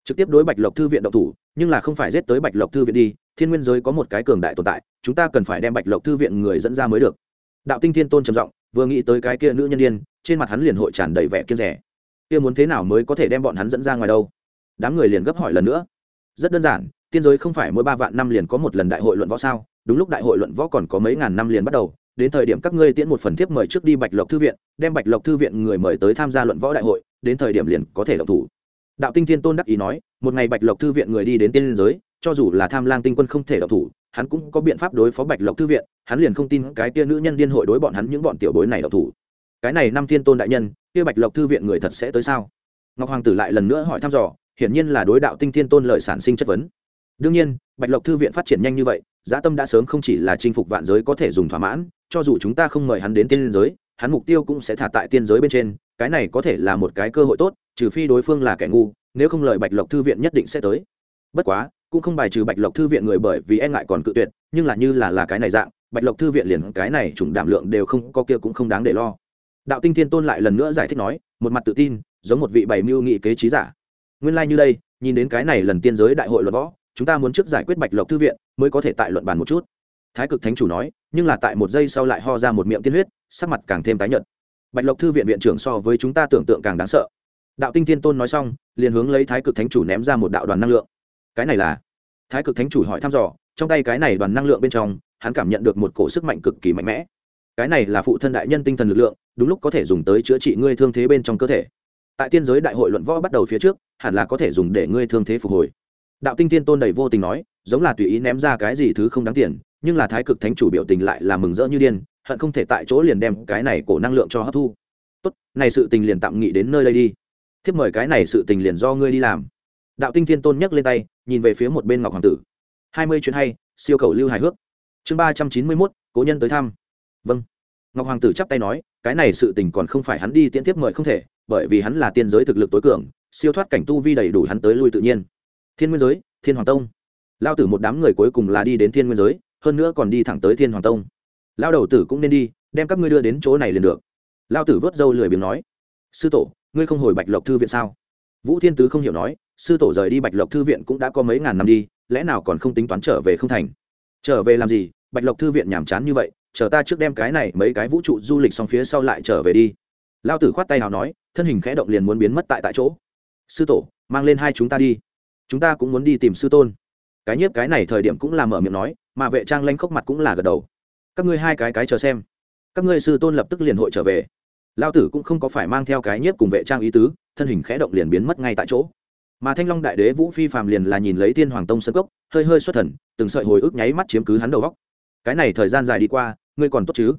Trực tiếp đối bạch lộc thư viện động thủ, nhưng là không phải giết tới bạch lộc thư viện đi, thiên nguyên giới có một cái cường đại tồn tại, chúng ta cần phải đem bạch lộc thư viện người dẫn ra mới được. Đạo tinh thiên tôn trầm giọng, vừa nghĩ tới cái kia nữ nhân đ i ê n trên mặt hắn liền hội tràn đầy vẻ kiên rẻ. Kia muốn thế nào mới có thể đem bọn hắn dẫn ra ngoài đâu? Đám người liền gấp hỏi lần nữa. Rất đơn giản tiên giới không phải mỗi ba vạn năm liền có một lần đại hội luận võ sao? Đúng lúc đại hội luận võ còn có mấy ngàn năm liền bắt đầu, đến thời điểm các ngươi tiễn một phần thiếp mời trước đi bạch lộc thư viện, đem bạch lộc thư viện người mời tới tham gia luận võ đại hội, đến thời điểm liền có thể động thủ. Đạo tinh thiên tôn đắc ý nói, một ngày bạch lộc thư viện người đi đến tiên giới, cho dù là tham lang tinh quân không thể động thủ, hắn cũng có biện pháp đối phó bạch lộc thư viện, hắn liền không tin cái tia nữ nhân liên hội đối bọn hắn những bọn tiểu bối này động thủ. Cái này năm thiên tôn đại nhân, kia bạch lộc thư viện người thật sẽ tới sao? Ngọc hoàng tử lại lần nữa hỏi thăm dò, hiển nhiên là đối đạo tinh thiên tôn lợi sản sinh chất vấn đương nhiên, bạch lộc thư viện phát triển nhanh như vậy, giá tâm đã sớm không chỉ là chinh phục vạn giới có thể dùng thỏa mãn, cho dù chúng ta không mời hắn đến tiên giới, hắn mục tiêu cũng sẽ thả tại tiên giới bên trên, cái này có thể là một cái cơ hội tốt, trừ phi đối phương là kẻ ngu, nếu không lời bạch lộc thư viện nhất định sẽ tới. Bất quá, cũng không bài trừ bạch lộc thư viện người bởi vì e ngại còn cự tuyệt, nhưng là như là là cái này dạng, bạch lộc thư viện liền cái này chủng đảm lượng đều không, có kia cũng không đáng để lo. Đạo tinh thiên tôn lại lần nữa giải thích nói, một mặt tự tin, giống một vị bày mưu nghị kế trí giả. Nguyên lai、like、như đây, nhìn đến cái này lần tiên giới đại hội luận võ chúng ta muốn trước giải quyết bạch lộc thư viện, mới có thể tại luận bàn một chút. Thái cực thánh chủ nói, nhưng là tại một giây sau lại ho ra một miệng tiên huyết, sắc mặt càng thêm tái nhợt. Bạch lộc thư viện viện trưởng so với chúng ta tưởng tượng càng đáng sợ. Đạo tinh thiên tôn nói xong, liền hướng lấy thái cực thánh chủ ném ra một đạo đoàn năng lượng. Cái này là? Thái cực thánh chủ hỏi thăm dò, trong tay cái này đoàn năng lượng bên trong, hắn cảm nhận được một cổ sức mạnh cực kỳ mạnh mẽ. Cái này là phụ thân đại nhân tinh thần lực lượng, đúng lúc có thể dùng tới chữa trị ngươi thương thế bên trong cơ thể. Tại tiên giới đại hội luận võ bắt đầu phía trước, hẳn là có thể dùng để ngươi thương thế phục hồi đạo tinh thiên tôn đầy vô tình nói, giống là tùy ý ném ra cái gì thứ không đáng tiền, nhưng là thái cực thánh chủ biểu tình lại là mừng rỡ như điên, hận không thể tại chỗ liền đem cái này cổ năng lượng cho hấp thu. Tốt, này sự tình liền tạm nghị đến nơi đây đi. Thiếp mời cái này sự tình liền do ngươi đi làm. Đạo tinh thiên tôn nhấc lên tay, nhìn về phía một bên ngọc hoàng tử. Hai mươi chuyện hay, siêu cầu lưu hài hước. Chương ba trăm chín mươi mốt, cố nhân tới thăm. Vâng. Ngọc hoàng tử chắp tay nói, cái này sự tình còn không phải hắn đi tiễn tiếp mời không thể, bởi vì hắn là tiên giới thực lực tối cường, siêu thoát cảnh tu vi đầy đủ hắn tới lui tự nhiên thiên nguyên giới, thiên hoàng tông. Lao tử một đám người cuối cùng là đi đến thiên nguyên giới, hơn nữa còn đi thẳng tới thiên hoàng tông. Lao đầu tử cũng nên đi, đem các ngươi đưa đến chỗ này liền được. Lao tử vớt râu lười biếng nói, sư tổ, ngươi không hồi bạch lộc thư viện sao? Vũ thiên tứ không hiểu nói, sư tổ rời đi bạch lộc thư viện cũng đã có mấy ngàn năm đi, lẽ nào còn không tính toán trở về không thành? Trở về làm gì? Bạch lộc thư viện nhàm chán như vậy, chờ ta trước đem cái này mấy cái vũ trụ du lịch xong phía sau lại trở về đi. Lao tử khoát tay nào nói, thân hình khẽ động liền muốn biến mất tại tại chỗ. Sư tổ, mang lên hai chúng ta đi chúng ta cũng muốn đi tìm sư tôn. Cái nhiếp cái này thời điểm cũng là mở miệng nói, mà vệ trang lanh khóc mặt cũng là gật đầu. Các ngươi hai cái cái chờ xem. Các ngươi sư tôn lập tức liền hội trở về. Lao tử cũng không có phải mang theo cái nhiếp cùng vệ trang ý tứ, thân hình khẽ động liền biến mất ngay tại chỗ. Mà thanh long đại đế vũ phi phàm liền là nhìn lấy thiên hoàng tông sân cốc, hơi hơi xuất thần, từng sợi hồi ức nháy mắt chiếm cứ hắn đầu góc cái này thời gian dài đi qua, ngươi còn tốt chứ?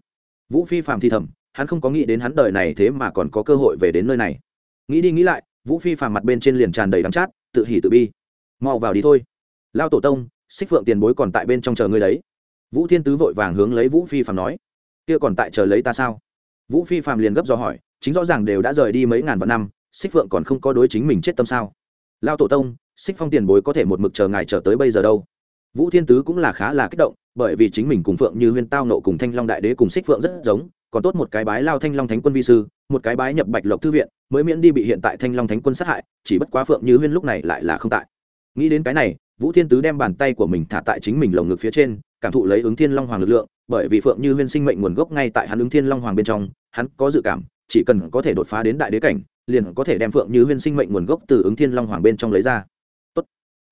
Vũ phi phàm thì thầm, hắn không có nghĩ đến hắn đời này thế mà còn có cơ hội về đến nơi này. Nghĩ đi nghĩ lại, vũ phi phàm mặt bên trên liền tràn đầy đắng chát, tự hỉ tự bi mau vào đi thôi. Lao tổ tông, xích phượng tiền bối còn tại bên trong chờ ngươi đấy. Vũ thiên tứ vội vàng hướng lấy vũ phi Phạm nói. Kia còn tại chờ lấy ta sao? Vũ phi Phạm liền gấp do hỏi, chính rõ ràng đều đã rời đi mấy ngàn vạn năm, xích phượng còn không có đối chính mình chết tâm sao? Lao tổ tông, xích phong tiền bối có thể một mực chờ ngài chờ tới bây giờ đâu. Vũ thiên tứ cũng là khá là kích động, bởi vì chính mình cùng phượng như huyên tao nộ cùng thanh long đại đế cùng xích phượng rất giống, còn tốt một cái bái lao thanh long thánh quân vi sư, một cái bái nhập bạch lộc thư viện, mới miễn đi bị hiện tại thanh long thánh quân sát hại, chỉ bất quá phượng như huyên lúc này lại là không tại nghĩ đến cái này, vũ thiên tứ đem bàn tay của mình thả tại chính mình lồng ngực phía trên, cảm thụ lấy ứng thiên long hoàng lực lượng, bởi vì phượng như huyên sinh mệnh nguồn gốc ngay tại hắn ứng thiên long hoàng bên trong, hắn có dự cảm, chỉ cần có thể đột phá đến đại đế cảnh, liền có thể đem phượng như huyên sinh mệnh nguồn gốc từ ứng thiên long hoàng bên trong lấy ra. Tốt.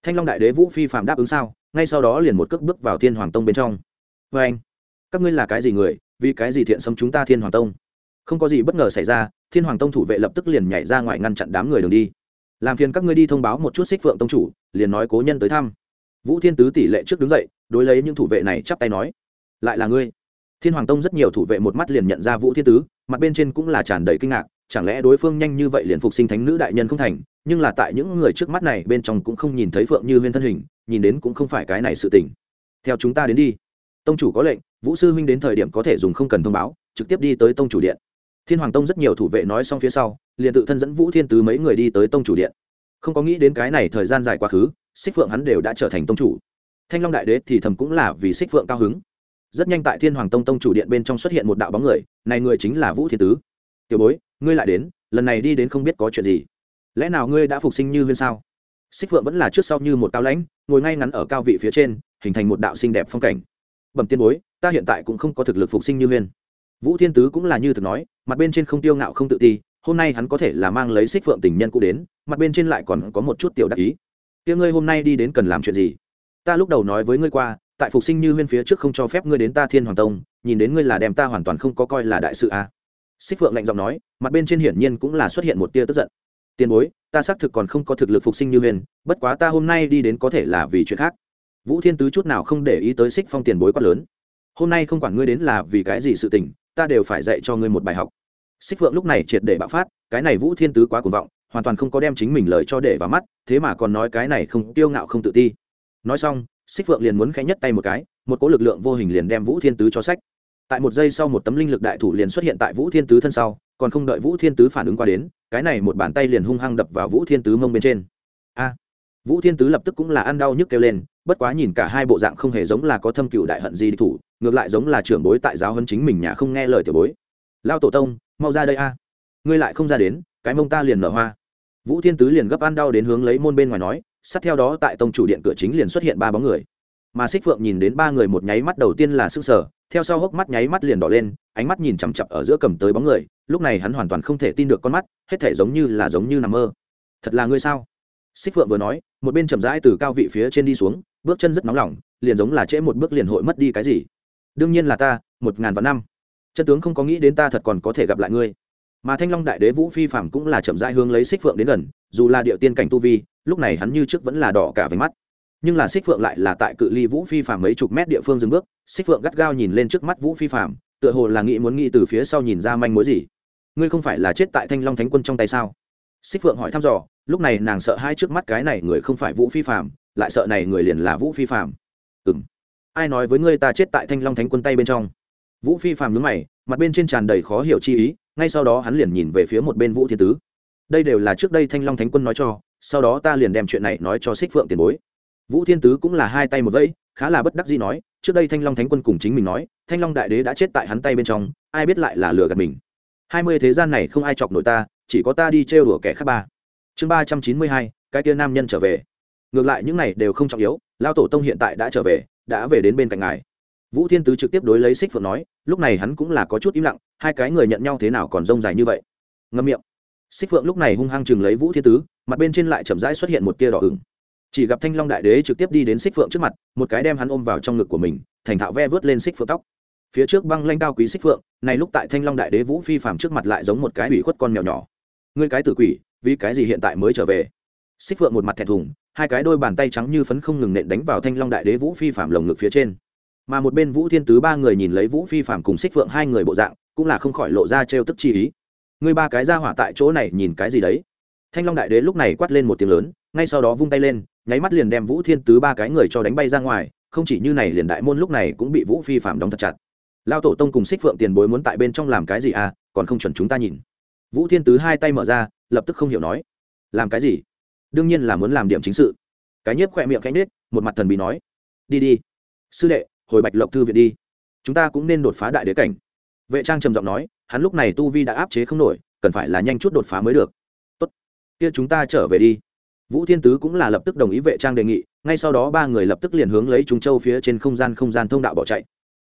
thanh long đại đế vũ phi phạm đáp ứng sao? Ngay sau đó liền một cước bước vào thiên hoàng tông bên trong. Vê anh, các ngươi là cái gì người? Vì cái gì thiện xâm chúng ta thiên hoàng tông? Không có gì bất ngờ xảy ra, thiên hoàng tông thủ vệ lập tức liền nhảy ra ngoài ngăn chặn đám người đường đi làm phiền các ngươi đi thông báo một chút xích phượng tông chủ, liền nói cố nhân tới thăm. Vũ thiên tứ tỷ lệ trước đứng dậy, đối lấy những thủ vệ này chắp tay nói. Lại là ngươi. Thiên hoàng tông rất nhiều thủ vệ một mắt liền nhận ra vũ thiên tứ, mặt bên trên cũng là tràn đầy kinh ngạc, chẳng lẽ đối phương nhanh như vậy liền phục sinh thánh nữ đại nhân không thành, nhưng là tại những người trước mắt này bên trong cũng không nhìn thấy phượng như huyên thân hình, nhìn đến cũng không phải cái này sự tình. Theo chúng ta đến đi. Tông chủ có lệnh, vũ sư huynh đến thời điểm có thể dùng không cần thông báo, trực tiếp đi tới tông chủ điện thiên hoàng tông rất nhiều thủ vệ nói xong phía sau, liền tự thân dẫn vũ thiên tứ mấy người đi tới tông chủ điện. Không có nghĩ đến cái này thời gian dài quá khứ, xích phượng hắn đều đã trở thành tông chủ. Thanh long đại đế thì thầm cũng là vì xích phượng cao hứng. Rất nhanh tại thiên hoàng tông tông chủ điện bên trong xuất hiện một đạo bóng người, này người chính là vũ thiên tứ. Tiểu bối, ngươi lại đến, lần này đi đến không biết có chuyện gì. Lẽ nào ngươi đã phục sinh như huyên sao? Xích phượng vẫn là trước sau như một cao lãnh, ngồi ngay ngắn ở cao vị phía trên, hình thành một đạo xinh đẹp phong cảnh. Bẩm tiên bối, ta hiện tại cũng không có thực lực phục sinh như huyên. Vũ thiên tứ cũng là như thực nói mặt bên trên không tiêu ngạo không tự ti, hôm nay hắn có thể là mang lấy xích phượng tình nhân cũ đến, mặt bên trên lại còn có một chút tiểu đắc ý. Tia ngươi hôm nay đi đến cần làm chuyện gì? Ta lúc đầu nói với ngươi qua, tại phục sinh như huyên phía trước không cho phép ngươi đến ta thiên hoàng tông, nhìn đến ngươi là đem ta hoàn toàn không có coi là đại sự a à. xích phượng lạnh giọng nói, mặt bên trên hiển nhiên cũng là xuất hiện một tia tức giận. Tiền bối, ta xác thực còn không có thực lực phục sinh như huyên, bất quá ta hôm nay đi đến có thể là vì chuyện khác. Vũ thiên tứ chút nào không để ý tới xích phong tiền bối quá lớn. Hôm nay không quản ngươi đến là vì cái gì sự tình, ta đều phải dạy cho ngươi một bài học xích phượng lúc này triệt để bạo phát, cái này vũ thiên tứ quá cuồng vọng, hoàn toàn không có đem chính mình lời cho để vào mắt, thế mà còn nói cái này không tiêu ngạo không tự ti. Nói xong, xích phượng liền muốn khẽ nhất tay một cái, một cỗ lực lượng vô hình liền đem vũ thiên tứ cho sách. Tại một giây sau một tấm linh lực đại thủ liền xuất hiện tại vũ thiên tứ thân sau, còn không đợi vũ thiên tứ phản ứng qua đến, cái này một bàn tay liền hung hăng đập vào vũ thiên tứ mông bên trên. A! Vũ thiên tứ lập tức cũng là ăn đau nhức kêu lên, bất quá nhìn cả hai bộ dạng không hề giống là có thâm cựu đại hận gì địch thủ, ngược lại giống là trưởng bối tại giáo hơn chính mình nhà không nghe lời tiểu bối. Lao tổ tông mau ra đây a. Ngươi lại không ra đến, cái mông ta liền nở hoa. Vũ thiên tứ liền gấp ăn đau đến hướng lấy môn bên ngoài nói, sát theo đó tại tông chủ điện cửa chính liền xuất hiện ba bóng người. Mà xích phượng nhìn đến ba người một nháy mắt đầu tiên là s ư n g sở theo sau hốc mắt nháy mắt liền đỏ lên, ánh mắt nhìn chằm chặp ở giữa cầm tới bóng người, lúc này hắn hoàn toàn không thể tin được con mắt, hết thể giống như là giống như nằm mơ. Thật là ngươi sao? Xích phượng vừa nói, một bên chậm rãi từ cao vị phía trên đi xuống, bước chân rất nóng lỏng liền giống là trễ một bước liền hội mất đi cái gì. Đương nhiên là ta, một ngàn vạn năm chân tướng không có nghĩ đến ta thật còn có thể gặp lại ngươi. Mà thanh long đại đế vũ phi phạm cũng là chậm rãi hướng lấy xích phượng đến gần, dù là địa tiên cảnh tu vi, lúc này hắn như trước vẫn là đỏ cả váy mắt. Nhưng là xích phượng lại là tại cự ly vũ phi phạm mấy chục mét địa phương dừng bước, xích phượng gắt gao nhìn lên trước mắt vũ phi phạm tựa hồ là nghĩ muốn nghĩ từ phía sau nhìn ra manh mối gì. Ngươi không phải là chết tại thanh long thánh quân trong tay sao? Xích phượng hỏi thăm dò, lúc này nàng sợ hai trước mắt cái này người không phải vũ phi phạm lại sợ này người liền là vũ phi phạm ừ m ai nói với ngươi ta chết tại thanh long thánh quân tay bên trong? Vũ phi phàm nhướng mày, mặt bên trên tràn đầy khó hiểu chi ý, ngay sau đó hắn liền nhìn về phía một bên vũ thiên tứ. Đây đều là trước đây thanh long thánh quân nói cho, sau đó ta liền đem chuyện này nói cho xích phượng tiền bối. Vũ thiên tứ cũng là hai tay một vẫy, khá là bất đắc gì nói, trước đây thanh long thánh quân cùng chính mình nói, thanh long đại đế đã chết tại hắn tay bên trong, ai biết lại là lừa gạt mình. Hai mươi thế gian này không ai chọc nổi ta, chỉ có ta đi trêu đùa kẻ khác ba. Chương ba trăm chín mươi hai, cái kia nam nhân trở về. Ngược lại những này đều không trọng yếu lao tổ tông hiện tại đã trở về, đã về đến bên cạnh ngài vũ thiên tứ trực tiếp đối lấy xích phượng nói, lúc này hắn cũng là có chút im lặng, hai cái người nhận nhau thế nào còn rông dài như vậy? Ngâm miệng. Xích phượng lúc này hung hăng chừng lấy vũ thiên tứ, mặt bên trên lại chậm rãi xuất hiện một tia đỏ ửng. Chỉ gặp thanh long đại đế trực tiếp đi đến xích phượng trước mặt, một cái đem hắn ôm vào trong ngực của mình, thành thạo ve vớt lên xích phượng tóc. Phía trước băng lanh cao quý xích phượng, này lúc tại thanh long đại đế vũ phi phàm trước mặt lại giống một cái ủy khuất con mèo nhỏ. Ngươi cái tử quỷ, vì cái gì hiện tại mới trở về? Xích phượng một mặt thẹn thùng, hai cái đôi bàn tay trắng như phấn không ngừng nện đánh vào thanh long đại đế vũ phi phàm lồng ngực phía trên mà một bên vũ thiên tứ ba người nhìn lấy vũ phi phàm cùng xích phượng hai người bộ dạng, cũng là không khỏi lộ ra trêu tức chi ý. Ngươi ba cái ra hỏa tại chỗ này nhìn cái gì đấy? Thanh long đại đế lúc này quát lên một tiếng lớn, ngay sau đó vung tay lên, nháy mắt liền đem vũ thiên tứ ba cái người cho đánh bay ra ngoài, không chỉ như này liền đại môn lúc này cũng bị vũ phi phạm đóng thật chặt. Lao tổ tông cùng xích phượng tiền bối muốn tại bên trong làm cái gì à còn không chuẩn chúng ta nhìn. Vũ thiên tứ hai tay mở ra, lập tức không hiểu nói, làm cái gì? Đương nhiên là muốn làm điểm chính sự. Cái nhiếp khỏe miệng cánh nết một mặt thần bị nói, đi đi, sư đệ hồi bạch lộc thư viện đi. Chúng ta cũng nên đột phá đại đế cảnh. Vệ trang trầm giọng nói, hắn lúc này tu vi đã áp chế không nổi, cần phải là nhanh chút đột phá mới được. Tốt, kia chúng ta trở về đi. Vũ thiên tứ cũng là lập tức đồng ý vệ trang đề nghị, ngay sau đó ba người lập tức liền hướng lấy chúng châu phía trên không gian không gian thông đạo bỏ chạy.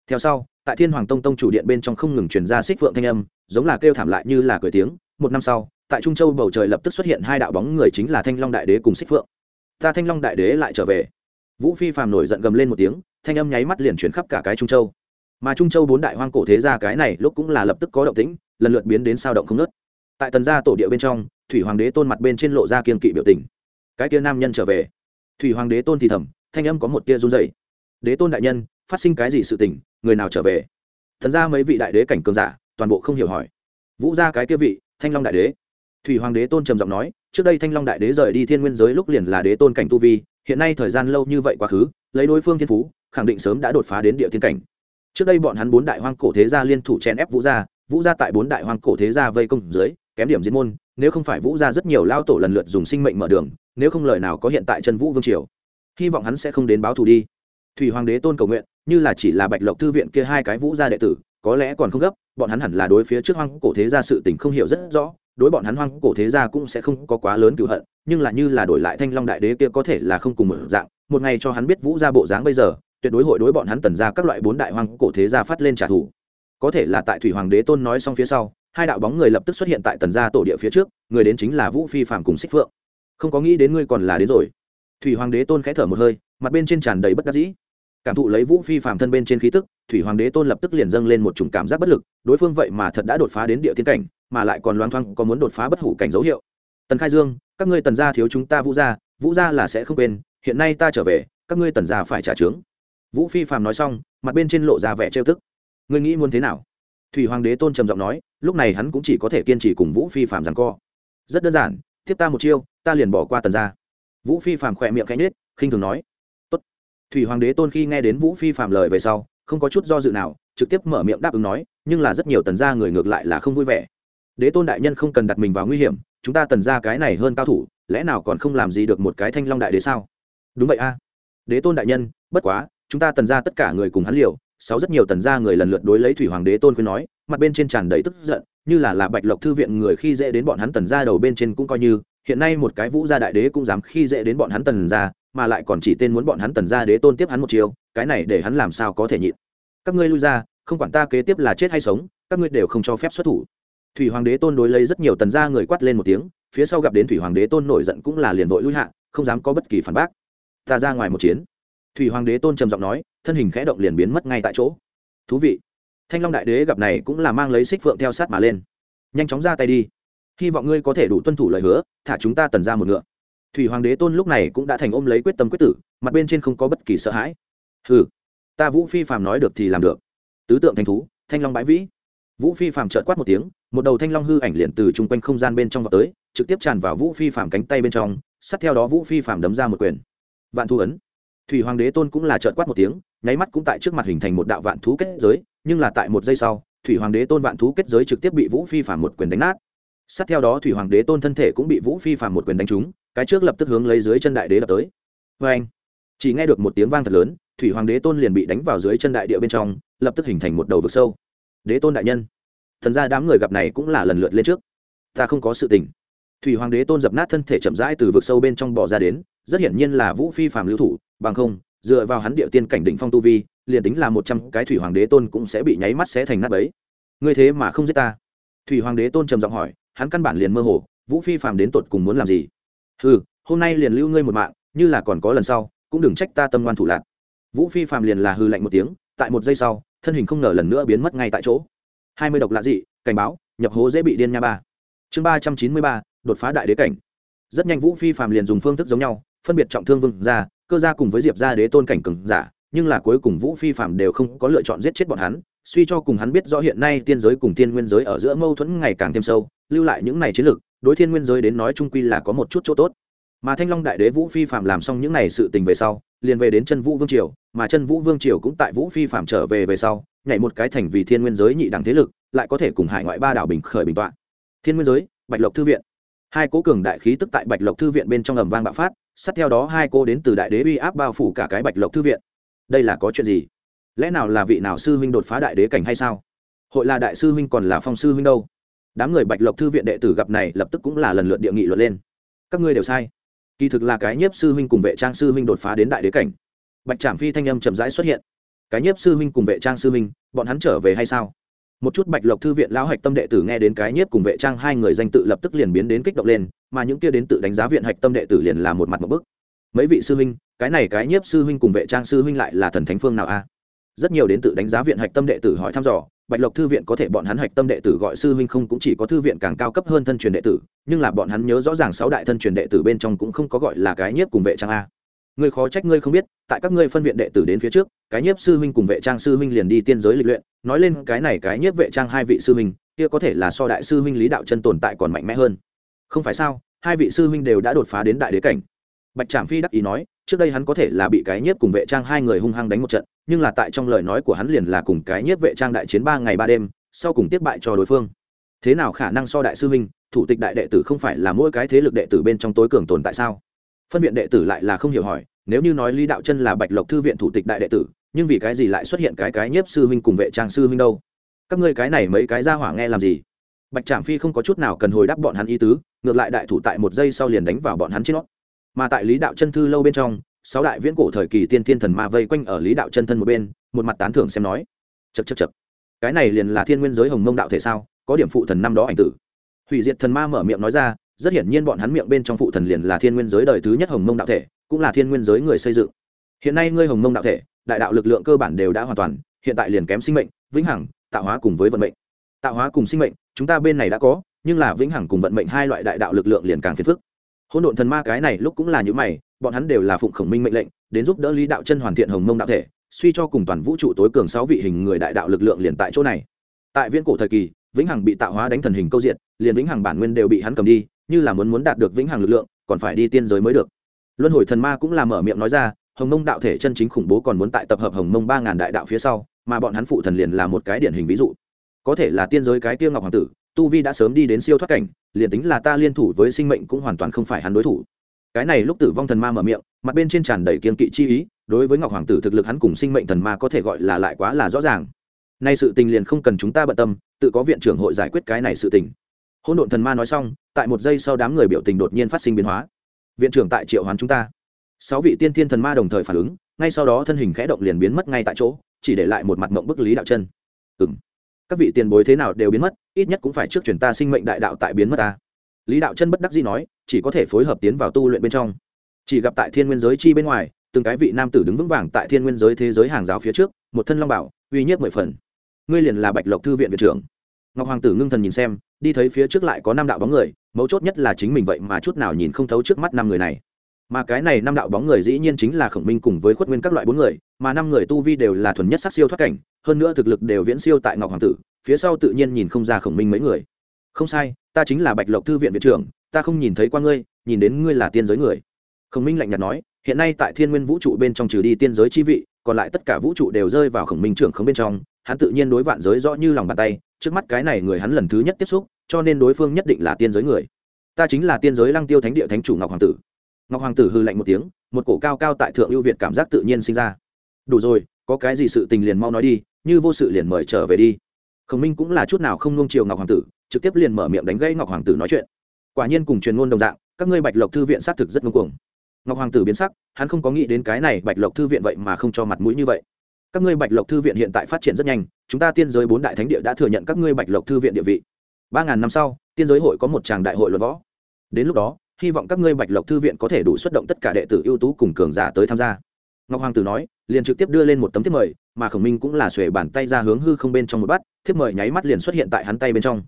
Theo sau, tại thiên hoàng tông tông chủ điện bên trong không ngừng truyền ra xích phượng thanh âm, giống là kêu thảm lại như là cười tiếng. Một năm sau, tại trung châu bầu trời lập tức xuất hiện hai đạo bóng người chính là thanh long đại đế cùng xích phượng ta thanh long đại đế lại trở về. Vũ phi phàm nổi giận gầm lên một tiếng thanh âm nháy mắt liền chuyển khắp cả cái trung châu. Mà trung châu bốn đại hoang cổ thế gia cái này lúc cũng là lập tức có động tĩnh, lần lượt biến đến sao động không nớt tại tần gia tổ địa bên trong, thủy hoàng đế tôn mặt bên trên lộ ra kiên kỵ biểu tình. Cái tia nam nhân trở về. Thủy hoàng đế tôn thì thầm, thanh âm có một tia run dày đế tôn đại nhân, phát sinh cái gì sự tình, người nào trở về? Thần ra mấy vị đại đế cảnh cường giả, toàn bộ không hiểu hỏi. Vũ ra cái kia vị, thanh long đại đế. Thủy hoàng đế tôn trầm giọng nói, trước đây thanh long đại đế rời đi thiên nguyên giới lúc liền là đế tôn cảnh tu vi, hiện nay thời gian lâu như vậy quá khứ, lấy đối phương thiên phú khẳng định sớm đã đột phá đến địa thiên cảnh. Trước đây bọn hắn bốn đại hoang cổ thế gia liên thủ chen ép vũ gia vũ gia tại bốn đại hoang cổ thế gia vây công dưới, kém điểm diễn môn, nếu không phải vũ gia rất nhiều lao tổ lần lượt dùng sinh mệnh mở đường, nếu không lời nào có hiện tại chân vũ vương triều, hy vọng hắn sẽ không đến báo thù đi. Thủy hoàng đế tôn cầu nguyện, như là chỉ là bạch lộc thư viện kia hai cái vũ gia đệ tử, có lẽ còn không gấp, bọn hắn hẳn là đối phía trước hoang cổ thế gia sự tình không hiểu rất rõ, đối bọn hắn hoang cổ thế gia cũng sẽ không có quá lớn cựu hận, nhưng là như là đổi lại thanh long đại đế kia có thể là không cùng một dạng, một ngày cho hắn biết vũ gia bộ dáng bây giờ tuyệt đối hội đối bọn hắn tần ra các loại bốn đại hoang cổ thế gia phát lên trả thù. Có thể là tại thủy hoàng đế tôn nói xong phía sau, hai đạo bóng người lập tức xuất hiện tại tần gia tổ địa phía trước, người đến chính là vũ phi phạm cùng xích phượng. Không có nghĩ đến ngươi còn là đến rồi. Thủy hoàng đế tôn khẽ thở một hơi, mặt bên trên tràn đầy bất đắc dĩ. Cảm thụ lấy vũ phi phạm thân bên trên khí tức, thủy hoàng đế tôn lập tức liền dâng lên một chủng cảm giác bất lực, đối phương vậy mà thật đã đột phá đến địa tiến cảnh, mà lại còn loang thoang có muốn đột phá bất hủ cảnh dấu hiệu. Tần khai dương, các ngươi tần gia thiếu chúng ta vũ gia vũ gia là sẽ không quên, hiện nay ta trở về, các ngươi tần gia phải trả trướng vũ phi phạm nói xong, mặt bên trên lộ ra vẻ trêu tức. Ngươi nghĩ muốn thế nào? Thủy hoàng đế tôn trầm giọng nói, lúc này hắn cũng chỉ có thể kiên trì cùng vũ phi phạm rằng co. Rất đơn giản, tiếp ta một chiêu, ta liền bỏ qua tần gia. Vũ phi phạm khỏe miệng cánh nết khinh thường nói. Tốt. thủy hoàng đế tôn khi nghe đến vũ phi phạm lời về sau, không có chút do dự nào, trực tiếp mở miệng đáp ứng nói, nhưng là rất nhiều tần gia người ngược lại là không vui vẻ. Đế tôn đại nhân không cần đặt mình vào nguy hiểm, chúng ta tần gia cái này hơn cao thủ, lẽ nào còn không làm gì được một cái thanh long đại đế sao? Đúng vậy a. Đế tôn đại nhân, bất quá chúng ta tần gia tất cả người cùng hắn liều, sáu rất nhiều tần gia người lần lượt đối lấy thủy hoàng đế tôn khuyên nói, mặt bên trên tràn đầy tức giận, như là là bạch lộc thư viện người khi dễ đến bọn hắn tần gia đầu bên trên cũng coi như, hiện nay một cái vũ gia đại đế cũng dám khi dễ đến bọn hắn tần gia mà lại còn chỉ tên muốn bọn hắn tần gia đế tôn tiếp hắn một chiều cái này để hắn làm sao có thể nhịn. Các ngươi lui ra, không quản ta kế tiếp là chết hay sống, các ngươi đều không cho phép xuất thủ. Thủy hoàng đế tôn đối lấy rất nhiều tần gia người quát lên một tiếng, phía sau gặp đến thủy hoàng đế tôn nổi giận cũng là liền vội lui hạ, không dám có bất kỳ phản bác. Ta ra ngoài một chiến thủy hoàng đế tôn trầm giọng nói, thân hình khẽ động liền biến mất ngay tại chỗ. Thú vị. Thanh long đại đế gặp này cũng là mang lấy xích phượng theo sát mà lên. Nhanh chóng ra tay đi. Hy vọng ngươi có thể đủ tuân thủ lời hứa, thả chúng ta tần ra một ngựa. Thủy hoàng đế tôn lúc này cũng đã thành ôm lấy quyết tâm quyết tử, mặt bên trên không có bất kỳ sợ hãi. Hừ, ta vũ phi phàm nói được thì làm được. Tứ tượng thành thú, thanh long bãi vĩ. Vũ phi phàm trợt quát một tiếng, một đầu thanh long hư ảnh liền từ chung quanh không gian bên trong vào tới, trực tiếp tràn vào vũ phi phàm cánh tay bên trong, sát theo đó vũ phi phàm đấm ra một quyền. Vạn thu ấn thủy hoàng đế tôn cũng là trợn quát một tiếng, nháy mắt cũng tại trước mặt hình thành một đạo vạn thú kết giới, nhưng là tại một giây sau, thủy hoàng đế tôn vạn thú kết giới trực tiếp bị vũ phi phàm một quyền đánh nát. Sát theo đó, thủy hoàng đế tôn thân thể cũng bị vũ phi phàm một quyền đánh trúng, cái trước lập tức hướng lấy dưới chân đại đế đập tới. Vê anh chỉ nghe được một tiếng vang thật lớn, thủy hoàng đế tôn liền bị đánh vào dưới chân đại địa bên trong, lập tức hình thành một đầu vực sâu. Đế tôn đại nhân, thần ra đám người gặp này cũng là lần lượt lên trước. Ta không có sự tình. Thủy hoàng đế tôn dập nát thân thể chậm rãi từ vực sâu bên trong bỏ ra đến, rất hiển nhiên là vũ phi phàm lưu thủ bằng không, dựa vào hắn địa tiên cảnh đỉnh phong tu vi, liền tính là một trăm cái thủy hoàng đế tôn cũng sẽ bị nháy mắt xé thành nát bấy. Ngươi thế mà không giết ta. Thủy hoàng đế tôn trầm giọng hỏi, hắn căn bản liền mơ hồ, vũ phi phàm đến tột cùng muốn làm gì? Ừ hôm nay liền lưu ngươi một mạng, như là còn có lần sau, cũng đừng trách ta tâm ngoan thủ lạc. Vũ phi phàm liền là hư lạnh một tiếng, tại một giây sau, thân hình không ngờ lần nữa biến mất ngay tại chỗ. Hai mươi độc lạ dị, cảnh báo, nhập hố dễ bị điên nha ba. Chương ba trăm chín mươi ba, đột phá đại đế cảnh. Rất nhanh vũ phi phàm liền dùng phương thức giống nhau, phân biệt trọng thương vương ra cơ gia cùng với diệp gia đế tôn cảnh cường giả, nhưng là cuối cùng vũ phi phạm đều không có lựa chọn giết chết bọn hắn, suy cho cùng hắn biết rõ hiện nay tiên giới cùng tiên nguyên giới ở giữa mâu thuẫn ngày càng thêm sâu, lưu lại những này chiến lược, đối thiên nguyên giới đến nói trung quy là có một chút chỗ tốt. Mà thanh long đại đế vũ phi phạm làm xong những này sự tình về sau, liền về đến chân vũ vương triều, mà chân vũ vương triều cũng tại vũ phi phạm trở về về sau, nhảy một cái thành vì thiên nguyên giới nhị đẳng thế lực, lại có thể cùng hải ngoại ba đảo bình khởi bình tọa. Thiên nguyên giới, bạch lộc thư viện. Hai cố cường đại khí tức tại bạch lộc thư viện bên trong ầm vang bạo phát sát theo đó hai cô đến từ đại đế uy áp bao phủ cả cái bạch lộc thư viện. Đây là có chuyện gì? Lẽ nào là vị nào sư huynh đột phá đại đế cảnh hay sao? Hội là đại sư huynh còn là phong sư huynh đâu? Đám người bạch lộc thư viện đệ tử gặp này lập tức cũng là lần lượt địa nghị luận lên. Các ngươi đều sai. Kỳ thực là cái nhiếp sư huynh cùng vệ trang sư huynh đột phá đến đại đế cảnh. Bạch trảm phi thanh âm chậm rãi xuất hiện. Cái nhiếp sư huynh cùng vệ trang sư huynh, bọn hắn trở về hay sao? Một chút bạch lộc thư viện lão hạch tâm đệ tử nghe đến cái nhiếp cùng vệ trang hai người danh tự lập tức liền biến đến kích động lên, mà những kia đến tự đánh giá viện hạch tâm đệ tử liền là một mặt một bức. Mấy vị sư huynh, cái này cái nhiếp sư huynh cùng vệ trang sư huynh lại là thần thánh phương nào a? Rất nhiều đến tự đánh giá viện hạch tâm đệ tử hỏi thăm dò, bạch lộc thư viện có thể bọn hắn hạch tâm đệ tử gọi sư huynh không cũng chỉ có thư viện càng cao cấp hơn thân truyền đệ tử, nhưng là bọn hắn nhớ rõ ràng sáu đại thân truyền đệ tử bên trong cũng không có gọi là cái nhiếp cùng vệ trang a ngươi khó trách ngươi không biết, tại các ngươi phân viện đệ tử đến phía trước, cái nhiếp sư huynh cùng vệ trang sư huynh liền đi tiên giới lịch luyện, nói lên cái này cái nhiếp vệ trang hai vị sư huynh, kia có thể là so đại sư huynh lý đạo chân tồn tại còn mạnh mẽ hơn. Không phải sao, hai vị sư huynh đều đã đột phá đến đại đế cảnh. Bạch trạm phi đắc ý nói, trước đây hắn có thể là bị cái nhiếp cùng vệ trang hai người hung hăng đánh một trận, nhưng là tại trong lời nói của hắn liền là cùng cái nhiếp vệ trang đại chiến ba ngày ba đêm, sau cùng tiếp bại cho đối phương. Thế nào khả năng so đại sư huynh, thủ tịch đại đệ tử không phải là mỗi cái thế lực đệ tử bên trong tối cường tồn tại sao? Phân viện đệ tử lại là không hiểu hỏi, nếu như nói lý đạo chân là bạch lộc thư viện thủ tịch đại đệ tử, nhưng vì cái gì lại xuất hiện cái cái nhiếp sư huynh cùng vệ trang sư huynh đâu? Các ngươi cái này mấy cái ra hỏa nghe làm gì? Bạch trạm phi không có chút nào cần hồi đáp bọn hắn ý tứ, ngược lại đại thủ tại một giây sau liền đánh vào bọn hắn trên nót mà tại lý đạo chân thư lâu bên trong, sáu đại viễn cổ thời kỳ tiên thiên thần ma vây quanh ở lý đạo chân thân một bên, một mặt tán thưởng xem nói. Chật chật chật cái này liền là thiên nguyên giới hồng mông đạo thể sao? Có điểm phụ thần năm đó ảnh tử. Hủy diệt thần ma mở miệng nói ra rất hiển nhiên bọn hắn miệng bên trong phụ thần liền là thiên nguyên giới đời thứ nhất hồng mông đạo thể, cũng là thiên nguyên giới người xây dựng. Hiện nay ngươi hồng mông đạo thể, đại đạo lực lượng cơ bản đều đã hoàn toàn, hiện tại liền kém sinh mệnh, vĩnh hằng, tạo hóa cùng với vận mệnh. Tạo hóa cùng sinh mệnh, chúng ta bên này đã có, nhưng là vĩnh hằng cùng vận mệnh hai loại đại đạo lực lượng liền càng phiền phức. Hỗn độn thần ma cái này lúc cũng là những mày, bọn hắn đều là phụng khổng minh mệnh lệnh, đến giúp đỡ lý đạo chân hoàn thiện hồng mông đạo thể, suy cho cùng toàn vũ trụ tối cường sáu vị hình người đại đạo lực lượng liền tại chỗ này. Tại viễn cổ thời kỳ, vĩnh hằng bị tạo hóa đánh thần hình câu diện, liền vĩnh hằng bản nguyên đều bị hắn cầm đi như là muốn muốn đạt được vĩnh hằng lực lượng, còn phải đi tiên giới mới được. Luân hồi thần ma cũng là mở miệng nói ra, hồng mông đạo thể chân chính khủng bố còn muốn tại tập hợp hồng mông ba ngàn đại đạo phía sau, mà bọn hắn phụ thần liền là một cái điển hình ví dụ. Có thể là tiên giới cái tiêu ngọc hoàng tử, tu vi đã sớm đi đến siêu thoát cảnh, liền tính là ta liên thủ với sinh mệnh cũng hoàn toàn không phải hắn đối thủ. Cái này lúc tử vong thần ma mở miệng, mặt bên trên tràn đầy kiên kỵ chi ý, đối với ngọc hoàng tử thực lực hắn cùng sinh mệnh thần ma có thể gọi là lại quá là rõ ràng. Nay sự tình liền không cần chúng ta bận tâm, tự có viện trưởng hội giải quyết cái này sự tình. Hỗn độn thần ma nói xong, tại một giây sau đám người biểu tình đột nhiên phát sinh biến hóa. Viện trưởng tại triệu hoán chúng ta. Sáu vị tiên thiên thần ma đồng thời phản ứng, ngay sau đó thân hình khẽ động liền biến mất ngay tại chỗ, chỉ để lại một mặt mộng bức lý đạo chân. Ừ m các vị tiền bối thế nào đều biến mất, ít nhất cũng phải trước chuyển ta sinh mệnh đại đạo tại biến mất ta. Lý đạo chân bất đắc dĩ nói, chỉ có thể phối hợp tiến vào tu luyện bên trong. Chỉ gặp tại thiên nguyên giới chi bên ngoài, từng cái vị nam tử đứng vững vàng tại thiên nguyên giới thế giới hàng giáo phía trước, một thân long bảo, uy nhất mười phần. Ngươi liền là bạch lộc thư viện viện trưởng ngọc hoàng tử ngưng thần nhìn xem, đi thấy phía trước lại có năm đạo bóng người, mấu chốt nhất là chính mình vậy mà chút nào nhìn không thấu trước mắt năm người này. Mà cái này năm đạo bóng người dĩ nhiên chính là khổng minh cùng với khuất nguyên các loại bốn người, mà năm người tu vi đều là thuần nhất sắc siêu thoát cảnh, hơn nữa thực lực đều viễn siêu tại ngọc hoàng tử, phía sau tự nhiên nhìn không ra khổng minh mấy người. Không sai, ta chính là bạch lộc thư viện viện trưởng, ta không nhìn thấy qua ngươi, nhìn đến ngươi là tiên giới người. Khổng minh lạnh nhạt nói, hiện nay tại thiên nguyên vũ trụ bên trong trừ đi tiên giới chi vị, còn lại tất cả vũ trụ đều rơi vào khổng minh trưởng không bên trong hắn tự nhiên đối vạn giới rõ như lòng bàn tay, trước mắt cái này người hắn lần thứ nhất tiếp xúc, cho nên đối phương nhất định là tiên giới người. Ta chính là tiên giới lăng tiêu thánh địa thánh chủ ngọc hoàng tử. Ngọc hoàng tử hư lạnh một tiếng, một cổ cao cao tại thượng ưu việt cảm giác tự nhiên sinh ra. Đủ rồi, có cái gì sự tình liền mau nói đi, như vô sự liền mời trở về đi. Khổng minh cũng là chút nào không nung chiều ngọc hoàng tử, trực tiếp liền mở miệng đánh gãy ngọc hoàng tử nói chuyện. Quả nhiên cùng truyền ngôn đồng dạng, các ngươi bạch lộc thư viện xác thực rất ngông cuồng. Ngọc hoàng tử biến sắc, hắn không có nghĩ đến cái này bạch lộc thư viện vậy mà không cho mặt mũi như vậy các ngươi bạch lộc thư viện hiện tại phát triển rất nhanh, chúng ta tiên giới bốn đại thánh địa đã thừa nhận các ngươi bạch lộc thư viện địa vị. Ba ngàn năm sau, tiên giới hội có một tràng đại hội luật võ. Đến lúc đó, hy vọng các ngươi bạch lộc thư viện có thể đủ xuất động tất cả đệ tử ưu tú cùng cường giả tới tham gia. Ngọc hoàng tử nói, liền trực tiếp đưa lên một tấm thiếp mời, mà khổng minh cũng là xuể bàn tay ra hướng hư không bên trong một bát, thiếp mời nháy mắt liền xuất hiện tại hắn tay bên trong.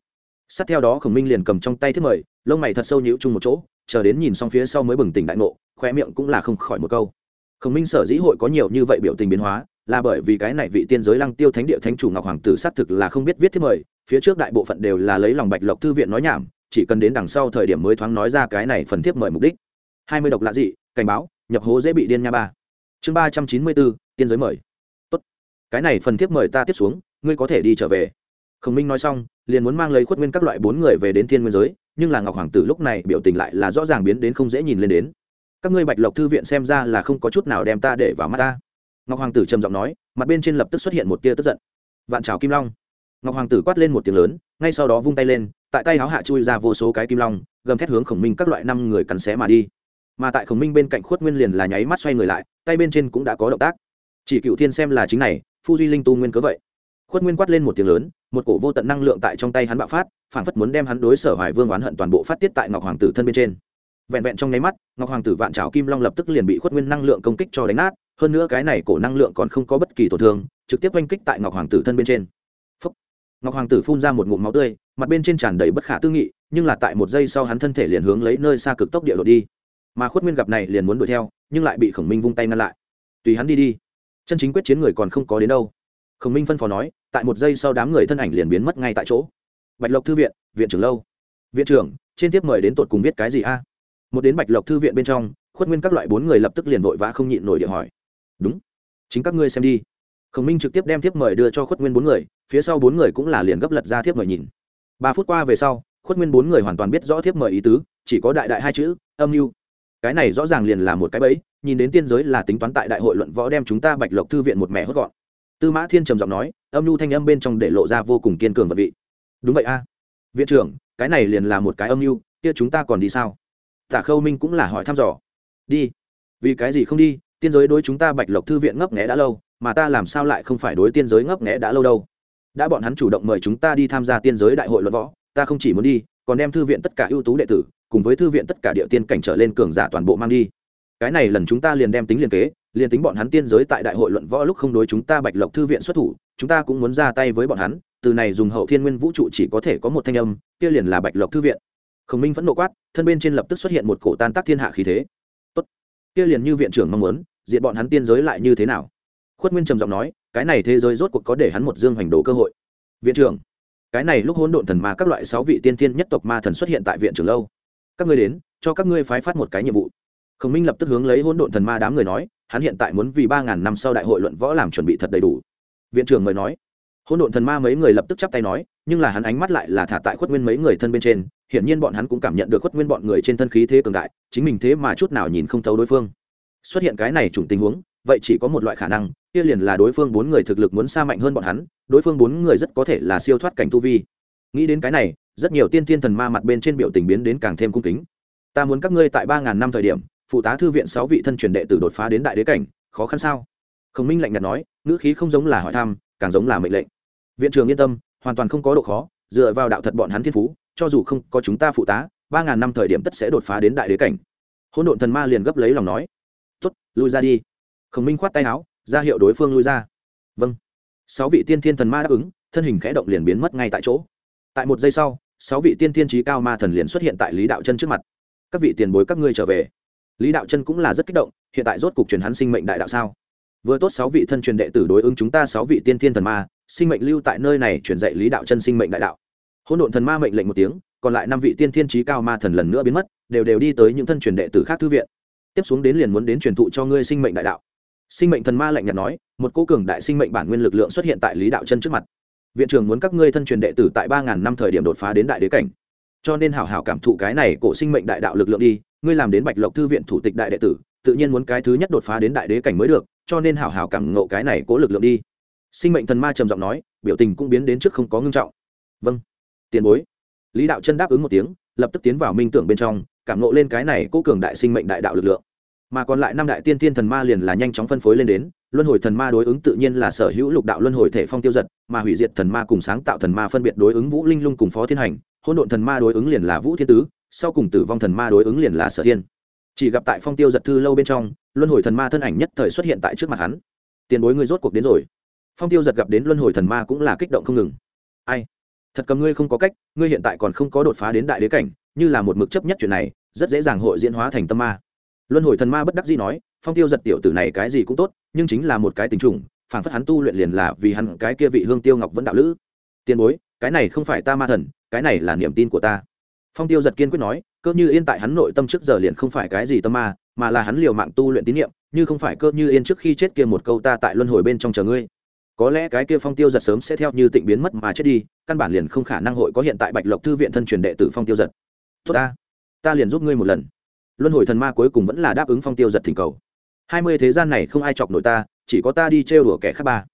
Sát theo đó khổng minh liền cầm trong tay thiếp mời, lông mày thật sâu nhũ chung một chỗ, chờ đến nhìn xong phía sau mới bừng tỉnh đại ngộ khoe miệng cũng là không khỏi một câu. Khổng minh sở dĩ hội có nhiều như vậy biểu tình biến hóa là bởi vì cái này vị tiên giới lăng tiêu thánh địa thánh chủ ngọc hoàng tử xác thực là không biết viết thiết mời, phía trước đại bộ phận đều là lấy lòng bạch lộc thư viện nói nhảm, chỉ cần đến đằng sau thời điểm mới thoáng nói ra cái này phần thiếp mời mục đích. Hai mươi độc lạ dị, cảnh báo, nhập hố dễ bị điên nha ba. Chương ba trăm chín mươi bốn, tiên giới mời. Tốt. Cái này phần thiếp mời ta tiếp xuống, ngươi có thể đi trở về. Khổng minh nói xong, liền muốn mang lấy khuất nguyên các loại bốn người về đến thiên nguyên giới, nhưng là ngọc hoàng tử lúc này biểu tình lại là rõ ràng biến đến không dễ nhìn lên đến. Các ngươi bạch lộc thư viện xem ra là không có chút nào đem ta để vào mắt ta ngọc hoàng tử trầm giọng nói, mặt bên trên lập tức xuất hiện một tia tức giận. Vạn trào kim long. Ngọc hoàng tử quát lên một tiếng lớn, ngay sau đó vung tay lên, tại tay háo hạ chui ra vô số cái kim long, gầm thét hướng khổng minh các loại năm người cắn xé mà đi. Mà tại khổng minh bên cạnh khuất nguyên liền là nháy mắt xoay người lại, tay bên trên cũng đã có động tác. Chỉ cựu thiên xem là chính này, phu duy linh tu nguyên cớ vậy. Khuất nguyên quát lên một tiếng lớn, một cổ vô tận năng lượng tại trong tay hắn bạo phát phản phất muốn đem hắn đối sở hoài vương oán hận toàn bộ phát tiết tại ngọc hoàng tử thân bên trên. Vẹn vẹn trong nháy mắt, ngọc hoàng tử vạn trào kim long lập tức liền bị khuất nguyên năng lượng công kích cho đánh nát hơn nữa cái này cổ năng lượng còn không có bất kỳ tổn thương, trực tiếp oanh kích tại ngọc hoàng tử thân bên trên. Phúc. ngọc hoàng tử phun ra một ngụm máu tươi, mặt bên trên tràn đầy bất khả tư nghị, nhưng là tại một giây sau hắn thân thể liền hướng lấy nơi xa cực tốc địa đột đi. Mà khuất nguyên gặp này liền muốn đuổi theo, nhưng lại bị khổng minh vung tay ngăn lại. Tùy hắn đi đi. Chân chính quyết chiến người còn không có đến đâu. Khổng minh phân phó nói, tại một giây sau đám người thân ảnh liền biến mất ngay tại chỗ. Bạch lộc thư viện viện trưởng lâu. Viện trưởng, trên tiếp mời đến tột cùng viết cái gì a? Một đến bạch lộc thư viện bên trong, khuất nguyên các loại bốn người lập tức liền vội vã không nhịn nổi địa hỏi đúng. Chính các ngươi xem đi. Khổng minh trực tiếp đem thiếp mời đưa cho khuất nguyên bốn người, phía sau bốn người cũng là liền gấp lật ra thiếp mời nhìn. Ba phút qua về sau, khuất nguyên bốn người hoàn toàn biết rõ thiếp mời ý tứ, chỉ có đại đại hai chữ, âm mưu. Cái này rõ ràng liền là một cái bẫy, nhìn đến tiên giới là tính toán tại đại hội luận võ đem chúng ta bạch lộc thư viện một mẹ hốt gọn. Tư mã thiên trầm giọng nói, âm mưu thanh âm bên trong để lộ ra vô cùng kiên cường vật vị. Đúng vậy a. Viện trưởng, cái này liền là một cái âm mưu, kia chúng ta còn đi sao? Tả khâu minh cũng là hỏi thăm dò. Đi. Vì cái gì không đi tiên giới đối chúng ta bạch lộc thư viện ngấp nghẽ đã lâu, mà ta làm sao lại không phải đối tiên giới ngấp nghẽ đã lâu đâu? Đã bọn hắn chủ động mời chúng ta đi tham gia tiên giới đại hội luận võ, ta không chỉ muốn đi, còn đem thư viện tất cả ưu tú đệ tử, cùng với thư viện tất cả địa tiên cảnh trở lên cường giả toàn bộ mang đi. Cái này lần chúng ta liền đem tính liên kế, liền tính bọn hắn tiên giới tại đại hội luận võ lúc không đối chúng ta bạch lộc thư viện xuất thủ, chúng ta cũng muốn ra tay với bọn hắn, từ này dùng hậu thiên nguyên vũ trụ chỉ có thể có một thanh âm, kia liền là bạch lộc thư viện. Khổng minh vẫn nộ quát, thân bên trên lập tức xuất hiện một cổ tan tác thiên hạ khí thế. Tốt. Kia liền như viện trưởng mong muốn diện bọn hắn tiên giới lại như thế nào? Khuất nguyên trầm giọng nói, cái này thế giới rốt cuộc có để hắn một dương hoành đồ cơ hội. Viện trưởng, cái này lúc hỗn độn thần ma các loại sáu vị tiên tiên nhất tộc ma thần xuất hiện tại viện trưởng lâu. Các ngươi đến, cho các ngươi phái phát một cái nhiệm vụ. Khổng minh lập tức hướng lấy hỗn độn thần ma đám người nói, hắn hiện tại muốn vì ba ngàn năm sau đại hội luận võ làm chuẩn bị thật đầy đủ. Viện trưởng mời nói. Hỗn độn thần ma mấy người lập tức chắp tay nói, nhưng là hắn ánh mắt lại là thả tại khuất nguyên mấy người thân bên trên, hiển nhiên bọn hắn cũng cảm nhận được khuất nguyên bọn người trên thân khí thế cường đại, chính mình thế mà chút nào nhìn không thấu đối phương xuất hiện cái này chủng tình huống, vậy chỉ có một loại khả năng, kia liền là đối phương bốn người thực lực muốn xa mạnh hơn bọn hắn, đối phương bốn người rất có thể là siêu thoát cảnh tu vi. Nghĩ đến cái này, rất nhiều tiên thiên thần ma mặt bên trên biểu tình biến đến càng thêm cung kính. Ta muốn các ngươi tại ba ngàn năm thời điểm, phụ tá thư viện sáu vị thân truyền đệ tử đột phá đến đại đế cảnh, khó khăn sao? Khổng minh lạnh nhạt nói, ngữ khí không giống là hỏi thăm, càng giống là mệnh lệnh. Viện trường yên tâm, hoàn toàn không có độ khó, dựa vào đạo thật bọn hắn thiên phú, cho dù không có chúng ta phụ tá, ba ngàn năm thời điểm tất sẽ đột phá đến đại đế cảnh. Hỗn độn thần ma liền gấp lấy lòng nói lui ra đi. Khổng minh khoát tay áo, ra hiệu đối phương lui ra. Vâng. Sáu vị tiên thiên thần ma đáp ứng, thân hình khẽ động liền biến mất ngay tại chỗ. Tại một giây sau, sáu vị tiên thiên trí cao ma thần liền xuất hiện tại lý đạo chân trước mặt. Các vị tiền bối các ngươi trở về. Lý đạo chân cũng là rất kích động, hiện tại rốt cục truyền hắn sinh mệnh đại đạo sao? Vừa tốt sáu vị thân truyền đệ tử đối ứng chúng ta sáu vị tiên thiên thần ma, sinh mệnh lưu tại nơi này truyền dạy lý đạo chân sinh mệnh đại đạo. Hỗn độn thần ma mệnh lệnh một tiếng, còn lại năm vị tiên thiên trí cao ma thần lần nữa biến mất, đều đều đi tới những thân truyền đệ tử khác thư viện tiếp xuống đến liền muốn đến truyền thụ cho ngươi sinh mệnh đại đạo. Sinh mệnh thần ma lạnh nhạt nói, một cô cường đại sinh mệnh bản nguyên lực lượng xuất hiện tại lý đạo chân trước mặt. Viện trưởng muốn các ngươi thân truyền đệ tử tại ba ngàn năm thời điểm đột phá đến đại đế cảnh. Cho nên hảo hảo cảm thụ cái này cổ sinh mệnh đại đạo lực lượng đi, ngươi làm đến bạch lộc thư viện thủ tịch đại đệ tử, tự nhiên muốn cái thứ nhất đột phá đến đại đế cảnh mới được, cho nên hảo hảo cảm ngộ cái này cố lực lượng đi. Sinh mệnh thần ma trầm giọng nói, biểu tình cũng biến đến trước không có ngưng trọng. Vâng. Tiền bối. Lý đạo chân đáp ứng một tiếng, lập tức tiến vào minh tưởng bên trong cảm ngộ lên cái này cố cường đại sinh mệnh đại đạo lực lượng. Mà còn lại năm đại tiên thiên thần ma liền là nhanh chóng phân phối lên đến, luân hồi thần ma đối ứng tự nhiên là sở hữu lục đạo luân hồi thể phong tiêu giật, mà hủy diệt thần ma cùng sáng tạo thần ma phân biệt đối ứng vũ linh lung cùng phó thiên hành hôn độn thần ma đối ứng liền là vũ thiên tứ, sau cùng tử vong thần ma đối ứng liền là sở thiên. Chỉ gặp tại phong tiêu giật thư lâu bên trong, luân hồi thần ma thân ảnh nhất thời xuất hiện tại trước mặt hắn. Tiền bối ngươi rốt cuộc đến rồi. Phong tiêu giật gặp đến luân hồi thần ma cũng là kích động không ngừng. Ai? Thật cầm ngươi không có cách, ngươi hiện tại còn không có đột phá đến đại đế cảnh như là một mực chấp nhất chuyện này, rất dễ dàng hội diễn hóa thành tâm ma. Luân hồi thần ma bất đắc dĩ nói, phong tiêu giật tiểu tử này cái gì cũng tốt, nhưng chính là một cái tình trùng phản phất hắn tu luyện liền là vì hắn cái kia vị hương tiêu ngọc vẫn đạo lữ. Tiền bối, cái này không phải ta ma thần, cái này là niềm tin của ta. Phong tiêu giật kiên quyết nói, cơ như yên tại hắn nội tâm trước giờ liền không phải cái gì tâm ma, mà là hắn liều mạng tu luyện tín nhiệm như không phải cơ như yên trước khi chết kia một câu ta tại luân hồi bên trong chờ ngươi. Có lẽ cái kia phong tiêu giật sớm sẽ theo như tịnh biến mất mà chết đi, căn bản liền không khả năng hội có hiện tại bạch lộc thư viện thân truyền đệ tử phong tiêu giật tốt ta. Ta liền giúp ngươi một lần. Luân hồi thần ma cuối cùng vẫn là đáp ứng phong tiêu giật thỉnh cầu. Hai mươi thế gian này không ai chọc nổi ta, chỉ có ta đi trêu đùa kẻ khác ba.